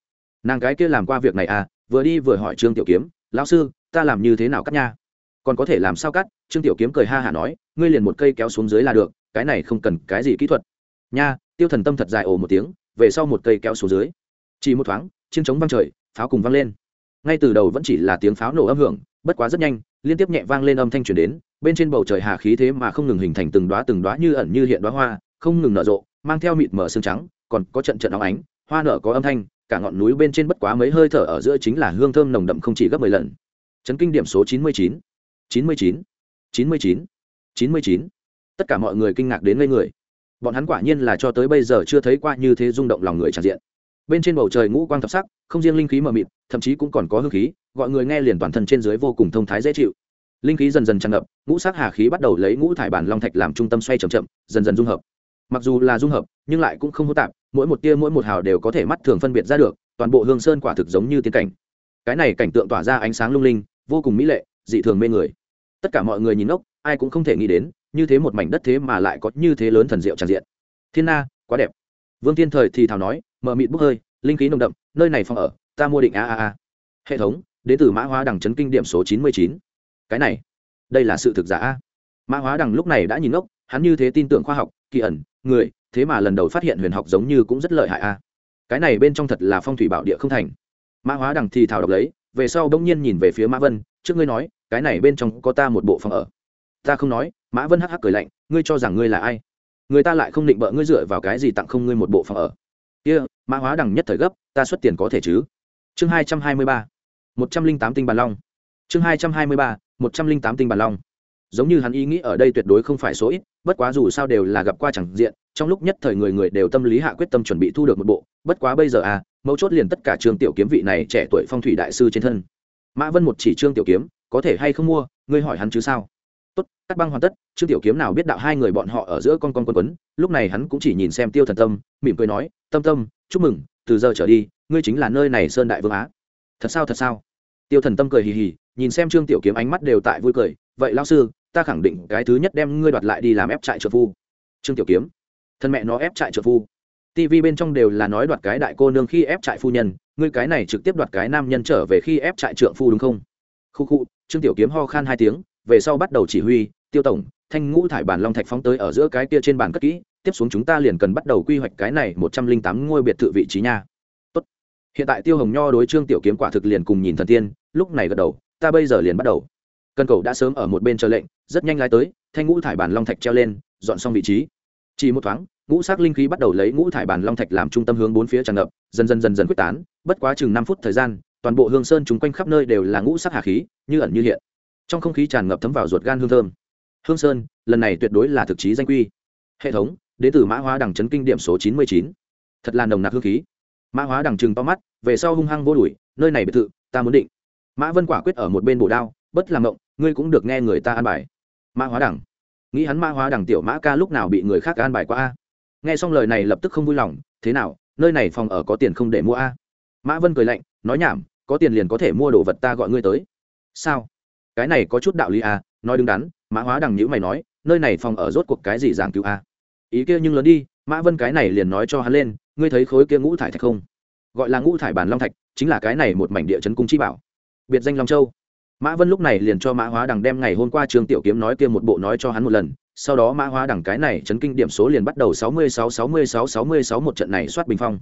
Nàng cái kia làm qua việc này à? Vừa đi vừa hỏi trương tiểu kiếm, lão sư, ta làm như thế nào cắt nha? Còn có thể làm sao cắt? Trương tiểu kiếm cười ha hả nói, ngươi liền một cây kéo xuống dưới là được, cái này không cần cái gì kỹ thuật. Nha, tiêu thần tâm thật dài ồ một tiếng, về sau một cây kéo xuống dưới. Chỉ một thoáng chiêng trống văng trời, pháo cùng văng lên. Ngay từ đầu vẫn chỉ là tiếng pháo nổ âm hưởng, bất quá rất nhanh liên tiếp nhẹ vang lên âm thanh truyền đến, bên trên bầu trời hà khí thế mà không ngừng hình thành từng đóa từng đóa như ẩn như hiện đóa hoa, không ngừng nở rộ, mang theo mịt mờ sương trắng, còn có trận trận óng ánh, hoa nở có âm thanh, cả ngọn núi bên trên bất quá mấy hơi thở ở giữa chính là hương thơm nồng đậm không chỉ gấp mười lần. Chấn kinh điểm số chín mươi chín chín mươi chín chín mươi chín chín mươi chín. Tất cả mọi người kinh ngạc đến ngây người. Bọn hắn quả nhiên là cho tới bây giờ chưa thấy qua như thế rung động lòng người tràn diện. Bên trên bầu trời ngũ quang thập sắc, không riêng linh khí mờ mịt, thậm chí cũng còn có hương khí gọi người nghe liền toàn thân trên dưới vô cùng thông thái dễ chịu. Linh khí dần dần tràn ngập, ngũ sắc hà khí bắt đầu lấy ngũ thải bản long thạch làm trung tâm xoay chậm chậm, dần dần dung hợp. Mặc dù là dung hợp, nhưng lại cũng không hô tạp, mỗi một tia mỗi một hào đều có thể mắt thường phân biệt ra được, toàn bộ hương sơn quả thực giống như tiên cảnh. Cái này cảnh tượng tỏa ra ánh sáng lung linh, vô cùng mỹ lệ, dị thường mê người. Tất cả mọi người nhìn ốc ai cũng không thể nghĩ đến, như thế một mảnh đất thế mà lại có như thế lớn thần diệu tràn diện. Thiên na, quá đẹp. Vương thiên thời thì thào nói mờ mịt bốc hơi, linh khí nồng đậm, nơi này phòng ở, ta mua định a a a. Hệ thống đến từ mã hóa đằng chấn kinh điểm số chín mươi chín. Cái này đây là sự thực giả a. Mã hóa đằng lúc này đã nhìn ngốc hắn như thế tin tưởng khoa học kỳ ẩn người thế mà lần đầu phát hiện huyền học giống như cũng rất lợi hại a. Cái này bên trong thật là phong thủy bảo địa không thành. Mã hóa đằng thì thảo đọc lấy về sau đông nhiên nhìn về phía mã vân trước ngươi nói cái này bên trong có ta một bộ phòng ở. Ta không nói mã vân hắc hắc cười lạnh ngươi cho rằng ngươi là ai? Người ta lại không định bợ ngươi dựa vào cái gì tặng không ngươi một bộ phòng ở. Kia、yeah, mã hóa đằng nhất thời gấp ta xuất tiền có thể chứ? Chương hai trăm hai mươi ba một trăm linh tám tinh bàn long. Chương hai trăm hai mươi ba, một trăm linh tám tinh bàn long. Giống như hắn ý nghĩ ở đây tuyệt đối không phải số ít, bất quá dù sao đều là gặp qua chẳng diện, trong lúc nhất thời người người đều tâm lý hạ quyết tâm chuẩn bị thu được một bộ. Bất quá bây giờ à mấu chốt liền tất cả trường tiểu kiếm vị này trẻ tuổi phong thủy đại sư trên thân. Mã vân một chỉ trương tiểu kiếm, có thể hay không mua, ngươi hỏi hắn chứ sao? Tốt, cắt băng hoàn tất, trương tiểu kiếm nào biết đạo hai người bọn họ ở giữa con con quân quấn, lúc này hắn cũng chỉ nhìn xem tiêu thần tâm, mỉm cười nói, tâm tâm, chúc mừng, từ giờ trở đi, ngươi chính là nơi này sơn đại vương á thật sao thật sao? Tiêu thần tâm cười hì hì, nhìn xem trương tiểu kiếm ánh mắt đều tại vui cười, vậy lao sư, ta khẳng định cái thứ nhất đem ngươi đoạt lại đi làm ép trại trợ phu. Trương tiểu kiếm, thân mẹ nó ép trại trợ phu. Tv bên trong đều là nói đoạt cái đại cô nương khi ép trại phu nhân, ngươi cái này trực tiếp đoạt cái nam nhân trở về khi ép trại trượng phu đúng không? Khu khu, trương tiểu kiếm ho khan hai tiếng, về sau bắt đầu chỉ huy, tiêu tổng, thanh ngũ thải bản long thạch phóng tới ở giữa cái kia trên bàn cất kỹ, tiếp xuống chúng ta liền cần bắt đầu quy hoạch cái này một trăm linh tám ngôi biệt thự vị trí nha hiện tại tiêu hồng nho đối trương tiểu kiếm quả thực liền cùng nhìn thần tiên, lúc này gật đầu, ta bây giờ liền bắt đầu. Cần cầu đã sớm ở một bên chờ lệnh, rất nhanh lái tới, thanh ngũ thải bản long thạch treo lên, dọn xong vị trí. Chỉ một thoáng, ngũ sắc linh khí bắt đầu lấy ngũ thải bản long thạch làm trung tâm hướng bốn phía tràn ngập, dần dần dần dần quyết tán, bất quá chừng năm phút thời gian, toàn bộ hương sơn chúng quanh khắp nơi đều là ngũ sắc hà khí, như ẩn như hiện. Trong không khí tràn ngập thấm vào ruột gan hương thơm. Hương sơn, lần này tuyệt đối là thực chí danh quy. Hệ thống, đến từ mã hóa đằng chấn kinh điểm số chín mươi chín. Thật là nồng nặc hương khí mã hóa đằng chừng to mắt, về sau hung hăng vô đuổi, nơi này biệt thự, ta muốn định. Mã vân quả quyết ở một bên bổ đao, bất làm ngộng, ngươi cũng được nghe người ta an bài. Mã hóa đằng. Nghĩ hắn mã hóa đằng tiểu mã ca lúc nào bị người khác an bài qua a? Nghe xong lời này lập tức không vui lòng, thế nào, nơi này phòng ở có tiền không để mua a? Mã vân cười lạnh, nói nhảm, có tiền liền có thể mua đồ vật ta gọi ngươi tới. Sao? Cái này có chút đạo lý a, nói đứng đắn. Mã hóa đằng nhữ mày nói, nơi này phòng ở rốt cuộc cái gì giảng cứu a? Ý kia nhưng lớn đi mã vân cái này liền nói cho hắn lên, ngươi thấy khối kia ngũ thải thạch không? Gọi là ngũ thải bản long thạch, chính là cái này một mảnh địa chấn cung chi bảo. Biệt danh long châu. Mã vân lúc này liền cho mã hóa đằng đem ngày hôm qua Trường tiểu kiếm nói kia một bộ nói cho hắn một lần, sau đó mã hóa đằng cái này chấn kinh điểm số liền bắt đầu sáu mươi sáu sáu mươi sáu sáu mươi sáu một trận này soát bình phong.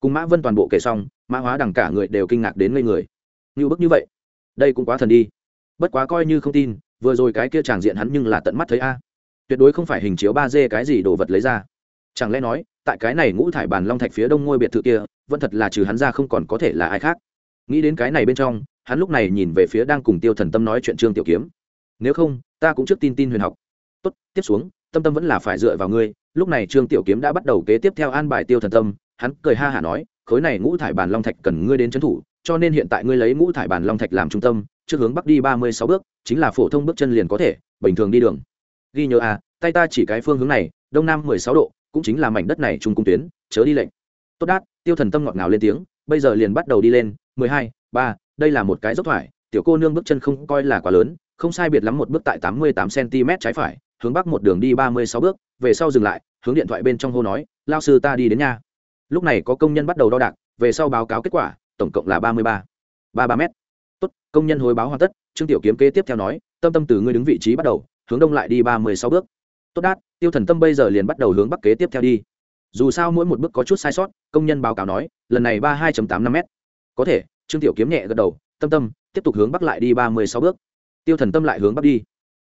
Cùng mã vân toàn bộ kể xong, mã hóa đằng cả người đều kinh ngạc đến ngây người. Như bức như vậy, đây cũng quá thần đi. Bất quá coi như không tin, vừa rồi cái kia tràng diện hắn nhưng là tận mắt thấy a. Tuyệt đối không phải hình chiếu ba d cái gì đồ vật lấy ra chẳng lẽ nói, tại cái này ngũ thải bàn long thạch phía đông ngôi biệt thự kia, vẫn thật là trừ hắn ra không còn có thể là ai khác? Nghĩ đến cái này bên trong, hắn lúc này nhìn về phía đang cùng tiêu thần tâm nói chuyện trương tiểu kiếm. Nếu không, ta cũng trước tin tin huyền học. Tốt, tiếp xuống, tâm tâm vẫn là phải dựa vào ngươi. Lúc này trương tiểu kiếm đã bắt đầu kế tiếp theo an bài tiêu thần tâm. Hắn cười ha hả nói, khối này ngũ thải bàn long thạch cần ngươi đến trấn thủ, cho nên hiện tại ngươi lấy ngũ thải bàn long thạch làm trung tâm, trước hướng bắc đi ba mươi sáu bước, chính là phổ thông bước chân liền có thể, bình thường đi đường. Ghi nhớ à tay ta chỉ cái phương hướng này, đông nam mười sáu độ cũng chính là mảnh đất này trung cung tuyến, chớ đi lệnh tốt đát, tiêu thần tâm ngọt ngào lên tiếng, bây giờ liền bắt đầu đi lên, mười hai, ba, đây là một cái dốc thoải, tiểu cô nương bước chân không coi là quá lớn, không sai biệt lắm một bước tại tám mươi tám cm trái phải, hướng bắc một đường đi ba mươi sáu bước, về sau dừng lại, hướng điện thoại bên trong hô nói, lao sư ta đi đến nhà. Lúc này có công nhân bắt đầu đo đạc, về sau báo cáo kết quả, tổng cộng là ba mươi ba ba ba m tốt, công nhân hồi báo hoàn tất. Trương tiểu kiếm kế tiếp theo nói, tâm tâm từ ngươi đứng vị trí bắt đầu, hướng đông lại đi ba mươi sáu bước tốt đát tiêu thần tâm bây giờ liền bắt đầu hướng bắc kế tiếp theo đi. Dù sao mỗi một bước có chút sai sót công nhân báo cáo nói lần này ba hai tám năm m có thể trương tiểu kiếm nhẹ gật đầu tâm tâm tiếp tục hướng bắc lại đi ba mươi sáu bước. Tiêu thần tâm lại hướng bắc đi.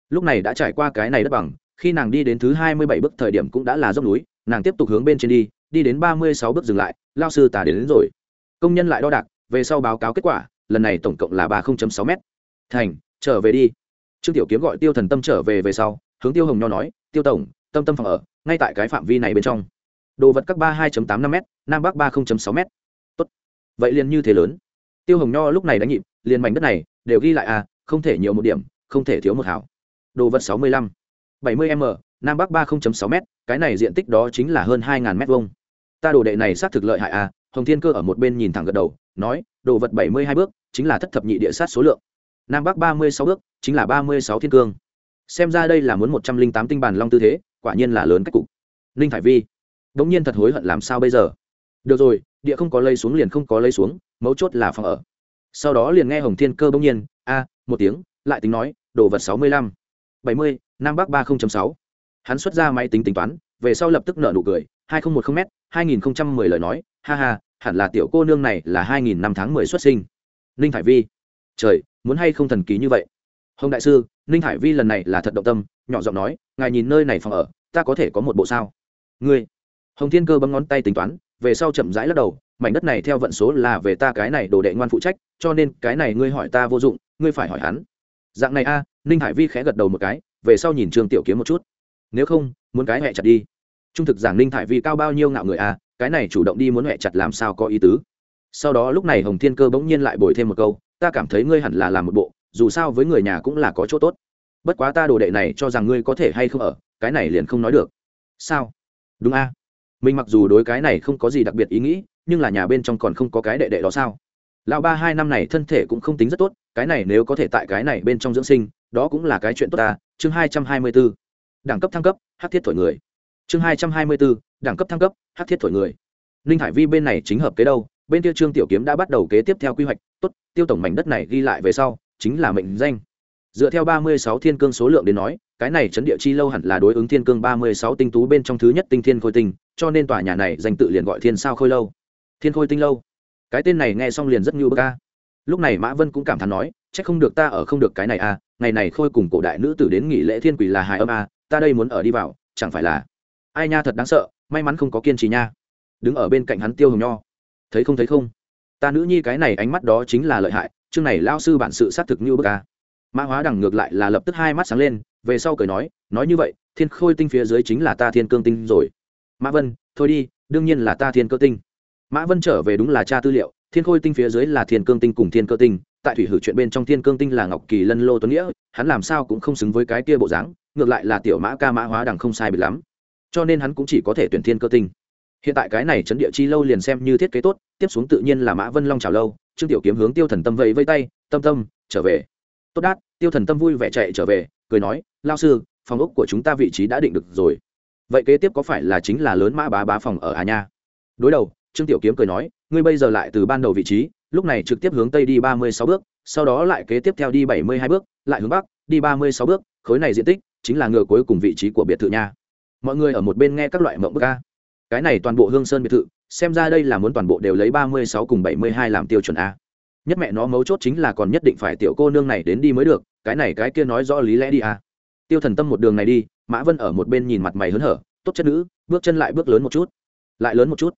Lúc này đã trải qua cái này đất bằng khi nàng đi đến thứ hai mươi bảy bước thời điểm cũng đã là dốc núi nàng tiếp tục hướng bên trên đi đi đến ba mươi sáu bước dừng lại lao sư tả đến, đến rồi. Công nhân lại đo đạc về sau báo cáo kết quả lần này tổng cộng là ba sáu m thành trở về đi. Trương tiểu kiếm gọi tiêu thần tâm trở về về sau hướng tiêu hồng nho nói tiêu tổng, tâm tâm phòng ở, ngay tại cái phạm vi này bên trong. Đồ vật các ba hai tám năm m nam bắc ba sáu m tốt. Vậy liền như thế lớn. Tiêu hồng nho lúc này đánh nhịp, liền mảnh đất này đều ghi lại à không thể nhiều một điểm, không thể thiếu một hảo. Đồ vật sáu mươi lăm, bảy mươi m, nam bắc ba sáu m cái này diện tích đó chính là hơn hai m hai ta đồ đệ này xác thực lợi hại à hồng thiên cơ ở một bên nhìn thẳng gật đầu, nói, đồ vật bảy mươi hai bước, chính là thất thập nhị địa sát số lượng. Nam bắc ba mươi sáu bước, chính là ba mươi sáu thiên cương xem ra đây là muốn một trăm linh tám tinh bản long tư thế, quả nhiên là lớn cách cục. Ninh thải vi đ ỗ n g nhiên thật hối hận làm sao bây giờ? Được rồi, địa không có lây xuống liền không có lây xuống, mấu chốt là phòng ở. Sau đó liền nghe hồng thiên cơ bỗng nhiên, a, một tiếng, lại tính nói, đồ vật sáu mươi lăm, bảy mươi, nam bắc ba sáu. Hắn xuất ra máy tính tính toán, về sau lập tức nợ nụ cười, hai nghìn một không m hai nghìn mười lời nói, ha ha, hẳn là tiểu cô nương này là hai nghìn năm tháng mười xuất sinh. Ninh thải vi, trời, muốn hay không thần kỳ như vậy? Hồng đại sư, ninh hải vi lần này là thật động tâm, nhỏ giọng nói, ngài nhìn nơi này phòng ở, ta có thể có một bộ sao? Ngươi. Hồng thiên cơ bấm ngón tay tính toán, về sau chậm rãi lắc đầu, mảnh đất này theo vận số là về ta cái này đồ đệ ngoan phụ trách, cho nên cái này ngươi hỏi ta vô dụng, ngươi phải hỏi hắn. Dạng này a, ninh hải vi khẽ gật đầu một cái, về sau nhìn trương tiểu kiếm một chút. Nếu không, muốn cái hẹ chặt đi. Trung thực giảng ninh hải vi cao bao nhiêu ngạo người a, cái này chủ động đi muốn hẹ chặt làm sao có ý tứ. Sau đó lúc này hồng thiên cơ bỗng nhiên lại bồi thêm một câu, ta cảm thấy ngươi hẳn là làm một bộ dù sao với người nhà cũng là có chỗ tốt. Bất quá ta đồ đệ này cho rằng ngươi có thể hay không ở, cái này liền không nói được. Sao? Đúng a. Mình mặc dù đối cái này không có gì đặc biệt ý nghĩ, nhưng là nhà bên trong còn không có cái đệ đệ đó sao? Lão ba hai năm này thân thể cũng không tính rất tốt, cái này nếu có thể tại cái này bên trong dưỡng sinh, đó cũng là cái chuyện tốt ta. Chương hai trăm hai mươi bốn đẳng cấp thăng cấp, hát thiết thổi người. Chương hai trăm hai mươi bốn đẳng cấp thăng cấp, hát thiết thổi người. Ninh hải vi bên này chính hợp kế đâu, bên kia trương tiểu kiếm đã bắt đầu kế tiếp theo quy hoạch. Tốt, tiêu tổng mảnh đất này ghi lại về sau chính là mệnh danh. Dựa theo ba mươi sáu thiên cương số lượng đến nói, cái này chấn địa chi lâu hẳn là đối ứng thiên cương ba mươi sáu tinh tú bên trong thứ nhất tinh thiên khôi tinh, cho nên tòa nhà này danh tự liền gọi thiên sao khôi lâu. Thiên khôi tinh lâu? Cái tên này nghe xong liền rất như bơ ca lúc này mã vân cũng cảm thán nói c h ắ c không được ta ở không được cái này à ngày này khôi cùng cổ đại nữ tử đến nghỉ lễ thiên quỷ là hài âm à ta đây muốn ở đi vào, chẳng phải là ai nha thật đáng sợ, may mắn không có kiên trì nha. Đứng ở bên cạnh hắn tiêu hồng nho. Thấy không thấy không? Ta nữ nhi cái này ánh mắt đó chính là lợi hại chương này lao sư bản sự xác thực như bức ca mã hóa đằng ngược lại là lập tức hai mắt sáng lên, về sau cười nói nói như vậy, thiên khôi tinh phía dưới chính là ta thiên cương tinh rồi. Mã vân, thôi đi, đương nhiên là ta thiên cơ tinh. Mã vân trở về đúng là cha tư liệu, thiên khôi tinh phía dưới là thiên cương tinh cùng thiên cơ tinh, tại thủy hử chuyện bên trong thiên cương tinh là ngọc kỳ lân lô tuấn nghĩa, hắn làm sao cũng không xứng với cái kia bộ dáng, ngược lại là tiểu mã ca mã hóa đằng không sai bị lắm. Cho nên hắn cũng chỉ có thể tuyển thiên cơ tinh hiện tại cái này chấn địa chi lâu liền xem như thiết kế tốt, tiếp xuống tự nhiên là mã vân long trào lâu, trương tiểu kiếm hướng tiêu thần tâm vẫy vây tay, tâm tâm, trở về. Tốt đát. Tiêu thần tâm vui vẻ chạy trở về, cười nói, lao sư, phòng ốc của chúng ta vị trí đã định được rồi. Vậy kế tiếp có phải là chính là lớn mã bá bá phòng ở à nha? Đối đầu, trương tiểu kiếm cười nói, ngươi bây giờ lại từ ban đầu vị trí, lúc này trực tiếp hướng tây đi ba mươi sáu bước, sau đó lại kế tiếp theo đi bảy mươi hai bước, lại hướng bắc, đi ba mươi sáu bước, khối này diện tích chính là ngựa cuối cùng vị trí của biệt thự nha. Mọi người ở một bên nghe các loại mộng bức ca cái này toàn bộ hương sơn biệt thự, xem ra đây là muốn toàn bộ đều lấy ba mươi sáu cùng bảy mươi hai làm tiêu chuẩn a. Nhất mẹ nó mấu chốt chính là còn nhất định phải tiểu cô nương này đến đi mới được, cái này cái kia nói rõ lý lẽ đi a. Tiêu thần tâm một đường này đi, mã vân ở một bên nhìn mặt mày hớn hở, tốt chất nữ, bước chân lại bước lớn một chút. Lại lớn một chút.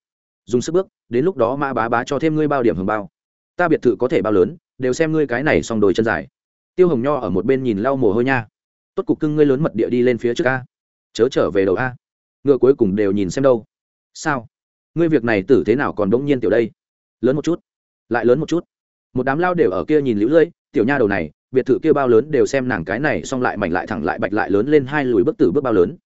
Dùng sức bước, đến lúc đó mã bá bá cho thêm ngươi bao điểm hồng bao. Ta biệt thự có thể bao lớn, đều xem ngươi cái này xong đồi chân dài. Tiêu hồng nho ở một bên nhìn lau mồ hôi nha. Tốt cục cưng ngươi lớn mật địa đi lên phía trước a. Chớ trở về đầu a. Ngựa cuối cùng đều nhìn xem đâu sao? Ngươi việc này tử thế nào còn đống nhiên tiểu đây? Lớn một chút lại lớn một chút. Một đám lao đều ở kia nhìn lũ lưỡi tiểu nha đầu này biệt thự kia bao lớn đều xem nàng cái này xong lại mảnh lại thẳng lại bạch lại lớn lên hai lùi bước tử bước bao lớn.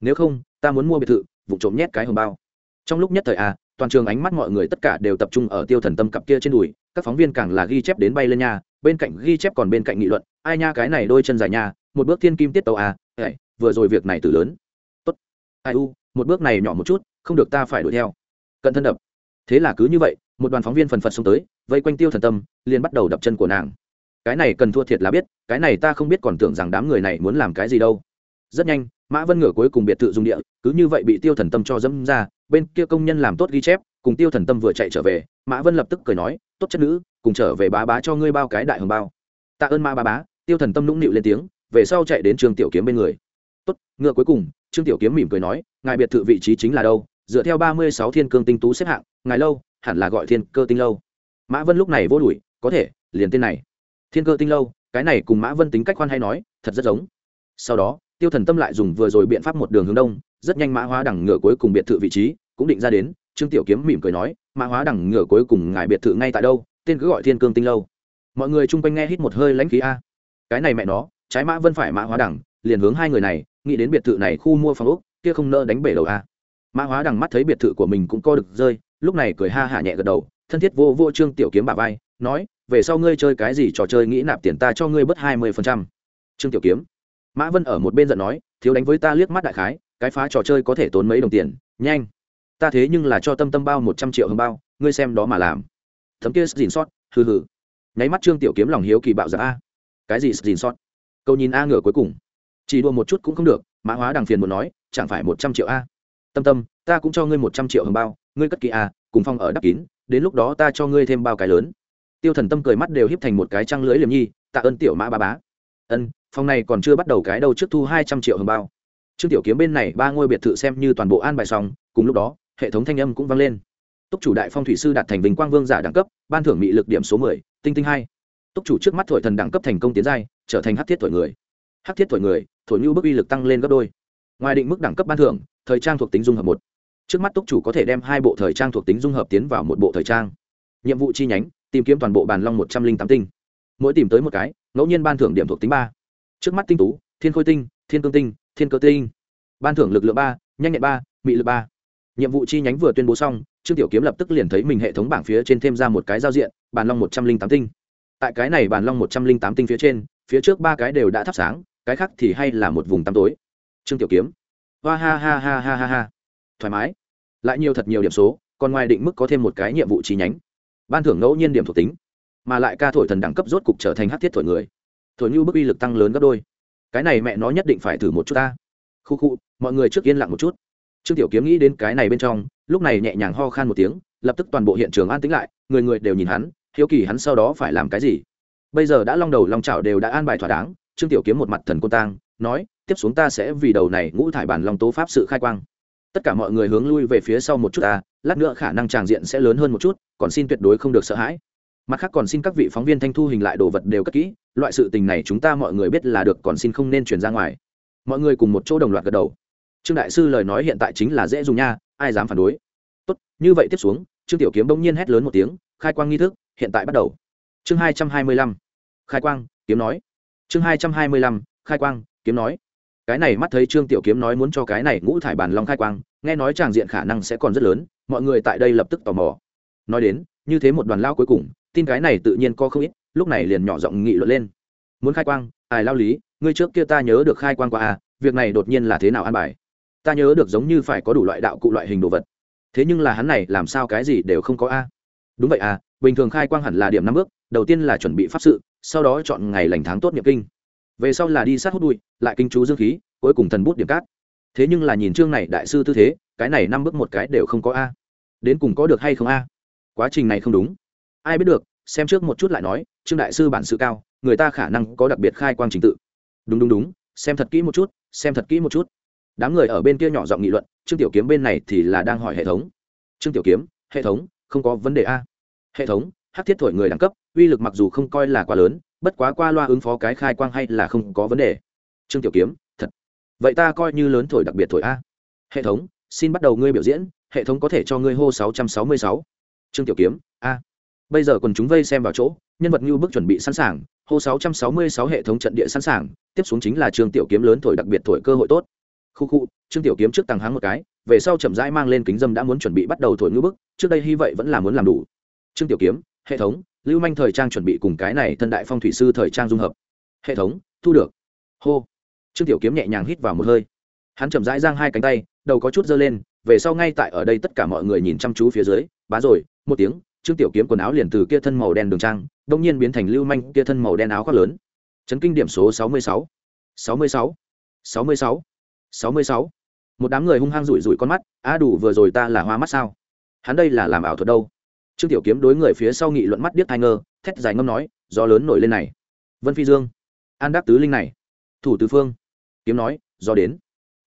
Nếu không ta muốn mua biệt thự vụ trộm nhét cái hồng bao. Trong lúc nhất thời a toàn trường ánh mắt mọi người tất cả đều tập trung ở tiêu thần tâm cặp kia trên đùi các phóng viên càng là ghi chép đến bay lên nha bên cạnh ghi chép còn bên cạnh nghị luận ai nha cái này đôi chân dài nha một bước thiên kim tiết tàu à ấy, vừa rồi việc này từ lớn. Tốt. Ai u một bước này nhỏ một chút không được ta phải đuổi theo. Cận thân đập. Thế là cứ như vậy, một đoàn phóng viên phần phật xông tới, vây quanh tiêu thần tâm, liền bắt đầu đập chân của nàng. Cái này cần thua thiệt là biết, cái này ta không biết còn tưởng rằng đám người này muốn làm cái gì đâu. Rất nhanh, mã vân ngửa cuối cùng biệt thự dùng địa, cứ như vậy bị tiêu thần tâm cho dẫm ra, bên kia công nhân làm tốt ghi chép, cùng tiêu thần tâm vừa chạy trở về, mã vân lập tức cười nói, tốt chất nữ, cùng trở về bá bá cho ngươi bao cái đại hồng bao. Tạ ơn mã bá bá, tiêu thần tâm nũng nịu lên tiếng, về sau chạy đến trường tiểu kiếm bên người. Tốt, ngựa cuối cùng, trương tiểu kiếm mỉm cười nói, ngài biệt thự vị trí chính là đâu? Dựa theo ba mươi sáu thiên cương tinh tú xếp hạng, ngài lâu, hẳn là gọi thiên cơ tinh lâu. Mã vân lúc này vô đuổi, có thể, liền tên này. Thiên cơ tinh lâu, cái này cùng mã vân tính cách khoan hay nói, thật rất giống. Sau đó, tiêu thần tâm lại dùng vừa rồi biện pháp một đường hướng đông, rất nhanh mã hóa đằng ngựa cuối cùng biệt thự vị trí, cũng định ra đến, trương tiểu kiếm mỉm cười nói, mã hóa đằng ngựa cuối cùng ngài biệt thự ngay tại đâu, tên cứ gọi thiên cương tinh lâu. Mọi người chung quanh nghe hít một hơi lãnh khí a. Cái này mẹ nó, trái mã vân phải mã hóa đằng liền hướng hai người này, nghĩ đến biệt thự này khu mua phòng ốc, kia không nỡ đánh bể đầu a mã hóa đằng mắt thấy biệt thự của mình cũng co được rơi, lúc này cười ha hả nhẹ gật đầu, thân thiết vô vô trương tiểu kiếm bà vai, nói, về sau ngươi chơi cái gì trò chơi nghĩ nạp tiền ta cho ngươi bớt hai mươi phần trăm. Trương tiểu kiếm. Mã vân ở một bên giận nói, thiếu đánh với ta liếc mắt đại khái, cái phá trò chơi có thể tốn mấy đồng tiền, nhanh. Ta thế nhưng là cho tâm tâm bao một trăm triệu hơn bao, ngươi xem đó mà làm. Thấm kia dìn sót, hừ hừ. Nháy mắt trương tiểu kiếm lòng hiếu kỳ bạo giặc a cái gì dìn sót? Câu nhìn a ngửa cuối cùng. Chỉ đua một chút cũng không được, mã hóa đằng phiền muốn nói, chẳng phải một trăm triệu a? Tâm tâm ta cũng cho ngươi một trăm triệu hồng bao ngươi cất kỹ à, cùng phong ở đắp kín đến lúc đó ta cho ngươi thêm bao cái lớn. Tiêu thần tâm cười mắt đều híp thành một cái trăng lưới liềm nhi tạ ơn tiểu mã ba bá. Ân phòng này còn chưa bắt đầu cái đâu trước thu hai trăm triệu hồng bao. Trương tiểu kiếm bên này ba ngôi biệt thự xem như toàn bộ an bài xong cùng lúc đó hệ thống thanh âm cũng vang lên. Túc chủ đại phong thủy sư đạt thành vinh quang vương giả đẳng cấp ban thưởng mị lực điểm số mười tinh tinh hai. Túc chủ trước mắt thổi thần đẳng cấp thành công tiến giai trở thành hát thiết thổi người. Hát thiết thổi người thổi như bức uy lực tăng lên gấp đôi. Ngoài định mức đẳng cấp ban thưởng thời trang thuộc tính dung hợp một. Trước mắt túc chủ có thể đem hai bộ thời trang thuộc tính dung hợp tiến vào một bộ thời trang. Nhiệm vụ chi nhánh, tìm kiếm toàn bộ bàn long một trăm linh tám tinh. Mỗi tìm tới một cái, ngẫu nhiên ban thưởng điểm thuộc tính ba. Trước mắt tinh tú, thiên khôi tinh, thiên cương tinh, thiên cơ tinh. Ban thưởng lực lượng ba, nhanh nhẹn ba, mị lực ba. Nhiệm vụ chi nhánh vừa tuyên bố xong, trương tiểu kiếm lập tức liền thấy mình hệ thống bảng phía trên thêm ra một cái giao diện bàn long một trăm linh tám tinh. Tại cái này bàn long một trăm linh tám tinh phía trên, phía trước ba cái đều đã thắp sáng, cái khác thì hay là một vùng tăm tối. Trương tiểu kiếm hoa ha ha ha ha ha ha. Thoải mái. Lại nhiều thật nhiều điểm số, còn ngoài định mức có thêm một cái nhiệm vụ chi nhánh. Ban thưởng ngẫu nhiên điểm thuộc tính, mà lại ca thổi thần đẳng cấp rốt cục trở thành hát thiết thổi người. Thổi như bức uy lực tăng lớn gấp đôi. Cái này mẹ nó nhất định phải thử một chút ta. Khu khu, mọi người trước yên lặng một chút. Trương tiểu kiếm nghĩ đến cái này bên trong, lúc này nhẹ nhàng ho khan một tiếng, lập tức toàn bộ hiện trường an tĩnh lại, người người đều nhìn hắn, hiếu kỳ hắn sau đó phải làm cái gì. Bây giờ đã long đầu long chảo đều đã an bài thỏa đáng, trương tiểu kiếm một mặt thần côn tang, nói tiếp xuống ta sẽ vì đầu này ngũ thải bản long tố pháp sự khai quang. Tất cả mọi người hướng lui về phía sau một chút ta, lát nữa khả năng tràng diện sẽ lớn hơn một chút, còn xin tuyệt đối không được sợ hãi. Mặt khác còn xin các vị phóng viên thanh thu hình lại đồ vật đều cất kỹ, loại sự tình này chúng ta mọi người biết là được còn xin không nên chuyển ra ngoài. Mọi người cùng một chỗ đồng loạt gật đầu. Trương đại sư lời nói hiện tại chính là dễ dùng nha, ai dám phản đối? Tốt, như vậy tiếp xuống, trương tiểu kiếm bỗng nhiên hét lớn một tiếng, khai quang nghi thức, hiện tại bắt đầu. Chương hai trăm hai mươi lăm, khai quang, kiếm nói. Chương hai trăm hai mươi lăm, khai quang, kiếm nói cái này mắt thấy trương tiểu kiếm nói muốn cho cái này ngũ thải bản long khai quang, nghe nói tràng diện khả năng sẽ còn rất lớn, mọi người tại đây lập tức tò mò. Nói đến, như thế một đoàn lao cuối cùng, tin cái này tự nhiên có không ít, lúc này liền nhỏ giọng nghị luận lên. Muốn khai quang, ai lao lý, ngươi trước kia ta nhớ được khai quang qua à việc này đột nhiên là thế nào an bài? Ta nhớ được giống như phải có đủ loại đạo cụ loại hình đồ vật. Thế nhưng là hắn này làm sao cái gì đều không có a. Đúng vậy à bình thường khai quang hẳn là điểm năm bước, đầu tiên là chuẩn bị pháp sự, sau đó chọn ngày lành tháng tốt nhập kinh về sau là đi sát hút bụi, lại kinh chú dương khí, cuối cùng thần bút điểm cát. Thế nhưng là nhìn chương này đại sư tư thế, cái này năm bước một cái đều không có a. Đến cùng có được hay không a? Quá trình này không đúng. Ai biết được, xem trước một chút lại nói trương đại sư bản sự cao, người ta khả năng có đặc biệt khai quang trình tự. Đúng đúng đúng, xem thật kỹ một chút, xem thật kỹ một chút. Đám người ở bên kia nhỏ giọng nghị luận, trương tiểu kiếm bên này thì là đang hỏi hệ thống. Trương tiểu kiếm, hệ thống, không có vấn đề a. Hệ thống hát thiết thổi người đẳng cấp, uy lực mặc dù không coi là quá lớn bất quá qua loa ứng phó cái khai quang hay là không có vấn đề. Trương tiểu kiếm, thật. Vậy ta coi như lớn thổi đặc biệt thổi a. Hệ thống, xin bắt đầu ngươi biểu diễn, hệ thống có thể cho ngươi hô sáu trăm sáu mươi sáu. Trương tiểu kiếm, a. Bây giờ còn chúng vây xem vào chỗ, nhân vật như bước chuẩn bị sẵn sàng, hô sáu trăm sáu mươi sáu hệ thống trận địa sẵn sàng, tiếp xuống chính là trương tiểu kiếm lớn thổi đặc biệt thổi cơ hội tốt. Khu khu, trương tiểu kiếm trước tăng háng một cái, về sau chậm rãi mang lên kính dâm đã muốn chuẩn bị bắt đầu thổi ngữ bức, trước đây hy vậy vẫn là muốn làm đủ. Trương tiểu kiếm, hệ thống lưu manh thời trang chuẩn bị cùng cái này thân đại phong thủy sư thời trang dung hợp. Hệ thống, thu được. Hô. Trương tiểu kiếm nhẹ nhàng hít vào một hơi. Hắn chậm rãi giang hai cánh tay, đầu có chút dơ lên, về sau ngay tại ở đây tất cả mọi người nhìn chăm chú phía dưới, bá rồi, một tiếng, trương tiểu kiếm quần áo liền từ kia thân màu đen đường trang đông nhiên biến thành lưu manh kia thân màu đen áo khoác lớn. Chấn kinh điểm số sáu mươi sáu. sáu mươi sáu. sáu mươi sáu. sáu mươi sáu. Một đám người hung hăng rủi rủi con mắt a đủ vừa rồi ta là hoa mắt sao? Hắn đây là làm ảo thuật đâu? Trương tiểu kiếm đối người phía sau nghị luận mắt điếc thai ngơ, thét dài ngâm nói, gió lớn nổi lên này vân phi dương, an đáp tứ linh này thủ tứ phương, kiếm nói, gió đến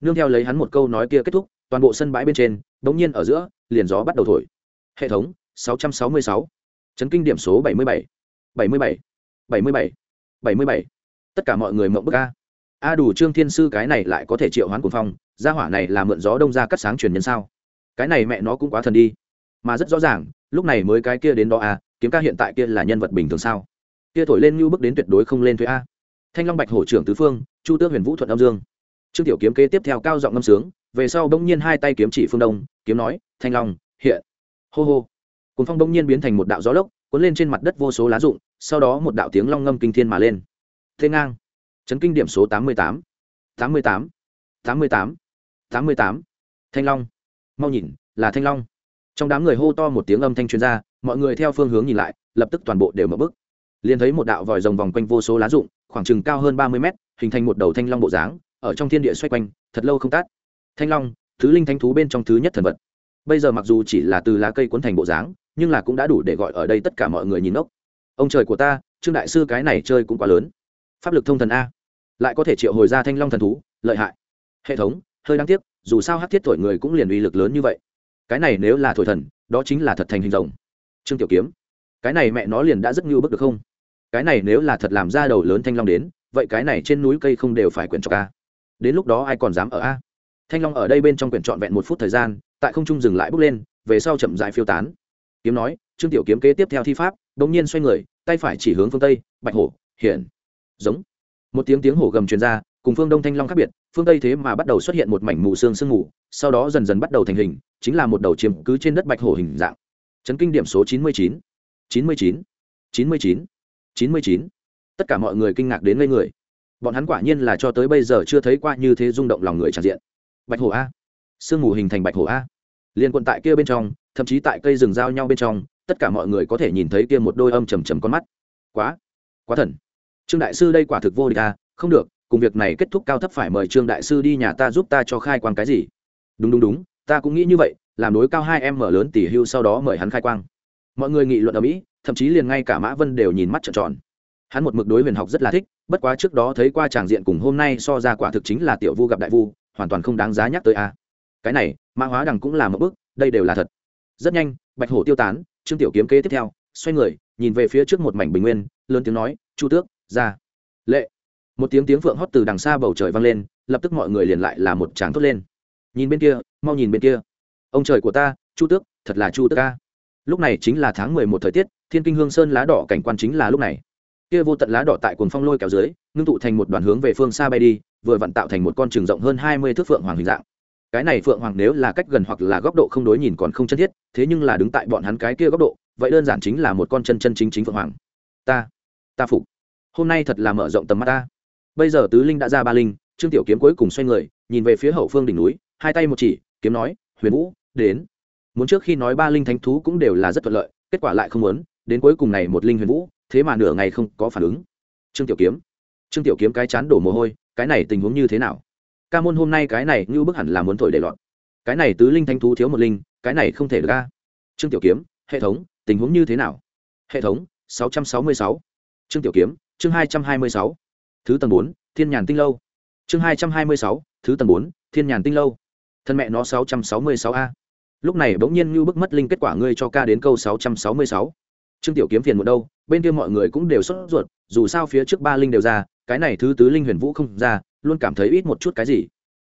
nương theo lấy hắn một câu nói kia kết thúc, toàn bộ sân bãi bên trên, bỗng nhiên ở giữa, liền gió bắt đầu thổi hệ thống 666. chấn kinh điểm số 77. 77. 77. 77. tất cả mọi người mộng bức a a đủ trương thiên sư cái này lại có thể triệu hoán cuồng phong, gia hỏa này là mượn gió đông ra cắt sáng truyền nhân sao cái này mẹ nó cũng quá thần đi mà rất rõ ràng lúc này mới cái kia đến đó à kiếm ca hiện tại kia là nhân vật bình thường sao? Kia thổi lên như bước đến tuyệt đối không lên thuế a. Thanh long bạch hổ trưởng tứ phương, chu tước huyền vũ thuận âm dương. Trương tiểu kiếm kế tiếp theo cao giọng ngâm sướng, về sau bỗng nhiên hai tay kiếm chỉ phương đông, kiếm nói, thanh long, hiện. Hô hô. Cuốn phong bỗng nhiên biến thành một đạo gió lốc, cuốn lên trên mặt đất vô số lá rụng, sau đó một đạo tiếng long ngâm kinh thiên mà lên. Thế ngang. Chấn kinh điểm số tám mươi tám. tám mươi tám. tám mươi tám. tám mươi tám. Thanh long. Mau nhìn, là thanh long trong đám người hô to một tiếng âm thanh chuyên gia mọi người theo phương hướng nhìn lại, lập tức toàn bộ đều mở bức liền thấy một đạo vòi rồng vòng quanh vô số lá rụng, khoảng chừng cao hơn ba mươi mét, hình thành một đầu thanh long bộ dáng, ở trong thiên địa xoay quanh, thật lâu không tát thanh long, thứ linh thanh thú bên trong thứ nhất thần vật. Bây giờ mặc dù chỉ là từ lá cây cuốn thành bộ dáng, nhưng là cũng đã đủ để gọi ở đây tất cả mọi người nhìn ốc ông trời của ta, trương đại sư cái này chơi cũng quá lớn. Pháp lực thông thần a. Lại có thể triệu hồi ra thanh long thần thú, lợi hại. Hệ thống, hơi đáng tiếc, dù sao hát thiết thổi người cũng liền uy lực lớn như vậy cái này nếu là thổi thần, đó chính là thật thành hình rồng. Trương tiểu kiếm, cái này mẹ nó liền đã rất ngưu bức được không? Cái này nếu là thật làm ra đầu lớn thanh long đến, vậy cái này trên núi cây không đều phải quyển trọc a. Đến lúc đó ai còn dám ở a? Thanh long ở đây bên trong quyển trọn vẹn một phút thời gian, tại không trung dừng lại bước lên, về sau chậm dại phiêu tán. Kiếm nói, trương tiểu kiếm kế tiếp theo thi pháp đ ỗ n g nhiên xoay người, tay phải chỉ hướng phương tây, bạch hổ, hiển. Giống. Một tiếng tiếng hổ gầm truyền ra cùng phương đông thanh long khác biệt, phương tây thế mà bắt đầu xuất hiện một mảnh mù sương sương mù, sau đó dần dần bắt đầu thành hình, chính là một đầu chiếm cứ trên đất bạch hổ hình dạng. Chấn kinh điểm số chín mươi chín chín mươi chín chín mươi chín chín mươi chín. Tất cả mọi người kinh ngạc đến ngây người. Bọn hắn quả nhiên là cho tới bây giờ chưa thấy qua như thế rung động lòng người tràn diện. Bạch hổ a. Sương mù hình thành bạch hổ a. Liên quận tại kia bên trong, thậm chí tại cây rừng giao nhau bên trong, tất cả mọi người có thể nhìn thấy kia một đôi âm trầm trầm con mắt. Quá quá thần. Trương đại sư đây quả thực vô địch a, không được cùng việc này kết thúc cao thấp phải mời trương đại sư đi nhà ta giúp ta cho khai quang cái gì? Đúng đúng đúng, ta cũng nghĩ như vậy, làm đối cao hai em mở lớn tỷ hưu sau đó mời hắn khai quang. Mọi người nghị luận ở mỹ, thậm chí liền ngay cả mã vân đều nhìn mắt trợn tròn. Hắn một mực đối huyền học rất là thích, bất quá trước đó thấy qua tràng diện cùng hôm nay so ra quả thực chính là tiểu vu gặp đại vu, hoàn toàn không đáng giá nhắc tới a. Cái này, mã hóa đằng cũng là một bước, đây đều là thật. Rất nhanh, bạch hổ tiêu tán, trương tiểu kiếm kế tiếp theo, xoay người, nhìn về phía trước một mảnh bình nguyên, lớn tiếng nói, chu tước, ra. Lệ một tiếng tiếng phượng hót từ đằng xa bầu trời vang lên, lập tức mọi người liền lại là một tràng thốt lên. Nhìn bên kia, mau nhìn bên kia. Ông trời của ta, chu tước, thật là chu tước ca lúc này chính là tháng mười một thời tiết, thiên kinh hương sơn lá đỏ cảnh quan chính là lúc này. Kia vô tận lá đỏ tại cuồng phong lôi kéo dưới, ngưng tụ thành một đoàn hướng về phương xa bay đi, vừa vặn tạo thành một con trường rộng hơn hai mươi thước phượng hoàng hình dạng. Cái này phượng hoàng nếu là cách gần hoặc là góc độ không đối nhìn còn không chân thiết, thế nhưng là đứng tại bọn hắn cái kia góc độ, vậy đơn giản chính là một con chân chân chính chính phượng hoàng. Ta ta phục. Hôm nay thật là mở rộng tầm mắt ta bây giờ tứ linh đã ra ba linh, trương tiểu kiếm cuối cùng xoay người, nhìn về phía hậu phương đỉnh núi, hai tay một chỉ, kiếm nói, huyền vũ, đến. Muốn trước khi nói ba linh thánh thú cũng đều là rất thuận lợi, kết quả lại không muốn, đến cuối cùng này một linh huyền vũ, thế mà nửa ngày không có phản ứng. Trương tiểu kiếm. Trương tiểu kiếm cái chán đổ mồ hôi, cái này tình huống như thế nào? Ca môn hôm nay cái này như bức hẳn là muốn thổi để lọt cái này tứ linh thánh thú thiếu một linh, cái này không thể được ca trương tiểu kiếm, hệ thống, tình huống như thế nào? Hệ thống, sáu trăm sáu mươi sáu. Trương tiểu kiếm, chương hai trăm hai mươi sáu thứ tầng bốn, thiên nhàn tinh lâu. Chương hai trăm hai mươi sáu, thứ tầng bốn, thiên nhàn tinh lâu. Thân mẹ nó sáu trăm sáu mươi sáu a. Lúc này bỗng nhiên như bức mất linh kết quả ngươi cho ca đến câu sáu trăm sáu mươi sáu. Trương tiểu kiếm phiền một đâu, bên kia mọi người cũng đều sốt ruột, dù sao phía trước ba linh đều ra, cái này thứ tứ linh huyền vũ không ra, luôn cảm thấy ít một chút cái gì.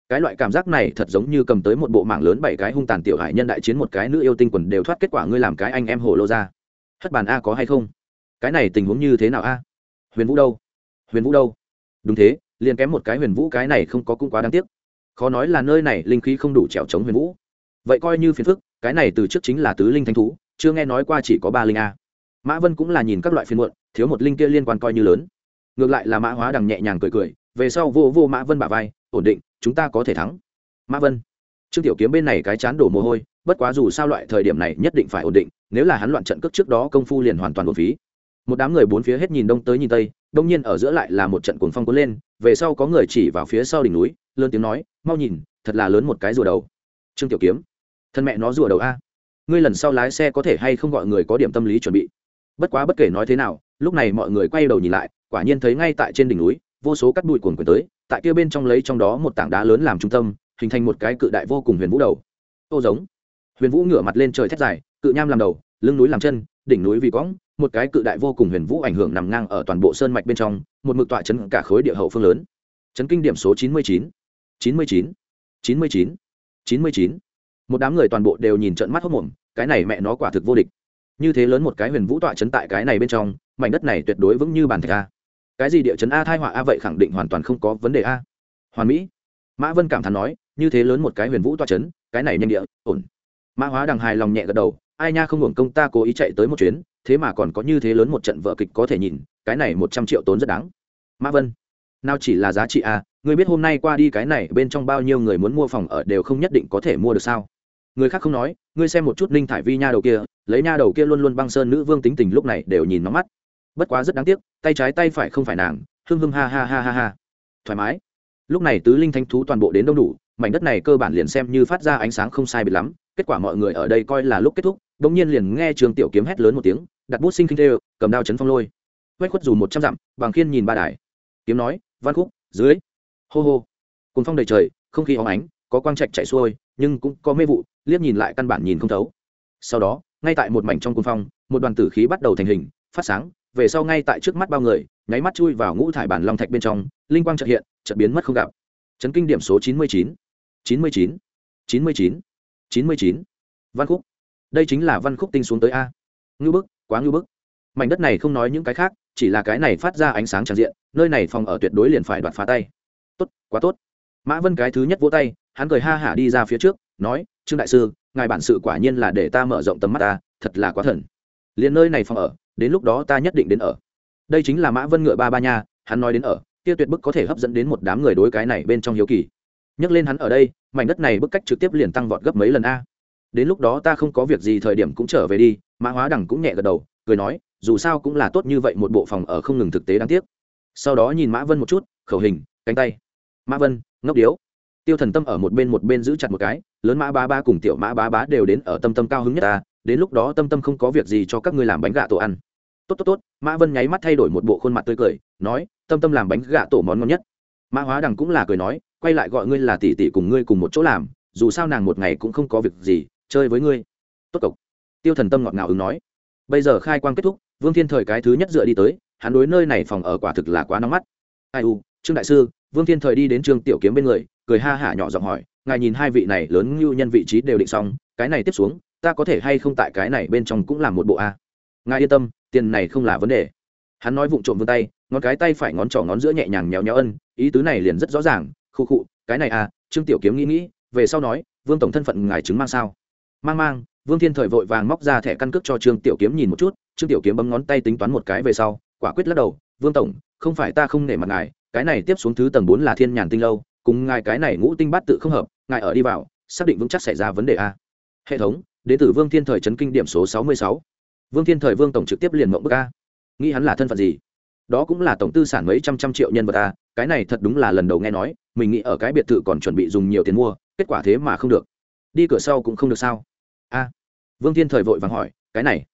Cái loại cảm giác này thật giống như cầm tới một bộ mạng lớn bảy cái hung tàn tiểu hải nhân đại chiến một cái nữ yêu tinh quần đều thoát kết quả ngươi làm cái anh em hồ lô ra. Hất bàn a có hay không? Cái này tình huống như thế nào a? Huyền vũ đâu? Huyền vũ đâu? Đúng thế, liền kém một cái huyền vũ cái này không có cũng quá đáng tiếc. Khó nói là nơi này linh khí không đủ trèo chống huyền vũ. Vậy coi như phiền phức, cái này từ trước chính là tứ linh thanh thú, chưa nghe nói qua chỉ có ba linh a. Mã vân cũng là nhìn các loại phiên muộn, thiếu một linh kia liên quan coi như lớn. Ngược lại là mã hóa đằng nhẹ nhàng cười cười, về sau vô vô mã vân bả vai, ổn định, chúng ta có thể thắng. Mã vân, trương tiểu kiếm bên này cái chán đổ mồ hôi, bất quá dù sao loại thời điểm này nhất định phải ổn định, nếu là hắn loạn trận cước trước đó công phu liền hoàn toàn một phí. Một đám người bốn phía hết nhìn đông tới nhìn tây đông nhiên ở giữa lại là một trận cuồng phong cuốn lên, về sau có người chỉ vào phía sau đỉnh núi, lớn tiếng nói, mau nhìn, thật là lớn một cái rùa đầu. Trương tiểu kiếm, thân mẹ nó rùa đầu a. Ngươi lần sau lái xe có thể hay không gọi người có điểm tâm lý chuẩn bị? Bất quá bất kể nói thế nào, lúc này mọi người quay đầu nhìn lại, quả nhiên thấy ngay tại trên đỉnh núi, vô số cắt bụi cuồn cuộn tới, tại kia bên trong lấy trong đó một tảng đá lớn làm trung tâm, hình thành một cái cự đại vô cùng huyền vũ đầu. Ô giống. Huyền vũ ngửa mặt lên trời thét dài, cự nham làm đầu, lưng núi làm chân, đỉnh núi vì cõng một cái cự đại vô cùng huyền vũ ảnh hưởng nằm ngang ở toàn bộ sơn mạch bên trong, một mực tọa chấn cả khối địa hậu phương lớn. Chấn kinh điểm số chín mươi chín chín mươi chín chín mươi chín chín mươi chín. Một đám người toàn bộ đều nhìn trận mắt hốc mồm, cái này mẹ nó quả thực vô địch. Như thế lớn một cái huyền vũ tọa chấn tại cái này bên trong, mảnh đất này tuyệt đối vững như bàn thạch a. Cái gì địa chấn a thai họa a vậy khẳng định hoàn toàn không có vấn đề a. Hoàn mỹ. Mã vân cảm thán nói, như thế lớn một cái huyền vũ tọa chấn, cái này nhanh địa, ổn. Mã hóa đằng hài lòng nhẹ gật đầu ai nha không hưởng công ta cố ý chạy tới một chuyến, thế mà còn có như thế lớn một trận vợ kịch có thể nhìn, cái này một trăm triệu tốn rất đáng. Mã vân, nào chỉ là giá trị a ngươi biết hôm nay qua đi cái này bên trong bao nhiêu người muốn mua phòng ở đều không nhất định có thể mua được sao? Người khác không nói, ngươi xem một chút ninh thải vi nha đầu kia, lấy nha đầu kia luôn luôn băng sơn nữ vương tính tình lúc này đều nhìn nó mắt. Bất quá rất đáng tiếc, tay trái tay phải không phải nàng, hưng hưng ha ha ha ha ha. Thoải mái. Lúc này tứ linh thanh thú toàn bộ đến đông đủ, mảnh đất này cơ bản liền xem như phát ra ánh sáng không sai biệt lắm kết quả mọi người ở đây coi là lúc kết thúc bỗng nhiên liền nghe trường tiểu kiếm hét lớn một tiếng, đặt bút sinh kinh tê cầm đao chấn phong lôi. Quét khuất dù một trăm dặm, bằng khiên nhìn ba đài. Kiếm nói, văn khúc, dưới. Hô hô. Cùng phong đầy trời, không khí óng ánh, có quang trạch chạy xuôi, nhưng cũng có mê vụ, liếc nhìn lại căn bản nhìn không thấu. Sau đó, ngay tại một mảnh trong cung phong, một đoàn tử khí bắt đầu thành hình, phát sáng, về sau ngay tại trước mắt bao người, nháy mắt chui vào ngũ thải bản long thạch bên trong, linh quang trợ hiện, chợt biến mất không gặp. Chấn kinh điểm số chín mươi chín. Chín mươi chín. Chín mươi chín chín mươi chín. Văn khúc. Đây chính là văn khúc tinh xuống tới a. Ngưu bức, quá ngưu bức. Mảnh đất này không nói những cái khác, chỉ là cái này phát ra ánh sáng tràn diện, nơi này phòng ở tuyệt đối liền phải đoạt phá tay. Tốt, quá tốt. Mã vân cái thứ nhất vỗ tay, hắn cười ha hả đi ra phía trước, nói, trương đại sư, ngài bản sự quả nhiên là để ta mở rộng tầm mắt ta, thật là quá thần. Liền nơi này phòng ở, đến lúc đó ta nhất định đến ở. Đây chính là mã vân ngựa ba ba nha, hắn nói đến ở, kia tuyệt bức có thể hấp dẫn đến một đám người đối cái này bên trong hiếu kỳ nhắc lên hắn ở đây, mảnh đất này bức cách trực tiếp liền tăng vọt gấp mấy lần a. Đến lúc đó ta không có việc gì thời điểm cũng trở về đi, mã hóa đằng cũng nhẹ gật đầu, cười nói, dù sao cũng là tốt như vậy một bộ phòng ở không ngừng thực tế đáng tiếc. Sau đó nhìn mã vân một chút, khẩu hình, cánh tay. Mã vân, ngốc điếu. Tiêu thần tâm ở một bên một bên giữ chặt một cái, lớn mã ba ba cùng tiểu mã bá bá đều đến ở tâm tâm cao hứng nhất ta, đến lúc đó tâm tâm không có việc gì cho các ngươi làm bánh gà tổ ăn. Tốt tốt tốt, mã vân nháy mắt thay đổi một bộ khuôn mặt tươi cười, nói, tâm tâm làm bánh gà tổ món ngon nhất. Mã hóa đằng cũng là cười nói quay lại gọi ngươi là tỷ tỷ cùng ngươi cùng một chỗ làm, dù sao nàng một ngày cũng không có việc gì, chơi với ngươi. Tốt cộc. Tiêu thần tâm ngọt ngào ứng nói. Bây giờ khai quang kết thúc, vương thiên thời cái thứ nhất dựa đi tới, hắn đối nơi này phòng ở quả thực là quá nóng mắt. Ai u, trương đại sư, vương thiên thời đi đến trương tiểu kiếm bên người, cười ha hả nhỏ giọng hỏi, ngài nhìn hai vị này lớn như nhân vị trí đều định xong, cái này tiếp xuống, ta có thể hay không tại cái này bên trong cũng làm một bộ a? Ngài yên tâm, tiền này không là vấn đề. Hắn nói vụng trộm vươn tay, ngón cái tay phải ngón trỏ ngón giữa nhẹ nhàng nhéo nhéo ân, ý tứ này liền rất rõ ràng khu khụ cái này à trương tiểu kiếm nghĩ nghĩ, về sau nói, vương tổng thân phận ngài chứng mang sao? Mang mang. Vương thiên thời vội vàng móc ra thẻ căn cước cho trương tiểu kiếm nhìn một chút, trương tiểu kiếm bấm ngón tay tính toán một cái về sau, quả quyết lắc đầu, vương tổng, không phải ta không nể mặt ngài, cái này tiếp xuống thứ tầng bốn là thiên nhàn tinh lâu, cùng ngài cái này ngũ tinh bát tự không hợp, ngài ở đi vào, xác định vững chắc xảy ra vấn đề a. Hệ thống, đến từ vương thiên thời chấn kinh điểm số sáu mươi sáu. Vương thiên thời vương tổng trực tiếp liền mộng bức a. Nghĩ hắn là thân phận gì? Đó cũng là tổng tư sản mấy trăm trăm triệu nhân vật a cái này thật đúng là lần đầu nghe nói mình nghĩ ở cái biệt thự còn chuẩn bị dùng nhiều tiền mua kết quả thế mà không được. Đi cửa sau cũng không được sao? A. Vương thiên thời vội vàng hỏi cái này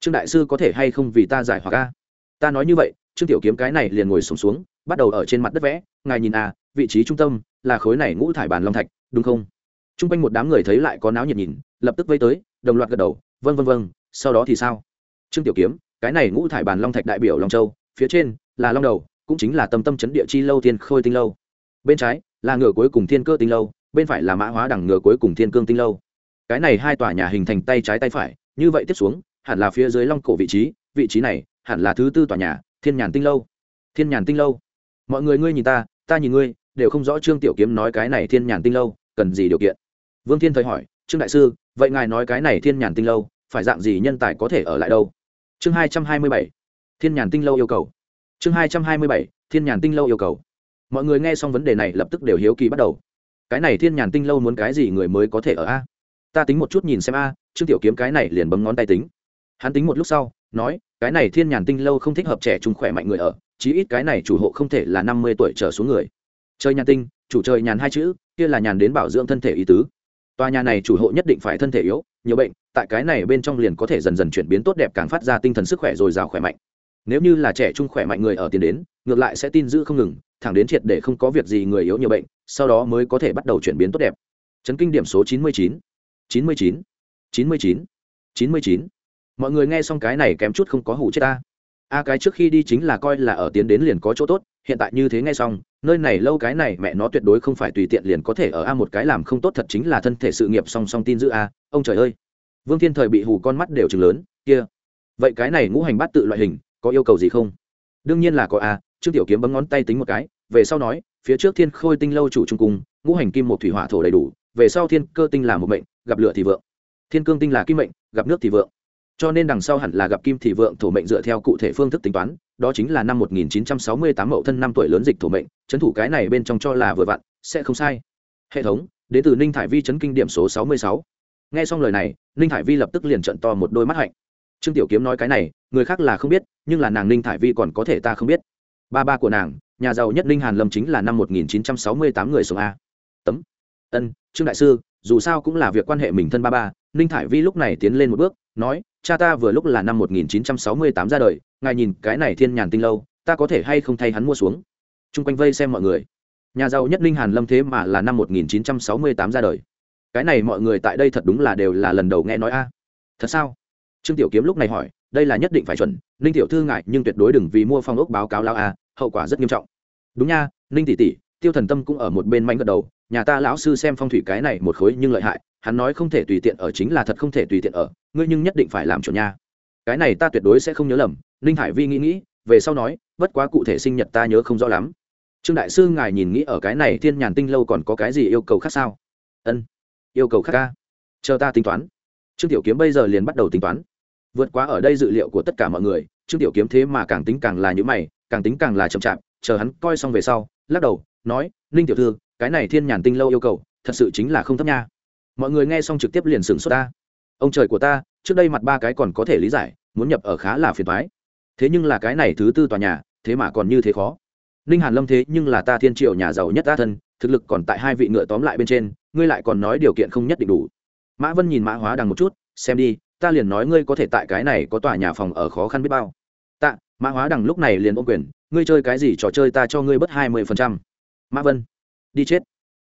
trương đại sư có thể hay không vì ta giải hoặc a? Ta nói như vậy trương tiểu kiếm cái này liền ngồi sùng xuống, xuống bắt đầu ở trên mặt đất vẽ ngài nhìn a vị trí trung tâm là khối này ngũ thải bàn long thạch đúng không? T r u n g quanh một đám người thấy lại có náo nhiệt nhìn lập tức vây tới đồng loạt gật đầu vân vân vân sau đó thì sao? Trương tiểu kiếm cái này ngũ thải bàn long thạch đại biểu long châu phía trên là long đầu, cũng chính là tâm tâm chấn địa chi lâu tiên khôi tinh lâu. Bên trái là ngựa cuối cùng thiên cơ tinh lâu, bên phải là mã hóa đẳng ngựa cuối cùng thiên cương tinh lâu. Cái này hai tòa nhà hình thành tay trái tay phải, như vậy tiếp xuống, hẳn là phía dưới long cổ vị trí vị trí này hẳn là thứ tư tòa nhà, thiên nhàn tinh lâu. Thiên nhàn tinh lâu. Mọi người ngươi nhìn ta ta nhìn ngươi, đều không rõ trương tiểu kiếm nói cái này thiên nhàn tinh lâu, cần gì điều kiện. Vương thiên thời hỏi, trương đại sư, vậy ngài nói cái này thiên nhàn tinh lâu, phải dạng gì nhân tài có thể ở lại đâu? Chương hai trăm hai mươi bảy thiên nhàn tinh lâu yêu cầu. Chương hai trăm hai mươi bảy, thiên nhàn tinh lâu yêu cầu. Mọi người nghe xong vấn đề này lập tức đều hiếu kỳ bắt đầu. Cái này thiên nhàn tinh lâu muốn cái gì người mới có thể ở a? Ta tính một chút nhìn xem a, trương tiểu kiếm cái này liền bấm ngón tay tính. Hắn tính một lúc sau, nói, cái này thiên nhàn tinh lâu không thích hợp trẻ trung khỏe mạnh người ở, chí ít cái này chủ hộ không thể là năm mươi tuổi trở xuống người. Chơi nhàn tinh, chủ chơi nhàn hai chữ, kia là nhàn đến bảo dưỡng thân thể ý tứ. Tòa nhà này chủ hộ nhất định phải thân thể yếu, nhiều bệnh, tại cái này bên trong liền có thể dần dần chuyển biến tốt đẹp càng phát ra tinh thần sức khỏe dồi dào khỏe mạnh nếu như là trẻ trung khỏe mạnh người ở tiền đến, ngược lại sẽ tin giữ không ngừng, thẳng đến triệt để không có việc gì người yếu nhiều bệnh, sau đó mới có thể bắt đầu chuyển biến tốt đẹp. Chấn kinh điểm số chín mươi chín. chín mươi chín. chín mươi chín. chín mươi chín. Mọi người nghe xong cái này kém chút không có hủ chết ta. A cái trước khi đi chính là coi là ở tiến đến liền có chỗ tốt, hiện tại như thế nghe xong, nơi này lâu cái này mẹ nó tuyệt đối không phải tùy tiện liền có thể ở a một cái làm không tốt thật chính là thân thể sự nghiệp song song tin giữ a, ông trời ơi. Vương thiên thời bị hù con mắt đều chừng lớn, kia. Vậy cái này ngũ hành bát tự loại hình có yêu cầu gì không? Đương nhiên là có a trương tiểu kiếm bấm ngón tay tính một cái, về sau nói, phía trước thiên khôi tinh lâu chủ trung cung, ngũ hành kim một thủy hỏa thổ đầy đủ, về sau thiên cơ tinh là một mệnh, gặp lửa thì vượng. Thiên cương tinh là kim mệnh, gặp nước thì vượng. Cho nên đằng sau hẳn là gặp kim thì vượng thổ mệnh dựa theo cụ thể phương thức tính toán, đó chính là năm 1968 mậu thân năm tuổi lớn dịch thổ mệnh, chấn thủ cái này bên trong cho là vừa vặn, sẽ không sai. Hệ thống, đến từ ninh thải vi chấn kinh điểm số 66. nghe xong lời này, ninh thải vi lập tức liền trận to một đôi mắt hạnh trương tiểu kiếm nói cái này, người khác là không biết, nhưng là nàng ninh thải vi còn có thể ta không biết. Ba ba của nàng, nhà giàu nhất ninh hàn lâm chính là năm 1968 người sống a. Tấm. Ân, trương đại sư, dù sao cũng là việc quan hệ mình thân ba ba, ninh thải vi lúc này tiến lên một bước, nói, cha ta vừa lúc là năm 1968 ra đời, ngài nhìn cái này thiên nhàn tinh lâu, ta có thể hay không thay hắn mua xuống? Chung quanh vây xem mọi người. Nhà giàu nhất ninh hàn lâm thế mà là năm 1968 ra đời. Cái này mọi người tại đây thật đúng là đều là lần đầu nghe nói a. Thật sao? Trương tiểu kiếm lúc này hỏi, đây là nhất định phải chuẩn, ninh tiểu thư ngại, nhưng tuyệt đối đừng vì mua phong ốc báo cáo lao a, hậu quả rất nghiêm trọng. Đúng nha, ninh tỷ tỷ, tiêu thần tâm cũng ở một bên manh gật đầu, nhà ta lão sư xem phong thủy cái này một khối nhưng lợi hại, hắn nói không thể tùy tiện ở chính là thật không thể tùy tiện ở, ngươi nhưng nhất định phải làm chuẩn nha. Cái này ta tuyệt đối sẽ không nhớ lầm, ninh hải vi nghĩ nghĩ, về sau nói, bất quá cụ thể sinh nhật ta nhớ không rõ lắm. Trương đại sư ngài nhìn nghĩ ở cái này thiên nhàn tinh lâu còn có cái gì yêu cầu khác sao? Ân, yêu cầu khác ca chờ ta tính toán. Trương tiểu kiếm bây giờ liền bắt đầu tính toán vượt quá ở đây dự liệu của tất cả mọi người, trương tiểu kiếm thế mà càng tính càng là những mày, càng tính càng là chậm chạp, chờ hắn coi xong về sau, lắc đầu, nói, ninh tiểu thư, cái này thiên nhàn tinh lâu yêu cầu, thật sự chính là không thấp nha. Mọi người nghe xong trực tiếp liền sửng sốt ta. Ông trời của ta, trước đây mặt ba cái còn có thể lý giải, muốn nhập ở khá là phiền thoái thế nhưng là cái này thứ tư tòa nhà, thế mà còn như thế khó. Ninh hàn lâm thế nhưng là ta thiên triệu nhà giàu nhất ta thân, thực lực còn tại hai vị ngựa tóm lại bên trên, ngươi lại còn nói điều kiện không nhất định đủ. Mã vân nhìn mã hóa đằng một chút, xem đi ta liền nói ngươi có thể tại cái này có tòa nhà phòng ở khó khăn biết bao. Tạ, mã hóa đằng lúc này liền ôm quyền, ngươi chơi cái gì trò chơi ta cho ngươi bớt hai mươi phần trăm. Mã vân, đi chết.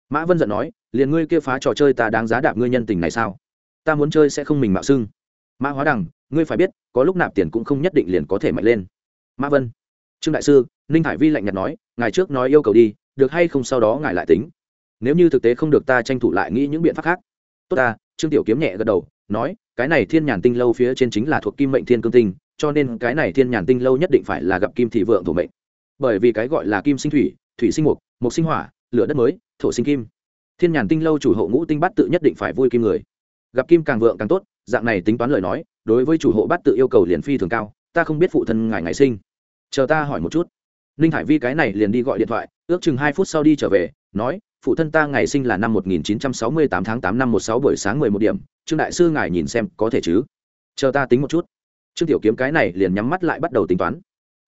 Mã vân giận nói, liền ngươi kia phá trò chơi ta đáng giá đạp ngươi nhân tình này sao? Ta muốn chơi sẽ không mình mạo xưng. Mã hóa đằng, ngươi phải biết, có lúc nạp tiền cũng không nhất định liền có thể mạnh lên. Mã vân, trương đại sư, ninh hải vi lạnh nhạt nói, ngài trước nói yêu cầu đi, được hay không sau đó ngài lại tính. Nếu như thực tế không được ta tranh thủ lại nghĩ những biện pháp khác. Tốt ta, trương tiểu kiếm nhẹ gật đầu nói, cái này thiên nhàn tinh lâu phía trên chính là thuộc kim mệnh thiên cương tinh, cho nên cái này thiên nhàn tinh lâu nhất định phải là gặp kim thị vượng thổ mệnh. Bởi vì cái gọi là kim sinh thủy thủy sinh mục mục sinh hỏa, lửa đất mới, thổ sinh kim. Thiên nhàn tinh lâu chủ hộ ngũ tinh bát tự nhất định phải vui kim người. Gặp kim càng vượng càng tốt, dạng này tính toán lời nói, đối với chủ hộ bát tự yêu cầu liền phi thường cao, ta không biết phụ thân ngài ngày sinh. Chờ ta hỏi một chút. Ninh hải vi cái này liền đi gọi điện thoại, ước chừng hai phút sau đi trở về, nói phụ thân ta ngày sinh là năm 1968 tháng 8 năm 16 buổi sáng 11 điểm. Trương đại sư ngài nhìn xem, có thể chứ? Chờ ta tính một chút. Trương tiểu kiếm cái này liền nhắm mắt lại bắt đầu tính toán.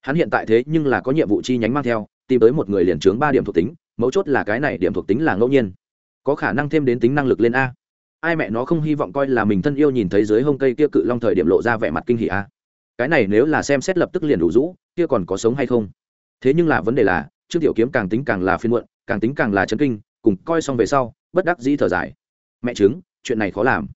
Hắn hiện tại thế nhưng là có nhiệm vụ chi nhánh mang theo, tìm tới một người liền chướng ba điểm thuộc tính, mấu chốt là cái này điểm thuộc tính là ngẫu nhiên. Có khả năng thêm đến tính năng lực lên a. Ai mẹ nó không hy vọng coi là mình thân yêu nhìn thấy dưới hông cây kia cự long thời điểm lộ ra vẻ mặt kinh hỉ a. Cái này nếu là xem xét lập tức liền đủ rũ, kia còn có sống hay không? Thế nhưng là vấn đề là, trương tiểu kiếm càng tính càng là phiền muộn càng tính càng là chấn kinh, cùng coi xong về sau, bất đắc dĩ thở dài. Mẹ chứng chuyện này khó làm.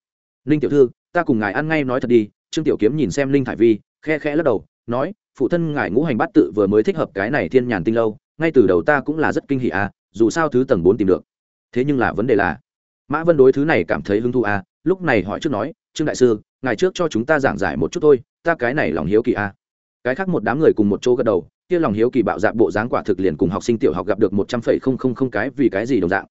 Ninh tiểu thư, ta cùng ngài ăn ngay nói thật đi, trương tiểu kiếm nhìn xem ninh thải vi, khe khẽ lắc đầu, nói, phụ thân ngài ngũ hành bát tự vừa mới thích hợp cái này thiên nhàn tinh lâu, ngay từ đầu ta cũng là rất kinh hỉ à dù sao thứ tầng bốn tìm được. Thế nhưng là vấn đề là, mã vân đối thứ này cảm thấy hứng thú à lúc này hỏi trước nói, trương đại sư, ngài trước cho chúng ta giảng giải một chút thôi, ta cái này lòng hiếu kỳ à. Cái khác một đám người cùng một chỗ gật đầu kia lòng hiếu kỳ bạo dạng bộ dáng quả thực liền cùng học sinh tiểu học gặp được một trăm phẩy không không không cái vì cái gì đồng dạng.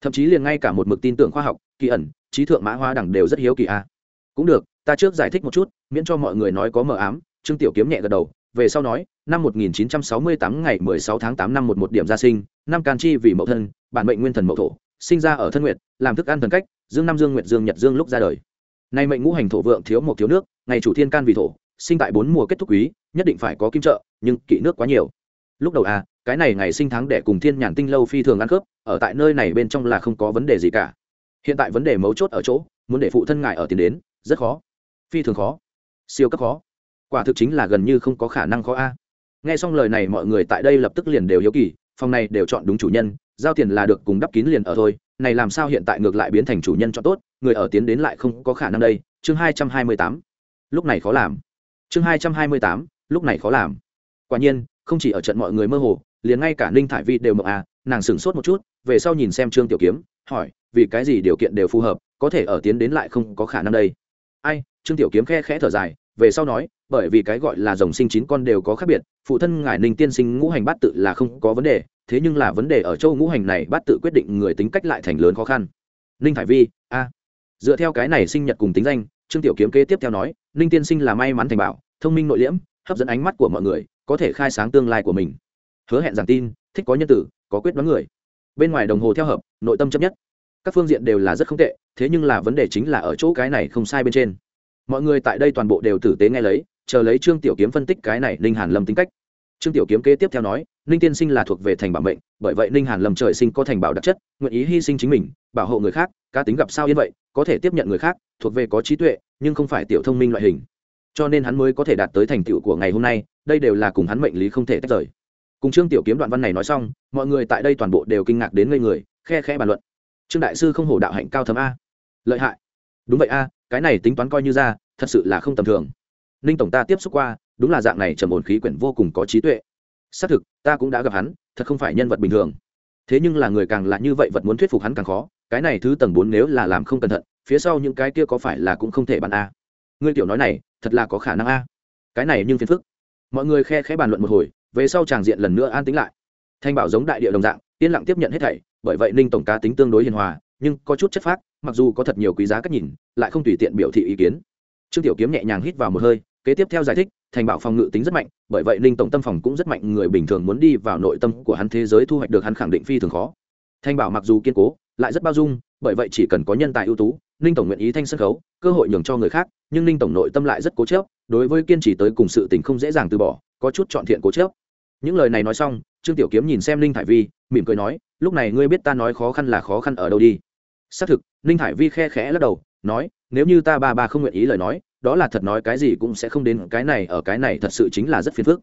Thậm chí liền ngay cả một mực tin tưởng khoa học, kỳ ẩn, trí thượng mã hoa đẳng đều rất hiếu kỳ a. Cũng được, ta trước giải thích một chút, miễn cho mọi người nói có mờ ám, trương tiểu kiếm nhẹ gật đầu, về sau nói, năm 1968 ngày 16 tháng 8 năm một một điểm gia sinh, năm can chi vì mậu thân, bản mệnh nguyên thần mậu thổ, sinh ra ở thân nguyệt làm thức ăn thần cách, dương năm dương nguyệt dương nhật dương lúc ra đời. Nay mệnh ngũ hành thổ vượng thiếu một thiếu nước, ngày chủ thiên can vì thổ sinh tại bốn mùa kết thúc quý, nhất định phải có kim trợ, nhưng kỵ nước quá nhiều. Lúc đầu à cái này ngày sinh tháng để cùng thiên nhàn tinh lâu phi thường ăn khớp, ở tại nơi này bên trong là không có vấn đề gì cả. Hiện tại vấn đề mấu chốt ở chỗ, muốn để phụ thân ngài ở tiền đến, rất khó. Phi thường khó. Siêu cấp khó. Quả thực chính là gần như không có khả năng khó a. Nghe xong lời này mọi người tại đây lập tức liền đều hiếu kỳ, phòng này đều chọn đúng chủ nhân, giao tiền là được cùng đắp kín liền ở thôi, này làm sao hiện tại ngược lại biến thành chủ nhân cho tốt, người ở tiến đến lại không có khả năng đây, chương hai trăm hai mươi tám. Lúc này khó làm chương hai trăm hai mươi tám, lúc này khó làm. Quả nhiên, không chỉ ở trận mọi người mơ hồ, liền ngay cả ninh thải vi đều mộng à nàng sửng sốt một chút, về sau nhìn xem trương tiểu kiếm, hỏi, vì cái gì điều kiện đều phù hợp, có thể ở tiến đến lại không có khả năng đây? Ai, trương tiểu kiếm khe khẽ thở dài, về sau nói, bởi vì cái gọi là dòng sinh chín con đều có khác biệt, phụ thân ngài ninh tiên sinh ngũ hành bát tự là không có vấn đề, thế nhưng là vấn đề ở châu ngũ hành này bát tự quyết định người tính cách lại thành lớn khó khăn. Ninh thải vi, a. Dựa theo cái này sinh nhật cùng tính danh, trương tiểu kiếm kế tiếp theo nói ninh tiên sinh là may mắn thành bảo, thông minh nội liễm, hấp dẫn ánh mắt của mọi người, có thể khai sáng tương lai của mình. Hứa hẹn giảng tin, thích có nhân tử, có quyết đoán người. Bên ngoài đồng hồ theo hợp, nội tâm chấp nhất. Các phương diện đều là rất không tệ, thế nhưng là vấn đề chính là ở chỗ cái này không sai bên trên. Mọi người tại đây toàn bộ đều tử tế nghe lấy, chờ lấy trương tiểu kiếm phân tích cái này ninh hàn lâm tính cách trương tiểu kiếm kế tiếp theo nói, ninh tiên sinh là thuộc về thành bảo mệnh, bởi vậy ninh hàn Lầm trời sinh có thành bảo đặc chất, nguyện ý hy sinh chính mình, bảo hộ người khác, cá tính gặp sao yên vậy, có thể tiếp nhận người khác, thuộc về có trí tuệ, nhưng không phải tiểu thông minh loại hình. Cho nên hắn mới có thể đạt tới thành tựu của ngày hôm nay, đây đều là cùng hắn mệnh lý không thể tách rời. Cùng trương tiểu kiếm đoạn văn này nói xong, mọi người tại đây toàn bộ đều kinh ngạc đến ngây người, khe khe bàn luận. Trương đại sư không hổ đạo hạnh cao thấm a. Lợi hại. Đúng vậy a, cái này tính toán coi như ra, thật sự là không tầm thường. Ninh tổng ta tiếp xúc qua đúng là dạng này trầm ổn khí quyển vô cùng có trí tuệ. Xác thực, ta cũng đã gặp hắn, thật không phải nhân vật bình thường. Thế nhưng là người càng là như vậy vật muốn thuyết phục hắn càng khó, cái này thứ tầng bốn nếu là làm không cẩn thận, phía sau những cái kia có phải là cũng không thể bàn a? Ngươi tiểu nói này, thật là có khả năng a. Cái này nhưng phiền phức. Mọi người khe khẽ bàn luận một hồi, về sau tràng diện lần nữa an tính lại. Thanh bảo giống đại địa đồng dạng, yên lặng tiếp nhận hết thảy, bởi vậy ninh tổng cá tính tương đối hiền hòa, nhưng có chút chất phác, mặc dù có thật nhiều quý giá cách nhìn, lại không tùy tiện biểu thị ý kiến. Trương tiểu kiếm nhẹ nhàng hít vào một hơi kế tiếp theo giải thích, thành bảo phòng ngự tính rất mạnh, bởi vậy ninh tổng tâm phòng cũng rất mạnh, người bình thường muốn đi vào nội tâm của hắn thế giới thu hoạch được hắn khẳng định phi thường khó. Thành bảo mặc dù kiên cố, lại rất bao dung, bởi vậy chỉ cần có nhân tài ưu tú ninh tổng nguyện ý thanh sân khấu, cơ hội nhường cho người khác, nhưng ninh tổng nội tâm lại rất cố chớp đối với kiên trì tới cùng sự tình không dễ dàng từ bỏ, có chút chọn thiện cố chớp những lời này nói xong, trương tiểu kiếm nhìn xem ninh thải vi, mỉm cười nói, lúc này ngươi biết ta nói khó khăn là khó khăn ở đâu đi. Xác thực ninh thải vi khe khẽ lắc đầu, nói, nếu như ta ba ba không nguyện ý lời nói đó là thật nói cái gì cũng sẽ không đến cái này, ở cái này thật sự chính là rất phiền phức.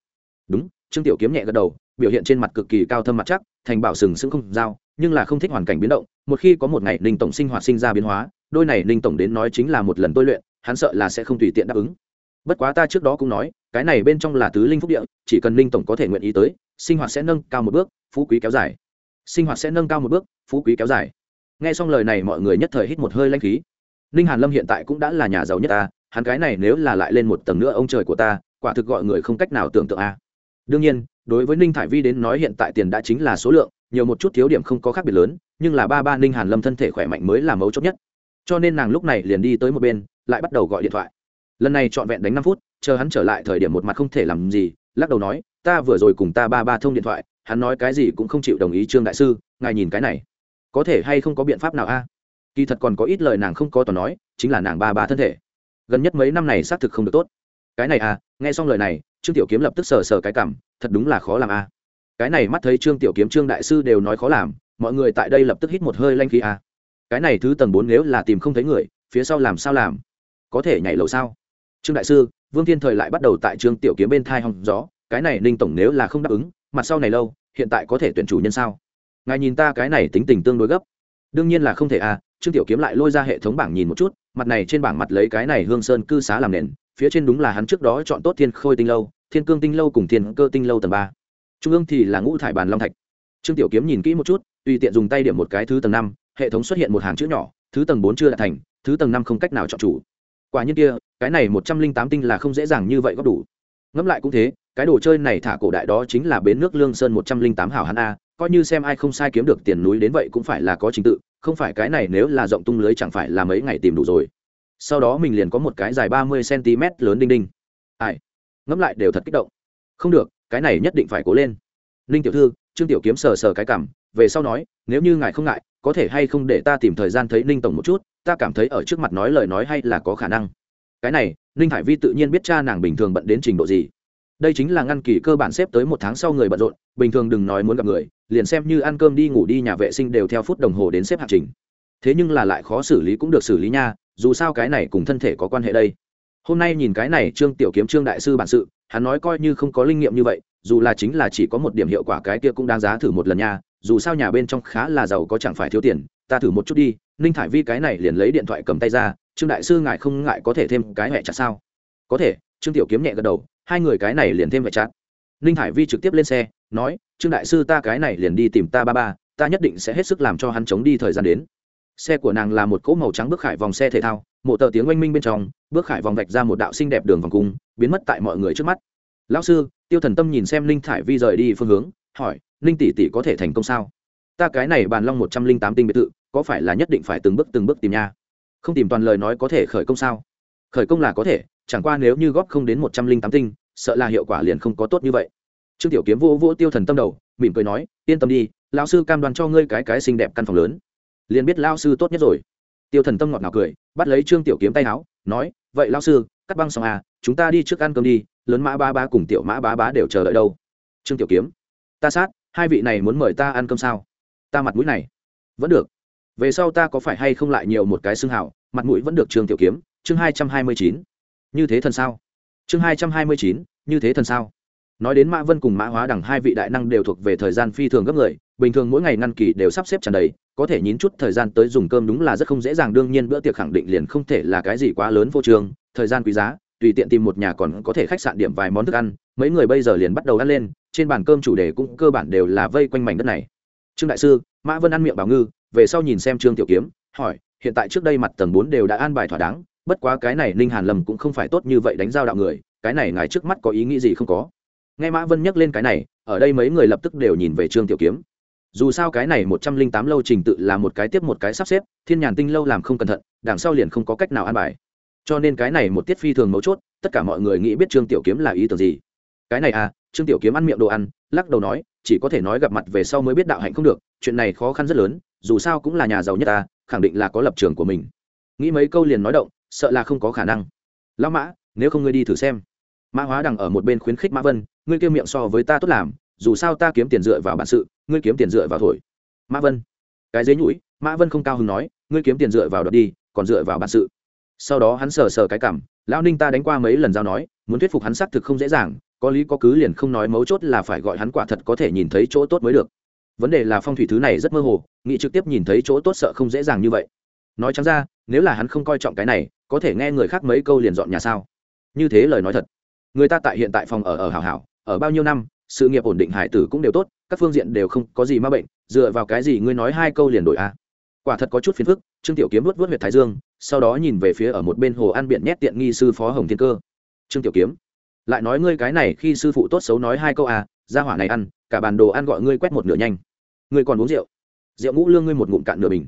Đúng, trương tiểu kiếm nhẹ gật đầu, biểu hiện trên mặt cực kỳ cao thâm mặt chắc, thành bảo sừng sững không giao nhưng là không thích hoàn cảnh biến động, một khi có một ngày ninh tổng sinh hoạt sinh ra biến hóa, đôi này ninh tổng đến nói chính là một lần tôi luyện, hắn sợ là sẽ không tùy tiện đáp ứng. Bất quá ta trước đó cũng nói, cái này bên trong là tứ linh phúc địa, chỉ cần ninh tổng có thể nguyện ý tới, sinh hoạt sẽ nâng cao một bước, phú quý kéo dài. Sinh hoạt sẽ nâng cao một bước, phú quý kéo dài. Nghe xong lời này mọi người nhất thời hít một hơi lanh khí. Ninh hàn lâm hiện tại cũng đã là nhà giàu nhất ta hắn cái này nếu là lại lên một tầng nữa ông trời của ta, quả thực gọi người không cách nào tưởng tượng a. Đương nhiên, đối với ninh thải vi đến nói hiện tại tiền đã chính là số lượng, nhiều một chút thiếu điểm không có khác biệt lớn, nhưng là ba ba ninh hàn lâm thân thể khỏe mạnh mới là mấu chốt nhất. Cho nên nàng lúc này liền đi tới một bên, lại bắt đầu gọi điện thoại. Lần này trọn vẹn đánh năm phút, chờ hắn trở lại thời điểm một mặt không thể làm gì, lắc đầu nói, ta vừa rồi cùng ta ba ba thông điện thoại, hắn nói cái gì cũng không chịu đồng ý trương đại sư, ngài nhìn cái này. Có thể hay không có biện pháp nào a? Kỳ thật còn có ít lời nàng không có toàn nói, chính là nàng ba ba thân thể gần nhất mấy năm này xác thực không được tốt. Cái này à nghe xong lời này, trương tiểu kiếm lập tức sờ sờ cái cảm, thật đúng là khó làm à. cái này mắt thấy trương tiểu kiếm, trương đại sư đều nói khó làm, mọi người tại đây lập tức hít một hơi lanh khí à. cái này thứ tầng bốn nếu là tìm không thấy người, phía sau làm sao làm? Có thể nhảy lầu sao? Trương đại sư, vương thiên thời lại bắt đầu tại trương tiểu kiếm bên thai hòng gió, cái này ninh tổng nếu là không đáp ứng, mặt sau này lâu, hiện tại có thể tuyển chủ nhân sao? Ngài nhìn ta cái này tính tình tương đối gấp. Đương nhiên là không thể à trương tiểu kiếm lại lôi ra hệ thống bảng nhìn một chút, mặt này trên bảng mặt lấy cái này hương sơn cư xá làm nền, phía trên đúng là hắn trước đó chọn tốt thiên khôi tinh lâu, thiên cương tinh lâu cùng thiên cơ tinh lâu tầng ba. Trung ương thì là ngũ thải bàn long thạch. Trương tiểu kiếm nhìn kỹ một chút, tùy tiện dùng tay điểm một cái thứ tầng năm, hệ thống xuất hiện một hàng chữ nhỏ, thứ tầng bốn chưa đạt thành, thứ tầng năm không cách nào chọn chủ. Quả nhiên kia, cái này một trăm linh tám tinh là không dễ dàng như vậy góp đủ. Ngẫm lại cũng thế, cái đồ chơi này thả cổ đại đó chính là bến nước lương sơn một trăm linh tám hảo hắn a coi như xem ai không sai kiếm được tiền núi đến vậy cũng phải là có trình tự, không phải cái này nếu là rộng tung lưới chẳng phải là mấy ngày tìm đủ rồi. Sau đó mình liền có một cái dài ba mươi cm lớn đinh đinh. Ai? Ngẫm lại đều thật kích động. Không được, cái này nhất định phải cố lên. Ninh tiểu thư, trương tiểu kiếm sờ sờ cái cảm, về sau nói, nếu như ngài không ngại, có thể hay không để ta tìm thời gian thấy ninh tổng một chút, ta cảm thấy ở trước mặt nói lời nói hay là có khả năng. Cái này, ninh hải vi tự nhiên biết cha nàng bình thường bận đến trình độ gì. Đây chính là ngăn kỳ cơ bản xếp tới một tháng sau người bận rộn, bình thường đừng nói muốn gặp người liền xem như ăn cơm đi ngủ đi nhà vệ sinh đều theo phút đồng hồ đến xếp hạng trình. Thế nhưng là lại khó xử lý cũng được xử lý nha, dù sao cái này cùng thân thể có quan hệ đây. Hôm nay nhìn cái này trương tiểu kiếm trương đại sư bản sự, hắn nói coi như không có linh nghiệm như vậy, dù là chính là chỉ có một điểm hiệu quả cái kia cũng đáng giá thử một lần nha, dù sao nhà bên trong khá là giàu có chẳng phải thiếu tiền, ta thử một chút đi, ninh thải vi cái này liền lấy điện thoại cầm tay ra, trương đại sư ngại không ngại có thể thêm cái hẹ chặt sao? Có thể, trương tiểu kiếm nhẹ gật đầu, hai người cái này liền thêm hẹ chặt. Ninh thải vi trực tiếp lên xe nói, trương đại sư, ta cái này liền đi tìm ta ba ba, ta nhất định sẽ hết sức làm cho hắn chống đi thời gian đến. Xe của nàng là một cỗ màu trắng bước khải vòng xe thể thao, một tờ tiếng oanh minh bên trong, bước khải vòng vạch ra một đạo xinh đẹp đường vòng cung, biến mất tại mọi người trước mắt. Lão sư, tiêu thần tâm nhìn xem linh thải vi rời đi phương hướng, hỏi linh tỷ tỷ có thể thành công sao? Ta cái này bàn long một trăm linh tám tinh biệt thự, có phải là nhất định phải từng bước từng bước tìm nha? Không tìm toàn lời nói có thể khởi công sao? Khởi công là có thể, chẳng qua nếu như góp không đến một trăm linh tám tinh, sợ là hiệu quả liền không có tốt như vậy trương tiểu kiếm vô vô tiêu thần tâm đầu, mỉm cười nói, yên tâm đi, lão sư cam đoan cho ngươi cái cái xinh đẹp căn phòng lớn. Liền biết lao sư tốt nhất rồi. Tiêu thần tâm ngọt ngào cười, bắt lấy trương tiểu kiếm tay áo, nói, vậy lao sư, cắt băng xong à chúng ta đi trước ăn cơm đi, lớn mã ba ba cùng tiểu mã bá bá đều chờ đợi đâu. Trương tiểu kiếm, ta sát, hai vị này muốn mời ta ăn cơm sao? Ta mặt mũi này vẫn được. Về sau ta có phải hay không lại nhiều một cái xương hảo mặt mũi vẫn được trương tiểu kiếm. Chương hai trăm hai mươi chín, như thế thần sao? Chương hai trăm hai mươi chín, như thế thần sao? Nói đến mã vân cùng mã hóa đẳng hai vị đại năng đều thuộc về thời gian phi thường gấp người, bình thường mỗi ngày ngăn kỳ đều sắp xếp tràn đầy, có thể nhín chút thời gian tới dùng cơm đúng là rất không dễ dàng, đương nhiên bữa tiệc khẳng định liền không thể là cái gì quá lớn vô trường thời gian quý giá, tùy tiện tìm một nhà còn có thể khách sạn điểm vài món thức ăn, mấy người bây giờ liền bắt đầu ăn lên, trên bàn cơm chủ đề cũng cơ bản đều là vây quanh mảnh đất này. Trương đại sư, mã vân ăn miệng bảo ngư, về sau nhìn xem trương tiểu kiếm, hỏi, hiện tại trước đây mặt tầng bốn đều đã an bài thỏa đáng, bất quá cái này ninh hàn Lầm cũng không phải tốt như vậy đánh giao đạo người, cái này ngài trước mắt có ý nghĩ gì không có? Nghe mã vân nhắc lên cái này, ở đây mấy người lập tức đều nhìn về trương tiểu kiếm. Dù sao cái này một trăm linh tám lâu trình tự là một cái tiếp một cái sắp xếp, thiên nhàn tinh lâu làm không cẩn thận, đằng sau liền không có cách nào an bài. Cho nên cái này một tiết phi thường mấu chốt, tất cả mọi người nghĩ biết trương tiểu kiếm là ý tưởng gì. Cái này à trương tiểu kiếm ăn miệng đồ ăn, lắc đầu nói, chỉ có thể nói gặp mặt về sau mới biết đạo hạnh không được, chuyện này khó khăn rất lớn, dù sao cũng là nhà giàu nhất ta, khẳng định là có lập trường của mình. Nghĩ mấy câu liền nói động, sợ là không có khả năng. Lão mã, nếu không ngươi đi thử xem. Mã hóa đằng ở một bên khuyến khích mã vân ngươi kêu miệng so với ta tốt làm, dù sao ta kiếm tiền dựa vào bản sự, ngươi kiếm tiền dựa vào thổi. Mã vân. Cái dế nhũi, mã vân không cao hứng nói, ngươi kiếm tiền dựa vào đợt đi, còn dựa vào bản sự. Sau đó hắn sờ sờ cái cảm, lão ninh ta đánh qua mấy lần giao nói, muốn thuyết phục hắn xác thực không dễ dàng, có lý có cứ liền không nói mấu chốt là phải gọi hắn quả thật có thể nhìn thấy chỗ tốt mới được. Vấn đề là phong thủy thứ này rất mơ hồ, nghĩ trực tiếp nhìn thấy chỗ tốt sợ không dễ dàng như vậy. Nói chẳng ra, nếu là hắn không coi trọng cái này, có thể nghe người khác mấy câu liền dọn nhà sao? Như thế lời nói thật. Người ta tại hiện tại phòng ở ở hảo hảo ở bao nhiêu năm, sự nghiệp ổn định hải tử cũng đều tốt, các phương diện đều không có gì ma bệnh, dựa vào cái gì ngươi nói hai câu liền đổi a à? quả thật có chút phiền phức, trương tiểu kiếm vớt vớt huyệt thái dương, sau đó nhìn về phía ở một bên hồ ăn biển nhét tiện nghi sư phó hồng thiên cơ. Trương tiểu kiếm, lại nói ngươi cái này khi sư phụ tốt xấu nói hai câu à ra hỏa này ăn, cả bàn đồ ăn gọi ngươi quét một nửa nhanh. Ngươi còn uống rượu? Rượu ngũ lương ngươi một ngụm cạn nửa bình.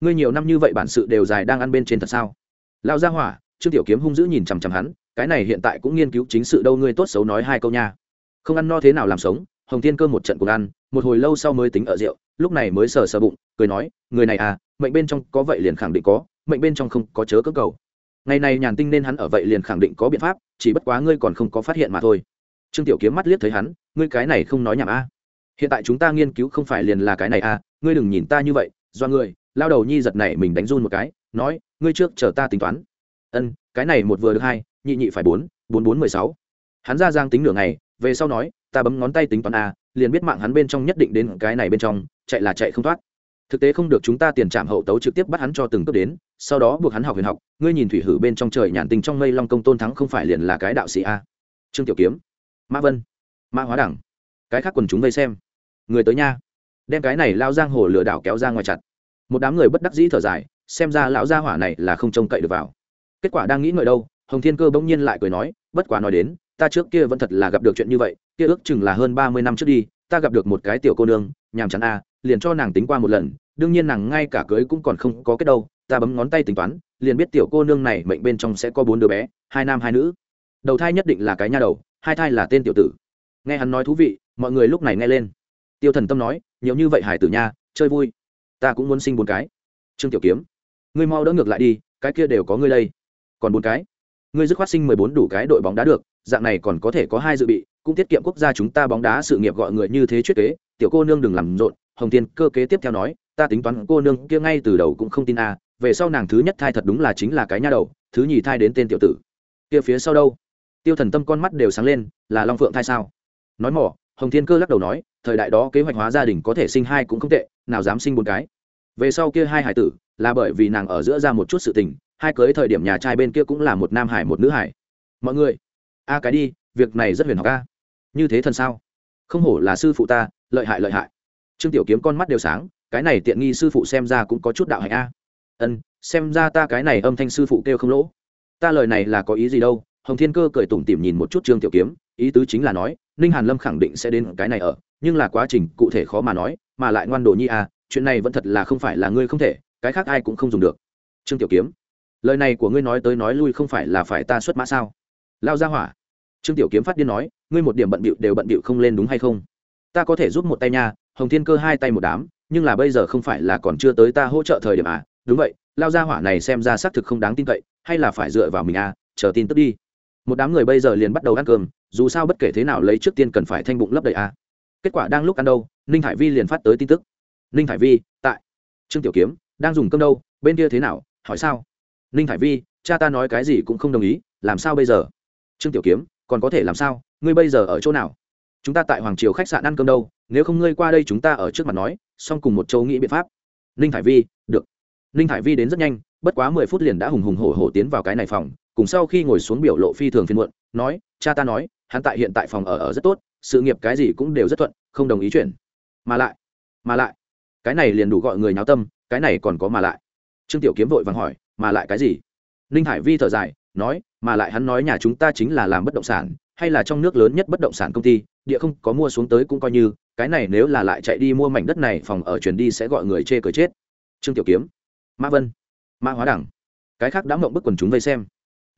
Ngươi nhiều năm như vậy bản sự đều dài đang ăn bên trên thật sao? Lao ra hỏa, trương tiểu kiếm hung dữ nhìn chằm chằm hắn, cái này hiện tại cũng nghiên cứu chính sự đâu ngươi tốt xấu nói hai câu nha không ăn no thế nào làm sống, hồng thiên cơ một trận cùng ăn, một hồi lâu sau mới tính ở rượu, lúc này mới sờ sờ bụng, cười nói, người này à mệnh bên trong có vậy liền khẳng định có, mệnh bên trong không có chớ cơ cầu. Ngày này nhàn tinh nên hắn ở vậy liền khẳng định có biện pháp, chỉ bất quá ngươi còn không có phát hiện mà thôi. Trương tiểu kiếm mắt liếc thấy hắn, ngươi cái này không nói nhảm a. Hiện tại chúng ta nghiên cứu không phải liền là cái này a, ngươi đừng nhìn ta như vậy, do ngươi. Lao đầu nhi giật này mình đánh run một cái, nói, ngươi trước chờ ta tính toán. Ân, cái này một vừa được hai, nhị nhị phải bốn bốn bốn mười sáu. Hắn ra giang tính nửa ngày về sau nói, ta bấm ngón tay tính toán a, liền biết mạng hắn bên trong nhất định đến cái này bên trong, chạy là chạy không thoát. Thực tế không được chúng ta tiền trạm hậu tấu trực tiếp bắt hắn cho từng cấp đến, sau đó buộc hắn học huyền học, ngươi nhìn thủy hử bên trong trời nhàn tình trong mây long công tôn thắng không phải liền là cái đạo sĩ a. Trương tiểu kiếm, mã vân, mã hóa đẳng, cái khác quần chúng vây xem. Người tới nha. Đem cái này lao giang hồ lừa đảo kéo ra ngoài chặt. Một đám người bất đắc dĩ thở dài, xem ra lão gia hỏa này là không trông cậy được vào. Kết quả đang nghĩ ngợi đâu, hồng thiên cơ bỗng nhiên lại cười nói, bất quá nói đến ta trước kia vẫn thật là gặp được chuyện như vậy, kia ước chừng là hơn ba mươi năm trước đi, ta gặp được một cái tiểu cô nương, nhàm chán a liền cho nàng tính qua một lần, đương nhiên nàng ngay cả cưới cũng còn không có kết đâu, ta bấm ngón tay tính toán, liền biết tiểu cô nương này mệnh bên trong sẽ có bốn đứa bé, hai nam hai nữ. Đầu thai nhất định là cái nha đầu, hai thai là tên tiểu tử. Nghe hắn nói thú vị, mọi người lúc này nghe lên. Tiêu thần tâm nói, nhiều như vậy hải tử nha, chơi vui. Ta cũng muốn sinh bốn cái. Trương tiểu kiếm, ngươi mau đỡ ngược lại đi, cái kia đều có ngươi đây. Còn bốn cái. Ngươi dứt khoát sinh mười bốn đủ cái đội bóng đá được dạng này còn có thể có hai dự bị, cũng tiết kiệm quốc gia chúng ta bóng đá sự nghiệp gọi người như thế chuyết kế. Tiểu cô nương đừng làm rộn, hồng tiên cơ kế tiếp theo nói, ta tính toán cô nương kia ngay từ đầu cũng không tin a, về sau nàng thứ nhất thai thật đúng là chính là cái nha đầu, thứ nhì thai đến tên tiểu tử. Kia phía sau đâu? Tiêu thần tâm con mắt đều sáng lên, là long phượng thai sao? Nói mỏ, hồng thiên cơ lắc đầu nói, thời đại đó kế hoạch hóa gia đình có thể sinh hai cũng không tệ, nào dám sinh bốn cái. Về sau kia hai hải tử, là bởi vì nàng ở giữa ra một chút sự tình, hai cưới thời điểm nhà trai bên kia cũng là một nam hải một nữ hải. Mọi người a cái đi, việc này rất huyền học a. Như thế thần sao? Không hổ là sư phụ ta, lợi hại lợi hại. Trương tiểu kiếm con mắt đều sáng, cái này tiện nghi sư phụ xem ra cũng có chút đạo hạnh a. Ân, xem ra ta cái này âm thanh sư phụ kêu không lỗ. Ta lời này là có ý gì đâu? Hồng thiên cơ cười tủm tỉm nhìn một chút trương tiểu kiếm, ý tứ chính là nói, ninh hàn lâm khẳng định sẽ đến cái này ở, nhưng là quá trình cụ thể khó mà nói, mà lại ngoan đồ nhi a, chuyện này vẫn thật là không phải là ngươi không thể, cái khác ai cũng không dùng được. Trương tiểu kiếm, lời này của ngươi nói tới nói lui không phải là phải ta xuất mã sao? Lao ra hỏa trương tiểu kiếm phát điên nói, ngươi một điểm bận bịu đều bận bịu không lên đúng hay không? Ta có thể giúp một tay nha, hồng thiên cơ hai tay một đám, nhưng là bây giờ không phải là còn chưa tới ta hỗ trợ thời điểm à? Đúng vậy, lao ra hỏa này xem ra xác thực không đáng tin cậy, hay là phải dựa vào mình à? Chờ tin tức đi. Một đám người bây giờ liền bắt đầu ăn cơm, dù sao bất kể thế nào lấy trước tiên cần phải thanh bụng lấp đầy à? Kết quả đang lúc ăn đâu, ninh hải vi liền phát tới tin tức. Ninh hải vi, tại. Trương tiểu kiếm, đang dùng cơm đâu, bên kia thế nào, hỏi sao? Ninh hải vi, cha ta nói cái gì cũng không đồng ý, làm sao bây giờ? Trương tiểu kiếm còn có thể làm sao? Ngươi bây giờ ở chỗ nào? Chúng ta tại hoàng triều khách sạn ăn cơm đâu? Nếu không ngươi qua đây chúng ta ở trước mặt nói, xong cùng một châu nghĩ biện pháp. Ninh hải vi, được. Ninh hải vi đến rất nhanh, bất quá mười phút liền đã hùng hùng hổ hổ tiến vào cái này phòng, cùng sau khi ngồi xuống biểu lộ phi thường phiên muộn, nói, cha ta nói, hắn tại hiện tại phòng ở ở rất tốt, sự nghiệp cái gì cũng đều rất thuận, không đồng ý chuyển mà lại mà lại, cái này liền đủ gọi người nháo tâm, cái này còn có mà lại. Trương tiểu kiếm vội vàng hỏi, mà lại cái gì? Ninh hải vi thở dài nói, mà lại hắn nói nhà chúng ta chính là làm bất động sản, hay là trong nước lớn nhất bất động sản công ty, địa không có mua xuống tới cũng coi như, cái này nếu là lại chạy đi mua mảnh đất này, phòng ở chuyển đi sẽ gọi người chê cờ chết. Trương tiểu kiếm, mã vân, mã hóa đẳng, cái khác đã mộng bức quần chúng vây xem.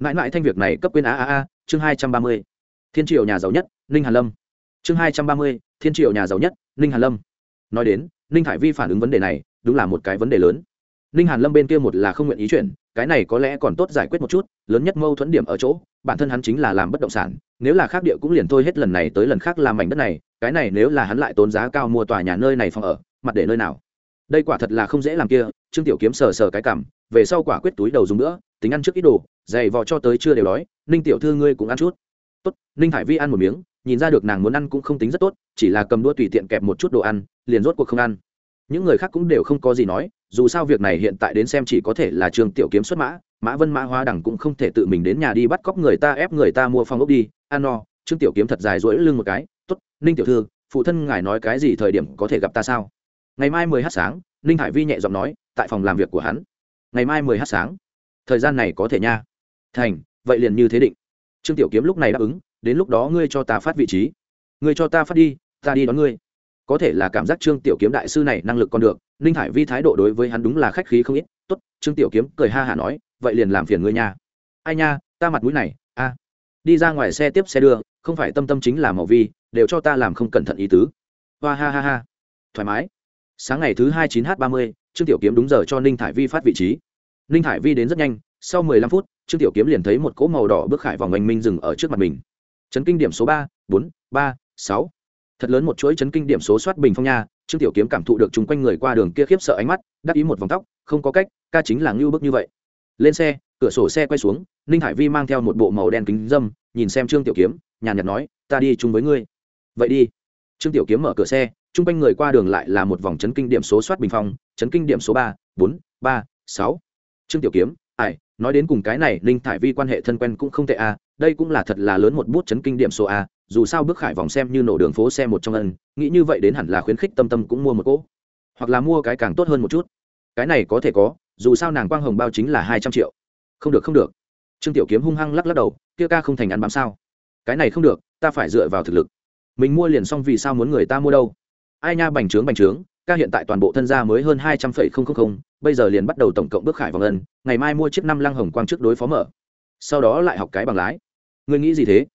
Mãi mãi thanh việc này cấp quyền a a a, chương hai trăm ba mươi. Thiên triều nhà giàu nhất, ninh hàn lâm. Chương hai trăm ba mươi, thiên triều nhà giàu nhất, ninh hàn lâm. Nói đến, ninh hải vi phản ứng vấn đề này, đúng là một cái vấn đề lớn. Ninh hàn lâm bên kia một là không nguyện ý chuyển cái này có lẽ còn tốt giải quyết một chút, lớn nhất mâu thuẫn điểm ở chỗ, bản thân hắn chính là làm bất động sản, nếu là khác địa cũng liền thôi hết lần này tới lần khác làm mảnh đất này, cái này nếu là hắn lại tốn giá cao mua tòa nhà nơi này phòng ở, mặt để nơi nào? Đây quả thật là không dễ làm kia, trương tiểu kiếm sờ sờ cái cảm, về sau quả quyết túi đầu dùng nữa, tính ăn trước ít đồ dày vò cho tới chưa đều đói, ninh tiểu thư ngươi cũng ăn chút. Tốt, ninh hải vi ăn một miếng, nhìn ra được nàng muốn ăn cũng không tính rất tốt, chỉ là cầm đua tùy tiện kẹp một chút đồ ăn, liền rốt cuộc không ăn những người khác cũng đều không có gì nói, dù sao việc này hiện tại đến xem chỉ có thể là trường tiểu kiếm xuất mã mã vân, mã hoa đẳng cũng không thể tự mình đến nhà đi bắt cóc người ta, ép người ta mua phong ốc đi. Ăn no, trương tiểu kiếm thật dài rỗi lưng một cái t ố t ninh tiểu thư, phụ thân ngài nói cái gì thời điểm có thể gặp ta sao? Ngày mai mười h sáng, ninh hải vi nhẹ giọng nói, tại phòng làm việc của hắn. Ngày mai mười h sáng. Thời gian này có thể nha. Thành, vậy liền như thế định. Trương tiểu kiếm lúc này đáp ứng, đến lúc đó ngươi cho ta phát vị trí. Ngươi cho ta phát đi, ta đi đón ngươi có thể là cảm giác trương tiểu kiếm đại sư này năng lực còn được, ninh hải vi thái độ đối với hắn đúng là khách khí không ít, tốt, trương tiểu kiếm cười ha hả nói, vậy liền làm phiền ngươi nha. Ai nha, ta mặt mũi này, a. Đi ra ngoài xe tiếp xe đưa, không phải tâm tâm chính là màu vi, đều cho ta làm không cẩn thận ý tứ. Hoa ha ha ha. Thoải mái. Sáng ngày thứ hai chín h ba mươi, trương tiểu kiếm đúng giờ cho ninh thải vi phát vị trí. Ninh thải vi đến rất nhanh, sau mười lăm phút, trương tiểu kiếm liền thấy một cỗ màu đỏ bước khải vòng oanh minh dừng ở trước mặt mình. Chấn kinh điểm số ba, bốn, ba, sáu thật lớn một chuỗi chấn kinh điểm số soát bình phong nha, trương tiểu kiếm cảm thụ được chung quanh người qua đường kia khiếp sợ ánh mắt, đắc ý một vòng tóc, không có cách, ca chính là ngưu bức như vậy. Lên xe, cửa sổ xe quay xuống, ninh hải vi mang theo một bộ màu đen kính dâm, nhìn xem trương tiểu kiếm, nhàn nhạt nói, ta đi chung với ngươi. Vậy đi. Trương tiểu kiếm mở cửa xe, chung quanh người qua đường lại là một vòng chấn kinh điểm số soát bình phong, chấn kinh điểm số ba, bốn, ba, sáu. Trương tiểu kiếm, ai, nói đến cùng cái này, ninh thải vi quan hệ thân quen cũng không tệ a đây cũng là thật là lớn một bút chấn kinh điểm số a dù sao bước khải vòng xem như nổ đường phố xe một trong ân, nghĩ như vậy đến hẳn là khuyến khích tâm tâm cũng mua một cỗ. Hoặc là mua cái càng tốt hơn một chút. Cái này có thể có, dù sao nàng quang hồng bao chính là hai trăm triệu. Không được không được. Trương tiểu kiếm hung hăng lắc lắc đầu, kia ca không thành ăn bám sao? Cái này không được, ta phải dựa vào thực lực. Mình mua liền xong vì sao muốn người ta mua đâu? Ai nha bành trướng bành trướng, ca hiện tại toàn bộ thân gia mới hơn hai trăm phẩy không không không, bây giờ liền bắt đầu tổng cộng bước khải vòng ân, ngày mai mua chiếc năm lăng hồng quang trước đối phó mở. Sau đó lại học cái bằng lái. Ngươi nghĩ gì thế?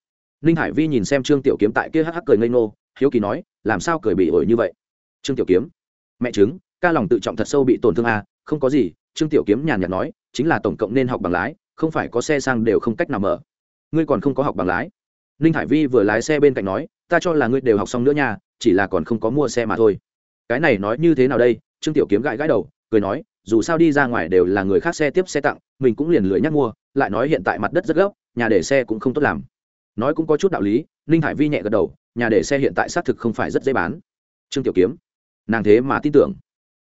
Ninh hải vi nhìn xem trương tiểu kiếm tại kia hắc hắc cười ngây ngô, hiếu kỳ nói, làm sao cười bị ổi như vậy? Trương tiểu kiếm, mẹ chứng ca lòng tự trọng thật sâu bị tổn thương à không có gì. Trương tiểu kiếm nhàn nhạt nói, chính là tổng cộng nên học bằng lái, không phải có xe sang đều không cách nào mở. Ngươi còn không có học bằng lái. Ninh hải vi vừa lái xe bên cạnh nói, ta cho là ngươi đều học xong nữa nha, chỉ là còn không có mua xe mà thôi. Cái này nói như thế nào đây? Trương tiểu kiếm gãi gãi đầu, cười nói, dù sao đi ra ngoài đều là người khác xe tiếp xe tặng, mình cũng liền lưỡi nhắc mua, lại nói hiện tại mặt đất rất gấp nhà để xe cũng không tốt làm nói cũng có chút đạo lý, ninh hải vi nhẹ gật đầu, nhà để xe hiện tại xác thực không phải rất dễ bán. Trương tiểu kiếm, nàng thế mà tin tưởng.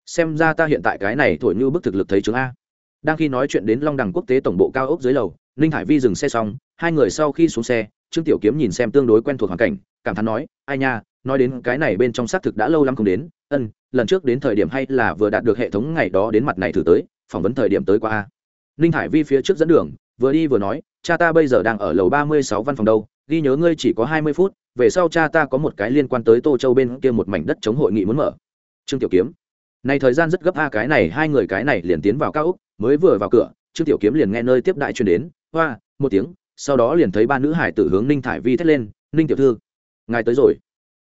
Xem ra ta hiện tại cái này thổi như bức thực lực thấy chứng a. Đang khi nói chuyện đến long đẳng quốc tế tổng bộ cao ốc dưới lầu, ninh hải vi dừng xe xong, hai người sau khi xuống xe, trương tiểu kiếm nhìn xem tương đối quen thuộc hoàn cảnh, cảm thán nói, ai nha, nói đến cái này bên trong xác thực đã lâu lắm không đến. Ân, lần trước đến thời điểm hay là vừa đạt được hệ thống ngày đó đến mặt này thử tới, phỏng vấn thời điểm tới qua a. Ninh hải vi phía trước dẫn đường vừa đi vừa nói, cha ta bây giờ đang ở lầu ba mươi sáu văn phòng đâu, ghi nhớ ngươi chỉ có hai mươi phút, về sau cha ta có một cái liên quan tới tô châu bên kia một mảnh đất chống hội nghị muốn mở. Trương tiểu kiếm. Này thời gian rất gấp, a, cái này, hai người cái này liền tiến vào cao úc mới vừa vào cửa, trương tiểu kiếm liền nghe nơi tiếp đại truyền đến, hoa, một tiếng, sau đó liền thấy ba nữ hải tử hướng ninh thải vi thét lên, ninh tiểu thư, ngài tới rồi.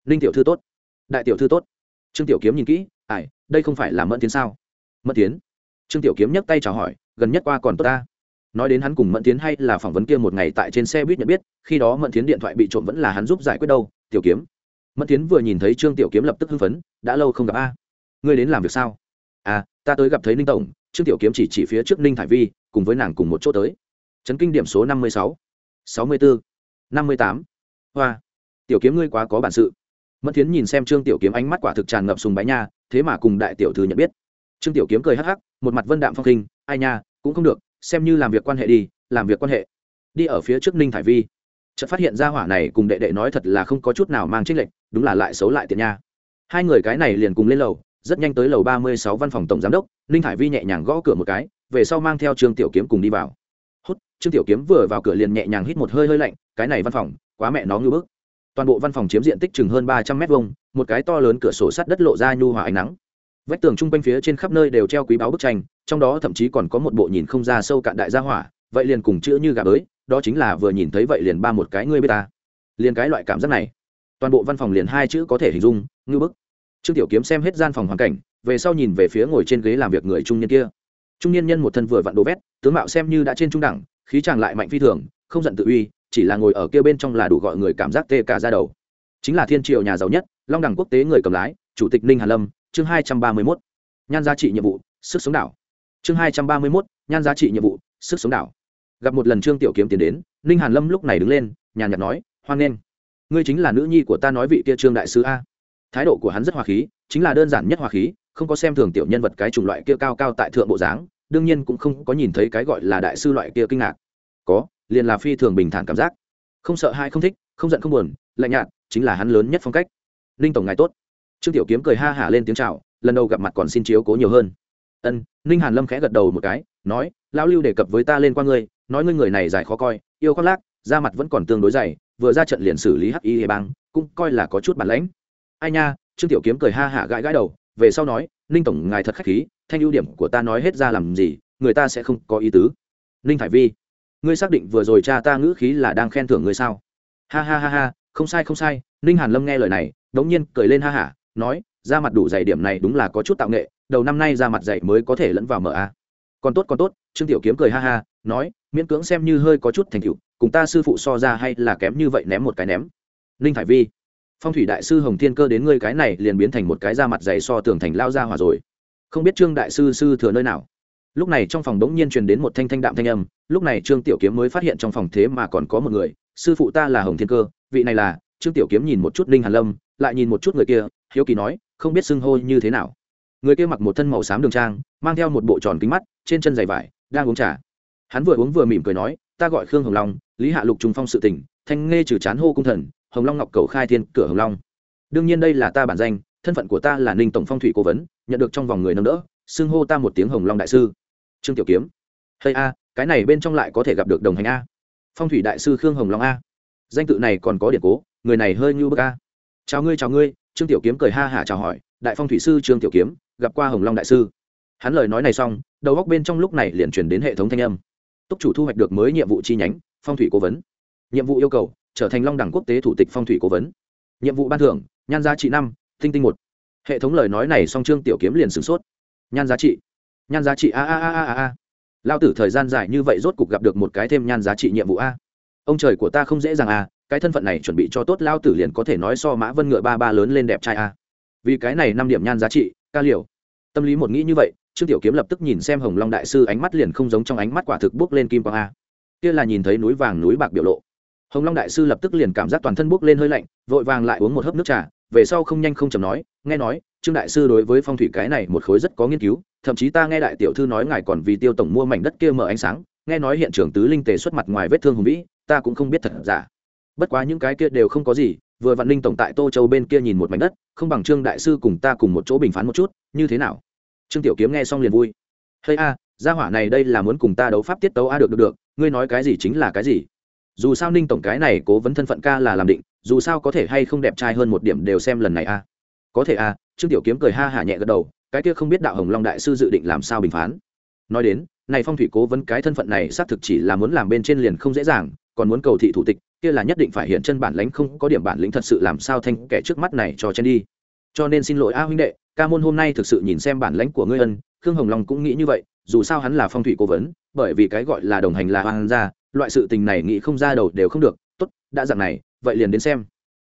Ninh tiểu thư tốt. Đại tiểu thư tốt. Trương tiểu kiếm nhìn kỹ, ai, đây không phải là mẫn tiến sao? Mẫn tiến. Trương tiểu kiếm nhấc tay chào hỏi, gần nhất qua còn tốt ta nói đến hắn cùng mẫn tiến hay là phỏng vấn kia một ngày tại trên xe buýt nhận biết, khi đó mẫn tiến điện thoại bị trộm vẫn là hắn giúp giải quyết đâu, tiểu kiếm. Mẫn tiến vừa nhìn thấy trương tiểu kiếm lập tức hưng phấn, đã lâu không gặp a, ngươi đến làm việc sao? À ta tới gặp thấy ninh tổng, trương tiểu kiếm chỉ chỉ phía trước ninh thải vi, cùng với nàng cùng một chỗ tới. Chấn kinh điểm số năm mươi sáu sáu mươi bốn năm mươi tám. Hoa, tiểu kiếm ngươi quá có bản sự. Mẫn tiến nhìn xem trương tiểu kiếm ánh mắt quả thực tràn ngập sùng bái nha, thế mà cùng đại tiểu thư nhận biết. Trương tiểu kiếm cười hắc hắc, một mặt vân đạm phong khinh, ai nha, cũng không được xem như làm việc quan hệ đi, làm việc quan hệ. Đi ở phía trước ninh thải vi. Chợt phát hiện ra hỏa này cùng đệ đệ nói thật là không có chút nào mang trích lệnh, đúng là lại xấu lại tiện nha. Hai người cái này liền cùng lên lầu, rất nhanh tới lầu ba mươi sáu văn phòng tổng giám đốc, ninh thải vi nhẹ nhàng gõ cửa một cái, về sau mang theo trương tiểu kiếm cùng đi vào. Hút, trương tiểu kiếm vừa vào cửa liền nhẹ nhàng hít một hơi hơi lạnh, cái này văn phòng, quá mẹ nó ngư bức. Toàn bộ văn phòng chiếm diện tích chừng hơn ba trăm mét vuông, một cái to lớn cửa sổ sắt đất lộ ra nhu hòa ánh nắng vách tường chung quanh phía trên khắp nơi đều treo quý báo bức tranh, trong đó thậm chí còn có một bộ nhìn không ra sâu cạn đại gia hỏa, vậy liền cùng chữ như gà bới, đó chính là vừa nhìn thấy vậy liền ba một cái ngươi bê ta. Liền cái loại cảm giác này. Toàn bộ văn phòng liền hai chữ có thể hình dung, ngư bức. Trương tiểu kiếm xem hết gian phòng hoàn cảnh, về sau nhìn về phía ngồi trên ghế làm việc người trung niên kia. Trung niên nhân một thân vừa vặn đồ vét, tướng mạo xem như đã trên trung đẳng, khí chàng lại mạnh phi thường, không giận tự uy, chỉ là ngồi ở kia bên trong là đủ gọi người cảm giác tê cả ra đầu. Chính là thiên triều nhà giàu nhất, long đẳng quốc tế người cầm lái, chủ tịch ninh hà lâm chương hai trăm ba mươi mốt, nhan giá trị nhiệm vụ, sức sống đảo. Chương hai trăm ba mươi mốt, nhan giá trị nhiệm vụ, sức sống đảo. Gặp một lần trương tiểu kiếm tiến đến, ninh hàn lâm lúc này đứng lên, nhàn nhạt nói, hoan nghênh. Ngươi chính là nữ nhi của ta nói vị kia trương đại sứ a. Thái độ của hắn rất hòa khí, chính là đơn giản nhất hòa khí, không có xem thường tiểu nhân vật cái chủng loại kia cao cao tại thượng bộ dáng, đương nhiên cũng không có nhìn thấy cái gọi là đại sư loại kia kinh ngạc. Có, liền là phi thường bình thản cảm giác. Không sợ hai không thích, không giận, không buồn, lạnh nhạt, chính là hắn lớn nhất phong cách. Ninh tổng ngài tốt trương tiểu kiếm cười ha hả lên tiếng chào, lần đầu gặp mặt còn xin chiếu cố nhiều hơn. Ân, ninh hàn lâm khẽ gật đầu một cái, nói, lão lưu đề cập với ta lên qua ngươi, nói ngươi người này dài khó coi, yêu khoác lác, da mặt vẫn còn tương đối dày, vừa ra trận liền xử lý hắc y hề bang, cũng coi là có chút bản lãnh. Ai nha, trương tiểu kiếm cười ha hả gãi gãi đầu, về sau nói, ninh tổng, ngài thật khách khí, thanh ưu điểm của ta nói hết ra làm gì, người ta sẽ không có ý tứ. Ninh thải vi, ngươi xác định vừa rồi cha ta ngữ khí là đang khen thưởng ngươi sao? Ha ha ha ha, không sai không sai. Ninh hàn lâm nghe lời này, đống nhiên cười lên ha hả nói, ra mặt đủ dày điểm này đúng là có chút tạo nghệ, đầu năm nay ra mặt dày mới có thể lẫn vào mở a. Còn tốt còn tốt, trương tiểu kiếm cười ha ha, nói, miễn cưỡng xem như hơi có chút thành tựu, cùng ta sư phụ so ra hay là kém như vậy ném một cái ném. Ninh thải vi, phong thủy đại sư hồng thiên cơ đến ngươi cái này liền biến thành một cái da mặt dày so tường thành lao ra hòa rồi. Không biết trương đại sư sư thừa nơi nào. Lúc này trong phòng đống nhiên truyền đến một thanh thanh đạm thanh âm, lúc này trương tiểu kiếm mới phát hiện trong phòng thế mà còn có một người, sư phụ ta là hồng thiên cơ, vị này là trương tiểu kiếm nhìn một chút ninh hàn lâm, lại nhìn một chút người kia hiếu kỳ nói không biết xưng hô như thế nào. Người kia mặc một thân màu xám đường trang mang theo một bộ tròn kính mắt trên chân giày vải đang uống trà. Hắn vừa uống vừa mỉm cười nói ta gọi khương hồng long lý hạ lục trùng phong sự tỉnh, thanh nghe trừ chán hô cung thần hồng long ngọc cầu khai thiên cửa hồng long. Đương nhiên đây là ta bản danh thân phận của ta là ninh tổng phong thủy cố vấn nhận được trong vòng người nâng đỡ xưng hô ta một tiếng hồng long đại sư. Trương tiểu kiếm. Hay a cái này bên trong lại có thể gặp được đồng hành a. Phong thủy đại sư khương hồng long a. Danh tự này còn có điện cố người này hơi như bức a. Chào ngươi chào ngươi trương tiểu kiếm cười ha hả chào hỏi, đại phong thủy sư trương tiểu kiếm, gặp qua hồng long đại sư. Hắn lời nói này xong, đầu góc bên trong lúc này liền chuyển đến hệ thống thanh âm. Túc chủ thu hoạch được mới nhiệm vụ chi nhánh, phong thủy cố vấn. Nhiệm vụ yêu cầu, trở thành long đẳng quốc tế thủ tịch phong thủy cố vấn. Nhiệm vụ ban thưởng, nhan giá trị năm, tinh tinh một. Hệ thống lời nói này song trương tiểu kiếm liền sửng sốt. Nhan giá trị. Nhan giá trị a a a a a. Lao tử thời gian dài như vậy rốt cục gặp được một cái thêm nhan giá trị nhiệm vụ a. Ông trời của ta không dễ dàng à? Cái thân phận này chuẩn bị cho tốt lao tử liền có thể nói so mã vân ngựa ba ba lớn lên đẹp trai a vì cái này năm điểm nhan giá trị, ca liều. Tâm lý một nghĩ như vậy, trương tiểu kiếm lập tức nhìn xem hồng long đại sư, ánh mắt liền không giống trong ánh mắt quả thực bước lên kim quang a. Kia là nhìn thấy núi vàng núi bạc biểu lộ. Hồng long đại sư lập tức liền cảm giác toàn thân bước lên hơi lạnh, vội vàng lại uống một hớp nước trà, về sau không nhanh không chầm nói, nghe nói, trương đại sư đối với phong thủy cái này một khối rất có nghiên cứu, thậm chí ta nghe đại tiểu thư nói ngài còn vì tiêu tổng mua mảnh đất kia mở ánh sáng, nghe nói hiện trường tứ linh tề xuất mặt ngoài vết thương hùng vĩ, ta cũng không biết thật giả bất quá những cái kia đều không có gì, vừa vạn linh tổng tại tô châu bên kia nhìn một mảnh đất, không bằng trương đại sư cùng ta cùng một chỗ bình phán một chút, như thế nào? Trương tiểu kiếm nghe xong liền vui. Hay a, gia hỏa này đây là muốn cùng ta đấu pháp tiết tấu a, được được được, ngươi nói cái gì chính là cái gì? Dù sao ninh tổng cái này cố vấn thân phận ca là làm định, dù sao có thể hay không đẹp trai hơn một điểm đều xem lần này a. Có thể a, trương tiểu kiếm cười ha hả nhẹ gật đầu, cái kia không biết đạo hồng long đại sư dự định làm sao bình phán. Nói đến, này phong thủy cố vấn cái thân phận này xác thực chỉ là muốn làm bên trên liền không dễ dàng, còn muốn cầu thị thủ tịch kia là nhất định phải hiện chân bản lãnh không có điểm bản lĩnh thật sự làm sao thanh kẻ trước mắt này cho chen đi. Cho nên xin lỗi a huynh đệ, ca môn hôm nay thực sự nhìn xem bản lãnh của ngươi ân, khương hồng long cũng nghĩ như vậy, dù sao hắn là phong thủy cố vấn, bởi vì cái gọi là đồng hành là hoang gia, loại sự tình này nghĩ không ra đầu đều không được, tốt, đã dạng này, vậy liền đến xem.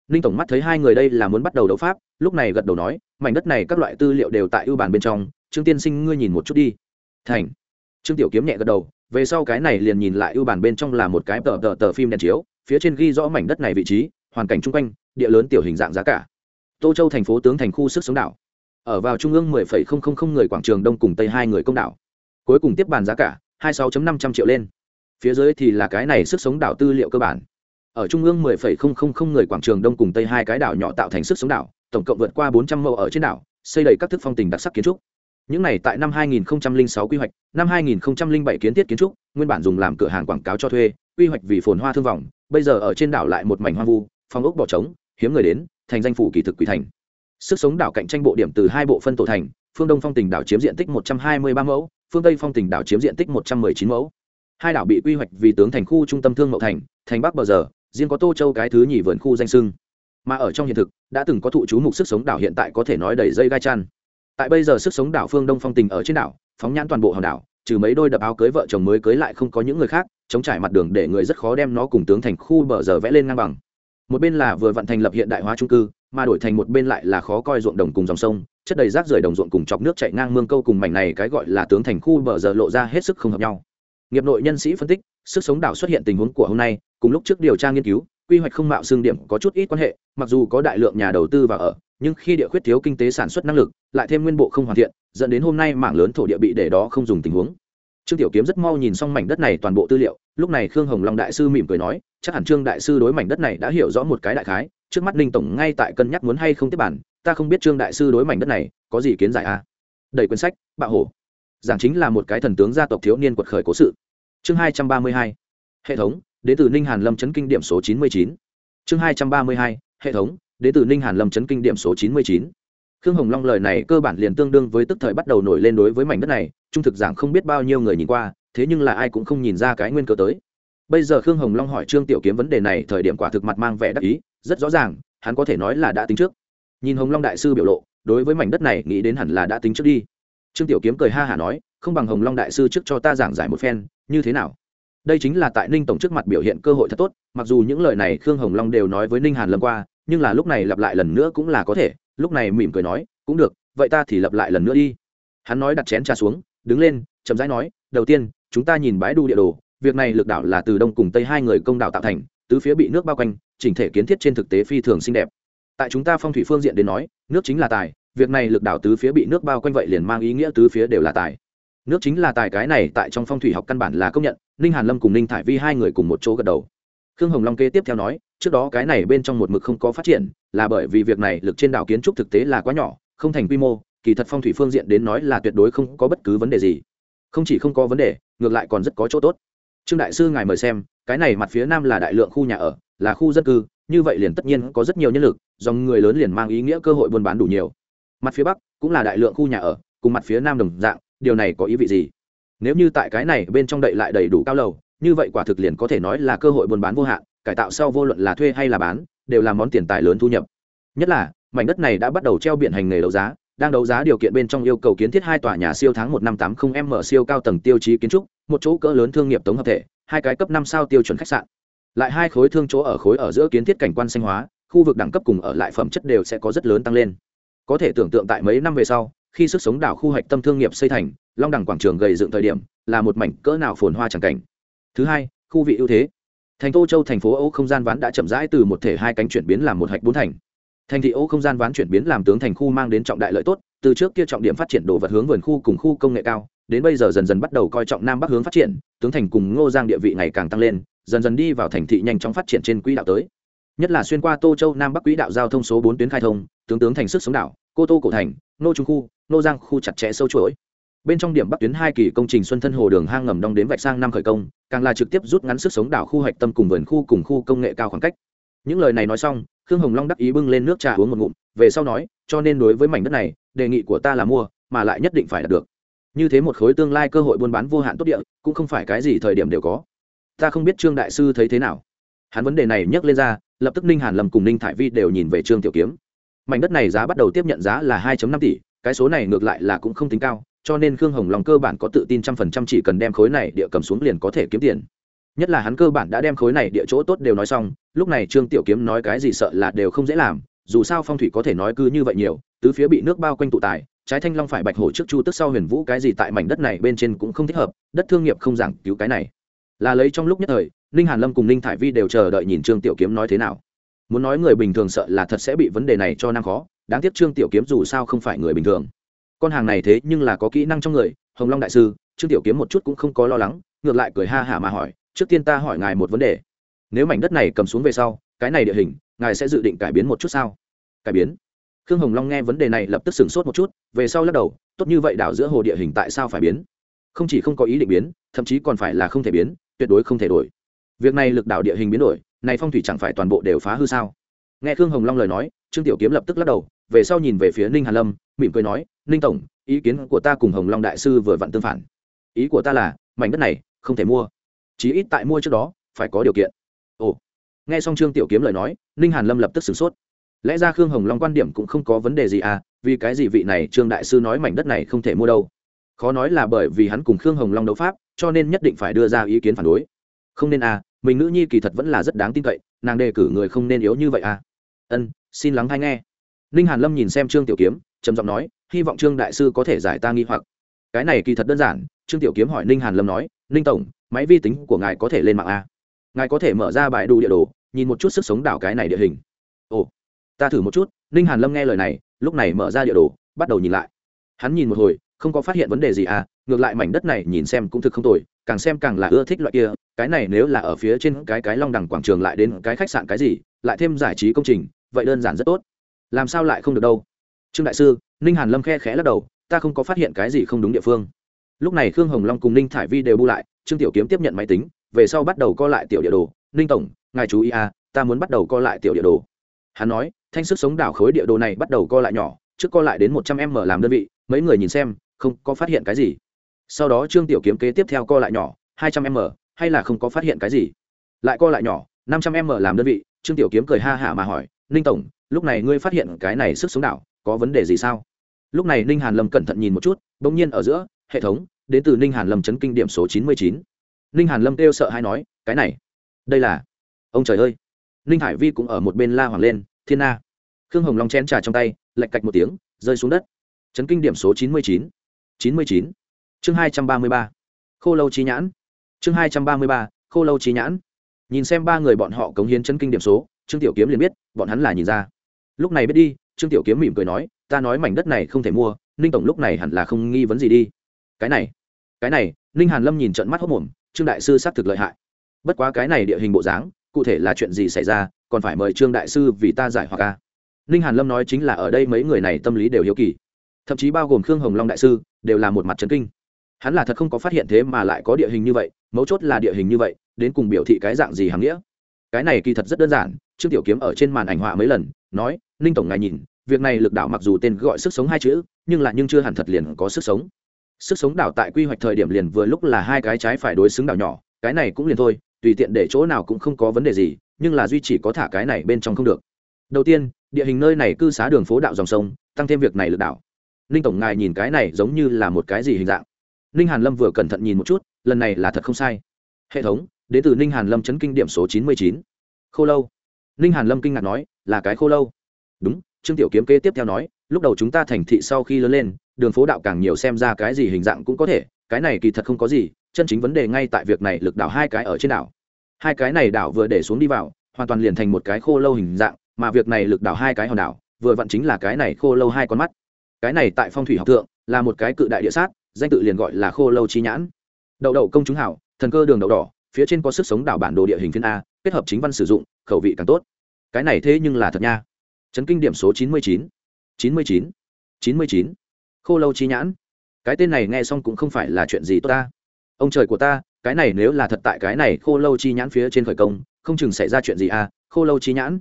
Ninh tổng mắt thấy hai người đây là muốn bắt đầu đấu pháp, lúc này gật đầu nói, mảnh đất này các loại tư liệu đều tại ưu bản bên trong, trương tiên sinh ngươi nhìn một chút đi. Thành. Trương tiểu kiếm nhẹ gật đầu, về sau cái này liền nhìn lại ưu bản bên trong là một cái tờ tờ tờ phim đèn chiếu phía trên ghi rõ mảnh đất này vị trí hoàn cảnh chung quanh địa lớn tiểu hình dạng giá cả. Tô châu thành phố tướng thành khu sức sống đảo. Ở vào trung ương 10,000 người quảng trường đông cùng tây hai người công đảo. Cuối cùng tiếp bàn giá cả 26.500 triệu lên. Phía dưới thì là cái này sức sống đảo tư liệu cơ bản. Ở trung ương 10,000 người quảng trường đông cùng tây hai cái đảo nhỏ tạo thành sức sống đảo tổng cộng vượt qua 400 mẫu ở trên đảo xây đầy các thức phong tình đặc sắc kiến trúc. Những này tại năm 2006 quy hoạch năm 2007 kiến thiết kiến trúc nguyên bản dùng làm cửa hàng quảng cáo cho thuê quy hoạch vì phồn hoa thương vọng bây giờ ở trên đảo lại một mảnh hoang vu, phong ốc bỏ trống, hiếm người đến, thành danh phủ kỳ thực quỷ thành. Sức sống đảo cạnh tranh bộ điểm từ hai bộ phân tổ thành, phương đông phong tỉnh đảo chiếm diện tích 123 mẫu, phương tây phong tỉnh đảo chiếm diện tích 119 mẫu. Hai đảo bị quy hoạch vì tướng thành khu trung tâm thương mậu thành thành bắc bờ giờ, riêng có tô châu cái thứ nhì vườn khu danh sưng. Mà ở trong hiện thực, đã từng có thụ chú mục sức sống đảo hiện tại có thể nói đầy dây gai chăn tại bây giờ sức sống đảo phương đông phong tình ở trên đảo, phóng nhãn toàn bộ hòn đảo trừ mấy đôi đập áo cưới vợ chồng mới cưới lại không có những người khác, chống trải mặt đường để người rất khó đem nó cùng tướng thành khu bờ giờ vẽ lên ngang bằng. Một bên là vừa vận thành lập hiện đại hóa trung cư, mà đổi thành một bên lại là khó coi ruộng đồng cùng dòng sông, chất đầy rác rưởi đồng ruộng cùng chọc nước chạy ngang mương câu cùng mảnh này cái gọi là tướng thành khu bờ giờ lộ ra hết sức không hợp nhau. Nghiệp nội nhân sĩ phân tích, sức sống đảo xuất hiện tình huống của hôm nay cùng lúc trước điều tra nghiên cứu, quy hoạch không mạo xương điểm có chút ít quan hệ, mặc dù có đại lượng nhà đầu tư vào ở, nhưng khi địa khuyết thiếu kinh tế sản xuất năng lực, lại thêm nguyên bộ không hoàn thiện, dẫn đến hôm nay mảng lớn thổ địa bị để đó không dùng tình huống. Trương tiểu kiếm rất mau nhìn xong mảnh đất này toàn bộ tư liệu, lúc này khương hồng long đại sư mỉm cười nói, chắc hẳn trương đại sư đối mảnh đất này đã hiểu rõ một cái đại khái, trước mắt ninh tổng ngay tại cân nhắc muốn hay không tiếp bản, ta không biết trương đại sư đối mảnh đất này có gì kiến giải à? đầy quyển sách, bạo hổ. Giảng chính là một cái thần tướng gia tộc thiếu niên quật khởi cố sự. Chương hai trăm ba mươi hai. Hệ thống đến từ ninh hàn lâm chấn kinh điểm số chín mươi chín. Chương hai trăm ba mươi hai, hệ thống, đến từ ninh hàn lâm chấn kinh điểm số chín mươi chín. Khương hồng long lời này cơ bản liền tương đương với tức thời bắt đầu nổi lên đối với mảnh đất này, trung thực giảng không biết bao nhiêu người nhìn qua, thế nhưng là ai cũng không nhìn ra cái nguyên cơ tới. Bây giờ khương hồng long hỏi trương tiểu kiếm vấn đề này, thời điểm quả thực mặt mang vẻ đắc ý, rất rõ ràng, hắn có thể nói là đã tính trước. Nhìn hồng long đại sư biểu lộ, đối với mảnh đất này nghĩ đến hẳn là đã tính trước đi. Trương tiểu kiếm cười ha hả nói, không bằng hồng long đại sư trước cho ta giảng giải một phen, như thế nào? Đây chính là tại ninh tổng trước mặt biểu hiện cơ hội thật tốt, mặc dù những lời này khương hồng long đều nói với ninh hàn lâm qua, nhưng là lúc này lặp lại lần nữa cũng là có thể, lúc này mỉm cười nói, cũng được, vậy ta thì lặp lại lần nữa đi. Hắn nói đặt chén trà xuống, đứng lên, chậm rãi nói, đầu tiên, chúng ta nhìn bãi đu địa đồ, việc này lực đảo là từ đông cùng tây hai người công đảo tạo thành, tứ phía bị nước bao quanh, chỉnh thể kiến thiết trên thực tế phi thường xinh đẹp. Tại chúng ta phong thủy phương diện đến nói, nước chính là tài, việc này lực đảo tứ phía bị nước bao quanh vậy liền mang ý nghĩa tứ phía đều là tài nước chính là tài cái này tại trong phong thủy học căn bản là công nhận, ninh hàn lâm cùng ninh thải vi hai người cùng một chỗ gật đầu. Khương hồng long kế tiếp theo nói, trước đó cái này bên trong một mực không có phát triển, là bởi vì việc này lực trên đảo kiến trúc thực tế là quá nhỏ, không thành quy mô, kỳ thật phong thủy phương diện đến nói là tuyệt đối không có bất cứ vấn đề gì. Không chỉ không có vấn đề, ngược lại còn rất có chỗ tốt. Trương đại sư ngài mời xem, cái này mặt phía nam là đại lượng khu nhà ở, là khu dân cư, như vậy liền tất nhiên có rất nhiều nhân lực, dòng người lớn liền mang ý nghĩa cơ hội buôn bán đủ nhiều. Mặt phía bắc cũng là đại lượng khu nhà ở, cùng mặt phía nam đồng dạng điều này có ý vị gì? Nếu như tại cái này bên trong đậy lại đầy đủ cao lầu, như vậy quả thực liền có thể nói là cơ hội buôn bán vô hạn, cải tạo sau vô luận là thuê hay là bán, đều là món tiền tài lớn thu nhập. Nhất là, mảnh đất này đã bắt đầu treo biển hành nghề đấu giá, đang đấu giá điều kiện bên trong yêu cầu kiến thiết hai tòa nhà siêu tháng một năm tám không m siêu cao tầng tiêu chí kiến trúc, một chỗ cỡ lớn thương nghiệp tống hợp thể, hai cái cấp năm sao tiêu chuẩn khách sạn. Lại hai khối thương chỗ ở khối ở giữa kiến thiết cảnh quan xanh hóa, khu vực đẳng cấp cùng ở lại phẩm chất đều sẽ có rất lớn tăng lên. Có thể tưởng tượng tại mấy năm về sau khi sức sống đảo khu hạch tâm thương nghiệp xây thành, long đẳng quảng trường gầy dựng thời điểm, là một mảnh cỡ nào phồn hoa chẳng cảnh. Thứ hai, khu vị ưu thế. Thành tô châu thành phố âu không gian ván đã chậm rãi từ một thể hai cánh chuyển biến làm một hạch bốn thành. Thành thị âu không gian ván chuyển biến làm tướng thành khu mang đến trọng đại lợi tốt, từ trước kia trọng điểm phát triển đồ vật hướng vườn khu cùng khu công nghệ cao, đến bây giờ dần dần bắt đầu coi trọng nam bắc hướng phát triển, tướng thành cùng ngô giang địa vị ngày càng tăng lên, dần dần đi vào thành thị nhanh chóng phát triển trên quỹ đạo tới. Nhất là xuyên qua tô châu nam bắc quỹ đạo giao thông số bốn tuyến khai thông tướng tướng thành sức sống đảo, cô tô cổ thành, nô trung khu, nô giang khu chặt chẽ sâu chuỗi. Bên trong điểm bắc tuyến hai kỳ công trình xuân thân hồ đường hang ngầm đong đến vạch sang năm khởi công, càng là trực tiếp rút ngắn sức sống đảo khu hạch tâm cùng vườn khu cùng khu công nghệ cao khoảng cách. Những lời này nói xong, khương hồng long đắc ý bưng lên nước trà uống một ngụm, về sau nói, cho nên đối với mảnh đất này, đề nghị của ta là mua, mà lại nhất định phải đạt được. Như thế một khối tương lai cơ hội buôn bán vô hạn tốt địa, cũng không phải cái gì thời điểm đều có. Ta không biết trương đại sư thấy thế nào. Hắn vấn đề này nhắc lên ra, lập tức ninh hàn lâm cùng ninh thải vi đều nhìn về trương tiểu kiếm mảnh đất này giá bắt đầu tiếp nhận giá là 2 năm tỷ, cái số này ngược lại là cũng không tính cao, cho nên khương hồng long cơ bản có tự tin trăm phần trăm chỉ cần đem khối này địa cầm xuống liền có thể kiếm tiền. Nhất là hắn cơ bản đã đem khối này địa chỗ tốt đều nói xong, lúc này trương tiểu kiếm nói cái gì sợ là đều không dễ làm, dù sao phong thủy có thể nói cứ như vậy nhiều, tứ phía bị nước bao quanh tụ tài, trái thanh long phải bạch hổ trước chu tức sau huyền vũ cái gì tại mảnh đất này bên trên cũng không thích hợp, đất thương nghiệp không giảng cứu cái này. Là lấy trong lúc nhất thời, ninh hàn lâm cùng ninh thải vi đều chờ đợi nhìn trương tiểu kiếm nói thế nào muốn nói người bình thường sợ là thật sẽ bị vấn đề này cho năng khó, đáng tiếc trương tiểu kiếm dù sao không phải người bình thường. Con hàng này thế nhưng là có kỹ năng trong người, hồng long đại sư, trương tiểu kiếm một chút cũng không có lo lắng, ngược lại cười ha hả mà hỏi, trước tiên ta hỏi ngài một vấn đề. Nếu mảnh đất này cầm xuống về sau, cái này địa hình, ngài sẽ dự định cải biến một chút sao? Cải biến? Khương hồng long nghe vấn đề này lập tức sửng sốt một chút, về sau lắc đầu, tốt như vậy đảo giữa hồ địa hình tại sao phải biến? Không chỉ không có ý định biến, thậm chí còn phải là không thể biến, tuyệt đối không thể đổi. Việc này lực đảo địa hình biến đổi này phong thủy chẳng phải toàn bộ đều phá hư sao? Nghe khương hồng long lời nói, trương tiểu kiếm lập tức lắc đầu, về sau nhìn về phía ninh hàn lâm, mỉm cười nói, ninh tổng, ý kiến của ta cùng hồng long đại sư vừa vặn tương phản. Ý của ta là, mảnh đất này, không thể mua. Chí ít tại mua trước đó, phải có điều kiện. Ồ. Nghe xong trương tiểu kiếm lời nói, ninh hàn lâm lập tức sửng sốt. Lẽ ra khương hồng long quan điểm cũng không có vấn đề gì à vì cái gì vị này trương đại sư nói mảnh đất này không thể mua đâu? Khó nói là bởi vì hắn cùng khương hồng long đấu pháp, cho nên nhất định phải đưa ra ý kiến phản đối. Không nên à mình nữ nhi kỳ thật vẫn là rất đáng tin cậy, nàng đề cử người không nên yếu như vậy à? Ân, xin lắng hay nghe. Ninh hàn lâm nhìn xem trương tiểu kiếm, trầm giọng nói, hy vọng trương đại sư có thể giải ta nghi hoặc. Cái này kỳ thật đơn giản, trương tiểu kiếm hỏi ninh hàn lâm nói, ninh tổng, máy vi tính của ngài có thể lên mạng à? ngài có thể mở ra bài đủ địa đồ, nhìn một chút sức sống đảo cái này địa hình. Ồ, ta thử một chút. Ninh hàn lâm nghe lời này, lúc này mở ra địa đồ, bắt đầu nhìn lại. Hắn nhìn một hồi không có phát hiện vấn đề gì à ngược lại mảnh đất này nhìn xem cũng thực không tồi, càng xem càng là ưa thích loại kia, cái này nếu là ở phía trên cái cái long đẳng quảng trường lại đến cái khách sạn cái gì, lại thêm giải trí công trình, vậy đơn giản rất tốt. Làm sao lại không được đâu? Trương đại sư, ninh hàn lâm khe khẽ lắc đầu, ta không có phát hiện cái gì không đúng địa phương. Lúc này khương hồng long cùng ninh thải vi đều bu lại, trương tiểu kiếm tiếp nhận máy tính, về sau bắt đầu co lại tiểu địa đồ. Ninh tổng, ngài chú ý à ta muốn bắt đầu co lại tiểu địa đồ. Hắn nói, thanh sức sống đảo khối địa đồ này bắt đầu co lại nhỏ, trước co lại đến một trăm m làm đơn vị, mấy người nhìn xem không có phát hiện cái gì. Sau đó trương tiểu kiếm kế tiếp theo co lại nhỏ, hai trăm m, hay là không có phát hiện cái gì? Lại co lại nhỏ, năm trăm m làm đơn vị, trương tiểu kiếm cười ha hả mà hỏi, ninh tổng, lúc này ngươi phát hiện cái này sức sống đảo, có vấn đề gì sao? Lúc này ninh hàn lâm cẩn thận nhìn một chút đ ỗ n g nhiên ở giữa, hệ thống, đến từ ninh hàn lâm chấn kinh điểm số chín mươi chín. Ninh hàn lâm kêu sợ hay nói, cái này, đây là, ông trời ơi. Ninh hải vi cũng ở một bên la hoàng lên, thiên na khương hồng long chén trà trong tay lạch cạch một tiếng, rơi xuống đất. Chấn kinh điểm số chín mươi chín chín mươi chín. Chương hai trăm ba mươi ba. Khô lâu trí nhãn. Chương hai trăm ba mươi ba, khô lâu trí nhãn. Nhìn xem ba người bọn họ cống hiến chân kinh điểm số, trương tiểu kiếm liền biết, bọn hắn là nhìn ra. Lúc này biết đi, trương tiểu kiếm mỉm cười nói, ta nói mảnh đất này không thể mua, ninh tổng lúc này hẳn là không nghi vấn gì đi. Cái này cái này. Ninh hàn lâm nhìn trận mắt hốc mồm trương đại sư xác thực lợi hại. Bất quá cái này địa hình bộ dáng, cụ thể là chuyện gì xảy ra, còn phải mời trương đại sư vì ta giải hoặc ca ninh hàn lâm nói chính là ở đây mấy người này tâm lý đều hiếu kỳ thậm chí bao gồm khương hồng long đại sư đều là một mặt trấn kinh hắn là thật không có phát hiện thế mà lại có địa hình như vậy mấu chốt là địa hình như vậy đến cùng biểu thị cái dạng gì hàm nghĩa cái này kỳ thật rất đơn giản trương tiểu kiếm ở trên màn ảnh họa mấy lần nói ninh tổng ngài nhìn việc này lực đảo mặc dù tên gọi sức sống hai chữ nhưng là nhưng chưa hẳn thật liền có sức sống sức sống đảo tại quy hoạch thời điểm liền vừa lúc là hai cái trái phải đối xứng đảo nhỏ cái này cũng liền thôi tùy tiện để chỗ nào cũng không có vấn đề gì nhưng là duy chỉ có thả cái này bên trong không được đầu tiên địa hình nơi này cư xá đường phố đạo dòng sông tăng thêm việc này lực đảo ninh tổng ngài nhìn cái này giống như là một cái gì hình dạng. Ninh hàn lâm vừa cẩn thận nhìn một chút, lần này là thật không sai. Hệ thống, đến từ ninh hàn lâm chấn kinh điểm số chín mươi chín. Khô lâu. Ninh hàn lâm kinh ngạc nói, là cái khô lâu. Đúng, trương tiểu kiếm kế tiếp theo nói, lúc đầu chúng ta thành thị sau khi lớn lên, đường phố đạo càng nhiều xem ra cái gì hình dạng cũng có thể, cái này kỳ thật không có gì, chân chính vấn đề ngay tại việc này lực đảo hai cái ở trên đảo. Hai cái này đảo vừa để xuống đi vào, hoàn toàn liền thành một cái khô lâu hình dạng, mà việc này lực đảo hai cái hòn đảo, vừa vặn chính là cái này khô lâu hai con mắt cái này tại phong thủy học thượng là một cái cự đại địa sát, danh tự liền gọi là khô lâu chi nhãn. Đậu đậu công chúng hảo, thần cơ đường đậu đỏ, phía trên có sức sống đảo bản đồ địa hình phiên a, kết hợp chính văn sử dụng, khẩu vị càng tốt. Cái này thế nhưng là thật nha. Chấn kinh điểm số chín mươi chín. chín mươi chín. chín mươi chín. Khô lâu chi nhãn. Cái tên này nghe xong cũng không phải là chuyện gì tốt ta. Ông trời của ta, cái này nếu là thật tại cái này khô lâu chi nhãn phía trên khởi công, không chừng xảy ra chuyện gì à? Khô lâu chi nhãn.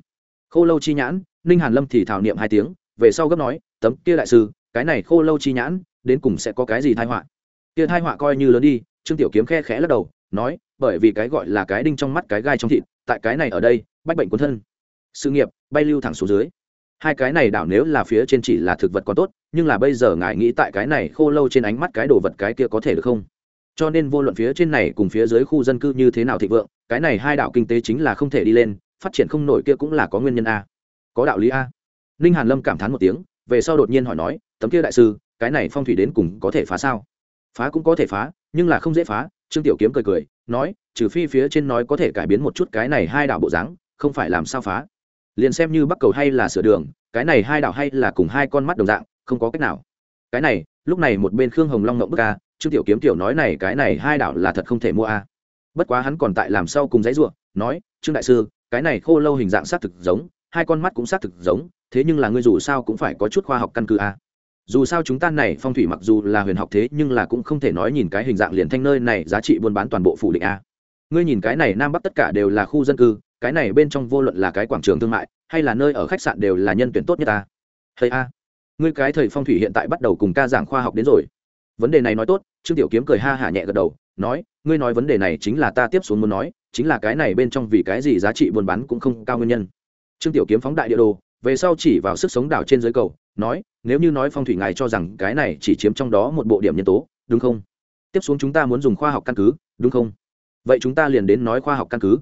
Khô lâu chi nhãn, ninh hàn lâm thì thảo niệm hai tiếng, về sau gấp nói tấm kia đại sư, cái này khô lâu chi nhãn, đến cùng sẽ có cái gì thai họa? Kia thai họa coi như lớn đi, trương tiểu kiếm khe khẽ lắc đầu, nói, bởi vì cái gọi là cái đinh trong mắt cái gai trong thịt, tại cái này ở đây, bách bệnh cuốn thân. Sự nghiệp, bay lưu thẳng xuống dưới. Hai cái này đảo nếu là phía trên chỉ là thực vật còn tốt, nhưng là bây giờ ngài nghĩ tại cái này khô lâu trên ánh mắt cái đồ vật cái kia có thể được không? Cho nên vô luận phía trên này cùng phía dưới khu dân cư như thế nào thịnh vượng, cái này hai đảo kinh tế chính là không thể đi lên, phát triển không nổi kia cũng là có nguyên nhân a. Có đạo lý a. Ninh hàn lâm cảm thán một tiếng về sau đột nhiên hỏi nói, tấm kia đại sư, cái này phong thủy đến cùng có thể phá sao? Phá cũng có thể phá, nhưng là không dễ phá, trương tiểu kiếm cười cười, nói, trừ phi phía trên nói có thể cải biến một chút cái này hai đảo bộ dáng, không phải làm sao phá. Liền xem như bắc cầu hay là sửa đường, cái này hai đảo hay là cùng hai con mắt đồng dạng, không có cách nào. Cái này, lúc này một bên khương hồng long ngậm bức a, trương tiểu kiếm tiểu nói này, cái này hai đảo là thật không thể mua a. Bất quá hắn còn tại làm sao cùng giấy ruộng nói, trương đại sư, cái này khô lâu hình dạng xác thực giống, hai con mắt cũng xác thực giống thế nhưng là ngươi dù sao cũng phải có chút khoa học căn cứ a dù sao chúng ta này phong thủy mặc dù là huyền học thế nhưng là cũng không thể nói nhìn cái hình dạng liền thanh nơi này giá trị buôn bán toàn bộ phủ định a ngươi nhìn cái này nam bắc tất cả đều là khu dân cư, cái này bên trong vô luận là cái quảng trường thương mại, hay là nơi ở khách sạn đều là nhân tuyển tốt nhất ta thầy a, ngươi cái thời phong thủy hiện tại bắt đầu cùng ca giảng khoa học đến rồi. Vấn đề này nói tốt, trương tiểu kiếm cười ha hả nhẹ gật đầu, nói, ngươi nói vấn đề này chính là ta tiếp xuống muốn nói, chính là cái này bên trong vì cái gì giá trị buôn bán cũng không cao nguyên nhân. Trương tiểu kiếm phóng đại địa đồ về sau chỉ vào sức sống đảo trên dưới cầu, nói, nếu như nói phong thủy ngài cho rằng cái này chỉ chiếm trong đó một bộ điểm nhân tố, đúng không? Tiếp xuống chúng ta muốn dùng khoa học căn cứ, đúng không? Vậy chúng ta liền đến nói khoa học căn cứ.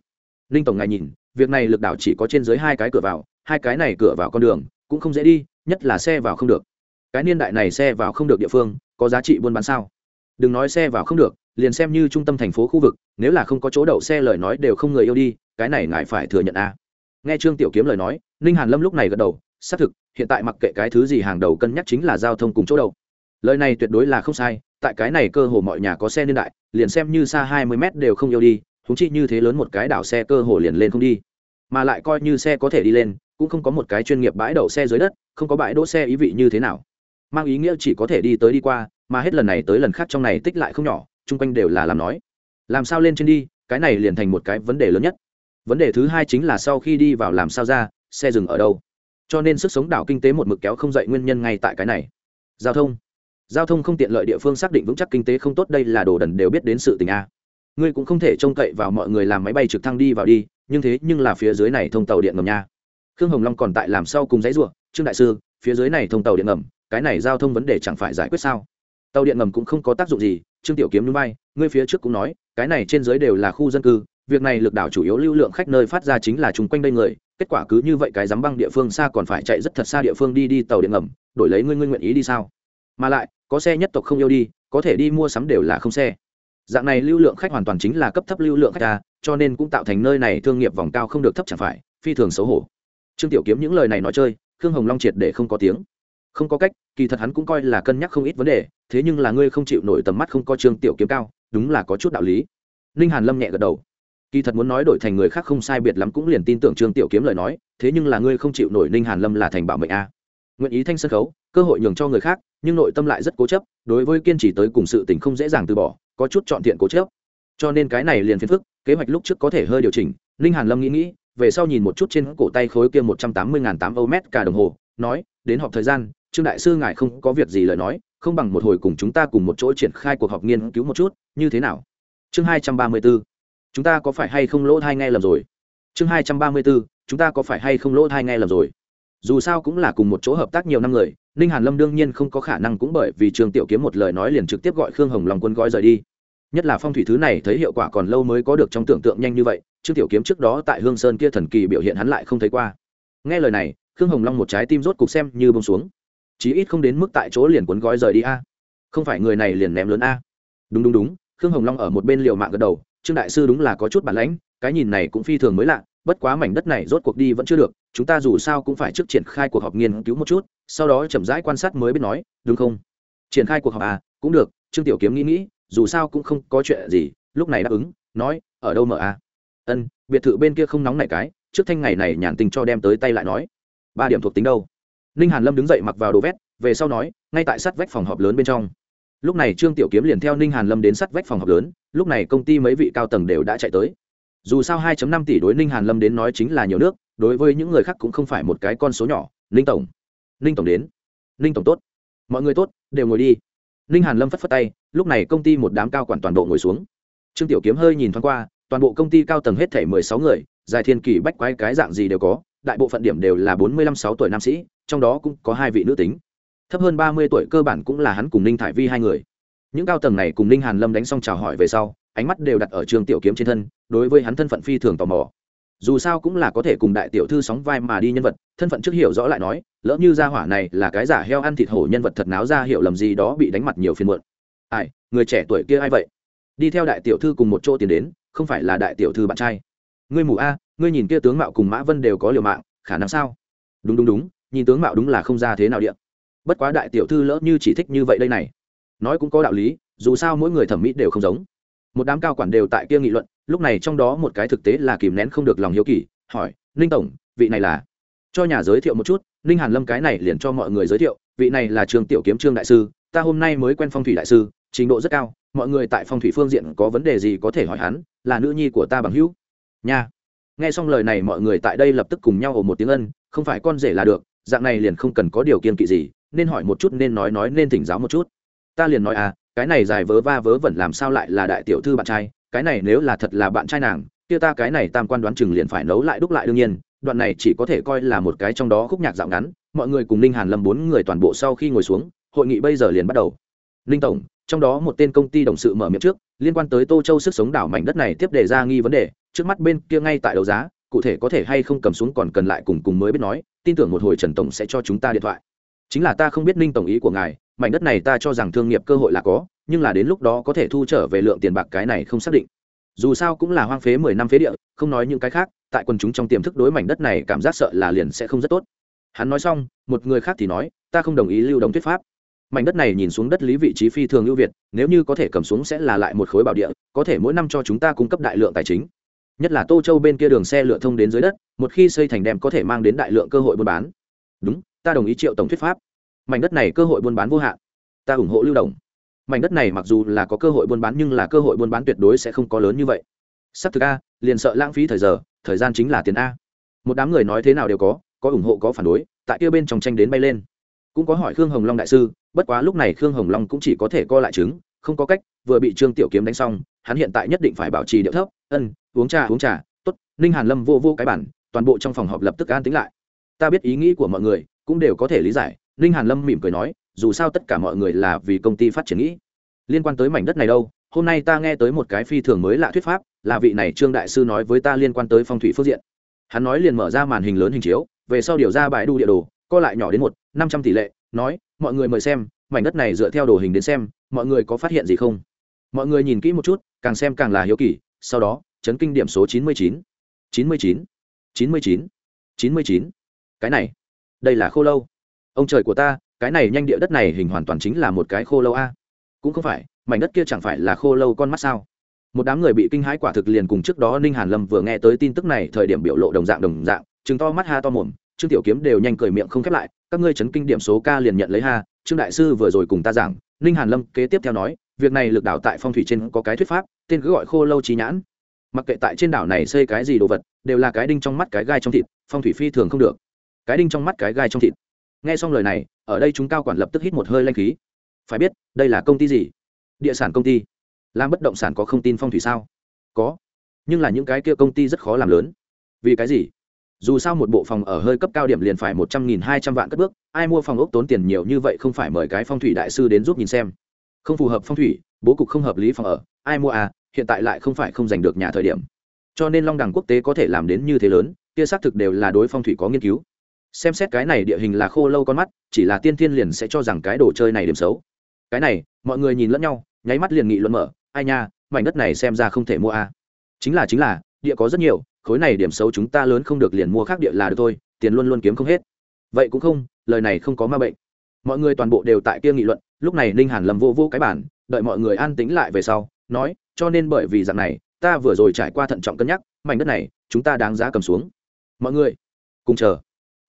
Ninh tổng ngài nhìn, việc này lực đảo chỉ có trên dưới hai cái cửa vào, hai cái này cửa vào con đường, cũng không dễ đi, nhất là xe vào không được. Cái niên đại này xe vào không được địa phương, có giá trị buôn bán sao? Đừng nói xe vào không được, liền xem như trung tâm thành phố khu vực, nếu là không có chỗ đậu xe lời nói đều không người yêu đi, cái này ngài phải thừa nhận a nghe trương tiểu kiếm lời nói, ninh hàn lâm lúc này gật đầu, xác thực, hiện tại mặc kệ cái thứ gì hàng đầu cân nhắc chính là giao thông cùng chỗ đậu lời này tuyệt đối là không sai, tại cái này cơ hồ mọi nhà có xe niên đại, liền xem như xa hai mươi mét đều không yêu đi thúng chi như thế lớn một cái đảo xe cơ hồ liền lên không đi. Mà lại coi như xe có thể đi lên, cũng không có một cái chuyên nghiệp bãi đậu xe dưới đất, không có bãi đỗ xe ý vị như thế nào. Mang ý nghĩa chỉ có thể đi tới đi qua, mà hết lần này tới lần khác trong này tích lại không nhỏ, chung quanh đều là làm nói. Làm sao lên trên đi, cái này liền thành một cái vấn đề lớn nhất vấn đề thứ hai chính là sau khi đi vào làm sao ra, xe dừng ở đâu? Cho nên sức sống đảo kinh tế một mực kéo không dậy nguyên nhân ngay tại cái này. Giao thông. Giao thông không tiện lợi địa phương xác định vững chắc kinh tế không tốt đây là đồ đần đều biết đến sự tình a. Ngươi cũng không thể trông cậy vào mọi người làm máy bay trực thăng đi vào đi, nhưng thế nhưng là phía dưới này thông tàu điện ngầm nha. Khương hồng long còn tại làm sao cùng dãy ruộng trương đại sư, phía dưới này thông tàu điện ngầm, cái này giao thông vấn đề chẳng phải giải quyết sao? Tàu điện ngầm cũng không có tác dụng gì, trương tiểu kiếm núi bay ngươi phía trước cũng nói, cái này trên dưới đều là khu dân cư việc này lực đảo chủ yếu lưu lượng khách nơi phát ra chính là chung quanh đây người, kết quả cứ như vậy cái dám băng địa phương xa còn phải chạy rất thật xa địa phương đi đi tàu điện ngầm, đổi lấy ngươi ngươi nguyện ý đi sao? Mà lại, có xe nhất tộc không yêu đi, có thể đi mua sắm đều là không xe. Dạng này lưu lượng khách hoàn toàn chính là cấp thấp lưu lượng khách ta, cho nên cũng tạo thành nơi này thương nghiệp vòng cao không được thấp chẳng phải, phi thường xấu hổ. Trương tiểu kiếm những lời này nói chơi, khương hồng long triệt để không có tiếng. Không có cách, kỳ thật hắn cũng coi là cân nhắc không ít vấn đề, thế nhưng là ngươi không chịu nổi tầm mắt không có trương tiểu kiếm cao, đúng là có chút đạo lý. Ninh hàn lâm nhẹ gật đầu kỳ thật muốn nói đổi thành người khác không sai biệt lắm cũng liền tin tưởng trương tiểu kiếm lời nói, thế nhưng là ngươi không chịu nổi ninh hàn lâm là thành bảo mệnh a. Nguyện ý thanh sân khấu, cơ hội nhường cho người khác, nhưng nội tâm lại rất cố chấp, đối với kiên trì tới cùng sự tình không dễ dàng từ bỏ, có chút chọn thiện cố chấp. Cho nên cái này liền phiền phức, kế hoạch lúc trước có thể hơi điều chỉnh, ninh hàn lâm nghĩ nghĩ, về sau nhìn một chút trên cổ tay khối kia một trăm tám mươi tám âu mét cả đồng hồ, nói, đến họp thời gian, trương đại sư ngài không có việc gì lời nói, không bằng một hồi cùng chúng ta cùng một chỗ triển khai cuộc họp nghiên cứu một chút, như thế nào? Chương hai trăm ba mươi bốn chúng ta có phải hay không lỗ thai nghe lầm rồi? Chương hai trăm ba mươi bốn, chúng ta có phải hay không lỗ thai nghe lầm rồi? Dù sao cũng là cùng một chỗ hợp tác nhiều năm người, ninh hàn lâm đương nhiên không có khả năng cũng bởi vì trương tiểu kiếm một lời nói liền trực tiếp gọi khương hồng lòng quân gói rời đi. Nhất là phong thủy thứ này thấy hiệu quả còn lâu mới có được trong tưởng tượng nhanh như vậy, trương tiểu kiếm trước đó tại hương sơn kia thần kỳ biểu hiện hắn lại không thấy qua. Nghe lời này, khương hồng long một trái tim rốt cục xem như bông xuống. Chí ít không đến mức tại chỗ liền cuốn gói rời đi a. Không phải người này liền ném lớn a. Đúng đúng đúng, khương hồng long ở một bên liều mạng gật đầu trương đại sư đúng là có chút bản lãnh, cái nhìn này cũng phi thường mới lạ, bất quá mảnh đất này rốt cuộc đi vẫn chưa được, chúng ta dù sao cũng phải trước triển khai cuộc họp nghiên cứu một chút, sau đó chậm rãi quan sát mới biết nói, đúng không? Triển khai cuộc họp à cũng được, trương tiểu kiếm nghĩ nghĩ, dù sao cũng không có chuyện gì, lúc này đáp ứng, nói, ở đâu mở à? Ân, biệt thự bên kia không nóng này cái, trước thanh ngày này nhàn tình cho đem tới tay lại nói. Ba điểm thuộc tính đâu? Ninh hàn lâm đứng dậy mặc vào đồ vét, về sau nói, ngay tại sát vách phòng họp lớn bên trong lúc này trương tiểu kiếm liền theo ninh hàn lâm đến sát vách phòng học lớn, lúc này công ty mấy vị cao tầng đều đã chạy tới. Dù sao 2.5 tỷ đối ninh hàn lâm đến nói chính là nhiều nước, đối với những người khác cũng không phải một cái con số nhỏ. Ninh tổng ninh tổng đến. Ninh tổng tốt. Mọi người tốt, đều ngồi đi. Ninh hàn lâm phất phất tay, lúc này công ty một đám cao quản toàn bộ ngồi xuống. Trương tiểu kiếm hơi nhìn thoáng qua, toàn bộ công ty cao tầng hết thể mười sáu người, dài thiên kỳ bách quái cái dạng gì đều có, đại bộ phận điểm đều là bốn mươi lăm sáu tuổi nam sĩ, trong đó cũng có hai vị nữ tính thấp hơn ba mươi tuổi cơ bản cũng là hắn cùng ninh thải vi hai người. Những cao tầng này cùng ninh hàn lâm đánh xong chào hỏi về sau, ánh mắt đều đặt ở trường tiểu kiếm trên thân, đối với hắn thân phận phi thường tò mò. Dù sao cũng là có thể cùng đại tiểu thư sóng vai mà đi nhân vật, thân phận trước hiểu rõ lại nói, lỡ như gia hỏa này là cái giả heo ăn thịt hổ nhân vật thật náo ra hiểu lầm gì đó bị đánh mặt nhiều phiên muộn. Ai, người trẻ tuổi kia ai vậy? Đi theo đại tiểu thư cùng một chỗ tiến đến, không phải là đại tiểu thư bạn trai. Ngươi mù a, ngươi nhìn kia tướng mạo cùng mã vân đều có liều mạng, khả năng sao? Đúng đúng đúng, nhìn tướng mạo đúng là không ra thế nào điện bất quá đại tiểu thư lỡ như chỉ thích như vậy đây này. Nói cũng có đạo lý, dù sao mỗi người thẩm mỹ đều không giống. Một đám cao quản đều tại kia nghị luận, lúc này trong đó một cái thực tế là kìm nén không được lòng hiếu kỳ, hỏi, ninh tổng, vị này là? Cho nhà giới thiệu một chút, ninh hàn lâm cái này liền cho mọi người giới thiệu, vị này là trường tiểu kiếm trương đại sư, ta hôm nay mới quen phong thủy đại sư, trình độ rất cao, mọi người tại phong thủy phương diện có vấn đề gì có thể hỏi hắn, là nữ nhi của ta bằng hữu. Nha. Nghe xong lời này mọi người tại đây lập tức cùng nhau ồ một tiếng ân, không phải con rể là được, dạng này liền không cần có điều kiên kỵ gì nên hỏi một chút nên nói nói nên thỉnh giáo một chút. Ta liền nói à cái này dài vớ va vớ vẩn làm sao lại là đại tiểu thư bạn trai, cái này nếu là thật là bạn trai nàng, kia ta cái này tam quan đoán chừng liền phải nấu lại đúc lại đương nhiên, đoạn này chỉ có thể coi là một cái trong đó khúc nhạc dạo ngắn, mọi người cùng ninh hàn lâm bốn người toàn bộ sau khi ngồi xuống, hội nghị bây giờ liền bắt đầu. Ninh tổng, trong đó một tên công ty đồng sự mở miệng trước, liên quan tới tô châu sức sống đảo mảnh đất này tiếp đề ra nghi vấn đề, trước mắt bên kia ngay tại đấu giá, cụ thể có thể hay không cầm xuống còn cần lại cùng cùng mới biết nói, tin tưởng một hồi trần tổng sẽ cho chúng ta điện thoại chính là ta không biết ninh tổng ý của ngài, mảnh đất này ta cho rằng thương nghiệp cơ hội là có, nhưng là đến lúc đó có thể thu trở về lượng tiền bạc cái này không xác định. Dù sao cũng là hoang phế mười năm phế địa, không nói những cái khác, tại quần chúng trong tiềm thức đối mảnh đất này cảm giác sợ là liền sẽ không rất tốt. Hắn nói xong, một người khác thì nói, ta không đồng ý lưu đồng thuyết pháp. Mảnh đất này nhìn xuống đất lý vị trí phi thường ưu việt, nếu như có thể cầm xuống sẽ là lại một khối bảo địa, có thể mỗi năm cho chúng ta cung cấp đại lượng tài chính. Nhất là tô châu bên kia đường xe lựa thông đến dưới đất, một khi xây thành đem có thể mang đến đại lượng cơ hội buôn bán. Đúng ta đồng ý triệu tổng thuyết pháp. Mảnh đất này cơ hội buôn bán vô hạn. Ta ủng hộ lưu động mảnh đất này mặc dù là có cơ hội buôn bán nhưng là cơ hội buôn bán tuyệt đối sẽ không có lớn như vậy. Sắp thực a, liền sợ lãng phí thời giờ, thời gian chính là tiền a. Một đám người nói thế nào đều có có ủng hộ có phản đối, tại kia bên trong tranh đến bay lên. Cũng có hỏi khương hồng long đại sư, bất quá lúc này khương hồng long cũng chỉ có thể co lại chứng, không có cách, vừa bị trương tiểu kiếm đánh xong, hắn hiện tại nhất định phải bảo trì điệu thấp, ân, uống trà uống trà, tốt, ninh hàn lâm vô vô cái bản, toàn bộ trong phòng họp lập tức an tính lại. Ta biết ý nghĩ của mọi người cũng đều có thể lý giải, ninh hàn lâm mỉm cười nói, dù sao tất cả mọi người là vì công ty phát triển nghĩ. Liên quan tới mảnh đất này đâu, hôm nay ta nghe tới một cái phi thường mới lạ thuyết pháp, là vị này trương đại sư nói với ta liên quan tới phong thủy phương diện. Hắn nói liền mở ra màn hình lớn hình chiếu, về sau điều ra bài đu địa đồ, co lại nhỏ đến một, năm trăm tỷ lệ, nói, mọi người mời xem, mảnh đất này dựa theo đồ hình đến xem, mọi người có phát hiện gì không? Mọi người nhìn kỹ một chút, càng xem càng là hiếu kỳ, sau đó, chấn kinh điểm số chín mươi chín. chín mươi chín. chín mươi chín. chín mươi chín. Cái này đây là khô lâu. Ông trời của ta, cái này nhanh địa đất này hình hoàn toàn chính là một cái khô lâu a. Cũng không phải, mảnh đất kia chẳng phải là khô lâu con mắt sao? Một đám người bị kinh hãi quả thực liền cùng trước đó ninh hàn lâm vừa nghe tới tin tức này thời điểm biểu lộ đồng dạng đồng dạng chứng to mắt ha to mồm, trương tiểu kiếm đều nhanh cười miệng không khép lại, các ngươi chấn kinh điểm số ca liền nhận lấy ha, trương đại sư vừa rồi cùng ta giảng, ninh hàn lâm kế tiếp theo nói, việc này lực đảo tại phong thủy trên có cái thuyết pháp, tên cứ gọi khô lâu trí nhãn. Mặc kệ tại trên đảo này xây cái gì đồ vật, đều là cái đinh trong mắt cái gai trong thịt, phong thủy phi thường không được cái đinh trong mắt cái gai trong thịt. Nghe xong lời này, ở đây chúng cao quản lập tức hít một hơi lanh khí. Phải biết, đây là công ty gì? Địa sản công ty. Làm bất động sản có không tin phong thủy sao? Có. Nhưng là những cái kia công ty rất khó làm lớn. Vì cái gì? Dù sao một bộ phòng ở hơi cấp cao điểm liền phải một trăm nghìn hai trăm vạn cất bước, ai mua phòng ốc tốn tiền nhiều như vậy không phải mời cái phong thủy đại sư đến giúp nhìn xem. Không phù hợp phong thủy, bố cục không hợp lý phòng ở, ai mua à hiện tại lại không phải không giành được nhà thời điểm. Cho nên long đẳng quốc tế có thể làm đến như thế lớn, kia xác thực đều là đối phong thủy có nghiên cứu xem xét cái này địa hình là khô lâu con mắt, chỉ là tiên thiên liền sẽ cho rằng cái đồ chơi này điểm xấu. Cái này, mọi người nhìn lẫn nhau, nháy mắt liền nghị luận mở, ai nha, mảnh đất này xem ra không thể mua a. À. chính là chính là, địa có rất nhiều, khối này điểm xấu chúng ta lớn không được liền mua khác địa là được thôi, tiền luôn luôn kiếm không hết. Vậy cũng không, lời này không có ma bệnh. Mọi người toàn bộ đều tại kia nghị luận, lúc này ninh hàn lầm vô vô cái bản đợi mọi người an tính lại về sau, nói, cho nên bởi vì dạng này, ta vừa rồi trải qua thận trọng cân nhắc, mảnh đất này, chúng ta đáng giá cầm xuống. Mọi người, cùng chờ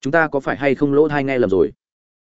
chúng ta có phải hay không lỗ thai nghe lầm rồi?